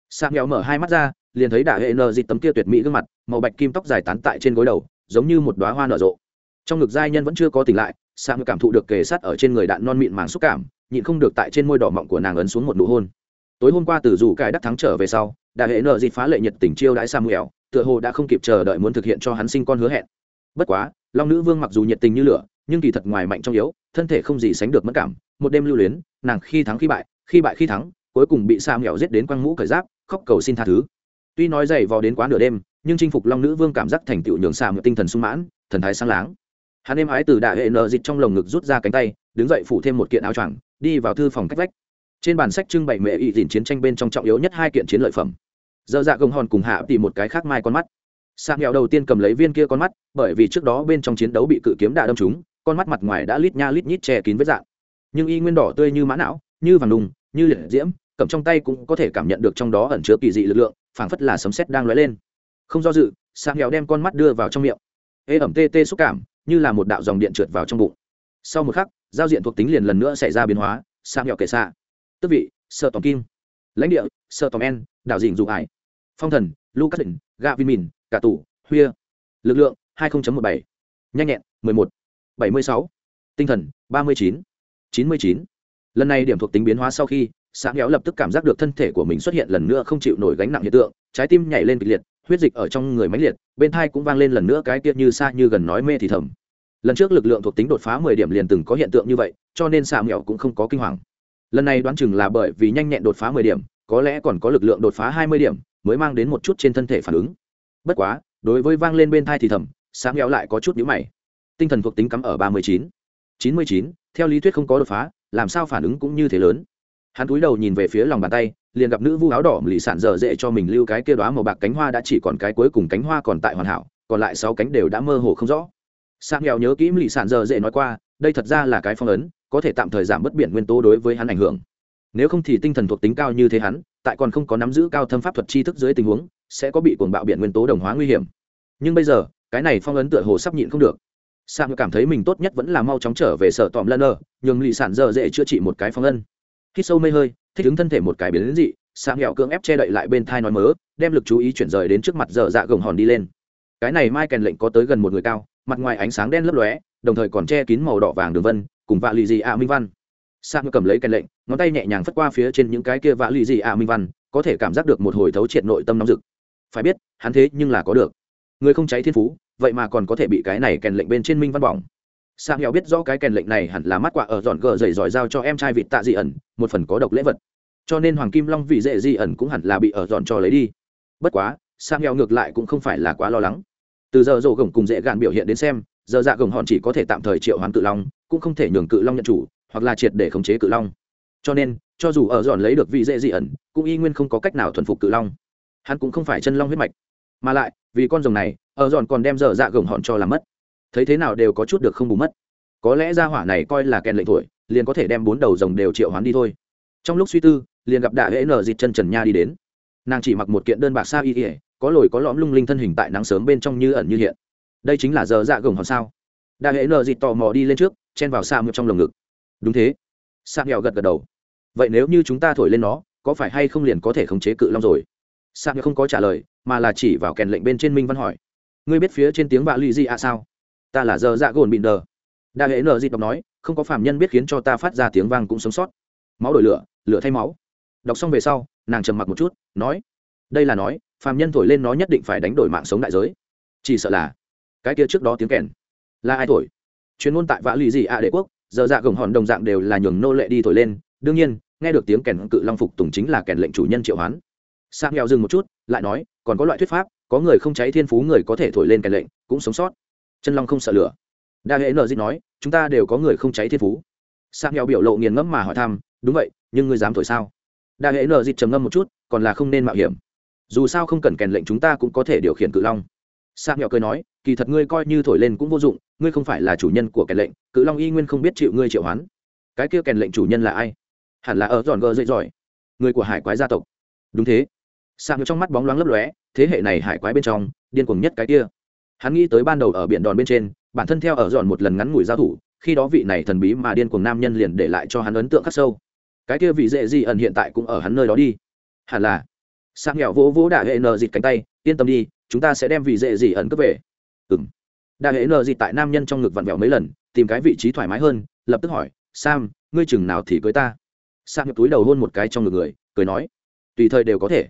Sa nghèo mở hai mắt ra liền thấy đả hệ nờ dịt tấm kia tuyệt mỹ gương mặt, màu bạch kim tóc dài tán tại trên gối đầu, giống như một đoá hoa nở rộ. Trong ngực giai nhân vẫn chưa có tỉnh lại sang cảm thụ được kề sát ở trên người đạn non mịn màng xúc cảm, nhịn không được tại trên môi đỏ mọng của nàng ấn xuống một nụ hôn. Tối hôm qua từ dù cải đắc thắng trở về sau đà hệ nợ dịt phá lệ nhiệt tình chiêu đãi samuel tựa hồ đã không kịp chờ đợi muốn thực hiện cho hắn sinh con hứa hẹn. Bất quá, long nữ vương mặc dù nhiệt tình như lửa, nhưng kỳ thật ngoài mạnh trong yếu, thân thể không gì sánh được mất cảm, một đêm lưu luyến, nàng khi thắng khi bại khi bại khi thắng, cuối cùng bị samuel giết đến quăng mũ cởi giáp, khóc cầu xin tha thứ tuy nói dày vò đến quá nửa đêm, nhưng chinh phục long nữ vương cảm giác thành tựu nhường samuel tinh thần sung mãn, thần thái sáng láng. Hắn êm ái từ đại hệ nợ dịch trong lồng ngực rút ra cánh tay, đứng dậy phủ thêm một kiện áo choàng, đi vào thư phòng cách vách. Trên bản sách trưng bày mẹ ỵ dìn chiến tranh bên trong trọng yếu nhất hai kiện chiến lợi phẩm. Dơ dạ gồng hòn cùng hạ tìm một cái khác mai con mắt. Sa nghèo đầu tiên cầm lấy viên kia con mắt, bởi vì trước đó bên trong chiến đấu bị cự kiếm đạ đâm trúng, con mắt mặt ngoài đã lít nha lít nhít che kín vết dạng. Nhưng y nguyên đỏ tươi như mã não, như vàng đùng, như liệt diễm cầm trong tay cũng có thể cảm nhận được trong đó ẩn chứa kỳ dị lực lượng, phảng phất là sấm sét đang lóe lên. Không do dự sang nghèo đem con mắt đưa vào trong miệng. Ê ẩm tê tê xúc cảm, như là một đạo dòng điện trượt vào trong bụng. Sau một khắc, giao diện thuộc tính liền lần nữa xảy ra biến hóa sang nghèo kể xạ. Tức vị sợ tòm kim. Lãnh địa sợ tòm en, đảo dình dụ ải phong thần, lucas định, gạ vin mìn, cả tủ huya. Lực lượng, hai một bảy. Nhanh nhẹn, mười một. Bảy mươi sáu. Tinh thần, ba mươi chín. Chín mươi chín. Lần này điểm thuộc tính biến hóa sau khi sáng kéo lập tức cảm giác được thân thể của mình xuất hiện lần nữa không chịu nổi gánh nặng hiện tượng, trái tim nhảy lên kịch liệt, huyết dịch ở trong người mãnh liệt, bên thai cũng vang lên lần nữa cái tiết như xa như gần nói mê thì thầm. Lần trước lực lượng thuộc tính đột phá mười điểm liền từng có hiện tượng như vậy, cho nên xà mẹo cũng không có kinh hoàng. Lần này đoán chừng là bởi vì nhanh nhẹn đột phá mười điểm, có lẽ còn có lực lượng đột phá hai mươi điểm, mới mang đến một chút trên thân thể phản ứng. Bất quá, đối với vang lên bên thai thì thầm, sáng nghèo lại có chút nhữ mày. Tinh thần thuộc tính cắm ở ba mươi chín. chín mươi chín, theo lý thuyết không có đột phá, làm sao phản ứng cũng như thế lớn hắn cúi đầu nhìn về phía lòng bàn tay liền gặp nữ vu áo đỏ lì sản dở dễ cho mình lưu cái kia đoá màu bạc cánh hoa đã chỉ còn cái cuối cùng cánh hoa còn tại hoàn hảo còn lại sáu cánh đều đã mơ hồ không rõ. Sang nghèo nhớ kỹ lì sản dở dễ nói qua đây thật ra là cái phong ấn có thể tạm thời giảm bất biển nguyên tố đối với hắn ảnh hưởng. Nếu không thì tinh thần thuộc tính cao như thế hắn tại còn không có nắm giữ cao thâm pháp thuật tri thức dưới tình huống sẽ có bị cuồng bạo biển nguyên tố đồng hóa nguy hiểm. Nhưng bây giờ cái này phong ấn tựa hồ sắp nhịn không được. Sang cảm thấy mình tốt nhất vẫn là mau chóng trở về sở tòm lân ở, nhường lì sản dở dễ chữa trị một cái phong ân khi sâu mây hơi, thích ứng thân thể một cái biến đến dị sang nghẹo cưỡng ép che đậy lại bên thai nói mớ, đem lực chú ý chuyển rời đến trước mặt dở dạ gồng hòn đi lên. Cái này mai kèn lệnh có tới gần một người cao, mặt ngoài ánh sáng đen lấp lóe, đồng thời còn che kín màu đỏ vàng đường vân, cùng vạ lì dị ạ minh văn. Sang cầm lấy kèn lệnh, ngón tay nhẹ nhàng phất qua phía trên những cái kia vạ lì dị ạ minh văn, có thể cảm giác được một hồi thấu triệt nội tâm nóng rực. Phải biết, hắn thế nhưng là có được. Người không cháy thiên phú, vậy mà còn có thể bị cái này kèn lệnh bên trên minh văn bỏng sang nghèo biết rõ cái kèn lệnh này hẳn là mắt quạ ở dọn gờ dày giỏi giao cho em trai vịt tạ dị ẩn, một phần có độc lễ vật. Cho nên hoàng kim long vị dễ dị ẩn cũng hẳn là bị ở dọn cho lấy đi. Bất quá sang nghèo ngược lại cũng không phải là quá lo lắng. Từ giờ rổ gồng cùng dễ gạn biểu hiện đến xem, giờ dạ gồng hòn chỉ có thể tạm thời triệu hoán cự long, cũng không thể nhường cự long nhận chủ, hoặc là triệt để khống chế cự long. Cho nên, cho dù ở dọn lấy được vị dễ dị ẩn, cũng y nguyên không có cách nào thuần phục cự long. Hắn cũng không phải chân long huyết mạch. Mà lại, vì con rồng này, ở dọn còn đem giờ dạ gồng hòn cho làm mất thấy thế nào đều có chút được không bù mất. Có lẽ ra hỏa này coi là kèn lệnh tuổi, liền có thể đem bốn đầu rồng đều triệu hoán đi thôi. Trong lúc suy tư liền gặp đại hễ nở dịt chân trần nha đi đến. Nàng chỉ mặc một kiện đơn bạc sa y ỉa có lồi có lõm lung linh thân hình tại nắng sớm bên trong như ẩn như hiện. Đây chính là giờ dạ gồng hòn sao. Đại hễ nở dịt tò mò đi lên trước chen vào xa ngược trong lồng ngực. Đúng thế. Sa nghèo gật gật đầu. Vậy nếu như chúng ta thổi lên nó có phải hay không liền có thể khống chế cự long rồi? Sa nghèo không có trả lời mà là chỉ vào kèn lệnh bên trên minh văn hỏi. Ngươi biết phía trên tiếng bạ lụy gì à sao? Ta là giờ dạ gồn bịn đờ. Đa hệ nờ dịp đọc nói, không có phạm nhân biết khiến cho ta phát ra tiếng vang cũng sống sót. Máu đổi lửa lửa thay máu. Đọc xong về sau, nàng trầm mặc một chút, nói, đây là nói phạm nhân thổi lên nó nhất định phải đánh đổi mạng sống đại giới. Chỉ sợ là, cái kia trước đó tiếng kèn. Là ai thổi? Chuyên môn tại vã lì gì ạ đệ quốc, giờ dạ gồng hòn đồng dạng đều là nhường nô lệ đi thổi lên. Đương nhiên, nghe được tiếng kèn cự long phục tùng chính là kèn lệnh chủ nhân triệu hoán. Sang nghèo dừng một chút, lại nói, còn có loại thuyết pháp, có người không cháy thiên phú người có thể thổi lên kèn lệnh, cũng sống sót chân long không sợ lửa. Đa hệ nợ dịch nói, chúng ta đều có người không cháy thiên phú. Sang heo biểu lộ nghiền ngẫm mà hỏi thăm, đúng vậy, nhưng ngươi dám thổi sao? Đa hệ nợ dịch trầm ngâm một chút, còn là không nên mạo hiểm. Dù sao không cần kèn lệnh chúng ta cũng có thể điều khiển cự long. Sang heo cười nói, kỳ thật ngươi coi như thổi lên cũng vô dụng, ngươi không phải là chủ nhân của kèn lệnh, cự long y nguyên không biết chịu ngươi triệu hoán. Cái kia kèn lệnh chủ nhân là ai? Hẳn là ở giòn gờ dậy giỏi. Người của hải quái gia tộc. Đúng thế. Sang trong mắt bóng loáng lấp lóe, thế hệ này hải quái bên trong, điên cuồng nhất cái kia hắn nghĩ tới ban đầu ở biển đòn bên trên, bản thân theo ở giòn một lần ngắn ngủi giao thủ, khi đó vị này thần bí mà điên cuồng nam nhân liền để lại cho hắn ấn tượng khắc sâu. Cái kia vị dễ gì ẩn hiện tại cũng ở hắn nơi đó đi. Hẳn là. Sang nghèo vỗ vỗ đạ hệ nờ dịt cánh tay, yên tâm đi, chúng ta sẽ đem vị dễ gì ẩn cướp về. Ừng đạ hệ nờ dịt tại nam nhân trong ngực vặn vẹo mấy lần, tìm cái vị trí thoải mái hơn, lập tức hỏi, sam, ngươi chừng nào thì cưới ta? Sang nhập túi đầu hôn một cái trong ngực người, cười nói, tùy thời đều có thể.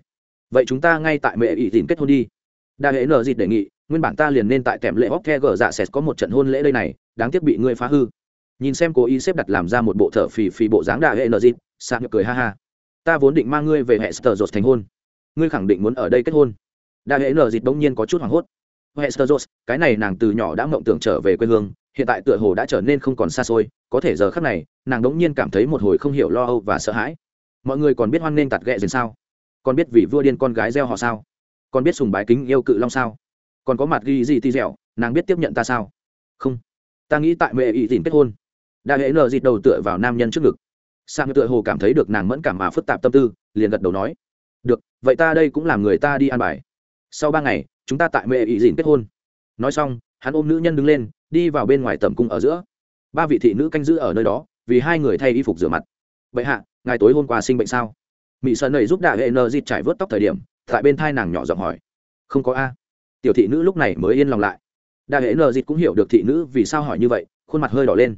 Vậy chúng ta ngay tại mẹ ỵ dìn kết hôn đi. Đa hệ nờ dịt đề nghị nguyên bản ta liền nên tại tèm lệ hóc the gờ dạ sệt có một trận hôn lễ đây này, đáng tiếc bị ngươi phá hư. Nhìn xem cố ý xếp đặt làm ra một bộ thở phì phì bộ dáng đa hệ nờ dịt sạc cười ha ha. Ta vốn định mang ngươi về hệ sờ dột thành hôn. Ngươi khẳng định muốn ở đây kết hôn. Đa hệ nợ dịp bỗng nhiên có chút hoảng hốt. Hệ sờ dột cái này nàng từ nhỏ đã mộng tưởng trở về quê hương, hiện tại tựa hồ đã trở nên không còn xa xôi, có thể giờ khắc này, nàng bỗng nhiên cảm thấy một hồi không hiểu lo âu và sợ hãi. Mọi người còn biết hoan nghênh tạt ghẹ dền sao? Còn biết vì vua điên con gái gieo họ sao? Còn biết sùng bái kính yêu cự long sao? Còn có mặt ghi gì ti dẻo, nàng biết tiếp nhận ta sao? Không. Ta nghĩ tại mẹ ý tìm kết hôn. Đại hệ nờ dịt đầu tựa vào nam nhân trước ngực. Sang tựa hồ cảm thấy được nàng mẫn cảm mà phức tạp tâm tư, liền gật đầu nói. Được, vậy ta đây cũng làm người ta đi ăn bài. Sau ba ngày, chúng ta tại mẹ ý dìn kết hôn. Nói xong, hắn ôm nữ nhân đứng lên, đi vào bên ngoài tầm cung ở giữa. Ba vị thị nữ canh giữ ở nơi đó, vì hai người thay y phục rửa mặt. Vậy hạ, ngài tối hôm qua sinh bệnh sao? Mỹ sơn này giúp đại hệ nờ dịt trải vớt tóc thời điểm, tại bên thai nàng nhỏ giọng hỏi. Không có a tiểu thị nữ lúc này mới yên lòng lại. Đại hệ nờ dịt cũng hiểu được thị nữ vì sao hỏi như vậy, khuôn mặt hơi đỏ lên.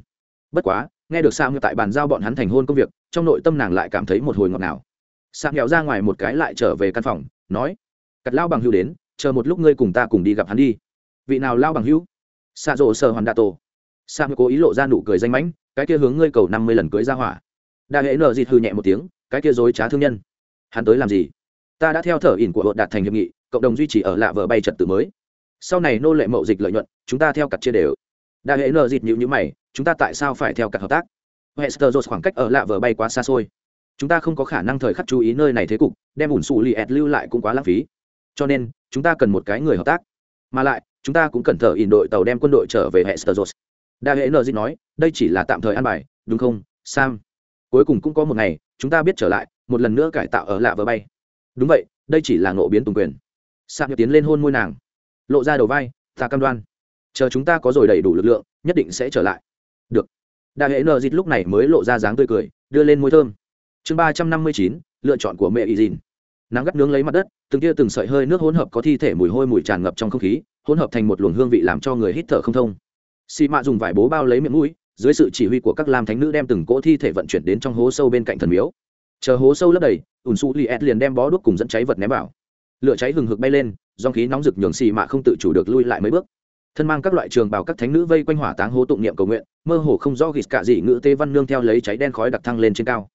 Bất quá, nghe được sao như tại bàn giao bọn hắn thành hôn công việc, trong nội tâm nàng lại cảm thấy một hồi ngọt nào sạc nghèo ra ngoài một cái lại trở về căn phòng, nói cặt lao bằng hữu đến, chờ một lúc ngươi cùng ta cùng đi gặp hắn đi. Vị nào lao bằng hữu xạ rộ sờ hoàn đạ tổ. Sa cố ý lộ ra nụ cười danh mãnh, cái kia hướng ngươi cầu năm mươi lần cưới ra hỏa. Đại hệ nờ dịt hư nhẹ một tiếng, cái kia dối trá thương nhân. Hắn tới làm gì? Ta đã theo thở ỉn của hội đạt thành hiệp nghị, cộng đồng duy trì ở lạ vờ bay trật tự mới. Sau này nô lệ mậu dịch lợi nhuận, chúng ta theo cặt chia đều. Đại hệ nợ dịt nhịu nhữ mày, chúng ta tại sao phải theo cặt hợp tác? Hester khoảng cách ở lạ vờ bay quá xa xôi. Chúng ta không có khả năng thời khắc chú ý nơi này thế cục, đem ủn xù lì ẹt lưu lại cũng quá lãng phí. Cho nên, chúng ta cần một cái người hợp tác. Mà lại, chúng ta cũng cần thở ỉn đội tàu đem quân đội trở về hệ sơ đại hệ nợ dịt nói, đây chỉ là tạm thời ăn bài, đúng không, sam? Cuối cùng cũng có một ngày, chúng ta biết trở lại, một lần nữa cải tạo ở lạ vờ bay đúng vậy, đây chỉ là ngộ biến tùng quyền. Sam tiến lên hôn môi nàng. Lộ ra đầu vai, ta cam đoan. Chờ chúng ta có rồi đầy đủ lực lượng, nhất định sẽ trở lại. Được. Đại hệ nợ dịt lúc này mới lộ ra dáng tươi cười, đưa lên môi thơm. Chương ba trăm năm mươi chín, lựa chọn của mẹ y dìn. Nắng gắt nướng lấy mặt đất, từng tia từng sợi hơi nước hỗn hợp có thi thể mùi hôi mùi tràn ngập trong không khí, hỗn hợp thành một luồng hương vị làm cho người hít thở không thông. Xì mạ dùng vải bố bao lấy miệng mũi, dưới sự chỉ huy của các lam thánh nữ đem từng cỗ thi thể vận chuyển đến trong hố sâu bên cạnh thần miếu chờ hố sâu lấp đầy ùn xù li liền đem bó đuốc cùng dẫn cháy vật ném vào. Lửa cháy hừng hực bay lên dòng khí nóng rực nhường xì mạ không tự chủ được lui lại mấy bước. Thân mang các loại trường bào các thánh nữ vây quanh hỏa táng hố tụng niệm cầu nguyện mơ hồ không rõ ghịt cả gì, ngữ tê văn nương theo lấy cháy đen khói đặc thăng lên trên cao.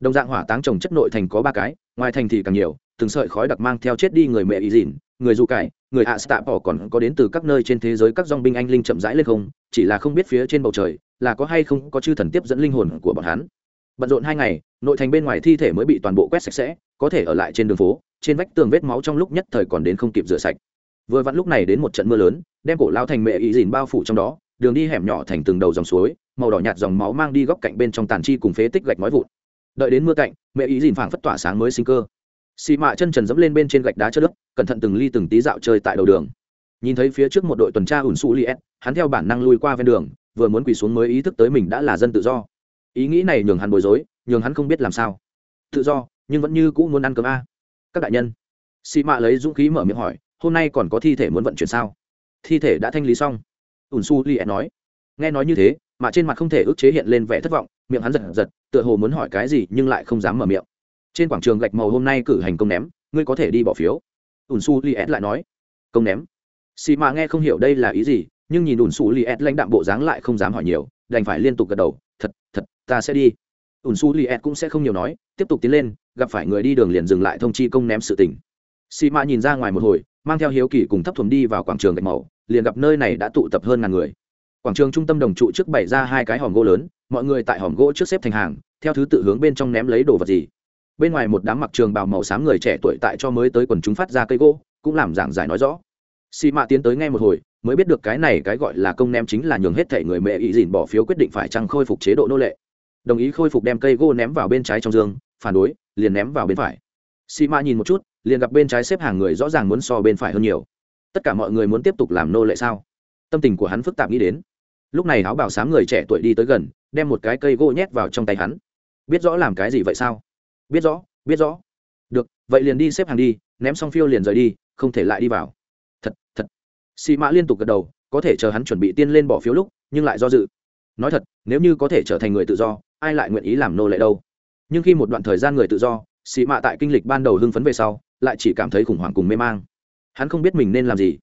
Đồng dạng hỏa táng trồng chất nội thành có ba cái ngoài thành thì càng nhiều từng sợi khói đặc mang theo chết đi người mẹ ý dìn người du cải người ạ stạ bỏ còn có đến từ các nơi trên thế giới các dong binh anh linh chậm rãi lên không chỉ là không biết phía trên bầu trời là có hay không có chư thần tiếp dẫn linh hồn của bọn hắn bận rộn hai ngày, nội thành bên ngoài thi thể mới bị toàn bộ quét sạch sẽ, có thể ở lại trên đường phố, trên vách tường vết máu trong lúc nhất thời còn đến không kịp rửa sạch. Vừa vặn lúc này đến một trận mưa lớn, đem cổ lao thành mẹ ý dìn bao phủ trong đó, đường đi hẻm nhỏ thành từng đầu dòng suối, màu đỏ nhạt dòng máu mang đi góc cạnh bên trong tàn chi cùng phế tích gạch nói vụn. Đợi đến mưa cạnh, mẹ ý dìn phảng phất tỏa sáng mới sinh cơ. Xì mạ chân trần dẫm lên bên trên gạch đá chất đất cẩn thận từng ly từng tí dạo chơi tại đầu đường. Nhìn thấy phía trước một đội tuần tra ủn xù li hắn theo bản năng lui qua ven đường, vừa muốn quỳ xuống mới ý thức tới mình đã là dân tự do ý nghĩ này nhường hắn bối rối, nhường hắn không biết làm sao. Tự do, nhưng vẫn như cũ muốn ăn cơm a. Các đại nhân. Xị mạ lấy dũng khí mở miệng hỏi, hôm nay còn có thi thể muốn vận chuyển sao? Thi thể đã thanh lý xong. Ủn su li nói. Nghe nói như thế mà trên mặt không thể ức chế hiện lên vẻ thất vọng, miệng hắn giật giật, tựa hồ muốn hỏi cái gì nhưng lại không dám mở miệng. Trên quảng trường gạch màu hôm nay cử hành công ném, ngươi có thể đi bỏ phiếu. Ủn su li lại nói. Công ném. Xì mạ nghe không hiểu đây là ý gì, nhưng nhìn ủn su li lãnh đạm bộ dáng lại không dám hỏi nhiều, đành phải liên tục gật đầu, thật thật ta sẽ đi. Ủn su li ed cũng sẽ không nhiều nói, tiếp tục tiến lên, gặp phải người đi đường liền dừng lại thông chi công ném sự tình. Xì mà nhìn ra ngoài một hồi, mang theo hiếu kỳ cùng thấp thuần đi vào quảng trường gạch màu, liền gặp nơi này đã tụ tập hơn ngàn người. Quảng trường trung tâm đồng trụ trước bày ra hai cái hòm gỗ lớn, mọi người tại hòm gỗ trước xếp thành hàng, theo thứ tự hướng bên trong ném lấy đồ vật gì. Bên ngoài một đám mặc trường bào màu xám người trẻ tuổi tại cho mới tới quần chúng phát ra cây gỗ, cũng làm giảng giải nói rõ. Xì mạ tiến tới ngay một hồi, mới biết được cái này cái gọi là công ném chính là nhường hết thể người mẹ ý dìn bỏ phiếu quyết định phải chăng khôi phục chế độ nô lệ đồng ý khôi phục đem cây gỗ ném vào bên trái trong giường phản đối, liền ném vào bên phải. Xì mạ nhìn một chút, liền gặp bên trái xếp hàng người rõ ràng muốn so bên phải hơn nhiều. Tất cả mọi người muốn tiếp tục làm nô lệ sao? Tâm tình của hắn phức tạp nghĩ đến. Lúc này áo bảo sám người trẻ tuổi đi tới gần, đem một cái cây gỗ nhét vào trong tay hắn. Biết rõ làm cái gì vậy sao? Biết rõ biết rõ. Được, vậy liền đi xếp hàng đi, ném xong phiêu liền rời đi, không thể lại đi vào. Thật thật. Xì mã liên tục gật đầu, có thể chờ hắn chuẩn bị tiên lên bỏ phiếu lúc, nhưng lại do dự. Nói thật, nếu như có thể trở thành người tự do ai lại nguyện ý làm nô lệ đâu? Nhưng khi một đoạn thời gian người tự do xị mạ tại kinh lịch ban đầu hưng phấn về sau, lại chỉ cảm thấy khủng hoảng cùng mê mang. Hắn không biết mình nên làm gì.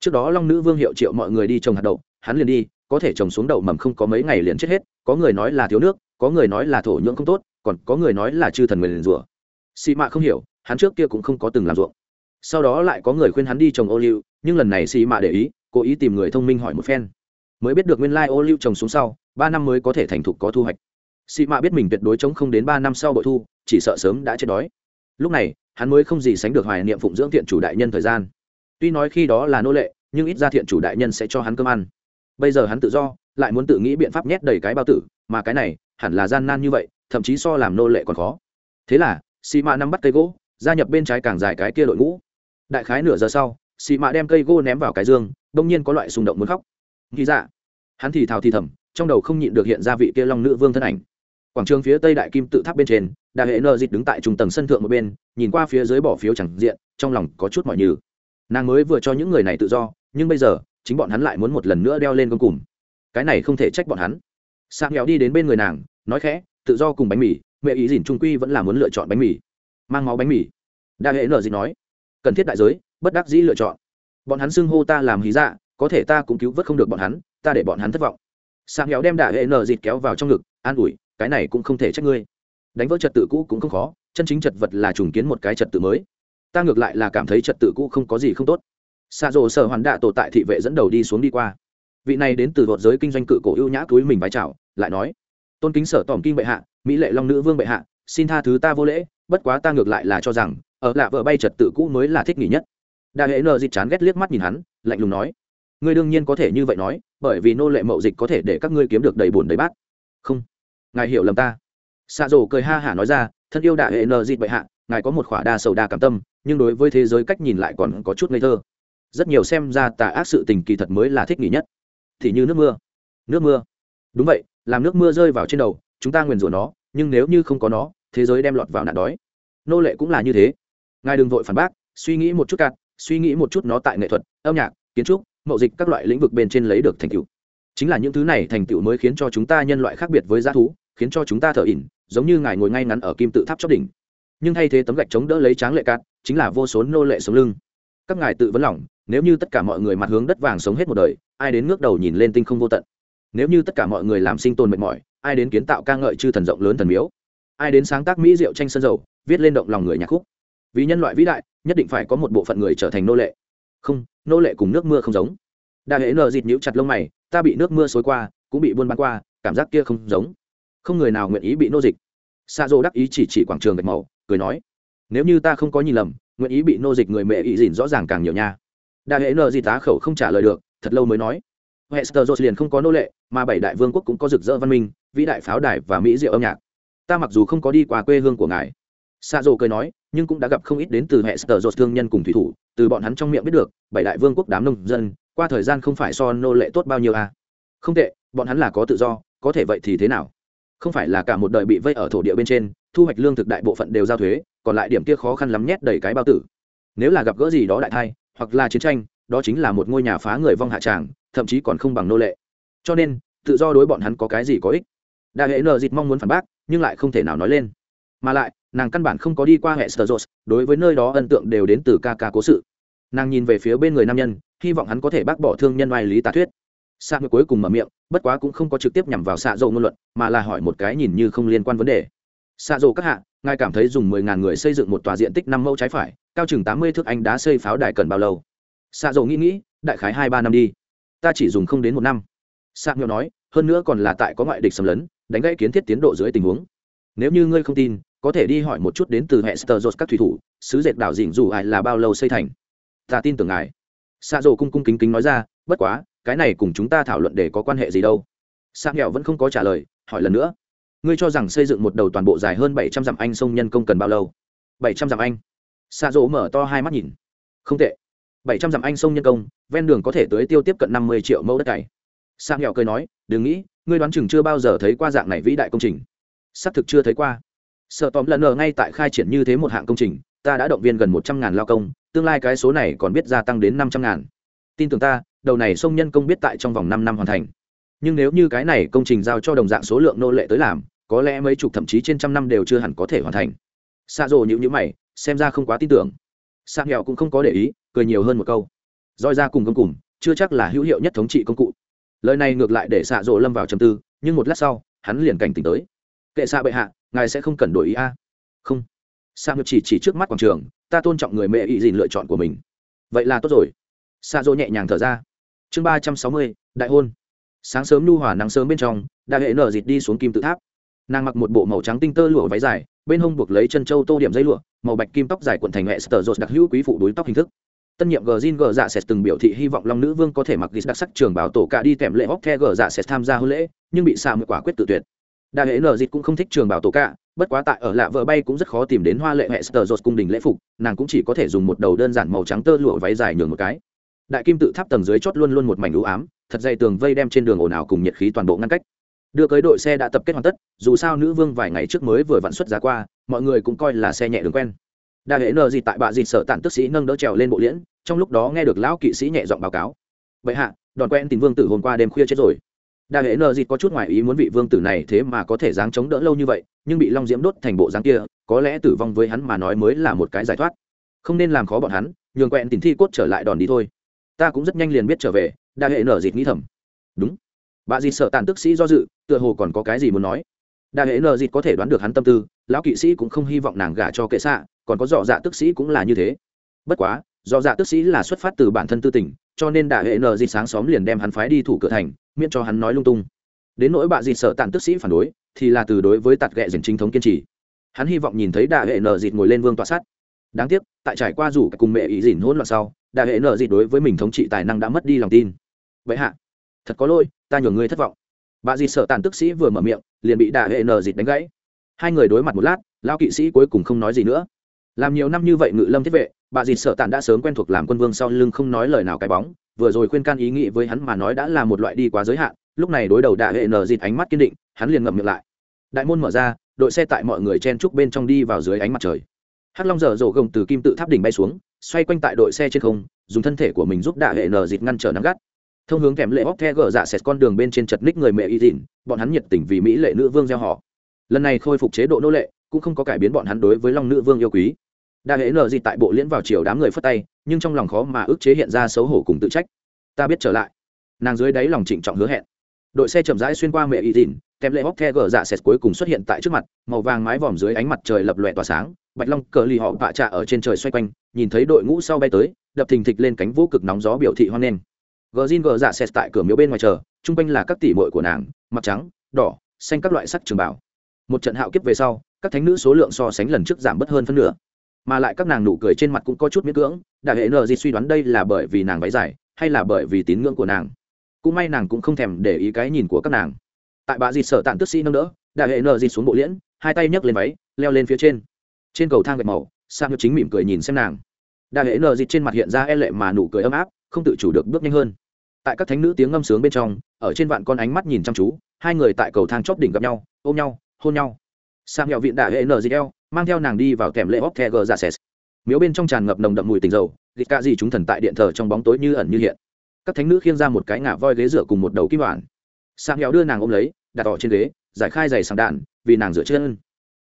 Trước đó long nữ vương hiệu triệu mọi người đi trồng hạt đậu, hắn liền đi, có thể trồng xuống đậu mầm không có mấy ngày liền chết hết, có người nói là thiếu nước, có người nói là thổ nhưỡng không tốt, còn có người nói là chư thần người liền rủa. Xị mạ không hiểu, hắn trước kia cũng không có từng làm ruộng. Sau đó lại có người khuyên hắn đi trồng ô liu, nhưng lần này xị mạ để ý, cố ý tìm người thông minh hỏi một phen. Mới biết được nguyên lai ô liu trồng xuống sau, ba năm mới có thể thành thục có thu hoạch. Sĩ mạ biết mình tuyệt đối chống không đến ba năm sau bội thu, chỉ sợ sớm đã chết đói. Lúc này, hắn mới không gì sánh được hoài niệm phụng dưỡng thiện chủ đại nhân thời gian. Tuy nói khi đó là nô lệ, nhưng ít ra thiện chủ đại nhân sẽ cho hắn cơm ăn. Bây giờ hắn tự do, lại muốn tự nghĩ biện pháp nhét đầy cái bao tử, mà cái này, hẳn là gian nan như vậy, thậm chí so làm nô lệ còn khó. Thế là Sĩ mạ nắm bắt cây gỗ, gia nhập bên trái càng dài cái kia đội ngũ. Đại khái nửa giờ sau Sĩ mạ đem cây gỗ ném vào cái dương, đông nhiên có loại xung động muốn khóc. Nghĩ dạ hắn thì thào thì thầm, trong đầu không nhịn được hiện ra vị kia long nữ vương thân ảnh quảng trường phía tây đại kim tự tháp bên trên đại hệ nợ dịch đứng tại trung tầng sân thượng một bên, nhìn qua phía dưới bỏ phiếu chẳng diện, trong lòng có chút mọi nhừ. nàng mới vừa cho những người này tự do, nhưng bây giờ, chính bọn hắn lại muốn một lần nữa đeo lên công cùng cái này không thể trách bọn hắn. Sang nghèo đi đến bên người nàng, nói khẽ, tự do cùng bánh mì, mẹ ý dìn trung quy vẫn là muốn lựa chọn bánh mì. Mang máu bánh mì. Đa hệ nợ dịch nói. Cần thiết đại giới, bất đắc dĩ lựa chọn. Bọn hắn xưng hô ta làm hí dạ có thể ta cũng cứu vớt không được bọn hắn, ta để bọn hắn thất vọng. Sang nghèo đem đại hệ nợ dịt kéo vào trong ngực, an ủi cái này cũng không thể trách ngươi. Đánh vỡ trật tự cũ cũng không khó, chân chính trật vật là trùng kiến một cái trật tự mới. Ta ngược lại là cảm thấy trật tự cũ không có gì không tốt. Xa rộ sở hoàn đạ tổ tại thị vệ dẫn đầu đi xuống đi qua. Vị này đến từ vọt giới kinh doanh cự cổ ưu nhã túi mình vái chào, lại nói, tôn kính sở tòm kinh bệ hạ, mỹ lệ long nữ vương bệ hạ, xin tha thứ ta vô lễ, bất quá ta ngược lại là cho rằng, ở lạ vợ bay trật tự cũ mới là thích nghỉ nhất. Đa hệ nợ dịch chán ghét liếc mắt nhìn hắn, lạnh lùng nói, ngươi đương nhiên có thể như vậy nói, bởi vì nô lệ mậu dịch có thể để các ngươi kiếm được đầy bùn đầy bát. Không ngài hiểu lầm ta. Xạ rổ cười ha hả nói ra, thân yêu đạ hệ nờ dịch bệ hạ, ngài có một khỏa đa sầu đa cảm tâm, nhưng đối với thế giới cách nhìn lại còn có chút ngây thơ. Rất nhiều xem ra tà ác sự tình kỳ thật mới là thích nghỉ nhất. Thì như nước mưa. Nước mưa. Đúng vậy, làm nước mưa rơi vào trên đầu, chúng ta nguyền rủa nó, nhưng nếu như không có nó, thế giới đem lọt vào nạn đói. Nô lệ cũng là như thế. Ngài đừng vội phản bác, suy nghĩ một chút cạn, suy nghĩ một chút nó tại nghệ thuật, âm nhạc, kiến trúc, mậu dịch các loại lĩnh vực bên trên lấy được thành tựu chính là những thứ này thành tựu mới khiến cho chúng ta nhân loại khác biệt với g thú, khiến cho chúng ta thở ỉn, giống như ngài ngồi ngay ngắn ở kim tự tháp chóp đỉnh. Nhưng thay thế tấm gạch chống đỡ lấy tráng lệ cát, chính là vô số nô lệ sống lưng. Các ngài tự vấn lòng, nếu như tất cả mọi người mặt hướng đất vàng sống hết một đời, ai đến ngước đầu nhìn lên tinh không vô tận? Nếu như tất cả mọi người làm sinh tồn mệt mỏi, ai đến kiến tạo ca ngợi chư thần rộng lớn thần miếu? Ai đến sáng tác mỹ diệu tranh sân dầu, viết lên động lòng người nhạc khúc? Vì nhân loại vĩ đại, nhất định phải có một bộ phận người trở thành nô lệ. Không, nô lệ cùng nước mưa không giống. Đa hệ nợ dịt nhũ chặt lông mày ta bị nước mưa xối qua, cũng bị buôn bán qua, cảm giác kia không giống. Không người nào nguyện ý bị nô dịch. Xa dô đắc ý chỉ chỉ quảng trường gạch màu, cười nói, nếu như ta không có nhìn lầm, nguyện ý bị nô dịch người mẹ ý dìn rõ ràng càng nhiều nha. Đại hệ nợ gì tá khẩu không trả lời được, thật lâu mới nói, hester jones liền không có nô lệ, mà bảy đại vương quốc cũng có rực rỡ văn minh, vĩ đại pháo đài và mỹ diệu âm nhạc. Ta mặc dù không có đi qua quê hương của ngài. Xa dô cười nói, nhưng cũng đã gặp không ít đến từ hệ sở dột thương nhân cùng thủy thủ, từ bọn hắn trong miệng biết được, bảy đại vương quốc đám nông dân qua thời gian không phải so nô lệ tốt bao nhiêu à. không tệ, bọn hắn là có tự do, có thể vậy thì thế nào? Không phải là cả một đời bị vây ở thổ địa bên trên, thu hoạch lương thực đại bộ phận đều giao thuế, còn lại điểm kia khó khăn lắm nhét đầy cái bao tử. Nếu là gặp gỡ gì đó đại thai, hoặc là chiến tranh, đó chính là một ngôi nhà phá người vong hạ tràng, thậm chí còn không bằng nô lệ. Cho nên, tự do đối bọn hắn có cái gì có ích? Đa hệ nờ dịt mong muốn phản bác, nhưng lại không thể nào nói lên. Mà lại, nàng căn bản không có đi qua hệ sơ dốt đối với nơi đó ấn tượng đều đến từ ca ca cố sự. Nàng nhìn về phía bên người nam nhân hy vọng hắn có thể bác bỏ thương nhân oai lý tà thuyết. Xạ ngược cuối cùng mở miệng, bất quá cũng không có trực tiếp nhằm vào xạ dầu ngôn luận, mà là hỏi một cái nhìn như không liên quan vấn đề. Xạ dầu các hạ, ngài cảm thấy dùng mười ngàn người xây dựng một tòa diện tích năm mẫu trái phải, cao chừng tám mươi thước anh đá xây pháo đài cần bao lâu? Xạ dầu nghĩ nghĩ, đại khái hai ba năm đi. Ta chỉ dùng không đến một năm. Xạ nghèo nói, hơn nữa còn là tại có ngoại địch xâm lấn, đánh gãy kiến thiết tiến độ dưới tình huống. Nếu như ngươi không tin, có thể đi hỏi một chút đến từ hệ sơ dột các thủy thủ sứ dệt đảo dịnh dù ai là bao lâu xây thành? Ta tin tưởng ngài xạ rổ cung cung kính kính nói ra, bất quá, cái này cùng chúng ta thảo luận để có quan hệ gì đâu? Sa nghèo vẫn không có trả lời, hỏi lần nữa, ngươi cho rằng xây dựng một đầu toàn bộ dài hơn bảy trăm dặm anh sông nhân công cần bao lâu? Bảy trăm dặm anh. Xạ rỗ mở to hai mắt nhìn. Không tệ. Bảy trăm dặm anh sông nhân công, ven đường có thể tới tiêu tiếp cận năm mươi triệu mẫu đất cày. Sa nghèo cười nói, đừng nghĩ, ngươi đoán chừng chưa bao giờ thấy qua dạng này vĩ đại công trình. Xác thực chưa thấy qua. Sợ tóm lần ở ngay tại khai triển như thế một hạng công trình, ta đã động viên gần một trăm ngàn lao công tương lai cái số này còn biết gia tăng đến năm trăm ngàn. Tin tưởng ta, đầu này sông nhân công biết tại trong vòng năm năm hoàn thành. Nhưng nếu như cái này công trình giao cho đồng dạng số lượng nô lệ tới làm, có lẽ mấy chục thậm chí trên trăm năm đều chưa hẳn có thể hoàn thành. Xa rồ nhữ nhữ mày, xem ra không quá tin tưởng. Sa nghèo cũng không có để ý, cười nhiều hơn một câu. Roi ra cùng công cùng, chưa chắc là hữu hiệu nhất thống trị công cụ. Lời này ngược lại để xạ rộ lâm vào trầm tư, nhưng một lát sau, hắn liền cảnh tỉnh tới. Kệ xạ bệ hạ, ngài sẽ không cần đổi ý a? Không. Sa ngược chỉ chỉ trước mắt quảng trường ta tôn trọng người mẹ ý gì lựa chọn của mình. Vậy là tốt rồi. Sa dỗ nhẹ nhàng thở ra. Chương ba trăm sáu mươi, đại hôn. Sáng sớm nu hòa nắng sớm bên trong, đại hệ nở dịt đi xuống kim tự tháp. Nàng mặc một bộ màu trắng tinh tơ lụa váy dài, bên hông buộc lấy chân trâu tô điểm dây lụa, màu bạch kim tóc dài quần thành hệ sờ rột đặc hữu quý phụ đuối tóc hình thức. Tân nhiệm gờ zin gờ dạ sẽ từng biểu thị hy vọng long nữ vương có thể mặc ghi đặc sắc trường bảo tổ cả đi kèm lễ hóc the gờ dạ sẽ tham gia hôn lễ, nhưng bị xạ một quả quyết tự tuyệt. Đại hệ nở dịt cũng không thích trường bảo tổ cả bất quá tại ở lạ vợ bay cũng rất khó tìm đến hoa lệ hệ sờ rột cung đình lễ phục, nàng cũng chỉ có thể dùng một đầu đơn giản màu trắng tơ lụa váy dài nhường một cái. Đại kim tự tháp tầng dưới chót luôn luôn một mảnh ưu ám, thật dày tường vây đem trên đường ồn ào cùng nhiệt khí toàn bộ ngăn cách. Đưa cưới đội xe đã tập kết hoàn tất, dù sao nữ vương vài ngày trước mới vừa vặn xuất giá qua, mọi người cũng coi là xe nhẹ đường quen. Đa hệ nờ gì tại bạ dịt sợ tản tức sĩ nâng đỡ trèo lên bộ liễn, trong lúc đó nghe được lão kỵ sĩ nhẹ giọng báo cáo. Vậy hạ, đòn quen tình vương tử hôm qua đêm khuya chết rồi đa hệ nờ dịt có chút ngoài ý muốn vị vương tử này thế mà có thể dáng chống đỡ lâu như vậy, nhưng bị long diễm đốt thành bộ dáng kia, có lẽ tử vong với hắn mà nói mới là một cái giải thoát. Không nên làm khó bọn hắn, nhường quẹn tìm thi cốt trở lại đòn đi thôi. Ta cũng rất nhanh liền biết trở về, đa hệ nở dịt nghĩ thầm. Đúng. Bà dịt sợ tàn tức sĩ do dự, tựa hồ còn có cái gì muốn nói. Đa hệ nở dịt có thể đoán được hắn tâm tư, lão kỵ sĩ cũng không hy vọng nàng gả cho kệ xạ, còn có dọ dạ tức sĩ cũng là như thế. Bất quá dọ dạ tức sĩ là xuất phát từ bản thân tư tình cho nên đã hệ nờ dịt sáng xóm liền đem hắn phái đi thủ cửa thành, miễn cho hắn nói lung tung. Đến nỗi bạ dịt sợ tàn tức sĩ phản đối, thì là từ đối với tạt ghẹ dành chính thống kiên trì. Hắn hy vọng nhìn thấy đạ hệ nờ dịt ngồi lên vương tọa sát. Đáng tiếc, tại trải qua rủ cùng mẹ ý dỉn hỗn loạn sau, đạ hệ nợ dịt đối với mình thống trị tài năng đã mất đi lòng tin. Vậy hạ, thật có lỗi, ta nhường ngươi thất vọng. Bà dì sợ tàn tức sĩ vừa mở miệng, liền bị đạ hệ nợ dịt đánh gãy. Hai người đối mặt một lát lao kỵ sĩ cuối cùng không nói gì nữa làm nhiều năm như vậy ngự lâm thiết vệ, bà dịt sợ tàn đã sớm quen thuộc làm quân vương sau lưng không nói lời nào cái bóng, vừa rồi khuyên can ý nghĩ với hắn mà nói đã là một loại đi quá giới hạn, lúc này đối đầu đại hệ nở dịt ánh mắt kiên định, hắn liền ngậm miệng lại. Đại môn mở ra, đội xe tại mọi người chen trúc bên trong đi vào dưới ánh mặt trời. Hắc long dở dổ gồng từ kim tự tháp đỉnh bay xuống, xoay quanh tại đội xe trên không, dùng thân thể của mình giúp đại hệ nở dịt ngăn trở nắng gắt. Thông hướng kèm lệ bóc the gờ dạ xẹt con đường bên trên chật ních người mẹ y dịn, bọn hắn nhiệt tình vì mỹ lệ nữ vương gieo họ. Lần này khôi phục chế độ nô lệ, cũng không có cải biến bọn hắn đối với long nữ vương yêu quý đã hễ nở gì tại bộ liễn vào chiều đám người phất tay, nhưng trong lòng khó mà ức chế hiện ra xấu hổ cùng tự trách. Ta biết trở lại. Nàng dưới đáy lòng trịnh trọng hứa hẹn. Đội xe chậm rãi xuyên qua mẹ y dìn kèm lệ hóc the gờ dạ xẹt cuối cùng xuất hiện tại trước mặt, màu vàng mái vòm dưới ánh mặt trời lập lòe tỏa sáng, bạch long cờ lì họ vạ trạ ở trên trời xoay quanh, nhìn thấy đội ngũ sau bay tới, đập thình thịch lên cánh vũ cực nóng gió biểu thị hoan nghênh. Gờ zin gờ dạ xẹt tại cửa miếu bên ngoài chờ, chung quanh là các tỷ mội của nàng, mặt trắng, đỏ, xanh các loại sắc trường bảo. Một trận hạo kiếp về sau, các thánh nữ số lượng so sánh lần trước giảm bớt hơn phân nửa mà lại các nàng nụ cười trên mặt cũng có chút miễn cưỡng đại hệ nờ gì suy đoán đây là bởi vì nàng váy dài, hay là bởi vì tín ngưỡng của nàng. Cũng may nàng cũng không thèm để ý cái nhìn của các nàng. Tại bà dịt sở tạng tức sĩ nâng đỡ đại hệ nờ dịt xuống bộ liễn, hai tay nhấc lên váy, leo lên phía trên. Trên cầu thang gạch màu sang chính mỉm cười nhìn xem nàng. Đại hệ nờ dịt trên mặt hiện ra e lệ mà nụ cười ấm áp, không tự chủ được bước nhanh hơn. Tại các thánh nữ tiếng ngâm sướng bên trong, ở trên vạn con ánh mắt nhìn chăm chú, hai người tại cầu thang chóp đỉnh gặp nhau, ôm nhau, hôn nhau. Sang nghèo viện đại hệ nờ dịt eo mang theo nàng đi vào kèm lễ hóc the gờ ra ses miếu bên trong tràn ngập nồng đậm mùi tình dầu gịt ca gì chúng thần tại điện thờ trong bóng tối như ẩn như hiện. Các thánh nữ khiêng ra một cái ngả voi ghế dựa cùng một đầu kim bản. Sang nghèo đưa nàng ôm lấy, đặt tỏ trên ghế, giải khai giày sàng đạn, vì nàng rửa chân.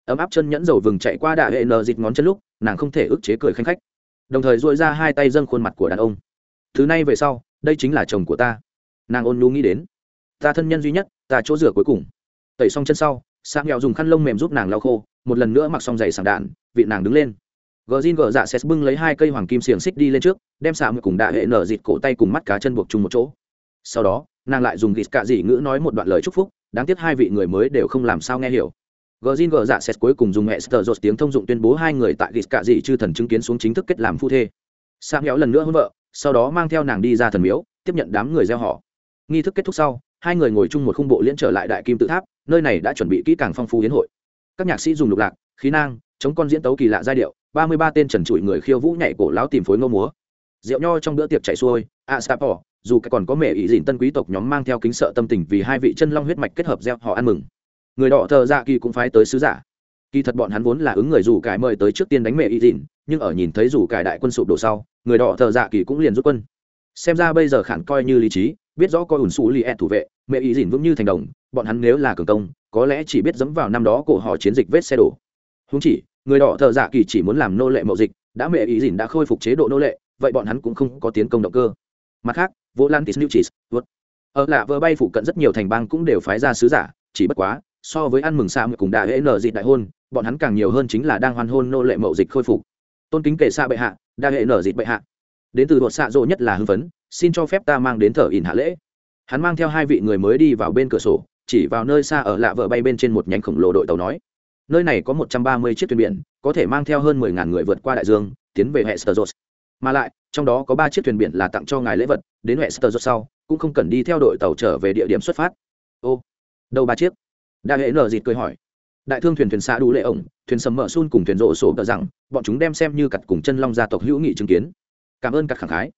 Ấm áp chân nhẫn dầu vừng chạy qua đại hệ nờ dịt ngón chân lúc, nàng không thể ức chế cười khanh khách. Đồng thời dội ra hai tay dâng khuôn mặt của đàn ông. Thứ này về sau, đây chính là chồng của ta. Nàng ôn nhu nghĩ đến. Ta thân nhân duy nhất, ta chỗ rửa cuối cùng. Tẩy xong chân sau sang nghèo dùng khăn lông mềm giúp nàng lau khô một lần nữa mặc xong giày sàng đạn, vị nàng đứng lên. Gờ zin gờ dạ xét bưng lấy hai cây hoàng kim xiềng xích đi lên trước, đem xạ mượn cùng đại hệ nở dịt cổ tay cùng mắt cá chân buộc chung một chỗ. Sau đó, nàng lại dùng gịt cạ dị ngữ nói một đoạn lời chúc phúc, đáng tiếc hai vị người mới đều không làm sao nghe hiểu. Gờ zin gờ dạ xét cuối cùng dùng hệ sờ dột tiếng thông dụng tuyên bố hai người tại gịt cạ dị chư thần chứng kiến xuống chính thức kết làm phu thê. Sang héo lần nữa hôn vợ, sau đó mang theo nàng đi ra thần miếu, tiếp nhận đám người gieo họ. Nghi thức kết thúc sau, hai người ngồi chung một khung bộ liễn trở lại đại kim tự tháp, nơi này đã chuẩn bị kỹ càng phong phú hiến hội các nhạc sĩ dùng lục lạc, khí nang, chống con diễn tấu kỳ lạ giai điệu, ba mươi ba tên trần trụi người khiêu vũ nhảy cổ láo tìm phối ngô múa. Rượu nho trong bữa tiệc chạy xuôi a sapo dù còn có mẹ ý dìn tân quý tộc nhóm mang theo kính sợ tâm tình vì hai vị chân long huyết mạch kết hợp gieo họ ăn mừng. Người đỏ thờ dạ kỳ cũng phái tới sứ giả. Kỳ thật bọn hắn vốn là ứng người rủ cải mời tới trước tiên đánh mẹ ý dìn, nhưng ở nhìn thấy rủ cải đại quân sụp đổ sau, người đỏ thờ dạ kỳ cũng liền rút quân. Xem ra bây giờ khản coi như lý trí, biết rõ coi ủn xù li ed thủ vệ, mẹ ý dìn vững như thành đồng, bọn hắn nếu là cường công có lẽ chỉ biết dẫm vào năm đó cổ họ chiến dịch vết xe đổ. Húng chỉ, người đỏ thợ dạ kỳ chỉ muốn làm nô lệ mậu dịch, đã mẹ ý dìn đã khôi phục chế độ nô lệ, vậy bọn hắn cũng không có tiến công động cơ. Mặt khác, vô lan tis new cheese vượt. Ở lạ vơ bay phụ cận rất nhiều thành bang cũng đều phái ra sứ giả, chỉ bất quá, so với ăn mừng xa cùng đại hễ nở dịp đại hôn, bọn hắn càng nhiều hơn chính là đang hoan hôn nô lệ mậu dịch khôi phục. Tôn kính kể xa bệ hạ đại hệ nở dịp bệ hạ. Đến từ đột xạ rộ nhất là hưng phấn, xin cho phép ta mang đến thở ỉn hạ lễ. Hắn mang theo hai vị người mới đi vào bên cửa sổ chỉ vào nơi xa ở lạ vợ bay bên trên một nhánh khổng lồ đội tàu nói, nơi này có một trăm ba mươi chiếc thuyền biển, có thể mang theo hơn mười ngàn người vượt qua đại dương, tiến về hệ sơ mà lại, trong đó có ba chiếc thuyền biển là tặng cho ngài lễ vật, đến hệ sơ sau, cũng không cần đi theo đội tàu trở về địa điểm xuất phát. Ô, đâu ba chiếc? Đại hệ nở dịt cười hỏi. Đại thương thuyền thuyền xã đủ lệ ổng, thuyền sầm mở xun cùng thuyền rộ sổ tờ rằng, bọn chúng đem xem như cặt cùng chân long gia tộc hữu nghị chứng kiến. Cảm ơn cặt khẳng khái.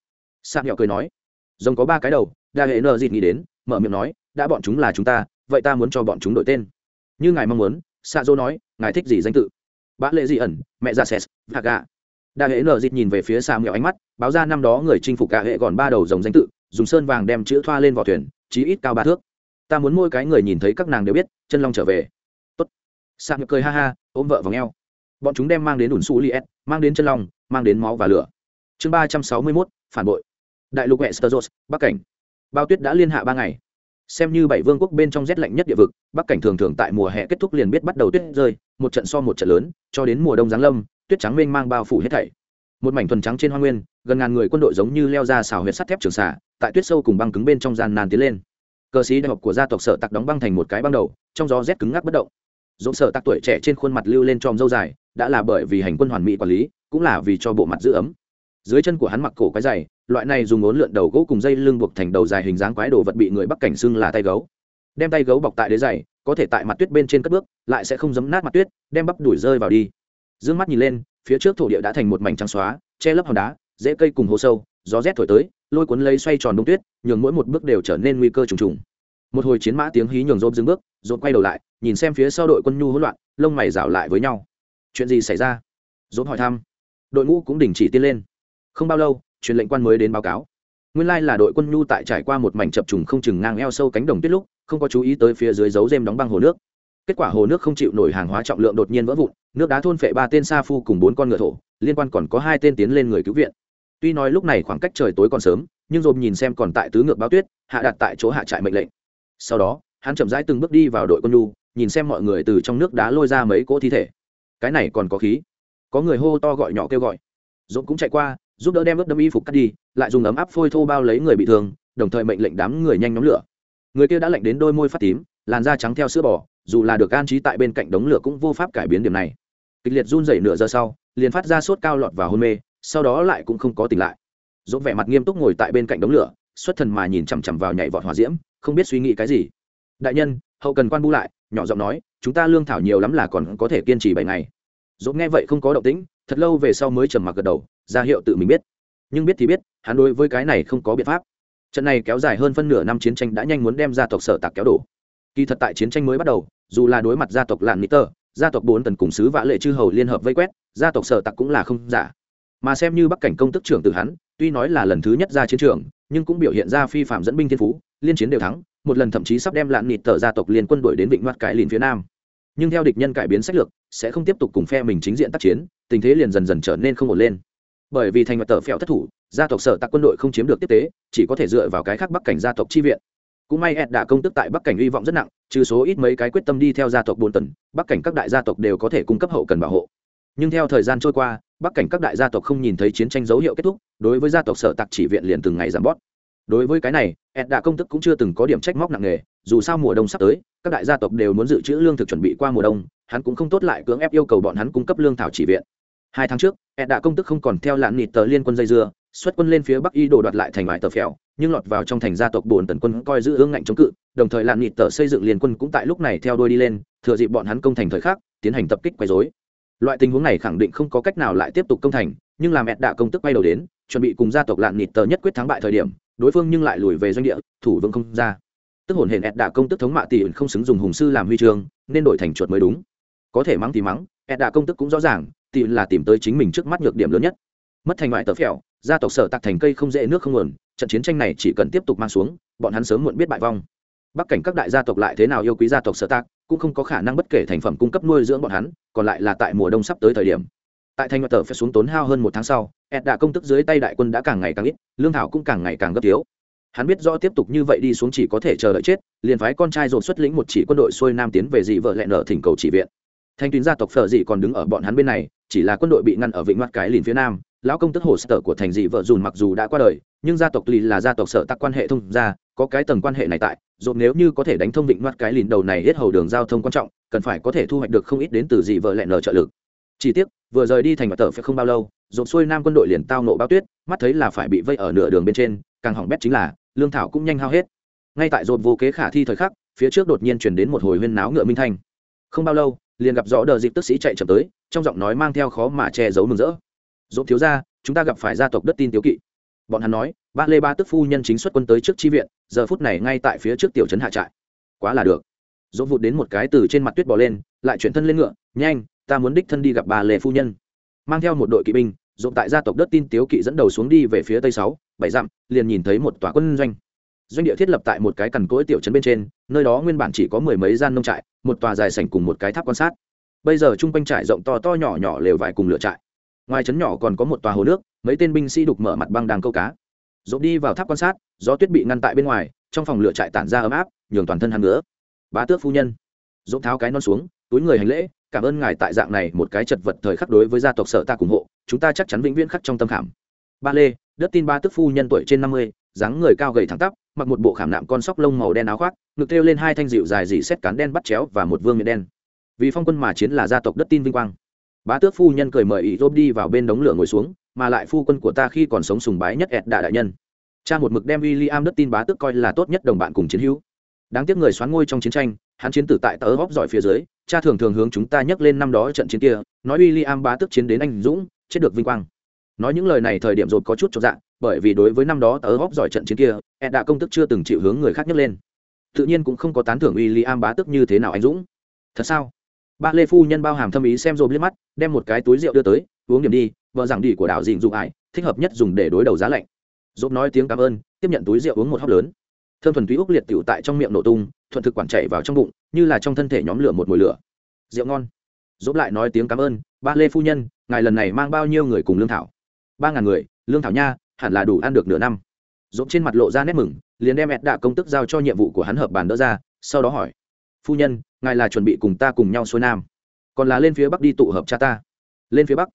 Sạc nhỏ cười nói. Rồng có ba cái đầu, đa hệ nở dịt nghĩ đến, mở miệng nói, đã bọn chúng là chúng ta vậy ta muốn cho bọn chúng đổi tên. Như ngài mong muốn xạ dô nói, ngài thích gì danh tự? Bã lệ dị ẩn, mẹ già ses hạ gà. Đa hệ nở dịt nhìn về phía xa mèo ánh mắt, báo ra năm đó người chinh phục cả hệ còn ba đầu dòng danh tự, dùng sơn vàng đem chữ thoa lên vỏ thuyền, chí ít cao ba thước. Ta muốn mỗi cái người nhìn thấy các nàng đều biết, chân long trở về. Tốt. Xạ mèo cười ha ha, ôm vợ vào ngheo. Bọn chúng đem mang đến ủn su liet mang đến chân long, mang đến máu và lửa. Chương ba trăm sáu mươi mốt, phản bội. Đại lục hệ sơ bắc cảnh. Bao tuyết đã liên hạ ba ngày xem như bảy vương quốc bên trong rét lạnh nhất địa vực, bắc cảnh thường thường tại mùa hè kết thúc liền biết bắt đầu tuyết rơi, một trận so một trận lớn, cho đến mùa đông giáng lâm, tuyết trắng mênh mang bao phủ hết thảy. Một mảnh thuần trắng trên hoa nguyên, gần ngàn người quân đội giống như leo ra xào huyệt sắt thép trường xả tại tuyết sâu cùng băng cứng bên trong gian nan tiến lên. Cờ sĩ đại học của gia tộc sở tặc đóng băng thành một cái băng đầu, trong gió rét cứng ngắc bất động. Dỗ sở tặc tuổi trẻ trên khuôn mặt lưu lên tròm dâu dài, đã là bởi vì hành quân hoàn mỹ quản lý, cũng là vì cho bộ mặt giữ ấm dưới chân của hắn mặc cổ quái dày, loại này dùng ốn lượn đầu gỗ cùng dây lưng buộc thành đầu dài hình dáng quái đồ vật bị người bắc cảnh xưng là tay gấu. Đem tay gấu bọc tại đế dày có thể tại mặt tuyết bên trên cất bước, lại sẽ không giấm nát mặt tuyết, đem bắp đuổi rơi vào đi. D ư ơ n g mắt nhìn lên, phía trước thổ địa đã thành một mảnh trắng xóa, che lấp hòn đá dễ cây cùng hố sâu, gió rét thổi tới, lôi cuốn lấy xoay tròn đông tuyết, nhường mỗi một bước đều trở nên nguy cơ trùng trùng. Một hồi chiến mã tiếng hí nhường rôm dưng bước rôm quay đầu lại, nhìn xem phía sau đội quân nhu hỗn loạn, lông mày rảo lại với nhau. Chuyện gì xảy ra? Rôm hỏi thăm. Đội ngũ cũng đình chỉ tiên lên không bao lâu, truyền lệnh quan mới đến báo cáo. Nguyên lai là đội quân nhu tại trải qua một mảnh chập trùng không chừng ngang eo sâu cánh đồng tuyết lúc, không có chú ý tới phía dưới dấu dêm đóng băng hồ nước. Kết quả hồ nước không chịu nổi hàng hóa trọng lượng đột nhiên vỡ vụn, nước đá thôn phệ ba tên sa phu cùng bốn con ngựa thổ, liên quan còn có hai tên tiến lên người cứu viện. Tuy nói lúc này khoảng cách trời tối còn sớm, nhưng dồn nhìn xem còn tại tứ ngược báo tuyết, hạ đặt tại chỗ hạ trại mệnh lệnh. Sau đó, hắn chậm rãi từng bước đi vào đội quân nhu, nhìn xem mọi người từ trong nước đá lôi ra mấy cỗ thi thể. Cái này còn có khí. Có người hô to gọi nhỏ kêu gọi. Dồn cũng chạy qua giúp đỡ đem ướt đâm y phục cắt đi, lại dùng ấm áp phôi thô bao lấy người bị thương, đồng thời mệnh lệnh đám người nhanh nhóm lửa. Người kia đã lệnh đến đôi môi phát tím, làn da trắng theo sữa bò, dù là được an trí tại bên cạnh đống lửa cũng vô pháp cải biến điểm này. Kịch liệt run rẩy nửa giờ sau, liền phát ra sốt cao lọt vào hôn mê, sau đó lại cũng không có tỉnh lại. Dỗ vẻ mặt nghiêm túc ngồi tại bên cạnh đống lửa, xuất thần mà nhìn chằm chằm vào nhảy vọt hỏa diễm, không biết suy nghĩ cái gì. Đại nhân, hậu cần quan bu lại, nhỏ giọng nói, chúng ta lương thảo nhiều lắm là còn có thể kiên trì bảy ngày. Dỗ nghe vậy không có động tĩnh, thật lâu về sau mới trầm mặc gật đầu ra hiệu tự mình biết. Nhưng biết thì biết, hắn đối với cái này không có biện pháp. Trận này kéo dài hơn phân nửa năm chiến tranh đã nhanh muốn đem gia tộc sở tạc kéo đổ. Kỳ thật tại chiến tranh mới bắt đầu, dù là đối mặt gia tộc lạn nít tơ, gia tộc bốn tần cùng sứ vã lệ chư hầu liên hợp vây quét, gia tộc sở tặc cũng là không giả. Mà xem như bắc cảnh công tức trưởng từ hắn, tuy nói là lần thứ nhất ra chiến trường, nhưng cũng biểu hiện ra phi phạm dẫn binh thiên phú, liên chiến đều thắng, một lần thậm chí sắp đem lạn nịt tờ gia tộc liên quân đội đến vịnh mặt cải lìn phía nam. Nhưng theo địch nhân cải biến sách lược, sẽ không tiếp tục cùng phe mình chính diện tác chiến, tình thế liền dần dần trở nên không ổn lên bởi vì thành mặt tờ phèo thất thủ, gia tộc sở tặc quân đội không chiếm được tiếp tế, chỉ có thể dựa vào cái khác bắc cảnh gia tộc chi viện. Cũng may ed đã công tức tại bắc cảnh hy vọng rất nặng, trừ số ít mấy cái quyết tâm đi theo gia tộc bồn tần bắc cảnh các đại gia tộc đều có thể cung cấp hậu cần bảo hộ. Nhưng theo thời gian trôi qua, bắc cảnh các đại gia tộc không nhìn thấy chiến tranh dấu hiệu kết thúc, đối với gia tộc sở tặc chỉ viện liền từng ngày giảm bót đối với cái này, ed đã công tức cũng chưa từng có điểm trách móc nặng nề, dù sao mùa đông sắp tới, các đại gia tộc đều muốn dự trữ lương thực chuẩn bị qua mùa đông, hắn cũng không tốt lại cưỡng ép yêu cầu bọn hắn cung cấp lương thảo chỉ viện hai tháng trước, ed đã công tức không còn theo lạn nịt tờ liên quân dây dưa, xuất quân lên phía bắc y đồ đoạt lại thành vài tờ phèo, nhưng lọt vào trong thành gia tộc bồn tần quân coi giữ ương ngạnh chống cự, đồng thời lạn nịt tờ xây dựng liên quân cũng tại lúc này theo đuôi đi lên, thừa dịp bọn hắn công thành thời khắc, tiến hành tập kích quấy rối. Loại tình huống này khẳng định không có cách nào lại tiếp tục công thành, nhưng làm ẹt đã công tức bay đầu đến, chuẩn bị cùng gia tộc lạn nịt tờ nhất quyết thắng bại thời điểm, đối phương nhưng lại lùi về doanh địa, thủ vương không ra. Tức hồn hển ẹt đã công tức thống mạ tỷ không xứng dùng hùng sư làm huy chương, nên đổi thành chuột mới đúng. Có thể mắng thì mắng edda công tức cũng rõ ràng tỷ là tìm tới chính mình trước mắt nhược điểm lớn nhất. Mất thành ngoại tờ phèo, gia tộc sở tạc thành cây không dễ nước không nguồn, trận chiến tranh này chỉ cần tiếp tục mang xuống, bọn hắn sớm muộn biết bại vong. Bắc cảnh các đại gia tộc lại thế nào yêu quý gia tộc sở tạc, cũng không có khả năng bất kể thành phẩm cung cấp nuôi dưỡng bọn hắn, còn lại là tại mùa đông sắp tới thời điểm. Tại thành ngoại tờ phải xuống tốn hao hơn một tháng sau, ed đã công tức dưới tay đại quân đã càng ngày càng ít, lương thảo cũng càng ngày càng gấp thiếu. Hắn biết rõ tiếp tục như vậy đi xuống chỉ có thể chờ đợi chết, liền phái con trai dồn xuất lĩnh một chỉ quân đội xuôi nam tiến về dị vợ lẹn nở thỉnh cầu chỉ viện thanh tuyến gia tộc phở dị còn đứng ở bọn hắn bên này, chỉ là quân đội bị ngăn ở vịnh mắt cái liền phía nam. Lão công tức hồ sở của thành dị vợ dùn mặc dù đã qua đời, nhưng gia tộc lì là gia tộc sở tắc quan hệ thông gia, có cái tầng quan hệ này tại dồn nếu như có thể đánh thông vịnh mắt cái lìn đầu này hết hầu đường giao thông quan trọng, cần phải có thể thu hoạch được không ít đến từ dị vợ lẹn lờ trợ lực. Chỉ tiếc, vừa rời đi thành mặt tờ phải không bao lâu dồn xuôi nam quân đội liền tao nộ bao tuyết, mắt thấy là phải bị vây ở nửa đường bên trên, càng hỏng bét chính là, lương thảo cũng nhanh hao hết. Ngay tại dồn vô kế khả thi thời khắc, phía trước đột nhiên chuyển đến một hồi huyên náo ngựa minh thanh. Không bao lâu liền gặp rõ đờ dịp tức sĩ chạy chậm tới, trong giọng nói mang theo khó mà che giấu mừng rỡ. Dỗ thiếu ra chúng ta gặp phải gia tộc đất tin tiếu kỵ. Bọn hắn nói, ba lê ba tức phu nhân chính xuất quân tới trước tri viện, giờ phút này ngay tại phía trước tiểu trấn hạ trại. Quá là được. Dỗ vụt đến một cái từ trên mặt tuyết bỏ lên, lại chuyển thân lên ngựa, nhanh, ta muốn đích thân đi gặp bà lê phu nhân. Mang theo một đội kỵ binh dỗ tại gia tộc đất tin tiếu kỵ dẫn đầu xuống đi về phía tây sáu, bảy dặm, liền nhìn thấy một tòa quân doanh doanh địa thiết lập tại một cái cằn cỗi tiểu trấn bên trên, nơi đó nguyên bản chỉ có mười mấy gian nông trại, một tòa dài sảnh cùng một cái tháp quan sát. Bây giờ chung quanh trại rộng to to nhỏ nhỏ lều vải cùng lửa trại. Ngoài trấn nhỏ còn có một tòa hồ nước, mấy tên binh sĩ đục mở mặt băng đang câu cá. Dồn đi vào tháp quan sát, gió tuyết bị ngăn tại bên ngoài, trong phòng lửa trại tản ra ấm áp, nhường toàn thân hắn nữa bá tước phu nhân. Dồn tháo cái non xuống, túi người hành lễ, cảm ơn ngài tại dạng này một cái chật vật thời khắc đối với gia tộc sở ta ủng hộ, chúng ta chắc chắn vĩnh viễn khắc trong tâm khảm. Ba lê, đất tin ba tước phu nhân tuổi trên năm mươi, dáng người cao gầy thẳng tắp mặc một bộ khảm nạm con sóc lông màu đen áo khoác, ngực thêu lên hai thanh dịu dài dỉ xét cán đen bắt chéo và một vương miệng đen. Vì phong quân mà chiến là gia tộc đất tin vinh quang. Bá tước phu nhân cười mời ý rôm đi vào bên đống lửa ngồi xuống, mà lại phu quân của ta khi còn sống sùng bái nhất ẹt đạ đại nhân. Cha một mực đem w i l l i am đất tin bá tước coi là tốt nhất đồng bạn cùng chiến hữu. Đáng tiếc người xoán ngôi trong chiến tranh, hắn chiến tử tại tớ góp giỏi phía dưới, cha thường thường hướng chúng ta nhắc lên năm đó trận chiến kia, nói w i l l i am bá tước chiến đến anh dũng, chết được vinh quang nói những lời này thời điểm rồi có chút cho dạng bởi vì đối với năm đó tớ góp giỏi trận chiến kia, ed đã công tức chưa từng chịu hướng người khác nhấc lên. Tự nhiên cũng không có tán thưởng uy i am bá tức như thế nào anh dũng. Thật sao? Ba lê phu nhân bao hàm thâm ý xem rồi liếc mắt, đem một cái túi rượu đưa tới, uống điểm đi, vợ giảng đi của đảo dịnh dụng ải, thích hợp nhất dùng để đối đầu giá lạnh. Dốt nói tiếng cảm ơn, tiếp nhận túi rượu uống một hóc lớn. Thơm thuần túy úc liệt tiểu tại trong miệng nổ tung, thuận thực quản chảy vào trong bụng, như là trong thân thể nhóm lửa một mùi lửa. Rượu ngon. Dốt lại nói tiếng cảm ơn ba lê phu nhân, ngài lần này mang bao nhiêu người cùng lương thảo? Ba ngàn người, lương thảo nha, hẳn là đủ ăn được nửa năm. Dốt trên mặt lộ ra nét mừng, liền đem ẹt đạ công tức giao cho nhiệm vụ của hắn hợp bàn đỡ ra, sau đó hỏi, phu nhân, ngài là chuẩn bị cùng ta cùng nhau xuôi nam, còn là lên phía bắc đi tụ hợp cha ta? Lên phía bắc?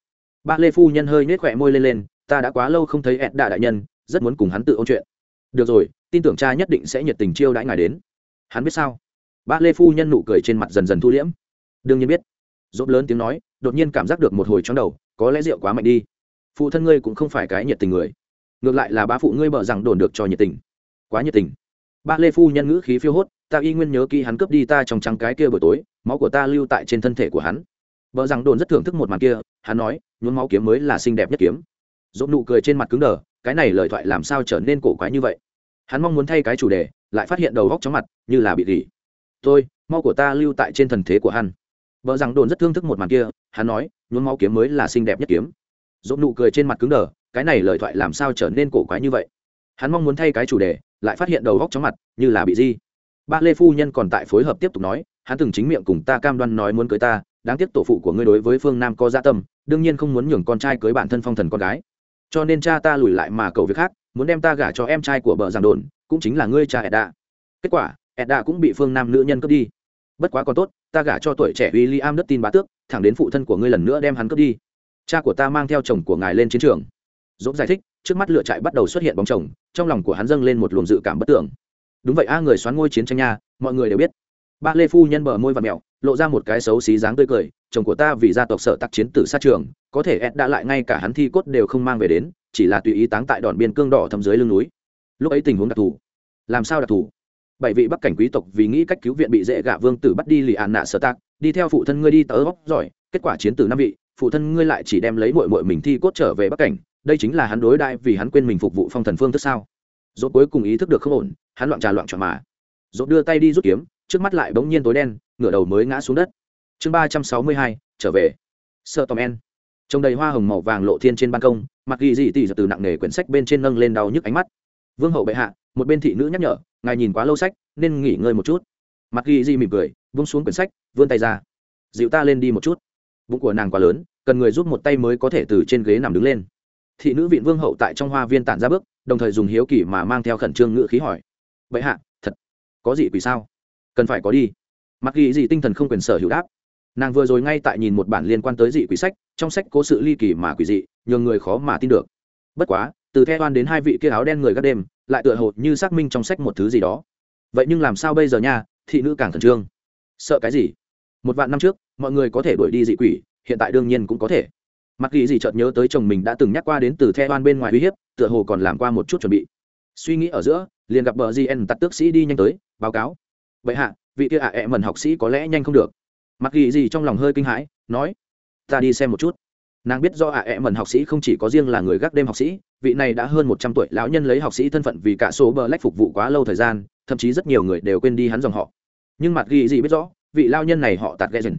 Ba lê phu nhân hơi nhếch khỏe môi lên lên, ta đã quá lâu không thấy ẹt đạ đại nhân, rất muốn cùng hắn tự ôn chuyện. Được rồi, tin tưởng cha nhất định sẽ nhiệt tình chiêu đãi ngài đến. Hắn biết sao? Ba lê phu nhân nụ cười trên mặt dần dần thu liễm. Đương nhiên biết. Dốt lớn tiếng nói, đột nhiên cảm giác được một hồi trong đầu, có lẽ rượu quá mạnh đi phụ thân ngươi cũng không phải cái nhiệt tình người. Ngược lại là ba phụ ngươi bợ rằng đồn được cho nhiệt tình. Quá nhiệt tình. Ba lê phu nhân ngữ khí phiêu hốt, ta y nguyên nhớ kỹ hắn cướp đi ta trong trắng cái kia buổi tối, máu của ta lưu tại trên thân thể của hắn. Vợ rằng đồn rất thưởng thức một màn kia, hắn nói, nhuốm máu kiếm mới là xinh đẹp nhất kiếm. Dốt nụ cười trên mặt cứng đờ, cái này lời thoại làm sao trở nên cổ quái như vậy? Hắn mong muốn thay cái chủ đề, lại phát hiện đầu góc chóng mặt, như là bị gỉ. Tôi mau của ta lưu tại trên thần thế của hắn. Vợ rằng đồn rất thương thức một màn kia, hắn nói, nhuốm máu kiếm mới là xinh đẹp nhất kiếm dốt nụ cười trên mặt cứng đờ, cái này lời thoại làm sao trở nên cổ quái như vậy? Hắn mong muốn thay cái chủ đề, lại phát hiện đầu góc chóng mặt, như là bị di. Ba lê phu nhân còn tại phối hợp tiếp tục nói, hắn từng chính miệng cùng ta cam đoan nói muốn cưới ta, đáng tiếc tổ phụ của ngươi đối với phương nam có gia tâm, đương nhiên không muốn nhường con trai cưới bản thân phong thần con gái. Cho nên cha ta lùi lại mà cầu việc khác, muốn đem ta gả cho em trai của bờ giảng đồn, cũng chính là ngươi cha edda kết quả edda cũng bị phương nam nữ nhân cướp đi. Bất quá còn tốt, ta gả cho tuổi trẻ w i l l i am đất tin bá tước, thẳng đến phụ thân của ngươi lần nữa đem hắn cướp đi cha của ta mang theo chồng của ngài lên chiến trường. Dốt giải thích, trước mắt lựa trại bắt đầu xuất hiện bóng chồng, trong lòng của hắn dâng lên một luồng dự cảm bất tưởng đúng vậy a, người xoán ngôi chiến tranh nha, mọi người đều biết. Ba lê phu nhân bờ môi và mẹo, lộ ra một cái xấu xí dáng tươi cười, chồng của ta vì gia tộc sở tác chiến tử sát trường, có thể ed đã lại ngay cả hắn thi cốt đều không mang về đến, chỉ là tùy ý táng tại đòn biên cương đỏ thâm dưới lưng núi. Lúc ấy tình huống đặc thù. Làm sao đặc thù? Bảy vị bắc cảnh quý tộc vì nghĩ cách cứu viện bị dễ gạ vương tử bắt đi lì ạn nạ sở tạc, đi theo phụ thân ngươi đi tớ góc giỏi, kết quả chiến tử năm vị phụ thân ngươi lại chỉ đem lấy mội mội mình thi cốt trở về bắc cảnh, đây chính là hắn đối đại vì hắn quên mình phục vụ phong thần phương thức sao? Dốt cuối cùng ý thức được không ổn, hắn loạn trà loạn tròn mà. Dốt đưa tay đi rút kiếm, trước mắt lại bỗng nhiên tối đen, ngửa đầu mới ngã xuống đất. Chương ba trăm sáu mươi hai, trở về. Sợ tòm en. Trông đầy hoa hồng màu vàng lộ thiên trên ban công mặc ghi dị tỉ từ nặng nề quyển sách bên trên nâng lên đau nhức ánh mắt. Vương hậu bệ hạ, một bên thị nữ nhắc nhở, ngài nhìn quá lâu sách, nên nghỉ ngơi một chút. Mặc ghi dị mỉm cười, vung xuống quyển sách, vươn tay ra. Dịu ta lên đi một chút bụng của nàng quá lớn, cần người giúp một tay mới có thể từ trên ghế nằm đứng lên. Thị nữ vịn vương hậu tại trong hoa viên tản ra bước, đồng thời dùng hiếu kỳ mà mang theo khẩn trương ngự khí hỏi vậy hạ, thật, có gì quỷ sao? Cần phải có đi. Mặc ghi gì tinh thần không quyền sở hữu đáp. Nàng vừa rồi ngay tại nhìn một bản liên quan tới dị quỷ sách, trong sách cố sự ly kỳ mà quỷ dị, nhường người khó mà tin được. Bất quá, từ theo oan đến hai vị kia áo đen người gác đêm, lại tựa hồ như xác minh trong sách một thứ gì đó. Vậy nhưng làm sao bây giờ nha? Thị nữ càng khẩn trương. Sợ cái gì? Một vạn năm trước mọi người có thể đuổi đi dị quỷ, hiện tại đương nhiên cũng có thể. Mặc ghi dị chợt nhớ tới chồng mình đã từng nhắc qua đến từ the oan bên ngoài uy hiếp, tựa hồ còn làm qua một chút chuẩn bị. Suy nghĩ ở giữa, liền gặp bờ gn tặc tước sĩ đi nhanh tới, báo cáo. Vậy hạ, vị kia ạ à ẹ mần học sĩ có lẽ nhanh không được. Mặc ghi dị trong lòng hơi kinh hãi, nói, ta đi xem một chút. Nàng biết do ạ à ẹ mần học sĩ không chỉ có riêng là người gác đêm học sĩ, vị này đã hơn một trăm tuổi lão nhân lấy học sĩ thân phận vì cả số bờ lách phục vụ quá lâu thời gian, thậm chí rất nhiều người đều quên đi hắn dòng họ. Nhưng mặt ghi gì biết rõ, vị lao nhân này họ tạt ghẹ dần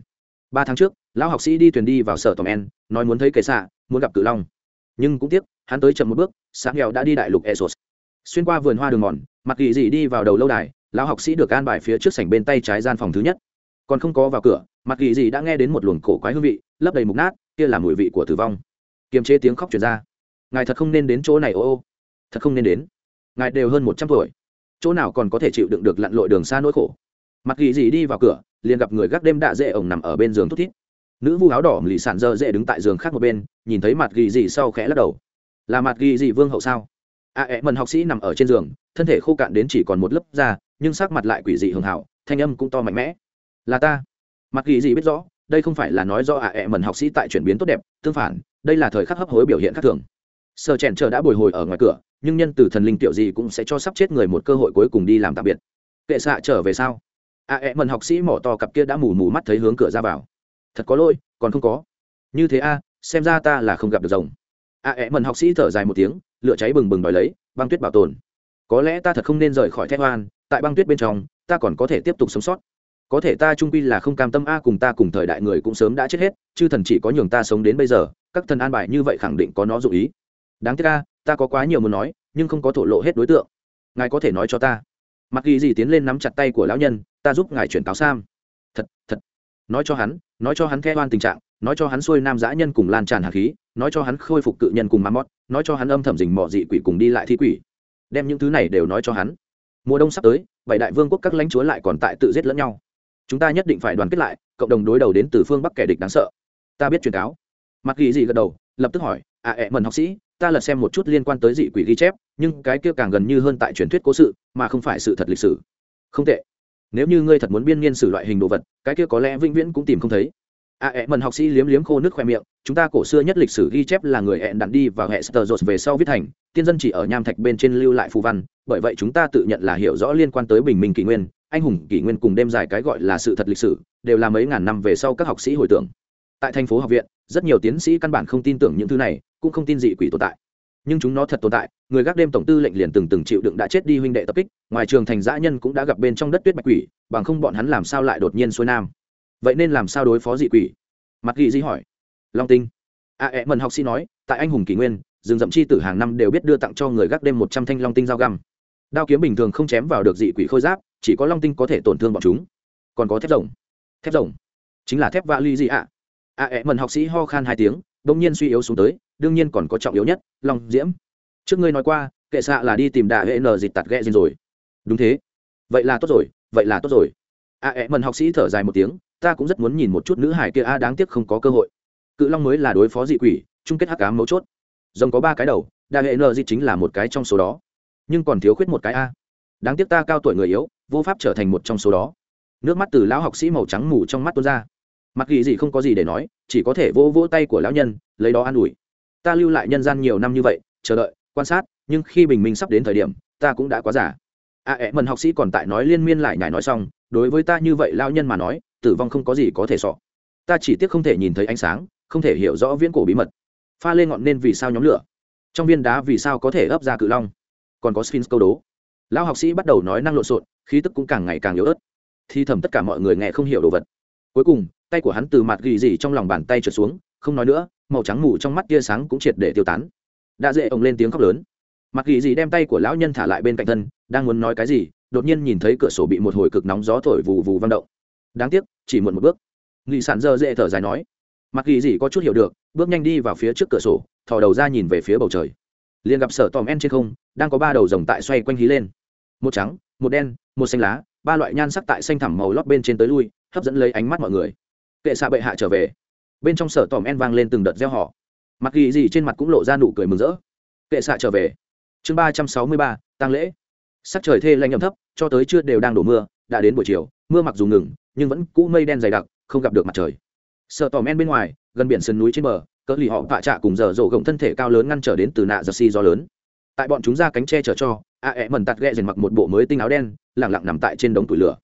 ba tháng trước, lão học sĩ đi thuyền đi vào sở tòm en, nói muốn thấy kệ xạ, muốn gặp cự long. Nhưng cũng tiếc, hắn tới chậm một bước sáng nghèo đã đi đại lục esos xuyên qua vườn hoa đường mòn, mặc kỳ dị đi vào đầu lâu đài, lão học sĩ được an bài phía trước sảnh bên tay trái gian phòng thứ nhất. Còn không có vào cửa, mặc kỳ dị đã nghe đến một luồng cổ quái hương vị, lấp đầy mục nát, kia là mùi vị của tử vong. Kiềm chế tiếng khóc truyền ra. Ngài thật không nên đến chỗ này, ô ô. Thật không nên đến. Ngài đều hơn một trăm tuổi. Chỗ nào còn có thể chịu đựng được lặn lội đường xa nỗi khổ. Mặc kỳ dị đi vào cửa liền gặp người gác đêm đạ dễ ổng nằm ở bên giường thút thít. Nữ vu áo đỏ lì sản dơ dễ đứng tại giường khác một bên, nhìn thấy mặt ghi dị sau khẽ lắc đầu. Là mặt ghi dị vương hậu sao? A ẹ, mần học sĩ nằm ở trên giường, thân thể khô cạn đến chỉ còn một lớp da, nhưng sắc mặt lại quỷ dị hường hảo, thanh âm cũng to mạnh mẽ. Là ta. Mặt ghi dị biết rõ, đây không phải là nói do a ẹ, mần học sĩ tại chuyển biến tốt đẹp, tương phản, đây là thời khắc hấp hối biểu hiện khác thường. Sợ chèn chờ đã bồi hồi ở ngoài cửa, nhưng nhân từ thần linh tiểu gì cũng sẽ cho sắp chết người một cơ hội cuối cùng đi làm tạm biệt. Kệ xạ trở về sau a ẹ, mần học sĩ mỏ to cặp kia đã mù mù mắt thấy hướng cửa ra vào. Thật có lỗi, còn không có. Như thế a, xem ra ta là không gặp được rồng. A ẹ, mần học sĩ thở dài một tiếng, lửa cháy bừng bừng đòi lấy, băng tuyết bảo tồn. Có lẽ ta thật không nên rời khỏi thép hoan, tại băng tuyết bên trong, ta còn có thể tiếp tục sống sót. Có thể ta trung quy là không cam tâm a, cùng ta cùng thời đại người cũng sớm đã chết hết chư thần chỉ có nhường ta sống đến bây giờ, các thần an bài như vậy khẳng định có nó dụ ý. Đáng tiếc a, ta có quá nhiều muốn nói, nhưng không có thổ lộ hết đối tượng. Ngài có thể nói cho ta. Mặc ghi gì tiến lên nắm chặt tay của lão nhân ta giúp ngài chuyển cáo sam. Thật thật. Nói cho hắn, nói cho hắn theo oan tình trạng, nói cho hắn xuôi nam giã nhân cùng lan tràn hạt khí, nói cho hắn khôi phục cự nhân cùng mamot nói cho hắn âm thầm dình mọ dị quỷ cùng đi lại thi quỷ. Đem những thứ này đều nói cho hắn. Mùa đông sắp tới, bảy đại vương quốc các lãnh chúa lại còn tại tự giết lẫn nhau. Chúng ta nhất định phải đoàn kết lại, cộng đồng đối đầu đến từ phương bắc kẻ địch đáng sợ. Ta biết truyền cáo. Mặc ghi gì gật đầu, lập tức hỏi à ẹ, mần học sĩ, ta lật xem một chút liên quan tới dị quỷ ghi chép, nhưng cái kia càng gần như hơn tại truyền thuyết cố sự, mà không phải sự thật lịch sử. Không tệ nếu như ngươi thật muốn biên niên sử loại hình đồ vật, cái kia có lẽ vĩnh viễn cũng tìm không thấy. A ẹ, mần học sĩ liếm liếm khô nước khoe miệng, chúng ta cổ xưa nhất lịch sử ghi chép là người hẹn đặn đi vào hệ sờ dột về sau viết thành, tiên dân chỉ ở nham thạch bên trên lưu lại phù văn, bởi vậy chúng ta tự nhận là hiểu rõ liên quan tới bình minh kỷ nguyên, anh hùng kỷ nguyên cùng đêm dài cái gọi là sự thật lịch sử, đều là mấy ngàn năm về sau các học sĩ hồi tưởng. Tại thành phố học viện, rất nhiều tiến sĩ căn bản không tin tưởng những thứ này, cũng không tin dị quỷ tồn tại nhưng chúng nó thật tồn tại, người gác đêm tổng tư lệnh liền từng từng chịu đựng đã chết đi huynh đệ tập kích, ngoài trường thành dã nhân cũng đã gặp bên trong đất tuyết bạch quỷ, bằng không bọn hắn làm sao lại đột nhiên xuôi nam? Vậy nên làm sao đối phó dị quỷ? Mặt ghi di hỏi. Long tinh. A ẹ mần học sĩ nói, tại anh hùng kỷ nguyên, rừng rậm chi tử hàng năm đều biết đưa tặng cho người gác đêm một trăm thanh long tinh dao găm. Đao kiếm bình thường không chém vào được dị quỷ khôi giáp, chỉ có long tinh có thể tổn thương bọn chúng. Còn có thép rồng. Thép rồng. Chính là thép vạ ly gì ạ. A ẹ mần học sĩ ho khan hai tiếng, bỗng nhiên suy yếu xuống tới đương nhiên còn có trọng yếu nhất, long diễm. Trước ngươi nói qua, kệ xạ là đi tìm đà hệ n dịch tạt ghẹ gì rồi. Đúng thế. Vậy là tốt rồi, vậy là tốt rồi. A ẹ mần học sĩ thở dài một tiếng, ta cũng rất muốn nhìn một chút nữ hải kia, a, đáng tiếc không có cơ hội. Cự long mới là đối phó dị quỷ, chung kết hắc cám mấu chốt. Rồng có ba cái đầu đa hệ nợ dị chính là một cái trong số đó. Nhưng còn thiếu khuyết một cái a. Đáng tiếc ta cao tuổi người yếu, vô pháp trở thành một trong số đó. Nước mắt từ lão học sĩ màu trắng mù trong mắt tuôn ra. Mặc ghi gì không có gì để nói, chỉ có thể vô vô tay của lão nhân, lấy đó an ủi ta lưu lại nhân gian nhiều năm như vậy, chờ đợi, quan sát, nhưng khi bình minh sắp đến thời điểm, ta cũng đã quá giả a à, ẹ, mần học sĩ còn tại nói liên miên lại nhải nói xong, đối với ta như vậy lao nhân mà nói, tử vong không có gì có thể sọ. Ta chỉ tiếc không thể nhìn thấy ánh sáng, không thể hiểu rõ viễn cổ bí mật. Pha lên ngọn nên vì sao nhóm lửa? Trong viên đá vì sao có thể ấp ra cự long? Còn có sphinx câu đố. Lão học sĩ bắt đầu nói năng lộn xộn, khí tức cũng càng ngày càng yếu ớt. Thì thầm tất cả mọi người nghe không hiểu đồ vật. Cuối cùng, tay của hắn từ mặt ghi gì trong lòng bàn tay trượt xuống không nói nữa, màu trắng mù trong mắt tia sáng cũng triệt để tiêu tán. Đã dễ ông lên tiếng khóc lớn. Mặt kỳ dị đem tay của lão nhân thả lại bên cạnh thân, đang muốn nói cái gì, đột nhiên nhìn thấy cửa sổ bị một hồi cực nóng gió thổi vù vù văng động. Đáng tiếc, chỉ muộn một bước. Nghị sản dơ dễ thở dài nói. Mặc kỳ dị có chút hiểu được, bước nhanh đi vào phía trước cửa sổ, thò đầu ra nhìn về phía bầu trời. Liền gặp sở tòm en trên không, đang có ba đầu rồng tại xoay quanh hí lên. Một trắng, một đen, một xanh lá, ba loại nhan sắc tại xanh thẳm màu lót bên trên tới lui, hấp dẫn lấy ánh mắt mọi người. Kệ xạ bệ hạ trở về bên trong sở tòm en vang lên từng đợt gieo họ mặc ghi gì trên mặt cũng lộ ra nụ cười mừng rỡ. Kệ xạ trở về. Chương ba trăm sáu mươi ba tăng lễ. Sắc trời thê lanh nhậm thấp, cho tới chưa đều đang đổ mưa, đã đến buổi chiều, mưa mặc dù ngừng, nhưng vẫn cũ mây đen dày đặc, không gặp được mặt trời. Sợ tòm en bên ngoài, gần biển sườn núi trên bờ, cỡ lì họ vạ trạ cùng giờ rổ gồng thân thể cao lớn ngăn trở đến từ nạ giật xi gió lớn. Tại bọn chúng ra cánh tre chở cho, a ẹ mần tạt ghẹ dền mặc một bộ mới tinh áo đen lẳng lặng nằm tại trên đống tủi lửa.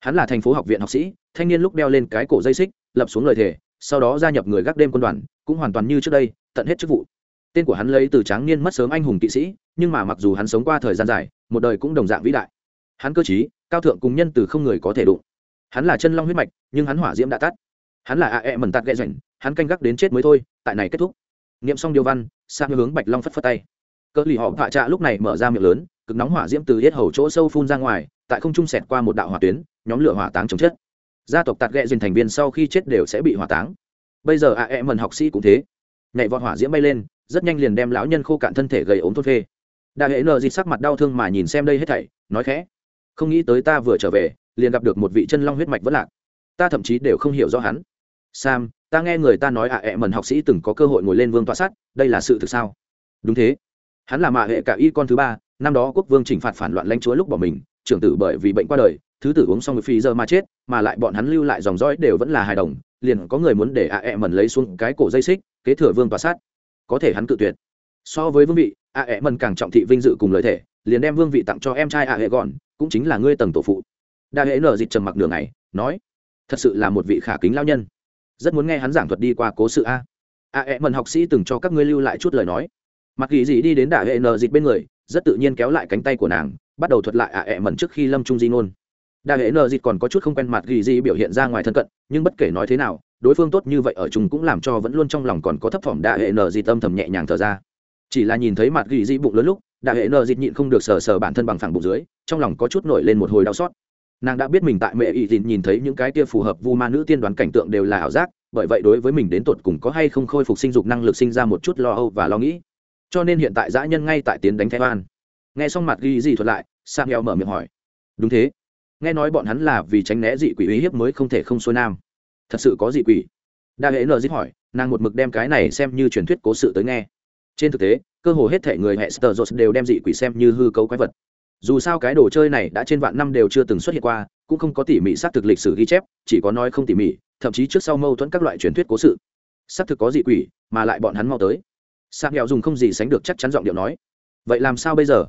Hắn là thành phố học viện học sĩ, thanh niên lúc đeo lên cái cổ dây xích, lập xuống lời thề sau đó gia nhập người gác đêm quân đoàn, cũng hoàn toàn như trước đây, tận hết chức vụ. Tên của hắn lấy từ tráng niên mất sớm anh hùng kỵ sĩ, nhưng mà mặc dù hắn sống qua thời gian dài, một đời cũng đồng dạng vĩ đại. Hắn cơ chí cao thượng cùng nhân từ không người có thể đụng. Hắn là chân long huyết mạch, nhưng hắn hỏa diễm đã tắt. Hắn là a e mần tạt ghẹ rảnh, hắn canh gác đến chết mới thôi, tại này kết thúc. Niệm xong điều văn sang hướng bạch long phất phất tay. Cỡ lì họ vạ trạ lúc này mở ra miệng lớn, cực nóng hỏa diễm từ hết hầu chỗ sâu phun ra ngoài, tại không trung sẹt qua một đạo hỏa tuyến, nhóm lửa hỏa táng chống chết gia tộc tạt ghẹ duyên thành viên sau khi chết đều sẽ bị hỏa táng. Bây giờ a e mần học sĩ cũng thế. Nhảy vọt hỏa diễm bay lên, rất nhanh liền đem lão nhân khô cạn thân thể gầy ốm thôn phê. Đại hệ nợ dịt sắc mặt đau thương mà nhìn xem đây hết thảy, nói khẽ. Không nghĩ tới ta vừa trở về, liền gặp được một vị chân long huyết mạch vất lạc. Ta thậm chí đều không hiểu rõ hắn. Sam, ta nghe người ta nói ạ à ẹ mần học sĩ từng có cơ hội ngồi lên vương tọa sát, đây là sự thực sao? Đúng thế. Hắn là mạ hệ cả y con thứ ba, năm đó quốc vương chỉnh phạt phản loạn lãnh chúa lúc bỏ mình, trưởng tử bởi vì bệnh qua đời thứ tử uống xong phi giờ mà chết, mà lại bọn hắn lưu lại dòng dõi đều vẫn là hài đồng, liền có người muốn để a e mần lấy xuống cái cổ dây xích, kế thừa vương tòa sát. Có thể hắn cự tuyệt. So với vương vị, a e mần càng trọng thị vinh dự cùng lợi thể liền đem vương vị tặng cho em trai a hệ gọn, cũng chính là ngươi tầng tổ phụ. Đa hệ nở dịch trầm mặc đường này nói, thật sự là một vị khả kính lao nhân. Rất muốn nghe hắn giảng thuật đi qua cố sự a. A e mần học sĩ từng cho các ngươi lưu lại chút lời nói. Mặc kỳ dị đi đến đà hệ nở dịch bên người, rất tự nhiên kéo lại cánh tay của nàng, bắt đầu thuật lại a e mần trước khi lâm trung di ngôn đa hệ nờ dịt còn có chút không quen mặt ghi di biểu hiện ra ngoài thân cận, nhưng bất kể nói thế nào, đối phương tốt như vậy ở chung cũng làm cho vẫn luôn trong lòng còn có thấp thỏm. Đa hệ nờ dịt âm thầm nhẹ nhàng thở ra. Chỉ là nhìn thấy mặt ghi di bụng lớn lúc đại hệ nợ dịt nhịn không được sờ sờ bản thân bằng phẳng bụng dưới, trong lòng có chút nổi lên một hồi đau xót. Nàng đã biết mình tại mẹ ý dịt nhìn thấy những cái tia phù hợp vu ma nữ tiên đoán cảnh tượng đều là ảo giác, bởi vậy đối với mình đến tột cùng có hay không khôi phục sinh dục năng lực sinh ra một chút lo âu và lo nghĩ. Cho nên hiện tại dã nhân ngay tại tiến đánh thái an. Nghe xong mặt ghi Di thuật lại sang nghèo mở miệng hỏi. Đúng thế nghe nói bọn hắn là vì tránh né dị quỷ uy hiếp mới không thể không xuôi nam. Thật sự có dị quỷ. Đa hệ nợ dít hỏi, nàng một mực đem cái này xem như truyền thuyết cố sự tới nghe. Trên thực tế, cơ hồ hết thể người hệ sờ đều đem dị quỷ xem như hư cấu quái vật. Dù sao cái đồ chơi này đã trên vạn năm đều chưa từng xuất hiện qua, cũng không có tỉ mỉ xác thực lịch sử ghi chép, chỉ có nói không tỉ mỉ, thậm chí trước sau mâu thuẫn các loại truyền thuyết cố sự. Xác thực có dị quỷ, mà lại bọn hắn mau tới. Sang nghèo dùng không gì sánh được chắc chắn giọng điệu nói. Vậy làm sao bây giờ?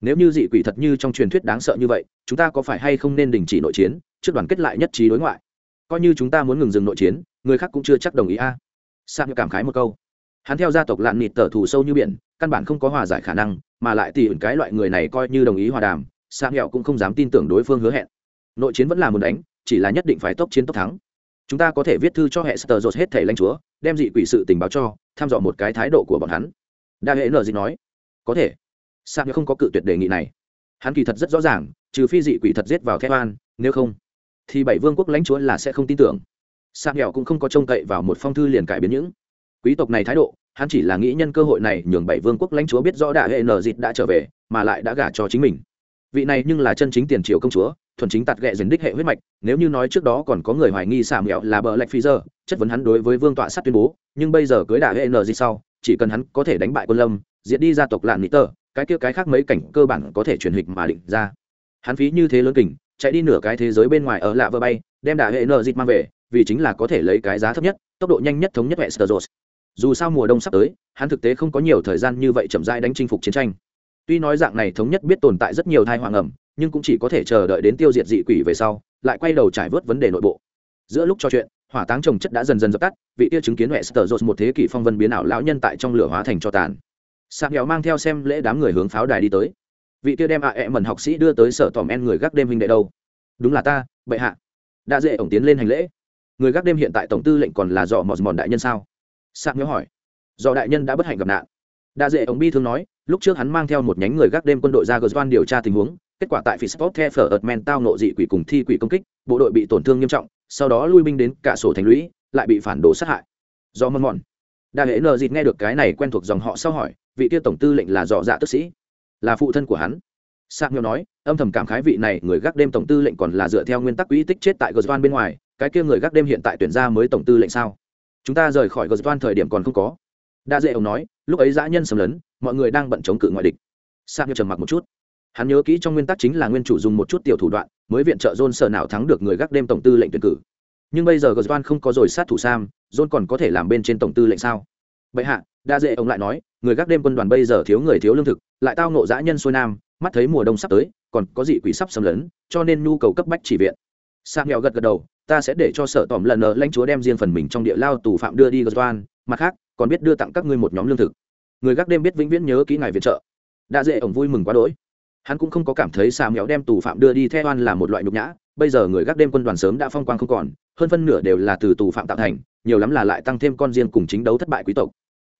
Nếu như dị quỷ thật như trong truyền thuyết đáng sợ như vậy, chúng ta có phải hay không nên đình chỉ nội chiến, trước đoàn kết lại nhất trí đối ngoại? Coi như chúng ta muốn ngừng dừng nội chiến, người khác cũng chưa chắc đồng ý a. À. sang cảm khái một câu. Hắn theo gia tộc lạn nịt tở thù sâu như biển, căn bản không có hòa giải khả năng, mà lại tỉ cái loại người này coi như đồng ý hòa đàm sang hẹo cũng không dám tin tưởng đối phương hứa hẹn. Nội chiến vẫn là muốn đánh, chỉ là nhất định phải tốc chiến tốc thắng. Chúng ta có thể viết thư cho hệ sờ dột hết thể lãnh chúa, đem dị quỷ sự tình báo cho, tham dò một cái thái độ của bọn hắn. Đa hệ nợ gì nói, có thể sang không có cự tuyệt đề nghị này. Hắn kỳ thật rất rõ ràng, trừ phi dị quỷ thật giết vào thép an nếu không, thì bảy vương quốc lãnh chúa là sẽ không tin tưởng. Sang nghèo cũng không có trông cậy vào một phong thư liền cải biến những quý tộc này thái độ, hắn chỉ là nghĩ nhân cơ hội này nhường bảy vương quốc lãnh chúa biết rõ đại hệ nờ dịt đã trở về, mà lại đã gả cho chính mình. Vị này nhưng là chân chính tiền triều công chúa, thuần chính tạt ghẹ dần đích hệ huyết mạch, nếu như nói trước đó còn có người hoài nghi xả mẹo là bờ lạch phi giờ chất vấn hắn đối với vương tọa sắt tuyên bố, nhưng bây giờ cưới đại hệ nờ dịt sau, chỉ cần hắn có thể đánh bại quân lâm diễn đi gia tộc lạn mỹ tờ cái kia cái khác mấy cảnh cơ bản có thể truyền hình mà định ra. Hắn phí như thế lớn kình, chạy đi nửa cái thế giới bên ngoài ở lạ vơ bay, đem đại hệ nợ dịt mang về, vì chính là có thể lấy cái giá thấp nhất, tốc độ nhanh nhất thống nhất hệ sơ dù sao mùa đông sắp tới, hắn thực tế không có nhiều thời gian như vậy chậm rãi đánh chinh phục chiến tranh. Tuy nói dạng này thống nhất biết tồn tại rất nhiều thai hoàng ẩm nhưng cũng chỉ có thể chờ đợi đến tiêu diệt dị quỷ về sau, lại quay đầu trải vớt vấn đề nội bộ. Giữa lúc trò chuyện, hỏa táng trồng chất đã dần dần dập tắt, vị tiêu chứng kiến huệ sờ một thế kỷ phong vân biến ảo lão nhân tại trong lửa hóa thành cho tàn sạc nghèo mang theo xem lễ đám người hướng pháo đài đi tới. Vị kia đem ạ à ẹ mần học sĩ đưa tới sở tòm en người gác đêm hình đệ đâu? Đúng là ta bệ hạ. Đã dễ ổng tiến lên hành lễ. Người gác đêm hiện tại tổng tư lệnh còn là dò mọt mòn đại nhân sao? Sạc nhớ hỏi. Do đại nhân đã bất hạnh gặp nạn. Đa dễ ổng bi thương nói lúc trước hắn mang theo một nhánh người gác đêm quân đội ra gờ điều tra tình huống kết quả tại Fisport The Fertman tao nộ dị quỷ cùng thi quỷ công kích, bộ đội bị tổn thương nghiêm trọng, sau đó lui binh đến cả sổ thành lũy, lại bị phản đồ sát hại. Do mòn mòn. Đa hệ nờ dịt nghe được cái này quen thuộc dòng họ sau hỏi, vị kia tổng tư lệnh là dọ dạ tức sĩ, là phụ thân của hắn. Sạc nhiều nói, âm thầm cảm khái vị này người gác đêm tổng tư lệnh còn là dựa theo nguyên tắc quỹ tích chết tại gờ bên ngoài, cái kia người gác đêm hiện tại tuyển ra mới tổng tư lệnh sao? chúng ta rời khỏi gờ thời điểm còn không có đa dễ ông nói lúc ấy dã nhân xâm lấn mọi người đang bận chống cự ngoại địch sa như trầm mặc một chút hắn nhớ kỹ trong nguyên tắc chính là nguyên chủ dùng một chút tiểu thủ đoạn mới viện trợ john sở nào thắng được người gác đêm tổng tư lệnh tuyển cử nhưng bây giờ gờ không có rồi sát thủ sam john còn có thể làm bên trên tổng tư lệnh sao? Bệ hạ, đa dễ ông lại nói, người gác đêm quân đoàn bây giờ thiếu người thiếu lương thực, lại tao nộ dã nhân xuôi nam, mắt thấy mùa đông sắp tới, còn có dị quỷ sắp xâm lấn, cho nên nhu cầu cấp bách chỉ viện. Sa nghèo gật gật đầu, ta sẽ để cho sở tòm lần nợ lãnh chúa đem riêng phần mình trong địa lao tù phạm đưa đi gờ mặt khác, còn biết đưa tặng các ngươi một nhóm lương thực. Người gác đêm biết vĩnh viễn nhớ kỹ ngài viện trợ. Đa dễ ông vui mừng quá đỗi. Hắn cũng không có cảm thấy Sa mèo đem tù phạm đưa đi theo oan là một loại nhục nhã bây giờ người gác đêm quân đoàn sớm đã phong quang không còn hơn phân nửa đều là từ tù phạm tạo thành nhiều lắm là lại tăng thêm con riêng cùng chính đấu thất bại quý tộc.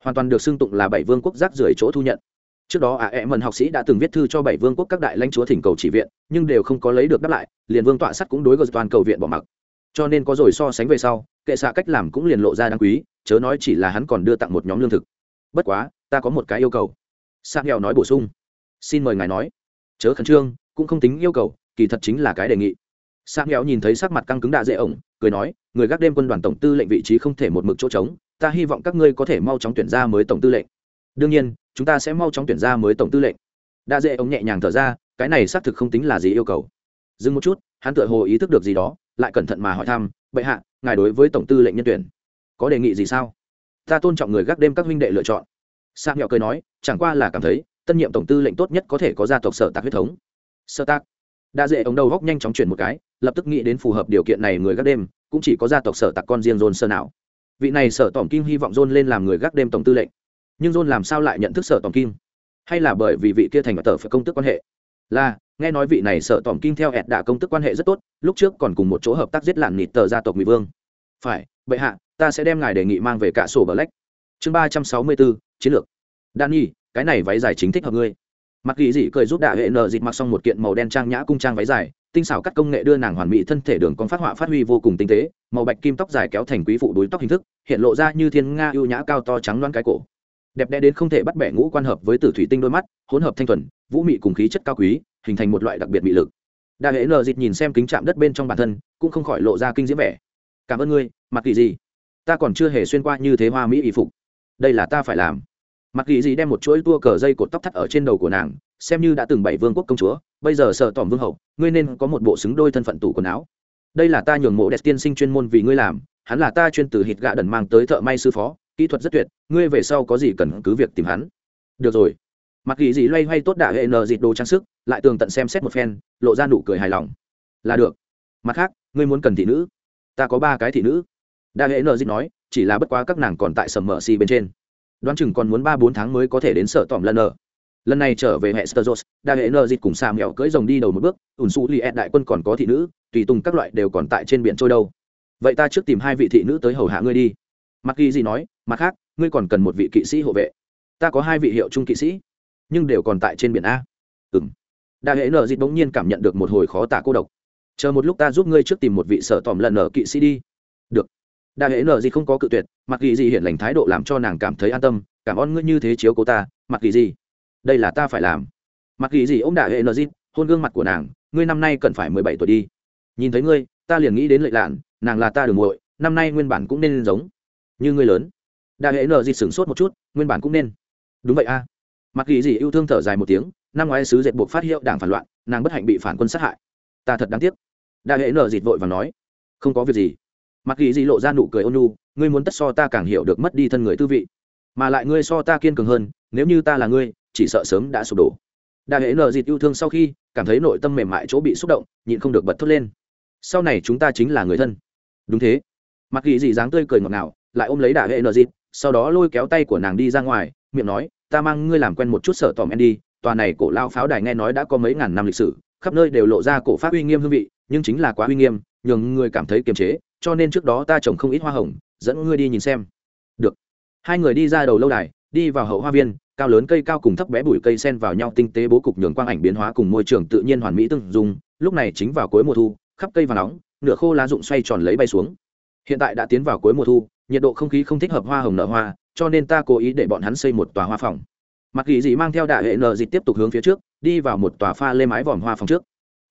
Hoàn toàn được xưng tụng là bảy vương quốc rác rưởi chỗ thu nhận. Trước đó ả à, mần học sĩ đã từng viết thư cho bảy vương quốc các đại lãnh chúa thỉnh cầu chỉ viện nhưng đều không có lấy được đáp lại liền vương tọa sắt cũng đối gờ toàn cầu viện bỏ mặc. Cho nên có rồi so sánh về sau kệ xạ cách làm cũng liền lộ ra đáng quý chớ nói chỉ là hắn còn đưa tặng một nhóm lương thực. Bất quá ta có một cái yêu cầu. Sang nghèo nói bổ sung. Xin mời ngài nói. Chớ khẩn trương cũng không tính yêu cầu kỳ thật chính là cái đề nghị sang nghèo nhìn thấy sắc mặt căng cứng đạ dễ ổng, cười nói, người gác đêm quân đoàn tổng tư lệnh vị trí không thể một mực chỗ trống, ta hy vọng các ngươi có thể mau chóng tuyển ra mới tổng tư lệnh. Đương nhiên, chúng ta sẽ mau chóng tuyển ra mới tổng tư lệnh. Đa dễ ổng nhẹ nhàng thở ra, cái này xác thực không tính là gì yêu cầu. Dừng một chút, hắn tựa hồ ý thức được gì đó, lại cẩn thận mà hỏi thăm, bệ hạ, ngài đối với tổng tư lệnh nhân tuyển, có đề nghị gì sao? Ta tôn trọng người gác đêm các huynh đệ lựa chọn. Sa nhạo cười nói, chẳng qua là cảm thấy, tân nhiệm tổng tư lệnh tốt nhất có thể có gia tộc sở tạc huyết thống. Sở tạc. đa dễ ống đầu góc nhanh chóng chuyển một cái lập tức nghĩ đến phù hợp điều kiện này người gác đêm, cũng chỉ có gia tộc sở tạc con riêng john sơ nào. Vị này sở tỏm kim hy vọng john lên làm người gác đêm tổng tư lệnh. Nhưng john làm sao lại nhận thức sở tỏm kim? Hay là bởi vì vị kia thành và tờ phải công tức quan hệ? Là, nghe nói vị này sở tỏm kim theo ẹt đạ công tức quan hệ rất tốt, lúc trước còn cùng một chỗ hợp tác giết lạn nịt tờ gia tộc mỹ vương. Phải, bệ hạ, ta sẽ đem ngài đề nghị mang về cả sổ black chương ba trăm sáu mươi bốn, chiến lược. Danny, cái này váy dài chính thích hợp ngươi. Mặc kỳ dị cười giúp đạ hệ nờ dịt mặc xong một kiện màu đen trang nhã cung trang váy dài tinh xảo cắt công nghệ đưa nàng hoàn mỹ thân thể đường con phát họa phát huy vô cùng tinh tế, màu bạch kim tóc dài kéo thành quý phụ đuối tóc hình thức, hiện lộ ra như thiên nga ưu nhã cao to trắng loan cái cổ. Đẹp đẽ đến không thể bắt bẻ ngũ quan hợp với tử thủy tinh đôi mắt, hỗn hợp thanh thuần, vũ mị cùng khí chất cao quý, hình thành một loại đặc biệt mị lực. Đa hệ nờ dịt nhìn xem kính chạm đất bên trong bản thân, cũng không khỏi lộ ra kinh diễm vẻ. Cảm ơn ngươi, mặc kỳ gì, ta còn chưa hề xuyên qua như thế hoa mỹ y phục. Đây là ta phải làm mặc kỳ dị đem một chuỗi tua cờ dây cột tóc thắt ở trên đầu của nàng, xem như đã từng bảy vương quốc công chúa, bây giờ sợ tỏm vương hậu, ngươi nên có một bộ xứng đôi thân phận tủ quần áo. Đây là ta nhường mộ đẹp tiên sinh chuyên môn vì ngươi làm, hắn là ta chuyên từ hít gạ đần mang tới thợ may sư phó, kỹ thuật rất tuyệt, ngươi về sau có gì cần cứ việc tìm hắn. Được rồi. Mặc kỳ dị loay hoay tốt đạ hệ nờ dịt đồ trang sức, lại tường tận xem xét một phen, lộ ra nụ cười hài lòng. Là được. Mặt khác, ngươi muốn cần thị nữ? Ta có ba cái thị nữ. Đa hệ nờ dịt nói, chỉ là bất quá các nàng còn tại sầm mờ si bên trên đoán chừng còn muốn ba bốn tháng mới có thể đến sở tỏm lần nờ. Lần này trở về hệ Steros, đa hệ nờ dịt cùng xa mèo cưỡi rồng đi đầu một bước ủn xù li đại quân còn có thị nữ tùy tùng các loại đều còn tại trên biển trôi đâu. Vậy ta trước tìm hai vị thị nữ tới hầu hạ ngươi đi. Mặc ghi gì nói mặt khác ngươi còn cần một vị kỵ sĩ hộ vệ. Ta có hai vị hiệu trung kỵ sĩ nhưng đều còn tại trên biển a. Ừ m đa hệ nợ dịt bỗng nhiên cảm nhận được một hồi khó tả cô độc. Chờ một lúc ta giúp ngươi trước tìm một vị sở tòm lần ở kỵ sĩ đi đa hễ nợ gì không có cự tuyệt, mặc kỳ gì hiện lành thái độ làm cho nàng cảm thấy an tâm, cảm ơn ngươi như thế chiếu cố ta, mặc kỳ gì. Đây là ta phải làm. Mặc kỳ gì ô m đa hễ nợ gì, hôn gương mặt của nàng, ngươi năm nay cần phải mười bảy tuổi đi. Nhìn thấy ngươi, ta liền nghĩ đến lệ lạn, nàng là ta đường muội, năm nay nguyên bản cũng nên giống như ngươi lớn. Đa hễ nợ gì sửng sốt một chút, nguyên bản cũng nên. Đúng vậy a. Mặc kỳ gì yêu thương thở dài một tiếng, năm ngoái sứ dệt buộc phát hiệu đảng phản loạn, nàng bất hạnh bị phản quân sát hại. Ta thật đáng tiếc. Đa hễ nợ dịt vội và nói, không có việc gì mặc ghi Dị lộ ra nụ cười ôn nhu, ngươi muốn tất so ta càng hiểu được mất đi thân người tư vị. Mà lại ngươi so ta kiên cường hơn, nếu như ta là ngươi, chỉ sợ sớm đã sụp đổ. Đại hệ nợ dịt yêu thương sau khi, cảm thấy nội tâm mềm mại chỗ bị xúc động, nhịn không được bật thốt lên. Sau này chúng ta chính là người thân. Đúng thế. Mặc ghi Dị dáng tươi cười ngọt ngào, lại ôm lấy đại hệ nợ dịt, sau đó lôi kéo tay của nàng đi ra ngoài, miệng nói, ta mang ngươi làm quen một chút sở tòm đi tòa này cổ lao pháo đài nghe nói đã có mấy ngàn năm lịch sử, khắp nơi đều lộ ra cổ pháp uy nghiêm hương vị, nhưng chính là quá uy nghiêm, nhường người cảm thấy kiềm chế cho nên trước đó ta trồng không ít hoa hồng, dẫn ngươi đi nhìn xem. Được. Hai người đi ra đầu lâu đài, đi vào hậu hoa viên, cao lớn cây cao cùng thấp bé bụi cây sen vào nhau tinh tế bố cục nhường quang ảnh biến hóa cùng môi trường tự nhiên hoàn mỹ tương dùng lúc này chính vào cuối mùa thu, khắp cây và nóng, nửa khô lá rụng xoay tròn lấy bay xuống. Hiện tại đã tiến vào cuối mùa thu, nhiệt độ không khí không thích hợp hoa hồng nở hoa, cho nên ta cố ý để bọn hắn xây một tòa hoa phòng. Mặc kỳ dị mang theo đại hệ nợ dịch tiếp tục hướng phía trước, đi vào một tòa pha lê mái vòm hoa phòng trước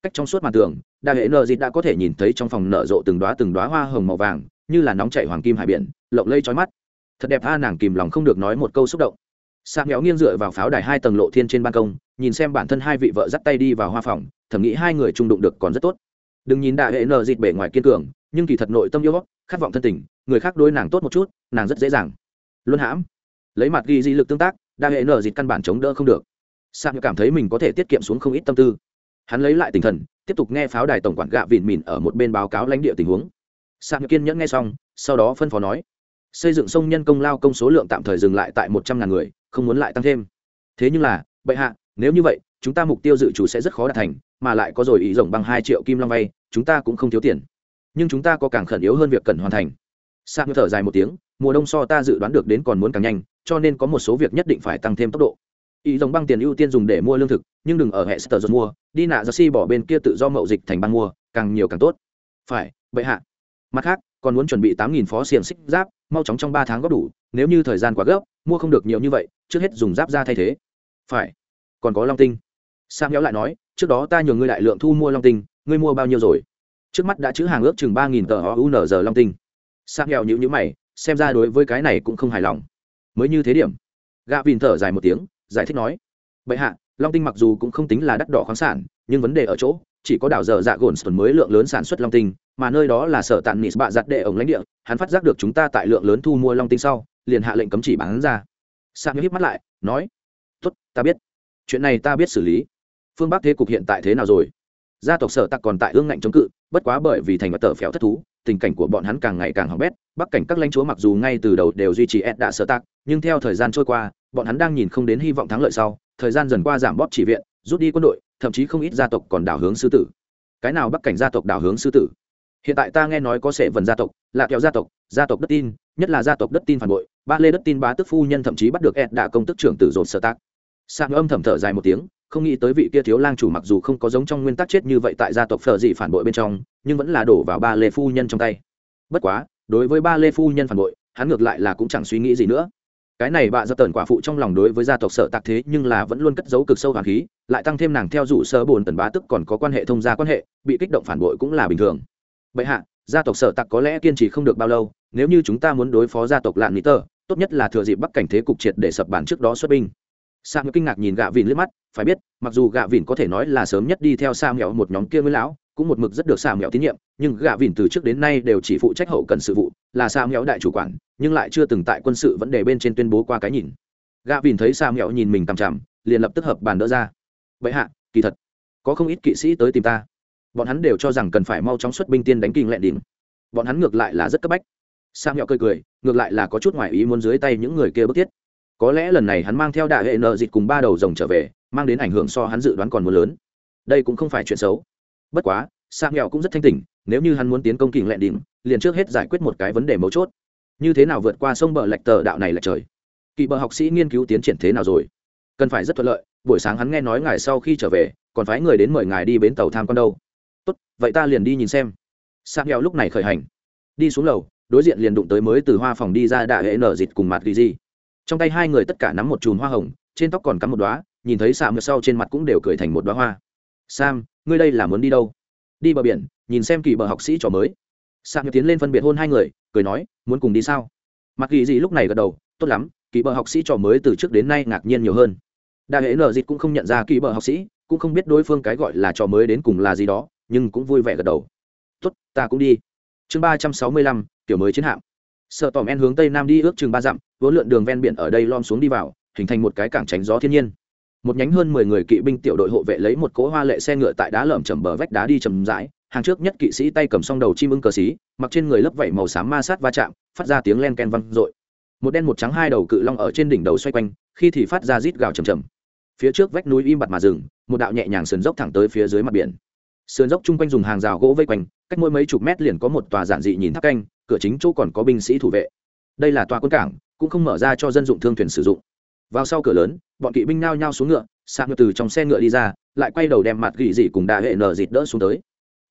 cách trong suốt màn tường đại hệ nợ dịt đã có thể nhìn thấy trong phòng nở rộ từng đoá từng đoá hoa hồng màu vàng, như là nóng chảy hoàng kim hải biển, lộng lây trói mắt. Thật đẹp a nàng kìm lòng không được nói một câu xúc động. Sạc méo nghiêng dựa vào pháo đài hai tầng lộ thiên trên ban công, nhìn xem bản thân hai vị vợ dắt tay đi vào hoa phòng, thầm nghĩ hai người trung đụng được còn rất tốt. Đừng nhìn đại hệ nợ dịt bể ngoài kiên cường, nhưng kỳ thật nội tâm yêu khát vọng thân tình, người khác đối nàng tốt một chút, nàng rất dễ dàng. Luân hãm. Lấy mặt ghi di lực tương tác, đa hệ nợ dịt căn bản chống đỡ không được. Sạc cảm thấy mình có thể tiết kiệm xuống không ít tâm tư hắn lấy lại tinh thần, tiếp tục nghe pháo đài tổng quản gạ vịn mìn ở một bên báo cáo lãnh địa tình huống. Sạc kiên nhẫn nghe xong, sau đó phân phó nói, xây dựng sông nhân công lao công số lượng tạm thời dừng lại tại một trăm ngàn người, không muốn lại tăng thêm. Thế nhưng là, bệ hạ, nếu như vậy, chúng ta mục tiêu dự trù sẽ rất khó đạt thành, mà lại có rồi ý rồng bằng hai triệu kim long vay, chúng ta cũng không thiếu tiền. Nhưng chúng ta có càng khẩn yếu hơn việc cần hoàn thành. Sạc thở dài một tiếng, mùa đông so ta dự đoán được đến còn muốn càng nhanh, cho nên có một số việc nhất định phải tăng thêm tốc độ ý dòng băng tiền ưu tiên dùng để mua lương thực, nhưng đừng ở hệ sở sơ mua, đi nạ ra si bỏ bên kia tự do mậu dịch thành băng mua, càng nhiều càng tốt. Phải, vậy hạ. Mặt khác, còn muốn chuẩn bị tám nghìn phó xiềng xích giáp, mau chóng trong ba tháng góp đủ, nếu như thời gian quá gấp, mua không được nhiều như vậy, trước hết dùng giáp ra thay thế. Phải. Còn có long tinh. Sam nhéo lại nói, trước đó ta nhường ngươi đại lượng thu mua long tinh, ngươi mua bao nhiêu rồi? Trước mắt đã chữ hàng ước chừng ba nghìn tờ giờ long tinh. Sam nhéo nhữ nhữ mày, xem ra đối với cái này cũng không hài lòng. Mới như thế điểm. Gạ vìn thở dài một tiếng giải thích nói, bệ hạ, long tinh mặc dù cũng không tính là đắt đỏ khoáng sản, nhưng vấn đề ở chỗ, chỉ có đảo dở dạ gồn sườn mới lượng lớn sản xuất long tinh, mà nơi đó là sở tàn nịt bạ giặt đệ ổng lãnh địa, hắn phát giác được chúng ta tại lượng lớn thu mua long tinh sau, liền hạ lệnh cấm chỉ bán ra. Sang hiếp mắt lại, nói, tốt, ta biết. Chuyện này ta biết xử lý. Phương bắc thế cục hiện tại thế nào rồi? Gia tộc sở tặc còn tại ương ngạnh chống cự, bất quá bởi vì thành và tờ phèo thất thú, tình cảnh của bọn hắn càng ngày càng hỏng bét. Bắc cảnh các lãnh chúa mặc dù ngay từ đầu đều duy trì ed đạ sở tặc, nhưng theo thời gian trôi qua bọn hắn đang nhìn không đến hy vọng thắng lợi sau, thời gian dần qua giảm bóp chỉ viện, rút đi quân đội, thậm chí không ít gia tộc còn đảo hướng sư tử. Cái nào bắc cảnh gia tộc đảo hướng sư tử? Hiện tại ta nghe nói có sệ vần gia tộc, lạ kẹo gia tộc gia tộc đất tin, nhất là gia tộc đất tin phản bội, ba lê đất tin bá tức phu nhân thậm chí bắt được ed đạ công tức trưởng tử dồn sở tác. Sang âm thầm thở dài một tiếng, không nghĩ tới vị kia thiếu lang chủ mặc dù không có giống trong nguyên tắc chết như vậy tại gia tộc phở dị phản bội bên trong, nhưng vẫn là đổ vào ba lê phu nhân trong tay. Bất quá, đối với ba lê phu nhân phản bội, hắn ngược lại là cũng chẳng suy nghĩ gì nữa cái này bạ dập tần quả phụ trong lòng đối với gia tộc sở tạc thế nhưng là vẫn luôn cất giấu cực sâu hoàng khí, lại tăng thêm nàng theo dụ sơ bồn tần bá tức còn có quan hệ thông gia quan hệ, bị kích động phản bội cũng là bình thường. Bệ hạ, gia tộc sở tạc có lẽ kiên trì không được bao lâu, nếu như chúng ta muốn đối phó gia tộc lạn mỹ tơ tốt nhất là thừa dịp bắc cảnh thế cục triệt để sập bản trước đó xuất binh. Sa ngựa kinh ngạc nhìn gạ vìn liếc mắt, phải biết, mặc dù gạ vìn có thể nói là sớm nhất đi theo sa mèo một nhóm kia mới lão cũng một mực rất được xà mèo tín nhiệm, nhưng gạ vìn từ trước đến nay đều chỉ phụ trách hậu cần sự vụ, là xà mèo đại chủ quản, nhưng lại chưa từng tại quân sự vấn đề bên trên tuyên bố qua cái nhìn. Gạ vìn thấy xà mèo nhìn mình cằm chằm, liền lập tức hợp bàn đỡ ra. Vậy hạ, kỳ thật, có không ít kỵ sĩ tới tìm ta. Bọn hắn đều cho rằng cần phải mau chóng xuất binh tiên đánh kinh lẹn đỉnh. Bọn hắn ngược lại là rất cấp bách. Sam mèo cười cười, ngược lại là có chút ngoại ý muốn dưới tay những người kia bức thiết. Có lẽ lần này hắn mang theo đại hệ nợ dịch cùng ba đầu rồng trở về, mang đến ảnh hưởng so hắn dự đoán còn muốn lớn. Đây cũng không phải chuyện xấu bất quá sang nghèo cũng rất thanh tỉnh, nếu như hắn muốn tiến công kình lẹn đỉnh, liền trước hết giải quyết một cái vấn đề mấu chốt. Như thế nào vượt qua sông bờ lệch tờ đạo này là trời? Kỳ bờ học sĩ nghiên cứu tiến triển thế nào rồi? Cần phải rất thuận lợi, buổi sáng hắn nghe nói ngài sau khi trở về, còn phái người đến mời ngài đi bến tàu tham quan đâu. Tốt, vậy ta liền đi nhìn xem. Sang nghèo lúc này khởi hành. Đi xuống lầu, đối diện liền đụng tới mới từ hoa phòng đi ra đại hệ nở dịt cùng mặt ghi di. Trong tay hai người tất cả nắm một chùm hoa hồng, trên tóc còn cắm một đoá nhìn thấy sam sau trên mặt cũng đều cười thành một đoá hoa. Sam ngươi đây là muốn đi đâu? Đi bờ biển, nhìn xem kỳ bờ học sĩ trò mới. Sam tiến lên phân biệt hôn hai người, cười nói, muốn cùng đi sao? Mặc kỳ gì lúc này gật đầu, tốt lắm, kỳ bờ học sĩ trò mới từ trước đến nay ngạc nhiên nhiều hơn. Đại hệ nở dịt cũng không nhận ra kỳ bờ học sĩ, cũng không biết đối phương cái gọi là trò mới đến cùng là gì đó, nhưng cũng vui vẻ gật đầu. Tốt, ta cũng đi. Chương ba trăm sáu mươi lăm, kiểu mới chiến hạm. Sợ tòm en hướng tây nam đi ước chừng ba dặm, vốn lượn đường ven biển ở đây lom xuống đi vào, hình thành một cái cảng tránh gió thiên nhiên một nhánh hơn mười người kỵ binh tiểu đội hộ vệ lấy một cỗ hoa lệ xe ngựa tại đá lởm chầm bờ vách đá đi chầm rãi. Hàng trước nhất kỵ sĩ tay cầm song đầu chim ưng cờ xí, mặc trên người lớp vẩy màu xám ma sát va chạm, phát ra tiếng len ken văng r một đen một trắng hai đầu cự long ở trên đỉnh đầu xoay quanh, khi thì phát ra rít gào chầm chầm phía trước vách núi im bặt mà rừng một đạo nhẹ nhàng sườn dốc thẳng tới phía dưới mặt biển. Sườn dốc chung quanh dùng hàng rào gỗ vây quanh, cách mỗi mấy chục mét liền có một tòa giản dị nhìn tháp canh, cửa chính chỗ còn có binh sĩ thủ vệ. Đây là tòa quân cảng, cũng không mở ra cho dân dụng thương thuyền sử dụng vào sau cửa lớn, bọn kỵ binh nao nhao xuống ngựa sạc ngựa từ trong xe ngựa đi ra, lại quay đầu đem mặt gỉ dị cùng đà hệ nở dịt đỡ xuống tới.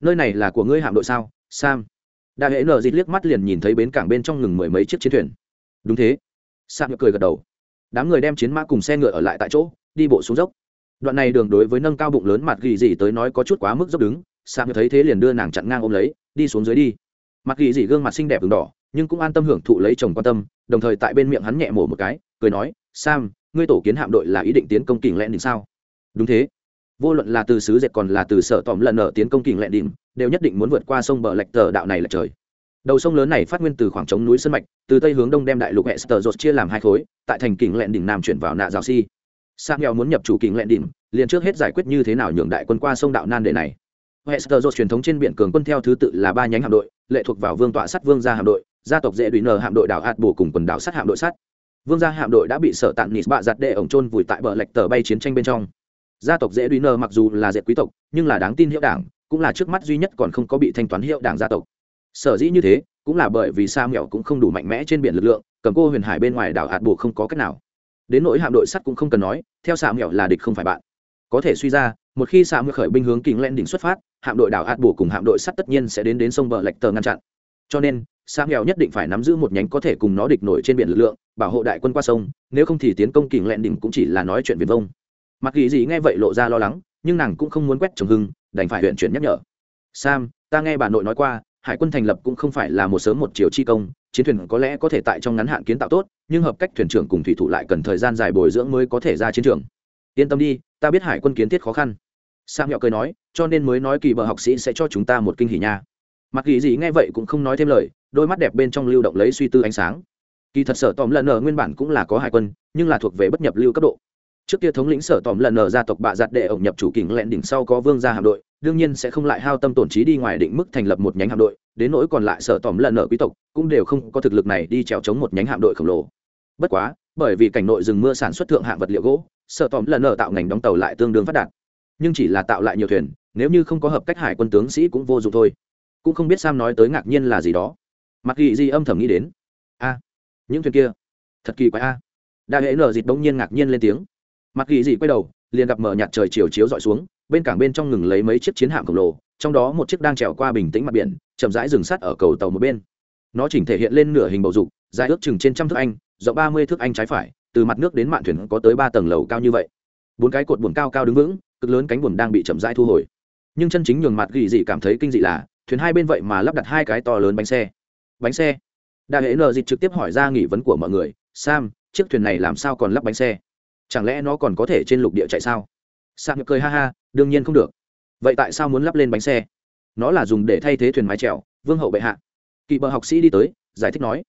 Nơi này là của ngươi hạm đội sao, sam? Đà hệ nở dịt liếc mắt liền nhìn thấy bến cảng bên trong ngừng mười mấy chiếc chiến thuyền. Đúng thế. Sạc ngựa cười gật đầu. Đám người đem chiến mã cùng xe ngựa ở lại tại chỗ, đi bộ xuống dốc. Đoạn này đường đối với nâng cao bụng lớn mặt gỉ dị tới nói có chút quá mức dốc đứng sạc ngựa thấy thế liền đưa nàng chặn ngang ôm lấy, đi xuống dưới đi. Mặt gỉ dị gương mặt xinh đẹp v đỏ, nhưng cũng an tâm hưởng thụ lấy chồng quan tâm, đồng thời tại bên miệng hắn nhẹ mổ một cái, cười nói sam, ngươi tổ kiến hạm đội là ý định tiến công kình lẹn đỉnh sao? Đúng thế. Vô luận là từ sứ dệt còn là từ sở tòm lần ở tiến công kình lẹn đỉnh, đều nhất định muốn vượt qua sông bờ lệch tờ đạo này là trời. Đầu sông lớn này phát nguyên từ khoảng trống núi sơn mạch, từ tây hướng đông đem đại lục hệ sờ rột chia làm hai khối, tại thành kình lẹn đỉnh nam chuyển vào nạ giáo si. Sam nghèo muốn nhập chủ kình lẹn đỉnh, liền trước hết giải quyết như thế nào nhường đại quân qua sông đạo nan đệ này. Hệ sờ rột truyền thống trên biển cường quân theo thứ tự là ba nhánh hạm đội, lệ thuộc vào vương tọa sắt vương gia hạm đội, gia tộc dễ đùi nờ hạm đội đảo hạt bổ cùng quần đảo sắt hạm đội sắt vương gia hạm đội đã bị sở tạng nịt bạ giặt đệ ổng trôn vùi tại bờ lệch tờ bay chiến tranh bên trong. Gia tộc dễ đùi nơ mặc dù là dệt quý tộc, nhưng là đáng tin hiệu đảng, cũng là trước mắt duy nhất còn không có bị thanh toán hiệu đảng gia tộc. Sở dĩ như thế, cũng là bởi vì sa mẹo cũng không đủ mạnh mẽ trên biển lực lượng, cầm cô huyền hải bên ngoài đảo hạt bộ không có cách nào. Đến nỗi hạm đội sắt cũng không cần nói, theo sa mẹo là địch không phải bạn. Có thể suy ra, một khi sa mẹo khởi binh hướng kính lên đỉnh xuất phát, hạm đội đảo hạt bộ cùng hạm đội sắt tất nhiên sẽ đến đến sông bờ lệch tờ ngăn chặn. Cho nên sa nghèo nhất định phải nắm giữ một nhánh có thể cùng nó địch nổi trên biển lực lượng, bảo hộ đại quân qua sông, nếu không thì tiến công kình lẹn đỉnh cũng chỉ là nói chuyện viền vông. Mặc kỳ gì nghe vậy lộ ra lo lắng, nhưng nàng cũng không muốn quét trồng hưng, đành phải huyện chuyển nhắc nhở. Sam, ta nghe bà nội nói qua, hải quân thành lập cũng không phải là một sớm một chiều chi công, chiến thuyền có lẽ có thể tại trong ngắn hạn kiến tạo tốt, nhưng hợp cách thuyền trưởng cùng thủy thủ lại cần thời gian dài bồi dưỡng mới có thể ra chiến trường. Yên tâm đi, ta biết hải quân kiến thiết khó khăn. Sam nhọ cười nói, cho nên mới nói kỳ bờ học sĩ sẽ cho chúng ta một kinh hỉ nha mặc kỳ gì nghe vậy cũng không nói thêm lời, đôi mắt đẹp bên trong lưu động lấy suy tư ánh sáng. Kỳ thật sở tòm lần nở nguyên bản cũng là có hải quân, nhưng là thuộc về bất nhập lưu cấp độ. Trước kia thống lĩnh sở tòm lần nở gia tộc bạ giặt đệ ổng nhập chủ kình lẹn đỉnh sau có vương gia hạm đội, đương nhiên sẽ không lại hao tâm tổn trí đi ngoài định mức thành lập một nhánh hạm đội, đến nỗi còn lại sở tòm lần nở quý tộc, cũng đều không có thực lực này đi trèo chống một nhánh hạm đội khổng lồ. Bất quá, bởi vì cảnh nội rừng mưa sản xuất thượng hạng vật liệu gỗ, sở tòm lần nở tạo ngành đóng tàu lại tương đương phát đạt. Nhưng chỉ là tạo lại nhiều thuyền, nếu như không có hợp cách hải quân tướng sĩ cũng vô dụng thôi cũng không biết sam nói tới ngạc nhiên là gì đó. Mặc kỳ di âm thầm nghĩ đến. A, những thuyền kia, thật kỳ quái a. À. đại hệ nở dịt bỗng nhiên ngạc nhiên lên tiếng. Mặc kỳ di quay đầu, liền gặp mở nhạt trời chiều chiếu dọi xuống, bên cảng bên trong ngừng lấy mấy chiếc chiến hạm khổng lồ, trong đó một chiếc đang trèo qua bình tĩnh mặt biển, chậm rãi dừng sắt ở cầu tàu một bên. Nó chỉnh thể hiện lên nửa hình bầu dục, dài ước chừng trên trăm thước anh, rộng ba mươi thước anh trái phải, từ mặt nước đến mạn thuyền có tới ba tầng lầu cao như vậy. Bốn cái cột buồn cao cao đứng vững, cực lớn cánh buồm đang bị chậm rãi thu hồi. Nhưng chân chính nhường mặt ghi dị cảm thấy kinh dị là thuyền hai bên vậy mà lắp đặt hai cái to lớn bánh xe. Bánh xe? Đại hệ nờ dịt trực tiếp hỏi ra nghỉ vấn của mọi người. Sam, chiếc thuyền này làm sao còn lắp bánh xe? Chẳng lẽ nó còn có thể trên lục địa chạy sao? Sam cười ha ha, đương nhiên không được. Vậy tại sao muốn lắp lên bánh xe? Nó là dùng để thay thế thuyền mái trèo vương hậu bệ hạ. Kỵ bờ học sĩ đi tới, giải thích nói.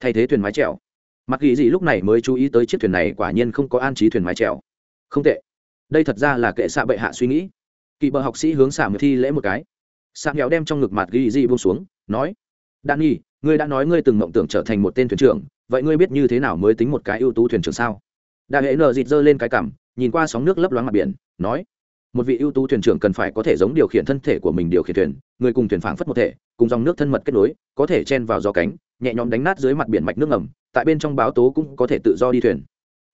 Thay thế thuyền mái trèo mặc kỳ gì lúc này mới chú ý tới chiếc thuyền này quả nhiên không có an trí thuyền mái trèo không tệ. Đây thật ra là kệ xạ bệ hạ suy nghĩ. Kỵ bờ học sĩ hướng xả một thi lễ một cái xạ nghèo đem trong ngực mặt ghi Di buông xuống, nói đan nhi ngươi đã nói ngươi từng mộng tưởng trở thành một tên thuyền trưởng, vậy ngươi biết như thế nào mới tính một cái ưu tú thuyền trưởng sao? Đại hệ nờ dịt giơ lên cái cằm, nhìn qua sóng nước lấp loáng mặt biển, nói, một vị ưu tú thuyền trưởng cần phải có thể giống điều khiển thân thể của mình điều khiển thuyền, người cùng thuyền phảng phất một thể, cùng dòng nước thân mật kết nối, có thể chen vào gió cánh, nhẹ nhõm đánh nát dưới mặt biển mạch nước ngầm, tại bên trong báo tố cũng có thể tự do đi thuyền.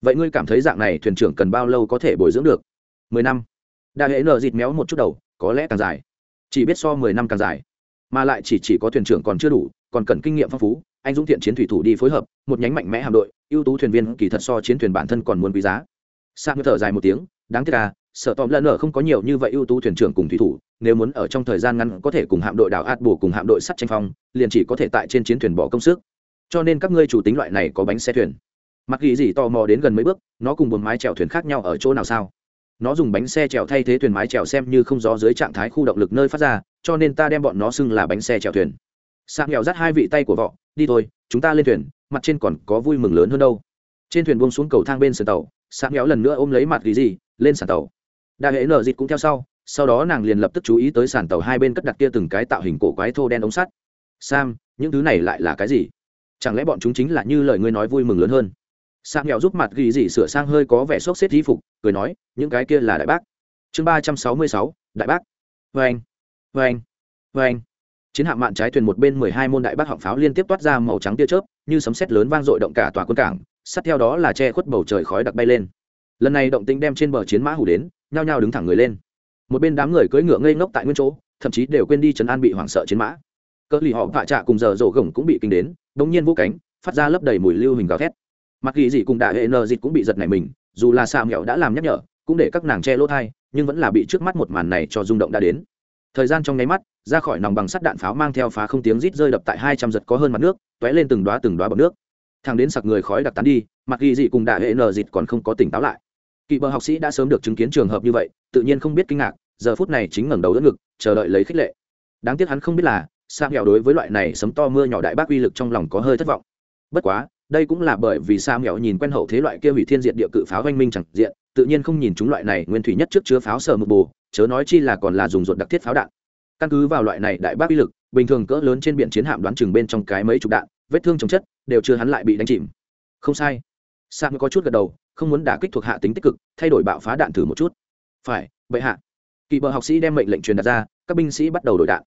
Vậy ngươi cảm thấy dạng này thuyền trưởng cần bao lâu có thể bồi dưỡng được? Mười năm. Đại hệ nờ dịt méo một chút đầu, có lẽ càng dài chỉ biết so mười năm càng dài. Mà lại chỉ chỉ có thuyền trưởng còn chưa đủ còn cần kinh nghiệm phong phú anh dũng thiện chiến thủy thủ đi phối hợp một nhánh mạnh mẽ hạm đội ưu tú thuyền viên kỳ thật so chiến thuyền bản thân còn muốn quý giá. Sang thở dài một tiếng đáng tiếc à, sợ tòm lẫn ở không có nhiều như vậy ưu tú thuyền trưởng cùng thủy thủ nếu muốn ở trong thời gian ngắn có thể cùng hạm đội đảo ạt bổ cùng hạm đội sắt tranh phong liền chỉ có thể tại trên chiến thuyền bỏ công sức. Cho nên các ngươi chủ tính loại này có bánh xe thuyền. Mặc ghi gì tò mò đến gần mấy bước nó cùng buồn mái chèo thuyền khác nhau ở chỗ nào sao? Nó dùng bánh xe trèo thay thế thuyền mái trèo xem như không gió dưới trạng thái khu động lực nơi phát ra, cho nên ta đem bọn nó xưng là bánh xe trèo thuyền. Sạc nghèo dắt hai vị tay của vọ đi thôi, chúng ta lên thuyền, mặt trên còn có vui mừng lớn hơn đâu. Trên thuyền buông xuống cầu thang bên sườn tàu, sạc nghèo lần nữa ôm lấy mặt ghi gì, lên sàn tàu. Đại hệ nở dịt cũng theo sau sau đó nàng liền lập tức chú ý tới sàn tàu hai bên cất đặt kia từng cái tạo hình cổ quái thô đen ống sắt. Sam, những thứ này lại là cái gì? Chẳng lẽ bọn chúng chính là như lời ngươi nói vui mừng lớn hơn? Sam nghèo giúp mặt ghi gì sửa sang hơi có vẻ sốc xếp y phục cười nói, những cái kia là đại bác. Chương ba trăm sáu mươi sáu, đại bác. Vê anh vê anh vê anh. Chiến hạm mạn trái thuyền một bên mười hai môn đại bác họng pháo liên tiếp toát ra màu trắng tia chớp, như sấm sét lớn vang dội động cả tòa quân cảng sát theo đó là che khuất bầu trời khói đặc bay lên. Lần này động tĩnh đem trên bờ chiến mã hủ đến, nhao nhao đứng thẳng người lên. Một bên đám người cưỡi ngựa ngây ngốc tại nguyên chỗ, thậm chí đều quên đi trấn an bị hoảng sợ chiến mã. Cỡ lì họ vạ trạ cùng giờ rổ gồng cũng bị kinh đến, đống nhiên vô cánh, phát ra lấp đầy mùi lưu hình gào thét. Mặc ghi gì cùng đại hệ nờ dịt cũng bị giật này mình dù là xà mẹo đã làm nhắc nhở, cũng để các nàng che lỗ thai, nhưng vẫn là bị trước mắt một màn này cho rung động đã đến. Thời gian trong nháy mắt, ra khỏi nòng bằng sắt đạn pháo mang theo phá không tiếng rít rơi đập tại hai trăm giật có hơn mặt nước t ó é lên từng đoá từng đoá bọc nước. Thằng đến sặc người khói đặc tán đi, mặc ghi dị cùng đại hệ nờ dịt còn không có tỉnh táo lại. Kỵ bờ học sĩ đã sớm được chứng kiến trường hợp như vậy, tự nhiên không biết kinh ngạc, giờ phút này chính ngẩng đầu đỡ ngực, chờ đợi lấy khích lệ. Đáng tiếc hắn không biết là sa nghèo đối với loại này sấm to mưa nhỏ đại bác uy lực trong lòng có hơi thất vọng. Bất quá đây cũng là bởi vì sa mẹo nhìn quen hậu thế loại kia hủy thiên diệt địa cự pháo oanh minh chẳng diện, tự nhiên không nhìn chúng loại này nguyên thủy nhất trước chứa pháo sờ mực bù, chớ nói chi là còn là dùng ruột đặc thiết pháo đạn. Căn cứ vào loại này đại bác uy lực, bình thường cỡ lớn trên biển chiến hạm đoán chừng bên trong cái mấy chục đạn, vết thương chồng chất, đều chưa hắn lại bị đánh chìm. Không sai. Sam có chút gật đầu, không muốn đả kích thuộc hạ tính tích cực, thay đổi bạo phá đạn thử một chút. Phải, bệ hạ. Kỳ bờ học sĩ đem mệnh lệnh truyền đặt ra, các binh sĩ bắt đầu đổi đạn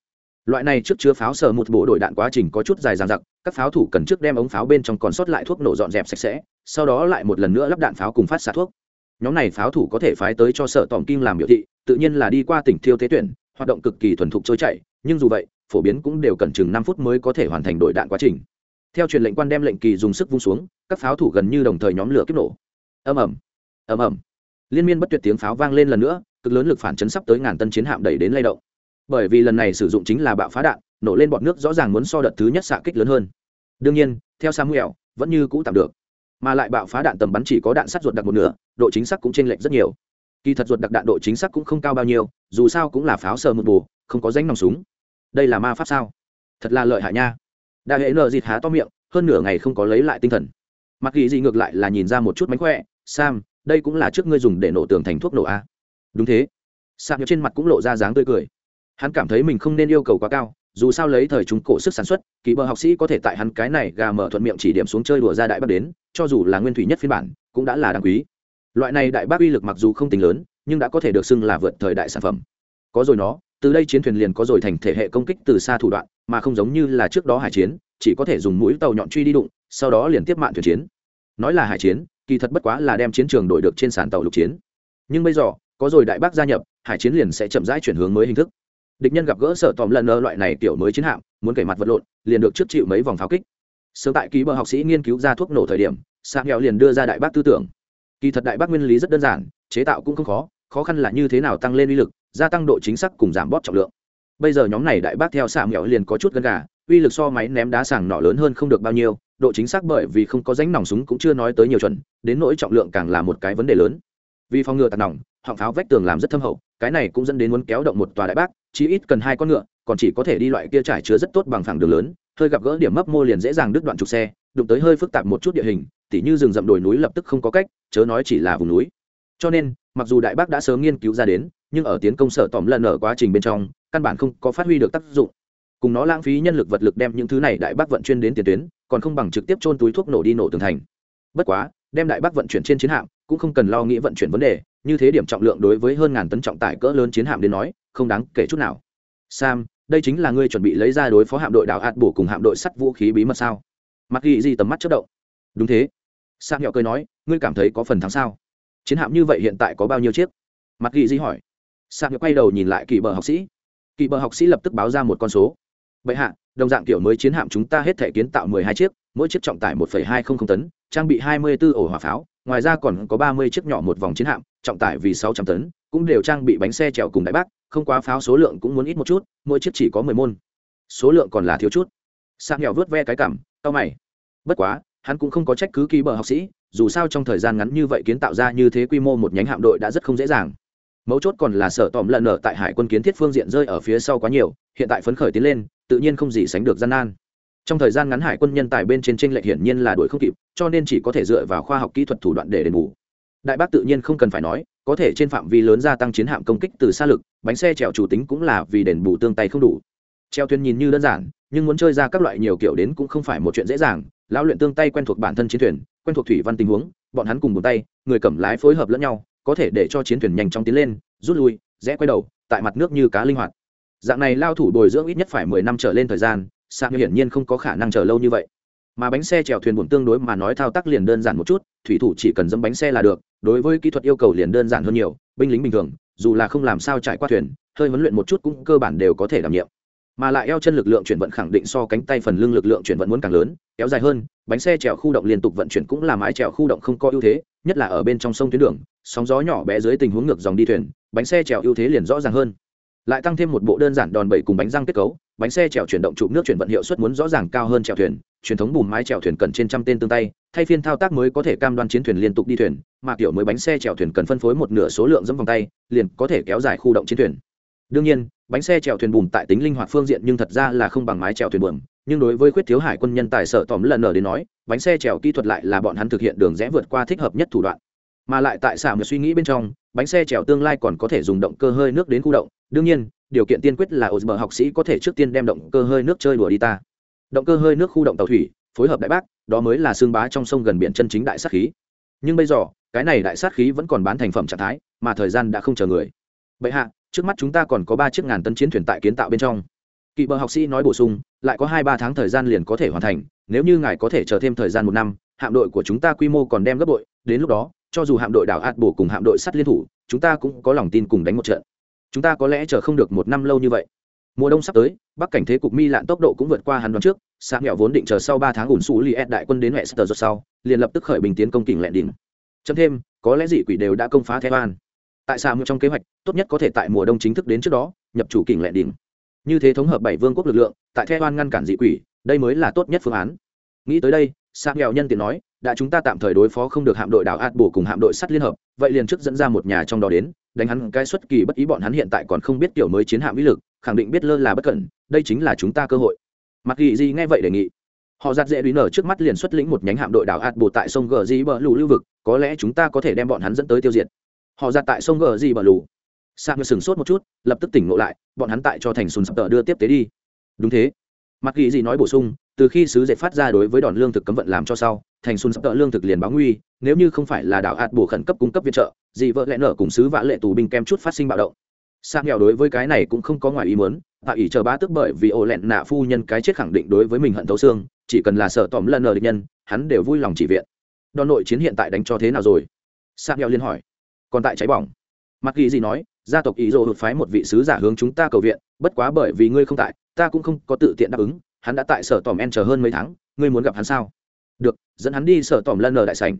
loại này trước chứa pháo sờ một bộ đội đạn quá trình có chút dài dằng dặc, các pháo thủ cần trước đem ống pháo bên trong còn sót lại thuốc nổ dọn dẹp sạch sẽ, sau đó lại một lần nữa lắp đạn pháo cùng phát xạ thuốc. Nhóm này pháo thủ có thể phái tới cho sở tòm kim làm biểu thị, tự nhiên là đi qua tỉnh thiêu tế tuyển, hoạt động cực kỳ thuần thục trôi chảy, nhưng dù vậy, phổ biến cũng đều cần chừng năm phút mới có thể hoàn thành đổi đạn quá trình. Theo truyền lệnh quan đem lệnh kỳ dùng sức vung xuống, các pháo thủ gần như đồng thời nhóm lửa kiếp nổ. Ầm ầm ầm ầm. Liên miên bất tuyệt tiếng pháo vang lên lần nữa, cực lớn lực phản chấn sắp tới ngàn tân chiến hạm đẩy đến lay động bởi vì lần này sử dụng chính là bạo phá đạn, nổ lên bọn nước rõ ràng muốn so đợt thứ nhất xạ kích lớn hơn. Đương nhiên, theo samuel, vẫn như cũ tạm được. Mà lại bạo phá đạn tầm bắn chỉ có đạn sắt ruột đặc một nửa, độ chính xác cũng t r ê n lệch rất nhiều. Kỳ thật ruột đặc đạn độ chính xác cũng không cao bao nhiêu, dù sao cũng là pháo sờ một bù, không có danh nòng súng. Đây là ma pháp sao? Thật là lợi hại nha. Đại hệ nợ dịt há to miệng, hơn nửa ngày không có lấy lại tinh thần. Mặc kỳ gì ngược lại là nhìn ra một chút mánh khỏe, sam, đây cũng là trước ngươi dùng để nổ tường thành thuốc nổ a. Đúng thế. Sam trên mặt cũng lộ ra dáng tươi cười hắn cảm thấy mình không nên yêu cầu quá cao, dù sao lấy thời trung cổ sức sản xuất, kỳ bờ học sĩ có thể tại hắn cái này gà mở thuận miệng chỉ điểm xuống chơi đùa ra đại bắc đến, cho dù là nguyên thủy nhất phiên bản, cũng đã là đáng quý. Loại này đại bác uy lực mặc dù không tính lớn, nhưng đã có thể được xưng là vượt thời đại sản phẩm. Có rồi nó, từ đây chiến thuyền liền có rồi thành thể hệ công kích từ xa thủ đoạn, mà không giống như là trước đó hải chiến, chỉ có thể dùng mũi tàu nhọn truy đi đụng, sau đó liền tiếp mạng thuyền chiến. Nói là hải chiến, kỳ thật bất quá là đem chiến trường đổi được trên sàn tàu lục chiến. Nhưng bây giờ, có rồi đại bác gia nhập, hải chiến liền sẽ chậm rãi chuyển hướng mới hình thức địch nhân gặp gỡ sở tòm lần nơ loại này tiểu mới chiến hạm, muốn kể mặt vật lộn, liền được trước chịu mấy vòng pháo kích. Sớm tại ký bờ học sĩ nghiên cứu ra thuốc nổ thời điểm sa nghèo liền đưa ra đại bác tư tưởng. Kỳ thật đại bác nguyên lý rất đơn giản, chế tạo cũng không khó khó khăn là như thế nào tăng lên uy lực, gia tăng độ chính xác cùng giảm bóp trọng lượng. Bây giờ nhóm này đại bác theo xạ nghèo liền có chút gần gà, uy lực so máy ném đá sàng nọ lớn hơn không được bao nhiêu, độ chính xác bởi vì không có ránh nòng súng cũng chưa nói tới nhiều chuẩn, đến nỗi trọng lượng càng là một cái vấn đề lớn. Vì phòng ngừa tạt nòng, họng pháo vách tường làm rất thâm hậu, cái này cũng dẫn đến muốn kéo động một tòa đại bác chí ít cần hai con ngựa, còn chỉ có thể đi loại kia trải chứa rất tốt bằng phẳng đường lớn, hơi gặp gỡ điểm mấp mô liền dễ dàng đứt đoạn trục xe, đụng tới hơi phức tạp một chút địa hình, tỉ như rừng rậm đồi núi lập tức không có cách, chớ nói chỉ là vùng núi. Cho nên, mặc dù đại bác đã sớm nghiên cứu ra đến, nhưng ở tiến công sở tòm lần ở quá trình bên trong, căn bản không có phát huy được tác dụng. Cùng nó lãng phí nhân lực vật lực đem những thứ này đại bác vận chuyên đến tiền tuyến, còn không bằng trực tiếp trôn túi thuốc nổ đi nổ tường thành. Bất quá, đem đại bác vận chuyển trên chiến hạm, cũng không cần lo nghĩ vận chuyển vấn đề, như thế điểm trọng lượng đối với hơn ngàn tấn trọng tải cỡ lớn chiến hạm đến nói không đáng kể chút nào. Sam, đây chính là ngươi chuẩn bị lấy ra đối phó hạm đội đảo hạt bổ cùng hạm đội sắt vũ khí bí mật sao? Mặc ghi gì tầm mắt chất động. Đúng thế. Sam nhỏ cười nói, ngươi cảm thấy có phần thắng sao? Chiến hạm như vậy hiện tại có bao nhiêu chiếc? Mặc ghi gì hỏi. Sam nhỏ quay đầu nhìn lại kỳ bờ học sĩ. Kỳ bờ học sĩ lập tức báo ra một con số. Bệ hạ, đồng dạng kiểu mới chiến hạm chúng ta hết thể kiến tạo mười hai chiếc, mỗi chiếc trọng tải một phẩy hai không không tấn, trang bị hai mươi 24 ổ hỏa pháo, ngoài ra còn có ba mươi chiếc nhỏ một vòng chiến hạm, trọng tải vì sáu trăm tấn, cũng đều trang bị bánh xe chèo cùng đại bác không quá pháo số lượng cũng muốn ít một chút, mỗi chiếc chỉ có mười môn. Số lượng còn là thiếu chút. Sang nghèo vớt ve cái cảm tao mày. Bất quá, hắn cũng không có trách cứ ký bờ học sĩ, dù sao trong thời gian ngắn như vậy kiến tạo ra như thế quy mô một nhánh hạm đội đã rất không dễ dàng. Mấu chốt còn là sở tòm lần ở tại hải quân kiến thiết phương diện rơi ở phía sau quá nhiều, hiện tại phấn khởi tiến lên, tự nhiên không gì sánh được gian nan. Trong thời gian ngắn hải quân nhân tài bên trên tranh lệch hiển nhiên là đuổi không kịp, cho nên chỉ có thể dựa vào khoa học kỹ thuật thủ đoạn để đền bù. Đại bác tự nhiên không cần phải nói, có thể trên phạm vi lớn gia tăng chiến hạm công kích từ xa lực bánh xe trèo chủ tính cũng là vì đền bù tương tay không đủ. Treo thuyền nhìn như đơn giản, nhưng muốn chơi ra các loại nhiều kiểu đến cũng không phải một chuyện dễ dàng. Lão luyện tương tay quen thuộc bản thân chiến thuyền, quen thuộc thủy văn tình huống, bọn hắn cùng một tay, người cầm lái phối hợp lẫn nhau, có thể để cho chiến thuyền nhanh chóng tiến lên, rút lui, rẽ quay đầu, tại mặt nước như cá linh hoạt. Dạng này lao thủ bồi dưỡng ít nhất phải mười năm trở lên thời gian, sạc như hiển nhiên không có khả năng chờ lâu như vậy. Mà bánh xe chèo thuyền buồn tương đối mà nói thao tác liền đơn giản một chút, thủy thủ chỉ cần dẫm bánh xe là được, đối với kỹ thuật yêu cầu liền đơn giản hơn nhiều, binh lính bình thường dù là không làm sao trải qua thuyền, hơi huấn luyện một chút cũng cơ bản đều có thể đảm nhiệm. Mà lại eo chân lực lượng chuyển vận khẳng định so cánh tay phần lưng lực lượng chuyển vận muốn càng lớn, kéo dài hơn, bánh xe trèo khu động liên tục vận chuyển cũng là mái trèo khu động không có ưu thế, nhất là ở bên trong sông tuyến đường, sóng gió nhỏ bé dưới tình huống ngược dòng đi thuyền, bánh xe trèo ưu thế liền rõ ràng hơn. Lại tăng thêm một bộ đơn giản đòn bẩy cùng bánh răng kết cấu, bánh xe trèo chuyển động trụ nước chuyển vận hiệu suất muốn rõ ràng cao hơn trèo thuyền, truyền thống bùn mái trèo thuyền cần trên trăm tên tương tay thay phiên thao tác mới có thể cam đoan chiến thuyền liên tục đi thuyền, mà kiểu mới bánh xe chèo thuyền cần phân phối một nửa số lượng dẫm vòng tay, liền có thể kéo dài khu động chiến thuyền. Đương nhiên, bánh xe chèo thuyền bùm tại tính linh hoạt phương diện nhưng thật ra là không bằng mái chèo thuyền buồm, nhưng đối với khuyết thiếu hải quân nhân tài sở tòm lần ở đến nói, bánh xe chèo kỹ thuật lại là bọn hắn thực hiện đường rẽ vượt qua thích hợp nhất thủ đoạn. Mà lại tại xả một suy nghĩ bên trong, bánh xe chèo tương lai còn có thể dùng động cơ hơi nước đến khu động, đương nhiên, điều kiện tiên quyết là ô bờ học sĩ có thể trước tiên đem động cơ hơi nước chơi đùa đi ta. Động cơ hơi nước khu động tàu thủy phối hợp đại bác, đó mới là xương bá trong sông gần biển chân chính đại sát khí. Nhưng bây giờ, cái này đại sát khí vẫn còn bán thành phẩm trạng thái, mà thời gian đã không chờ người. Bệ hạ, trước mắt chúng ta còn có ba chiếc ngàn tấn chiến thuyền tại kiến tạo bên trong. Kỵ bờ học sĩ nói bổ sung, lại có hai ba tháng thời gian liền có thể hoàn thành, nếu như ngài có thể chờ thêm thời gian một năm, hạm đội của chúng ta quy mô còn đem gấp bội, đến lúc đó, cho dù hạm đội đảo ạt bổ cùng hạm đội sắt liên thủ, chúng ta cũng có lòng tin cùng đánh một trận. Chúng ta có lẽ chờ không được một năm lâu như vậy mùa đông sắp tới, bắc cảnh thế cục mi lạn tốc độ cũng vượt qua hắn đoán trước sáng nghèo vốn định chờ sau ba tháng ủn xù li ed đại quân đến hệ sơ sau, liền lập tức khởi bình tiến công kình lẹn đỉnh chấm thêm, có lẽ dị quỷ đều đã công phá thái an tại sao trong kế hoạch, tốt nhất có thể tại mùa đông chính thức đến trước đó, nhập chủ kình lẹn đỉnh như thế thống hợp bảy vương quốc lực lượng, tại theo an ngăn cản dị quỷ, đây mới là tốt nhất phương án. Nghĩ tới đây sáng nghèo nhân tiện nói, đã chúng ta tạm thời đối phó không được hạm đội đảo ạt bổ cùng hạm đội sắt liên hợp, vậy liền trước dẫn ra một nhà trong đó đến, đánh hắn cái xuất kỳ bất ý bọn hắn hiện tại còn không biết kiểu mới chiến hạm vĩ lực khẳng định biết lơ là bất cẩn, đây chính là chúng ta cơ hội. Mặc ghi gì nghe vậy đề nghị. Họ giặt dễ đuý nở trước mắt liền xuất lĩnh một nhánh hạm đội đảo hạt bổ tại sông gờ di bờ lù lưu vực, có lẽ chúng ta có thể đem bọn hắn dẫn tới tiêu diệt. Họ giặt tại sông gờ di bờ lù. Sang sừng sốt một chút, lập tức tỉnh ngộ lại, bọn hắn tại cho thành sùn sập tờ đưa tiếp tế đi. Đúng thế. Mặc ghi gì nói bổ sung, từ khi sứ dệt phát ra đối với đòn lương thực cấm vận làm cho sau, thành xuân sắp tợ lương thực liền báo nguy, nếu như không phải là đảo hạt bổ khẩn cấp cung cấp viện trợ, dị vợ lẽ nở cùng sứ vã lệ tù binh kem chút phát sinh bạo động. Sa nghèo đối với cái này cũng không có ngoài ý muốn hạ ỷ chờ bá tức bởi vì ổ lẹn nạ phu nhân cái chết khẳng định đối với mình hận thấu xương, chỉ cần là sợ tòm lần nở địch nhân, hắn đều vui lòng chỉ viện. Đòn nội chiến hiện tại đánh cho thế nào rồi? Sa nghèo liên hỏi. Còn tại cháy bỏng. Mặc ghi gì nói, gia tộc ý dỗ hụt phái một vị sứ giả hướng chúng ta cầu viện, bất quá bởi vì ngươi không tại, ta cũng không có tự tiện đáp ứng, hắn đã tại sở tòm en chờ hơn mấy tháng, ngươi muốn gặp hắn sao? Được, dẫn hắn đi sở tòm lần nờ đại sảnh.